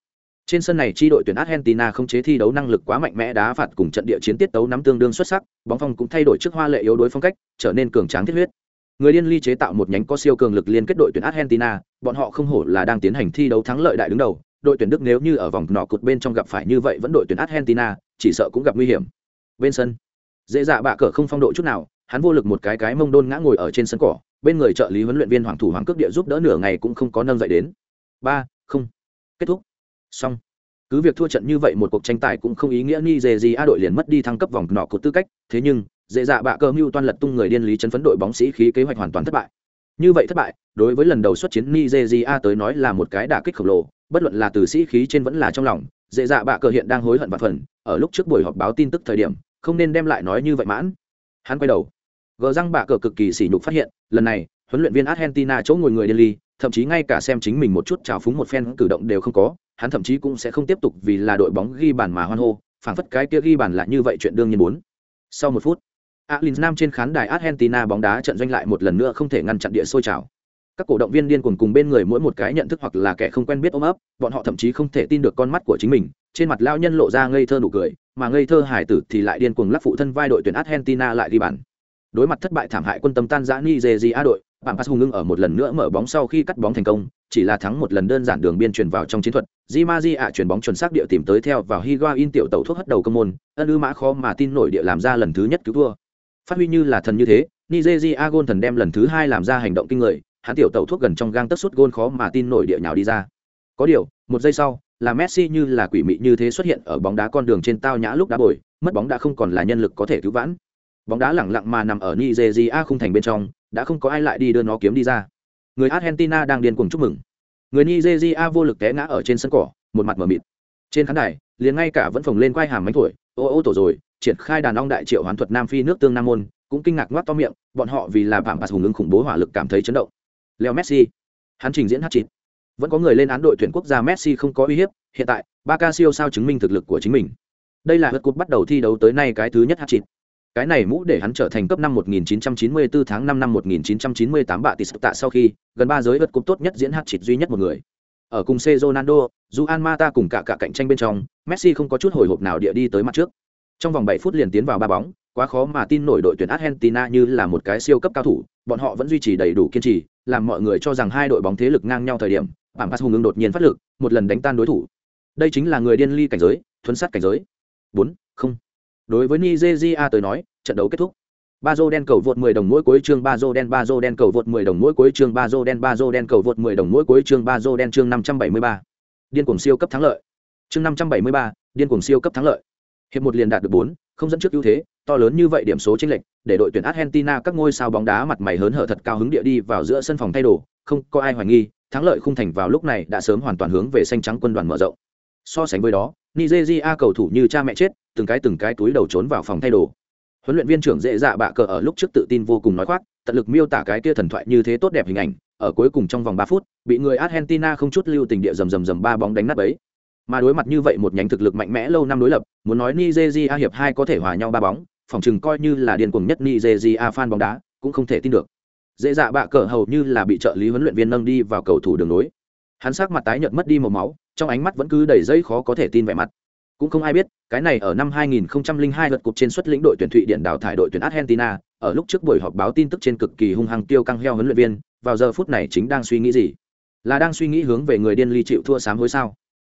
trên sân này chi đội tuyển argentina không chế thi đấu năng lực quá mạnh mẽ đá phạt cùng trận địa chiến tiết tấu nắm tương đương xuất sắc bóng phong cũng thay đổi trước hoa lệ yếu đối phong cách trở nên cường tráng thiết huyết người điên ly chế tạo một nhánh có siêu cường lực liên kết đội tuyển argentina, bọn họ không hổ là đang tiến hành thi đấu thắng lợi đại đứng đầu. Đội tuyển đức nếu như ở vòng nọ cụt bên trong gặp phải như vậy vẫn đội tuyển argentina, chỉ sợ cũng gặp nguy hiểm. Bên sân, dễ dạ bạ cờ không phong độ chút nào, hắn vô lực một cái cái mông đôn ngã ngồi ở trên sân cỏ, bên người trợ lý huấn luyện viên hoàng thủ hoàng cước địa giúp đỡ nửa ngày cũng không có nâng dậy đến. Ba, không, kết thúc. Xong. Cứ việc thua trận như vậy một cuộc tranh tài cũng không ý nghĩa nigeria đội liền mất đi thăng cấp vòng nọ cột tư cách, thế nhưng dễ dạ bạ cơ mưu toan lật tung người điên lý chấn phấn đội bóng sĩ khí kế hoạch hoàn toàn thất bại. Như vậy thất bại, đối với lần đầu xuất chiến nigeria tới nói là một cái đả kích khổng lồ, bất luận là từ sĩ khí trên vẫn là trong lòng, dễ dạ bạ cờ hiện đang hối hận và phần, ở lúc trước buổi họp báo tin tức thời điểm, không nên đem lại nói như vậy mãn. Hắn quay đầu. Gờ răng bạ cờ cực kỳ sỉ nhục phát hiện, lần này, huấn luyện viên argentina chỗ ngồi người điên ly, thậm chí ngay cả xem chính mình một chút trào phúng một phen cử động đều không có, hắn thậm chí cũng sẽ không tiếp tục vì là đội bóng ghi bàn mà hoan hô, phảng phất cái kia ghi bàn là như vậy chuyện đương nhiên muốn. Sau một phút Alins Nam trên khán đài Argentina bóng đá trận doanh lại một lần nữa không thể ngăn chặn địa sôi trào. Các cổ động viên điên cuồng cùng bên người mỗi một cái nhận thức hoặc là kẻ không quen biết ôm ấp, bọn họ thậm chí không thể tin được con mắt của chính mình, trên mặt lao nhân lộ ra ngây thơ nụ cười, mà ngây thơ hải tử thì lại điên cuồng lắc phụ thân vai đội tuyển Argentina lại đi bàn. Đối mặt thất bại thảm hại quân tâm tan rã Nigeria đội, bạn Pass hùng ngưng ở một lần nữa mở bóng sau khi cắt bóng thành công, chỉ là thắng một lần đơn giản đường biên truyền vào trong chiến thuật. Jimaji ạ chuyển bóng chuẩn xác địa tìm tới theo vào Higuain tiểu tàu thuốc hất đầu công môn, ân ư mã khó mà tin nổi địa làm ra lần thứ nhất cứu thua. Phát huy như là thần như thế, Nigeria gôn thần đem lần thứ hai làm ra hành động kinh người, hắn tiểu tẩu thuốc gần trong gang tất suốt gôn khó mà tin nổi địa nhào đi ra. Có điều, một giây sau, là Messi như là quỷ mị như thế xuất hiện ở bóng đá con đường trên tao nhã lúc đá bồi, mất bóng đã không còn là nhân lực có thể cứu vãn. Bóng đá lẳng lặng mà nằm ở Nigeria khung thành bên trong, đã không có ai lại đi đưa nó kiếm đi ra người argentina đang điên cuồng chúc mừng người nigeria vô lực té ngã ở trên sân cỏ một mặt mờ mịt trên khán đài liền ngay cả vẫn phồng lên quai hàm mánh tuổi ô ô tổ rồi, triển khai đàn ong đại triệu hoán thuật nam phi nước tương nam môn, cũng kinh ngạc ngoác to miệng, bọn họ vì là phạm bạc hùng ứng khủng bố hỏa lực cảm thấy chấn động. Leo messi. Hắn trình diễn hát chịt vẫn có người lên án đội tuyển quốc gia messi không có uy hiếp, hiện tại ba ca siêu sao chứng minh thực lực của chính mình. Đây là hớt cúp bắt đầu thi đấu tới nay cái thứ nhất hát chịt cái này mũ để hắn trở thành cấp năm 1994 tháng 5 năm 1998 bạ tỷ tạ sau khi, gần ba giới vật cúp tốt nhất diễn hát chịt duy nhất một người ở cùng C Ronaldo, Juan Mata cùng cả cả cạnh tranh bên trong, Messi không có chút hồi hộp nào địa đi tới mặt trước. Trong vòng 7 phút liền tiến vào ba bóng, quá khó mà tin nổi đội tuyển Argentina như là một cái siêu cấp cao thủ, bọn họ vẫn duy trì đầy đủ kiên trì, làm mọi người cho rằng hai đội bóng thế lực ngang nhau thời điểm, Bảng Pass hùng ứng đột nhiên phát lực, một lần đánh tan đối thủ. Đây chính là người điên ly cảnh giới, thuần sát cảnh giới. 4, không đối với nigeria tới nói trận đấu kết thúc ba dô đen cầu vượt 10 đồng mỗi cuối chương ba dô đen ba dô đen cầu vượt 10 đồng mỗi cuối chương ba dô đen ba dô đen cầu vượt 10 đồng mỗi cuối chương ba dô đen chương 573. điên cuồng siêu cấp thắng lợi. Chương 573, điên cuồng siêu cấp thắng lợi. Hiệp một liền đạt được 4, không dẫn trước ưu thế to lớn như vậy điểm số chênh lệch để đội tuyển argentina các ngôi sao bóng đá mặt mày hớn hở thật cao hứng địa đi vào giữa sân phòng thay đồ không có ai hoài nghi thắng lợi khung thành vào lúc này đã sớm hoàn toàn hướng về xanh trắng quân đoàn mở rộng. So sánh với đó nigeria cầu thủ như cha mẹ chết từng cái từng cái túi đầu trốn vào phòng thay đồ huấn luyện viên trưởng dễ dạ bạ cờ ở lúc trước tự tin vô cùng nói khoác, tận lực miêu tả cái kia thần thoại như thế tốt đẹp hình ảnh, ở cuối cùng trong vòng ba phút, bị người argentina không chút lưu tình địa rầm rầm rầm ba bóng đánh nát ấy mà đối mặt như vậy một nhánh thực lực mạnh mẽ lâu năm đối lập, muốn nói nigeria hiệp hai có thể hòa nhau ba bóng, phòng chừng coi như là điên cuồng nhất nigeria fan bóng đá, cũng không thể tin được. Dễ dạ bạ cờ hầu như là bị trợ lý huấn luyện viên nâng đi vào cầu thủ đường nối hắn sắc mặt tái nhợt mất đi màu máu, trong ánh mắt vẫn cứ đầy dây khó có thể tin vẻ mặt cũng không ai biết, cái này ở năm 2002 lượt cục trên xuất lĩnh đội tuyển thụy điển đào thải đội tuyển argentina, ở lúc trước buổi họp báo tin tức trên cực kỳ hung hăng tiêu căng heo huấn luyện viên, vào giờ phút này chính đang suy nghĩ gì? Là đang suy nghĩ hướng về người điên ly chịu thua sám hối sao?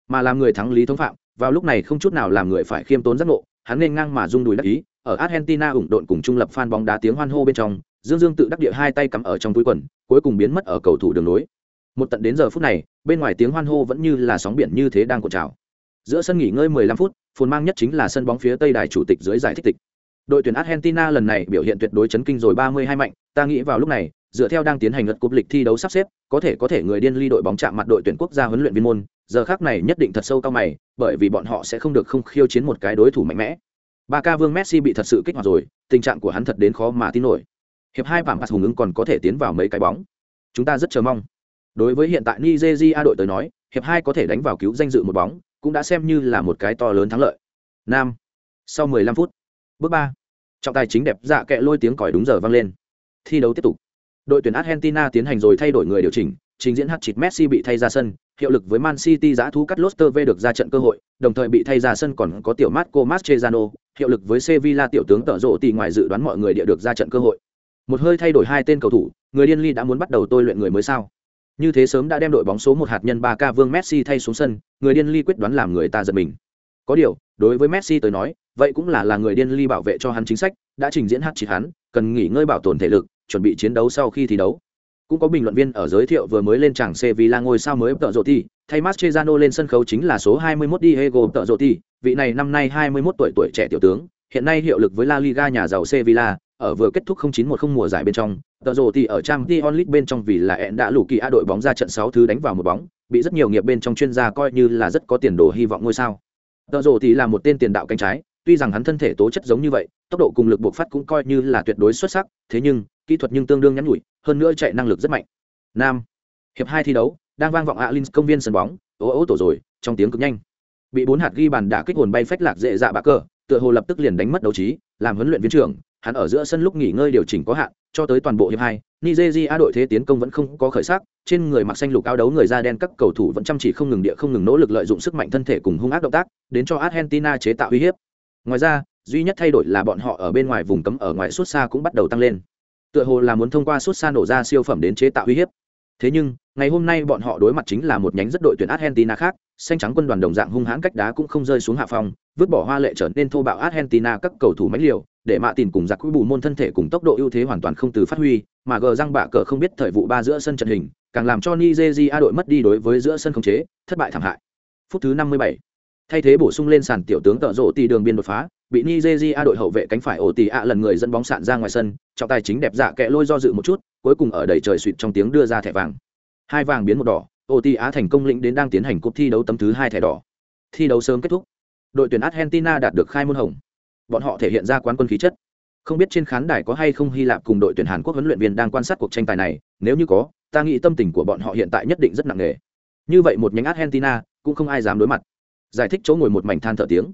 Mà làm người thắng lý thống phạm, vào lúc này không chút nào làm người phải khiêm tốn giác ngộ, hắn nên ngang mà rung đùi đắc ý, ở argentina ủng độn cùng trung lập fan bóng đá tiếng hoan hô bên trong, dương dương tự đắc địa hai tay cắm ở trong túi quần, cuối cùng biến mất ở cầu thủ đường nối một tận đến giờ phút này, bên ngoài tiếng hoan hô vẫn như là sóng biển như thế đang cuộn trào giữa sân nghỉ ngơi 15 phút, phồn mang nhất chính là sân bóng phía tây đài chủ tịch dưới giải thích tịch. Đội tuyển argentina lần này biểu hiện tuyệt đối chấn kinh rồi 32 mạnh, ta nghĩ vào lúc này, dựa theo đang tiến hành lượt cúp lịch thi đấu sắp xếp, có thể có thể người điên ly đội bóng chạm mặt đội tuyển quốc gia huấn luyện viên môn, giờ khác này nhất định thật sâu cao mày, bởi vì bọn họ sẽ không được không khiêu chiến một cái đối thủ mạnh mẽ. Ba ca vương messi bị thật sự kích hoạt rồi, tình trạng của hắn thật đến khó mà tin nổi. Hiệp hai bảng hùng ứng còn có thể tiến vào mấy cái bóng. Chúng ta rất chờ mong. Đối với hiện tại nigeria đội tới nói, hiệp hai có thể đánh vào cứu danh dự một bóng cũng đã xem như là một cái to lớn thắng lợi. Nam, sau 15 phút, bước ba, trọng tài chính đẹp dạ kệ lôi tiếng còi đúng giờ vang lên. Thi đấu tiếp tục. Đội tuyển argentina tiến hành rồi thay đổi người điều chỉnh, trình diễn hát chịt messi bị thay ra sân, hiệu lực với man city giã thú cắt loster v được ra trận cơ hội, đồng thời bị thay ra sân còn có tiểu marco mastrezano hiệu lực với sevilla tiểu tướng tợ rộ tì ngoài dự đoán mọi người địa được ra trận cơ hội. Một hơi thay đổi hai tên cầu thủ, người điên ly đã muốn bắt đầu tôi luyện người mới sao? Như thế sớm đã đem đội bóng số một hạt nhân 3K vương messi thay xuống sân, người điên ly quyết đoán làm người ta giật mình. Có điều, đối với messi tới nói, vậy cũng là là người điên ly bảo vệ cho hắn chính sách, đã trình diễn hát chỉ hắn, cần nghỉ ngơi bảo tồn thể lực, chuẩn bị chiến đấu sau khi thi đấu. Cũng có bình luận viên ở giới thiệu vừa mới lên chẳng Sevilla ngôi sao mới tợ rộ thay Mascherano lên sân khấu chính là số 21 Diego tợ rộ vị này năm nay 21 tuổi tuổi trẻ tiểu tướng, hiện nay hiệu lực với La Liga nhà giàu Sevilla ở vừa kết thúc 0910 mùa giải bên trong, tờ rồ thì ở trang Dion League bên trong vì là ẹn đã lù kỳ a đội bóng ra trận 6 thứ đánh vào một bóng, bị rất nhiều nghiệp bên trong chuyên gia coi như là rất có tiền đồ hy vọng ngôi sao. Tờ rồ thì là một tên tiền đạo cánh trái, tuy rằng hắn thân thể tố chất giống như vậy, tốc độ cùng lực buộc phát cũng coi như là tuyệt đối xuất sắc, thế nhưng, kỹ thuật nhưng tương đương nhắn nhủi, hơn nữa chạy năng lực rất mạnh. Nam, hiệp hai thi đấu, đang vang vọng alin công viên sân bóng ố ố tổ rồi, trong tiếng cực nhanh. Bị bốn hạt ghi bàn đã kích hồn bay phách lạc dễ dạ bạ cờ tựa hồ lập tức liền đánh mất đấu trí, làm huấn luyện viên trưởng, hắn ở giữa sân lúc nghỉ ngơi điều chỉnh có hạn, cho tới toàn bộ hiệp hai, nigeria đội thế tiến công vẫn không có khởi sắc, trên người mặc xanh lục áo đấu người da đen các cầu thủ vẫn chăm chỉ không ngừng địa không ngừng nỗ lực lợi dụng sức mạnh thân thể cùng hung ác động tác, đến cho argentina chế tạo uy hiếp. Ngoài ra, duy nhất thay đổi là bọn họ ở bên ngoài vùng cấm ở ngoài suốt xa cũng bắt đầu tăng lên. Tựa hồ là muốn thông qua suốt xa nổ ra siêu phẩm đến chế tạo uy hiếp. Thế nhưng, ngày hôm nay bọn họ đối mặt chính là một nhánh rất đội tuyển argentina khác xanh trắng quân đoàn đồng dạng hung hãn cách đá cũng không rơi xuống hạ phòng vứt bỏ hoa lệ trở nên thô bạo argentina các cầu thủ mãnh liều, để mạ tìm cùng giặc quỹ bù môn thân thể cùng tốc độ ưu thế hoàn toàn không từ phát huy, mà gờ răng bạ cờ không biết thời vụ ba giữa sân trận hình, càng làm cho nigeria đội mất đi đối với giữa sân khống chế, thất bại thảm hại phút thứ 57. thay thế bổ sung lên sàn tiểu tướng tợ rộ tì đường biên đột phá, bị nigeria đội hậu vệ cánh phải ổ tì ạ lần người dẫn bóng sạn ra ngoài sân, trọng tài chính đẹp dạ kẹ lôi do dự một chút, cuối cùng ở đầy trời suỵt trong tiếng đưa ra thẻ vàng hai vàng biến một đỏ ô ti á thành công lĩnh đến đang tiến hành cuộc thi đấu tấm thứ hai thẻ đỏ. Thi đấu sớm kết thúc, đội tuyển argentina đạt được khai môn hồng. Bọn họ thể hiện ra quán quân khí chất. Không biết trên khán đài có hay không hy lạp cùng đội tuyển hàn quốc huấn luyện viên đang quan sát cuộc tranh tài này, nếu như có, ta nghĩ tâm tình của bọn họ hiện tại nhất định rất nặng nề. Như vậy một nhánh argentina, cũng không ai dám đối mặt. Giải thích chỗ ngồi một mảnh than thở tiếng.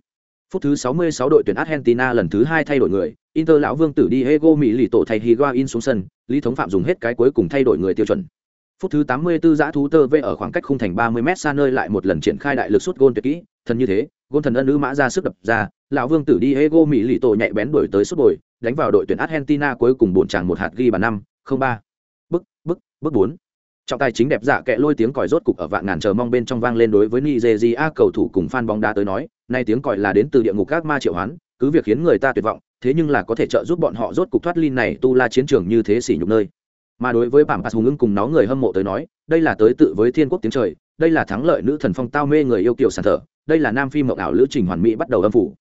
Phút thứ 66 đội tuyển argentina lần thứ hai thay đổi người. Inter lão vương tử diego mỹ lì tổ thay higuain xuống sân, lý thống phạm dùng hết cái cuối cùng thay đổi người tiêu chuẩn phút thứ 84 giã thú tơ vê ở khoảng cách khung thành 30 m xa nơi lại một lần triển khai đại lực sút gôn tuyệt kỹ, thần như thế, gôn thần ân nữ mã ra sức đập ra, lão vương tử đi ego mỹ lì tổ nhạy bén đuổi tới sút bồi, đánh vào đội tuyển argentina cuối cùng bổn tràng một hạt ghi bàn năm, không ba. Bức bức bức bốn. Trọng tài chính đẹp dạ kệ lôi tiếng còi rốt cục ở vạn ngàn chờ mong bên trong vang lên đối với nigeria cầu thủ cùng fan bóng đá tới nói, nay tiếng còi là đến từ địa ngục các ma triệu hoán, cứ việc khiến người ta tuyệt vọng, thế nhưng là có thể trợ giúp bọn họ rốt cục thoát ly này tu la chiến trường như thế xỉ nhục nơi mà đối với bảng pass hùng ưng cùng nó người hâm mộ tới nói, đây là tới tự với thiên quốc tiếng trời, đây là thắng lợi nữ thần phong tao mê người yêu kiều sàn thở đây là nam phi mộng ảo lữ trình hoàn mỹ bắt đầu âm phủ.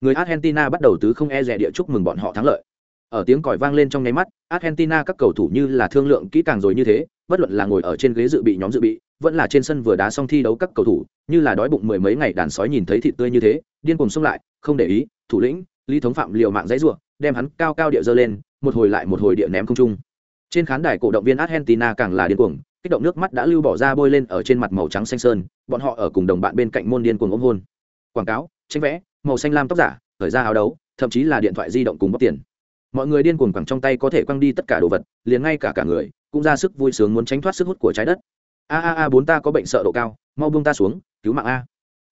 Người argentina bắt đầu tứ không e rẻ địa chúc mừng bọn họ thắng lợi. Ở tiếng còi vang lên trong nháy mắt, argentina các cầu thủ như là thương lượng kỹ càng rồi như thế, bất luận là ngồi ở trên ghế dự bị nhóm dự bị, vẫn là trên sân vừa đá xong thi đấu các cầu thủ, như là đói bụng mười mấy ngày đàn sói nhìn thấy thịt tươi như thế, điên cuồng xông lại, không để ý, thủ lĩnh, lý thống phạm liều mạng dãy ruộng đem hắn cao cao địa dơ lên, một hồi lại một hồi địa ném không trung trên khán đài cổ động viên argentina càng là điên cuồng, kích động nước mắt đã lưu bỏ ra bôi lên ở trên mặt màu trắng xanh sơn, bọn họ ở cùng đồng bạn bên cạnh môn điên cuồng ôm hôn. Quảng cáo, tranh vẽ, màu xanh lam tóc giả khởi ra áo đấu, thậm chí là điện thoại di động cùng bóc tiền. Mọi người điên cuồng quẳng trong tay có thể quăng đi tất cả đồ vật, liền ngay cả cả người, cũng ra sức vui sướng muốn tránh thoát sức hút của trái đất. A a a, bốn ta có bệnh sợ độ cao, mau buông ta xuống, cứu mạng a.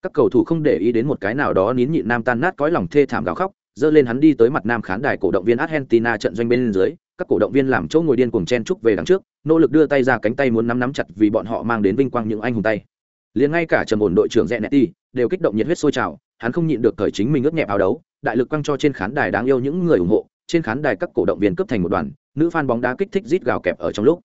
Các cầu thủ không để ý đến một cái nào đó nín nhịn nam tan nát cõi lòng thê thảm gào khóc dơ lên hắn đi tới mặt nam khán đài cổ động viên argentina trận doanh bên dưới các cổ động viên làm chỗ ngồi điên cuồng chen trúc về đằng trước, nỗ lực đưa tay ra cánh tay muốn nắm nắm chặt vì bọn họ mang đến vinh quang những anh hùng tay. Liền ngay cả trầm ổn đội trưởng rẽ nẹt đều kích động nhiệt huyết sôi trào, hắn không nhịn được cởi chính mình ướt nhẹp áo đấu, đại lực quăng cho trên khán đài đáng yêu những người ủng hộ, trên khán đài các cổ động viên cấp thành một đoàn, nữ fan bóng đá kích thích rít gào kẹp ở trong lúc.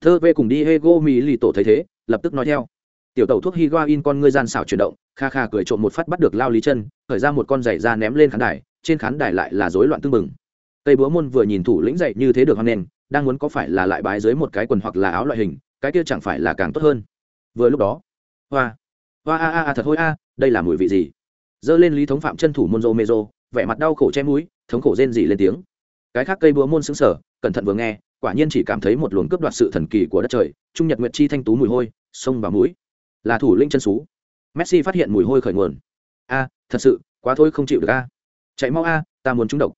Thơ vê cùng đi hego mỹ lì tổ thấy thế, lập tức nói theo. Tiểu tàu thuốc higuain con ngươi gian xảo chuyển động, kha kha cười trộm một phát bắt được lao lý chân khởi ra một con giày ra ném lên khán đài, trên khán đài lại là rối loạn tương mừng tây búa môn vừa nhìn thủ lĩnh dậy như thế được hoan nền đang muốn có phải là lại bái dưới một cái quần hoặc là áo loại hình, cái kia chẳng phải là càng tốt hơn. Vừa lúc đó, hoa hoa a a a, thật hôi a, đây là mùi vị gì? Dơ lên lý thống phạm chân thủ môn rô mê rô, vẻ mặt đau khổ che mũi, thống khổ rên dị lên tiếng. Cái khác cây búa môn xứng sở cẩn thận vừa nghe, quả nhiên chỉ cảm thấy một luồng cướp đoạt sự thần kỳ của đất trời, trung nhật nguyệt chi thanh tú mùi hôi, sông và mũi. Là thủ linh chân xú. Messi phát hiện mùi hôi khởi nguồn. A, thật sự, quá thôi không chịu được a. Chạy mau a, ta muốn trúng độc.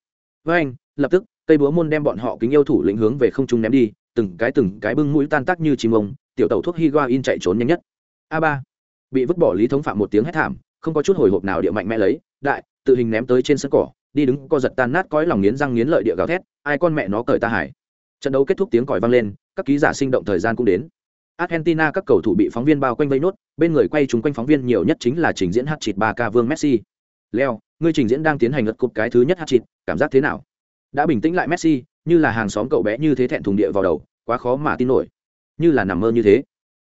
Với anh lập tức, cây búa môn đem bọn họ kính yêu thủ lĩnh hướng về không trung ném đi, từng cái từng cái bưng mũi tan tác như chim ông, tiểu tàu thuốc higuain chạy trốn nhanh nhất. A ba, bị vứt bỏ lý thống phạm một tiếng hét thảm, không có chút hồi hộp nào địa mạnh mẽ lấy, đại, tự hình ném tới trên sân cỏ, đi đứng, co giật tan nát cõi lòng nghiến răng nghiến lợi địa gào thét, ai con mẹ nó cởi ta hải trận đấu kết thúc tiếng còi vang lên, các ký giả sinh động thời gian cũng đến. Argentina các cầu thủ bị phóng viên bao quanh vây nốt, bên người quay chúng quanh phóng viên nhiều nhất chính là trình diễn hát chịt ba ca vương messi. Leo, ngươi trình diễn đang tiến hành lật cục cái thứ nhất hát chịt cảm giác thế nào? Đã bình tĩnh lại messi, như là hàng xóm cậu bé như thế thẹn thùng địa vào đầu, quá khó mà tin nổi. Như là nằm mơ như thế.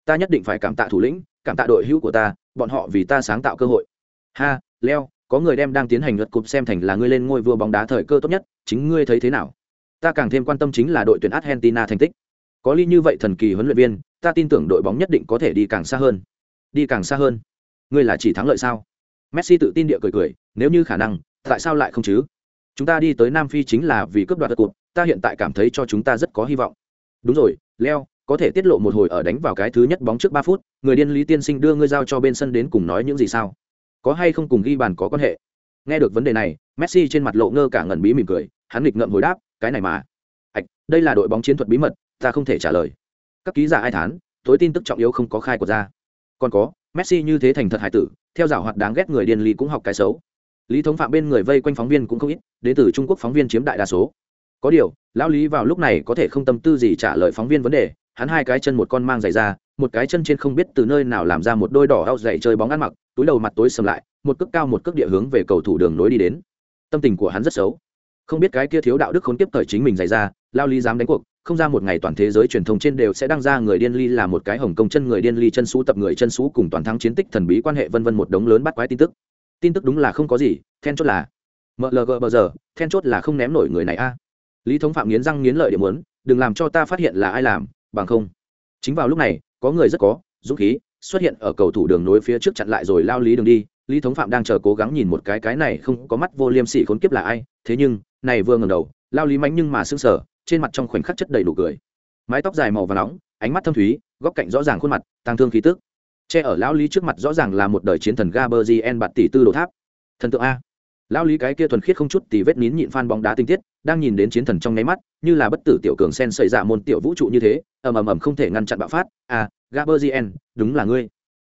Ta nhất định phải cảm tạ thủ lĩnh, cảm tạ đội hữu của ta, bọn họ vì ta sáng tạo cơ hội. Ha, leo, có người đem đang tiến hành lượt cụp xem thành là ngươi lên ngôi vua bóng đá thời cơ tốt nhất, chính ngươi thấy thế nào? Ta càng thêm quan tâm chính là đội tuyển argentina thành tích. Có ly như vậy thần kỳ huấn luyện viên, ta tin tưởng đội bóng nhất định có thể đi càng xa hơn. Đi càng xa hơn. Ngươi là chỉ thắng lợi sao? Messi tự tin địa cười cười, nếu như khả năng, tại sao lại không chứ? Chúng ta đi tới nam phi chính là vì cướp đoạt đất cụt, ta hiện tại cảm thấy cho chúng ta rất có hy vọng. Đúng rồi, leo, có thể tiết lộ một hồi ở đánh vào cái thứ nhất bóng trước ba phút, người điên lý tiên sinh đưa ngươi giao cho bên sân đến cùng nói những gì sao? Có hay không cùng ghi bàn có quan hệ? Nghe được vấn đề này, messi trên mặt lộ ngơ cả ngẩn bí mỉm cười, hắn nghịch ngợm hồi đáp, cái này mà. Ạch đây là đội bóng chiến thuật bí mật, ta không thể trả lời. Các ký giả ai thán, tối tin tức trọng yếu không có khai của ra. Còn có, messi như thế thành thật hải tử, theo dạo hoạt đáng ghét người điên lý cũng học cái xấu lý thống phạm bên người vây quanh phóng viên cũng không ít đến từ trung quốc phóng viên chiếm đại đa số có điều lão lý vào lúc này có thể không tâm tư gì trả lời phóng viên vấn đề hắn hai cái chân một con mang giày ra một cái chân trên không biết từ nơi nào làm ra một đôi đỏ ao dày chơi bóng ăn mặc túi đầu mặt tối sầm lại một cước cao một cước địa hướng về cầu thủ đường nối đi đến tâm tình của hắn rất xấu không biết cái kia thiếu đạo đức khốn kiếp thời chính mình dày ra lao lý dám đánh cuộc không ra một ngày toàn thế giới truyền thông trên đều sẽ đăng ra người điên ly là một cái hồng công chân người điên ly chân xú tập người chân xú cùng toàn thắng chiến tích thần bí quan hệ vân vân một đống lớn bắt quái tin tức tin tức đúng là không có gì, then chốt là mlg bờ giờ, then chốt là không ném nổi người này a. Lý thống phạm nghiến răng nghiến lợi để muốn, đừng làm cho ta phát hiện là ai làm, bằng không. Chính vào lúc này, có người rất có, dũng khí, xuất hiện ở cầu thủ đường nối phía trước chặn lại rồi lao lý đường đi. Lý thống phạm đang chờ cố gắng nhìn một cái cái này không có mắt vô liêm sỉ khốn kiếp là ai, thế nhưng, này vừa ngầm đầu, lao lý mánh nhưng mà sưng sờ, trên mặt trong khoảnh khắc chất đầy đủ cười. Mái tóc dài màu và nóng, ánh mắt thâm thúy, góc cạnh rõ ràng khuôn mặt tăng thương khí tức che ở lão lý trước mặt rõ ràng là một đời chiến thần gaberzien bạt tỷ tư đồ tháp. Thần tượng a. Lão lý cái kia thuần khiết không chút tì vết nín nhịn phan bóng đá tinh tiết, đang nhìn đến chiến thần trong nháy mắt, như là bất tử tiểu cường sen xảy ra dạ môn tiểu vũ trụ như thế, ầm ầm ầm không thể ngăn chặn bạo phát. A gaberzien đúng là ngươi.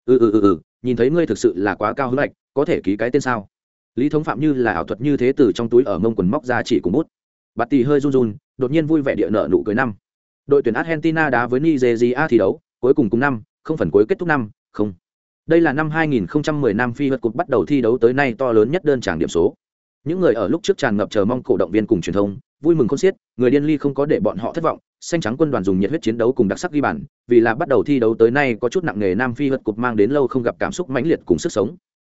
Ừ ừ ừ ừ nhìn thấy ngươi thực sự là quá cao hứng lạch có thể ký cái tên sao? Lý thống phạm như là ảo thuật như thế từ trong túi ở mông quần móc ra chỉ cùng bút. Bạt tỷ hơi run run, đột nhiên vui vẻ địa nợ nụ cười năm. Đội tuyển argentina đá với nigeria thi đấu, cuối cùng cùng năm, không phần cuối kết thúc năm không. Đây là năm 2010 năm phi vật cục bắt đầu thi đấu tới nay to lớn nhất đơn tràng điểm số. Những người ở lúc trước tràn ngập chờ mong cổ động viên cùng truyền thông, vui mừng khôn xiết, người điên ly không có để bọn họ thất vọng, xanh trắng quân đoàn dùng nhiệt huyết chiến đấu cùng đặc sắc ghi bàn, vì là bắt đầu thi đấu tới nay có chút nặng nghề nam phi vật cục mang đến lâu không gặp cảm xúc mãnh liệt cùng sức sống.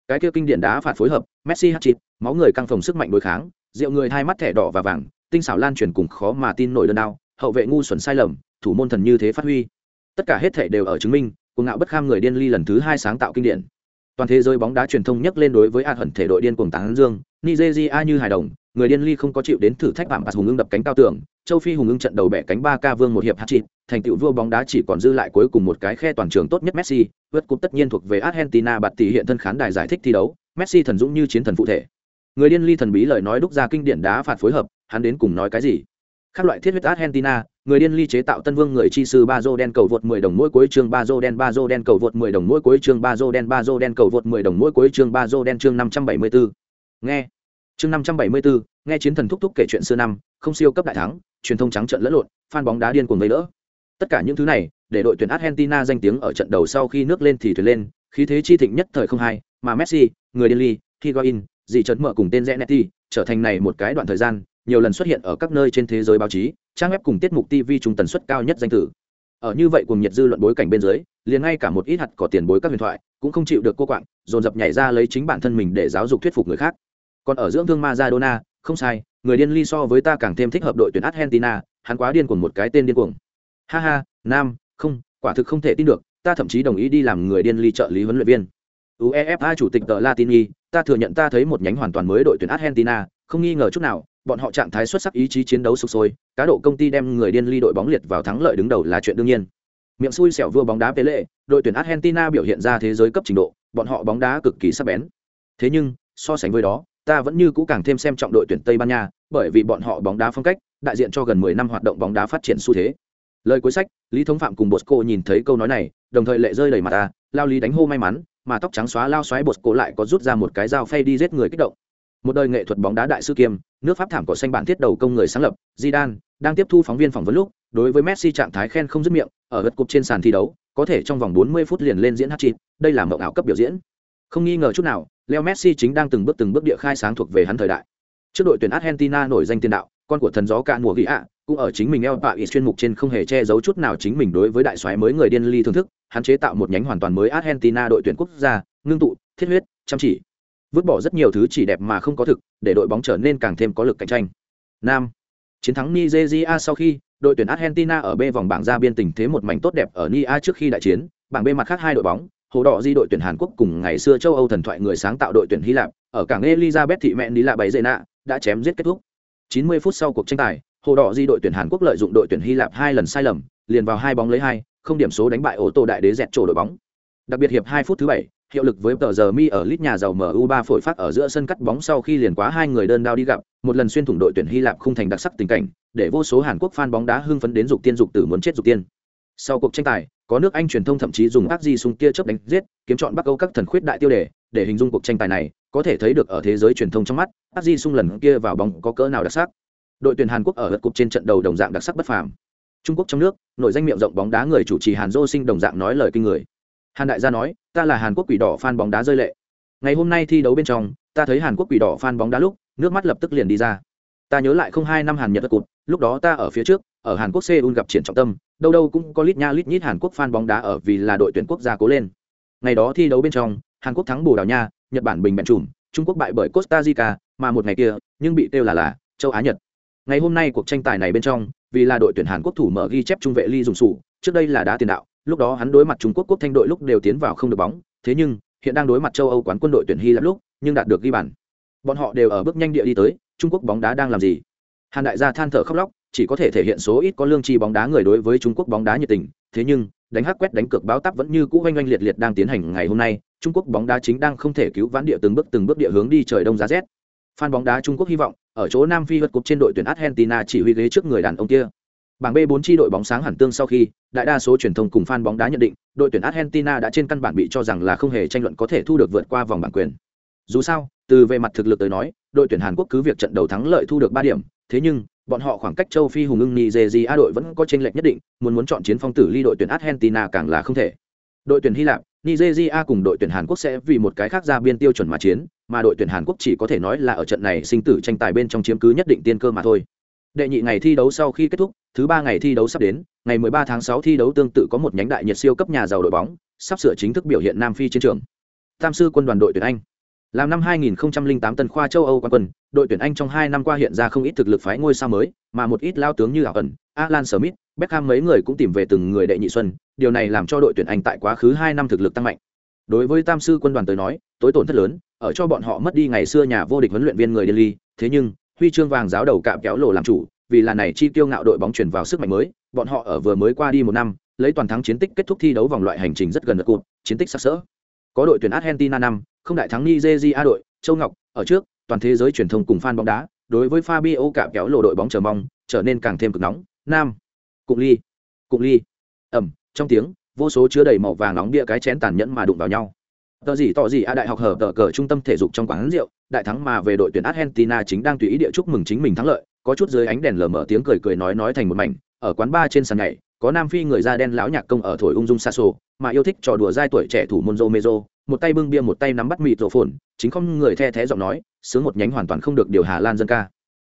Cái kia kinh điển đá phạt phối hợp, messi hất chít máu người căng phồng sức mạnh đối kháng, rượu người hai mắt thẻ đỏ và vàng, tinh xảo lan truyền cùng khó mà tin nổi đơn đao, hậu vệ ngu xuẩn sai lầm, thủ môn thần như thế phát huy. Tất cả hết thể đều ở chứng minh cuồng ngạo bất kham người điên ly lần thứ hai sáng tạo kinh điển. Toàn thế giới bóng đá truyền thông nhắc lên đối với a hận thể đội điên cuồng tán dương, nigeria như hài đồng, người điên ly không có chịu đến thử thách bạm bạc hùng ưng đập cánh cao tường, châu phi hùng ưng trận đầu bẻ cánh ba ca vương một hiệp hát chịt thành tựu vua bóng đá chỉ còn dư lại cuối cùng một cái khe toàn trường tốt nhất messi, vượt cúp tất nhiên thuộc về argentina bạt tỷ hiện thân khán đài giải thích thi đấu, messi thần dũng như chiến thần phụ thể. Người điên ly thần bí lời nói đúc ra kinh điển đá phạt phối hợp, hắn đến cùng nói cái gì? Các loại thiết huyết argentina người điên ly chế tạo tân vương người chi sư ba dô đen cầu vượt 10 đồng mỗi cuối chương ba dô đen ba dô đen cầu vượt 10 đồng mỗi cuối chương ba dô đen ba dô đen cầu vượt 10 đồng mỗi cuối chương ba dô đen chương 574. nghe chương 574, nghe chiến thần thúc thúc kể chuyện xưa năm không siêu cấp đại thắng truyền thông trắng trận lẫn lộn fan bóng đá điên cuồng vây đỡ tất cả những thứ này để đội tuyển argentina danh tiếng ở trận đầu sau khi nước lên thì thuyền lên khí thế chi thịnh nhất thời không hai mà messi người điên ly higuain dì trấn mở cùng tên Zanetti, trở thành này một cái đoạn thời gian nhiều lần xuất hiện ở các nơi trên thế giới báo chí, trang web cùng tiết mục tv trung tần suất cao nhất danh tử. Ở như vậy cùng nhiệt dư luận bối cảnh bên dưới, liền ngay cả một ít hạt có tiền bối các huyền thoại cũng không chịu được cô quạng, dồn dập nhảy ra lấy chính bản thân mình để giáo dục thuyết phục người khác. Còn ở dưỡng thương Maradona, không sai, người điên ly so với ta càng thêm thích hợp đội tuyển Argentina, hắn quá điên cuồng một cái tên điên cuồng. Ha ha, nam, không, quả thực không thể tin được, ta thậm chí đồng ý đi làm người điên ly trợ lý huấn luyện viên. Uefa chủ tịch tờ latini, ta thừa nhận ta thấy một nhánh hoàn toàn mới đội tuyển argentina, không nghi ngờ chút nào bọn họ trạng thái xuất sắc ý chí chiến đấu sục sôi cá độ công ty đem người điên ly đội bóng liệt vào thắng lợi đứng đầu là chuyện đương nhiên miệng xui xẻo vua bóng đá pele đội tuyển argentina biểu hiện ra thế giới cấp trình độ bọn họ bóng đá cực kỳ sắc bén thế nhưng so sánh với đó ta vẫn như cũ càng thêm xem trọng đội tuyển Tây Ban Nha, bởi vì bọn họ bóng đá phong cách, đại diện cho gần 10 năm hoạt động bóng đá phát triển xu thế. Lời cuối sách, Lý Thống Phạm cùng Bosco nhìn thấy câu nói này, đồng thời lệ rơi đầy mặt ta, lao lý đánh hô may mắn, mà tóc trắng xóa lao xoáy Bosco lại có rút ra một cái dao phay đi giết người kích động. Một đời nghệ thuật bóng đá đại sư kiêm, nước Pháp thảm cỏ xanh bản thiết đầu công người sáng lập, Zidane đang tiếp thu phóng viên phỏng vấn lúc, đối với Messi trạng thái khen không dứt miệng, ở gật cục trên sàn thi đấu, có thể trong vòng 40 phút liền lên diễn hat-trick, đây là mộng ảo cấp biểu diễn. Không nghi ngờ chút nào, Leo Messi chính đang từng bước từng bước địa khai sáng thuộc về hắn thời đại. Trước đội tuyển Argentina nổi danh tiền đạo, con của thần gió cạn mùa ghi ạ, cũng ở chính mình El País chuyên mục trên không hề che giấu chút nào chính mình đối với đại soái mới người điên ly thưởng thức, hắn chế tạo một nhánh hoàn toàn mới Argentina đội tuyển quốc gia, ngưng tụ, thiết huyết, chăm chỉ. Vứt bỏ rất nhiều thứ chỉ đẹp mà không có thực, để đội bóng trở nên càng thêm có lực cạnh tranh. Nam. Chiến thắng Nigeria sau khi, đội tuyển Argentina ở B vòng bảng ra biên tình thế một mảnh tốt đẹp ở Nia trước khi đại chiến, bảng B mặt khác hai đội bóng, hồ đỏ di đội tuyển Hàn Quốc cùng ngày xưa châu Âu thần thoại người sáng tạo đội tuyển Hy Lạp, ở cảng Elizabeth thị mẹ đi lạ bảy dây nạ, đã chém giết kết thúc. 90 phút sau cuộc tranh tài, hồ đỏ di đội tuyển Hàn Quốc lợi dụng đội tuyển Hy Lạp hai lần sai lầm, liền vào hai bóng lấy hai, không điểm số đánh bại ô tô đại đế dẹt trổ đội bóng. Đặc biệt hiệp 2 phút thứ bảy hiệu lực với tờ giờ mi ở lít nhà giàu MU3 phổi phát ở giữa sân cắt bóng sau khi liền quá hai người đơn đao đi gặp, một lần xuyên thủng đội tuyển Hy Lạp không thành đặc sắc tình cảnh, để vô số Hàn Quốc fan bóng đá hưng phấn đến dục tiên dục tử muốn chết dục tiên. Sau cuộc tranh tài, có nước Anh truyền thông thậm chí dùng ác di súng kia chớp đánh giết, kiếm chọn Bắc Âu các thần khuyết đại tiêu đề, để hình dung cuộc tranh tài này, có thể thấy được ở thế giới truyền thông trong mắt, ác di sung lần kia vào bóng có cỡ nào đặc sắc. Đội tuyển Hàn Quốc ở lượt cục trên trận đầu đồng dạng đặc sắc bất phàm. Trung Quốc trong nước, nội danh miệng rộng bóng đá người chủ trì Hàn Dô Sinh đồng dạng nói lời kinh người. Hàn đại gia nói, ta là Hàn Quốc quỷ đỏ fan bóng đá rơi lệ. Ngày hôm nay thi đấu bên trong, ta thấy Hàn Quốc quỷ đỏ fan bóng đá lúc, nước mắt lập tức liền đi ra. Ta nhớ lại không hai năm Hàn Nhật cụt, lúc đó ta ở phía trước, ở Hàn Quốc Seoul gặp triển trọng tâm, đâu đâu cũng có lít nha lít nhít Hàn Quốc fan bóng đá ở vì là đội tuyển quốc gia cố lên. Ngày đó thi đấu bên trong, Hàn Quốc thắng Bồ Đào Nha, Nhật Bản bình bẹn trùm, Trung Quốc bại bởi Costa Rica, mà một ngày kia, nhưng bị tiêu là là châu Á Nhật. Ngày hôm nay cuộc tranh tài này bên trong, vì là đội tuyển Hàn Quốc thủ mở ghi chép trung vệ Lee dùng sủ, trước đây là đá tiền đạo, lúc đó hắn đối mặt Trung Quốc quốc thanh đội lúc đều tiến vào không được bóng, thế nhưng hiện đang đối mặt châu Âu quán quân đội tuyển Hy Lạp lúc, nhưng đạt được ghi bàn. Bọn họ đều ở bước nhanh địa đi tới, Trung Quốc bóng đá đang làm gì? Hàn đại gia than thở khóc lóc, chỉ có thể thể hiện số ít có lương tri bóng đá người đối với Trung Quốc bóng đá nhiệt tình, thế nhưng, đánh hắc quét đánh cược báo táp vẫn như cũ oanh oanh liệt liệt đang tiến hành ngày hôm nay, Trung Quốc bóng đá chính đang không thể cứu vãn địa từng bước từng bước địa hướng đi trời đông giá rét. Fan bóng đá Trung Quốc hy vọng, ở chỗ Nam Phi vượt cục trên đội tuyển Argentina chỉ huy ghế trước người đàn ông kia. Bảng B4 chi đội bóng sáng hẳn tương sau khi, đại đa số truyền thông cùng fan bóng đá nhận định, đội tuyển Argentina đã trên căn bản bị cho rằng là không hề tranh luận có thể thu được vượt qua vòng bảng quyền. Dù sao, từ về mặt thực lực tới nói, đội tuyển Hàn Quốc cứ việc trận đầu thắng lợi thu được 3 điểm, thế nhưng, bọn họ khoảng cách châu Phi hùng ưng Nigeria đội vẫn có chênh lệch nhất định, muốn muốn chọn chiến phong tử ly đội tuyển Argentina càng là không thể. Đội tuyển Hy Lạp, Nigeria cùng đội tuyển Hàn Quốc sẽ vì một cái khác ra biên tiêu chuẩn mà chiến, mà đội tuyển Hàn Quốc chỉ có thể nói là ở trận này sinh tử tranh tài bên trong chiếm cứ nhất định tiên cơ mà thôi. Đệ nhị ngày thi đấu sau khi kết thúc, thứ ba ngày thi đấu sắp đến, ngày 13 tháng 6 thi đấu tương tự có một nhánh đại nhiệt siêu cấp nhà giàu đội bóng, sắp sửa chính thức biểu hiện Nam Phi chiến trường. Tam sư quân đoàn đội tuyển Anh. Làm năm 2008 tân khoa châu Âu quán quân, đội tuyển Anh trong 2 năm qua hiện ra không ít thực lực phái ngôi sao mới, mà một ít lao tướng như Ảo ẩn, Alan Smith, Beckham mấy người cũng tìm về từng người đệ nhị xuân, điều này làm cho đội tuyển Anh tại quá khứ 2 năm thực lực tăng mạnh. Đối với Tam sư quân đoàn tới nói, tối tổn thất lớn, ở cho bọn họ mất đi ngày xưa nhà vô địch huấn luyện viên người Delhi, thế nhưng, huy chương vàng giáo đầu cạm kéo lộ làm chủ, vì là này chi tiêu ngạo đội bóng chuyển vào sức mạnh mới, bọn họ ở vừa mới qua đi một năm, lấy toàn thắng chiến tích kết thúc thi đấu vòng loại hành trình rất gần được cụt chiến tích sắc sỡ. Có đội tuyển Argentina năm, không đại thắng Nigeria đội, Châu Ngọc, ở trước, toàn thế giới truyền thông cùng fan bóng đá, đối với Fabio cạm kéo lộ đội bóng chờ mong, trở nên càng thêm cực nóng. Nam, cụng ly, cụng ly, ẩm trong tiếng, vô số chứa đầy màu vàng nóng bia cái chén tàn nhẫn mà đụng vào nhau tờ gì, tỏ gì a đại học hở, tờ cờ trung tâm thể dục trong quán rượu. Đại thắng mà về đội tuyển argentina chính đang tùy ý địa chúc mừng chính mình thắng lợi. Có chút dưới ánh đèn lờ mở tiếng cười cười nói nói thành một mảnh. Ở quán bar trên sàn nhảy, có nam phi người da đen lão nhạc công ở thổi ung dung xa xô mà yêu thích trò đùa dai tuổi trẻ thủ môn mezo một tay bưng bia, một tay nắm bắt mịt rổ phồn chính không người the thé giọng nói, sướng một nhánh hoàn toàn không được điều hà lan dân ca.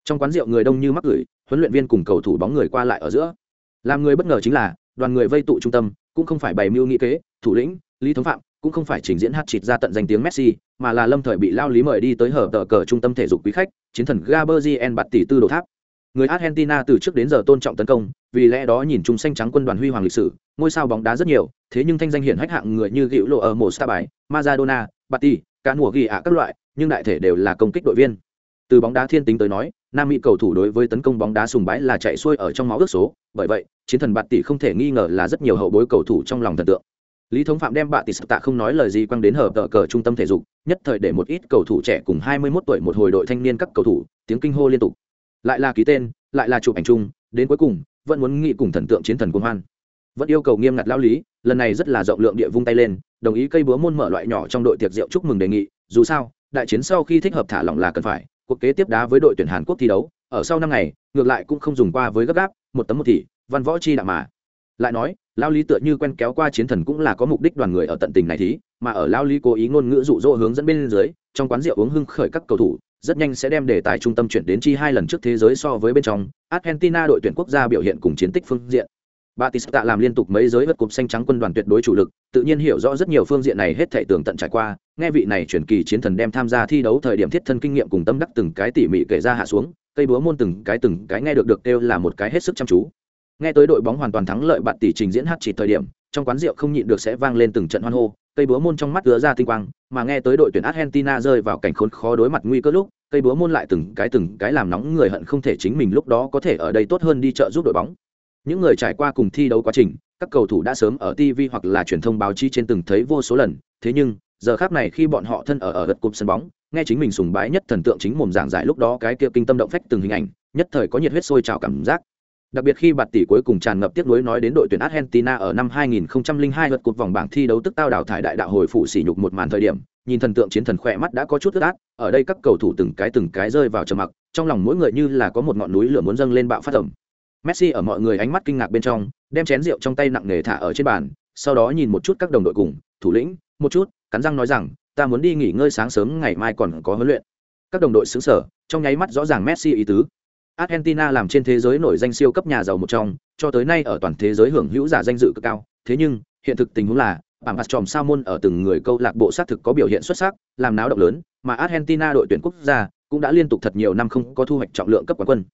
Trong quán rượu người đông như mắc gửi, huấn luyện viên cùng cầu thủ bóng người qua lại ở giữa. Làm người bất ngờ chính là, đoàn người vây tụ trung tâm, cũng không phải bày mưu nghị kế, thủ lĩnh, lý thống phạm cũng không phải trình diễn hát chịt ra tận danh tiếng messi mà là lâm thời bị lao lý mời đi tới hở tờ cờ trung tâm thể dục quý khách chiến thần gaberzien bạt tỷ tư đồ tháp. Người argentina từ trước đến giờ tôn trọng tấn công vì lẽ đó nhìn chung xanh trắng quân đoàn huy hoàng lịch sử ngôi sao bóng đá rất nhiều thế nhưng thanh danh hiển hách hạng người như gữu lộ ở một sa bài maradona Batty, cá mùa ghi ạ các loại nhưng đại thể đều là công kích đội viên. Từ bóng đá thiên tính tới nói nam mỹ cầu thủ đối với tấn công bóng đá sùng bái là chạy xuôi ở trong máu ước số bởi vậy chiến thần bạt tỷ không thể nghi ngờ là rất nhiều hậu bối cầu thủ trong lòng thần tượng lý thống phạm đem bạ tỷ tạ không nói lời gì quăng đến hở tờ cờ trung tâm thể dục, nhất thời để một ít cầu thủ trẻ cùng 21 tuổi một hồi đội thanh niên các cầu thủ, tiếng kinh hô liên tục. Lại là ký tên, lại là chụp ảnh chung, đến cuối cùng, vẫn muốn nghị cùng thần tượng chiến thần quân hoan. Vẫn yêu cầu nghiêm ngặt lao lý, lần này rất là rộng lượng địa vung tay lên, đồng ý cây búa môn mở loại nhỏ trong đội tiệc rượu chúc mừng đề nghị, dù sao, đại chiến sau khi thích hợp thả lỏng là cần phải, cuộc kế tiếp đá với đội tuyển hàn quốc thi đấu, ở sau năm ngày, ngược lại cũng không dùng qua với gấp gáp, một tấm một thị văn võ chi đạm mà. Lại nói lao lý tựa như quen kéo qua chiến thần cũng là có mục đích đoàn người ở tận tình này thí mà ở lao lý cố ý ngôn ngữ dụ dỗ hướng dẫn bên dưới trong quán rượu uống hưng khởi các cầu thủ rất nhanh sẽ đem đề tài trung tâm chuyển đến chi hai lần trước thế giới so với bên trong argentina đội tuyển quốc gia biểu hiện cùng chiến tích phương diện Batista làm liên tục mấy giới vật cục xanh trắng quân đoàn tuyệt đối chủ lực, tự nhiên hiểu rõ rất nhiều phương diện này hết thảy tường tận trải qua, nghe vị này truyền kỳ chiến thần đem tham gia thi đấu thời điểm thiết thân kinh nghiệm cùng tâm đắc từng cái tỉ mỉ kể ra hạ xuống, cây búa môn từng cái từng cái nghe được được kêu là một cái hết sức chăm chú. Nghe tới đội bóng hoàn toàn thắng lợi bạn tỷ trình diễn hát chỉ thời điểm, trong quán rượu không nhịn được sẽ vang lên từng trận hoan hô, cây búa môn trong mắt lóe ra tinh quang, mà nghe tới đội tuyển Argentina rơi vào cảnh khốn khó đối mặt nguy cơ lúc, cây búa môn lại từng cái từng cái làm nóng người hận không thể chính mình lúc đó có thể ở đây tốt hơn đi chợ giúp đội bóng. Những người trải qua cùng thi đấu quá trình các cầu thủ đã sớm ở tv hoặc là truyền thông báo chí trên từng thấy vô số lần thế nhưng giờ khác này khi bọn họ thân ở ở gật cụm sân bóng nghe chính mình sùng bái nhất thần tượng chính mồm giảng giải lúc đó cái kia kinh tâm động phách từng hình ảnh nhất thời có nhiệt huyết sôi trào cảm giác đặc biệt khi bạt tỷ cuối cùng tràn ngập tiếc nuối nói đến đội tuyển argentina ở năm 2002 lượt cuộc vòng bảng thi đấu tức tao đảo thải đại đạo hồi phụ sỉ nhục một màn thời điểm, nhìn thần tượng chiến thần khỏe mắt đã có chút ướt át, ở đây các cầu thủ từng cái từng cái rơi vào trầm mặc, trong lòng mỗi người như là có một ngọn núi lửa muốn dâng lên bạo phát ẩm. messi ở mọi người ánh mắt kinh ngạc bên trong, đem chén rượu trong tay nặng nề thả ở trên bàn, sau đó nhìn một chút các đồng đội cùng, thủ lĩnh, một chút, cắn răng nói rằng, ta muốn đi nghỉ ngơi sáng sớm, ngày mai còn có huấn luyện các đồng đội sững sở trong nháy mắt rõ ràng messi ý tứ argentina làm trên thế giới nổi danh siêu cấp nhà giàu một trong, cho tới nay ở toàn thế giới hưởng hữu giả danh dự cực cao. Thế nhưng, hiện thực tình huống là, bảng mặt tròm sao môn ở từng người câu lạc bộ xác thực có biểu hiện xuất sắc, làm náo động lớn, mà argentina đội tuyển quốc gia cũng đã liên tục thật nhiều năm không có thu hoạch trọng lượng cấp quán quân.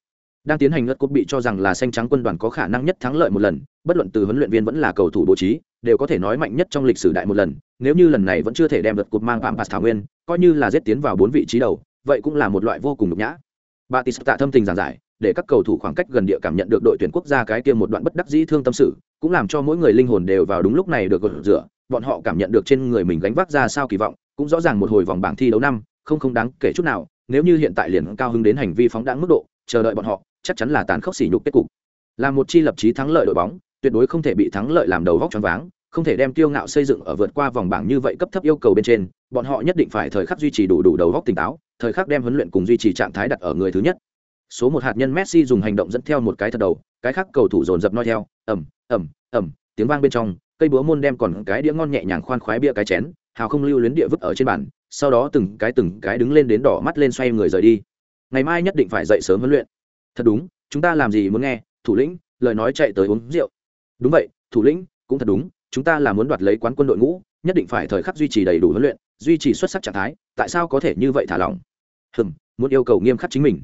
Đang tiến hành ngất cúp bị cho rằng là xanh trắng quân đoàn có khả năng nhất thắng lợi một lần, bất luận từ huấn luyện viên vẫn là cầu thủ bố trí, đều có thể nói mạnh nhất trong lịch sử đại một lần. Nếu như lần này vẫn chưa thể đem lượt cúp mang phạm bạt thảo nguyên, coi như là giết tiến vào bốn vị trí đầu, vậy cũng là một loại vô cùng nhục nhã. Batista thâm tình giảng giải, để các cầu thủ khoảng cách gần địa cảm nhận được đội tuyển quốc gia cái kia một đoạn bất đắc dĩ thương tâm sự, cũng làm cho mỗi người linh hồn đều vào đúng lúc này được gột rửa, bọn họ cảm nhận được trên người mình gánh vác ra sao kỳ vọng, cũng rõ ràng một hồi vòng bảng thi đấu năm, không không đáng kể chút nào, nếu như hiện tại liền cao hứng đến hành vi phóng đãng mức độ, chờ đợi bọn họ, chắc chắn là tàn khốc sỉ nhục kết cục. Là một chi lập chí thắng lợi đội bóng, tuyệt đối không thể bị thắng lợi làm đầu vóc choáng váng không thể đem kiêu ngạo xây dựng ở vượt qua vòng bảng như vậy cấp thấp yêu cầu bên trên, bọn họ nhất định phải thời khắc duy trì đủ đủ đầu góc tỉnh táo, thời khắc đem huấn luyện cùng duy trì trạng thái đặt ở người thứ nhất. Số một hạt nhân messi dùng hành động dẫn theo một cái thật đầu, cái khác cầu thủ dồn dập noi theo ẩm ẩm ẩm tiếng vang bên trong, cây búa môn đem còn cái đĩa ngon nhẹ nhàng khoan khoái bia cái chén, hào không lưu luyến địa vứt ở trên bàn, sau đó từng cái từng cái đứng lên đến đỏ mắt lên xoay người rời đi. Ngày mai nhất định phải dậy sớm huấn luyện. Thật đúng, chúng ta làm gì muốn nghe, thủ lĩnh, lời nói chạy tới uống rượu. Đúng vậy, thủ lĩnh, cũng thật đúng chúng ta là muốn đoạt lấy quán quân đội ngũ, nhất định phải thời khắc duy trì đầy đủ huấn luyện, duy trì xuất sắc trạng thái, tại sao có thể như vậy thả lỏng? Hừm, muốn yêu cầu nghiêm khắc chính mình.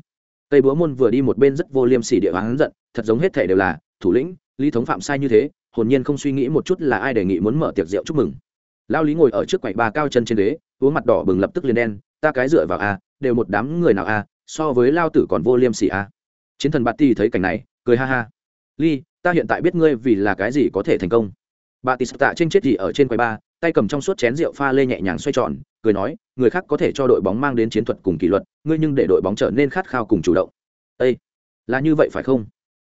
Tây búa môn vừa đi một bên rất vô liêm sỉ địa hắn giận, thật giống hết thể đều là, thủ lĩnh, lý thống phạm sai như thế, hồn nhiên không suy nghĩ một chút là ai đề nghị muốn mở tiệc rượu chúc mừng. Lao lý ngồi ở trước quầy ba cao chân trên ghế, uống mặt đỏ bừng lập tức liền đen, ta cái dựa vào a, đều một đám người nào a, so với lao tử còn vô liêm sỉ a. Chiến thần bạt ti thấy cảnh này, cười ha ha. Ly ta hiện tại biết ngươi vì là cái gì có thể thành công bà tì tạ trên chết gì ở trên quầy ba tay cầm trong suốt chén rượu pha lê nhẹ nhàng xoay tròn, cười nói, người khác có thể cho đội bóng mang đến chiến thuật cùng kỷ luật, ngươi nhưng để đội bóng trở nên khát khao cùng chủ động. Ây là như vậy phải không?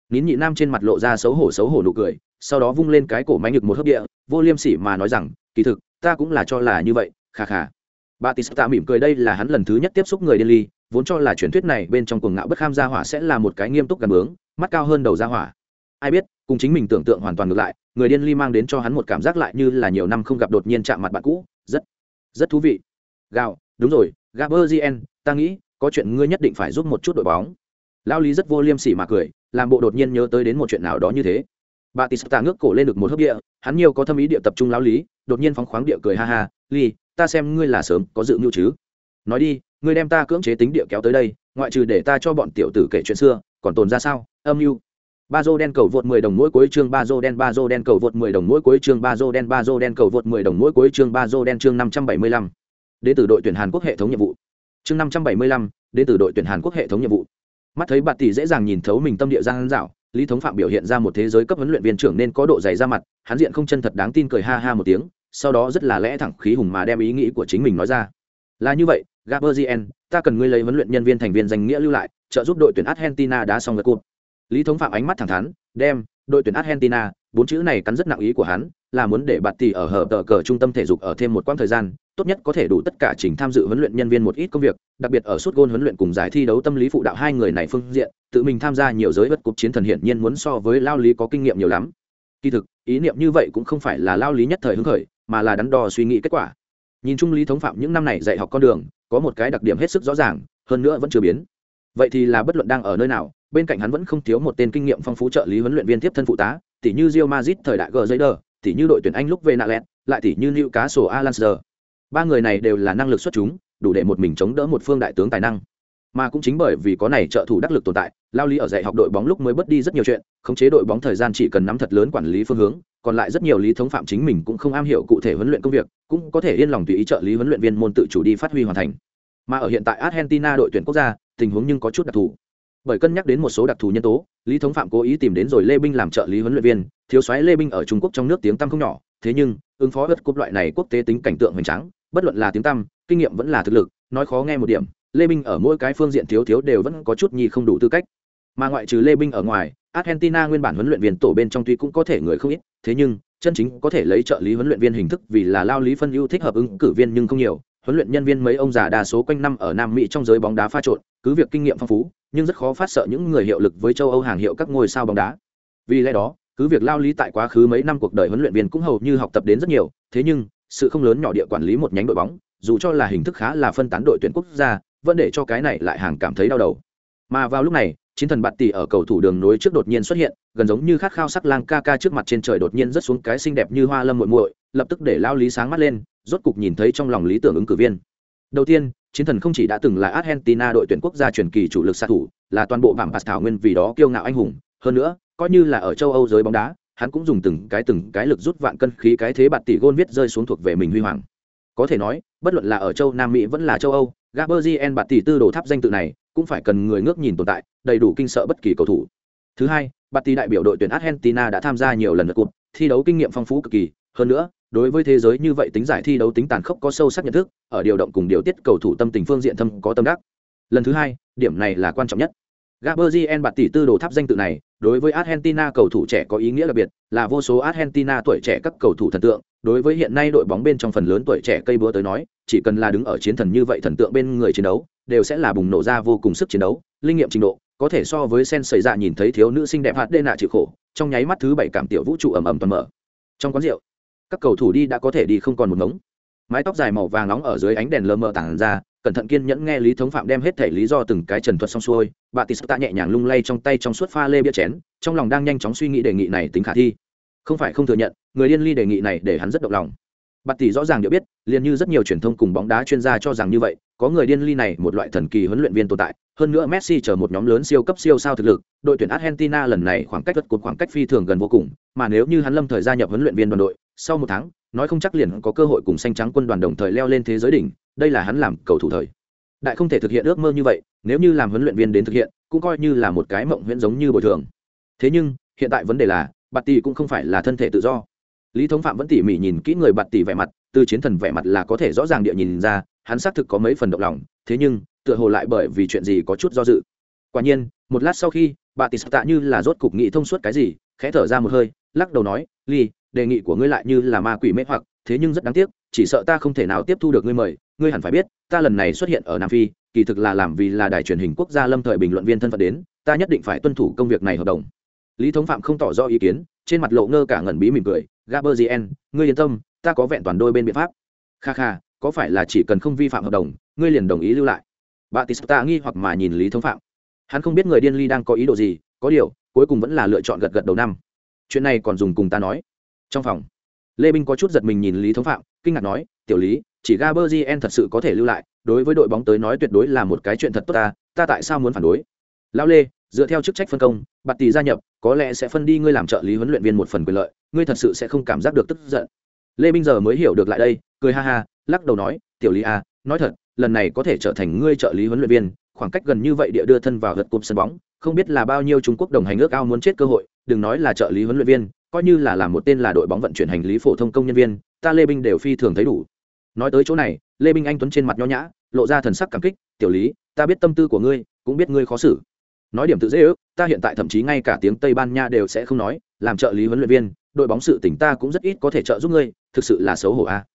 Nín nhị nam trên mặt lộ ra xấu hổ xấu hổ nụ cười, sau đó vung lên cái cổ máy ngực một hớp địa, vô liêm sỉ mà nói rằng, kỳ thực, ta cũng là cho là như vậy khà khà bà tì tạ mỉm cười đây là hắn lần thứ nhất tiếp xúc người điên ly, vốn cho là truyền thuyết này bên trong cuồng ngạo bất kham gia hỏa sẽ là một cái nghiêm túc gần bướng, mắt cao hơn đầu gia hỏa. Ai biết, cùng chính mình tưởng tượng hoàn toàn ngược lại người điên ly mang đến cho hắn một cảm giác lại như là nhiều năm không gặp đột nhiên chạm mặt bạn cũ, rất rất thú vị. Gạo, đúng rồi gaberzien ta nghĩ, có chuyện ngươi nhất định phải giúp một chút đội bóng. Lao lý rất vô liêm sỉ mà cười, làm bộ đột nhiên nhớ tới đến một chuyện nào đó như thế. Bà tista ngước cổ lên được một hớp địa, hắn nhiều có tâm ý địa tập trung lao lý, đột nhiên phóng khoáng địa cười ha ha ly ta xem ngươi là sớm có dự mưu chứ. Nói đi, ngươi đem ta cưỡng chế tính địa kéo tới đây, ngoại trừ để ta cho bọn tiểu tử kể chuyện xưa, còn tồn ra sao? Âm mưu ba dô đen cầu vượt 10 đồng mỗi cuối chương ba dô đen ba dô đen cầu vượt 10 đồng mỗi cuối chương ba dô đen ba dô đen cầu vượt 10 đồng mỗi cuối chương ba dô đen chương 575. đến từ đội tuyển Hàn Quốc hệ thống nhiệm vụ. Chương 575, đến từ đội tuyển Hàn Quốc hệ thống nhiệm vụ. Mắt thấy bạt tỷ dễ dàng nhìn thấu mình tâm địa giang dạo lý thống phạm biểu hiện ra một thế giới cấp huấn luyện viên trưởng nên có độ dày ra mặt hắn diện không chân thật đáng tin cười ha ha một tiếng sau đó rất là lẽ thẳng khí hùng mà đem ý nghĩ của chính mình nói ra. Là như vậy Gabriel, ta cần ngươi lấy huấn luyện nhân viên thành viên danh nghĩa lưu lại trợ giúp đội tuyển argentina đá xong lượt cuộc, lý thống phạm ánh mắt thẳng thắn, đem, đội tuyển argentina, bốn chữ này cắn rất nặng ý của hắn, là muốn để bạt tỷ ở hợp tờ cờ trung tâm thể dục ở thêm một quãng thời gian, tốt nhất có thể đủ tất cả trình tham dự huấn luyện nhân viên một ít công việc, đặc biệt ở suốt gôn huấn luyện cùng giải thi đấu tâm lý phụ đạo hai người này phương diện, tự mình tham gia nhiều giới bất cục chiến thần hiển nhiên muốn so với lao lý có kinh nghiệm nhiều lắm. Kỳ thực, ý niệm như vậy cũng không phải là lao lý nhất thời hứng khởi, mà là đắn đo suy nghĩ kết quả. Nhìn chung lý thống phạm những năm này dạy học con đường, có một cái đặc điểm hết sức rõ ràng, hơn nữa vẫn chưa biến. Vậy thì là bất luận đang ở nơi nào bên cạnh hắn vẫn không thiếu một tên kinh nghiệm phong phú trợ lý huấn luyện viên tiếp thân phụ tá tỷ như Real Madrid thời đại gờ giấy đờ tỷ như đội tuyển anh lúc về nạ lẹt lại tỷ như Newcastle Alanzer ba người này đều là năng lực xuất chúng, đủ để một mình chống đỡ một phương đại tướng tài năng. Mà cũng chính bởi vì có này trợ thủ đắc lực tồn tại, lao lý ở dạy học đội bóng lúc mới bất đi rất nhiều chuyện, khống chế đội bóng thời gian chỉ cần nắm thật lớn quản lý phương hướng, còn lại rất nhiều lý thống phạm chính mình cũng không am hiểu cụ thể huấn luyện công việc, cũng có thể yên lòng tùy ý trợ lý huấn luyện viên môn tự chủ đi phát huy hoàn thành. Mà ở hiện tại argentina đội tuyển quốc gia, tình huống nhưng có chút đặc thù bởi cân nhắc đến một số đặc thù nhân tố, lý thống phạm cố ý tìm đến rồi lê binh làm trợ lý huấn luyện viên, thiếu soái lê binh ở trung quốc trong nước tiếng tăm không nhỏ, thế nhưng, ứng phó ớt cúp loại này quốc tế tính cảnh tượng hoành tráng, bất luận là tiếng tăm, kinh nghiệm vẫn là thực lực, nói khó nghe một điểm, lê binh ở mỗi cái phương diện thiếu thiếu đều vẫn có chút nhi không đủ tư cách. Mà ngoại trừ lê binh ở ngoài, argentina nguyên bản huấn luyện viên tổ bên trong tuy cũng có thể người không ít, thế nhưng, chân chính có thể lấy trợ lý huấn luyện viên hình thức vì là lao lý phân ưu thích hợp ứng cử viên nhưng không nhiều huấn luyện nhân viên mấy ông già đa số quanh năm ở nam mỹ trong giới bóng đá pha trộn, cứ việc kinh nghiệm phong phú, nhưng rất khó phát sợ những người hiệu lực với châu âu hàng hiệu các ngôi sao bóng đá. Vì lẽ đó, cứ việc lao lý tại quá khứ mấy năm cuộc đời huấn luyện viên cũng hầu như học tập đến rất nhiều, thế nhưng, sự không lớn nhỏ địa quản lý một nhánh đội bóng, dù cho là hình thức khá là phân tán đội tuyển quốc gia, vẫn để cho cái này lại hàng cảm thấy đau đầu. Mà vào lúc này, chiến thần bạt tỷ ở cầu thủ đường nối trước đột nhiên xuất hiện, gần giống như khát khao sắc lang ca ca trước mặt trên trời đột nhiên rất xuống cái xinh đẹp như hoa lâm muội muội lập tức để lao lý sáng mắt lên, rốt cục nhìn thấy trong lòng lý tưởng ứng cử viên. Đầu tiên, chiến thần không chỉ đã từng là argentina đội tuyển quốc gia truyền kỳ chủ lực xạ thủ, là toàn bộ vàng bạc thảo nguyên vì đó kiêu ngạo anh hùng, hơn nữa, coi như là ở châu âu giới bóng đá, hắn cũng dùng từng cái từng cái lực rút vạn cân khí cái thế bạt tỷ gôn viết rơi xuống thuộc về mình huy hoàng. Có thể nói, bất luận là ở châu nam mỹ vẫn là châu âu gaberzien bạt tỷ tư đồ tháp danh tự này cũng phải cần người ngước nhìn tồn tại, đầy đủ kinh sợ bất kỳ cầu thủ. Thứ hai, bạt tỷ đại biểu đội tuyển argentina đã tham gia nhiều lần lượt cuộc, thi đấu kinh nghiệm phong phú cực kỳ, hơn nữa đối với thế giới như vậy tính giải thi đấu tính tàn khốc có sâu sắc nhận thức ở điều động cùng điều tiết cầu thủ tâm tình phương diện thâm có tâm đắc. Lần thứ hai điểm này là quan trọng nhất. Gabriel bạt tỷ tư đồ tháp danh tự này, đối với Argentina cầu thủ trẻ có ý nghĩa đặc biệt, là vô số Argentina tuổi trẻ các cầu thủ thần tượng, đối với hiện nay đội bóng bên trong phần lớn tuổi trẻ cây búa tới nói, chỉ cần là đứng ở chiến thần như vậy thần tượng bên người chiến đấu, đều sẽ là bùng nổ ra vô cùng sức chiến đấu, linh nghiệm trình độ, có thể so với sen xảy ra nhìn thấy thiếu nữ xinh đẹp hạt đê nạ chịu khổ, trong nháy mắt thứ bảy cảm tiểu vũ trụ ầm ầm toàn mở. Trong quán rượu, các cầu thủ đi đã có thể đi không còn một ngống. Mái tóc dài màu vàng nóng ở dưới ánh đèn lờ mờ tản ra, cẩn thận kiên nhẫn nghe lý thống phạm đem hết thể lý do từng cái trần thuật xong xuôi, bà tis tạ nhẹ nhàng lung lay trong tay trong suốt pha lê bia chén, trong lòng đang nhanh chóng suy nghĩ đề nghị này tính khả thi. Không phải không thừa nhận, người điên ly đề nghị này để hắn rất động lòng. Bà tỷ rõ ràng đều biết, liền như rất nhiều truyền thông cùng bóng đá chuyên gia cho rằng như vậy, có người điên ly này một loại thần kỳ huấn luyện viên tồn tại, hơn nữa messi chờ một nhóm lớn siêu cấp siêu sao thực lực, đội tuyển argentina lần này khoảng cách rất cột khoảng cách phi thường gần vô cùng, mà nếu như hắn lâm thời gia nhập huấn luyện viên đoàn đội sau một tháng, nói không chắc liền có cơ hội cùng xanh trắng quân đoàn đồng thời leo lên thế giới đỉnh, đây là hắn làm cầu thủ thời. Đại không thể thực hiện ước mơ như vậy, nếu như làm huấn luyện viên đến thực hiện, cũng coi như là một cái mộng huyễn giống như bồi thường. Thế nhưng, hiện tại vấn đề là, bạt tỷ cũng không phải là thân thể tự do. Lý thống phạm vẫn tỉ mỉ nhìn kỹ người bạt tỷ vẻ mặt, từ chiến thần vẻ mặt là có thể rõ ràng địa nhìn ra, hắn xác thực có mấy phần động lòng, thế nhưng, tựa hồ lại bởi vì chuyện gì có chút do dự. Quả nhiên, một lát sau khi bà tỷ tạ như là rốt cục nghị thông suốt cái gì, khẽ thở ra một hơi, lắc đầu nói ly đề nghị của ngươi lại như là ma quỷ mê hoặc, thế nhưng rất đáng tiếc, chỉ sợ ta không thể nào tiếp thu được ngươi mời. Ngươi hẳn phải biết, ta lần này xuất hiện ở nam phi, kỳ thực là làm vì là đài truyền hình quốc gia lâm thời bình luận viên thân phận đến, ta nhất định phải tuân thủ công việc này hợp đồng. Lý thống phạm không tỏ rõ ý kiến, trên mặt lộ ngơ cả ngẩn bí mỉm cười gaberzien ngươi yên tâm, ta có vẹn toàn đôi bên biện pháp. Kha kha, có phải là chỉ cần không vi phạm hợp đồng, ngươi liền đồng ý lưu lại? Bà tista nghi hoặc mà nhìn lý thống phạm. Hắn không biết người điên ly đang có ý đồ gì, có điều, cuối cùng vẫn là lựa chọn gật gật đầu năm. Chuyện này còn dùng cùng ta nói trong phòng. Lê binh có chút giật mình nhìn lý thống phạm kinh ngạc nói tiểu lý chỉ gaberzien thật sự có thể lưu lại đối với đội bóng tới nói tuyệt đối là một cái chuyện thật tốt ta ta tại sao muốn phản đối? Lão lê dựa theo chức trách phân công bạt tỷ gia nhập có lẽ sẽ phân đi ngươi làm trợ lý huấn luyện viên một phần quyền lợi ngươi thật sự sẽ không cảm giác được tức giận. Lê binh giờ mới hiểu được lại đây cười ha ha lắc đầu nói tiểu lý à, nói thật lần này có thể trở thành ngươi trợ lý huấn luyện viên khoảng cách gần như vậy địa đưa thân vào gật cụm sân bóng không biết là bao nhiêu trung quốc đồng hành ước ao muốn chết cơ hội đừng nói là trợ lý huấn luyện viên coi như là làm một tên là đội bóng vận chuyển hành lý phổ thông công nhân viên, ta lê binh đều phi thường thấy đủ. Nói tới chỗ này, lê binh anh tuấn trên mặt nho nhã, lộ ra thần sắc cảm kích, tiểu lý, ta biết tâm tư của ngươi, cũng biết ngươi khó xử. Nói điểm tự dễ ước, ta hiện tại thậm chí ngay cả tiếng tây ban nha đều sẽ không nói, làm trợ lý huấn luyện viên, đội bóng sự tỉnh ta cũng rất ít có thể trợ giúp ngươi, thực sự là xấu hổ a.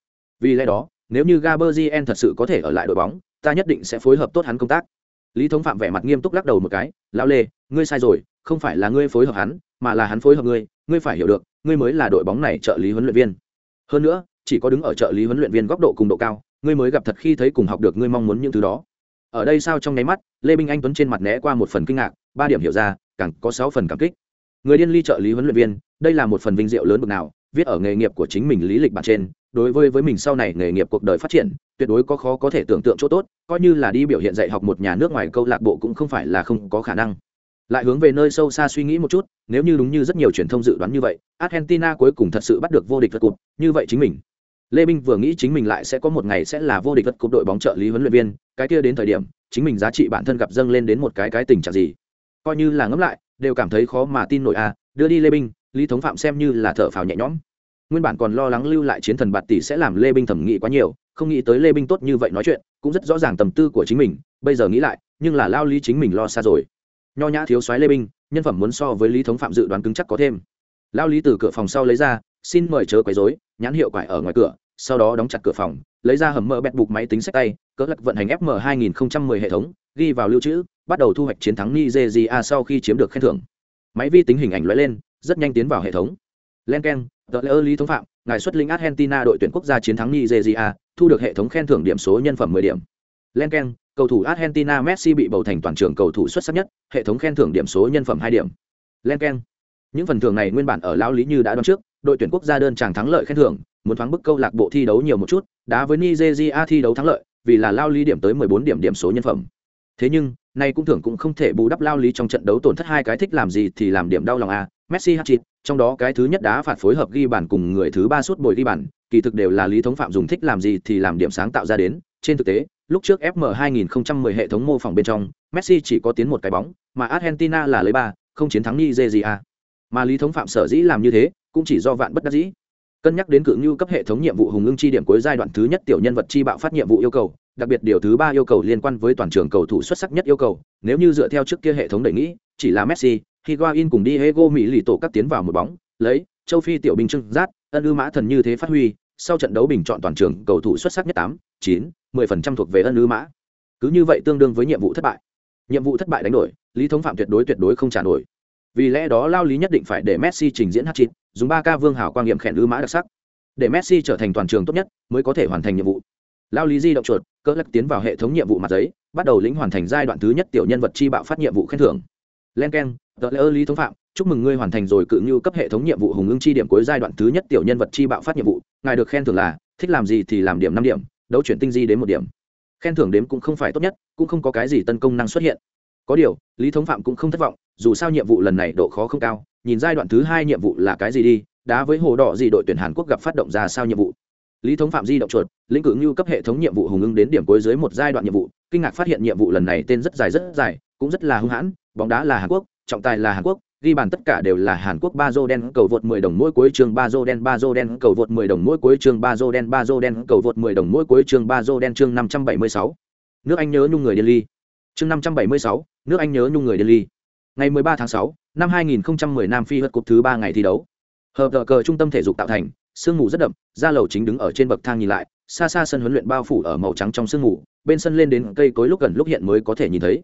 Vì lẽ đó, nếu như gaberzien thật sự có thể ở lại đội bóng, ta nhất định sẽ phối hợp tốt hắn công tác. Lý thống phạm vẻ mặt nghiêm túc lắc đầu một cái, lão lê, ngươi sai rồi, không phải là ngươi phối hợp hắn, mà là hắn phối hợp ngươi ngươi phải hiểu được, ngươi mới là đội bóng này trợ lý huấn luyện viên. Hơn nữa, chỉ có đứng ở trợ lý huấn luyện viên góc độ cùng độ cao, ngươi mới gặp thật khi thấy cùng học được ngươi mong muốn những thứ đó. Ở đây sao trong nháy mắt, lê minh anh tuấn trên mặt né qua một phần kinh ngạc, ba điểm hiểu ra, càng có sáu phần cảm kích. Người điên ly trợ lý huấn luyện viên, đây là một phần vinh diệu lớn bực nào, viết ở nghề nghiệp của chính mình lý lịch bản trên, đối với với mình sau này nghề nghiệp cuộc đời phát triển, tuyệt đối có khó có thể tưởng tượng chỗ tốt, coi như là đi biểu hiện dạy học một nhà nước ngoài câu lạc bộ cũng không phải là không có khả năng lại hướng về nơi sâu xa suy nghĩ một chút nếu như đúng như rất nhiều truyền thông dự đoán như vậy argentina cuối cùng thật sự bắt được vô địch vật cụt như vậy chính mình. Lê Minh vừa nghĩ chính mình lại sẽ có một ngày sẽ là vô địch vật cụt đội bóng trợ lý huấn luyện viên cái kia đến thời điểm chính mình giá trị bản thân gặp dâng lên đến một cái cái tình trạng gì? Coi như là ngẫm lại đều cảm thấy khó mà tin nổi à đưa đi lê Minh, lý thống phạm xem như là thở phào nhẹ nhõm. Nguyên bản còn lo lắng lưu lại chiến thần bạt tỷ sẽ làm lê binh thẩm nghĩ quá nhiều không nghĩ tới lê binh tốt như vậy nói chuyện cũng rất rõ ràng tầm tư của chính mình bây giờ nghĩ lại nhưng là lao lý chính mình lo xa rồi nho nhã thiếu soái lê binh, nhân phẩm muốn so với lý thống phạm dự đoán cứng chắc có thêm. Lao lý từ cửa phòng sau lấy ra, xin mời chớ quấy dối nhãn hiệu quải ở ngoài cửa, sau đó đóng chặt cửa phòng, lấy ra hầm mỡ bẹt bục máy tính sách tay, cỡ lật vận hành fm 2010 hệ thống, ghi vào lưu trữ, bắt đầu thu hoạch chiến thắng nigeria sau khi chiếm được khen thưởng. Máy vi tính hình ảnh lóe lên, rất nhanh tiến vào hệ thống. Len keng tờ lễ lý thống phạm, ngài xuất linh argentina đội tuyển quốc gia chiến thắng nigeria, thu được hệ thống khen thưởng điểm số nhân phẩm 10 điểm. Len keng cầu thủ argentina messi bị bầu thành toàn trường cầu thủ xuất sắc nhất, hệ thống khen thưởng điểm số nhân phẩm 2 điểm. Len k e n những phần thưởng này nguyên bản ở lão lý như đã đoán trước, đội tuyển quốc gia đơn chàng thắng lợi khen thưởng, muốn thoáng bức câu lạc bộ thi đấu nhiều một chút, đá với nigeria thi đấu thắng lợi, vì là lao lý điểm tới 14 điểm điểm số nhân phẩm. Thế nhưng, nay cũng thưởng cũng không thể bù đắp lao lý trong trận đấu tổn thất hai cái thích làm gì thì làm điểm đau lòng a messi hat trick, trong đó cái thứ nhất đá phạt phối hợp ghi bàn cùng người thứ ba suốt bồi ghi bàn, kỳ thực đều là lý thống phạm dùng thích làm gì thì làm điểm sáng tạo ra đến trên thực tế, lúc trước fm 2010 hệ thống mô phỏng bên trong, messi chỉ có tiến một cái bóng, mà argentina là lấy ba, không chiến thắng nigeria. Mà lý thống phạm sở dĩ làm như thế, cũng chỉ do vạn bất đắc dĩ. Cân nhắc đến cự ngưu cấp hệ thống nhiệm vụ hùng ưng chi điểm cuối giai đoạn thứ nhất tiểu nhân vật chi bạo phát nhiệm vụ yêu cầu, đặc biệt điều thứ ba yêu cầu liên quan với toàn trường cầu thủ xuất sắc nhất yêu cầu, nếu như dựa theo trước kia hệ thống đề nghị chỉ là messi higuain cùng diego mỹ lì tổ các tiến vào một bóng, lấy, châu phi tiểu binh trưng giát ân ư mã thần như thế phát huy sau trận đấu bình chọn toàn trường cầu thủ xuất sắc nhất tám, chín, mười phần trăm thuộc về ân ư mã. Cứ như vậy tương đương với nhiệm vụ thất bại. Nhiệm vụ thất bại đánh đổi, lý thống phạm tuyệt đối tuyệt đối không trả nổi. Vì lẽ đó lao lý nhất định phải để messi trình diễn h chín dùng ba ca vương hảo quan nghiệm khẽn ư mã đặc sắc. Để messi trở thành toàn trường tốt nhất, mới có thể hoàn thành nhiệm vụ. Lao lý di động chuột cỡ lắc tiến vào hệ thống nhiệm vụ mặt giấy, bắt đầu lĩnh hoàn thành giai đoạn thứ nhất tiểu nhân vật chi bạo phát nhiệm vụ khen thưởng. Len k e n tờ lễ ơ lý thống phạm, chúc mừng ngươi hoàn thành rồi cự như cấp hệ thống nhiệm vụ hùng ưng chi điểm cuối giai đoạn thứ nhất tiểu nhân vật chi bạo phát nhiệm vụ, ngài được khen thưởng là, thích làm gì thì làm điểm năm điểm, đấu chuyển tinh di đến một điểm. Khen thưởng đếm cũng không phải tốt nhất, cũng không có cái gì tân công năng xuất hiện. Có điều, lý thống phạm cũng không thất vọng, dù sao nhiệm vụ lần này độ khó không cao, nhìn giai đoạn thứ hai nhiệm vụ là cái gì đi, đá với hồ đỏ gì đội tuyển hàn quốc gặp phát động ra sao nhiệm vụ. Lý thống phạm di động chuột, lĩnh cử như cấp hệ thống nhiệm vụ hùng ưng đến điểm cuối dưới một giai đoạn nhiệm vụ, kinh ngạc phát hiện nhiệm vụ lần này tên rất dài rất dài, cũng rất là hung hãn, bóng đá là hàn quốc trọng tài là hàn quốc ghi bàn tất cả đều là Hàn Quốc ba đen cầu vượt 10 đồng mỗi cuối chương ba đen ba đen cầu vượt 10 đồng mỗi cuối chương ba đen ba đen cầu vượt 10 đồng mỗi cuối chương ba đen chương 576. Nước Anh nhớ nhung người điên ly. Chương 576, nước Anh nhớ nhung người điên ly. Ngày 13 tháng 6, năm 2010 Nam Phi vượt cúp thứ 3 ngày thi đấu. Hợp cờ cờ trung tâm thể dục tạo thành, sương mù rất đậm, ra lầu chính đứng ở trên bậc thang nhìn lại, xa xa sân huấn luyện bao phủ ở màu trắng trong sương mù, bên sân lên đến cây cối lúc gần lúc hiện mới có thể nhìn thấy.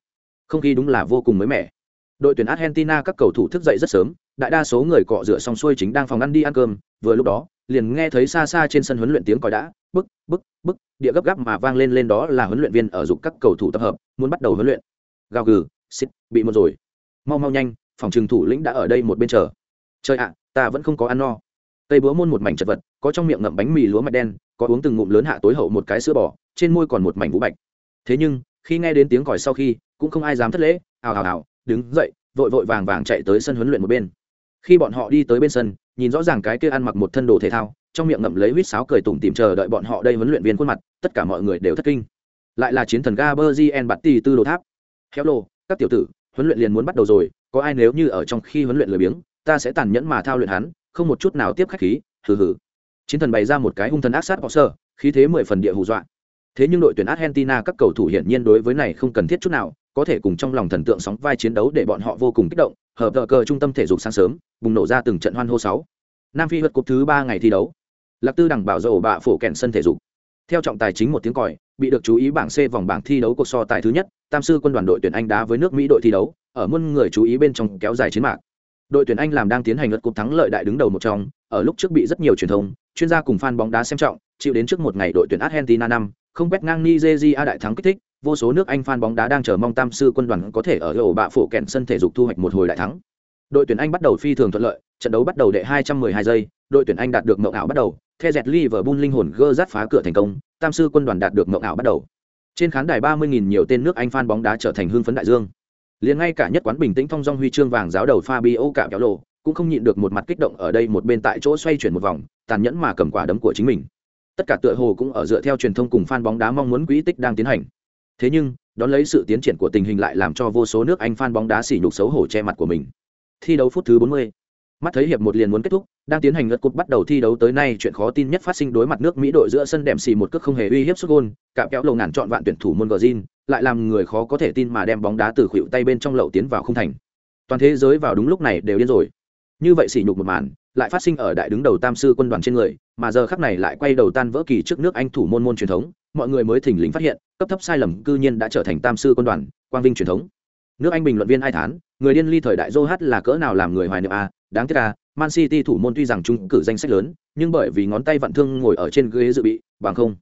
Không khí đúng là vô cùng mới mẻ đội tuyển argentina các cầu thủ thức dậy rất sớm, đại đa số người cọ rửa xong xuôi chính đang phòng ăn đi ăn cơm, vừa lúc đó, liền nghe thấy xa xa trên sân huấn luyện tiếng còi đã, bức bức bức, địa gấp gáp mà vang lên lên đó là huấn luyện viên ở dục các cầu thủ tập hợp, muốn bắt đầu huấn luyện. Gào gừ, xịt, bị một rồi. Mau mau nhanh, phòng trường thủ lĩnh đã ở đây một bên chờ. Trời ạ, ta vẫn không có ăn no. Tây búa môn một mảnh chật vật, có trong miệng ngậm bánh mì lúa mạch đen, có uống từng ngụm lớn hạ tối hậu một cái sữa bò, trên môi còn một mảnh vũ bạch. Thế nhưng, khi nghe đến tiếng còi sau khi, cũng không ai dám thất lễ, ào ào ào đứng dậy, vội vội vàng vàng chạy tới sân huấn luyện một bên. Khi bọn họ đi tới bên sân, nhìn rõ ràng cái kia ăn mặc một thân đồ thể thao, trong miệng ngậm lấy huýt sáo cười tủm tìm chờ đợi bọn họ đây huấn luyện viên khuôn mặt, tất cả mọi người đều thất kinh. Lại là chiến thần Gaberzien bạt tì tư đồ tháp. Héo lô, các tiểu tử, huấn luyện liền muốn bắt đầu rồi, có ai nếu như ở trong khi huấn luyện lười biếng, ta sẽ tàn nhẫn mà thao luyện hắn, không một chút nào tiếp khách khí, hừ hừ. Chiến thần bày ra một cái hung thần ác sát họ sơ, khí thế mười phần địa hù dọa. Thế nhưng đội tuyển argentina các cầu thủ hiển nhiên đối với này không cần thiết chút nào có thể cùng trong lòng thần tượng sóng vai chiến đấu để bọn họ vô cùng kích động hợp tờ cờ trung tâm thể dục sáng sớm, bùng nổ ra từng trận hoan hô sáu. Nam phi vượt cúp thứ ba ngày thi đấu. Lạc tư đẳng bảo dầu bạ phổ kèn sân thể dục. Theo trọng tài chính một tiếng còi, bị được chú ý bảng c vòng bảng thi đấu cuộc so tài thứ nhất, tam sư quân đoàn đội tuyển anh đá với nước mỹ đội thi đấu, ở muôn người chú ý bên trong kéo dài chiến mạc. Đội tuyển anh làm đang tiến hành lượt cúp thắng lợi đại đứng đầu một trong, ở lúc trước bị rất nhiều truyền thông, chuyên gia cùng fan bóng đá xem trọng, chịu đến trước một ngày đội tuyển argentina năm, không quét ngang nigeria đại thắng kích thích vô số nước anh fan bóng đá đang chờ mong tam sư quân đoàn có thể ở ổ bạ phủ kèn sân thể dục thu hoạch một hồi đại thắng đội tuyển anh bắt đầu phi thường thuận lợi trận đấu bắt đầu đệ 212 giây đội tuyển anh đạt được mộng ảo bắt đầu The Jet Liverpool linh hồn gơ rát phá cửa thành công, Tam sư quân đoàn đạt được mộng ảo bắt đầu. Trên khán đài 30.000 nhiều tên nước Anh fan bóng đá trở thành hương phấn đại dương. Liền ngay cả nhất quán bình tĩnh thông dong huy chương vàng giáo đầu Fabio cạm kéo lộ, cũng không nhịn được một mặt kích động ở đây một bên tại chỗ xoay chuyển một vòng, tàn nhẫn mà cầm quả đấm của chính mình. Tất cả tựa hồ cũng ở dựa theo truyền thông cùng fan bóng đá mong muốn quỹ tích đang tiến hành. Thế nhưng, đón lấy sự tiến triển của tình hình lại làm cho vô số nước Anh fan bóng đá sỉ nhục xấu hổ che mặt của mình. Thi đấu phút thứ 40 mắt thấy hiệp một liền muốn kết thúc đang tiến hành lượt cúp bắt đầu thi đấu tới nay chuyện khó tin nhất phát sinh đối mặt nước mỹ đội giữa sân đệm xì một cước không hề uy hiếp xuất gôn cạm kéo lầu ngàn chọn vạn tuyển thủ môn gờ lại làm người khó có thể tin mà đem bóng đá từ khuỷu tay bên trong lậu tiến vào không thành. Toàn thế giới vào đúng lúc này đều điên rồi. Như vậy sỉ nhục một màn lại phát sinh ở đại đứng đầu tam sư quân đoàn trên người mà giờ khắc này lại quay đầu tan vỡ kỳ trước nước anh thủ môn môn truyền thống mọi người mới thỉnh lình phát hiện, cấp thấp sai lầm cư nhiên đã trở thành tam sư quân đoàn, quang vinh truyền thống. Nước anh bình luận viên ai thán, người điên ly thời đại dô hát là cỡ nào làm người hoài niệm a đáng tiếc a man city thủ môn tuy rằng chúng cử danh sách lớn, nhưng bởi vì ngón tay vặn thương ngồi ở trên ghế dự bị, bằng không.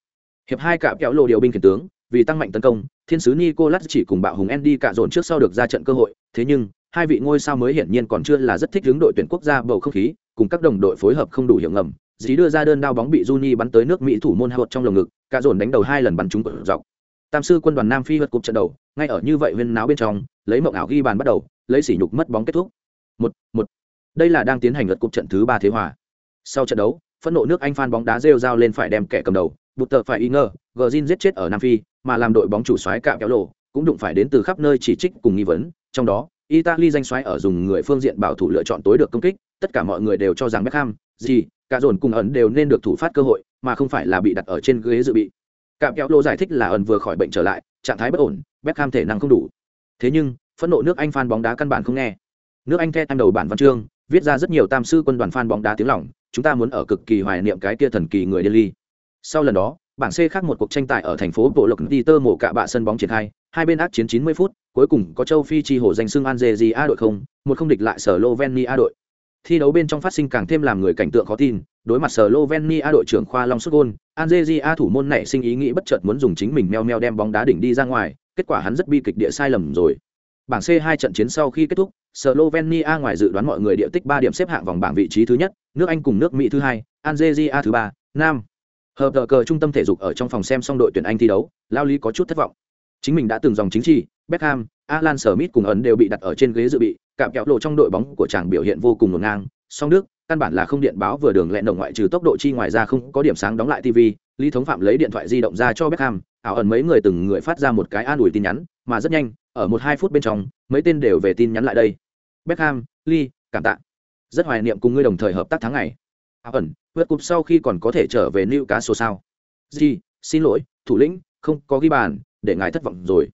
Hiệp hai cạm kéo lộ điều binh khiển tướng, vì tăng mạnh tấn công, thiên sứ nicolas chỉ cùng bạo hùng andy cạ dồn trước sau được ra trận cơ hội, thế nhưng, hai vị ngôi sao mới hiển nhiên còn chưa là rất thích hướng đội tuyển quốc gia bầu không khí, cùng các đồng đội phối hợp không đủ hiệu ngầm dí đưa ra đơn đao bóng bị Juni bắn tới nước Mỹ thủ môn hụt trong lồng ngực, cả dồn đánh đầu hai lần bắn trúng dọc. Tam sư quân đoàn Nam Phi vượt cục trận đầu, ngay ở như vậy huyên náo bên trong, lấy mộng ảo ghi bàn bắt đầu, lấy sỉ nhục mất bóng kết thúc. Một, một. Đây là đang tiến hành lượt cục trận thứ ba thế hòa. Sau trận đấu, phẫn nộ nước Anh fan bóng đá rêu rao lên phải đem kẻ cầm đầu, bụt tờ phải y ngờ, Gjin giết chết ở Nam Phi, mà làm đội bóng chủ soái cạm kéo lộ, cũng đụng phải đến từ khắp nơi chỉ trích cùng nghi vấn, trong đó, Italy danh soái ở dùng người phương diện bảo thủ lựa chọn tối được công kích, tất cả mọi người đều cho rằng Beckham, gì, cả dồn cùng ẩn đều nên được thủ phát cơ hội, mà không phải là bị đặt ở trên ghế dự bị. Cạm kéo lô giải thích là ẩn vừa khỏi bệnh trở lại, trạng thái bất ổn, Beckham thể năng không đủ. Thế nhưng, phẫn nộ nước Anh fan bóng đá căn bản không nghe. Nước Anh theo đầu bản văn chương, viết ra rất nhiều tam sư quân đoàn fan bóng đá tiếng lòng, chúng ta muốn ở cực kỳ hoài niệm cái kia thần kỳ người Delhi. Sau lần đó, bảng C khác một cuộc tranh tài ở thành phố Bộ Lộc Tơ mổ cả bạ sân bóng triển khai, hai bên ác chiến 90 phút, cuối cùng có châu Phi chi hổ danh xưng Algeria đội không, một không địch lại Slovenia đội. Thi đấu bên trong phát sinh càng thêm làm người cảnh tượng khó tin, đối mặt Slovenia đội trưởng Khoa Long sút gôn, Algeria thủ môn nảy sinh ý nghĩ bất chợt muốn dùng chính mình meo meo đem bóng đá đỉnh đi ra ngoài, kết quả hắn rất bi kịch địa sai lầm rồi. Bảng C2 trận chiến sau khi kết thúc, Slovenia ngoài dự đoán mọi người địa tích 3 điểm xếp hạng vòng bảng vị trí thứ nhất, nước Anh cùng nước Mỹ thứ hai, Algeria thứ ba, Nam. Hợp tờ cờ trung tâm thể dục ở trong phòng xem xong đội tuyển Anh thi đấu, Lao Lý có chút thất vọng. Chính mình đã từng dòng chính trị, Beckham, Alan Smith cùng ấn đều bị đặt ở trên ghế dự bị, cạm kẹo lộ trong đội bóng của chàng biểu hiện vô cùng ngổn ngang, song Đức, căn bản là không điện báo vừa đường lẹn đồng ngoại trừ tốc độ chi ngoài ra không có điểm sáng đóng lại TV, Lý Thống Phạm lấy điện thoại di động ra cho Beckham, ảo ẩn mấy người từng người phát ra một cái an ủi tin nhắn, mà rất nhanh, ở một hai phút bên trong, mấy tên đều về tin nhắn lại đây. Beckham, Lee, cảm tạ. Rất hoài niệm cùng ngươi đồng thời hợp tác tháng ngày. Ảo ẩn, vượt cục sau khi còn có thể trở về Newcastle sao? Gì, xin lỗi, thủ lĩnh, không có ghi bàn, để ngài thất vọng rồi.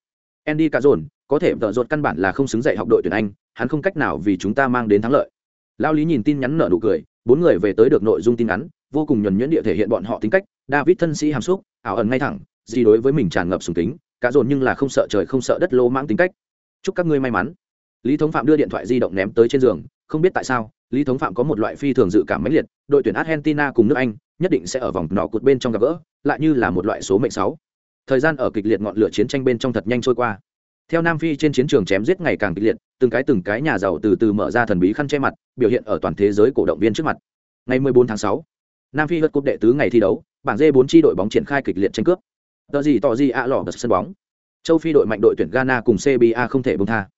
Andy Cazorn, có thể vợ ruột căn bản là không xứng dạy học đội tuyển Anh, hắn không cách nào vì chúng ta mang đến thắng lợi. Lao Lý nhìn tin nhắn nở nụ cười, bốn người về tới được nội dung tin nhắn, vô cùng nhuẩn nhuyễn địa thể hiện bọn họ tính cách, David thân sĩ hàm xúc, ảo ẩn ngay thẳng, gì đối với mình tràn ngập sùng kính, cả dồn nhưng là không sợ trời không sợ đất lô mãng tính cách. Chúc các ngươi may mắn. Lý Thống Phạm đưa điện thoại di động ném tới trên giường, không biết tại sao, Lý Thống Phạm có một loại phi thường dự cảm mãnh liệt, đội tuyển Argentina cùng nước Anh nhất định sẽ ở vòng nọ cột bên trong gặp gỡ, lại như là một loại số mệnh sáu. Thời gian ở kịch liệt ngọn lửa chiến tranh bên trong thật nhanh trôi qua theo nam phi trên chiến trường chém giết ngày càng kịch liệt từng cái từng cái nhà giàu từ từ mở ra thần bí khăn che mặt biểu hiện ở toàn thế giới cổ động viên trước mặt. Ngày 14 tháng 6, nam phi vượt cúp đệ tứ ngày thi đấu bảng d 4 chi đội bóng triển khai kịch liệt tranh cướp. Tờ gì tỏ gì ạ lỏ ở sân bóng. Châu phi đội mạnh đội tuyển ghana cùng cba không thể bông tha.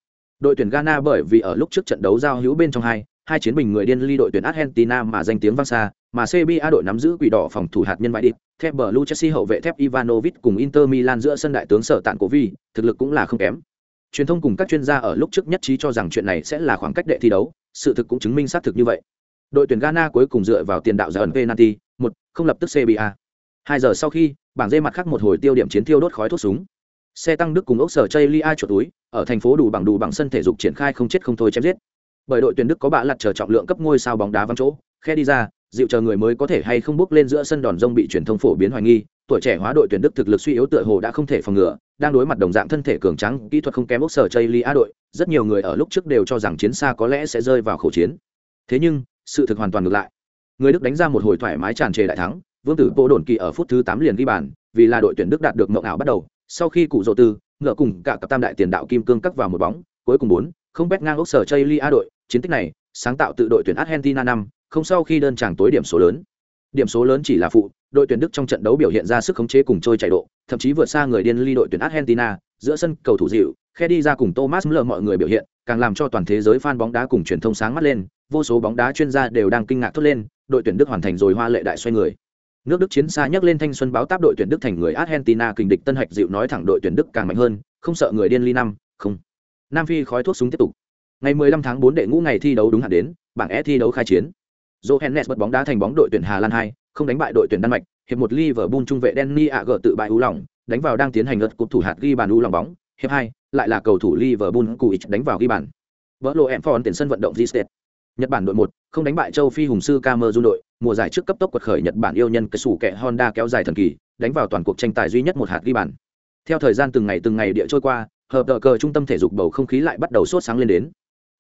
Đội tuyển ghana bởi vì ở lúc trước trận đấu giao hữu bên trong hai hai chiến bình người điên ly đội tuyển argentina mà danh tiếng vang xa, mà cba đội nắm giữ quỷ đỏ phòng thủ hạt nhân bãi đi thép bờ lu chelsea hậu vệ thép ivanovic cùng inter milan giữa sân đại tướng sở tạng cổ vi thực lực cũng là không kém. Truyền thông cùng các chuyên gia ở lúc trước nhất trí cho rằng chuyện này sẽ là khoảng cách đệ thi đấu, sự thực cũng chứng minh xác thực như vậy. Đội tuyển ghana cuối cùng dựa vào tiền đạo giải ẩn penalty, một, không lập tức cba hai giờ sau khi, bảng dây mặt khác một hồi tiêu điểm chiến thiêu đốt khói thuốc súng. Xe tăng đức cùng ốc sở chây chuột túi, ở thành phố đủ bằng đủ bằng sân thể dục triển khai không chết không thôi chém giết bởi đội tuyển đức có bạ lặt chờ trọng lượng cấp ngôi sao bóng đá văng chỗ, khe đi ra, dịu chờ người mới có thể hay không bước lên giữa sân đòn rông bị truyền thông phổ biến hoài nghi, tuổi trẻ hóa đội tuyển đức thực lực suy yếu tựa hồ đã không thể phòng ngừa, đang đối mặt đồng dạng thân thể cường trắng kỹ thuật không kém ốc sở chây lia đội, rất nhiều người ở lúc trước đều cho rằng chiến xa có lẽ sẽ rơi vào khẩu chiến. Thế nhưng, sự thực hoàn toàn ngược lại. Người đức đánh ra một hồi thoải mái tràn trề đại thắng, vương tử vô đồn kỳ ở phút thứ tám liền ghi bàn, vì là đội tuyển đức đạt được mộng ảo bắt đầu, sau khi cụ dỗ tư, ngựa cùng cả cặp tam đại tiền đạo kim cương cắt vào một bóng, cuối cùng bốn không bét ngang ốc sở chây lia đội, chiến tích này, sáng tạo tự đội tuyển argentina năm, không sau khi đơn chàng tối điểm số lớn. Điểm số lớn chỉ là phụ, đội tuyển đức trong trận đấu biểu hiện ra sức khống chế cùng trôi chạy độ, thậm chí vượt xa người điên ly đội tuyển argentina, giữa sân cầu thủ dịu khe đi ra cùng thomas miller mọi người biểu hiện, càng làm cho toàn thế giới fan bóng đá cùng truyền thông sáng mắt lên, vô số bóng đá chuyên gia đều đang kinh ngạc thốt lên, đội tuyển đức hoàn thành rồi hoa lệ đại xoay người. Nước đức chiến xa nhắc lên thanh xuân báo táp đội tuyển đức thành người argentina kình địch tân hạch dịu nói thẳng đội tuyển đức càng mạnh hơn, không sợ người điên ly năm, không nam phi khói thuốc súng tiếp tục. Ngày 15 tháng 4 đệ ngũ ngày thi đấu đúng hạn đến bảng e thi đấu khai chiến. Johannes bật bóng đá thành bóng đội tuyển hà lan 2, không đánh bại đội tuyển đan mạch hiệp một liverpool trung vệ danny agger tự bại u lòng đánh vào đang tiến hành lượt cục thủ hạt ghi bàn u lòng bóng hiệp hai lại là cầu thủ liverpool cuich đánh vào ghi bàn. Vỡ lộ em phòn tiền sân vận động g Nhật Bản đội một không đánh bại châu Phi hùng sư Cameroon đội, mùa giải trước cấp tốc quật khởi Nhật Bản yêu nhân cái sủ kẹ Honda kéo dài thần kỳ, đánh vào toàn cuộc tranh tài duy nhất một hạt ghi bàn. Theo thời gian từng ngày từng ngày địa trôi qua, hợp tờ cờ trung tâm thể dục bầu không khí lại bắt đầu sốt sáng lên đến.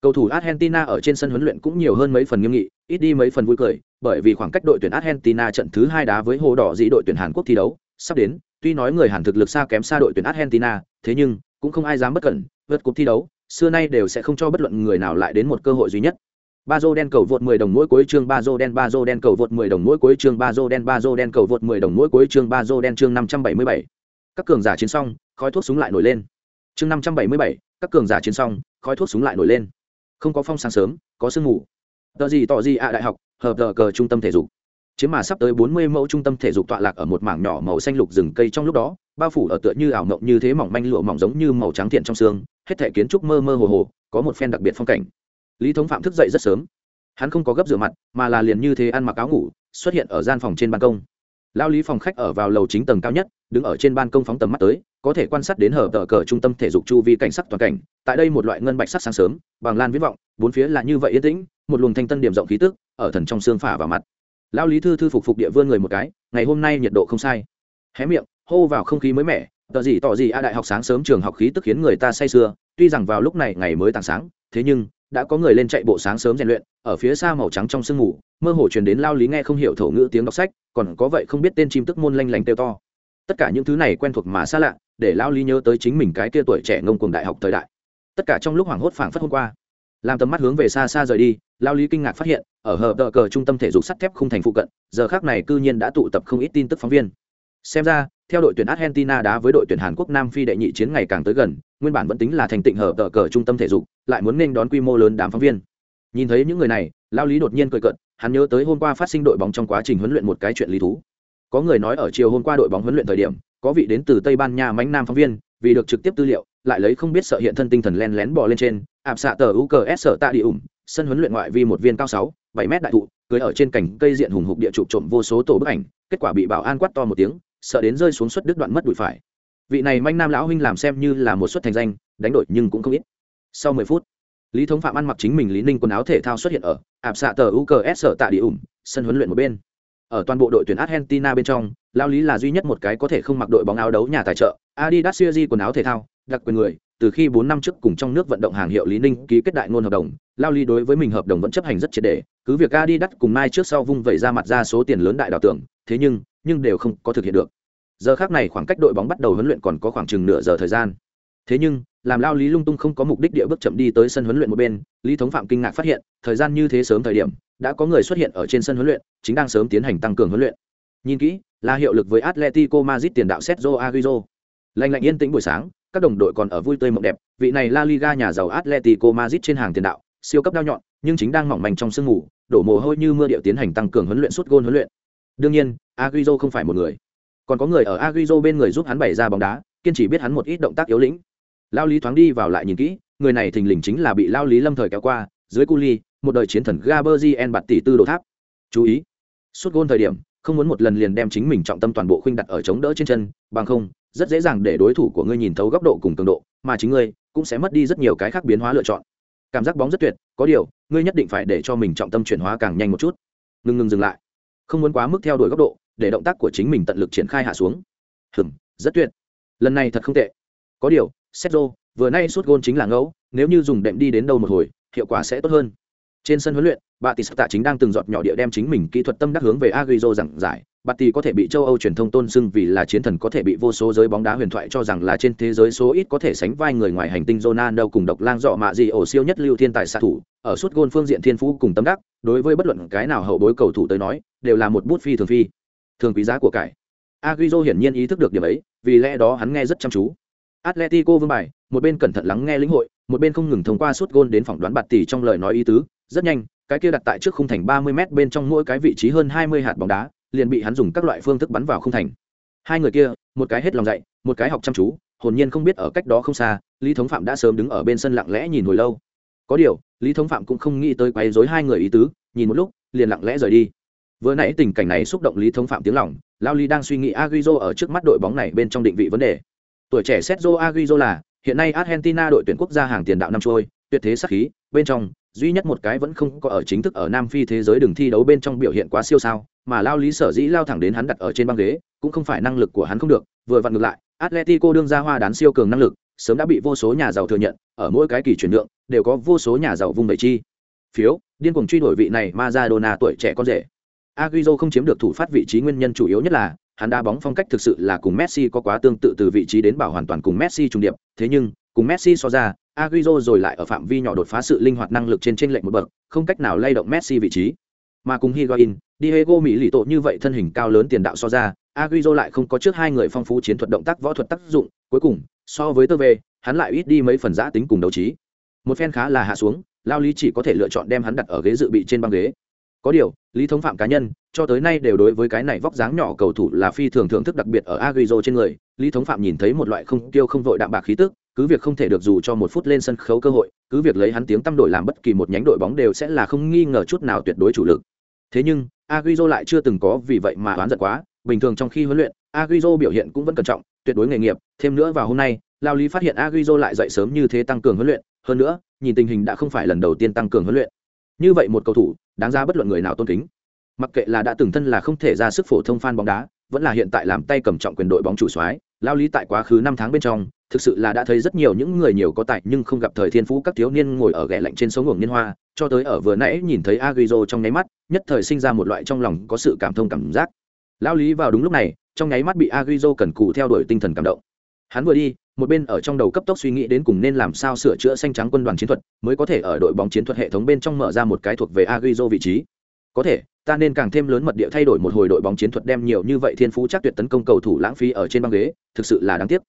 Cầu thủ Argentina ở trên sân huấn luyện cũng nhiều hơn mấy phần nghiêm nghị, ít đi mấy phần vui cười, bởi vì khoảng cách đội tuyển Argentina trận thứ hai đá với hồ đỏ dĩ đội tuyển Hàn Quốc thi đấu, sắp đến, tuy nói người Hàn thực lực xa kém xa đội tuyển Argentina, thế nhưng cũng không ai dám bất cẩn, vượt cuộc thi đấu, xưa nay đều sẽ không cho bất luận người nào lại đến một cơ hội duy nhất ba dô đen cầu vượt 10 đồng mỗi cuối chương ba dô đen ba dô đen cầu vượt 10 đồng mỗi cuối chương ba dô đen ba dô đen cầu vượt 10 đồng mỗi cuối chương ba dô đen chương 577. các cường giả chiến xong khói thuốc súng lại nổi lên chương 577, các cường giả chiến xong khói thuốc súng lại nổi lên. Không có phong sáng sớm có sương mù. Tờ gì tỏ gì ạ đại học hợp tờ cờ trung tâm thể dục. Chiếm mà sắp tới 40 mẫu trung tâm thể dục tọa lạc ở một mảng nhỏ màu xanh lục rừng cây trong lúc đó bao phủ ở tựa như ảo mộng như thế mỏng manh lụa mỏng giống như màu trắng thiện trong xương hết thể kiến trúc mơ mơ hồ hồ có một phen đặc biệt phong cảnh. Lý thống phạm thức dậy rất sớm. Hắn không có gấp rửa mặt mà là liền như thế ăn mặc áo ngủ xuất hiện ở gian phòng trên ban công lao lý phòng khách ở vào lầu chính tầng cao nhất, đứng ở trên ban công phóng tầm mắt tới, có thể quan sát đến hở tờ cờ trung tâm thể dục chu vi cảnh sắc toàn cảnh. Tại đây một loại ngân bạch sắc sáng sớm, bằng lan viễn vọng, bốn phía là như vậy yên tĩnh, một luồng thanh tân điểm rộng khí tức, ở thần trong xương phả vào mặt. Lao lý thư thư phục phục địa vươn người một cái, ngày hôm nay nhiệt độ không sai. Hé miệng, hô vào không khí mới mẻ, tờ gì tỏ gì a đại học sáng sớm trường học khí tức khiến người ta say sưa, tuy rằng vào lúc này ngày mới tảng sáng, thế nhưng đã có người lên chạy bộ sáng sớm rèn luyện, ở phía xa màu trắng trong sương mù, mơ hồ truyền đến lao lý nghe không hiểu thổ ngữ tiếng đọc sách, còn có vậy không biết tên chim tức môn lanh lành kêu to. Tất cả những thứ này quen thuộc mà xa lạ, để lao lý nhớ tới chính mình cái kia tuổi trẻ ngông cuồng đại học thời đại. Tất cả trong lúc hoảng hốt phảng phất hôm qua, làm tầm mắt hướng về xa xa rời đi, lao lý kinh ngạc phát hiện, ở hợp đợ cờ trung tâm thể dục sắt thép khung thành phụ cận, giờ khác này cư nhiên đã tụ tập không ít tin tức phóng viên. Xem ra, theo đội tuyển argentina đá với đội tuyển hàn quốc nam phi đệ nhị chiến ngày càng tới gần, nguyên bản vẫn tính là thành tịnh hợp tờ cờ trung tâm thể dục lại muốn nên đón quy mô lớn đám phóng viên. Nhìn thấy những người này, lao lý đột nhiên cười cận hắn nhớ tới hôm qua phát sinh đội bóng trong quá trình huấn luyện một cái chuyện lý thú. Có người nói ở chiều hôm qua đội bóng huấn luyện thời điểm, có vị đến từ tây ban nha mánh nam phóng viên, vì được trực tiếp tư liệu, lại lấy không biết sợ hiện thân tinh thần len lén bò lên trên, ạp xạ tờ u cờ s sở tạ địa ủng, sân huấn luyện ngoại vi một viên cao sáu, bảy mét đại thụ, cưới ở trên cành cây diện hùng hục địa chụp trộm vô số tổ bức ảnh, kết quả bị bảo an quát to một tiếng, sợ đến rơi xuống suất đứt đoạn mất đùi phải. Vị này manh nam lão huynh làm xem như là một suất thành danh, đánh đổi nhưng cũng không ít sau mười phút, lý thống phạm ăn mặc chính mình lý ninh quần áo thể thao xuất hiện ở ạp xạ tờ u cờ s sở tạ đi ủng, sân huấn luyện một bên. Ở toàn bộ đội tuyển argentina bên trong lao lý là duy nhất một cái có thể không mặc đội bóng áo đấu nhà tài trợ. Adidas siêu di quần áo thể thao, đặc quyền người, từ khi bốn năm trước cùng trong nước vận động hàng hiệu lý ninh ký kết đại ngôn hợp đồng lao lý đối với mình hợp đồng vẫn chấp hành rất triệt đề cứ việc adidas cùng mai trước sau vung vẩy ra mặt ra số tiền lớn đại đào tưởng, thế nhưng nhưng đều không có thực hiện được. Giờ khác này khoảng cách đội bóng bắt đầu huấn luyện còn có khoảng chừng nửa giờ thời gian thế nhưng làm lao lý lung tung không có mục đích địa bước chậm đi tới sân huấn luyện một bên lý thống phạm kinh ngạc phát hiện thời gian như thế sớm thời điểm đã có người xuất hiện ở trên sân huấn luyện chính đang sớm tiến hành tăng cường huấn luyện. Nhìn kỹ là hiệu lực với atletico madrid tiền đạo sergio aguizo lành lạnh yên tĩnh buổi sáng các đồng đội còn ở vui tươi mộng đẹp vị này la liga nhà giàu atletico madrid trên hàng tiền đạo siêu cấp đao nhọn nhưng chính đang mỏng manh trong sương ngủ, đổ mồ hôi như mưa điệu tiến hành tăng cường huấn luyện suốt gôn huấn luyện. Đương nhiên aguizo không phải một người. Còn có người ở aguizo bên người giúp hắn bày ra bóng đá kiên trì biết hắn một ít động tác yếu lĩnh lao lý thoáng đi vào lại nhìn kỹ, người này thình lình chính là bị lao lý lâm thời kéo qua, dưới cu ly, một đời chiến thần gaberzien bạt tỷ tư đồ tháp. Chú ý, suốt gôn thời điểm, không muốn một lần liền đem chính mình trọng tâm toàn bộ khuynh đặt ở chống đỡ trên chân, bằng không, rất dễ dàng để đối thủ của ngươi nhìn thấu góc độ cùng cường độ, mà chính ngươi cũng sẽ mất đi rất nhiều cái khác biến hóa lựa chọn. Cảm giác bóng rất tuyệt, có điều, ngươi nhất định phải để cho mình trọng tâm chuyển hóa càng nhanh một chút. Ngừng ngừng dừng lại. Không muốn quá mức theo đuổi góc độ, để động tác của chính mình tận lực triển khai hạ xuống. Hừm, rất tuyệt. Lần này thật không tệ. Có điều Sergio, vừa nay suốt gôn chính là ngẫu nếu như dùng đệm đi đến đâu một hồi hiệu quả sẽ tốt hơn. Trên sân huấn luyện bà tỷ tạ chính đang từng giọt nhỏ địa đem chính mình kỹ thuật tâm đắc hướng về Agüero giảng giải. Bà tỷ có thể bị châu âu truyền thông tôn xưng vì là chiến thần có thể bị vô số giới bóng đá huyền thoại cho rằng là trên thế giới số ít có thể sánh vai người ngoài hành tinh ronaldo cùng độc lang dọ mạ gì ổ siêu nhất lưu thiên tài xạ thủ. Ở suốt gôn phương diện thiên phú cùng tâm đắc đối với bất luận cái nào hậu bối cầu thủ tới nói đều là một bút phi thường phi thường quý giá của cải. Agüero hiển nhiên ý thức được điểm ấy vì lẽ đó hắn nghe rất chăm chú atletico vương bài, một bên cẩn thận lắng nghe lĩnh hội, một bên không ngừng thông qua suốt gôn đến phỏng đoán bạt tỷ trong lời nói ý tứ. Rất nhanh, cái kia đặt tại trước khung thành ba mươi m bên trong mỗi cái vị trí hơn hai mươi hạt bóng đá, liền bị hắn dùng các loại phương thức bắn vào khung thành. Hai người kia, một cái hết lòng dạy, một cái học chăm chú, hồn nhiên không biết ở cách đó không xa, lý thống phạm đã sớm đứng ở bên sân lặng lẽ nhìn hồi lâu. Có điều, lý thống phạm cũng không nghĩ tới quấy rối hai người ý tứ, nhìn một lúc, liền lặng lẽ rời đi. Vừa nãy tình cảnh này xúc động lý thống phạm tiếng lòng, lao lý đang suy nghĩ Agüero ở trước mắt đội bóng này bên trong định vị vấn đề tuổi trẻ sergio aguizo là hiện nay argentina đội tuyển quốc gia hàng tiền đạo năm trôi, tuyệt thế sắc khí, bên trong, duy nhất một cái vẫn không có ở chính thức ở nam phi thế giới đường thi đấu bên trong biểu hiện quá siêu sao, mà lao lý sở dĩ lao thẳng đến hắn đặt ở trên băng ghế, cũng không phải năng lực của hắn không được, vừa vặn ngược lại, atletico đương ra hoa đán siêu cường năng lực, sớm đã bị vô số nhà giàu thừa nhận, ở mỗi cái kỳ chuyển nhượng, đều có vô số nhà giàu vung vẩy chi. Phiếu, điên cuồng truy đuổi vị này Maradona tuổi trẻ con rể. Agüero không chiếm được thủ phát vị trí nguyên nhân chủ yếu nhất là hắn đá bóng phong cách thực sự là cùng Messi có quá tương tự từ vị trí đến bảo hoàn toàn cùng Messi trùng điệp, thế nhưng, cùng Messi so ra, Agüero rồi lại ở phạm vi nhỏ đột phá sự linh hoạt năng lực trên trên lệnh một bậc, không cách nào lay động Messi vị trí. Mà cùng Higuain, Diego Mỹ lì tổ như vậy thân hình cao lớn tiền đạo so ra, Agüero lại không có trước hai người phong phú chiến thuật động tác võ thuật tác dụng, cuối cùng, so với Tơ về, hắn lại ít đi mấy phần giá tính cùng đấu trí. Một phen khá là hạ xuống, Lao Lý chỉ có thể lựa chọn đem hắn đặt ở ghế dự bị trên băng ghế. Có điều, Lý thống phạm cá nhân, cho tới nay đều đối với cái này vóc dáng nhỏ cầu thủ là phi thường thưởng thức đặc biệt ở agrizo trên người, Lý thống phạm nhìn thấy một loại không tiêu không vội đạm bạc khí tức, cứ việc không thể được dù cho một phút lên sân khấu cơ hội cứ việc lấy hắn tiếng tăm đổi làm bất kỳ một nhánh đội bóng đều sẽ là không nghi ngờ chút nào tuyệt đối chủ lực. Thế nhưng agrizo lại chưa từng có vì vậy mà oán giận quá. Bình thường trong khi huấn luyện agrizo biểu hiện cũng vẫn cẩn trọng tuyệt đối nghề nghiệp. Thêm nữa vào hôm nay lao lý phát hiện agrizo lại dậy sớm như thế tăng cường huấn luyện. Hơn nữa nhìn tình hình đã không phải lần đầu tiên tăng cường huấn luyện như vậy một cầu thủ, đáng ra bất luận người nào tôn kính. Mặc kệ là đã từng thân là không thể ra sức phổ thông fan bóng đá, vẫn là hiện tại làm tay cầm trọng quyền đội bóng chủ soái, lao lý tại quá khứ năm tháng bên trong, thực sự là đã thấy rất nhiều những người nhiều có tài nhưng không gặp thời thiên phú các thiếu niên ngồi ở ghẻ lạnh trên sống ngưỡng niên hoa, cho tới ở vừa nãy nhìn thấy Agüero trong nháy mắt, nhất thời sinh ra một loại trong lòng có sự cảm thông cảm giác. Lao lý vào đúng lúc này, trong nháy mắt bị Agüero cần cù theo đuổi tinh thần cảm động hắn vừa đi, một bên ở trong đầu cấp tốc suy nghĩ đến cùng nên làm sao sửa chữa xanh trắng quân đoàn chiến thuật, mới có thể ở đội bóng chiến thuật hệ thống bên trong mở ra một cái thuộc về Agüero vị trí. Có thể, ta nên càng thêm lớn mật địa thay đổi một hồi đội bóng chiến thuật đem nhiều như vậy thiên phú chắc tuyệt tấn công cầu thủ lãng phí ở trên băng ghế, thực sự là đáng tiếc.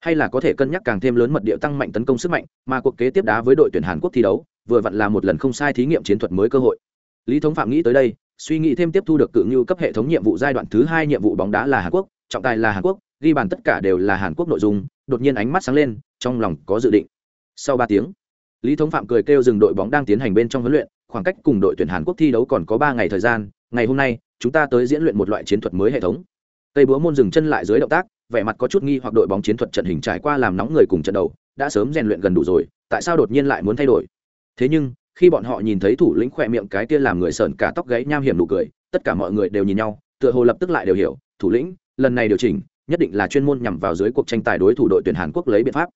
Hay là có thể cân nhắc càng thêm lớn mật địa tăng mạnh tấn công sức mạnh, mà cuộc kế tiếp đá với đội tuyển hàn quốc thi đấu, vừa vặn là một lần không sai thí nghiệm chiến thuật mới cơ hội. Lý thống phạm nghĩ tới đây, suy nghĩ thêm tiếp thu được cự như cấp hệ thống nhiệm vụ giai đoạn thứ hai nhiệm vụ bóng đá là hàn quốc, trọng tài là hàn quốc ghi bàn tất cả đều là hàn quốc nội dung, đột nhiên ánh mắt sáng lên, trong lòng có dự định. Sau ba tiếng, lý thống phạm cười kêu dừng đội bóng đang tiến hành bên trong huấn luyện, khoảng cách cùng đội tuyển hàn quốc thi đấu còn có ba ngày thời gian, ngày hôm nay, chúng ta tới diễn luyện một loại chiến thuật mới hệ thống. Tây búa môn dừng chân lại dưới động tác, vẻ mặt có chút nghi hoặc đội bóng chiến thuật trận hình trải qua làm nóng người cùng trận đầu, đã sớm rèn luyện gần đủ rồi, tại sao đột nhiên lại muốn thay đổi? Thế nhưng, khi bọn họ nhìn thấy thủ lĩnh khỏe miệng cái kia làm người sợn cả tóc gáy nham hiểm nụ cười, tất cả mọi người đều nhìn nhau, tựa hồ lập tức lại đều hiểu, thủ lĩnh, lần này điều chỉnh nhất định là chuyên môn nhằm vào dưới cuộc tranh tài đối thủ đội tuyển hàn quốc lấy biện pháp.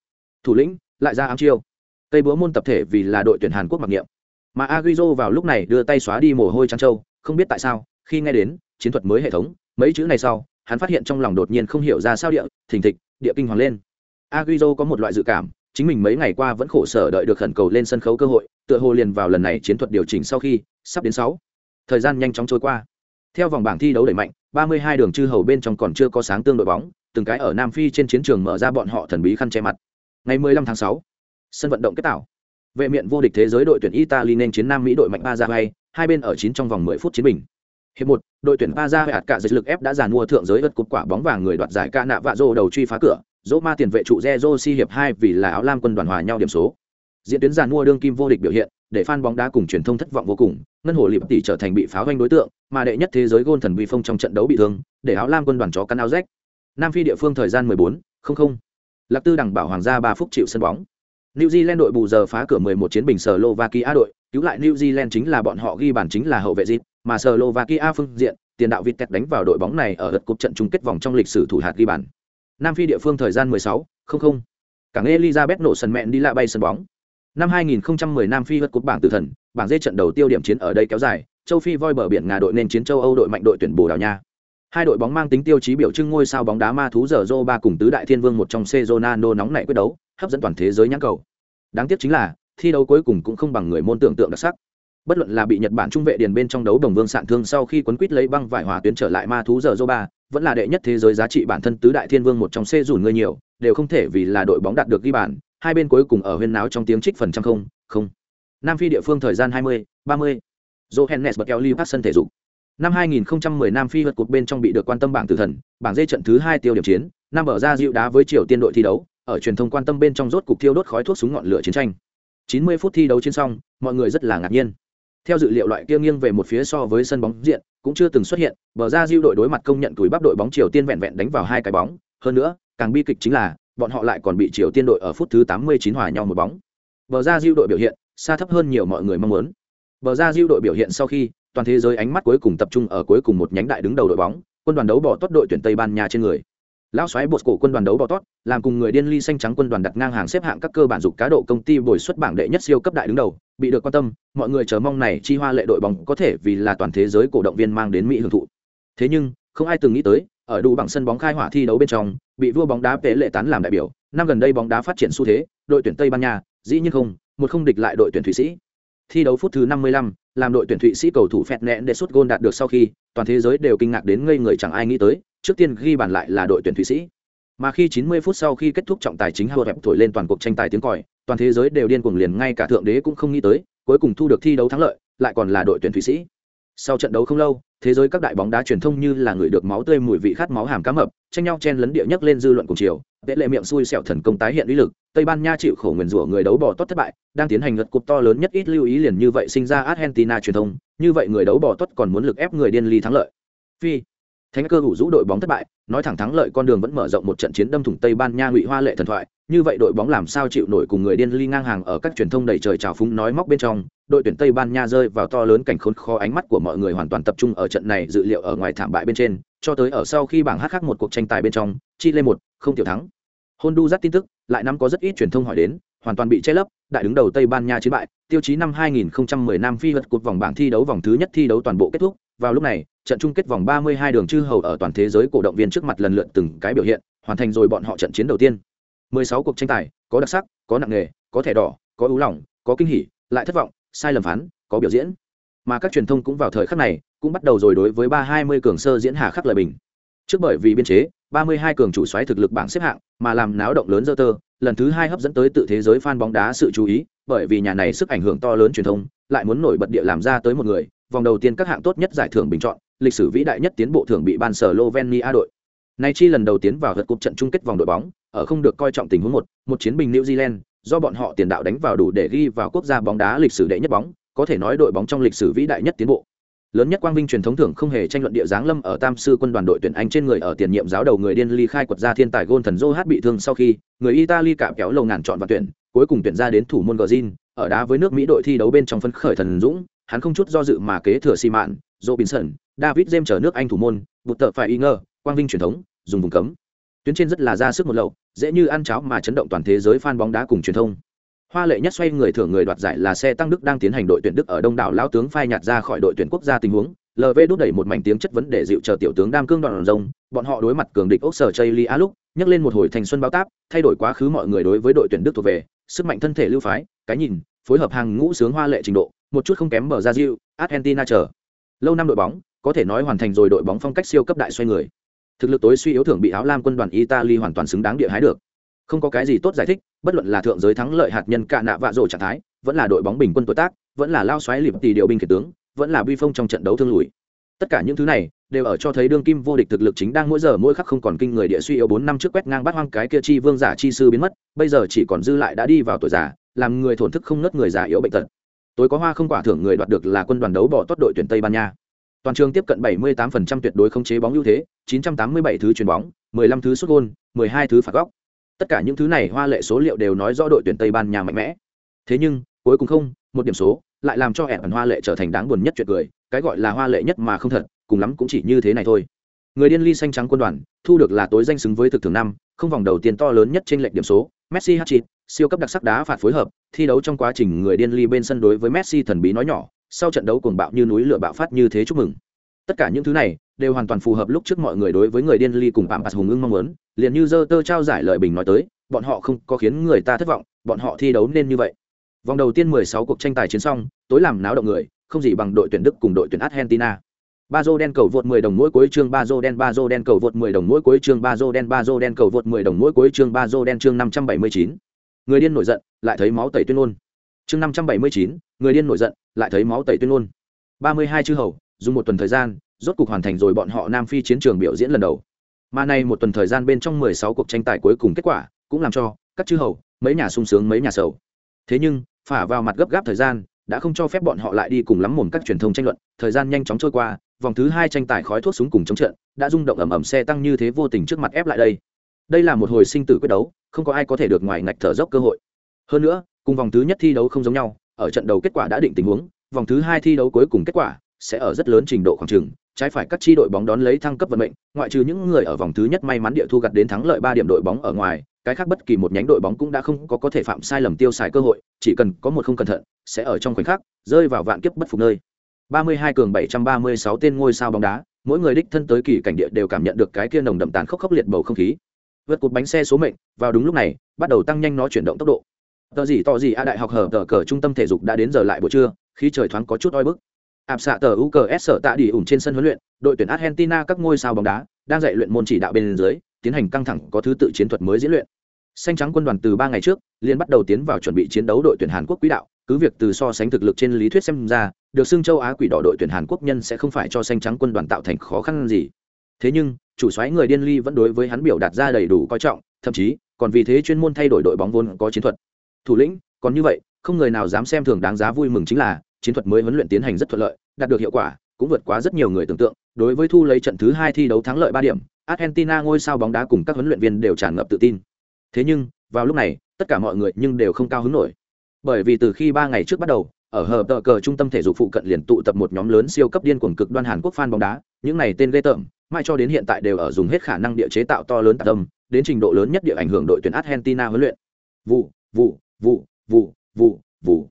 Thủ lĩnh, lại ra ám chiêu. Tây búa môn tập thể vì là đội tuyển hàn quốc mặc niệm. Mà aguizo vào lúc này đưa tay xóa đi mồ hôi trắng trâu, không biết tại sao, khi nghe đến chiến thuật mới hệ thống, mấy chữ này sau, hắn phát hiện trong lòng đột nhiên không hiểu ra sao địa, thình thịch, địa kinh hoàng lên. Aguizo có một loại dự cảm, chính mình mấy ngày qua vẫn khổ sở đợi được khẩn cầu lên sân khấu cơ hội, tựa hồ liền vào lần này chiến thuật điều chỉnh sau khi sắp đến sáu. Thời gian nhanh chóng trôi qua. Theo vòng bảng thi đấu đẩy mạnh 32 đường chư hầu bên trong còn chưa có sáng tương đội bóng từng cái ở nam phi trên chiến trường mở ra bọn họ thần bí khăn che mặt. Ngày 15 tháng 6, sân vận động kết tạo vệ miện vô địch thế giới đội tuyển italy nên chiến nam mỹ đội mạnh Paraguay, hai bên ở chín trong vòng 10 phút chiến bình. Hiệp một, đội tuyển Paraguay hạt cả dịch lực ép đã giàn mua thượng giới ớt cục quả bóng vàng người đoạt giải ca nạ vạ rô đầu truy phá cửa, Roma tiền vệ trụ Zezo hiệp hai vì là áo lam quân đoàn hòa nhau điểm số. Diễn tuyến giàn mua đương kim vô địch biểu hiện, để fan bóng đá cùng truyền thông thất vọng vô cùng, ngân hồ liệp tỷ trở thành bị pháo doanh đối tượng, mà đệ nhất thế giới gôn thần bị phong trong trận đấu bị thương, để áo lam quân đoàn chó cắn áo rách. Nam Phi địa phương thời gian 14, 00. Lạc Tư đẳng bảo hoàng gia 3 phút chịu sân bóng. New Zealand đội bù giờ phá cửa 11 chiến bình Slovakia đội, cứu lại New Zealand chính là bọn họ ghi bàn chính là hậu vệ dịp, mà Slovakia phương diện, tiền đạo Vitek đánh vào đội bóng này ở lượt cúp trận chung kết vòng trong lịch sử thủ hạt ghi bàn. Nam Phi địa phương thời gian 16, 00. Cảng Elizabeth nổ sân mẹn đi lạ bay sân bóng. Năm 2010 Nam Phi vượt cúp bảng tử thần, bảng dê trận đầu tiêu điểm chiến ở đây kéo dài, châu Phi voi bờ biển ngà đội nên chiến châu Âu đội mạnh đội tuyển Bồ Đào Nha. Hai đội bóng mang tính tiêu chí biểu trưng ngôi sao bóng đá ma thú giờ Rô ba cùng tứ đại thiên vương một trong Cezonano nóng nảy quyết đấu, hấp dẫn toàn thế giới nhãn cầu. Đáng tiếc chính là, thi đấu cuối cùng cũng không bằng người môn tưởng tượng đặc sắc. Bất luận là bị Nhật Bản trung vệ điền bên trong đấu đồng vương sạn thương sau khi quấn quýt lấy băng vải hòa tuyến trở lại ma thú giờ Rô ba, vẫn là đệ nhất thế giới giá trị bản thân tứ đại thiên vương một trong C rủn người nhiều, đều không thể vì là đội bóng đạt được ghi bàn, hai bên cuối cùng ở huyên náo trong tiếng trích phần trăm không, không. Nam Phi địa phương thời gian 20, 30. Johannes bật kéo Liverpool sân thể dục. Năm 2010 Nam Phi vượt cuộc bên trong bị được quan tâm bảng tử thần, bảng dây trận thứ hai tiêu điểm chiến, Nam ở ra dịu đá với Triều Tiên đội thi đấu, ở truyền thông quan tâm bên trong rốt cục thiêu đốt khói thuốc súng ngọn lửa chiến tranh. 90 phút thi đấu trên xong, mọi người rất là ngạc nhiên. Theo dự liệu loại kia nghiêng về một phía so với sân bóng diện, cũng chưa từng xuất hiện, bờ ra diêu đội đối mặt công nhận túi bắp đội bóng Triều Tiên vẹn vẹn đánh vào hai cái bóng, hơn nữa, càng bi kịch chính là, bọn họ lại còn bị Triều Tiên đội ở phút thứ 89 hòa nhau một bóng. Bờ ra Diu đội biểu hiện xa thấp hơn nhiều mọi người mong muốn. Bờ ra Diu đội biểu hiện sau khi, toàn thế giới ánh mắt cuối cùng tập trung ở cuối cùng một nhánh đại đứng đầu đội bóng, quân đoàn đấu bỏ tốt đội tuyển Tây Ban Nha trên người. Lão xoáy bột cổ quân đoàn đấu bỏ tốt, làm cùng người điên ly xanh trắng quân đoàn đặt ngang hàng xếp hạng các cơ bản dục cá độ công ty bồi xuất bảng đệ nhất siêu cấp đại đứng đầu, bị được quan tâm, mọi người chờ mong này chi hoa lệ đội bóng có thể vì là toàn thế giới cổ động viên mang đến mỹ hưởng thụ. Thế nhưng, không ai từng nghĩ tới, ở đủ bằng sân bóng khai hỏa thi đấu bên trong, bị vua bóng đá Pele lệ tán làm đại biểu, năm gần đây bóng đá phát triển xu thế, đội tuyển Tây Ban Nha, dĩ nhiên không, một không địch lại đội tuyển Thụy Sĩ. Thi đấu phút thứ 55, làm đội tuyển Thụy Sĩ cầu thủ phẹt nẹn để sút gôn đạt được sau khi, toàn thế giới đều kinh ngạc đến ngây người chẳng ai nghĩ tới, trước tiên ghi bàn lại là đội tuyển Thụy Sĩ. Mà khi 90 phút sau khi kết thúc trọng tài chính Howard thổi lên toàn cuộc tranh tài tiếng còi, toàn thế giới đều điên cuồng liền ngay cả thượng đế cũng không nghĩ tới, cuối cùng thu được thi đấu thắng lợi, lại còn là đội tuyển Thụy Sĩ. Sau trận đấu không lâu, thế giới các đại bóng đá truyền thông như là người được máu tươi mùi vị khát máu hàm cá mập, tranh nhau chen lấn địa nhất lên dư luận cùng chiều, tệ lệ miệng xui xẻo thần công tái hiện uy lực, Tây Ban Nha chịu khổ nguyền rủa người đấu bỏ tốt thất bại, đang tiến hành lượt cục to lớn nhất ít lưu ý liền như vậy sinh ra Argentina truyền thông, như vậy người đấu bỏ tốt còn muốn lực ép người điên ly thắng lợi. Phi Thánh cơ hủ rũ đội bóng thất bại, nói thẳng thắng lợi con đường vẫn mở rộng một trận chiến đâm thủng Tây Ban Nha ngụy hoa lệ thần thoại, như vậy đội bóng làm sao chịu nổi cùng người điên ly ngang hàng ở các truyền thông đầy trời trào phúng nói móc bên trong, đội tuyển Tây Ban Nha rơi vào to lớn cảnh khốn khó ánh mắt của mọi người hoàn toàn tập trung ở trận này dự liệu ở ngoài thảm bại bên trên, cho tới ở sau khi bảng hh một cuộc tranh tài bên trong, Chile một không tiểu thắng. Honduras tin tức, lại năm có rất ít truyền thông hỏi đến, hoàn toàn bị che lấp, đại đứng đầu Tây Ban Nha chiến bại, tiêu chí năm 2010 Nam Phi vượt cuộc vòng bảng thi đấu vòng thứ nhất thi đấu toàn bộ kết thúc, vào lúc này, trận chung kết vòng 32 đường chư hầu ở toàn thế giới cổ động viên trước mặt lần lượt từng cái biểu hiện, hoàn thành rồi bọn họ trận chiến đầu tiên. 16 cuộc tranh tài, có đặc sắc, có nặng nghề, có thẻ đỏ, có ưu lòng, có kinh hỉ, lại thất vọng, sai lầm phán, có biểu diễn. Mà các truyền thông cũng vào thời khắc này, cũng bắt đầu rồi đối với 320 cường sơ diễn hà khắc lời bình. Trước bởi vì biên chế, 32 cường chủ xoáy thực lực bảng xếp hạng, mà làm náo động lớn dơ tơ, lần thứ hai hấp dẫn tới tự thế giới fan bóng đá sự chú ý, bởi vì nhà này sức ảnh hưởng to lớn truyền thông, lại muốn nổi bật địa làm ra tới một người, vòng đầu tiên các hạng tốt nhất giải thưởng bình chọn, lịch sử vĩ đại nhất tiến bộ thưởng bị ban sở Slovenia đội. Nay chi lần đầu tiến vào gật cục trận chung kết vòng đội bóng, ở không được coi trọng tình huống một, một chiến bình New Zealand, do bọn họ tiền đạo đánh vào đủ để ghi vào quốc gia bóng đá lịch sử đệ nhất bóng, có thể nói đội bóng trong lịch sử vĩ đại nhất tiến bộ. Lớn nhất quang vinh truyền thống thưởng không hề tranh luận địa giáng lâm ở Tam sư quân đoàn đội tuyển Anh trên người ở tiền nhiệm giáo đầu người điên ly khai quật ra thiên tài gôn thần Joe bị thương sau khi, người Italy cạm kéo lầu ngàn chọn vào tuyển, cuối cùng tuyển ra đến thủ môn Gjin, ở đá với nước Mỹ đội thi đấu bên trong phân khởi thần dũng, hắn không chút do dự mà kế thừa xi mạn, Robinson, David James chờ nước Anh thủ môn, bụt tợ phải y ngờ, quang vinh truyền thống, dùng vùng cấm. Tuyến trên rất là ra sức một lậu, dễ như ăn cháo mà chấn động toàn thế giới fan bóng đá cùng truyền thông. Hoa lệ nhất xoay người thưởng người đoạt giải là xe tăng Đức đang tiến hành đội tuyển Đức ở Đông đảo lão tướng phai nhạt ra khỏi đội tuyển quốc gia tình huống, LV đút đẩy một mảnh tiếng chất vấn để dịu chờ tiểu tướng Đam Cương đoạn rồng, bọn họ đối mặt cường địch Ốc Sở Chayli A lúc, nhắc lên một hồi thành xuân báo táp, thay đổi quá khứ mọi người đối với đội tuyển Đức thuộc về, sức mạnh thân thể lưu phái, cái nhìn, phối hợp hàng ngũ sướng hoa lệ trình độ, một chút không kém mở ra Brazil, Argentina chờ. Lâu năm đội bóng, có thể nói hoàn thành rồi đội bóng phong cách siêu cấp đại xoay người. Thực lực tối suy yếu thưởng bị áo lam quân đoàn Italy hoàn toàn xứng đáng địa hái được. Không có cái gì tốt giải thích, bất luận là thượng giới thắng lợi hạt nhân cả nạ vạ rổ trạng thái, vẫn là đội bóng bình quân tuổi tác, vẫn là lao xoáy lịp tỷ điều binh kể tướng, vẫn là bi phong trong trận đấu thương lùi. tất cả những thứ này đều ở cho thấy đương kim vô địch thực lực chính đang mỗi giờ mỗi khắc không còn kinh người địa suy yếu bốn năm trước quét ngang bắt hoang cái kia chi vương giả chi sư biến mất bây giờ chỉ còn dư lại đã đi vào tuổi già làm người thổn thức không nớt người già yếu bệnh tật tối có hoa không quả thưởng người đoạt được là quân đoàn đấu bỏ tốt đội tuyển tây ban nha toàn trường tiếp cận 78% tuyệt đối không chế bóng ưu thế 987 thứ chuyền bóng 15 thứ sút gôn 12 thứ phạt góc. Tất cả những thứ này hoa lệ số liệu đều nói rõ đội tuyển tây ban nha mạnh mẽ. Thế nhưng, cuối cùng không, một điểm số lại làm cho ẻn hoa lệ trở thành đáng buồn nhất chuyện cười, cái gọi là hoa lệ nhất mà không thật, cùng lắm cũng chỉ như thế này thôi. Người điên ly xanh trắng quân đoàn, thu được là tối danh xứng với thực thường năm, không vòng đầu tiên to lớn nhất trên lệnh điểm số, messi hat siêu cấp đặc sắc đá phạt phối hợp, thi đấu trong quá trình người điên ly bên sân đối với messi thần bí nói nhỏ sau trận đấu cuồng bạo như núi lửa bạo phát như thế chúc mừng. Tất cả những thứ này đều hoàn toàn phù hợp lúc trước mọi người đối với người điên ly cùng phạm bạc hùng ưng mong muốn liền như dơ tơ trao giải lời bình nói tới bọn họ không có khiến người ta thất vọng bọn họ thi đấu nên như vậy. Vòng đầu tiên 16 cuộc tranh tài chiến xong tối làm náo động người không gì bằng đội tuyển đức cùng đội tuyển argentina. Ba dô đen cầu vượt 10 đồng mỗi cuối chương ba dô đen ba dô đen cầu vượt 10 đồng mỗi cuối chương ba dô đen ba dô đen cầu vượt 10 đồng mỗi cuối chương ba dô đen chương 579. người điên nổi giận lại thấy máu tẩy tuyên ngôn. Chương 579, người điên nổi giận, lại thấy máu tẩy tuyên ngôn. 32 chư hầu, dùng một tuần thời gian, rốt cục hoàn thành rồi bọn họ nam phi chiến trường biểu diễn lần đầu. Mà nay một tuần thời gian bên trong 16 cuộc tranh tài cuối cùng kết quả, cũng làm cho các chư hầu, mấy nhà sung sướng mấy nhà sầu. Thế nhưng, phả vào mặt gấp gáp thời gian, đã không cho phép bọn họ lại đi cùng lắm mồm các truyền thông tranh luận. Thời gian nhanh chóng trôi qua, vòng thứ hai tranh tài khói thuốc súng cùng chống trận, đã rung động ầm ầm xe tăng như thế vô tình trước mặt ép lại đây. Đây là một hồi sinh tử quyết đấu, không có ai có thể được ngoài ngạch thở dốc cơ hội. Hơn nữa, cùng vòng thứ nhất thi đấu không giống nhau ở trận đầu kết quả đã định tình huống, vòng thứ hai thi đấu cuối cùng kết quả sẽ ở rất lớn trình độ khoảng trừng trái phải các chi đội bóng đón lấy thăng cấp vận mệnh, ngoại trừ những người ở vòng thứ nhất may mắn địa thu gặt đến thắng lợi ba điểm đội bóng ở ngoài, cái khác bất kỳ một nhánh đội bóng cũng đã không có có thể phạm sai lầm tiêu xài cơ hội, chỉ cần có một không cẩn thận, sẽ ở trong khoảnh khắc rơi vào vạn kiếp bất phục nơi. 32 cường 736 tên ngôi sao bóng đá, mỗi người đích thân tới kỳ cảnh địa đều cảm nhận được cái kia nồng đậm tàn khốc khốc liệt bầu không khí. Vượt cột bánh xe số mệnh, vào đúng lúc này, bắt đầu tăng nhanh nó chuyển động tốc độ tờ gì, tỏ gì, a đại học hở tờ cờ trung tâm thể dục đã đến giờ lại buổi trưa khi trời thoáng có chút oi bức. Áp xạ tờ u cờ s sở tạ đi ủng trên sân huấn luyện, đội tuyển argentina các ngôi sao bóng đá, đang dạy luyện môn chỉ đạo bên dưới, tiến hành căng thẳng có thứ tự chiến thuật mới diễn luyện. Xanh trắng quân đoàn từ ba ngày trước liên bắt đầu tiến vào chuẩn bị chiến đấu đội tuyển hàn quốc quỹ đạo, cứ việc từ so sánh thực lực trên lý thuyết xem ra, được xưng châu á quỷ đỏ đội tuyển hàn quốc nhân sẽ không phải cho xanh trắng quân đoàn tạo thành khó khăn gì. Thế nhưng, chủ xoáy người điên ly vẫn đối với hắn biểu đạt ra đầy đủ coi trọng, thậm chí, còn vì thế chuyên môn thay đổi đội bóng vốn có chiến thuật thủ lĩnh, còn như vậy, không người nào dám xem thường đáng giá vui mừng chính là, chiến thuật mới huấn luyện tiến hành rất thuận lợi, đạt được hiệu quả, cũng vượt quá rất nhiều người tưởng tượng. Đối với thu lấy trận thứ hai thi đấu thắng lợi ba điểm, argentina ngôi sao bóng đá cùng các huấn luyện viên đều tràn ngập tự tin. Thế nhưng, vào lúc này, tất cả mọi người nhưng đều không cao hứng nổi. Bởi vì từ khi ba ngày trước bắt đầu, ở hờ tờ cờ trung tâm thể dục phụ cận liền tụ tập một nhóm lớn siêu cấp điên cuồng cực đoan hàn quốc fan bóng đá, những này tên ghê tởm mai cho đến hiện tại đều ở dùng hết khả năng địa chế tạo to lớn tạ tâm, đến trình độ lớn nhất địa ảnh hưởng đội tuyển argentina huấn luyện. Vụ vụ vụ vụ vụ vụ.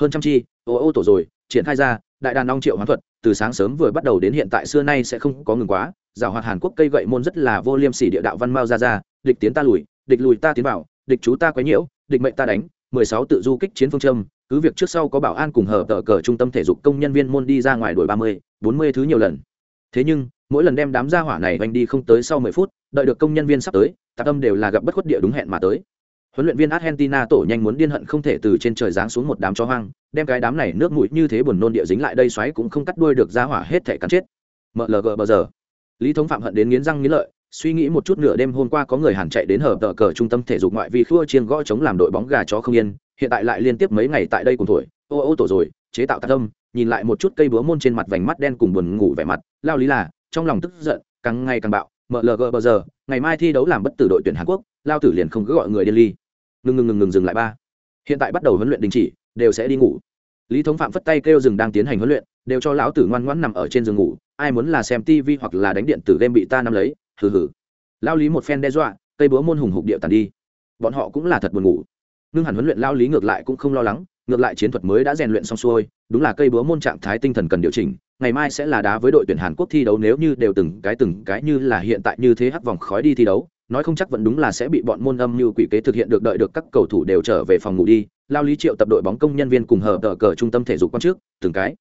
Hơn trăm chi, ô ô tổ rồi, triển khai ra, đại đàn long triệu hoán thuật, từ sáng sớm vừa bắt đầu đến hiện tại xưa nay sẽ không có ngừng quá. Giảo hoạt hàn quốc cây gậy môn rất là vô liêm sỉ địa đạo văn mao ra ra, địch tiến ta lùi, địch lùi ta tiến vào, địch chú ta quấy nhiễu, địch mệnh ta đánh, mười sáu tự du kích chiến phương châm, cứ việc trước sau có bảo an cùng hợp tờ cờ trung tâm thể dục công nhân viên môn đi ra ngoài đuổi ba mươi, bốn mươi thứ nhiều lần. Thế nhưng, mỗi lần đem đám gia hỏa này oanh đi không tới sau mười phút, đợi được công nhân viên sắp tới tạc âm đều là gặp bất khuất địa đúng hẹn mà tới huấn luyện viên argentina tổ nhanh muốn điên hận không thể từ trên trời giáng xuống một đám chó hoang, đem cái đám này nước mũi như thế buồn nôn địa dính lại đây xoáy cũng không cắt đuôi được ra hỏa hết thể cắn chết. Mlg bờ giờ. Lý thống phạm hận đến nghiến răng nghiến lợi, suy nghĩ một chút nửa đêm hôm qua có người hàn chạy đến hở tờ cờ trung tâm thể dục ngoại vì khua chiên gõ chống làm đội bóng gà chó không yên, hiện tại lại liên tiếp mấy ngày tại đây cùng tuổi, ô ô tổ rồi, chế tạo tạc tâm, nhìn lại một chút cây búa môn trên mặt vành mắt đen cùng buồn ngủ vẻ mặt, lao lý là, trong lòng tức giận, càng ngày càng bạo mlg bờ giờ, ngày mai thi đấu làm bất tử đội tuyển hàn quốc, lao tử liền không cứ gọi người điên ly ngừng ngừng ngừng ngừng dừng lại ba. Hiện tại bắt đầu huấn luyện đình chỉ, đều sẽ đi ngủ. Lý thống phạm phất tay kêu rừng đang tiến hành huấn luyện, đều cho lão tử ngoan ngoãn nằm ở trên giường ngủ, ai muốn là xem tv hoặc là đánh điện tử game bị ta nắm lấy, hừ hừ. Lao lý một phen đe dọa, cây búa môn hùng hục điệu tàn đi. Bọn họ cũng là thật buồn ngủ. Nhưng hẳn huấn luyện lao lý ngược lại cũng không lo lắng, ngược lại chiến thuật mới đã rèn luyện xong xuôi, đúng là cây búa môn trạng thái tinh thần cần điều chỉnh, ngày mai sẽ là đá với đội tuyển hàn quốc thi đấu nếu như đều từng cái từng cái như là hiện tại như thế hắc vòng khói đi thi đấu nói không chắc vẫn đúng là sẽ bị bọn môn âm như quỷ kế thực hiện được đợi được các cầu thủ đều trở về phòng ngủ đi. Lao lý triệu tập đội bóng công nhân viên cùng hợp tờ cờ trung tâm thể dục quan trước, từng cái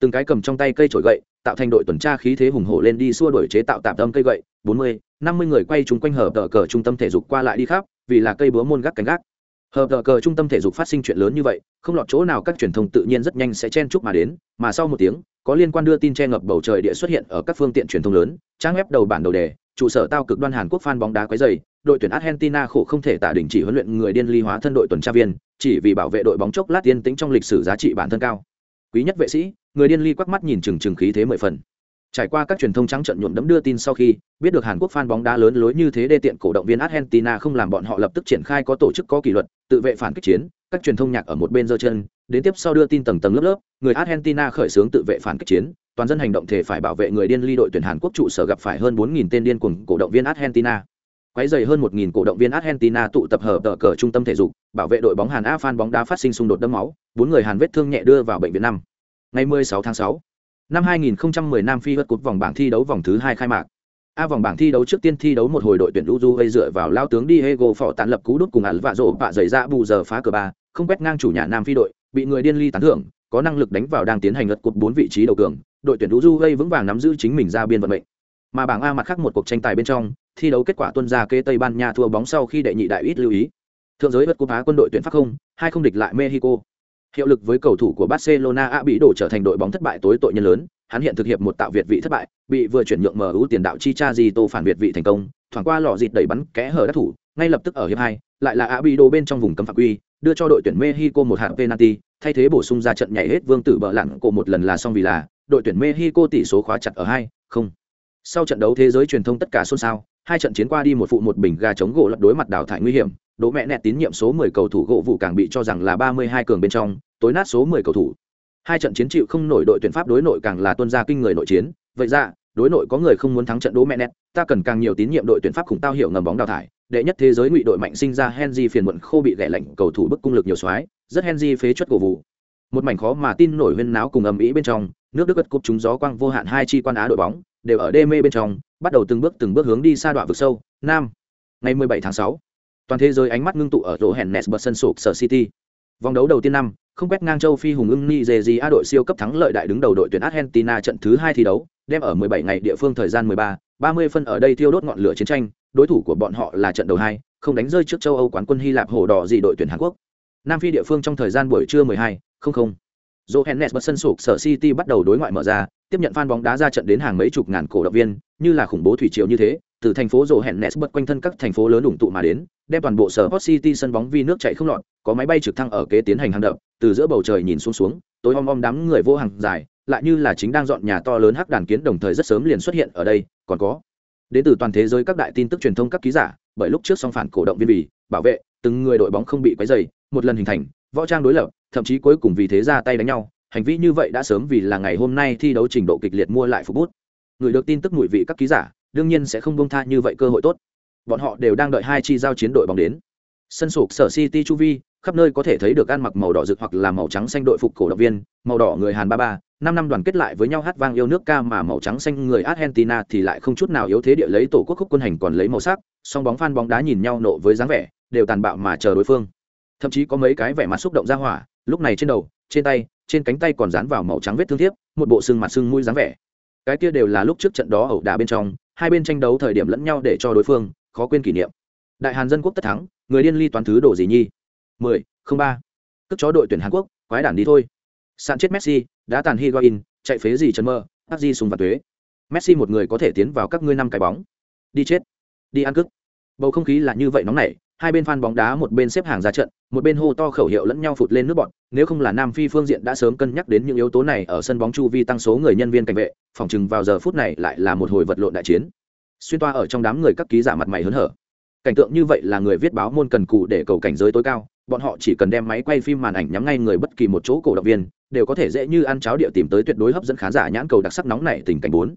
từng cái cầm trong tay cây trổi gậy, tạo thành đội tuần tra khí thế hùng hổ lên đi xua đổi chế tạo tạm tâm cây gậy. Bốn mươi, năm mươi người quay chúng quanh hợp tờ cờ trung tâm thể dục qua lại đi khắp, vì là cây búa môn gác cánh gác. Hợp tờ cờ trung tâm thể dục phát sinh chuyện lớn như vậy, không lọt chỗ nào các truyền thông tự nhiên rất nhanh sẽ chen chúc mà đến, mà sau một tiếng, có liên quan đưa tin che ngập bầu trời địa xuất hiện ở các phương tiện truyền thông lớn, trang web đầu bản đầu đề trụ sở tao cực đoan hàn quốc fan bóng đá quấy dày đội tuyển argentina khổ không thể tả đình chỉ huấn luyện người điên ly hóa thân đội tuần tra viên, chỉ vì bảo vệ đội bóng chốc lát tiên tính trong lịch sử giá trị bản thân cao. Quý nhất vệ sĩ, người điên ly quắc mắt nhìn chừng chừng khí thế mười phần. Trải qua các truyền thông trắng trận nhuộm đấm đưa tin sau khi, biết được hàn quốc fan bóng đá lớn lối như thế đê tiện cổ động viên argentina không làm bọn họ lập tức triển khai có tổ chức có kỷ luật, tự vệ phản kích chiến, các truyền thông nhạc ở một bên giơ chân, đến tiếp sau đưa tin tầng tầng lớp lớp, người argentina khởi xướng tự vệ phản kích chiến toàn dân hành động thể phải bảo vệ người điên ly đội tuyển hàn quốc trụ sở gặp phải hơn 4.000 tên điên cuồng cổ động viên argentina. Quấy dày hơn 1.000 cổ động viên argentina tụ tập hợp tờ cờ trung tâm thể dục bảo vệ đội bóng hàn a fan bóng đá phát sinh xung đột đẫm máu bốn người hàn vết thương nhẹ đưa vào bệnh viện năm. Ngày 16 tháng 6 năm 2010 Nam Phi vượt cột vòng bảng thi đấu vòng thứ hai khai mạc. A vòng bảng thi đấu trước tiên thi đấu một hồi đội tuyển Uruguay dựa vào lao tướng Diego phỏ tàn lập cú đút cùng ẩn vạ rổ bạ dày ra bù giờ phá cờ ba, không quét ngang chủ nhà Nam Phi đội, bị người điên ly tán thưởng, có năng lực đánh vào đang tiến hành lật cột bốn vị trí đầu cường, đội tuyển Uruguay vững vàng nắm giữ chính mình ra biên vận mệnh. Mà bảng A mặt khác một cuộc tranh tài bên trong, thi đấu kết quả tuân ra kế Tây Ban Nha thua bóng sau khi đệ nhị đại ít lưu ý. Thượng giới vượt cúp phá quân đội tuyển Pháp không, hai không địch lại Mexico. Hiệu lực với cầu thủ của Barcelona A bị đổ trở thành đội bóng thất bại tối tội nhân lớn, hắn hiện thực hiệp một tạo việt vị thất bại, bị vừa chuyển nhượng MU tiền đạo Chicharito Zito phản việt vị thành công, thoảng qua lọ dịt đẩy bắn kẽ hở đắc thủ, ngay lập tức ở hiệp hai, lại là Abido bên trong vùng cấm phạm quy, đưa cho đội tuyển Mexico một hạng penalty, thay thế bổ sung ra trận nhảy hết vương tử bờ lặn cổ một lần là xong vì là đội tuyển Mexico tỷ số khóa chặt ở hai, không. Sau trận đấu thế giới truyền thông tất cả xôn xao, hai trận chiến qua đi một phụ một bình gà chống gỗ lật đối mặt đảo thải nguy hiểm, đỗ mẹ nẹt tín nhiệm số 10 cầu thủ gỗ vụ càng bị cho rằng là 32 cường bên trong, tối nát số 10 cầu thủ. Hai trận chiến chịu không nổi đội tuyển Pháp đối nội càng là tuân ra kinh người nội chiến, vậy ra, đối nội có người không muốn thắng trận đỗ mẹ nẹt, ta cần càng nhiều tín nhiệm đội tuyển Pháp khủng tao hiểu ngầm bóng đào thải, đệ nhất thế giới ngụy đội mạnh sinh ra Henry phiền muộn khô bị gãy lạnh cầu thủ bức cung lực nhiều xoái, rất Henry phế chuất cổ vụ. Một mảnh khó mà tin nổi huyên náo cùng ầm ĩ bên trong, nước Đức gật cúp chúng gió quang vô hạn hai chi quan á đội bóng, đều ở đê mê bên trong, bắt đầu từng bước từng bước hướng đi xa đoạn vực sâu, nam. Ngày 17 tháng 6, toàn thế giới ánh mắt ngưng tụ ở rổ hẹn bật sân sụp sở City. Vòng đấu đầu tiên năm, không quét ngang châu Phi hùng ưng Nigeria đội siêu cấp thắng lợi đại đứng đầu đội tuyển Argentina trận thứ hai thi đấu, đem ở 17 ngày địa phương thời gian 13, 30 phân ở đây thiêu đốt ngọn lửa chiến tranh, đối thủ của bọn họ là trận đầu hai, không đánh rơi trước châu Âu quán quân Hy Lạp hổ đỏ gì đội tuyển Hàn Quốc. Nam Phi địa phương trong thời gian buổi trưa 12, không không. Johannes bật sân sụp sở City bắt đầu đối ngoại mở ra, tiếp nhận fan bóng đá ra trận đến hàng mấy chục ngàn cổ động viên, như là khủng bố thủy triều như thế, từ thành phố Johannes bật quanh thân các thành phố lớn ủng tụ mà đến, đem toàn bộ sở Hot City sân bóng vi nước chảy không lọt, có máy bay trực thăng ở kế tiến hành hàng đập, từ giữa bầu trời nhìn xuống xuống, tối om om đám người vô hàng dài, lại như là chính đang dọn nhà to lớn hắc đàn kiến đồng thời rất sớm liền xuất hiện ở đây, còn có đến từ toàn thế giới các đại tin tức truyền thông các ký giả, bởi lúc trước song phản cổ động viên vì bảo vệ từng người đội bóng không bị quấy rầy, một lần hình thành võ trang đối lập, thậm chí cuối cùng vì thế ra tay đánh nhau, hành vi như vậy đã sớm vì là ngày hôm nay thi đấu trình độ kịch liệt mua lại phục bút. Người được tin tức mùi vị các ký giả, đương nhiên sẽ không bông tha như vậy cơ hội tốt. Bọn họ đều đang đợi hai chi giao chiến đội bóng đến. Sân sụp sở City chu vi, khắp nơi có thể thấy được ăn mặc màu đỏ rực hoặc là màu trắng xanh đội phục cổ động viên, màu đỏ người Hàn ba ba, năm năm đoàn kết lại với nhau hát vang yêu nước ca mà màu trắng xanh người Argentina thì lại không chút nào yếu thế địa lấy tổ quốc khúc quân hành còn lấy màu sắc, song bóng phan bóng đá nhìn nhau nộ với dáng vẻ, đều tàn bạo mà chờ đối phương. Thậm chí có mấy cái vẻ mặt xúc động ra hỏa, lúc này trên đầu, trên tay, trên cánh tay còn dán vào màu trắng vết thương thiếp, một bộ xương mặt xương mũi dáng vẻ. Cái kia đều là lúc trước trận đó ẩu đả bên trong, hai bên tranh đấu thời điểm lẫn nhau để cho đối phương khó quên kỷ niệm. Đại Hàn dân quốc tất thắng, người điên ly toán thứ đồ gì nhi? 10, 03. Cất chó đội tuyển Hàn Quốc, quái đản đi thôi. Sạn chết Messi, đã tàn Higuain, chạy phế gì chân mơ, ác di sùng và tuế. Messi một người có thể tiến vào các ngươi năm cái bóng. Đi chết, đi ăn cướp. Bầu không khí là như vậy nóng nảy, hai bên fan bóng đá một bên xếp hàng ra trận, một bên hô to khẩu hiệu lẫn nhau phụt lên nước bọn, nếu không là Nam Phi phương diện đã sớm cân nhắc đến những yếu tố này ở sân bóng chu vi tăng số người nhân viên cảnh vệ, phòng chừng vào giờ phút này lại là một hồi vật lộn đại chiến. Xuyên toa ở trong đám người các ký giả mặt mày hớn hở. Cảnh tượng như vậy là người viết báo môn cần cù để cầu cảnh giới tối cao, bọn họ chỉ cần đem máy quay phim màn ảnh nhắm ngay người bất kỳ một chỗ cổ động viên, đều có thể dễ như ăn cháo địa tìm tới tuyệt đối hấp dẫn khán giả nhãn cầu đặc sắc nóng này tình cảnh bốn.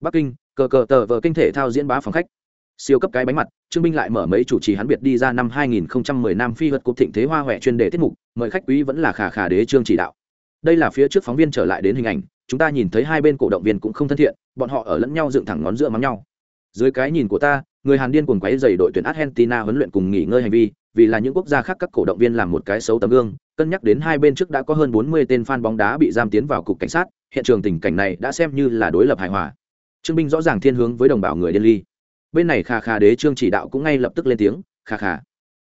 Bắc Kinh, cờ cờ tờ vờ kinh thể thao diễn bá phòng khách. Siêu cấp cái bánh mặt, Trương Minh lại mở mấy chủ trì hắn biệt đi ra năm 2010 Nam Phi vật cục thịnh thế hoa huệ chuyên đề tiết mục, mời khách quý vẫn là khả khả đế trương chỉ đạo. Đây là phía trước phóng viên trở lại đến hình ảnh, chúng ta nhìn thấy hai bên cổ động viên cũng không thân thiện, bọn họ ở lẫn nhau dựng thẳng ngón giữa mắng nhau. Dưới cái nhìn của ta, người Hàn điên cuồng quấy dày đội tuyển Argentina huấn luyện cùng nghỉ ngơi hành vi, vì là những quốc gia khác các cổ động viên làm một cái xấu tấm gương, cân nhắc đến hai bên trước đã có hơn 40 tên fan bóng đá bị giam tiến vào cục cảnh sát, hiện trường tình cảnh này đã xem như là đối lập hài hòa. Trương Binh rõ ràng thiên hướng với đồng bào người điên ly. Bên này Kha Kha đế trương chỉ đạo cũng ngay lập tức lên tiếng, Kha Kha.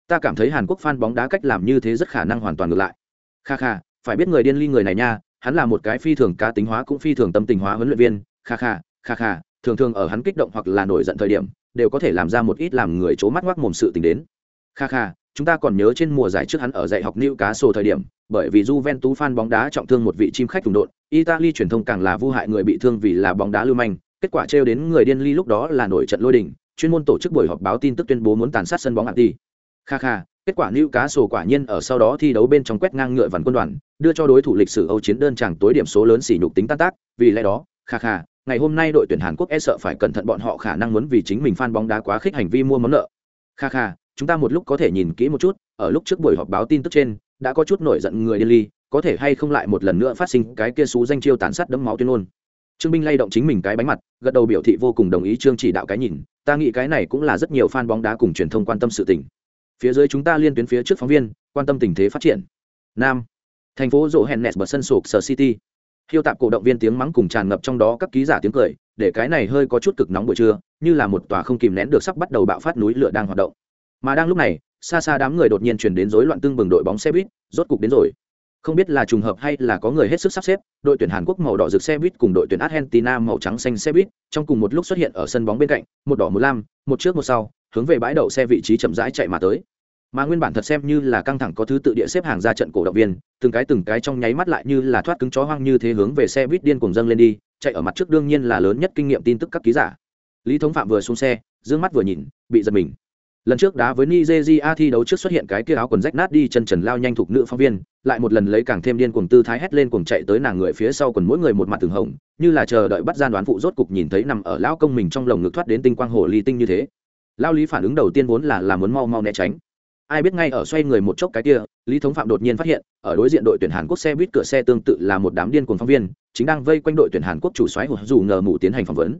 Ta cảm thấy Hàn Quốc fan bóng đá cách làm như thế rất khả năng hoàn toàn ngược lại. Kha Kha, phải biết người điên ly người này nha, hắn là một cái phi thường cá tính hóa cũng phi thường tâm tình hóa huấn luyện viên kha kha kha kha thường thường ở hắn kích động hoặc là nổi giận thời điểm đều có thể làm ra một ít làm người c mắt ngoác mồm sự tình đến kha kha chúng ta còn nhớ trên mùa giải trước hắn ở dạy học nữ cá sổ thời điểm, bởi vì Juventus fan bóng đá trọng thương một vị chim khách thùng đột, Italy truyền thông càng là vu hại người bị thương vì là bóng đá lưu manh, kết quả trêu đến người điên ly lúc đó là nổi trận lôi đình, chuyên môn tổ chức buổi họp báo tin tức tuyên bố muốn tàn sát sân bóng Anti. Kha kha, kết quả lưu cá sổ quả nhiên ở sau đó thi đấu bên trong quét ngang ngựa vằn quân đoàn, đưa cho đối thủ lịch sử Âu chiến đơn chẳng tối điểm số lớn xỉ nhục tính tan tác, vì lẽ đó, kha kha, ngày hôm nay đội tuyển Hàn Quốc e sợ phải cẩn thận bọn họ khả năng muốn vì chính mình fan bóng đá quá khích hành vi mua món nợ. Kha kha, chúng ta một lúc có thể nhìn kỹ một chút ở lúc trước buổi họp báo tin tức trên đã có chút nổi giận người điên ly có thể hay không lại một lần nữa phát sinh cái kia xú danh chiêu tàn sát đẫm máu tuyên ngôn trương binh lay động chính mình cái bánh mặt, gật đầu biểu thị vô cùng đồng ý trương chỉ đạo cái nhìn, ta nghĩ cái này cũng là rất nhiều fan bóng đá cùng truyền thông quan tâm sự tình. Phía dưới chúng ta liên tuyến phía trước phóng viên, quan tâm tình thế phát triển. Nam, thành phố rộ hẹn nẹt bật sân sụp sở city. Hiêu tạp cổ động viên tiếng mắng cùng tràn ngập trong đó các ký giả tiếng cười, để cái này hơi có chút cực nóng buổi trưa, như là một tòa không kìm nén được sắp bắt đầu bạo phát núi lửa đang hoạt động. Mà đang lúc này, xa xa đám người đột nhiên chuyển đến rối loạn tương bừng đội bóng xe buýt, rốt cục đến rồi không biết là trùng hợp hay là có người hết sức sắp xếp, đội tuyển hàn quốc màu đỏ rực xe buýt cùng đội tuyển argentina màu trắng xanh xe buýt, trong cùng một lúc xuất hiện ở sân bóng bên cạnh, một đỏ một lam, một trước một sau, hướng về bãi đậu xe vị trí chậm rãi chạy mà tới. Mà nguyên bản thật xem như là căng thẳng có thứ tự địa xếp hàng ra trận cổ động viên, từng cái từng cái trong nháy mắt lại như là thoát cứng chó hoang như thế hướng về xe buýt điên cùng dâng lên đi, chạy ở mặt trước đương nhiên là lớn nhất kinh nghiệm tin tức các ký giả. Lý thống phạm vừa xuống xe d mắt vừa nhìn, bị giật mình lần trước đá với nigeria thi đấu trước xuất hiện cái kia áo quần rách nát đi chân trần lao nhanh thục nữ phóng viên, lại một lần lấy càng thêm điên cuồng tư thái hét lên cuồng chạy tới nàng người phía sau quần mỗi người một mặt từng hồng, như là chờ đợi bắt gian đoán phụ rốt cục nhìn thấy nằm ở lão công mình trong lồng ngực thoát đến tinh quang hồ ly tinh như thế. Lao lý phản ứng đầu tiên vốn là là muốn mau mau né tránh. Ai biết ngay ở xoay người một chốc cái kia, lý thống phạm đột nhiên phát hiện, ở đối diện đội tuyển hàn quốc xe buýt cửa xe tương tự là một đám điên cuồng phóng viên, chính đang vây quanh đội tuyển hàn quốc chủ xoáy dù ngờ mù tiến hành phỏng vấn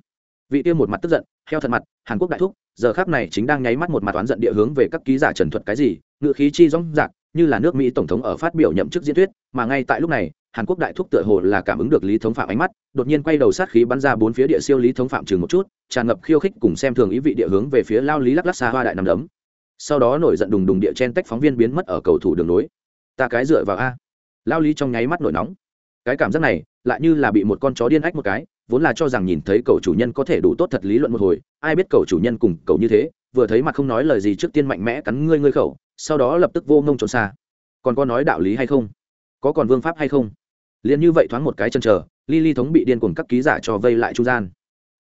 vị kia một mặt tức giận, heo thật mặt, hàn quốc đại thúc, giờ khác này chính đang nháy mắt một mặt oán giận địa hướng về các ký giả trần thuật cái gì, ngựa khí chi rong rạc, như là nước mỹ tổng thống ở phát biểu nhậm chức diễn thuyết, mà ngay tại lúc này, hàn quốc đại thúc tựa hồ là cảm ứng được lý thống phạm ánh mắt, đột nhiên quay đầu sát khí bắn ra bốn phía địa siêu lý thống phạm chừng một chút, tràn ngập khiêu khích cùng xem thường ý vị địa hướng về phía lao lý lắc lắc xa hoa đại nằm đấm. Sau đó nổi giận đùng đùng địa chen tách phóng viên biến mất ở cầu thủ đường nối. Ta cái dựa vào a. Lao lý trong nháy mắt nổi nóng. Cái cảm giác này, lại như là bị một con chó điên ách một cái vốn là cho rằng nhìn thấy cậu chủ nhân có thể đủ tốt thật lý luận một hồi, ai biết cậu chủ nhân cùng cậu như thế, vừa thấy mặt không nói lời gì trước tiên mạnh mẽ cắn ngươi ngươi khẩu, sau đó lập tức vô ngông trốn xa. Còn có nói đạo lý hay không? Có còn vương pháp hay không? Liền như vậy thoáng một cái chân chờ ly ly thống bị điên cuồng các ký giả cho vây lại trung gian.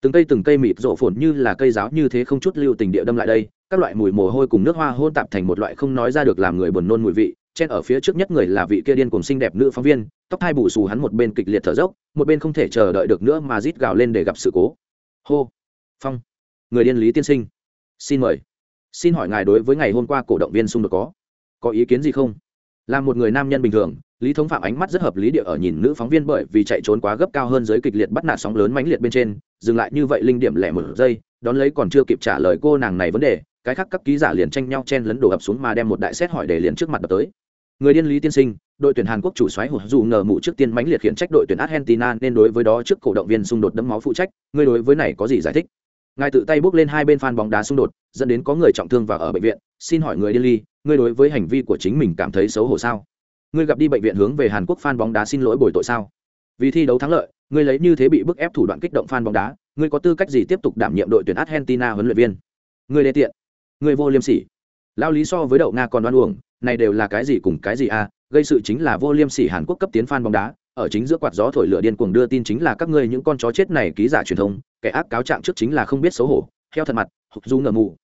Từng cây từng cây mịt rộ phồn như là cây giáo như thế không chút lưu tình địa đâm lại đây, các loại mùi mồ hôi cùng nước hoa hôn tạp thành một loại không nói ra được làm người buồn nôn mùi vị trên ở phía trước nhất người là vị kia điên cùng xinh đẹp nữ phóng viên, tóc hai bù xù hắn một bên kịch liệt thở dốc, một bên không thể chờ đợi được nữa mà rít gào lên để gặp sự cố. Hô, phong, người điên lý tiên sinh. Xin mời. Xin hỏi ngài đối với ngày hôm qua cổ động viên xung đột có có ý kiến gì không? Là một người nam nhân bình thường, lý thống phạm ánh mắt rất hợp lý địa ở nhìn nữ phóng viên bởi vì chạy trốn quá gấp cao hơn giới kịch liệt bắt nạt sóng lớn mãnh liệt bên trên, dừng lại như vậy linh điểm lẻ một giây, đón lấy còn chưa kịp trả lời cô nàng này vấn đề cái khác các ký giả liền tranh nhau chen lấn đổ ập xuống mà đem một đại xét hỏi để liền trước mặt đập tới. Người điên lý tiên sinh, đội tuyển hàn quốc chủ xoáy hụt dù ngờ mụ trước tiên mãnh liệt khiển trách đội tuyển argentina nên đối với đó trước cổ động viên xung đột đẫm máu phụ trách người đối với này có gì giải thích? Ngài tự tay bước lên hai bên fan bóng đá xung đột, dẫn đến có người trọng thương và ở bệnh viện, xin hỏi người điên ly người đối với hành vi của chính mình cảm thấy xấu hổ sao? Ngươi gặp đi bệnh viện hướng về hàn quốc fan bóng đá xin lỗi bồi tội sao? Vì thi đấu thắng lợi, ngươi lấy như thế bị bức ép thủ đoạn kích động fan bóng đá, ngươi có tư cách gì tiếp tục đảm nhiệm đội tuyển argentina huấn luyện viên? Ngươi đê tiện ngươi vô liêm sỉ. Lao lý so với đậu nga còn đoan uổng, này đều là cái gì cùng cái gì à gây sự chính là vô liêm sỉ hàn quốc cấp tiến fan bóng đá, ở chính giữa quạt gió thổi lửa điên cuồng đưa tin chính là các ngươi những con chó chết này ký giả truyền thông, kẻ ác cáo trạng trước chính là không biết xấu hổ, heo thật mặt hục du ngờ mù.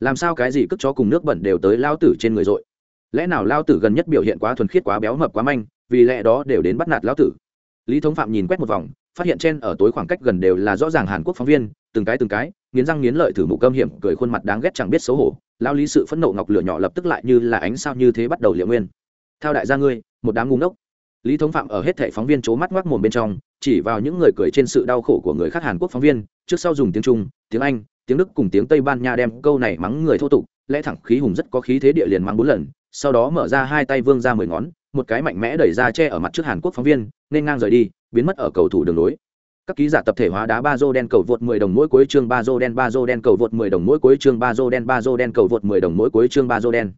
Làm sao cái gì cất chó cùng nước bẩn đều tới lao tử trên người dội? Lẽ nào lao tử gần nhất biểu hiện quá thuần khiết quá béo mập quá manh, vì lẽ đó đều đến bắt nạt lao tử? Lý thống phạm nhìn quét một vòng, phát hiện trên ở tối khoảng cách gần đều là rõ ràng hàn quốc phóng viên, từng cái từng cái nghiến răng nghiến lợi thử mục cơm hiểm, cười khuôn mặt đáng ghét chẳng biết xấu hổ. Lao lý sự phẫn nộ ngọc lửa nhỏ lập tức lại như là ánh sao như thế bắt đầu liệu nguyên. Thao đại gia ngươi, một đám ngu ngốc. Lý thống phạm ở hết thẻ phóng viên c h ố mắt ngoác mồm bên trong, chỉ vào những người cười trên sự đau khổ của người khác hàn quốc phóng viên, trước sau dùng tiếng trung, tiếng anh, tiếng đức cùng tiếng tây ban nha đem câu này mắng người thô tục, lẽ thẳng khí hùng rất có khí thế địa liền mắng bốn lần, sau đó mở ra hai tay vương ra mười ngón, một cái mạnh mẽ đẩy ra che ở mặt trước hàn quốc phóng viên, nên ngang rời đi, biến mất ở cầu thủ đường lối các ký giả tập thể hóa đá ba dô đen cầu vượt 10 đồng mỗi cuối chương ba dô đen, ba dô đen cầu vượt 10 đồng mỗi cuối chương ba dô đen, ba dô đen cầu vượt 10 đồng mỗi cuối chương ba dô đen.